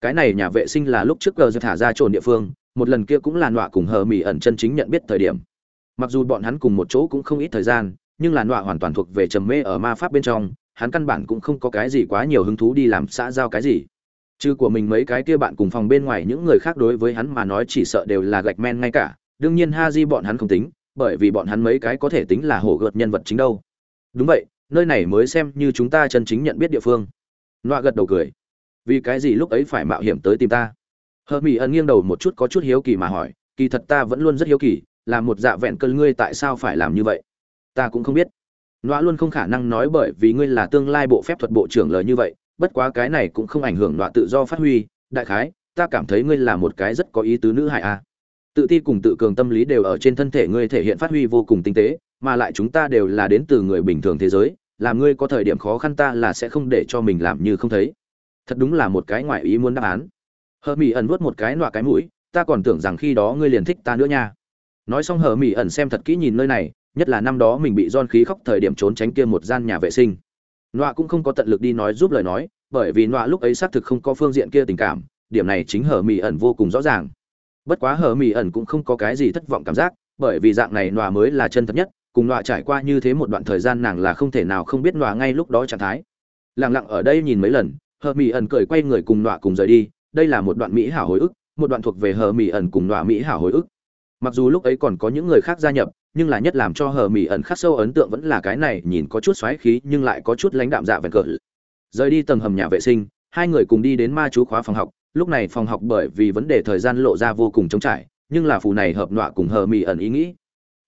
Cái này nhà vệ sinh là lúc trước gờ thả ra trồn địa phương, một lần kia cũng là nọa cùng hờ mỹ ẩn chân chính nhận biết thời điểm. Mặc dù bọn hắn cùng một chỗ cũng không ít thời gian, nhưng là nọa hoàn toàn thuộc về trầm mê ở ma pháp bên trong, hắn căn bản cũng không có cái gì quá nhiều hứng thú đi làm xã giao cái gì. Chứ của mình mấy cái kia bạn cùng phòng bên ngoài những người khác đối với hắn mà nói chỉ sợ đều là gạch men ngay cả, đương nhiên ha di bọn hắn không tính, bởi vì bọn hắn mấy cái có thể tính là hổ gợt nhân vật chính đâu. Đúng vậy nơi này mới xem như chúng ta chân chính nhận biết địa phương. Loa gật đầu cười. Vì cái gì lúc ấy phải mạo hiểm tới tìm ta? Hờ mỹ ẩn nghiêng đầu một chút có chút hiếu kỳ mà hỏi, kỳ thật ta vẫn luôn rất hiếu kỳ, là một dạ vẹn cơn ngươi tại sao phải làm như vậy? Ta cũng không biết. Loa luôn không khả năng nói bởi vì ngươi là tương lai bộ phép thuật bộ trưởng lời như vậy, bất quá cái này cũng không ảnh hưởng loa tự do phát huy. Đại khái, ta cảm thấy ngươi là một cái rất có ý tứ nữ hại a. Tự ti cùng tự cường tâm lý đều ở trên thân thể ngươi thể hiện phát huy vô cùng tinh tế mà lại chúng ta đều là đến từ người bình thường thế giới, làm ngươi có thời điểm khó khăn ta là sẽ không để cho mình làm như không thấy. Thật đúng là một cái ngoại ý muốn đáp án. Hờ mỹ ẩn vuốt một cái nọa cái mũi, ta còn tưởng rằng khi đó ngươi liền thích ta nữa nha. Nói xong hờ mỹ ẩn xem thật kỹ nhìn nơi này, nhất là năm đó mình bị don khí khóc thời điểm trốn tránh kia một gian nhà vệ sinh. Nọa cũng không có tận lực đi nói giúp lời nói, bởi vì nọa lúc ấy xác thực không có phương diện kia tình cảm, điểm này chính hờ mỹ ẩn vô cùng rõ ràng. Bất quá hờ mỹ ẩn cũng không có cái gì thất vọng cảm giác, bởi vì dạng này nọa mới là chân thật nhất cùng nọa trải qua như thế một đoạn thời gian nàng là không thể nào không biết nọa ngay lúc đó trạng thái. Lẳng lặng ở đây nhìn mấy lần, hờ mỹ ẩn cười quay người cùng nọa cùng rời đi. Đây là một đoạn mỹ hảo hồi ức, một đoạn thuộc về hờ mỹ ẩn cùng nọa mỹ hảo hồi ức. Mặc dù lúc ấy còn có những người khác gia nhập, nhưng là nhất làm cho hờ mỹ ẩn khắc sâu ấn tượng vẫn là cái này, nhìn có chút xoáy khí nhưng lại có chút lãnh đạm dạ vẹn cỡ. Rời đi tầng hầm nhà vệ sinh, hai người cùng đi đến ma chú khóa phòng học. Lúc này phòng học bởi vì vấn đề thời gian lộ ra vô cùng trống trải, nhưng là phù này hợp nọa cùng hờ mỹ ẩn ý nghĩ.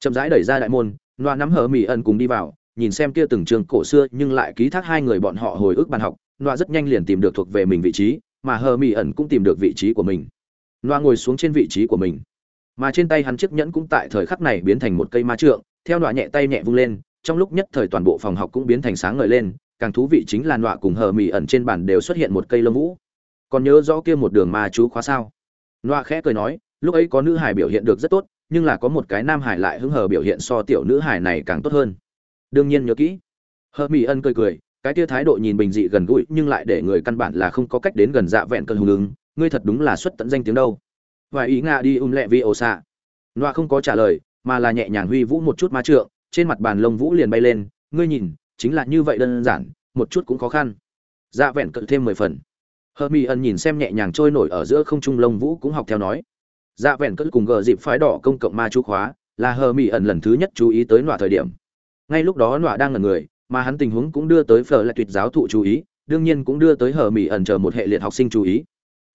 Chậm rãi đẩy ra đại môn Loa nắm hở mỉ ẩn cùng đi vào, nhìn xem kia từng trường cổ xưa nhưng lại ký thác hai người bọn họ hồi ức bàn học, Loa rất nhanh liền tìm được thuộc về mình vị trí, mà hở mỉ ẩn cũng tìm được vị trí của mình. Loa ngồi xuống trên vị trí của mình. Mà trên tay hắn chiếc nhẫn cũng tại thời khắc này biến thành một cây ma trượng, theo Loa nhẹ tay nhẹ vung lên, trong lúc nhất thời toàn bộ phòng học cũng biến thành sáng ngời lên, càng thú vị chính là Loa cùng hở mỉ ẩn trên bàn đều xuất hiện một cây lông vũ. Còn nhớ rõ kia một đường ma chú khóa sao? Loa khẽ cười nói, lúc ấy có nữ hải biểu hiện được rất tốt nhưng là có một cái nam hải lại hứng hờ biểu hiện so tiểu nữ hải này càng tốt hơn. Đương nhiên nhớ kỹ. Hờ mỹ ân cười cười, cái tia thái độ nhìn bình dị gần gũi nhưng lại để người căn bản là không có cách đến gần dạ vẹn cơn hùng ứng, ngươi thật đúng là xuất tận danh tiếng đâu. Và ý nga đi um lẹ vi ồ xạ. Noa không có trả lời, mà là nhẹ nhàng huy vũ một chút ma trượng, trên mặt bàn lông vũ liền bay lên, ngươi nhìn, chính là như vậy đơn giản, một chút cũng khó khăn. Dạ vẹn cận thêm mười phần. Hờ mỹ ân nhìn xem nhẹ nhàng trôi nổi ở giữa không trung lông vũ cũng học theo nói dạ vẹn cất cùng gờ dịp phái đỏ công cộng ma chú khóa, là hờ mỹ ẩn lần thứ nhất chú ý tới nọa thời điểm. Ngay lúc đó nọa đang là người, mà hắn tình huống cũng đưa tới phở lại tuyệt giáo thụ chú ý, đương nhiên cũng đưa tới hờ mỹ ẩn chờ một hệ liệt học sinh chú ý.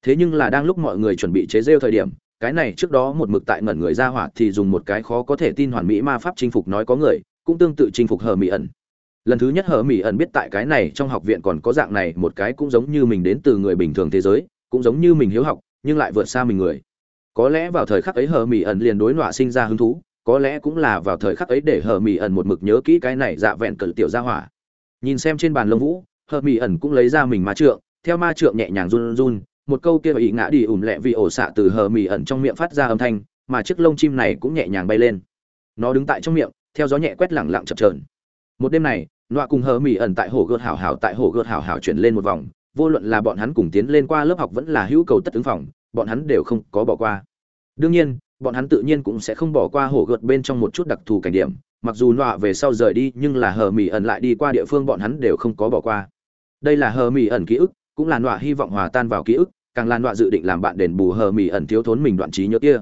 Thế nhưng là đang lúc mọi người chuẩn bị chế rêu thời điểm, cái này trước đó một mực tại ngẩn người ra hỏa thì dùng một cái khó có thể tin hoàn mỹ ma pháp chinh phục nói có người, cũng tương tự chinh phục hờ mỹ ẩn. Lần thứ nhất hờ mỹ ẩn biết tại cái này trong học viện còn có dạng này, một cái cũng giống như mình đến từ người bình thường thế giới, cũng giống như mình hiếu học, nhưng lại vượt xa mình người có lẽ vào thời khắc ấy hờ mỹ ẩn liền đối nọa sinh ra hứng thú, có lẽ cũng là vào thời khắc ấy để hờ mỹ ẩn một mực nhớ kỹ cái này dạ vẹn cỡ tiểu ra hỏa. Nhìn xem trên bàn lông vũ, hờ mỹ ẩn cũng lấy ra mình ma trượng, theo ma trượng nhẹ nhàng run run, một câu kia bị ngã đi ủn lẹ vì ổ xạ từ hờ mỹ ẩn trong miệng phát ra âm thanh, mà chiếc lông chim này cũng nhẹ nhàng bay lên. Nó đứng tại trong miệng, theo gió nhẹ quét lẳng lặng chập trờn một đêm này, nọa cùng hờ mỹ ẩn tại hồ gợt hảo hảo tại hồ gợt hảo hảo chuyển lên một vòng, vô luận là bọn hắn cùng tiến lên qua lớp học vẫn là hữu cầu tất ứng phòng bọn hắn đều không có bỏ qua. Đương nhiên, bọn hắn tự nhiên cũng sẽ không bỏ qua hổ gợt bên trong một chút đặc thù cảnh điểm, mặc dù nọa về sau rời đi, nhưng là hờ mỹ ẩn lại đi qua địa phương bọn hắn đều không có bỏ qua. Đây là hờ mỹ ẩn ký ức, cũng là nọa hy vọng hòa tan vào ký ức, càng lan nọa dự định làm bạn đền bù hờ mỹ ẩn thiếu thốn mình đoạn trí nhớ kia.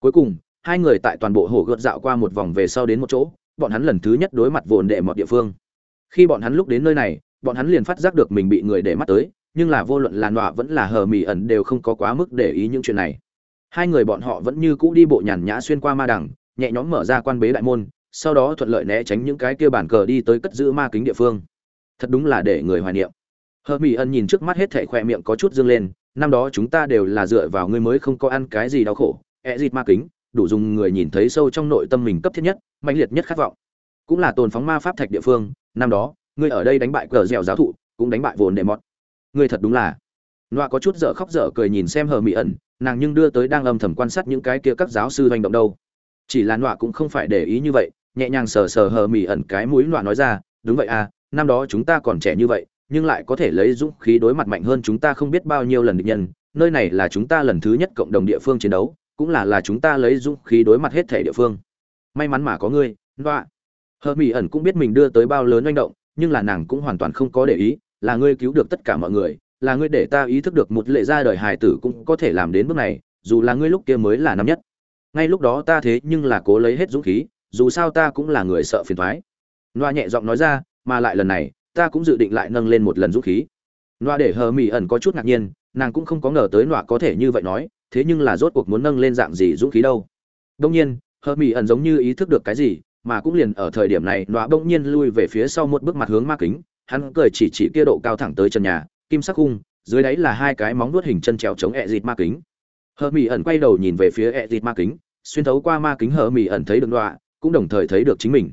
Cuối cùng, hai người tại toàn bộ hồ gợt dạo qua một vòng về sau đến một chỗ, bọn hắn lần thứ nhất đối mặt vồn đệ một địa phương. Khi bọn hắn lúc đến nơi này, bọn hắn liền phát giác được mình bị người để mắt tới nhưng là vô luận là nọa vẫn là hờ mỹ ẩn đều không có quá mức để ý những chuyện này. Hai người bọn họ vẫn như cũ đi bộ nhàn nhã xuyên qua ma đằng, nhẹ nhõm mở ra quan bế đại môn, sau đó thuận lợi né tránh những cái kia bản cờ đi tới cất giữ ma kính địa phương. Thật đúng là để người hoài niệm. Hờ mỹ ẩn nhìn trước mắt hết thảy khoe miệng có chút dương lên, năm đó chúng ta đều là dựa vào ngươi mới không có ăn cái gì đau khổ e dịt ma kính, đủ dùng người nhìn thấy sâu trong nội tâm mình cấp thiết nhất mạnh liệt nhất khát vọng. Cũng là tồn phóng ma pháp thạch địa phương, năm đó, ngươi ở đây đánh bại cờ dẻo giáo thụ, cũng đánh bại vồn đệ mọt ngươi thật đúng là. Loa có chút dở khóc dở cười nhìn xem hờ mỹ ẩn, nàng nhưng đưa tới đang âm thầm quan sát những cái kia các giáo sư hành động đâu. Chỉ là loa cũng không phải để ý như vậy, nhẹ nhàng sờ sờ hờ mỹ ẩn cái mũi loa nói ra, đúng vậy à năm đó chúng ta còn trẻ như vậy, nhưng lại có thể lấy dũng khí đối mặt mạnh hơn chúng ta không biết bao nhiêu lần địch nhân, nơi này là chúng ta lần thứ nhất cộng đồng địa phương chiến đấu, cũng là là chúng ta lấy dũng khí đối mặt hết thể địa phương. May mắn mà có ngươi loa hờ mỹ ẩn cũng biết mình đưa tới bao lớn manh động, nhưng là nàng cũng hoàn toàn không có để ý là ngươi cứu được tất cả mọi người, là ngươi để ta ý thức được một lệ ra đời hài tử cũng có thể làm đến bước này, dù là ngươi lúc kia mới là năm nhất. Ngay lúc đó ta thế nhưng là cố lấy hết dũng khí, dù sao ta cũng là người sợ phiền thoái. Loa nhẹ giọng nói ra, mà lại lần này, ta cũng dự định lại nâng lên một lần dũng khí. Loa để hờ mỹ ẩn có chút ngạc nhiên, nàng cũng không có ngờ tới loa có thể như vậy nói, thế nhưng là rốt cuộc muốn nâng lên dạng gì dũng khí đâu. Đông nhiên, hờ mỹ ẩn giống như ý thức được cái gì, mà cũng liền ở thời điểm này loa bỗng nhiên lui về phía sau một bước mặt hướng ma kính hắn cười chỉ chỉ kia độ cao thẳng tới chân nhà kim sắc khung dưới đáy là hai cái móng nuốt hình chân trèo chống ẹ dịt ma kính. Hờ mỹ ẩn quay đầu nhìn về phía ẹ dịt ma kính xuyên thấu qua ma kính hờ mỹ ẩn thấy được Nọa, cũng đồng thời thấy được chính mình.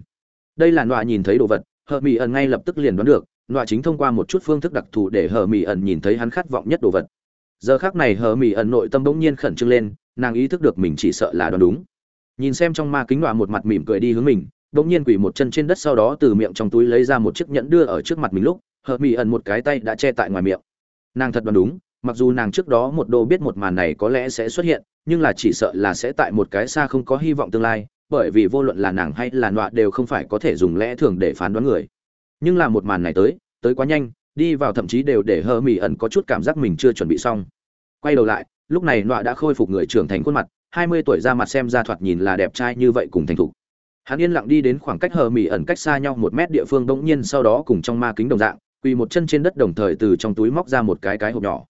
Đây là Nọa nhìn thấy đồ vật hờ mỹ ẩn ngay lập tức liền đoán được Nọa chính thông qua một chút phương thức đặc thù để hờ mỹ ẩn nhìn thấy hắn khát vọng nhất đồ vật. Giờ khác này hờ mỹ ẩn nội tâm bỗng nhiên khẩn trương lên nàng ý thức được mình chỉ sợ là đoán đúng. Nhìn xem trong ma kính Nọa một mặt mỉm cười đi hướng mình đột nhiên quỳ một chân trên đất sau đó từ miệng trong túi lấy ra một chiếc nhẫn đưa ở trước mặt mình lúc hờ mỹ ẩn một cái tay đã che tại ngoài miệng. Nàng thật đoán đúng, mặc dù nàng trước đó một đô biết một màn này có lẽ sẽ xuất hiện, nhưng là chỉ sợ là sẽ tại một cái xa không có hy vọng tương lai, bởi vì vô luận là nàng hay là nọa đều không phải có thể dùng lẽ thường để phán đoán người. Nhưng là một màn này tới tới quá nhanh, đi vào thậm chí đều để hờ mỹ ẩn có chút cảm giác mình chưa chuẩn bị xong. Quay đầu lại, lúc này nọa đã khôi phục người trưởng thành khuôn mặt, hai mươi tuổi ra mặt xem ra thoạt nhìn là đẹp trai như vậy cùng thành thục hắn yên lặng đi đến khoảng cách hờ mỹ ẩn cách xa nhau một mét địa phương bỗng nhiên sau đó cùng trong ma kính đồng dạng, quỳ một chân trên đất đồng thời từ trong túi móc ra một cái cái hộp nhỏ.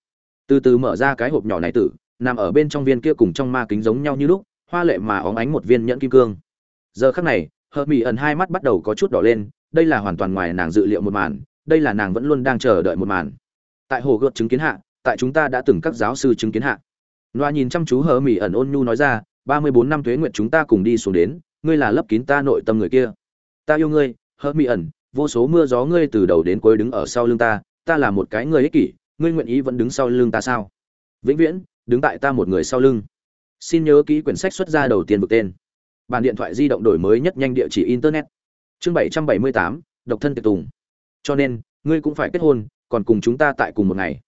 Từ từ mở ra cái hộp nhỏ này tử, nằm ở bên trong viên kia cùng trong ma kính giống nhau như lúc, hoa lệ mà óng ánh một viên nhẫn kim cương. Giờ khắc này, hờ mỹ ẩn hai mắt bắt đầu có chút đỏ lên, đây là hoàn toàn ngoài nàng dự liệu một màn, đây là nàng vẫn luôn đang chờ đợi một màn. Tại hồ gợt chứng kiến hạ, tại chúng ta đã từng các giáo sư chứng kiến hạ. Loa nhìn chăm chú hờ mỹ ẩn ôn nhu nói ra, ba mươi bốn năm thuế nguyện chúng ta cùng đi xuống đến ngươi là lấp kín ta nội tâm người kia. Ta yêu ngươi hớt mỹ ẩn, vô số mưa gió ngươi từ đầu đến cuối đứng ở sau lưng ta ta là một cái người ích kỷ, ngươi nguyện ý vẫn đứng sau lưng ta sao? Vĩnh viễn, đứng tại ta một người sau lưng. Xin nhớ kỹ quyển sách xuất ra đầu tiên vực tên. Bàn điện thoại di động đổi mới nhất nhanh địa chỉ internet. Chương bảy trăm bảy mươi tám, độc thân tiệc tùng. Cho nên, ngươi cũng phải kết hôn, còn cùng chúng ta tại cùng một ngày.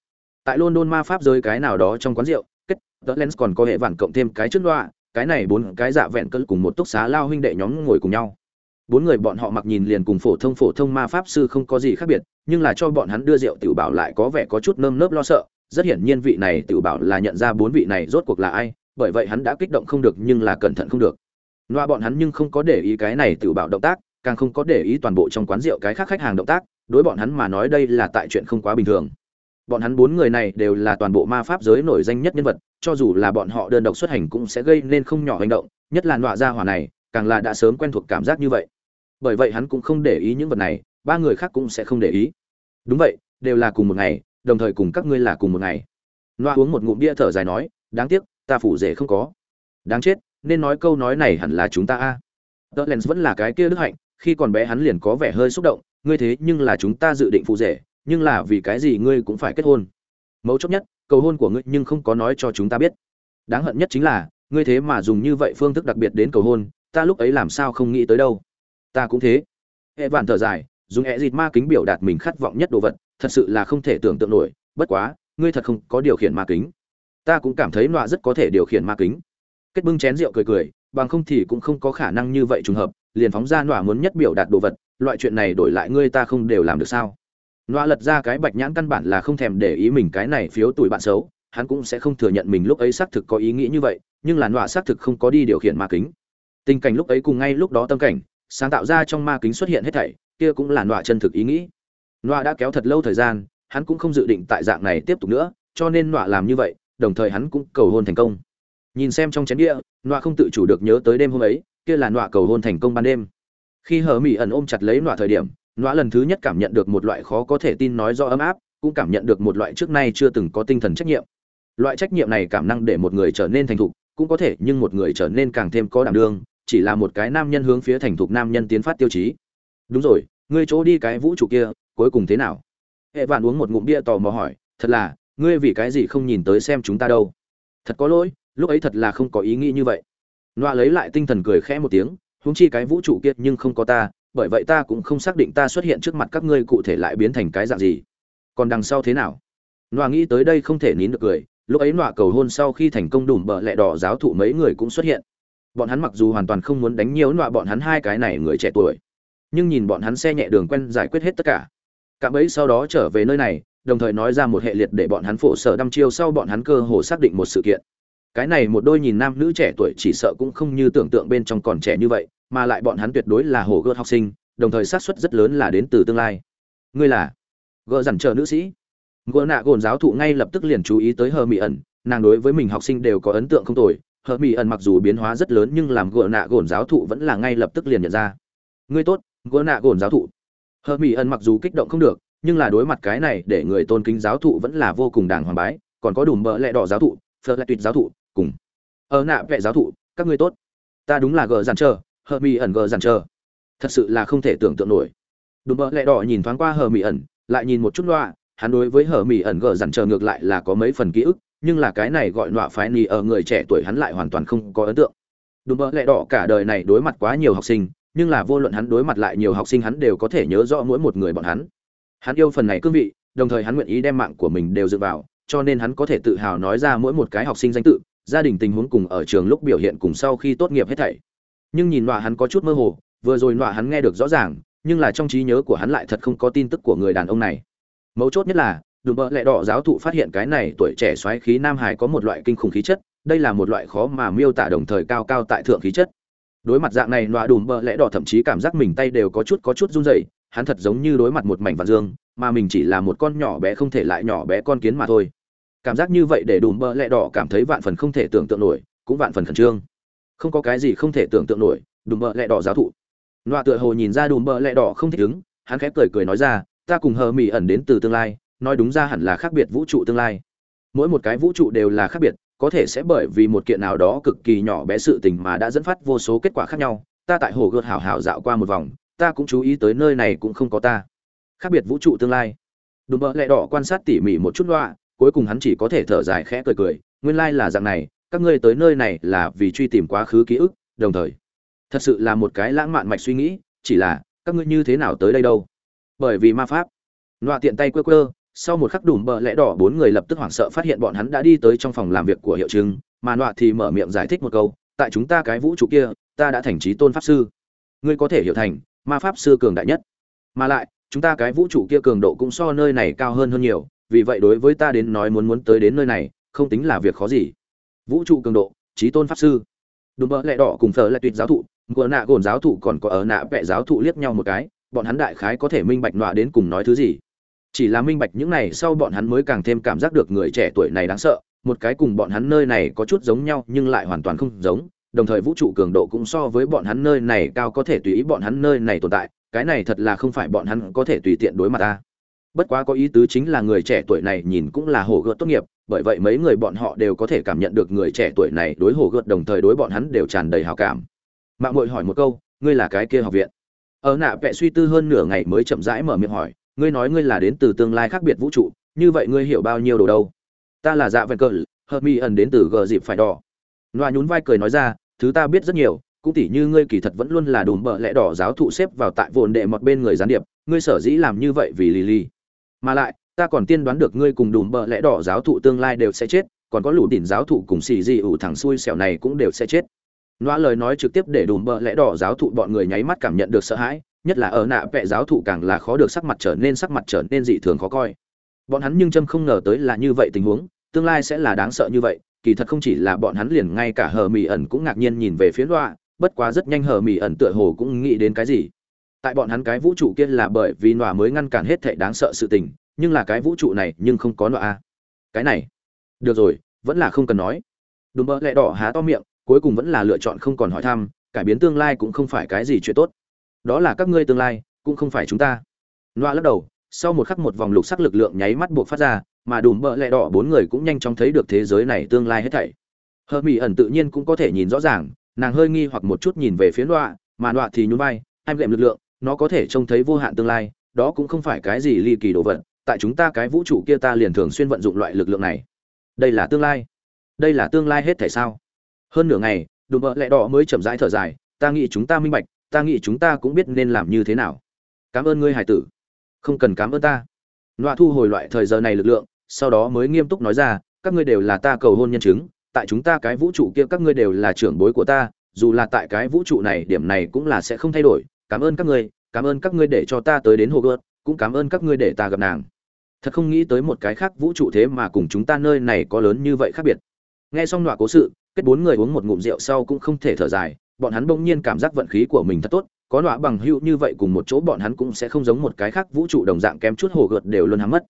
Tại london ma pháp rơi cái nào đó trong quán rượu, kết, tớ lens còn có hệ vản cộng thêm cái trước loa cái này bốn cái dạ vẹn cỡ cùng một túc xá lao huynh đệ nhóm ngồi cùng nhau. Bốn người bọn họ mặc nhìn liền cùng phổ thông phổ thông ma pháp sư không có gì khác biệt, nhưng là cho bọn hắn đưa rượu tiểu bảo lại có vẻ có chút nơm nớp lo sợ, rất hiển nhiên vị này tiểu bảo là nhận ra bốn vị này rốt cuộc là ai, bởi vậy hắn đã kích động không được nhưng là cẩn thận không được. Loa bọn hắn nhưng không có để ý cái này tiểu bảo động tác, càng không có để ý toàn bộ trong quán rượu cái khác khách hàng động tác, đối bọn hắn mà nói đây là tại chuyện không quá bình thường bọn hắn bốn người này đều là toàn bộ ma pháp giới nổi danh nhất nhân vật, cho dù là bọn họ đơn độc xuất hành cũng sẽ gây nên không nhỏ hành động, nhất là nọa gia hỏa này, càng là đã sớm quen thuộc cảm giác như vậy. Bởi vậy hắn cũng không để ý những vật này, ba người khác cũng sẽ không để ý. Đúng vậy, đều là cùng một ngày, đồng thời cùng các ngươi là cùng một ngày. Nọa uống một ngụm bia thở dài nói, đáng tiếc, ta phủ rể không có. Đáng chết, nên nói câu nói này hẳn là chúng ta a. Tớ lens vẫn là cái kia đức hạnh, khi còn bé hắn liền có vẻ hơi xúc động, ngươi thế nhưng là chúng ta dự định phụ rể nhưng là vì cái gì ngươi cũng phải kết hôn? Mấu chốt nhất, cầu hôn của ngươi nhưng không có nói cho chúng ta biết. Đáng hận nhất chính là, ngươi thế mà dùng như vậy phương thức đặc biệt đến cầu hôn, ta lúc ấy làm sao không nghĩ tới đâu. Ta cũng thế. Hệ vạn thở dài, dùng hệ dịt ma kính biểu đạt mình khát vọng nhất đồ vật, thật sự là không thể tưởng tượng nổi, bất quá, ngươi thật không có điều khiển ma kính. Ta cũng cảm thấy nọa rất có thể điều khiển ma kính. Kết bưng chén rượu cười cười, bằng không thì cũng không có khả năng như vậy trùng hợp, liền phóng ra nọa muốn nhất biểu đạt đồ vật, loại chuyện này đổi lại ngươi ta không đều làm được sao? Nọa lật ra cái bạch nhãn căn bản là không thèm để ý mình cái này phiếu tuổi bạn xấu, hắn cũng sẽ không thừa nhận mình lúc ấy xác thực có ý nghĩ như vậy, nhưng là nọa xác thực không có đi điều khiển ma kính. Tình cảnh lúc ấy cùng ngay lúc đó tâm cảnh, sáng tạo ra trong ma kính xuất hiện hết thảy, kia cũng là nọa chân thực ý nghĩ. Nọa đã kéo thật lâu thời gian, hắn cũng không dự định tại dạng này tiếp tục nữa, cho nên nọa làm như vậy, đồng thời hắn cũng cầu hôn thành công. Nhìn xem trong chén địa nọa không tự chủ được nhớ tới đêm hôm ấy, kia là nọa cầu hôn thành công ban đêm. Khi hờ mị ẩn ôm chặt lấy nọa thời điểm nọa lần thứ nhất cảm nhận được một loại khó có thể tin nói do ấm áp, cũng cảm nhận được một loại trước nay chưa từng có tinh thần trách nhiệm. Loại trách nhiệm này cảm năng để một người trở nên thành thục, cũng có thể nhưng một người trở nên càng thêm có đảm đương, chỉ là một cái nam nhân hướng phía thành thục nam nhân tiến phát tiêu chí. Đúng rồi, ngươi chỗ đi cái vũ trụ kia, cuối cùng thế nào? Hệ vạn uống một ngụm bia tò mò hỏi, thật là, ngươi vì cái gì không nhìn tới xem chúng ta đâu? Thật có lỗi, lúc ấy thật là không có ý nghĩ như vậy. Nọa lấy lại tinh thần cười khẽ một tiếng, huống chi cái vũ trụ kia nhưng không có ta bởi vậy ta cũng không xác định ta xuất hiện trước mặt các ngươi cụ thể lại biến thành cái dạng gì. Còn đằng sau thế nào? Nọa nghĩ tới đây không thể nín được cười, lúc ấy nọa cầu hôn sau khi thành công đùm bợ lẹ đỏ giáo thụ mấy người cũng xuất hiện. Bọn hắn mặc dù hoàn toàn không muốn đánh nhiều nọa bọn hắn hai cái này người trẻ tuổi, nhưng nhìn bọn hắn xe nhẹ đường quen giải quyết hết tất cả. Cạm ấy sau đó trở về nơi này, đồng thời nói ra một hệ liệt để bọn hắn phổ sở đăm chiêu sau bọn hắn cơ hồ xác định một sự kiện cái này một đôi nhìn nam nữ trẻ tuổi chỉ sợ cũng không như tưởng tượng bên trong còn trẻ như vậy, mà lại bọn hắn tuyệt đối là hồ gợt học sinh, đồng thời xác suất rất lớn là đến từ tương lai. Ngươi là gợ dằn chờ nữ sĩ. Gợ nạ gồn giáo thụ ngay lập tức liền chú ý tới hờ mỹ ẩn, nàng đối với mình học sinh đều có ấn tượng không tồi. Hờ mỹ ẩn mặc dù biến hóa rất lớn nhưng làm gợ nạ gồn giáo thụ vẫn là ngay lập tức liền nhận ra. Ngươi tốt gợ nạ gồn giáo thụ. Hờ mỹ ẩn mặc dù kích động không được, nhưng là đối mặt cái này để người tôn kính giáo thụ vẫn là vô cùng đàng hoàng bái. Còn có đủ mỡ lẹ đỏ giáo thụ, phật lại tuyệt giáo thụ cùng. Ở nạ vệ giáo thụ, các ngươi tốt. Ta đúng là gờ giàn chờ hờ mỹ ẩn gờ giàn chờ thật sự là không thể tưởng tượng nổi. Đùm bợ lẹ đỏ nhìn thoáng qua hờ mỹ ẩn, lại nhìn một chút loa, hắn đối với hờ mỹ ẩn gờ dằn chờ ngược lại là có mấy phần ký ức, nhưng là cái này gọi loạ phái nì ở người trẻ tuổi hắn lại hoàn toàn không có ấn tượng. Đùm bợ lẹ đỏ cả đời này đối mặt quá nhiều học sinh, nhưng là vô luận hắn đối mặt lại nhiều học sinh hắn đều có thể nhớ rõ mỗi một người bọn hắn. Hắn yêu phần này cương vị, đồng thời hắn nguyện ý đem mạng của mình đều dựa vào, cho nên hắn có thể tự hào nói ra mỗi một cái học sinh danh tự gia đình tình huống cùng ở trường lúc biểu hiện cùng sau khi tốt nghiệp hết thảy. Nhưng nhìn nọa hắn có chút mơ hồ, vừa rồi nọa hắn nghe được rõ ràng, nhưng là trong trí nhớ của hắn lại thật không có tin tức của người đàn ông này. Mấu chốt nhất là, đùm bợ lẹ đỏ giáo thụ phát hiện cái này tuổi trẻ xoáy khí nam hải có một loại kinh khủng khí chất, đây là một loại khó mà miêu tả đồng thời cao cao tại thượng khí chất. Đối mặt dạng này, nọa đùm bợ lẽ đỏ thậm chí cảm giác mình tay đều có chút có chút run rẩy, hắn thật giống như đối mặt một mảnh vạn dương, mà mình chỉ là một con nhỏ bé không thể lại nhỏ bé con kiến mà thôi cảm giác như vậy để đùm bợ lẹ đỏ cảm thấy vạn phần không thể tưởng tượng nổi, cũng vạn phần khẩn trương. Không có cái gì không thể tưởng tượng nổi, đùm bợ lẹ đỏ giáo thụ. Nọa tựa hồ nhìn ra đùm bợ lẹ đỏ không thích ứng, hắn khép cười cười nói ra, ta cùng hờ mỹ ẩn đến từ tương lai, nói đúng ra hẳn là khác biệt vũ trụ tương lai. Mỗi một cái vũ trụ đều là khác biệt, có thể sẽ bởi vì một kiện nào đó cực kỳ nhỏ bé sự tình mà đã dẫn phát vô số kết quả khác nhau. Ta tại hồ gợt hảo hảo dạo qua một vòng, ta cũng chú ý tới nơi này cũng không có ta. Khác biệt vũ trụ tương lai. Đùm bợ lẹ đỏ quan sát tỉ mỉ một chút loạ cuối cùng hắn chỉ có thể thở dài khẽ cười cười, nguyên lai là dạng này, các ngươi tới nơi này là vì truy tìm quá khứ ký ức, đồng thời, thật sự là một cái lãng mạn mạch suy nghĩ, chỉ là, các ngươi như thế nào tới đây đâu? Bởi vì ma pháp loạ tiện tay quơ quơ, sau một khắc đủ bờ lẽ đỏ, bốn người lập tức hoảng sợ phát hiện bọn hắn đã đi tới trong phòng làm việc của hiệu chứng mà nọa thì mở miệng giải thích một câu, tại chúng ta cái vũ trụ kia, ta đã thành trí tôn pháp sư. Ngươi có thể hiểu thành, ma pháp sư cường đại nhất. Mà lại, chúng ta cái vũ trụ kia cường độ cũng so nơi này cao hơn hơn nhiều vì vậy đối với ta đến nói muốn muốn tới đến nơi này, không tính là việc khó gì. Vũ trụ cường độ, trí tôn pháp sư. Đùm bỡ lẹ đỏ cùng thờ lại tuyệt giáo thụ ngựa nạ gồn giáo thụ còn có ở nạ vẽ giáo thụ liếc nhau một cái, bọn hắn đại khái có thể minh bạch nọa đến cùng nói thứ gì. Chỉ là minh bạch những này sau bọn hắn mới càng thêm cảm giác được người trẻ tuổi này đáng sợ, một cái cùng bọn hắn nơi này có chút giống nhau nhưng lại hoàn toàn không giống, đồng thời vũ trụ cường độ cũng so với bọn hắn nơi này cao có thể tùy ý bọn hắn nơi này tồn tại, cái này thật là không phải bọn hắn có thể tùy tiện đối mặt ta bất quá có ý tứ chính là người trẻ tuổi này nhìn cũng là hồ gợt tốt nghiệp, bởi vậy mấy người bọn họ đều có thể cảm nhận được người trẻ tuổi này đối hồ gợt đồng thời đối bọn hắn đều tràn đầy hào cảm. Mạng mội hỏi một câu, ngươi là cái kia học viện? Ở nạ vẽ suy tư hơn nửa ngày mới chậm rãi mở miệng hỏi, ngươi nói ngươi là đến từ tương lai khác biệt vũ trụ, như vậy ngươi hiểu bao nhiêu đồ đâu? Ta là dạ vẹn cờ, hợp mi ẩn đến từ gờ dịp phải đỏ. Loa nhún vai cười nói ra, thứ ta biết rất nhiều, cũng tỉ như ngươi kỳ thật vẫn luôn là đùm bợ lẽ đỏ giáo thụ xếp vào tại vồn đệ một bên người gián điệp, ngươi sở dĩ làm như vậy vì lì lì mà lại, ta còn tiên đoán được ngươi cùng đùm bợ lẽ đỏ giáo thụ tương lai đều sẽ chết, còn có lũ đỉnh giáo thụ cùng xì dị ủ thẳng xuôi xẻo này cũng đều sẽ chết. Nói lời nói trực tiếp để đùm bợ lẽ đỏ giáo thụ bọn người nháy mắt cảm nhận được sợ hãi, nhất là ở nạ vẽ giáo thụ càng là khó được sắc mặt trở nên sắc mặt trở nên dị thường khó coi. Bọn hắn nhưng châm không ngờ tới là như vậy tình huống, tương lai sẽ là đáng sợ như vậy, kỳ thật không chỉ là bọn hắn liền ngay cả hờ mỹ ẩn cũng ngạc nhiên nhìn về phía loa, bất quá rất nhanh hờ mỹ ẩn tựa hồ cũng nghĩ đến cái gì tại bọn hắn cái vũ trụ kia là bởi vì nọa mới ngăn cản hết thệ đáng sợ sự tình, nhưng là cái vũ trụ này nhưng không có nọa a. Cái này, được rồi, vẫn là không cần nói. Đùm bơ lẹ đỏ há to miệng, cuối cùng vẫn là lựa chọn không còn hỏi thăm, cải biến tương lai cũng không phải cái gì chuyện tốt. Đó là các ngươi tương lai, cũng không phải chúng ta. Nọa lắc đầu, sau một khắc một vòng lục sắc lực lượng nháy mắt buộc phát ra, mà đùm bỡ lẹ đỏ bốn người cũng nhanh chóng thấy được thế giới này tương lai hết thảy. Hờ mỹ ẩn tự nhiên cũng có thể nhìn rõ ràng, nàng hơi nghi hoặc một chút nhìn về phía nọa mà nọa thì nhún vai, em lệm lực lượng nó có thể trông thấy vô hạn tương lai, đó cũng không phải cái gì ly kỳ đồ vật, tại chúng ta cái vũ trụ kia ta liền thường xuyên vận dụng loại lực lượng này. Đây là tương lai. Đây là tương lai hết thể sao? Hơn nửa ngày, đùm bợ lẹ đỏ mới chậm rãi thở dài, ta nghĩ chúng ta minh bạch, ta nghĩ chúng ta cũng biết nên làm như thế nào. Cảm ơn ngươi hải tử. Không cần cảm ơn ta. Nọa thu hồi loại thời giờ này lực lượng, sau đó mới nghiêm túc nói ra, các ngươi đều là ta cầu hôn nhân chứng, tại chúng ta cái vũ trụ kia các ngươi đều là trưởng bối của ta, dù là tại cái vũ trụ này, điểm này cũng là sẽ không thay đổi cảm ơn các ngươi, cảm ơn các ngươi để cho ta tới đến hồ gợt cũng cảm ơn các ngươi để ta gặp nàng. Thật không nghĩ tới một cái khác vũ trụ thế mà cùng chúng ta nơi này có lớn như vậy khác biệt. Nghe xong nọa cố sự, kết bốn người uống một ngụm rượu sau cũng không thể thở dài, bọn hắn bỗng nhiên cảm giác vận khí của mình thật tốt, có nọa bằng hữu như vậy cùng một chỗ bọn hắn cũng sẽ không giống một cái khác vũ trụ đồng dạng kém chút hồ gợt đều luôn hắm mất.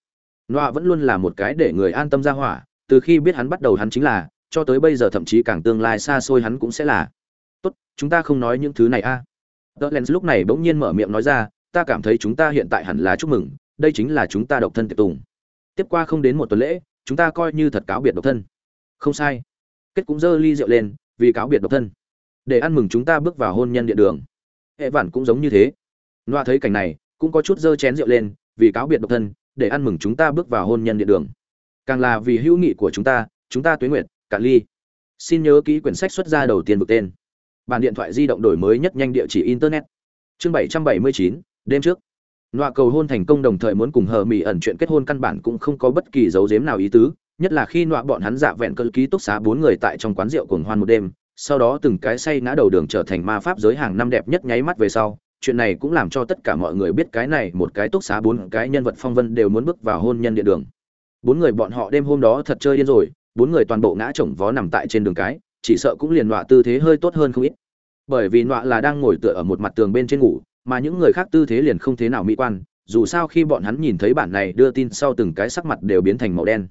Nọa vẫn luôn là một cái để người an tâm ra hỏa, từ khi biết hắn bắt đầu hắn chính là, cho tới bây giờ thậm chí càng tương lai xa xôi hắn cũng sẽ là. Tốt, chúng ta không nói những thứ này a. à tờ len lúc này bỗng nhiên mở miệng nói ra, ta cảm thấy chúng ta hiện tại hẳn là chúc mừng, đây chính là chúng ta độc thân tiệc tùng. Tiếp qua không đến một tuần lễ, chúng ta coi như thật cáo biệt độc thân. Không sai. Kết cũng dơ ly rượu lên, vì cáo biệt độc thân. Để ăn mừng chúng ta bước vào hôn nhân điện đường. Hệ vản cũng giống như thế. Loa thấy cảnh này, cũng có chút dơ chén rượu lên, vì cáo biệt độc thân, để ăn mừng chúng ta bước vào hôn nhân điện đường. Càng là vì hữu nghị của chúng ta chúng ta tuế nguyện cạn ly. Xin nhớ kỹ quyển sách xuất ra đầu tiên bực tên bản điện thoại di động đổi mới nhất nhanh địa chỉ internet. Chương bảy trăm bảy mươi chín, đêm trước. Nọa cầu hôn thành công đồng thời muốn cùng hờ mỹ ẩn chuyện kết hôn căn bản cũng không có bất kỳ dấu dếm nào ý tứ, nhất là khi nọa bọn hắn dạ vẹn cơ ký túc xá bốn người tại trong quán rượu cuồng hoan một đêm, sau đó từng cái say ngã đầu đường trở thành ma pháp giới hàng năm đẹp nhất nháy mắt về sau. Chuyện này cũng làm cho tất cả mọi người biết cái này một cái túc xá bốn cái nhân vật phong vân đều muốn bước vào hôn nhân địa đường. Bốn người bọn họ đêm hôm đó thật chơi điên rồi, bốn người toàn bộ ngã chồng vó nằm tại trên đường cái chỉ sợ cũng liền nọa tư thế hơi tốt hơn không ít. Bởi vì nọa là đang ngồi tựa ở một mặt tường bên trên ngủ, mà những người khác tư thế liền không thế nào mỹ quan, dù sao khi bọn hắn nhìn thấy bản này đưa tin sau từng cái sắc mặt đều biến thành màu đen.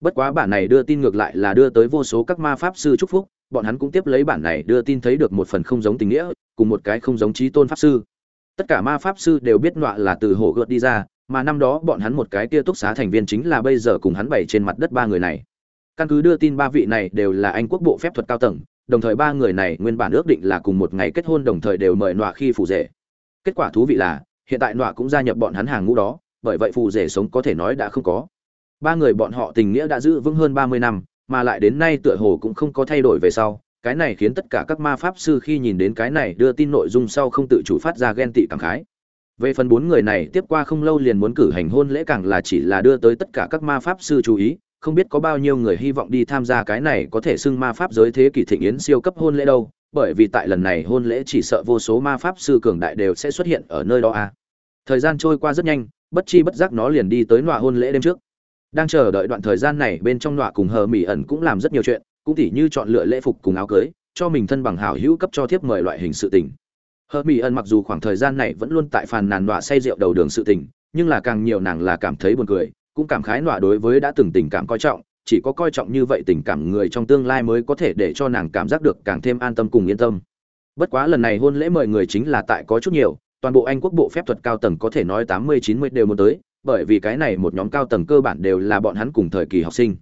Bất quá bản này đưa tin ngược lại là đưa tới vô số các ma pháp sư chúc phúc, bọn hắn cũng tiếp lấy bản này đưa tin thấy được một phần không giống tình nghĩa, cùng một cái không giống trí tôn pháp sư. Tất cả ma pháp sư đều biết nọa là từ hổ gợt đi ra, mà năm đó bọn hắn một cái kia túc xá thành viên chính là bây giờ cùng hắn bày trên mặt đất ba người này căn cứ đưa tin ba vị này đều là anh quốc bộ phép thuật cao tầng, đồng thời ba người này nguyên bản ước định là cùng một ngày kết hôn đồng thời đều mời nọa khi phù rể. Kết quả thú vị là, hiện tại nọa cũng gia nhập bọn hắn hàng ngũ đó, bởi vậy phù rể sống có thể nói đã không có. Ba người bọn họ tình nghĩa đã giữ vững hơn ba mươi năm, mà lại đến nay tựa hồ cũng không có thay đổi về sau. Cái này khiến tất cả các ma pháp sư khi nhìn đến cái này đưa tin nội dung sau không tự chủ phát ra ghen tị cảm khái. Về phần bốn người này, tiếp qua không lâu liền muốn cử hành hôn lễ càng là chỉ là đưa tới tất cả các ma pháp sư chú ý không biết có bao nhiêu người hy vọng đi tham gia cái này có thể xưng ma pháp giới thế kỷ thịnh yến siêu cấp hôn lễ đâu, bởi vì tại lần này hôn lễ chỉ sợ vô số ma pháp sư cường đại đều sẽ xuất hiện ở nơi đó à. thời gian trôi qua rất nhanh, bất chi bất giác nó liền đi tới nọa hôn lễ đêm trước đang chờ đợi đoạn thời gian này bên trong nọa cùng hờ mỹ ẩn cũng làm rất nhiều chuyện, cũng tỉ như chọn lựa lễ phục cùng áo cưới, cho mình thân bằng hảo hữu cấp cho thiếp mời loại hình sự tình hờ mỹ ẩn mặc dù khoảng thời gian này vẫn luôn tại phàn nàn nọa say rượu đầu đường sự tình, nhưng là càng nhiều nàng là cảm thấy buồn cười cũng cảm khái nọa đối với đã từng tình cảm coi trọng, chỉ có coi trọng như vậy tình cảm người trong tương lai mới có thể để cho nàng cảm giác được càng thêm an tâm cùng yên tâm. Bất quá lần này hôn lễ mời người chính là tại có chút nhiều, toàn bộ anh quốc bộ phép thuật cao tầng có thể nói tám mươi, chín mươi đều muốn tới, bởi vì cái này một nhóm cao tầng cơ bản đều là bọn hắn cùng thời kỳ học sinh.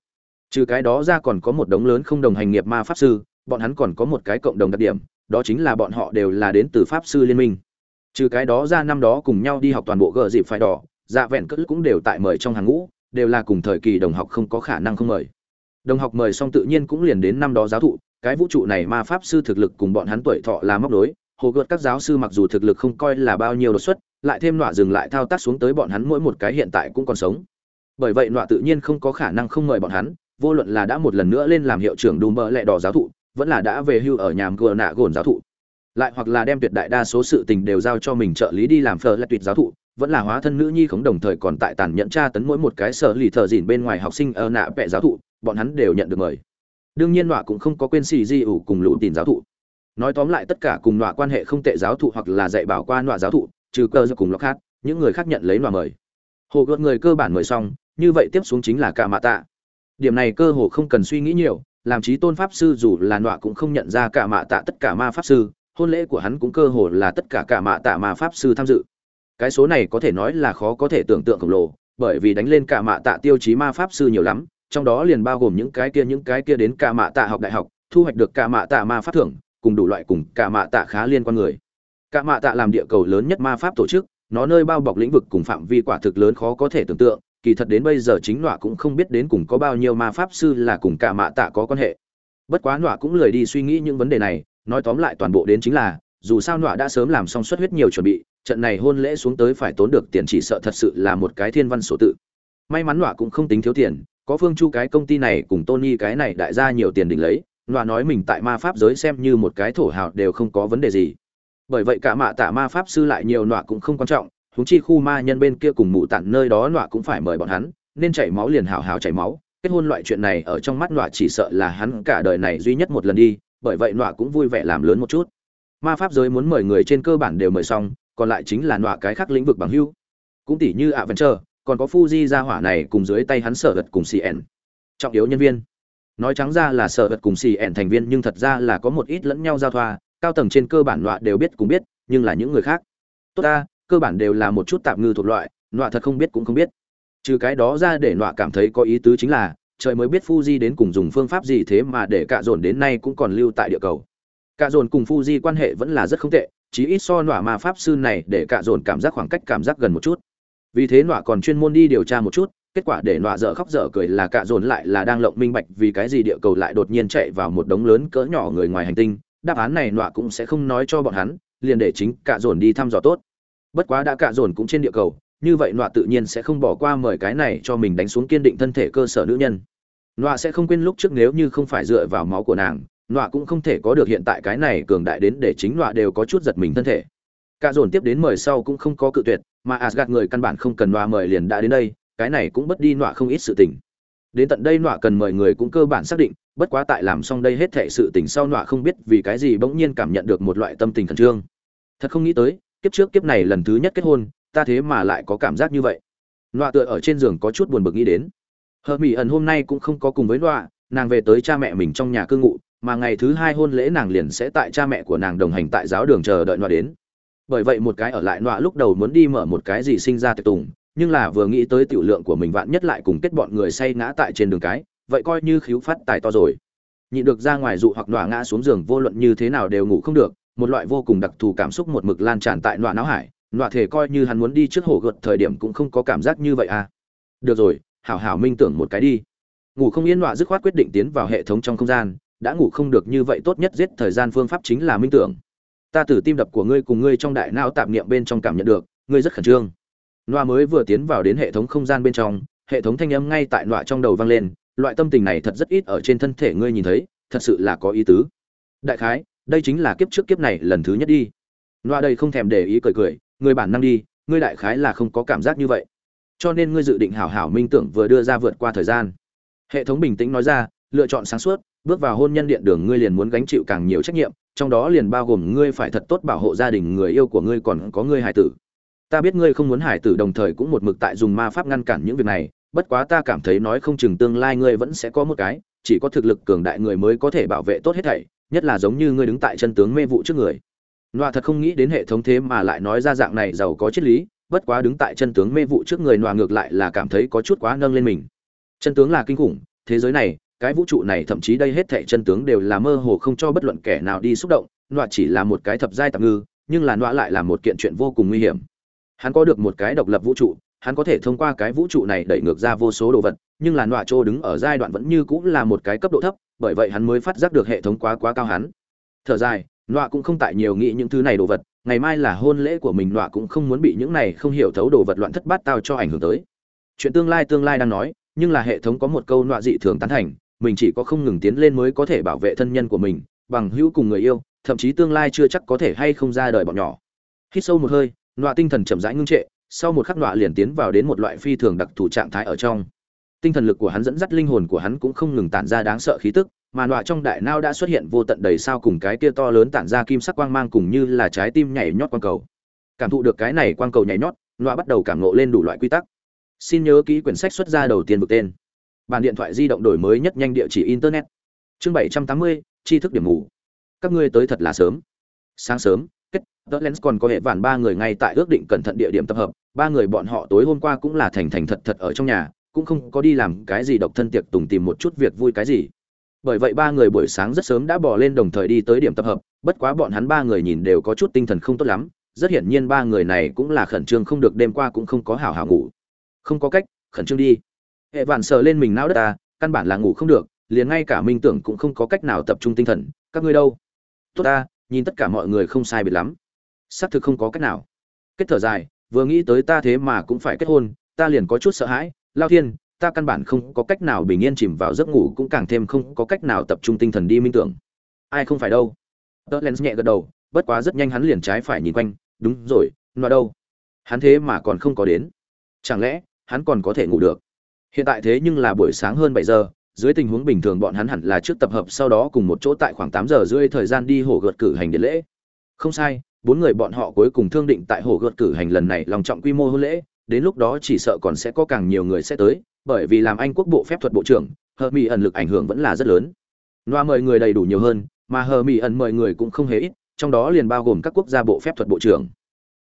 Trừ cái đó ra còn có một đống lớn không đồng hành nghiệp ma pháp sư, bọn hắn còn có một cái cộng đồng đặc điểm, đó chính là bọn họ đều là đến từ pháp sư liên minh. Trừ cái đó ra năm đó cùng nhau đi học toàn bộ gờ dịp phải đỏ dạ vẹn cất cũng đều tại mời trong hàng ngũ, đều là cùng thời kỳ đồng học không có khả năng không mời. Đồng học mời xong tự nhiên cũng liền đến năm đó giáo thụ, cái vũ trụ này ma pháp sư thực lực cùng bọn hắn tuổi thọ là móc đối, hồ gợt các giáo sư mặc dù thực lực không coi là bao nhiêu đột xuất, lại thêm nọa dừng lại thao tác xuống tới bọn hắn mỗi một cái hiện tại cũng còn sống. Bởi vậy nọa tự nhiên không có khả năng không mời bọn hắn, vô luận là đã một lần nữa lên làm hiệu trưởng đùm bợ lẹ đỏ giáo thụ, vẫn là đã về hưu ở nhà gờ nạ gồn giáo thụ, lại hoặc là đem tuyệt đại đa số sự tình đều giao cho mình trợ lý đi làm phờ lại tuyệt giáo thụ vẫn là hóa thân nữ nhi khống đồng thời còn tại tàn nhẫn tra tấn mỗi một cái sở lì thợ dìn bên ngoài học sinh ở nạ vẽ giáo thụ, bọn hắn đều nhận được mời. Đương nhiên nọa cũng không có quên xì di ủ cùng lũ tìm giáo thụ. Nói tóm lại tất cả cùng nọa quan hệ không tệ giáo thụ hoặc là dạy bảo qua nọa giáo thụ, trừ cơ do cùng lọc hát những người khác nhận lấy nọa mời. Hồ gợt người cơ bản mời xong, như vậy tiếp xuống chính là cả mạ tạ. Điểm này cơ hồ không cần suy nghĩ nhiều, làm trí tôn pháp sư dù là nọa cũng không nhận ra cả mạ tạ tất cả ma pháp sư, hôn lễ của hắn cũng cơ hồ là tất cả cả mạ tạ ma pháp sư tham dự cái số này có thể nói là khó có thể tưởng tượng khổng lồ, bởi vì đánh lên cả mạ tạ tiêu chí ma pháp sư nhiều lắm, trong đó liền bao gồm những cái kia, những cái kia đến cả mạ tạ học đại học, thu hoạch được cả mạ tạ ma pháp thưởng, cùng đủ loại cùng cả mạ tạ khá liên quan người. Cả mạ tạ làm địa cầu lớn nhất ma pháp tổ chức, nó nơi bao bọc lĩnh vực cùng phạm vi quả thực lớn khó có thể tưởng tượng, kỳ thật đến bây giờ chính nọa cũng không biết đến cùng có bao nhiêu ma pháp sư là cùng cả mạ tạ có quan hệ. Bất quá nọa cũng lười đi suy nghĩ những vấn đề này, nói tóm lại toàn bộ đến chính là, dù sao nọa đã sớm làm xong xuất huyết nhiều chuẩn bị trận này hôn lễ xuống tới phải tốn được tiền chỉ sợ thật sự là một cái thiên văn sổ tự. May mắn nọa cũng không tính thiếu tiền, có phương chu cái công ty này cùng tony cái này đại ra nhiều tiền đỉnh lấy, nọa nói mình tại ma pháp giới xem như một cái thổ hào đều không có vấn đề gì. Bởi vậy cả mạ tạ ma pháp sư lại nhiều nọa cũng không quan trọng húng chi khu ma nhân bên kia cùng mụ tặng nơi đó nọa cũng phải mời bọn hắn, nên chảy máu liền hào hào chảy máu. Kết hôn loại chuyện này ở trong mắt nọa chỉ sợ là hắn cả đời này duy nhất một lần đi, bởi vậy nọa cũng vui vẻ làm lớn một chút. Ma pháp giới muốn mời người trên cơ bản đều mời xong còn lại chính là nọa cái khác lĩnh vực bằng hưu cũng tỷ như ạ vẫn chờ còn có Fuji ra hỏa này cùng dưới tay hắn sở vật cùng CN. Trọng yếu nhân viên. Nói trắng ra là sở vật cùng CN thành viên nhưng thật ra là có một ít lẫn nhau giao thoa, cao tầng trên cơ bản nọa đều biết cũng biết, nhưng là những người khác. Tốt ta, cơ bản đều là một chút tạm ngư thuộc loại, nọa thật không biết cũng không biết. Trừ cái đó ra để nọa cảm thấy có ý tứ chính là, trời mới biết Fuji đến cùng dùng phương pháp gì thế mà để cạ dồn đến nay cũng còn lưu tại địa cầu. Cạ dồn cùng Fuji quan hệ vẫn là rất không tệ, chí ít so nọa ma pháp sư này để cạ dồn cảm giác khoảng cách cảm giác gần một chút. Vì thế nọa còn chuyên môn đi điều tra một chút, kết quả để nọa dở khóc dở cười là cạ dồn lại là đang lộng minh bạch vì cái gì địa cầu lại đột nhiên chạy vào một đống lớn cỡ nhỏ người ngoài hành tinh. Đáp án này nọa cũng sẽ không nói cho bọn hắn, liền để chính cạ dồn đi thăm dò tốt. Bất quá đã cạ dồn cũng trên địa cầu, như vậy nọa tự nhiên sẽ không bỏ qua mời cái này cho mình đánh xuống kiên định thân thể cơ sở nữ nhân. Nọa sẽ không quên lúc trước nếu như không phải dựa vào máu của nàng nọa cũng không thể có được hiện tại cái này cường đại đến để chính nọa đều có chút giật mình thân thể. Cả dồn tiếp đến mời sau cũng không có cự tuyệt, mà asgad người căn bản không cần nọa mời liền đã đến đây, cái này cũng bất đi nọa không ít sự tình. Đến tận đây nọa cần mời người cũng cơ bản xác định, bất quá tại làm xong đây hết thệ sự tình sau nọa không biết vì cái gì bỗng nhiên cảm nhận được một loại tâm tình khẩn trương. Thật không nghĩ tới, kiếp trước kiếp này lần thứ nhất kết hôn, ta thế mà lại có cảm giác như vậy. Nọa tựa ở trên giường có chút buồn bực nghĩ đến. Hờ mỹ ẩn hôm nay cũng không có cùng với nọa, nàng về tới cha mẹ mình trong nhà cư ngụ mà ngày thứ hai hôn lễ nàng liền sẽ tại cha mẹ của nàng đồng hành tại giáo đường chờ đợi nọa đến. Bởi vậy một cái ở lại nọa lúc đầu muốn đi mở một cái gì sinh ra tiệc tùng, nhưng là vừa nghĩ tới tiểu lượng của mình vạn nhất lại cùng kết bọn người say ngã tại trên đường cái, vậy coi như khiếu phát tài to rồi. Nhịn được ra ngoài dụ hoặc nọa ngã xuống giường vô luận như thế nào đều ngủ không được, một loại vô cùng đặc thù cảm xúc một mực lan tràn tại nọa não hải, nọa thể coi như hắn muốn đi trước hồ gợt thời điểm cũng không có cảm giác như vậy à. Được rồi, hảo hảo minh tưởng một cái đi. Ngủ không yên nọa dứt khoát quyết định tiến vào hệ thống trong không gian đã ngủ không được như vậy tốt nhất giết thời gian phương pháp chính là minh tưởng. Ta từ tim đập của ngươi cùng ngươi trong đại não tạp niệm bên trong cảm nhận được, ngươi rất khẩn trương. Loa mới vừa tiến vào đến hệ thống không gian bên trong, hệ thống thanh âm ngay tại loa trong đầu vang lên, loại tâm tình này thật rất ít ở trên thân thể ngươi nhìn thấy, thật sự là có ý tứ. Đại khái, đây chính là kiếp trước kiếp này lần thứ nhất đi. Loa đây không thèm để ý cười cười ngươi bản năng đi, ngươi đại khái là không có cảm giác như vậy. Cho nên ngươi dự định hảo hảo minh tưởng vừa đưa ra vượt qua thời gian. Hệ thống bình tĩnh nói ra, lựa chọn sáng suốt bước vào hôn nhân điện đường ngươi liền muốn gánh chịu càng nhiều trách nhiệm, trong đó liền bao gồm ngươi phải thật tốt bảo hộ gia đình người yêu của ngươi còn có ngươi hải tử. Ta biết ngươi không muốn hải tử đồng thời cũng một mực tại dùng ma pháp ngăn cản những việc này, bất quá ta cảm thấy nói không chừng tương lai ngươi vẫn sẽ có một cái, chỉ có thực lực cường đại người mới có thể bảo vệ tốt hết thảy, nhất là giống như ngươi đứng tại chân tướng mê vụ trước người. Nọa thật không nghĩ đến hệ thống thế mà lại nói ra dạng này giàu có triết lý, bất quá đứng tại chân tướng mê vụ trước người nọa ngược lại là cảm thấy có chút quá nâng lên mình. Chân tướng là kinh khủng, thế giới này cái vũ trụ này thậm chí đây hết thảy chân tướng đều là mơ hồ không cho bất luận kẻ nào đi xúc động, nọa chỉ là một cái thập giai tạm ngư, nhưng là nọa lại là một kiện chuyện vô cùng nguy hiểm. Hắn có được một cái độc lập vũ trụ, hắn có thể thông qua cái vũ trụ này đẩy ngược ra vô số đồ vật, nhưng là nọa trô đứng ở giai đoạn vẫn như cũng là một cái cấp độ thấp, bởi vậy hắn mới phát giác được hệ thống quá quá cao hắn. Thở dài, nọa cũng không tại nhiều nghĩ những thứ này đồ vật, ngày mai là hôn lễ của mình nọa cũng không muốn bị những này không hiểu thấu đồ vật loạn thất bát tao cho ảnh hưởng tới. Chuyện tương lai tương lai đang nói, nhưng là hệ thống có một câu nọa dị thường tán thành mình chỉ có không ngừng tiến lên mới có thể bảo vệ thân nhân của mình, bằng hữu cùng người yêu, thậm chí tương lai chưa chắc có thể hay không ra đời bọn nhỏ. Hít sâu một hơi, nọa tinh thần chậm rãi ngưng trệ, sau một khắc nọa liền tiến vào đến một loại phi thường đặc thù trạng thái ở trong. Tinh thần lực của hắn dẫn dắt linh hồn của hắn cũng không ngừng tản ra đáng sợ khí tức, mà nọa trong đại nao đã xuất hiện vô tận đầy sao cùng cái kia to lớn tản ra kim sắc quang mang cùng như là trái tim nhảy nhót quang cầu. Cảm thụ được cái này quang cầu nhảy nhót, nọa bắt đầu cảm ngộ lên đủ loại quy tắc. Xin nhớ kỹ quyển sách xuất ra đầu tiên vực tên bàn điện thoại di động đổi mới nhất nhanh địa chỉ internet. Chương bảy trăm tám mươi, tri thức điểm ngủ. Các ngươi tới thật là sớm. Sáng sớm, kết tớ lens còn có hệ vản ba người ngay tại ước định cẩn thận địa điểm tập hợp. Ba người bọn họ tối hôm qua cũng là thành thành thật thật ở trong nhà, cũng không có đi làm cái gì độc thân tiệc tùng tìm một chút việc vui cái gì. Bởi vậy ba người buổi sáng rất sớm đã bỏ lên đồng thời đi tới điểm tập hợp, bất quá bọn hắn ba người nhìn đều có chút tinh thần không tốt lắm. Rất hiển nhiên ba người này cũng là khẩn trương không được đêm qua cũng không có hảo hảo ngủ. Không có cách, khẩn trương đi hệ vạn sờ lên mình não đất ta, căn bản là ngủ không được, liền ngay cả minh tưởng cũng không có cách nào tập trung tinh thần. Các ngươi đâu? Tốt ta, nhìn tất cả mọi người không sai biệt lắm. Xác thực không có cách nào. Kết thở dài, vừa nghĩ tới ta thế mà cũng phải kết hôn, ta liền có chút sợ hãi. Lao thiên, ta căn bản không có cách nào bình yên chìm vào giấc ngủ, cũng càng thêm không có cách nào tập trung tinh thần đi minh tưởng. Ai không phải đâu? Tớ len nhẹ gật đầu, bất quá rất nhanh hắn liền trái phải nhìn quanh. Đúng rồi nó đâu? Hắn thế mà còn không có đến. Chẳng lẽ, hắn còn có thể ngủ được? Hiện tại thế nhưng là buổi sáng hơn bảy giờ, dưới tình huống bình thường bọn hắn hẳn là trước tập hợp sau đó cùng một chỗ tại khoảng tám giờ rưỡi thời gian đi hồ gợt cử hành điện lễ. Không sai, bốn người bọn họ cuối cùng thương định tại hồ gợt cử hành lần này lòng trọng quy mô hôn lễ, đến lúc đó chỉ sợ còn sẽ có càng nhiều người sẽ tới, bởi vì làm anh quốc bộ phép thuật bộ trưởng, hờ mỹ ẩn lực ảnh hưởng vẫn là rất lớn. Loa mời người đầy đủ nhiều hơn, mà hờ mỹ ẩn mời người cũng không hề ít, trong đó liền bao gồm các quốc gia bộ phép thuật bộ trưởng.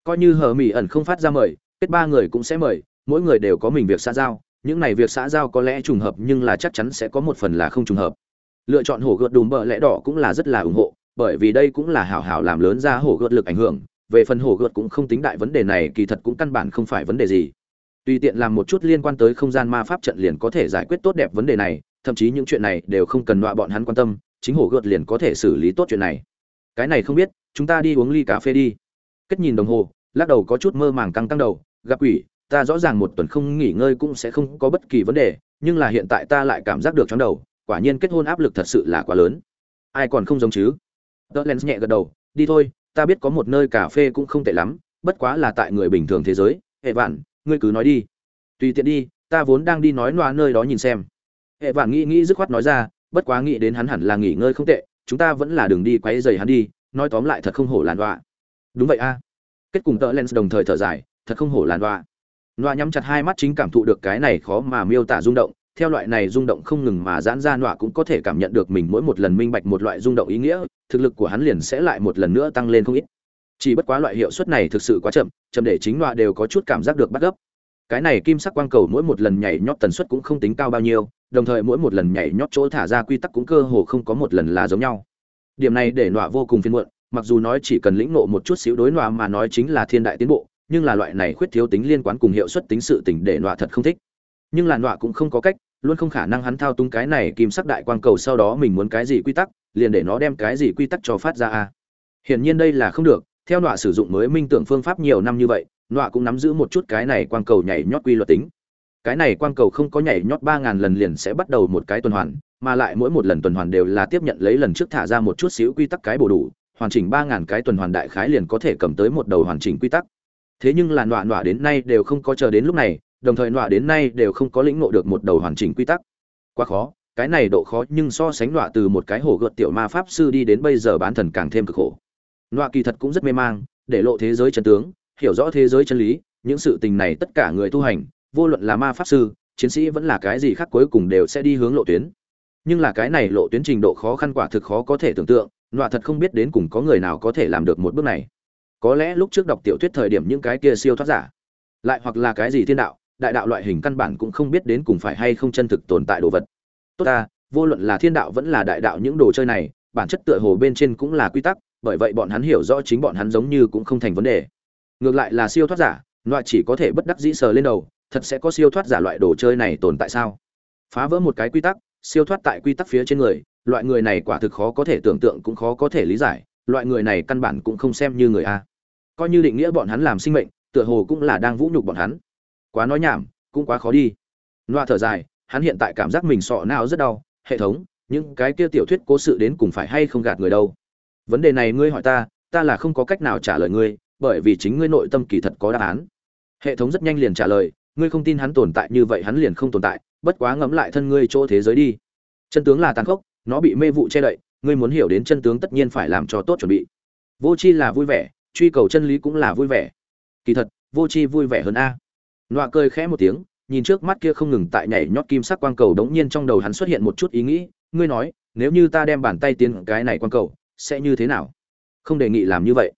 Coi như hờ mỹ ẩn không phát ra mời, kết ba người cũng sẽ mời, mỗi người đều có mình việc xa giao những này việc xã giao có lẽ trùng hợp nhưng là chắc chắn sẽ có một phần là không trùng hợp. Lựa chọn hổ gợt đùm bợ lẽ đỏ cũng là rất là ủng hộ, bởi vì đây cũng là hảo hảo làm lớn ra hổ gợt lực ảnh hưởng. Về phần hổ gợt cũng không tính đại vấn đề này, kỳ thật cũng căn bản không phải vấn đề gì. Tùy tiện làm một chút liên quan tới không gian ma pháp trận liền có thể giải quyết tốt đẹp vấn đề này, thậm chí những chuyện này đều không cần đọa bọn hắn quan tâm, chính hổ gợt liền có thể xử lý tốt chuyện này. Cái này không biết, chúng ta đi uống ly cà phê đi. Kết nhìn đồng hồ, lắc đầu có chút mơ màng căng căng đầu, gặp quỷ ta rõ ràng một tuần không nghỉ ngơi cũng sẽ không có bất kỳ vấn đề, nhưng là hiện tại ta lại cảm giác được trong đầu, quả nhiên kết hôn áp lực thật sự là quá lớn. Ai còn không giống chứ? Tớ len nhẹ gật đầu, đi thôi, ta biết có một nơi cà phê cũng không tệ lắm, bất quá là tại người bình thường thế giới. Hệ vạn, ngươi cứ nói đi. Tùy tiện đi, ta vốn đang đi nói loa nơi đó nhìn xem. Hệ vạn nghĩ nghĩ dứt khoát nói ra, bất quá nghĩ đến hắn hẳn là nghỉ ngơi không tệ, chúng ta vẫn là đường đi quấy rầy hắn đi, nói tóm lại thật không hổ làn loa. đúng vậy a. Kết cùng tợ lens đồng thời thở dài, thật không hổ làn đoạ Nọa nhắm chặt hai mắt chính cảm thụ được cái này khó mà miêu tả rung động, theo loại này rung động không ngừng mà giãn ra nọa cũng có thể cảm nhận được mình mỗi một lần minh bạch một loại rung động ý nghĩa, thực lực của hắn liền sẽ lại một lần nữa tăng lên không ít. Chỉ bất quá loại hiệu suất này thực sự quá chậm, chậm để chính nọa đều có chút cảm giác được bắt gấp. Cái này kim sắc quang cầu mỗi một lần nhảy nhót tần suất cũng không tính cao bao nhiêu, đồng thời mỗi một lần nhảy nhót chỗ thả ra quy tắc cũng cơ hồ không có một lần là giống nhau. Điểm này để nọa vô cùng phiền muộn, mặc dù nói chỉ cần lĩnh ngộ một chút xíu đối nọa mà nói chính là thiên đại tiến bộ, nhưng là loại này khuyết thiếu tính liên quan cùng hiệu suất tính sự tình để nọa thật không thích. Nhưng là nọa cũng không có cách, luôn không khả năng hắn thao túng cái này kim sắc đại quang cầu sau đó mình muốn cái gì quy tắc, liền để nó đem cái gì quy tắc cho phát ra a. Hiển nhiên đây là không được, theo nọa sử dụng mới minh tưởng phương pháp nhiều năm như vậy, nọa cũng nắm giữ một chút cái này quang cầu nhảy nhót quy luật tính. Cái này quang cầu không có nhảy nhót ba ngàn lần liền sẽ bắt đầu một cái tuần hoàn, mà lại mỗi một lần tuần hoàn đều là tiếp nhận lấy lần trước thả ra một chút xíu quy tắc cái bổ đủ, hoàn chỉnh ba ngàn cái tuần hoàn đại khái liền có thể cầm tới một đầu hoàn chỉnh quy tắc thế nhưng là nọa nọa đến nay đều không có chờ đến lúc này, đồng thời nọa đến nay đều không có lĩnh ngộ được một đầu hoàn chỉnh quy tắc. Quá khó, cái này độ khó nhưng so sánh nọa từ một cái hổ gợt tiểu ma pháp sư đi đến bây giờ bán thần càng thêm cực khổ. Nọa kỳ thật cũng rất mê mang, để lộ thế giới chân tướng, hiểu rõ thế giới chân lý, những sự tình này tất cả người tu hành, vô luận là ma pháp sư, chiến sĩ vẫn là cái gì khác cuối cùng đều sẽ đi hướng lộ tuyến. Nhưng là cái này lộ tuyến trình độ khó khăn quả thực khó có thể tưởng tượng, nọa thật không biết đến cùng có người nào có thể làm được một bước này có lẽ lúc trước đọc tiểu thuyết thời điểm những cái kia siêu thoát giả, lại hoặc là cái gì thiên đạo, đại đạo loại hình căn bản cũng không biết đến cùng phải hay không chân thực tồn tại đồ vật. Tốt ta, vô luận là thiên đạo vẫn là đại đạo những đồ chơi này, bản chất tựa hồ bên trên cũng là quy tắc, bởi vậy bọn hắn hiểu rõ chính bọn hắn giống như cũng không thành vấn đề. Ngược lại là siêu thoát giả, loại chỉ có thể bất đắc dĩ sờ lên đầu, thật sẽ có siêu thoát giả loại đồ chơi này tồn tại sao? Phá vỡ một cái quy tắc, siêu thoát tại quy tắc phía trên người, loại người này quả thực khó có thể tưởng tượng cũng khó có thể lý giải loại người này căn bản cũng không xem như người a. Coi như định nghĩa bọn hắn làm sinh mệnh, tựa hồ cũng là đang vũ nhục bọn hắn. Quá nói nhảm, cũng quá khó đi. Loa thở dài, hắn hiện tại cảm giác mình sọ não rất đau, hệ thống, những cái kia tiểu thuyết cố sự đến cùng phải hay không gạt người đâu? Vấn đề này ngươi hỏi ta ta là không có cách nào trả lời ngươi, bởi vì chính ngươi nội tâm kỳ thật có đáp án. Hệ thống rất nhanh liền trả lời, ngươi không tin hắn tồn tại như vậy hắn liền không tồn tại, bất quá ngẫm lại thân ngươi chỗ thế giới đi. Chân tướng là tàn khốc, nó bị mê vụ che đậy ngươi muốn hiểu đến chân tướng tất nhiên phải làm cho tốt chuẩn bị. Vô c h i là vui vẻ, truy cầu chân lý cũng là vui vẻ. Kỳ thật, vô c h i vui vẻ hơn a. Nọa cười khẽ một tiếng, nhìn trước mắt kia không ngừng tại nhảy nhót kim sắc quang cầu đống nhiên trong đầu hắn xuất hiện một chút ý nghĩ, ngươi nói, nếu như ta đem bàn tay tiến cái này quang cầu, sẽ như thế nào? Không đề nghị làm như vậy.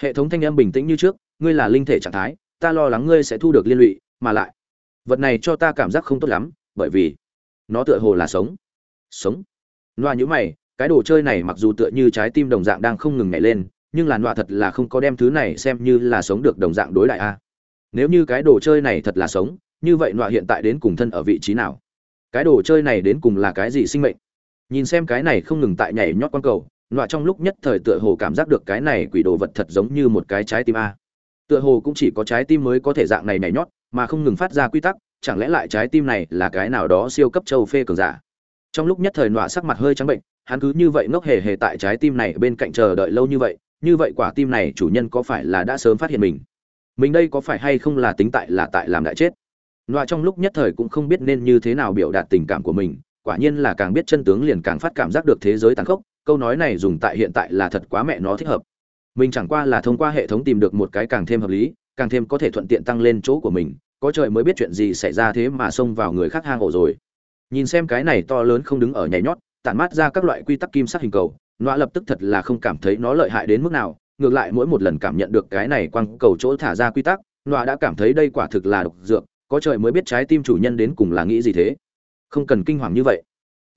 Hệ thống thanh âm bình tĩnh như trước, ngươi là linh thể trạng thái, ta lo lắng ngươi sẽ thu được liên lụy, mà lại, vật này cho ta cảm giác không tốt lắm, bởi vì nó tựa hồ là sống. Sống. Loa nhữ mày cái đồ chơi này mặc dù tựa như trái tim đồng dạng đang không ngừng nhảy lên, nhưng là nọa thật là không có đem thứ này xem như là sống được đồng dạng đối đại a. Nếu như cái đồ chơi này thật là sống, như vậy nọa hiện tại đến cùng thân ở vị trí nào? Cái đồ chơi này đến cùng là cái gì sinh mệnh? Nhìn xem cái này không ngừng tại nhảy nhót quang cầu, nọa trong lúc nhất thời tựa hồ cảm giác được cái này quỷ đồ vật thật giống như một cái trái tim a. Tựa hồ cũng chỉ có trái tim mới có thể dạng này nhảy nhót, mà không ngừng phát ra quy tắc, chẳng lẽ lại trái tim này là cái nào đó siêu cấp châu phê cường giả? Trong lúc nhất thời nọa sắc mặt hơi trắng bệnh hắn cứ như vậy ngốc hề hề tại trái tim này bên cạnh chờ đợi lâu như vậy như vậy quả tim này chủ nhân có phải là đã sớm phát hiện mình? Mình đây có phải hay không là tính tại là tại làm đại chết? Loa trong lúc nhất thời cũng không biết nên như thế nào biểu đạt tình cảm của mình, quả nhiên là càng biết chân tướng liền càng phát cảm giác được thế giới tàn khốc, câu nói này dùng tại hiện tại là thật quá mẹ nó thích hợp. Mình chẳng qua là thông qua hệ thống tìm được một cái càng thêm hợp lý, càng thêm có thể thuận tiện tăng lên chỗ của mình, có trời mới biết chuyện gì xảy ra thế mà xông vào người khác hang ổ rồi. Nhìn xem cái này to lớn không đứng ở nhảy nhót tản mát ra các loại quy tắc kim sắc hình cầu nọa lập tức thật là không cảm thấy nó lợi hại đến mức nào, ngược lại mỗi một lần cảm nhận được cái này quăng cầu chỗ thả ra quy tắc nọa đã cảm thấy đây quả thực là độc dược, có trời mới biết trái tim chủ nhân đến cùng là nghĩ gì thế. Không cần kinh hoàng như vậy.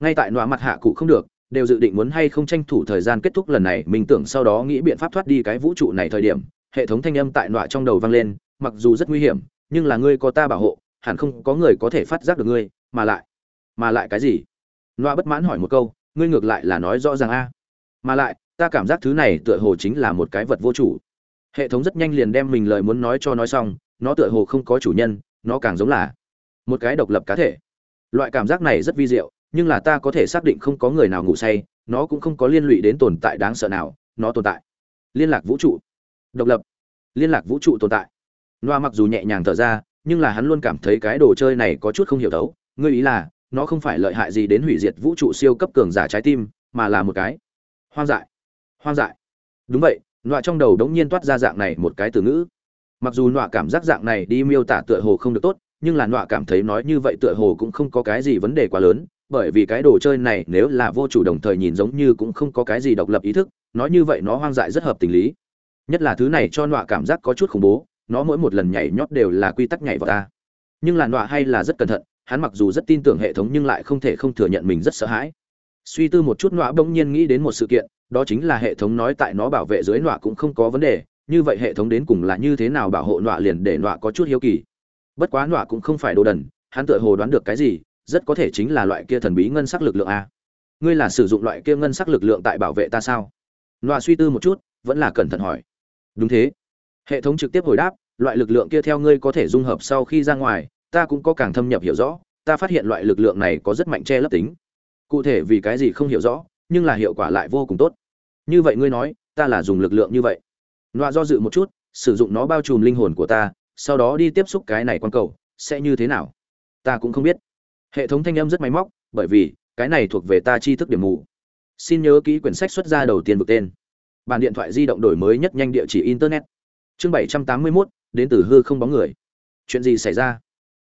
Ngay tại nọa mặt hạ cụ không được, đều dự định muốn hay không tranh thủ thời gian kết thúc lần này, mình tưởng sau đó nghĩ biện pháp thoát đi cái vũ trụ này thời điểm, hệ thống thanh âm tại nọa trong đầu vang lên, mặc dù rất nguy hiểm, nhưng là ngươi có ta bảo hộ, hẳn không có người có thể phát giác được ngươi, mà lại mà lại cái gì? Loa bất mãn hỏi một câu, ngươi ngược lại là nói rõ ràng a? Mà lại, ta cảm giác thứ này tựa hồ chính là một cái vật vô chủ. Hệ thống rất nhanh liền đem mình lời muốn nói cho nói xong, nó tựa hồ không có chủ nhân, nó càng giống là một cái độc lập cá thể. Loại cảm giác này rất vi diệu, nhưng là ta có thể xác định không có người nào ngủ say, nó cũng không có liên lụy đến tồn tại đáng sợ nào, nó tồn tại. Liên lạc vũ trụ. Độc lập. Liên lạc vũ trụ tồn tại. Noa mặc dù nhẹ nhàng thở ra, nhưng là hắn luôn cảm thấy cái đồ chơi này có chút không hiểu đấu ngươi ý là nó không phải lợi hại gì đến hủy diệt vũ trụ siêu cấp cường giả trái tim, mà là một cái hoang dại hoang dại. Đúng vậy, nọa trong đầu đống nhiên toát ra dạng này một cái từ ngữ. Mặc dù nọa cảm giác dạng này đi miêu tả tựa hồ không được tốt, nhưng là nọa cảm thấy nói như vậy tựa hồ cũng không có cái gì vấn đề quá lớn, bởi vì cái đồ chơi này nếu là vô chủ đồng thời nhìn giống như cũng không có cái gì độc lập ý thức, nói như vậy nó hoang dại rất hợp tình lý. Nhất là thứ này cho nọa cảm giác có chút khủng bố, nó mỗi một lần nhảy nhót đều là quy tắc nhảy vào ta. Nhưng là nọa hay là rất cẩn thận hắn mặc dù rất tin tưởng hệ thống nhưng lại không thể không thừa nhận mình rất sợ hãi. Suy tư một chút, nọa bỗng nhiên nghĩ đến một sự kiện, đó chính là hệ thống nói tại nó bảo vệ dưới nọa cũng không có vấn đề, như vậy hệ thống đến cùng là như thế nào bảo hộ nọa liền để nọa có chút hiếu kỳ. Bất quá nọa cũng không phải đồ đần, hắn tựa hồ đoán được cái gì, rất có thể chính là loại kia thần bí ngân sắc lực lượng a. Ngươi là sử dụng loại kia ngân sắc lực lượng tại bảo vệ ta sao? Nọa suy tư một chút, vẫn là cẩn thận hỏi. Đúng thế. Hệ thống trực tiếp hồi đáp, loại lực lượng kia theo ngươi có thể dung hợp sau khi ra ngoài ta cũng có càng thâm nhập hiểu rõ ta phát hiện loại lực lượng này có rất mạnh che lấp tính. Cụ thể vì cái gì không hiểu rõ nhưng là hiệu quả lại vô cùng tốt. Như vậy ngươi nói ta là dùng lực lượng như vậy. Nọa do dự một chút sử dụng nó bao trùm linh hồn của ta sau đó đi tiếp xúc cái này quan cầu sẽ như thế nào? Ta cũng không biết. Hệ thống thanh âm rất máy móc bởi vì cái này thuộc về ta tri thức điểm mù. Xin nhớ kỹ quyển sách xuất ra đầu tiên vực tên. Bàn điện thoại di động đổi mới nhất nhanh địa chỉ internet. Chương bảy trăm tám mươi 781, đến từ hư không bóng người. Chuyện gì xảy ra?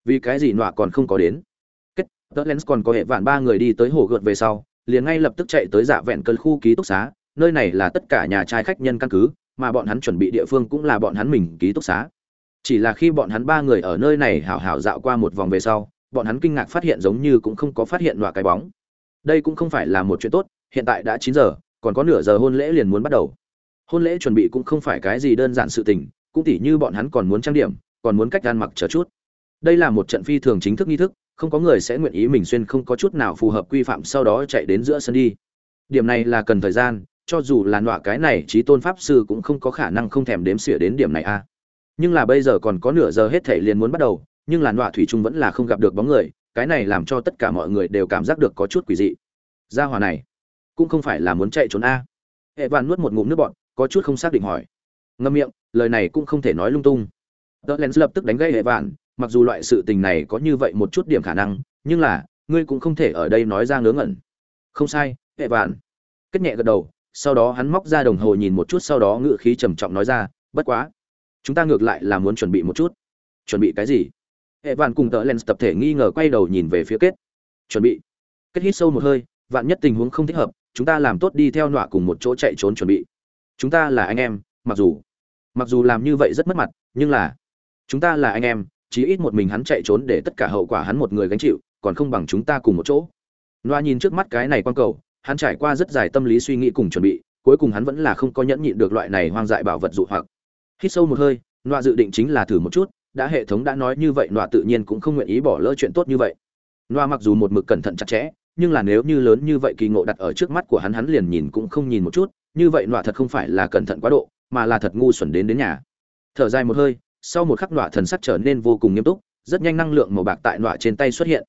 Vì cái gì nọa còn không có đến? Kết, tớ lens còn có hệ vạn ba người đi tới hồ gợt về sau, liền ngay lập tức chạy tới dạ vẹn cơn khu ký túc xá, nơi này là tất cả nhà trai khách nhân căn cứ, mà bọn hắn chuẩn bị địa phương cũng là bọn hắn mình ký túc xá. Chỉ là khi bọn hắn ba người ở nơi này hảo hảo dạo qua một vòng về sau, bọn hắn kinh ngạc phát hiện giống như cũng không có phát hiện loại cái bóng. Đây cũng không phải là một chuyện tốt, hiện tại đã chín giờ, còn có nửa giờ hôn lễ liền muốn bắt đầu. Hôn lễ chuẩn bị cũng không phải cái gì đơn giản sự tình, cũng tỉ như bọn hắn còn muốn trang điểm, còn muốn cách ăn mặc chờ chút đây là một trận phi thường chính thức nghi thức, không có người sẽ nguyện ý mình xuyên không có chút nào phù hợp quy phạm sau đó chạy đến giữa sân đi. Điểm này là cần thời gian, cho dù là nọa cái này trí tôn pháp sư cũng không có khả năng không thèm đếm xỉa đến điểm này a. Nhưng là bây giờ còn có nửa giờ hết thể liền muốn bắt đầu, nhưng là nọa thủy trung vẫn là không gặp được bóng người, cái này làm cho tất cả mọi người đều cảm giác được có chút quỷ dị. Gia hòa này, cũng không phải là muốn chạy trốn a. Hệ vạn nuốt một ngụm nước bọn có chút không xác định hỏi. Ngâm miệng, lời này cũng không thể nói lung tung. Tớ len lập tức đánh gây hệ vạn mặc dù loại sự tình này có như vậy một chút điểm khả năng, nhưng là, ngươi cũng không thể ở đây nói ra ngớ ngẩn. Không sai, hệ vạn. Kết nhẹ gật đầu, sau đó hắn móc ra đồng hồ nhìn một chút, sau đó ngự khí trầm trọng nói ra, bất quá, chúng ta ngược lại là muốn chuẩn bị một chút. Chuẩn bị cái gì? Hệ vạn cùng tờ len tập thể nghi ngờ quay đầu nhìn về phía kết. Chuẩn bị. Kết hít sâu một hơi, vạn nhất tình huống không thích hợp, chúng ta làm tốt đi theo nọa cùng một chỗ chạy trốn chuẩn bị. Chúng ta là anh em, mặc dù mặc dù làm như vậy rất mất mặt, nhưng là, chúng ta là anh em chí ít một mình hắn chạy trốn để tất cả hậu quả hắn một người gánh chịu, còn không bằng chúng ta cùng một chỗ. Loa nhìn trước mắt cái này quan cầu, hắn trải qua rất dài tâm lý suy nghĩ cùng chuẩn bị, cuối cùng hắn vẫn là không có nhẫn nhịn được loại này hoang dại bảo vật dụ hoặc. Hít sâu một hơi, loa dự định chính là thử một chút, đã hệ thống đã nói như vậy loa tự nhiên cũng không nguyện ý bỏ lỡ chuyện tốt như vậy. Loa mặc dù một mực cẩn thận chặt chẽ, nhưng là nếu như lớn như vậy kỳ ngộ đặt ở trước mắt của hắn hắn liền nhìn cũng không nhìn một chút, như vậy loa thật không phải là cẩn thận quá độ, mà là thật ngu xuẩn đến đến nhà. Thở dài một hơi sau một khắc nọa thần sắc trở nên vô cùng nghiêm túc, rất nhanh năng lượng màu bạc tại nọa trên tay xuất hiện.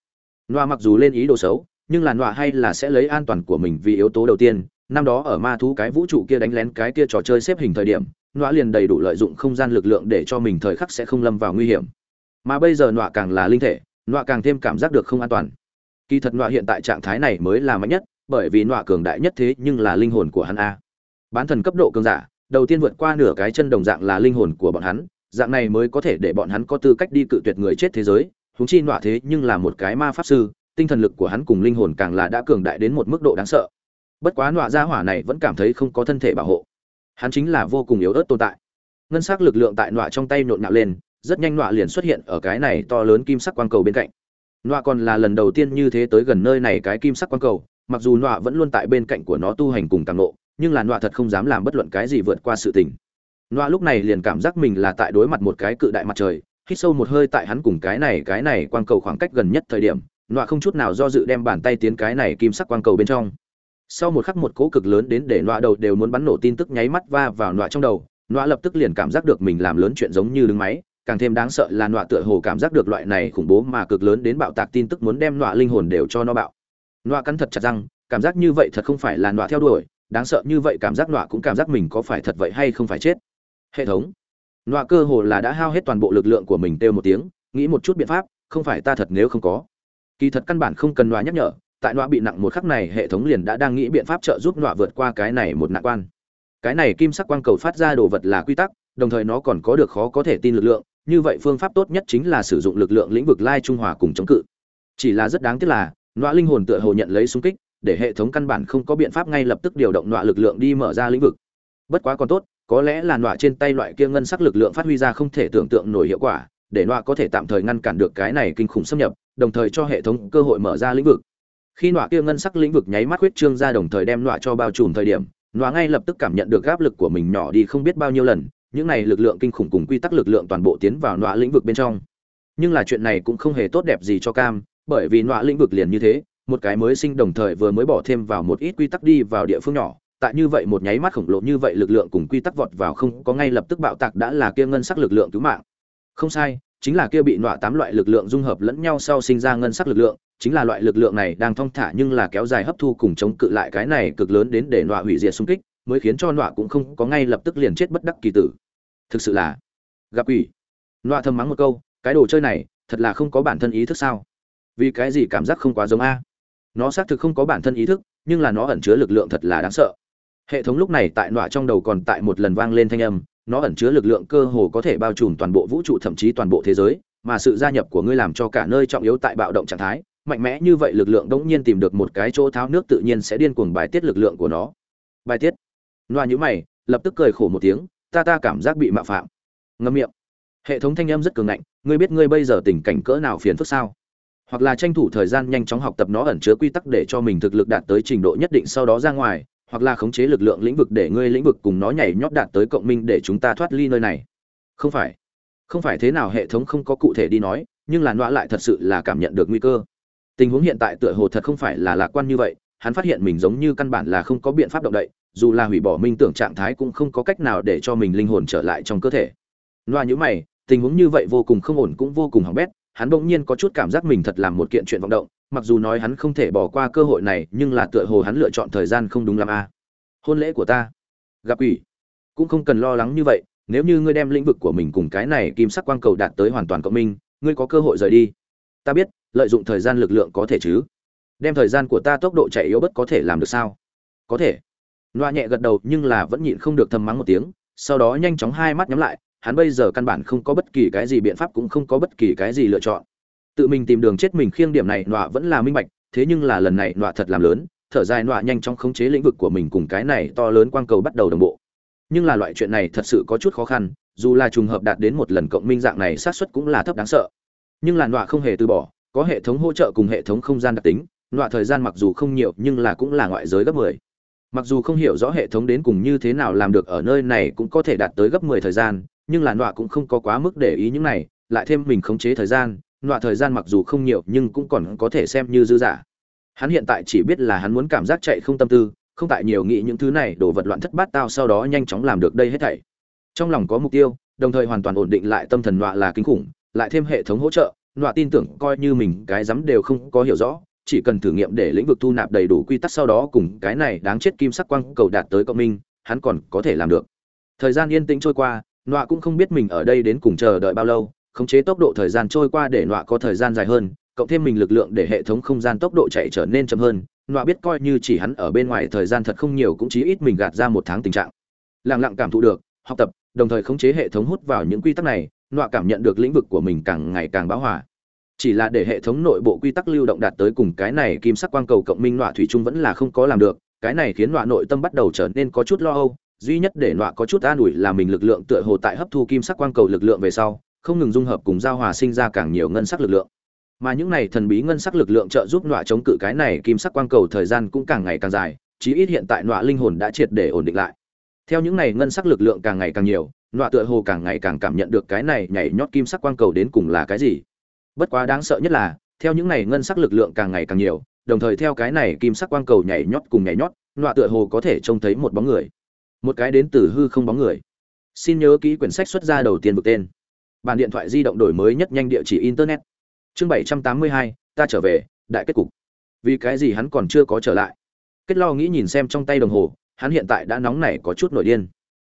Nọa mặc dù lên ý đồ xấu, nhưng là nọa hay là sẽ lấy an toàn của mình vì yếu tố đầu tiên. Năm đó ở ma thú cái vũ trụ kia đánh lén cái kia trò chơi xếp hình thời điểm, nọa liền đầy đủ lợi dụng không gian lực lượng để cho mình thời khắc sẽ không lâm vào nguy hiểm. Mà bây giờ nọa càng là linh thể, nọa càng thêm cảm giác được không an toàn. Kỳ thật nọa hiện tại trạng thái này mới là mạnh nhất, bởi vì nọa cường đại nhất thế nhưng là linh hồn của hắn a. Bán thần cấp độ cường giả, đầu tiên vượt qua nửa cái chân đồng dạng là linh hồn của bọn hắn dạng này mới có thể để bọn hắn có tư cách đi cự tuyệt người chết thế giới. Húng chi nọa thế nhưng là một cái ma pháp sư, tinh thần lực của hắn cùng linh hồn càng là đã cường đại đến một mức độ đáng sợ. Bất quá nọa gia hỏa này vẫn cảm thấy không có thân thể bảo hộ. Hắn chính là vô cùng yếu ớt tồn tại. Ngân sắc lực lượng tại nọa trong tay nhộn nhạo lên, rất nhanh nọa liền xuất hiện ở cái này to lớn kim sắc quang cầu bên cạnh. Nọa còn là lần đầu tiên như thế tới gần nơi này cái kim sắc quang cầu, mặc dù nọa vẫn luôn tại bên cạnh của nó tu hành cùng tàng lộ nhưng là nọa thật không dám làm bất luận cái gì vượt qua sự tình. Noa lúc này liền cảm giác mình là tại đối mặt một cái cự đại mặt trời, hít sâu một hơi tại hắn cùng cái này cái này quang cầu khoảng cách gần nhất thời điểm, Noa không chút nào do dự đem bàn tay tiến cái này kim sắc quang cầu bên trong. Sau một khắc một cỗ cực lớn đến để Noa đầu đều muốn bắn nổ tin tức nháy mắt va vào Noa trong đầu, Noa lập tức liền cảm giác được mình làm lớn chuyện giống như đứng máy, càng thêm đáng sợ là Noa tựa hồ cảm giác được loại này khủng bố mà cực lớn đến bạo tạc tin tức muốn đem Noa linh hồn đều cho nó bạo. Noa cắn thật chặt răng, cảm giác như vậy thật không phải là Noa theo đuổi, đáng sợ như vậy cảm giác Noa cũng cảm giác mình có phải thật vậy hay không phải chết hệ thống. Nọa cơ hồ là đã hao hết toàn bộ lực lượng của mình têu một tiếng, nghĩ một chút biện pháp, không phải ta thật nếu không có. Kỳ thật căn bản không cần nọa nhắc nhở, tại nọa bị nặng một khắc này, hệ thống liền đã đang nghĩ biện pháp trợ giúp nọa vượt qua cái này một nạn quan. Cái này kim sắc quang cầu phát ra đồ vật là quy tắc, đồng thời nó còn có được khó có thể tin lực lượng, như vậy phương pháp tốt nhất chính là sử dụng lực lượng lĩnh vực lai trung hòa cùng chống cự. Chỉ là rất đáng tiếc là, nọa linh hồn tựa hồ nhận lấy xung kích, để hệ thống căn bản không có biện pháp ngay lập tức điều động nọa lực lượng đi mở ra lĩnh vực. Bất quá còn tốt có lẽ là nọa trên tay loại kia ngân sắc lực lượng phát huy ra không thể tưởng tượng nổi hiệu quả, để nọa có thể tạm thời ngăn cản được cái này kinh khủng xâm nhập, đồng thời cho hệ thống cơ hội mở ra lĩnh vực. Khi nọa kia ngân sắc lĩnh vực nháy mắt huyết trương ra đồng thời đem nọa cho bao trùm thời điểm, nọa ngay lập tức cảm nhận được áp lực của mình nhỏ đi không biết bao nhiêu lần, những này lực lượng kinh khủng cùng quy tắc lực lượng toàn bộ tiến vào nọa lĩnh vực bên trong. Nhưng là chuyện này cũng không hề tốt đẹp gì cho cam, bởi vì nọa lĩnh vực liền như thế, một cái mới sinh đồng thời vừa mới bỏ thêm vào một ít quy tắc đi vào địa phương nhỏ tại như vậy một nháy mắt khổng lồ như vậy lực lượng cùng quy tắc vọt vào không có ngay lập tức bạo tạc đã là kia ngân sắc lực lượng cứu mạng. Không sai, chính là kia bị nọa tám loại lực lượng dung hợp lẫn nhau sau sinh ra ngân sắc lực lượng, chính là loại lực lượng này đang thong thả nhưng là kéo dài hấp thu cùng chống cự lại cái này cực lớn đến để nọa hủy diệt xung kích, mới khiến cho nọa cũng không có ngay lập tức liền chết bất đắc kỳ tử. Thực sự là gặp quỷ. Nọa thầm mắng một câu, cái đồ chơi này, thật là không có bản thân ý thức sao? Vì cái gì cảm giác không quá giống a? Nó xác thực không có bản thân ý thức, nhưng là nó ẩn chứa lực lượng thật là đáng sợ hệ thống lúc này tại nọa trong đầu còn tại một lần vang lên thanh âm, nó ẩn chứa lực lượng cơ hồ có thể bao trùm toàn bộ vũ trụ thậm chí toàn bộ thế giới, mà sự gia nhập của ngươi làm cho cả nơi trọng yếu tại bạo động trạng thái, mạnh mẽ như vậy lực lượng đống nhiên tìm được một cái chỗ tháo nước tự nhiên sẽ điên cuồng bài tiết lực lượng của nó. Bài tiết. Loa nhữ mày, lập tức cười khổ một tiếng, ta ta cảm giác bị mạo phạm. Ngâm miệng. Hệ thống thanh âm rất cường ngạnh, ngươi biết ngươi bây giờ tình cảnh cỡ nào phiền phức sao? Hoặc là tranh thủ thời gian nhanh chóng học tập nó ẩn chứa quy tắc để cho mình thực lực đạt tới trình độ nhất định sau đó ra ngoài hoặc là khống chế lực lượng lĩnh vực để ngươi lĩnh vực cùng nó nhảy nhót đạt tới cộng minh để chúng ta thoát ly nơi này. Không phải. Không phải thế nào hệ thống không có cụ thể đi nói, nhưng là nọa lại thật sự là cảm nhận được nguy cơ. Tình huống hiện tại tựa hồ thật không phải là lạc quan như vậy, hắn phát hiện mình giống như căn bản là không có biện pháp động đậy, dù là hủy bỏ minh tưởng trạng thái cũng không có cách nào để cho mình linh hồn trở lại trong cơ thể. Loa nhữ mày, tình huống như vậy vô cùng không ổn cũng vô cùng hỏng bét, hắn bỗng nhiên có chút cảm giác mình thật làm một kiện chuyện vọng động mặc dù nói hắn không thể bỏ qua cơ hội này, nhưng là tựa hồ hắn lựa chọn thời gian không đúng làm a à. hôn lễ của ta. Gặp ủy. Cũng không cần lo lắng như vậy, nếu như ngươi đem lĩnh vực của mình cùng cái này kim sắc quang cầu đạt tới hoàn toàn cộng minh, ngươi có cơ hội rời đi. Ta biết, lợi dụng thời gian lực lượng có thể chứ. Đem thời gian của ta tốc độ chạy yếu bất có thể làm được sao? Có thể. Loa nhẹ gật đầu nhưng là vẫn nhịn không được thầm mắng một tiếng, sau đó nhanh chóng hai mắt nhắm lại, hắn bây giờ căn bản không có bất kỳ cái gì biện pháp cũng không có bất kỳ cái gì lựa chọn tự mình tìm đường chết mình khiêng điểm này nọa vẫn là minh bạch, thế nhưng là lần này nọa thật làm lớn, thở dài nọa nhanh chóng khống chế lĩnh vực của mình cùng cái này to lớn quang cầu bắt đầu đồng bộ nhưng là loại chuyện này thật sự có chút khó khăn, dù là trùng hợp đạt đến một lần cộng minh dạng này xác suất cũng là thấp đáng sợ nhưng là nọa không hề từ bỏ, có hệ thống hỗ trợ cùng hệ thống không gian đặc tính, nọa thời gian mặc dù không nhiều nhưng là cũng là ngoại giới gấp 10. mặc dù không hiểu rõ hệ thống đến cùng như thế nào làm được ở nơi này cũng có thể đạt tới gấp 10 thời gian, nhưng là nọa cũng không có quá mức để ý những này, lại thêm mình khống chế thời gian nọa thời gian mặc dù không nhiều nhưng cũng còn có thể xem như dư giả. Hắn hiện tại chỉ biết là hắn muốn cảm giác chạy không tâm tư, không tại nhiều nghĩ những thứ này đổ vật loạn thất bát tao sau đó nhanh chóng làm được đây hết thảy. Trong lòng có mục tiêu, đồng thời hoàn toàn ổn định lại tâm thần nọa là kinh khủng, lại thêm hệ thống hỗ trợ, nọa tin tưởng coi như mình cái dám đều không có hiểu rõ, chỉ cần thử nghiệm để lĩnh vực thu nạp đầy đủ quy tắc sau đó cùng cái này đáng chết kim sắc quang cầu đạt tới cộng minh, hắn còn có thể làm được. Thời gian yên tĩnh trôi qua, nọa cũng không biết mình ở đây đến cùng chờ đợi bao lâu khống chế tốc độ thời gian trôi qua để nọa có thời gian dài hơn, cộng thêm mình lực lượng để hệ thống không gian tốc độ chạy trở nên chậm hơn, nọa biết coi như chỉ hắn ở bên ngoài thời gian thật không nhiều cũng chí ít mình gạt ra một tháng tình trạng. Lẳng lặng cảm thụ được, học tập, đồng thời khống chế hệ thống hút vào những quy tắc này, nọa cảm nhận được lĩnh vực của mình càng ngày càng bão hòa. Chỉ là để hệ thống nội bộ quy tắc lưu động đạt tới cùng cái này kim sắc quang cầu cộng minh nọa thủy chung vẫn là không có làm được, cái này khiến nọa nội tâm bắt đầu trở nên có chút lo âu, duy nhất để nọa có chút an ủi là mình lực lượng tựa hồ tại hấp thu kim sắc quang cầu lực lượng về sau không ngừng dung hợp cùng giao hòa sinh ra càng nhiều ngân sắc lực lượng. Mà những này thần bí ngân sắc lực lượng trợ giúp nọa chống cự cái này kim sắc quang cầu thời gian cũng càng ngày càng dài, chí ít hiện tại nọa linh hồn đã triệt để ổn định lại. Theo những này ngân sắc lực lượng càng ngày càng nhiều, nọa tựa hồ càng ngày càng cảm nhận được cái này nhảy nhót kim sắc quang cầu đến cùng là cái gì. Bất quá đáng sợ nhất là, theo những này ngân sắc lực lượng càng ngày càng nhiều, đồng thời theo cái này kim sắc quang cầu nhảy nhót cùng nhảy nhót, nọa tựa hồ có thể trông thấy một bóng người. Một cái đến từ hư không bóng người. Xin nhớ kỹ quyển sách xuất ra đầu tiên vực tên bản điện thoại di động đổi mới nhất nhanh địa chỉ internet. Chương bảy trăm tám mươi hai, ta trở về, đại kết cục. Vì cái gì hắn còn chưa có trở lại? Kết lo nghĩ nhìn xem trong tay đồng hồ, hắn hiện tại đã nóng nảy có chút nổi điên.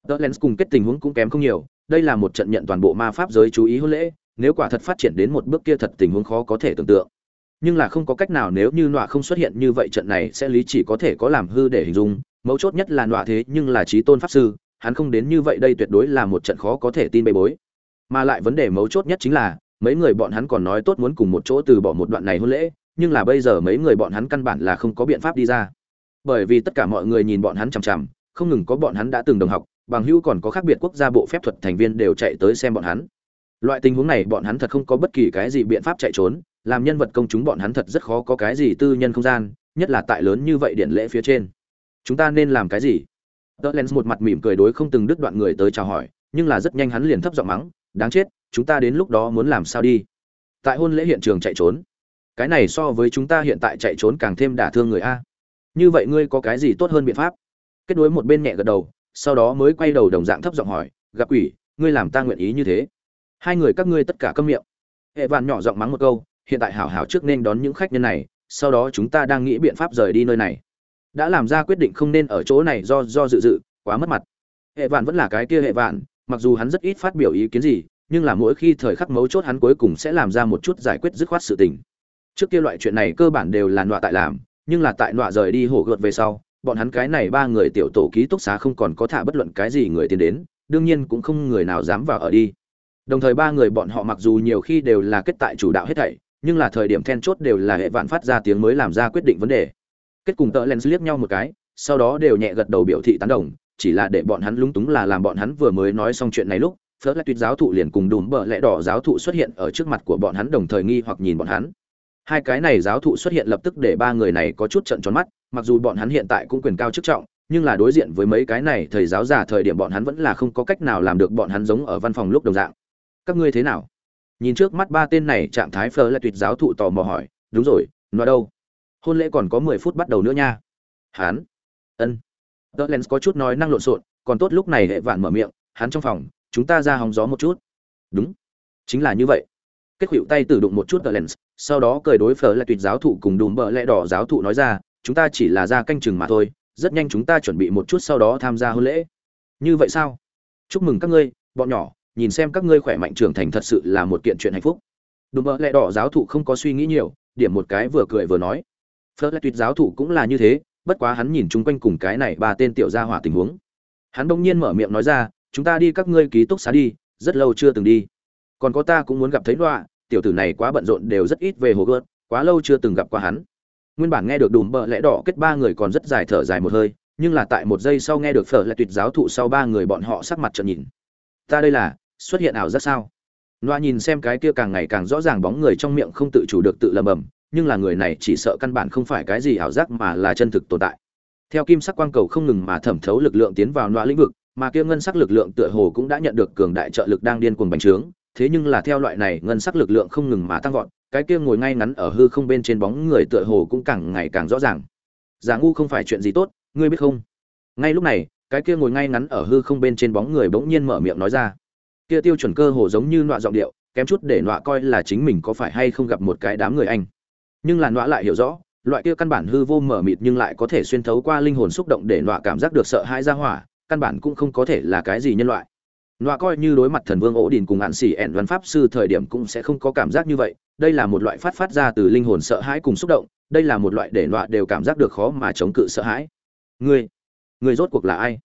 Tờ lens cùng kết tình huống cũng kém không nhiều, đây là một trận nhận toàn bộ ma pháp giới chú ý hôn lễ, nếu quả thật phát triển đến một bước kia thật tình huống khó có thể tưởng tượng. Nhưng là không có cách nào nếu như nọa không xuất hiện như vậy trận này sẽ lý chỉ có thể có làm hư để hình dung, mấu chốt nhất là nọa thế nhưng là trí tôn pháp sư, hắn không đến như vậy đây tuyệt đối là một trận khó có thể tin bê bối mà lại vấn đề mấu chốt nhất chính là, mấy người bọn hắn còn nói tốt muốn cùng một chỗ từ bỏ một đoạn này hôn lễ, nhưng là bây giờ mấy người bọn hắn căn bản là không có biện pháp đi ra. Bởi vì tất cả mọi người nhìn bọn hắn chằm chằm, không ngừng có bọn hắn đã từng đồng học, bằng hữu còn có khác biệt quốc gia bộ phép thuật thành viên đều chạy tới xem bọn hắn. Loại tình huống này bọn hắn thật không có bất kỳ cái gì biện pháp chạy trốn, làm nhân vật công chúng bọn hắn thật rất khó có cái gì tư nhân không gian, nhất là tại lớn như vậy điện lễ phía trên. Chúng ta nên làm cái gì? Tớ len một mặt mỉm cười đối không từng đứt đoạn người tới chào hỏi, nhưng là rất nhanh hắn liền thấp giọng mắng đáng chết, chúng ta đến lúc đó muốn làm sao đi? Tại hôn lễ hiện trường chạy trốn. Cái này so với chúng ta hiện tại chạy trốn càng thêm đả thương người a. Như vậy ngươi có cái gì tốt hơn biện pháp? Kết nối một bên nhẹ gật đầu, sau đó mới quay đầu đồng dạng thấp giọng hỏi, gặp quỷ, ngươi làm ta nguyện ý như thế. Hai người các ngươi tất cả câm miệng. Hệ vạn nhỏ giọng mắng một câu, hiện tại hảo hảo trước nên đón những khách nhân này, sau đó chúng ta đang nghĩ biện pháp rời đi nơi này. Đã làm ra quyết định không nên ở chỗ này do do dự dự, quá mất mặt. Hệ vạn vẫn là cái kia hệ vạn mặc dù hắn rất ít phát biểu ý kiến gì, nhưng là mỗi khi thời khắc mấu chốt hắn cuối cùng sẽ làm ra một chút giải quyết dứt khoát sự tình. Trước kia loại chuyện này cơ bản đều là nọa tại làm, nhưng là tại nọa rời đi hổ gợt về sau, bọn hắn cái này ba người tiểu tổ ký túc xá không còn có thả bất luận cái gì người tiến đến, đương nhiên cũng không người nào dám vào ở đi. Đồng thời ba người bọn họ mặc dù nhiều khi đều là kết tại chủ đạo hết thảy, nhưng là thời điểm then chốt đều là hệ vạn phát ra tiếng mới làm ra quyết định vấn đề. Kết cùng tợ len liếc nhau một cái, sau đó đều nhẹ gật đầu biểu thị tán đồng chỉ là để bọn hắn lúng túng là làm bọn hắn vừa mới nói xong chuyện này lúc, phớt lại tuyết giáo thụ liền cùng đùm bợ lẽ đỏ giáo thụ xuất hiện ở trước mặt của bọn hắn đồng thời nghi hoặc nhìn bọn hắn. Hai cái này giáo thụ xuất hiện lập tức để ba người này có chút trận tròn mắt, mặc dù bọn hắn hiện tại cũng quyền cao chức trọng, nhưng là đối diện với mấy cái này thầy giáo già thời điểm bọn hắn vẫn là không có cách nào làm được bọn hắn giống ở văn phòng lúc đồng dạng. Các ngươi thế nào? Nhìn trước mắt ba tên này, trạng thái phơ lại tuyệt giáo thụ tò mò hỏi. Đúng rồi nói đâu? Hôn lễ còn có mười phút bắt đầu nữa nha. Hắn ân tớ len có chút nói năng lộn xộn, còn tốt lúc này hệ vạn mở miệng, hắn trong phòng, chúng ta ra hóng gió một chút. Đúng, chính là như vậy. Kết hữu tay tử đụng một chút tờ lens, sau đó cười đối phở là tuyệt giáo thụ cùng đùm bợ lẽ đỏ giáo thụ nói ra, chúng ta chỉ là ra canh chừng mà thôi, rất nhanh chúng ta chuẩn bị một chút sau đó tham gia hôn lễ. Như vậy sao? Chúc mừng các ngươi, bọn nhỏ, nhìn xem các ngươi khỏe mạnh trưởng thành thật sự là một kiện chuyện hạnh phúc. Đùm bợ lẽ đỏ giáo thụ không có suy nghĩ nhiều, điểm một cái vừa cười vừa nói. Phở là tuyệt giáo thụ cũng là như thế bất quá hắn nhìn chung quanh cùng cái này ba tên tiểu gia hỏa tình huống. Hắn bỗng nhiên mở miệng nói ra chúng ta đi các ngươi ký túc xá đi rất lâu chưa từng đi. Còn có ta cũng muốn gặp thấy loa tiểu tử này quá bận rộn đều rất ít về hồ gươm, quá lâu chưa từng gặp qua hắn. Nguyên bản nghe được đùm bợ lẽ đỏ kết ba người còn rất dài thở dài một hơi nhưng là tại một giây sau nghe được phở lại tuyệt giáo thụ sau ba người bọn họ sắc mặt trợn nhìn. Ta đây là xuất hiện ảo giác sao? Loa nhìn xem cái kia càng ngày càng rõ ràng bóng người trong miệng không tự chủ được tự lẩm bẩm nhưng là người này chỉ sợ căn bản không phải cái gì ảo giác mà là chân thực tồn tại. Theo kim sắc quang cầu không ngừng mà thẩm thấu lực lượng tiến vào loại lĩnh vực, mà kia ngân sắc lực lượng tựa hồ cũng đã nhận được cường đại trợ lực đang điên cuồng bành trướng, thế nhưng là theo loại này ngân sắc lực lượng không ngừng mà tăng vọt, cái kia ngồi ngay ngắn ở hư không bên trên bóng người tựa hồ cũng càng ngày càng rõ ràng. Giả ngu không phải chuyện gì tốt, ngươi biết không? Ngay lúc này, cái kia ngồi ngay ngắn ở hư không bên trên bóng người bỗng nhiên mở miệng nói ra. Kia tiêu chuẩn cơ hồ giống như nọa giọng điệu, kém chút để nọa coi là chính mình có phải hay không gặp một cái đám người anh nhưng là nọa lại hiểu rõ, loại kia căn bản hư vô mở mịt nhưng lại có thể xuyên thấu qua linh hồn xúc động để nọa cảm giác được sợ hãi ra hỏa, căn bản cũng không có thể là cái gì nhân loại. Nọa coi như đối mặt thần vương ổ đình cùng hạn xỉ ẻn văn pháp sư thời điểm cũng sẽ không có cảm giác như vậy, đây là một loại phát phát ra từ linh hồn sợ hãi cùng xúc động, đây là một loại để nọa đều cảm giác được khó mà chống cự sợ hãi. Ngươi ngươi rốt cuộc là ai?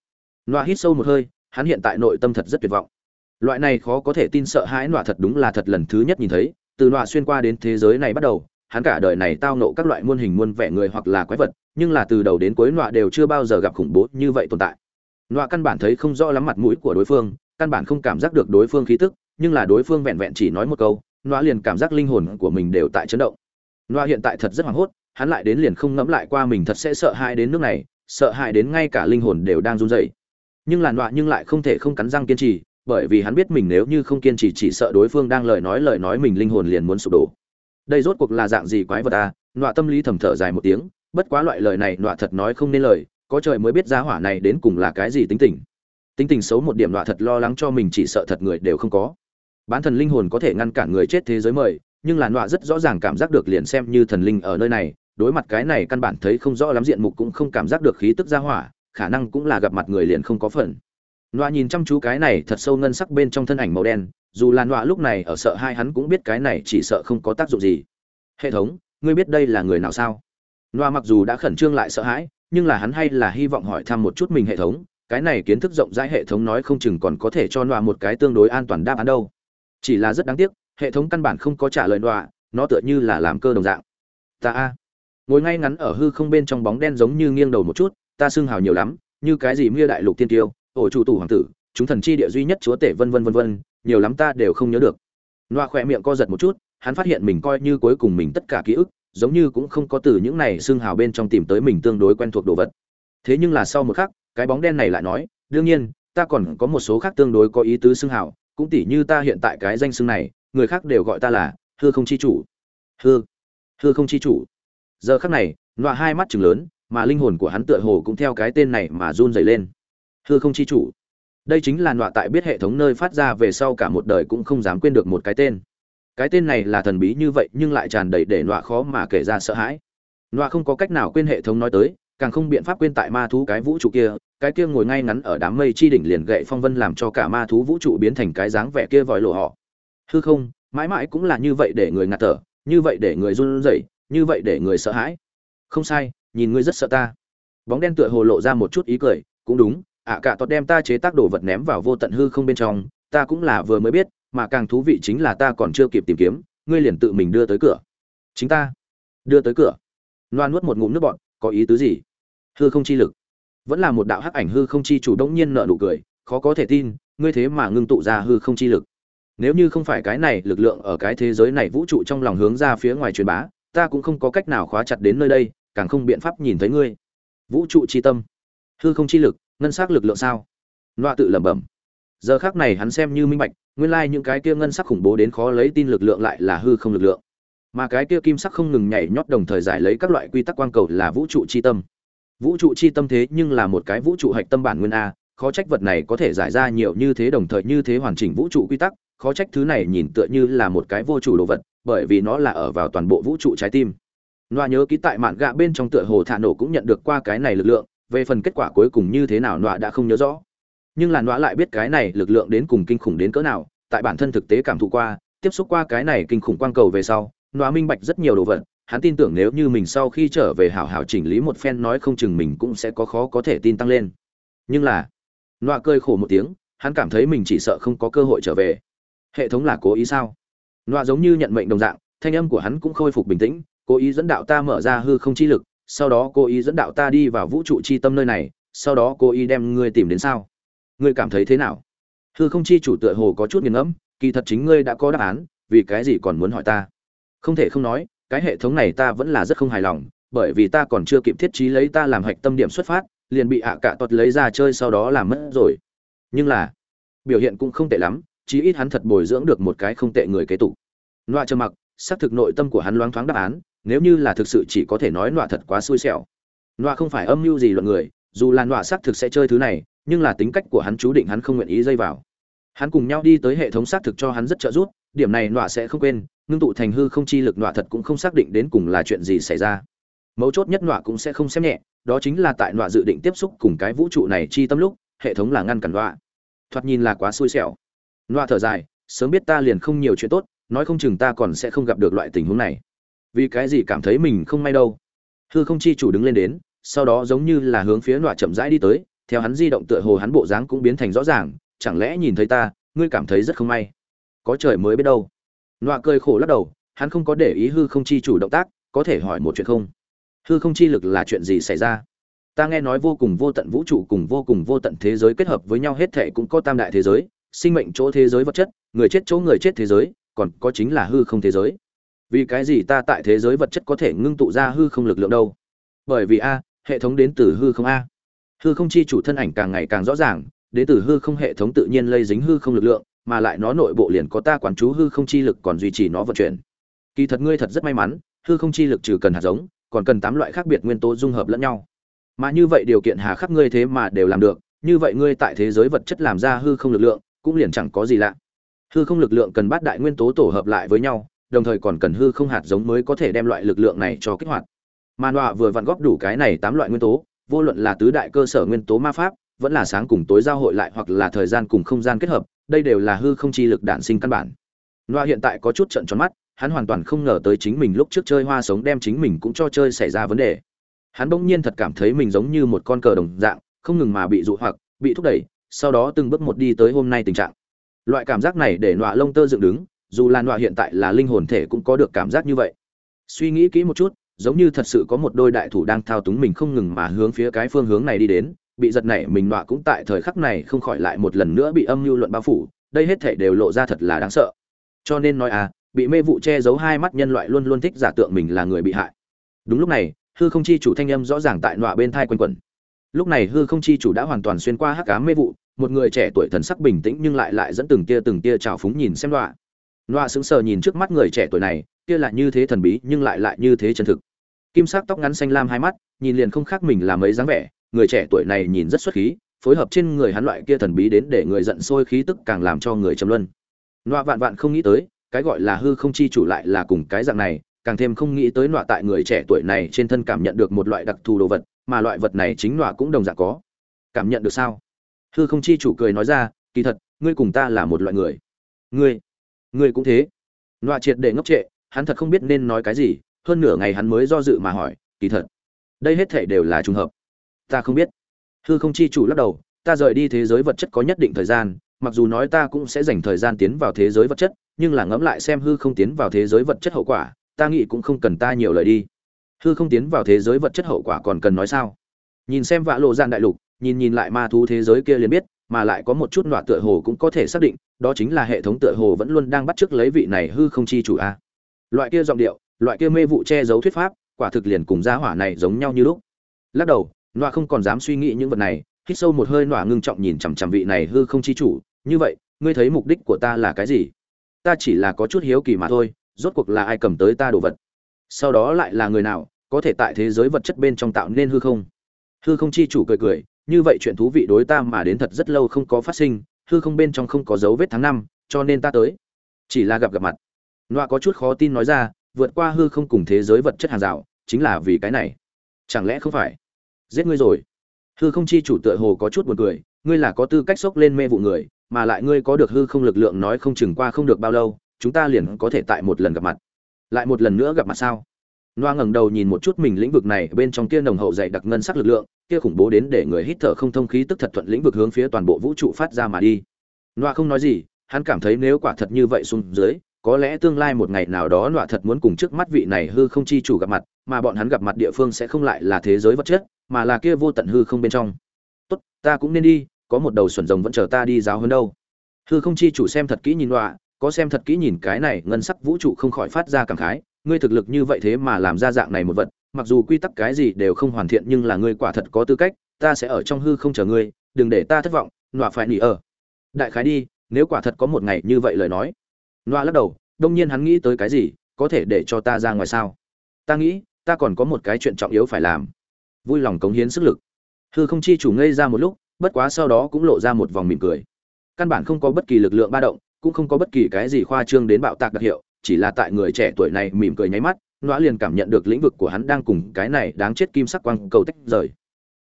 Nọa hít sâu một hơi, hắn hiện tại nội tâm thật rất tuyệt vọng. Loại này khó có thể tin sợ hãi nọa thật đúng là thật lần thứ nhất nhìn thấy, từ nọa xuyên qua đến thế giới này bắt đầu hắn cả đời này tao nộ các loại muôn hình muôn vẻ người hoặc là quái vật, nhưng là từ đầu đến cuối nọa đều chưa bao giờ gặp khủng bố như vậy tồn tại. Nọa căn bản thấy không rõ lắm mặt mũi của đối phương, căn bản không cảm giác được đối phương khí tức, nhưng là đối phương vẹn vẹn chỉ nói một câu, nọa liền cảm giác linh hồn của mình đều tại chấn động. Nọa hiện tại thật rất hoảng hốt, hắn lại đến liền không ngẫm lại qua mình thật sẽ sợ hãi đến nước này, sợ hãi đến ngay cả linh hồn đều đang run rẩy. Nhưng là nọa nhưng lại không thể không cắn răng kiên trì, bởi vì hắn biết mình nếu như không kiên trì chỉ sợ đối phương đang lời nói lời nói mình linh hồn liền muốn sụp đổ đây rốt cuộc là dạng gì quái vật à? Nọa tâm lý thầm thở dài một tiếng, bất quá loại lời này nọa thật nói không nên lời, có trời mới biết giá hỏa này đến cùng là cái gì tính tình. Tính tình xấu một điểm nọa thật lo lắng cho mình chỉ sợ thật người đều không có. Bán thần linh hồn có thể ngăn cản người chết thế giới mời, nhưng là nọa rất rõ ràng cảm giác được liền xem như thần linh ở nơi này, đối mặt cái này căn bản thấy không rõ lắm diện mục cũng không cảm giác được khí tức ra hỏa, khả năng cũng là gặp mặt người liền không có phần nọa nhìn chăm chú cái này thật sâu ngân sắc bên trong thân ảnh màu đen, dù là nọa lúc này ở sợ hai hắn cũng biết cái này chỉ sợ không có tác dụng gì. Hệ thống, ngươi biết đây là người nào sao? Noa mặc dù đã khẩn trương lại sợ hãi, nhưng là hắn hay là hy vọng hỏi thăm một chút mình hệ thống, cái này kiến thức rộng rãi hệ thống nói không chừng còn có thể cho noa một cái tương đối an toàn đáp án đâu. Chỉ là rất đáng tiếc, hệ thống căn bản không có trả lời noa nó tựa như là làm cơ đồng dạng. Ta a. Ngồi ngay ngắn ở hư không bên trong bóng đen giống như nghiêng đầu một chút, ta xưng hào nhiều lắm, như cái gì mưa đại lục tiên tiêu ổ chủ tủ hoàng tử, chúng thần chi địa duy nhất chúa tể vân vân vân vân, nhiều lắm ta đều không nhớ được. Noa khỏe miệng co giật một chút, hắn phát hiện mình coi như cuối cùng mình tất cả ký ức, giống như cũng không có từ những này xương hào bên trong tìm tới mình tương đối quen thuộc đồ vật. Thế nhưng là sau một khắc, cái bóng đen này lại nói, đương nhiên, ta còn có một số khác tương đối có ý tứ xương hào, cũng tỉ như ta hiện tại cái danh xưng này, người khác đều gọi ta là hư không chi chủ. Hư hư không chi chủ. Giờ khắc này loa hai mắt chừng lớn, mà linh hồn của hắn tựa hồ cũng theo cái tên này mà run rẩy lên hư không chi chủ. Đây chính là nọa tại biết hệ thống nơi phát ra về sau cả một đời cũng không dám quên được một cái tên. Cái tên này là thần bí như vậy nhưng lại tràn đầy để nọa khó mà kể ra sợ hãi. Nọa không có cách nào quên hệ thống nói tới, càng không biện pháp quên tại ma thú cái vũ trụ kia, cái kia ngồi ngay ngắn ở đám mây chi đỉnh liền gậy phong vân làm cho cả ma thú vũ trụ biến thành cái dáng vẻ kia vòi lộ họ. Hư không, mãi mãi cũng là như vậy để người ngạt thở, như vậy để người run rẩy, như vậy để người sợ hãi. Không sai, nhìn ngươi rất sợ ta. Bóng đen tựa hồ lộ ra một chút ý cười, cũng đúng ạ cả tọt đem ta chế tác đồ vật ném vào vô tận hư không bên trong, ta cũng là vừa mới biết, mà càng thú vị chính là ta còn chưa kịp tìm kiếm, ngươi liền tự mình đưa tới cửa. Chính ta. Đưa tới cửa. Loan nuốt một ngụm nước bọn có ý tứ gì? Hư không chi lực. Vẫn là một đạo hắc ảnh hư không chi chủ động nhiên nợ nụ cười, khó có thể tin, ngươi thế mà ngưng tụ ra hư không chi lực. Nếu như không phải cái này, lực lượng ở cái thế giới này vũ trụ trong lòng hướng ra phía ngoài truyền bá, ta cũng không có cách nào khóa chặt đến nơi đây, càng không biện pháp nhìn thấy ngươi. Vũ trụ chi tâm. Hư không chi lực ngân sắc lực lượng sao? Loa tự lẩm bẩm. Giờ khác này hắn xem như minh bạch nguyên lai những cái kia ngân sắc khủng bố đến khó lấy tin lực lượng lại là hư không lực lượng. Mà cái kia kim sắc không ngừng nhảy nhót đồng thời giải lấy các loại quy tắc quang cầu là vũ trụ chi tâm. Vũ trụ chi tâm thế nhưng là một cái vũ trụ hạch tâm bản nguyên a khó trách vật này có thể giải ra nhiều như thế đồng thời như thế hoàn chỉnh vũ trụ quy tắc khó trách thứ này nhìn tựa như là một cái vô chủ đồ vật bởi vì nó là ở vào toàn bộ vũ trụ trái tim. Loa nhớ ký tại mạn gạ bên trong tựa hồ thả nổ cũng nhận được qua cái này lực lượng, về phần kết quả cuối cùng như thế nào nọa đã không nhớ rõ. Nhưng là nọa lại biết cái này lực lượng đến cùng kinh khủng đến cỡ nào, tại bản thân thực tế cảm thụ qua, tiếp xúc qua cái này kinh khủng quang cầu về sau, nọa minh bạch rất nhiều đồ vật, hắn tin tưởng nếu như mình sau khi trở về hảo hảo chỉnh lý một phen nói không chừng mình cũng sẽ có khó có thể tin tăng lên. Nhưng là, nọa cười khổ một tiếng, hắn cảm thấy mình chỉ sợ không có cơ hội trở về. Hệ thống là cố ý sao? nọa giống như nhận mệnh đồng dạng, thanh âm của hắn cũng khôi phục bình tĩnh, cố ý dẫn đạo ta mở ra hư không chi lực sau đó cô ý dẫn đạo ta đi vào vũ trụ chi tâm nơi này, sau đó cô ý đem ngươi tìm đến sao? Ngươi cảm thấy thế nào? Hư không chi chủ tựa hồ có chút nghiền ngẫm, kỳ thật chính ngươi đã có đáp án, vì cái gì còn muốn hỏi ta? Không thể không nói, cái hệ thống này ta vẫn là rất không hài lòng, bởi vì ta còn chưa kịp thiết trí lấy ta làm hạch tâm điểm xuất phát, liền bị ạ à cạ tuật lấy ra chơi sau đó làm mất rồi. Nhưng là, biểu hiện cũng không tệ lắm, chí ít hắn thật bồi dưỡng được một cái không tệ người kế tục. Loa trơ mặc, xác thực nội tâm của hắn loáng thoáng đáp án nếu như là thực sự chỉ có thể nói nọa thật quá xui xẻo. Nọa không phải âm mưu gì luận người, dù là nọa xác thực sẽ chơi thứ này, nhưng là tính cách của hắn chú định hắn không nguyện ý dây vào. Hắn cùng nhau đi tới hệ thống xác thực cho hắn rất trợ giúp, điểm này nọa sẽ không quên, ngưng tụ thành hư không chi lực nọa thật cũng không xác định đến cùng là chuyện gì xảy ra. Mấu chốt nhất nọa cũng sẽ không xem nhẹ, đó chính là tại nọa dự định tiếp xúc cùng cái vũ trụ này chi tâm lúc, hệ thống là ngăn cản nọa. Thoạt nhìn là quá xui xẻo. Nọa thở dài, sớm biết ta liền không nhiều chuyện tốt, nói không chừng ta còn sẽ không gặp được loại tình huống này vì cái gì cảm thấy mình không may đâu? Hư không chi chủ đứng lên đến, sau đó giống như là hướng phía nọa chậm rãi đi tới, theo hắn di động tựa hồ hắn bộ dáng cũng biến thành rõ ràng, chẳng lẽ nhìn thấy ta, ngươi cảm thấy rất không may? Có trời mới biết đâu. Nọa cười khổ lắc đầu, hắn không có để ý hư không chi chủ động tác, có thể hỏi một chuyện không? Hư không chi lực là chuyện gì xảy ra? Ta nghe nói vô cùng vô tận vũ trụ cùng vô cùng vô tận thế giới kết hợp với nhau hết thệ cũng có tam đại thế giới, sinh mệnh chỗ thế giới vật chất, người chết chỗ người chết thế giới, còn có chính là hư không thế giới vì cái gì ta tại thế giới vật chất có thể ngưng tụ ra hư không lực lượng đâu? Bởi vì a, hệ thống đến từ hư không a. Hư không chi chủ thân ảnh càng ngày càng rõ ràng, đến từ hư không hệ thống tự nhiên lây dính hư không lực lượng, mà lại nó nội bộ liền có ta quản chú hư không chi lực còn duy trì nó vận chuyển. Kỳ thật ngươi thật rất may mắn, hư không chi lực trừ cần hạt giống, còn cần tám loại khác biệt nguyên tố dung hợp lẫn nhau. Mà như vậy điều kiện hà khắc ngươi thế mà đều làm được, như vậy ngươi tại thế giới vật chất làm ra hư không lực lượng, cũng liền chẳng có gì lạ. Hư không lực lượng cần bát đại nguyên tố tổ hợp lại với nhau đồng thời còn cần hư không hạt giống mới có thể đem loại lực lượng này cho kích hoạt. Man Đoạ vừa vặn góp đủ cái này tám loại nguyên tố, vô luận là tứ đại cơ sở nguyên tố ma pháp, vẫn là sáng cùng tối giao hội lại hoặc là thời gian cùng không gian kết hợp, đây đều là hư không chi lực đản sinh căn bản. Đoạ hiện tại có chút trận tròn mắt, hắn hoàn toàn không ngờ tới chính mình lúc trước chơi hoa sống đem chính mình cũng cho chơi xảy ra vấn đề hắn bỗng nhiên thật cảm thấy mình giống như một con cờ đồng dạng không ngừng mà bị dụ hoặc bị thúc đẩy sau đó từng bước một đi tới hôm nay tình trạng loại cảm giác này để nọa lông tơ dựng đứng dù là nọa hiện tại là linh hồn thể cũng có được cảm giác như vậy. Suy nghĩ kỹ một chút, giống như thật sự có một đôi đại thủ đang thao túng mình không ngừng mà hướng phía cái phương hướng này đi đến, bị giật này mình nọa cũng tại thời khắc này không khỏi lại một lần nữa bị âm mưu luận bao phủ, đây hết thể đều lộ ra thật là đáng sợ. Cho nên nói à bị mê vụ che giấu hai mắt nhân loại luôn luôn thích giả tượng mình là người bị hại. Đúng lúc này, hư không chi chủ thanh âm rõ ràng tại nọa bên thai quanh quẩn. Lúc này hư không chi chủ đã hoàn toàn xuyên qua hắc ám mê vụ, một người trẻ tuổi thần sắc bình tĩnh nhưng lại lại dẫn từng tia từng tia trào phúng nhìn xem nọa. Noa sững sờ nhìn trước mắt người trẻ tuổi này, kia là như thế thần bí nhưng lại lại như thế chân thực. Kim sắc tóc ngắn xanh lam hai mắt, nhìn liền không khác mình là mấy dáng vẻ, người trẻ tuổi này nhìn rất xuất khí, phối hợp trên người hắn loại kia thần bí đến để người giận sôi khí tức càng làm cho người trầm luân. Noa vạn vạn không nghĩ tới, cái gọi là hư không chi chủ lại là cùng cái dạng này, càng thêm không nghĩ tới Noa tại người trẻ tuổi này trên thân cảm nhận được một loại đặc thù đồ vật, mà loại vật này chính Noa cũng đồng dạng có. Cảm nhận được sao? Hư không chi chủ cười nói ra, kỳ thật, ngươi cùng ta là một loại người. Ngươi? Ngươi cũng thế. Nọa triệt để ngốc trệ, hắn thật không biết nên nói cái gì, hơn nửa ngày hắn mới do dự mà hỏi, kỳ thật, đây hết thể đều là trùng hợp. Ta không biết. Hư không chi chủ lắc đầu, ta rời đi thế giới vật chất có nhất định thời gian, mặc dù nói ta cũng sẽ dành thời gian tiến vào thế giới vật chất, nhưng là ngẫm lại xem hư không tiến vào thế giới vật chất hậu quả, ta nghĩ cũng không cần ta nhiều lời đi. Hư không tiến vào thế giới vật chất hậu quả còn cần nói sao? Nhìn xem vạ lộ gian đại lục, nhìn nhìn lại ma thú thế giới kia liền biết mà lại có một chút nọa tựa hồ cũng có thể xác định, đó chính là hệ thống tựa hồ vẫn luôn đang bắt chước lấy vị này hư không chi chủ a. Loại kia giọng điệu, loại kia mê vụ che giấu thuyết pháp, quả thực liền cùng gia hỏa này giống nhau như lúc. Lắc đầu, nọa không còn dám suy nghĩ những vật này, hít sâu một hơi nọa ngưng trọng nhìn chằm chằm vị này hư không chi chủ, như vậy, ngươi thấy mục đích của ta là cái gì? Ta chỉ là có chút hiếu kỳ mà thôi, rốt cuộc là ai cầm tới ta đồ vật? Sau đó lại là người nào, có thể tại thế giới vật chất bên trong tạo nên hư không? Hư không chi chủ cười cười như vậy chuyện thú vị đối ta mà đến thật rất lâu không có phát sinh, hư không bên trong không có dấu vết tháng năm, cho nên ta tới. Chỉ là gặp gặp mặt. Nọa có chút khó tin nói ra, vượt qua hư không cùng thế giới vật chất hàng rào, chính là vì cái này. Chẳng lẽ không phải? Giết ngươi rồi. Hư không chi chủ tựa hồ có chút buồn cười, ngươi là có tư cách xốc lên mê vụ người, mà lại ngươi có được hư không lực lượng nói không chừng qua không được bao lâu, chúng ta liền có thể tại một lần gặp mặt. Lại một lần nữa gặp mặt sao? Loa ngẩng đầu nhìn một chút mình lĩnh vực này, bên trong kia nồng hậu dày đặc ngân sắc lực lượng kia khủng bố đến để người hít thở không thông khí tức thật thuận lĩnh vực hướng phía toàn bộ vũ trụ phát ra mà đi. Loa không nói gì, hắn cảm thấy nếu quả thật như vậy xuống dưới, có lẽ tương lai một ngày nào đó loa thật muốn cùng trước mắt vị này hư không chi chủ gặp mặt, mà bọn hắn gặp mặt địa phương sẽ không lại là thế giới vật chất, mà là kia vô tận hư không bên trong. Tốt, ta cũng nên đi, có một đầu xuẩn rồng vẫn chờ ta đi giáo hơn đâu. Hư không chi chủ xem thật kỹ nhìn loa có xem thật kỹ nhìn cái này ngân sắc vũ trụ không khỏi phát ra cảm khái, ngươi thực lực như vậy thế mà làm ra dạng này một vật mặc dù quy tắc cái gì đều không hoàn thiện nhưng là ngươi quả thật có tư cách, ta sẽ ở trong hư không chờ ngươi, đừng để ta thất vọng, nọa phải nỉ ở. Đại khái đi, nếu quả thật có một ngày như vậy lời nói. Nọa lắc đầu, đông nhiên hắn nghĩ tới cái gì, có thể để cho ta ra ngoài sao? Ta nghĩ, ta còn có một cái chuyện trọng yếu phải làm. Vui lòng cống hiến sức lực. Hư không chi chủ ngây ra một lúc, bất quá sau đó cũng lộ ra một vòng mỉm cười. Căn bản không có bất kỳ lực lượng ba động, cũng không có bất kỳ cái gì khoa trương đến bạo tạc đặc hiệu, chỉ là tại người trẻ tuổi này mỉm cười nháy mắt nọa liền cảm nhận được lĩnh vực của hắn đang cùng cái này đáng chết kim sắc quang cầu tách rời.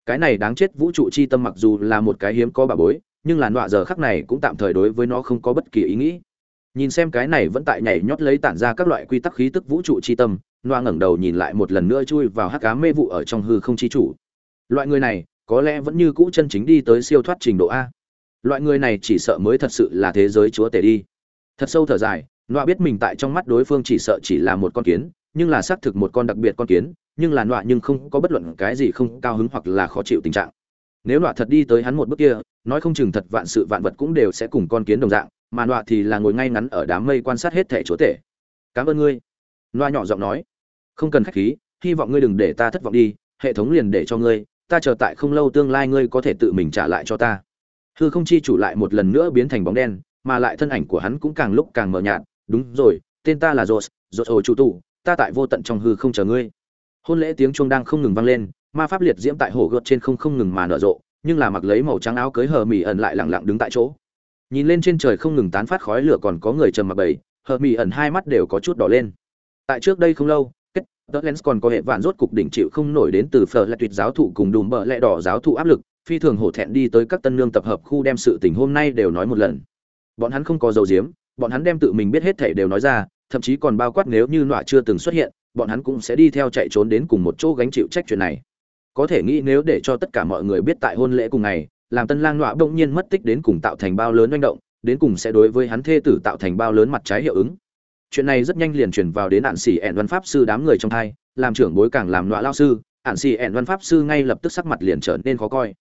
Cái này đáng chết vũ trụ chi tâm mặc dù là một cái hiếm có bà bối, nhưng là nọa giờ khắc này cũng tạm thời đối với nó không có bất kỳ ý nghĩ. Nhìn xem cái này vẫn tại nhảy nhót lấy tản ra các loại quy tắc khí tức vũ trụ chi tâm nọa ngẩng đầu nhìn lại một lần nữa chui vào hắc cá mê vụ ở trong hư không chi chủ. Loại người này, có lẽ vẫn như cũ chân chính đi tới siêu thoát trình độ a. Loại người này chỉ sợ mới thật sự là thế giới chúa tể đi. Thật sâu thở dài nọa biết mình tại trong mắt đối phương chỉ sợ chỉ là một con kiến nhưng là xác thực một con đặc biệt con kiến, nhưng là nọa nhưng không có bất luận cái gì không cao hứng hoặc là khó chịu tình trạng. Nếu nọa thật đi tới hắn một bước kia, nói không chừng thật vạn sự vạn vật cũng đều sẽ cùng con kiến đồng dạng, mà nọa thì là ngồi ngay ngắn ở đám mây quan sát hết thẻ chúa tể. Cảm ơn ngươi. Nọa nhỏ giọng nói. Không cần khách khí, hy vọng ngươi đừng để ta thất vọng đi, hệ thống liền để cho ngươi, ta chờ tại không lâu tương lai ngươi có thể tự mình trả lại cho ta. Hư không chi chủ lại một lần nữa biến thành bóng đen, mà lại thân ảnh của hắn cũng càng lúc càng mờ nhạt. Đúng rồi, tên ta là rột rột ồ chủ tụ ta tại vô tận trong hư không chờ ngươi. Hôn lễ tiếng chuông đang không ngừng vang lên, ma pháp liệt diễm tại hồ gợt trên không không ngừng mà nở rộ, nhưng là mặc lấy màu trắng áo cưới hờ mỹ ẩn lại lặng lặng đứng tại chỗ. Nhìn lên trên trời không ngừng tán phát khói lửa còn có người trầm mặc bầy, hờ mỹ ẩn hai mắt đều có chút đỏ lên. Tại trước đây không lâu, kết, tớ lens còn có hệ vạn rốt cục đỉnh chịu không nổi đến từ phở là tuyệt giáo thụ cùng đùm bợ lẹ đỏ giáo thụ áp lực, phi thường hổ thẹn đi tới các tân nương tập hợp khu đem sự tình hôm nay đều nói một lần. Bọn hắn không có dầu diếm, bọn hắn đem tự mình biết hết thể đều nói ra thậm chí còn bao quát nếu như nọa chưa từng xuất hiện, bọn hắn cũng sẽ đi theo chạy trốn đến cùng một chỗ gánh chịu trách chuyện này. Có thể nghĩ nếu để cho tất cả mọi người biết tại hôn lễ cùng ngày, làm tân lang nọa bỗng nhiên mất tích đến cùng tạo thành bao lớn manh động, đến cùng sẽ đối với hắn thê tử tạo thành bao lớn mặt trái hiệu ứng. Chuyện này rất nhanh liền truyền vào đến ạn xỉ ẹn văn pháp sư đám người trong thai, làm trưởng bối càng làm nọa lao sư ạn xỉ ẹn văn pháp sư ngay lập tức sắc mặt liền trở nên khó coi.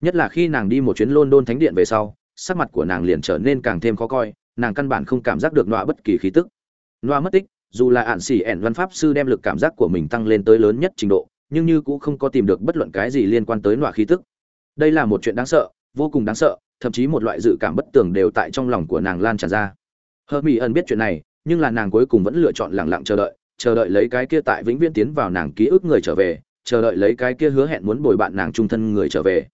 Nhất là khi nàng đi một chuyến lôn đôn thánh điện về sau, sắc mặt của nàng liền trở nên càng thêm khó coi, nàng căn bản không cảm giác được nọa bất kỳ khí tức noa mất tích, dù là ạn xỉ ẻn văn pháp sư đem lực cảm giác của mình tăng lên tới lớn nhất trình độ, nhưng như cũng không có tìm được bất luận cái gì liên quan tới noa khí tức. Đây là một chuyện đáng sợ, vô cùng đáng sợ, thậm chí một loại dự cảm bất tường đều tại trong lòng của nàng lan tràn ra. Hơ mỹ ẩn biết chuyện này, nhưng là nàng cuối cùng vẫn lựa chọn lẳng lặng chờ đợi chờ đợi lấy cái kia tại vĩnh viễn tiến vào nàng ký ức người trở về, chờ đợi lấy cái kia hứa hẹn muốn bồi bạn nàng trung thân người trở về.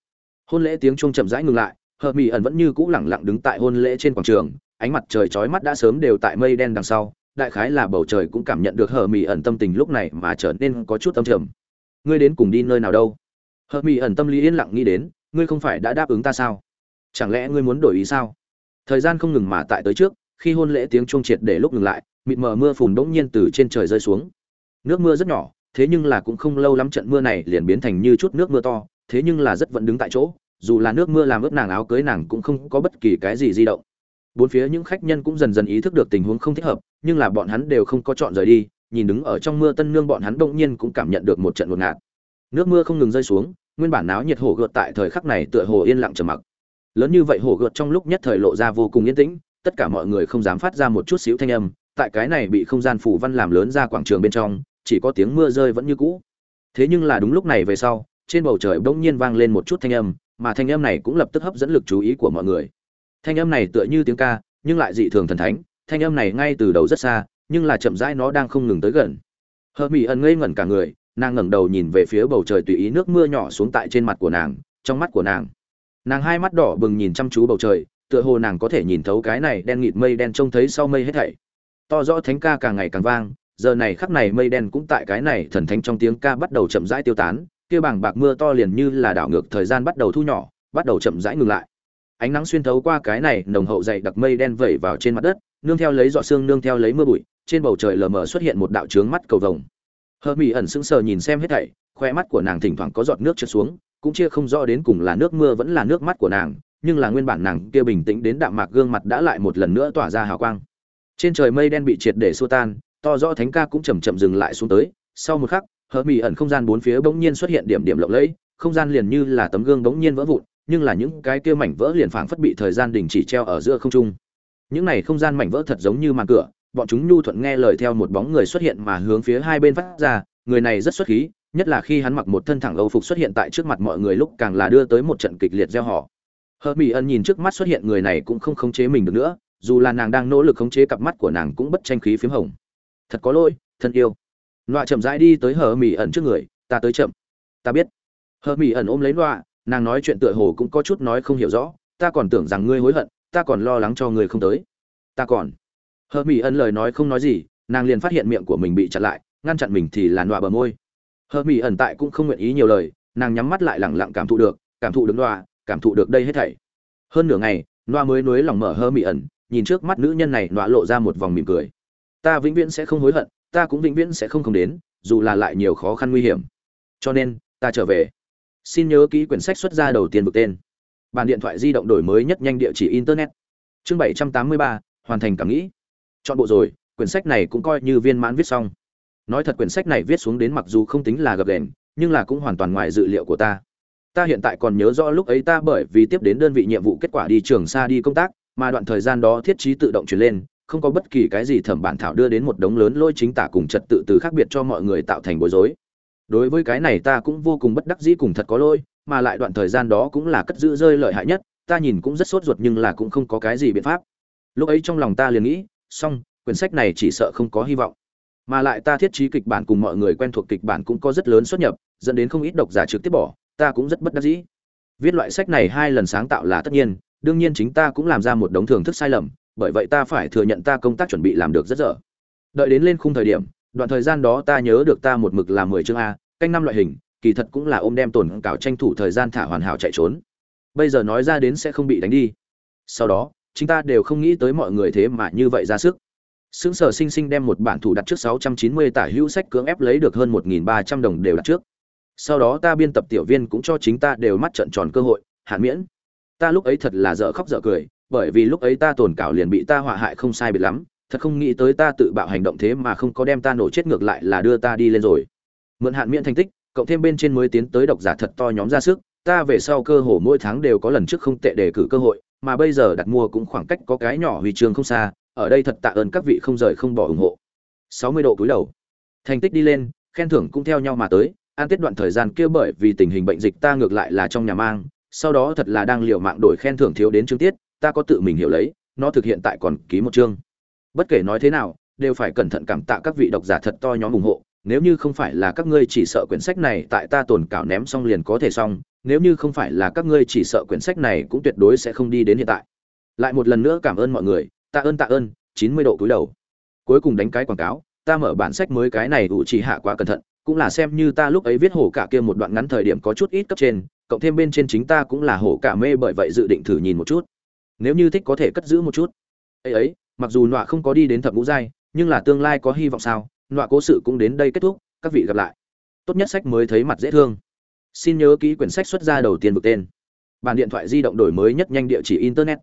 Hôn lễ tiếng chuông chậm rãi ngừng lại Hợp mỹ ẩn vẫn như cũ lẳng lặng đứng tại hôn lễ trên quảng trường, ánh mặt trời chói mắt đã sớm đều tại mây đen đằng sau đại khái là bầu trời cũng cảm nhận được hờ mỹ ẩn tâm tình lúc này mà trở nên có chút tâm trầm. Ngươi đến cùng đi nơi nào đâu? Hờ mỹ ẩn tâm lý yên lặng nghĩ đến, ngươi không phải đã đáp ứng ta sao? Chẳng lẽ ngươi muốn đổi ý sao? Thời gian không ngừng mà tại tới trước, khi hôn lễ tiếng chuông triệt để lúc ngừng lại, mịt mờ mưa phùn bỗng nhiên từ trên trời rơi xuống. Nước mưa rất nhỏ, thế nhưng là cũng không lâu lắm trận mưa này liền biến thành như chút nước mưa to, thế nhưng là rất vẫn đứng tại chỗ, dù là nước mưa làm ướt nàng áo cưới nàng cũng không có bất kỳ cái gì di động bốn phía những khách nhân cũng dần dần ý thức được tình huống không thích hợp, nhưng là bọn hắn đều không có chọn rời đi, nhìn đứng ở trong mưa tân nương bọn hắn đông nhiên cũng cảm nhận được một trận ngột ngạt. Nước mưa không ngừng rơi xuống, nguyên bản náo nhiệt hổ gợt tại thời khắc này tựa hồ yên lặng trầm mặc. Lớn như vậy hổ gợt trong lúc nhất thời lộ ra vô cùng yên tĩnh, tất cả mọi người không dám phát ra một chút xíu thanh âm, tại cái này bị không gian phủ văn làm lớn ra quảng trường bên trong, chỉ có tiếng mưa rơi vẫn như cũ. Thế nhưng là đúng lúc này về sau, trên bầu trời bỗng nhiên vang lên một chút thanh âm, mà thanh âm này cũng lập tức hấp dẫn lực chú ý của mọi người thanh âm này tựa như tiếng ca, nhưng lại dị thường thần thánh. Thanh âm này ngay từ đầu rất xa, nhưng là chậm rãi nó đang không ngừng tới gần. Hờ mỹ ẩn ngây ngẩn cả người, nàng ngẩng đầu nhìn về phía bầu trời tùy ý nước mưa nhỏ xuống tại trên mặt của nàng, trong mắt của nàng. Nàng hai mắt đỏ bừng nhìn chăm chú bầu trời, tựa hồ nàng có thể nhìn thấu cái này đen nghịt mây đen trông thấy sau mây hết thảy. To rõ thánh ca càng ngày càng vang, giờ này khắp này mây đen cũng tại cái này thần thánh trong tiếng ca bắt đầu chậm rãi tiêu tán, kia bảng bạc mưa to liền như là đảo ngược thời gian bắt đầu thu nhỏ, bắt đầu chậm rãi ngừng lại ánh nắng xuyên thấu qua cái này nồng hậu dày đặc mây đen vẩy vào trên mặt đất, nương theo lấy giọt sương, nương theo lấy mưa bụi, trên bầu trời lờ mờ xuất hiện một đạo trướng mắt cầu vồng. Hờ mỹ ẩn sững sờ nhìn xem hết thảy, khoe mắt của nàng thỉnh thoảng có giọt nước trượt xuống, cũng chia không rõ đến cùng là nước mưa vẫn là nước mắt của nàng, nhưng là nguyên bản nàng kia bình tĩnh đến đạm mạc gương mặt đã lại một lần nữa tỏa ra hào quang. Trên trời mây đen bị triệt để xua tan, to rõ thánh ca cũng chầm chậm dừng lại xuống tới. Sau một khắc hờ mỹ ẩn không gian bốn phía bỗng nhiên xuất hiện điểm điểm lộng lẫy, không gian liền như là tấm gương bỗng nhiên vỡ vụn nhưng là những cái kia mảnh vỡ liền phảng phất bị thời gian đình chỉ treo ở giữa không trung. Những này không gian mảnh vỡ thật giống như màn cửa, bọn chúng nhu thuận nghe lời theo một bóng người xuất hiện mà hướng phía hai bên phát ra, người này rất xuất khí, nhất là khi hắn mặc một thân thẳng âu phục xuất hiện tại trước mặt mọi người lúc càng là đưa tới một trận kịch liệt gieo họ. Hờ mỹ ẩn nhìn trước mắt xuất hiện người này cũng không khống chế mình được nữa, dù là nàng đang nỗ lực khống chế cặp mắt của nàng cũng bất tranh khí phím hồng. Thật có lỗi, thân yêu. Loạ chậm rãi đi tới hờ mỹ ẩn trước người, ta tới chậm. Ta biết. Hờ mỹ ẩn ôm lấy loạ nàng nói chuyện tựa hồ cũng có chút nói không hiểu rõ ta còn tưởng rằng ngươi hối hận ta còn lo lắng cho ngươi không tới. Ta còn. Hờ mỹ ẩn lời nói không nói gì nàng liền phát hiện miệng của mình bị chặn lại ngăn chặn mình thì là đọa bờ môi. Hờ mỹ ẩn tại cũng không nguyện ý nhiều lời nàng nhắm mắt lại lẳng lặng cảm thụ được cảm thụ được đọa, cảm thụ được đây hết thảy. Hơn nửa ngày noa mới nối lòng mở hơ mị ẩn nhìn trước mắt nữ nhân này noa lộ ra một vòng mỉm cười. Ta vĩnh viễn sẽ không hối hận ta cũng vĩnh viễn sẽ không không đến dù là lại nhiều khó khăn nguy hiểm. Cho nên ta trở về xin nhớ ký quyển sách xuất ra đầu tiên vực tên. Bản điện thoại di động đổi mới nhất nhanh địa chỉ internet. Chương bảy trăm tám mươi ba, hoàn thành cảm nghĩ. Chọn bộ rồi, quyển sách này cũng coi như viên mãn viết xong. Nói thật quyển sách này viết xuống đến mặc dù không tính là gập đèn nhưng là cũng hoàn toàn ngoài dự liệu của ta. Ta hiện tại còn nhớ rõ lúc ấy ta bởi vì tiếp đến đơn vị nhiệm vụ kết quả đi trường xa đi công tác, mà đoạn thời gian đó thiết trí tự động truyền lên, không có bất kỳ cái gì thẩm bản thảo đưa đến một đống lớn lôi chính tả cùng trật tự từ khác biệt cho mọi người tạo thành bối rối đối với cái này ta cũng vô cùng bất đắc dĩ cùng thật có lỗi, mà lại đoạn thời gian đó cũng là cất giữ rơi lợi hại nhất ta nhìn cũng rất sốt ruột nhưng là cũng không có cái gì biện pháp. Lúc ấy trong lòng ta liền nghĩ xong quyển sách này chỉ sợ không có hy vọng. Mà lại ta thiết trí kịch bản cùng mọi người quen thuộc kịch bản cũng có rất lớn xuất nhập dẫn đến không ít độc giả trực tiếp bỏ ta cũng rất bất đắc dĩ. Viết loại sách này hai lần sáng tạo là tất nhiên đương nhiên chính ta cũng làm ra một đống thưởng thức sai lầm bởi vậy ta phải thừa nhận ta công tác chuẩn bị làm được rất dở. Đợi đến lên khung thời điểm đoạn thời gian đó ta nhớ được ta một mực là mười chương a canh năm loại hình kỳ thật cũng là ôm đem tổn cảo tranh thủ thời gian thả hoàn hảo chạy trốn bây giờ nói ra đến sẽ không bị đánh đi sau đó chúng ta đều không nghĩ tới mọi người thế mà như vậy ra sức Sướng sở sinh sinh đem một bản thủ đặt trước 690 tả hữu sách cưỡng ép lấy được hơn 1.300 đồng đều đặt trước. Sau đó ta biên tập tiểu viên cũng cho chính ta đều mắt trận tròn cơ hội, hạn miễn. Ta lúc ấy thật là dở khóc dở cười, bởi vì lúc ấy ta tổn cảo liền bị ta họa hại không sai biệt lắm, thật không nghĩ tới ta tự bạo hành động thế mà không có đem ta nổ chết ngược lại là đưa ta đi lên rồi. Mượn hạn miễn thành tích, cộng thêm bên trên mới tiến tới độc giả thật to nhóm ra sức, ta về sau cơ hồ mỗi tháng đều có lần trước không tệ đề cử cơ hội, mà bây giờ đặt mua cũng khoảng cách có cái nhỏ huy chương không xa, ở đây thật tạ ơn các vị không rời không bỏ ủng hộ. 60 độ cúi đầu. Thành tích đi lên, khen thưởng cũng theo nhau mà tới, an tiết đoạn thời gian kia bởi vì tình hình bệnh dịch ta ngược lại là trong nhà mang, sau đó thật là đang liều mạng đổi khen thưởng thiếu đến chương tiết, ta có tự mình hiểu lấy, nó thực hiện tại còn ký một chương. Bất kể nói thế nào, đều phải cẩn thận cảm tạ các vị độc giả thật to nhóm ủng hộ, nếu như không phải là các ngươi chỉ sợ quyển sách này tại ta tồn cảo ném xong liền có thể xong, nếu như không phải là các ngươi chỉ sợ quyển sách này cũng tuyệt đối sẽ không đi đến hiện tại. Lại một lần nữa cảm ơn mọi người, tạ ơn tạ ơn, 90 độ cúi đầu. Cuối cùng đánh cái quảng cáo, ta mở bản sách mới cái này ủ chỉ hạ quá cẩn thận, cũng là xem như ta lúc ấy viết hổ cả kia một đoạn ngắn thời điểm có chút ít cấp trên, cộng thêm bên trên chính ta cũng là hổ cả mê bởi vậy dự định thử nhìn một chút. Nếu như thích có thể cất giữ một chút. Ấy ấy, mặc dù nọa không có đi đến thập ngũ giai, nhưng là tương lai có hy vọng sao? Nọa cố sự cũng đến đây kết thúc, các vị gặp lại. Tốt nhất sách mới thấy mặt dễ thương. Xin nhớ ký quyển sách xuất ra đầu tiên vực tên. Bản điện thoại di động đổi mới nhất nhanh địa chỉ internet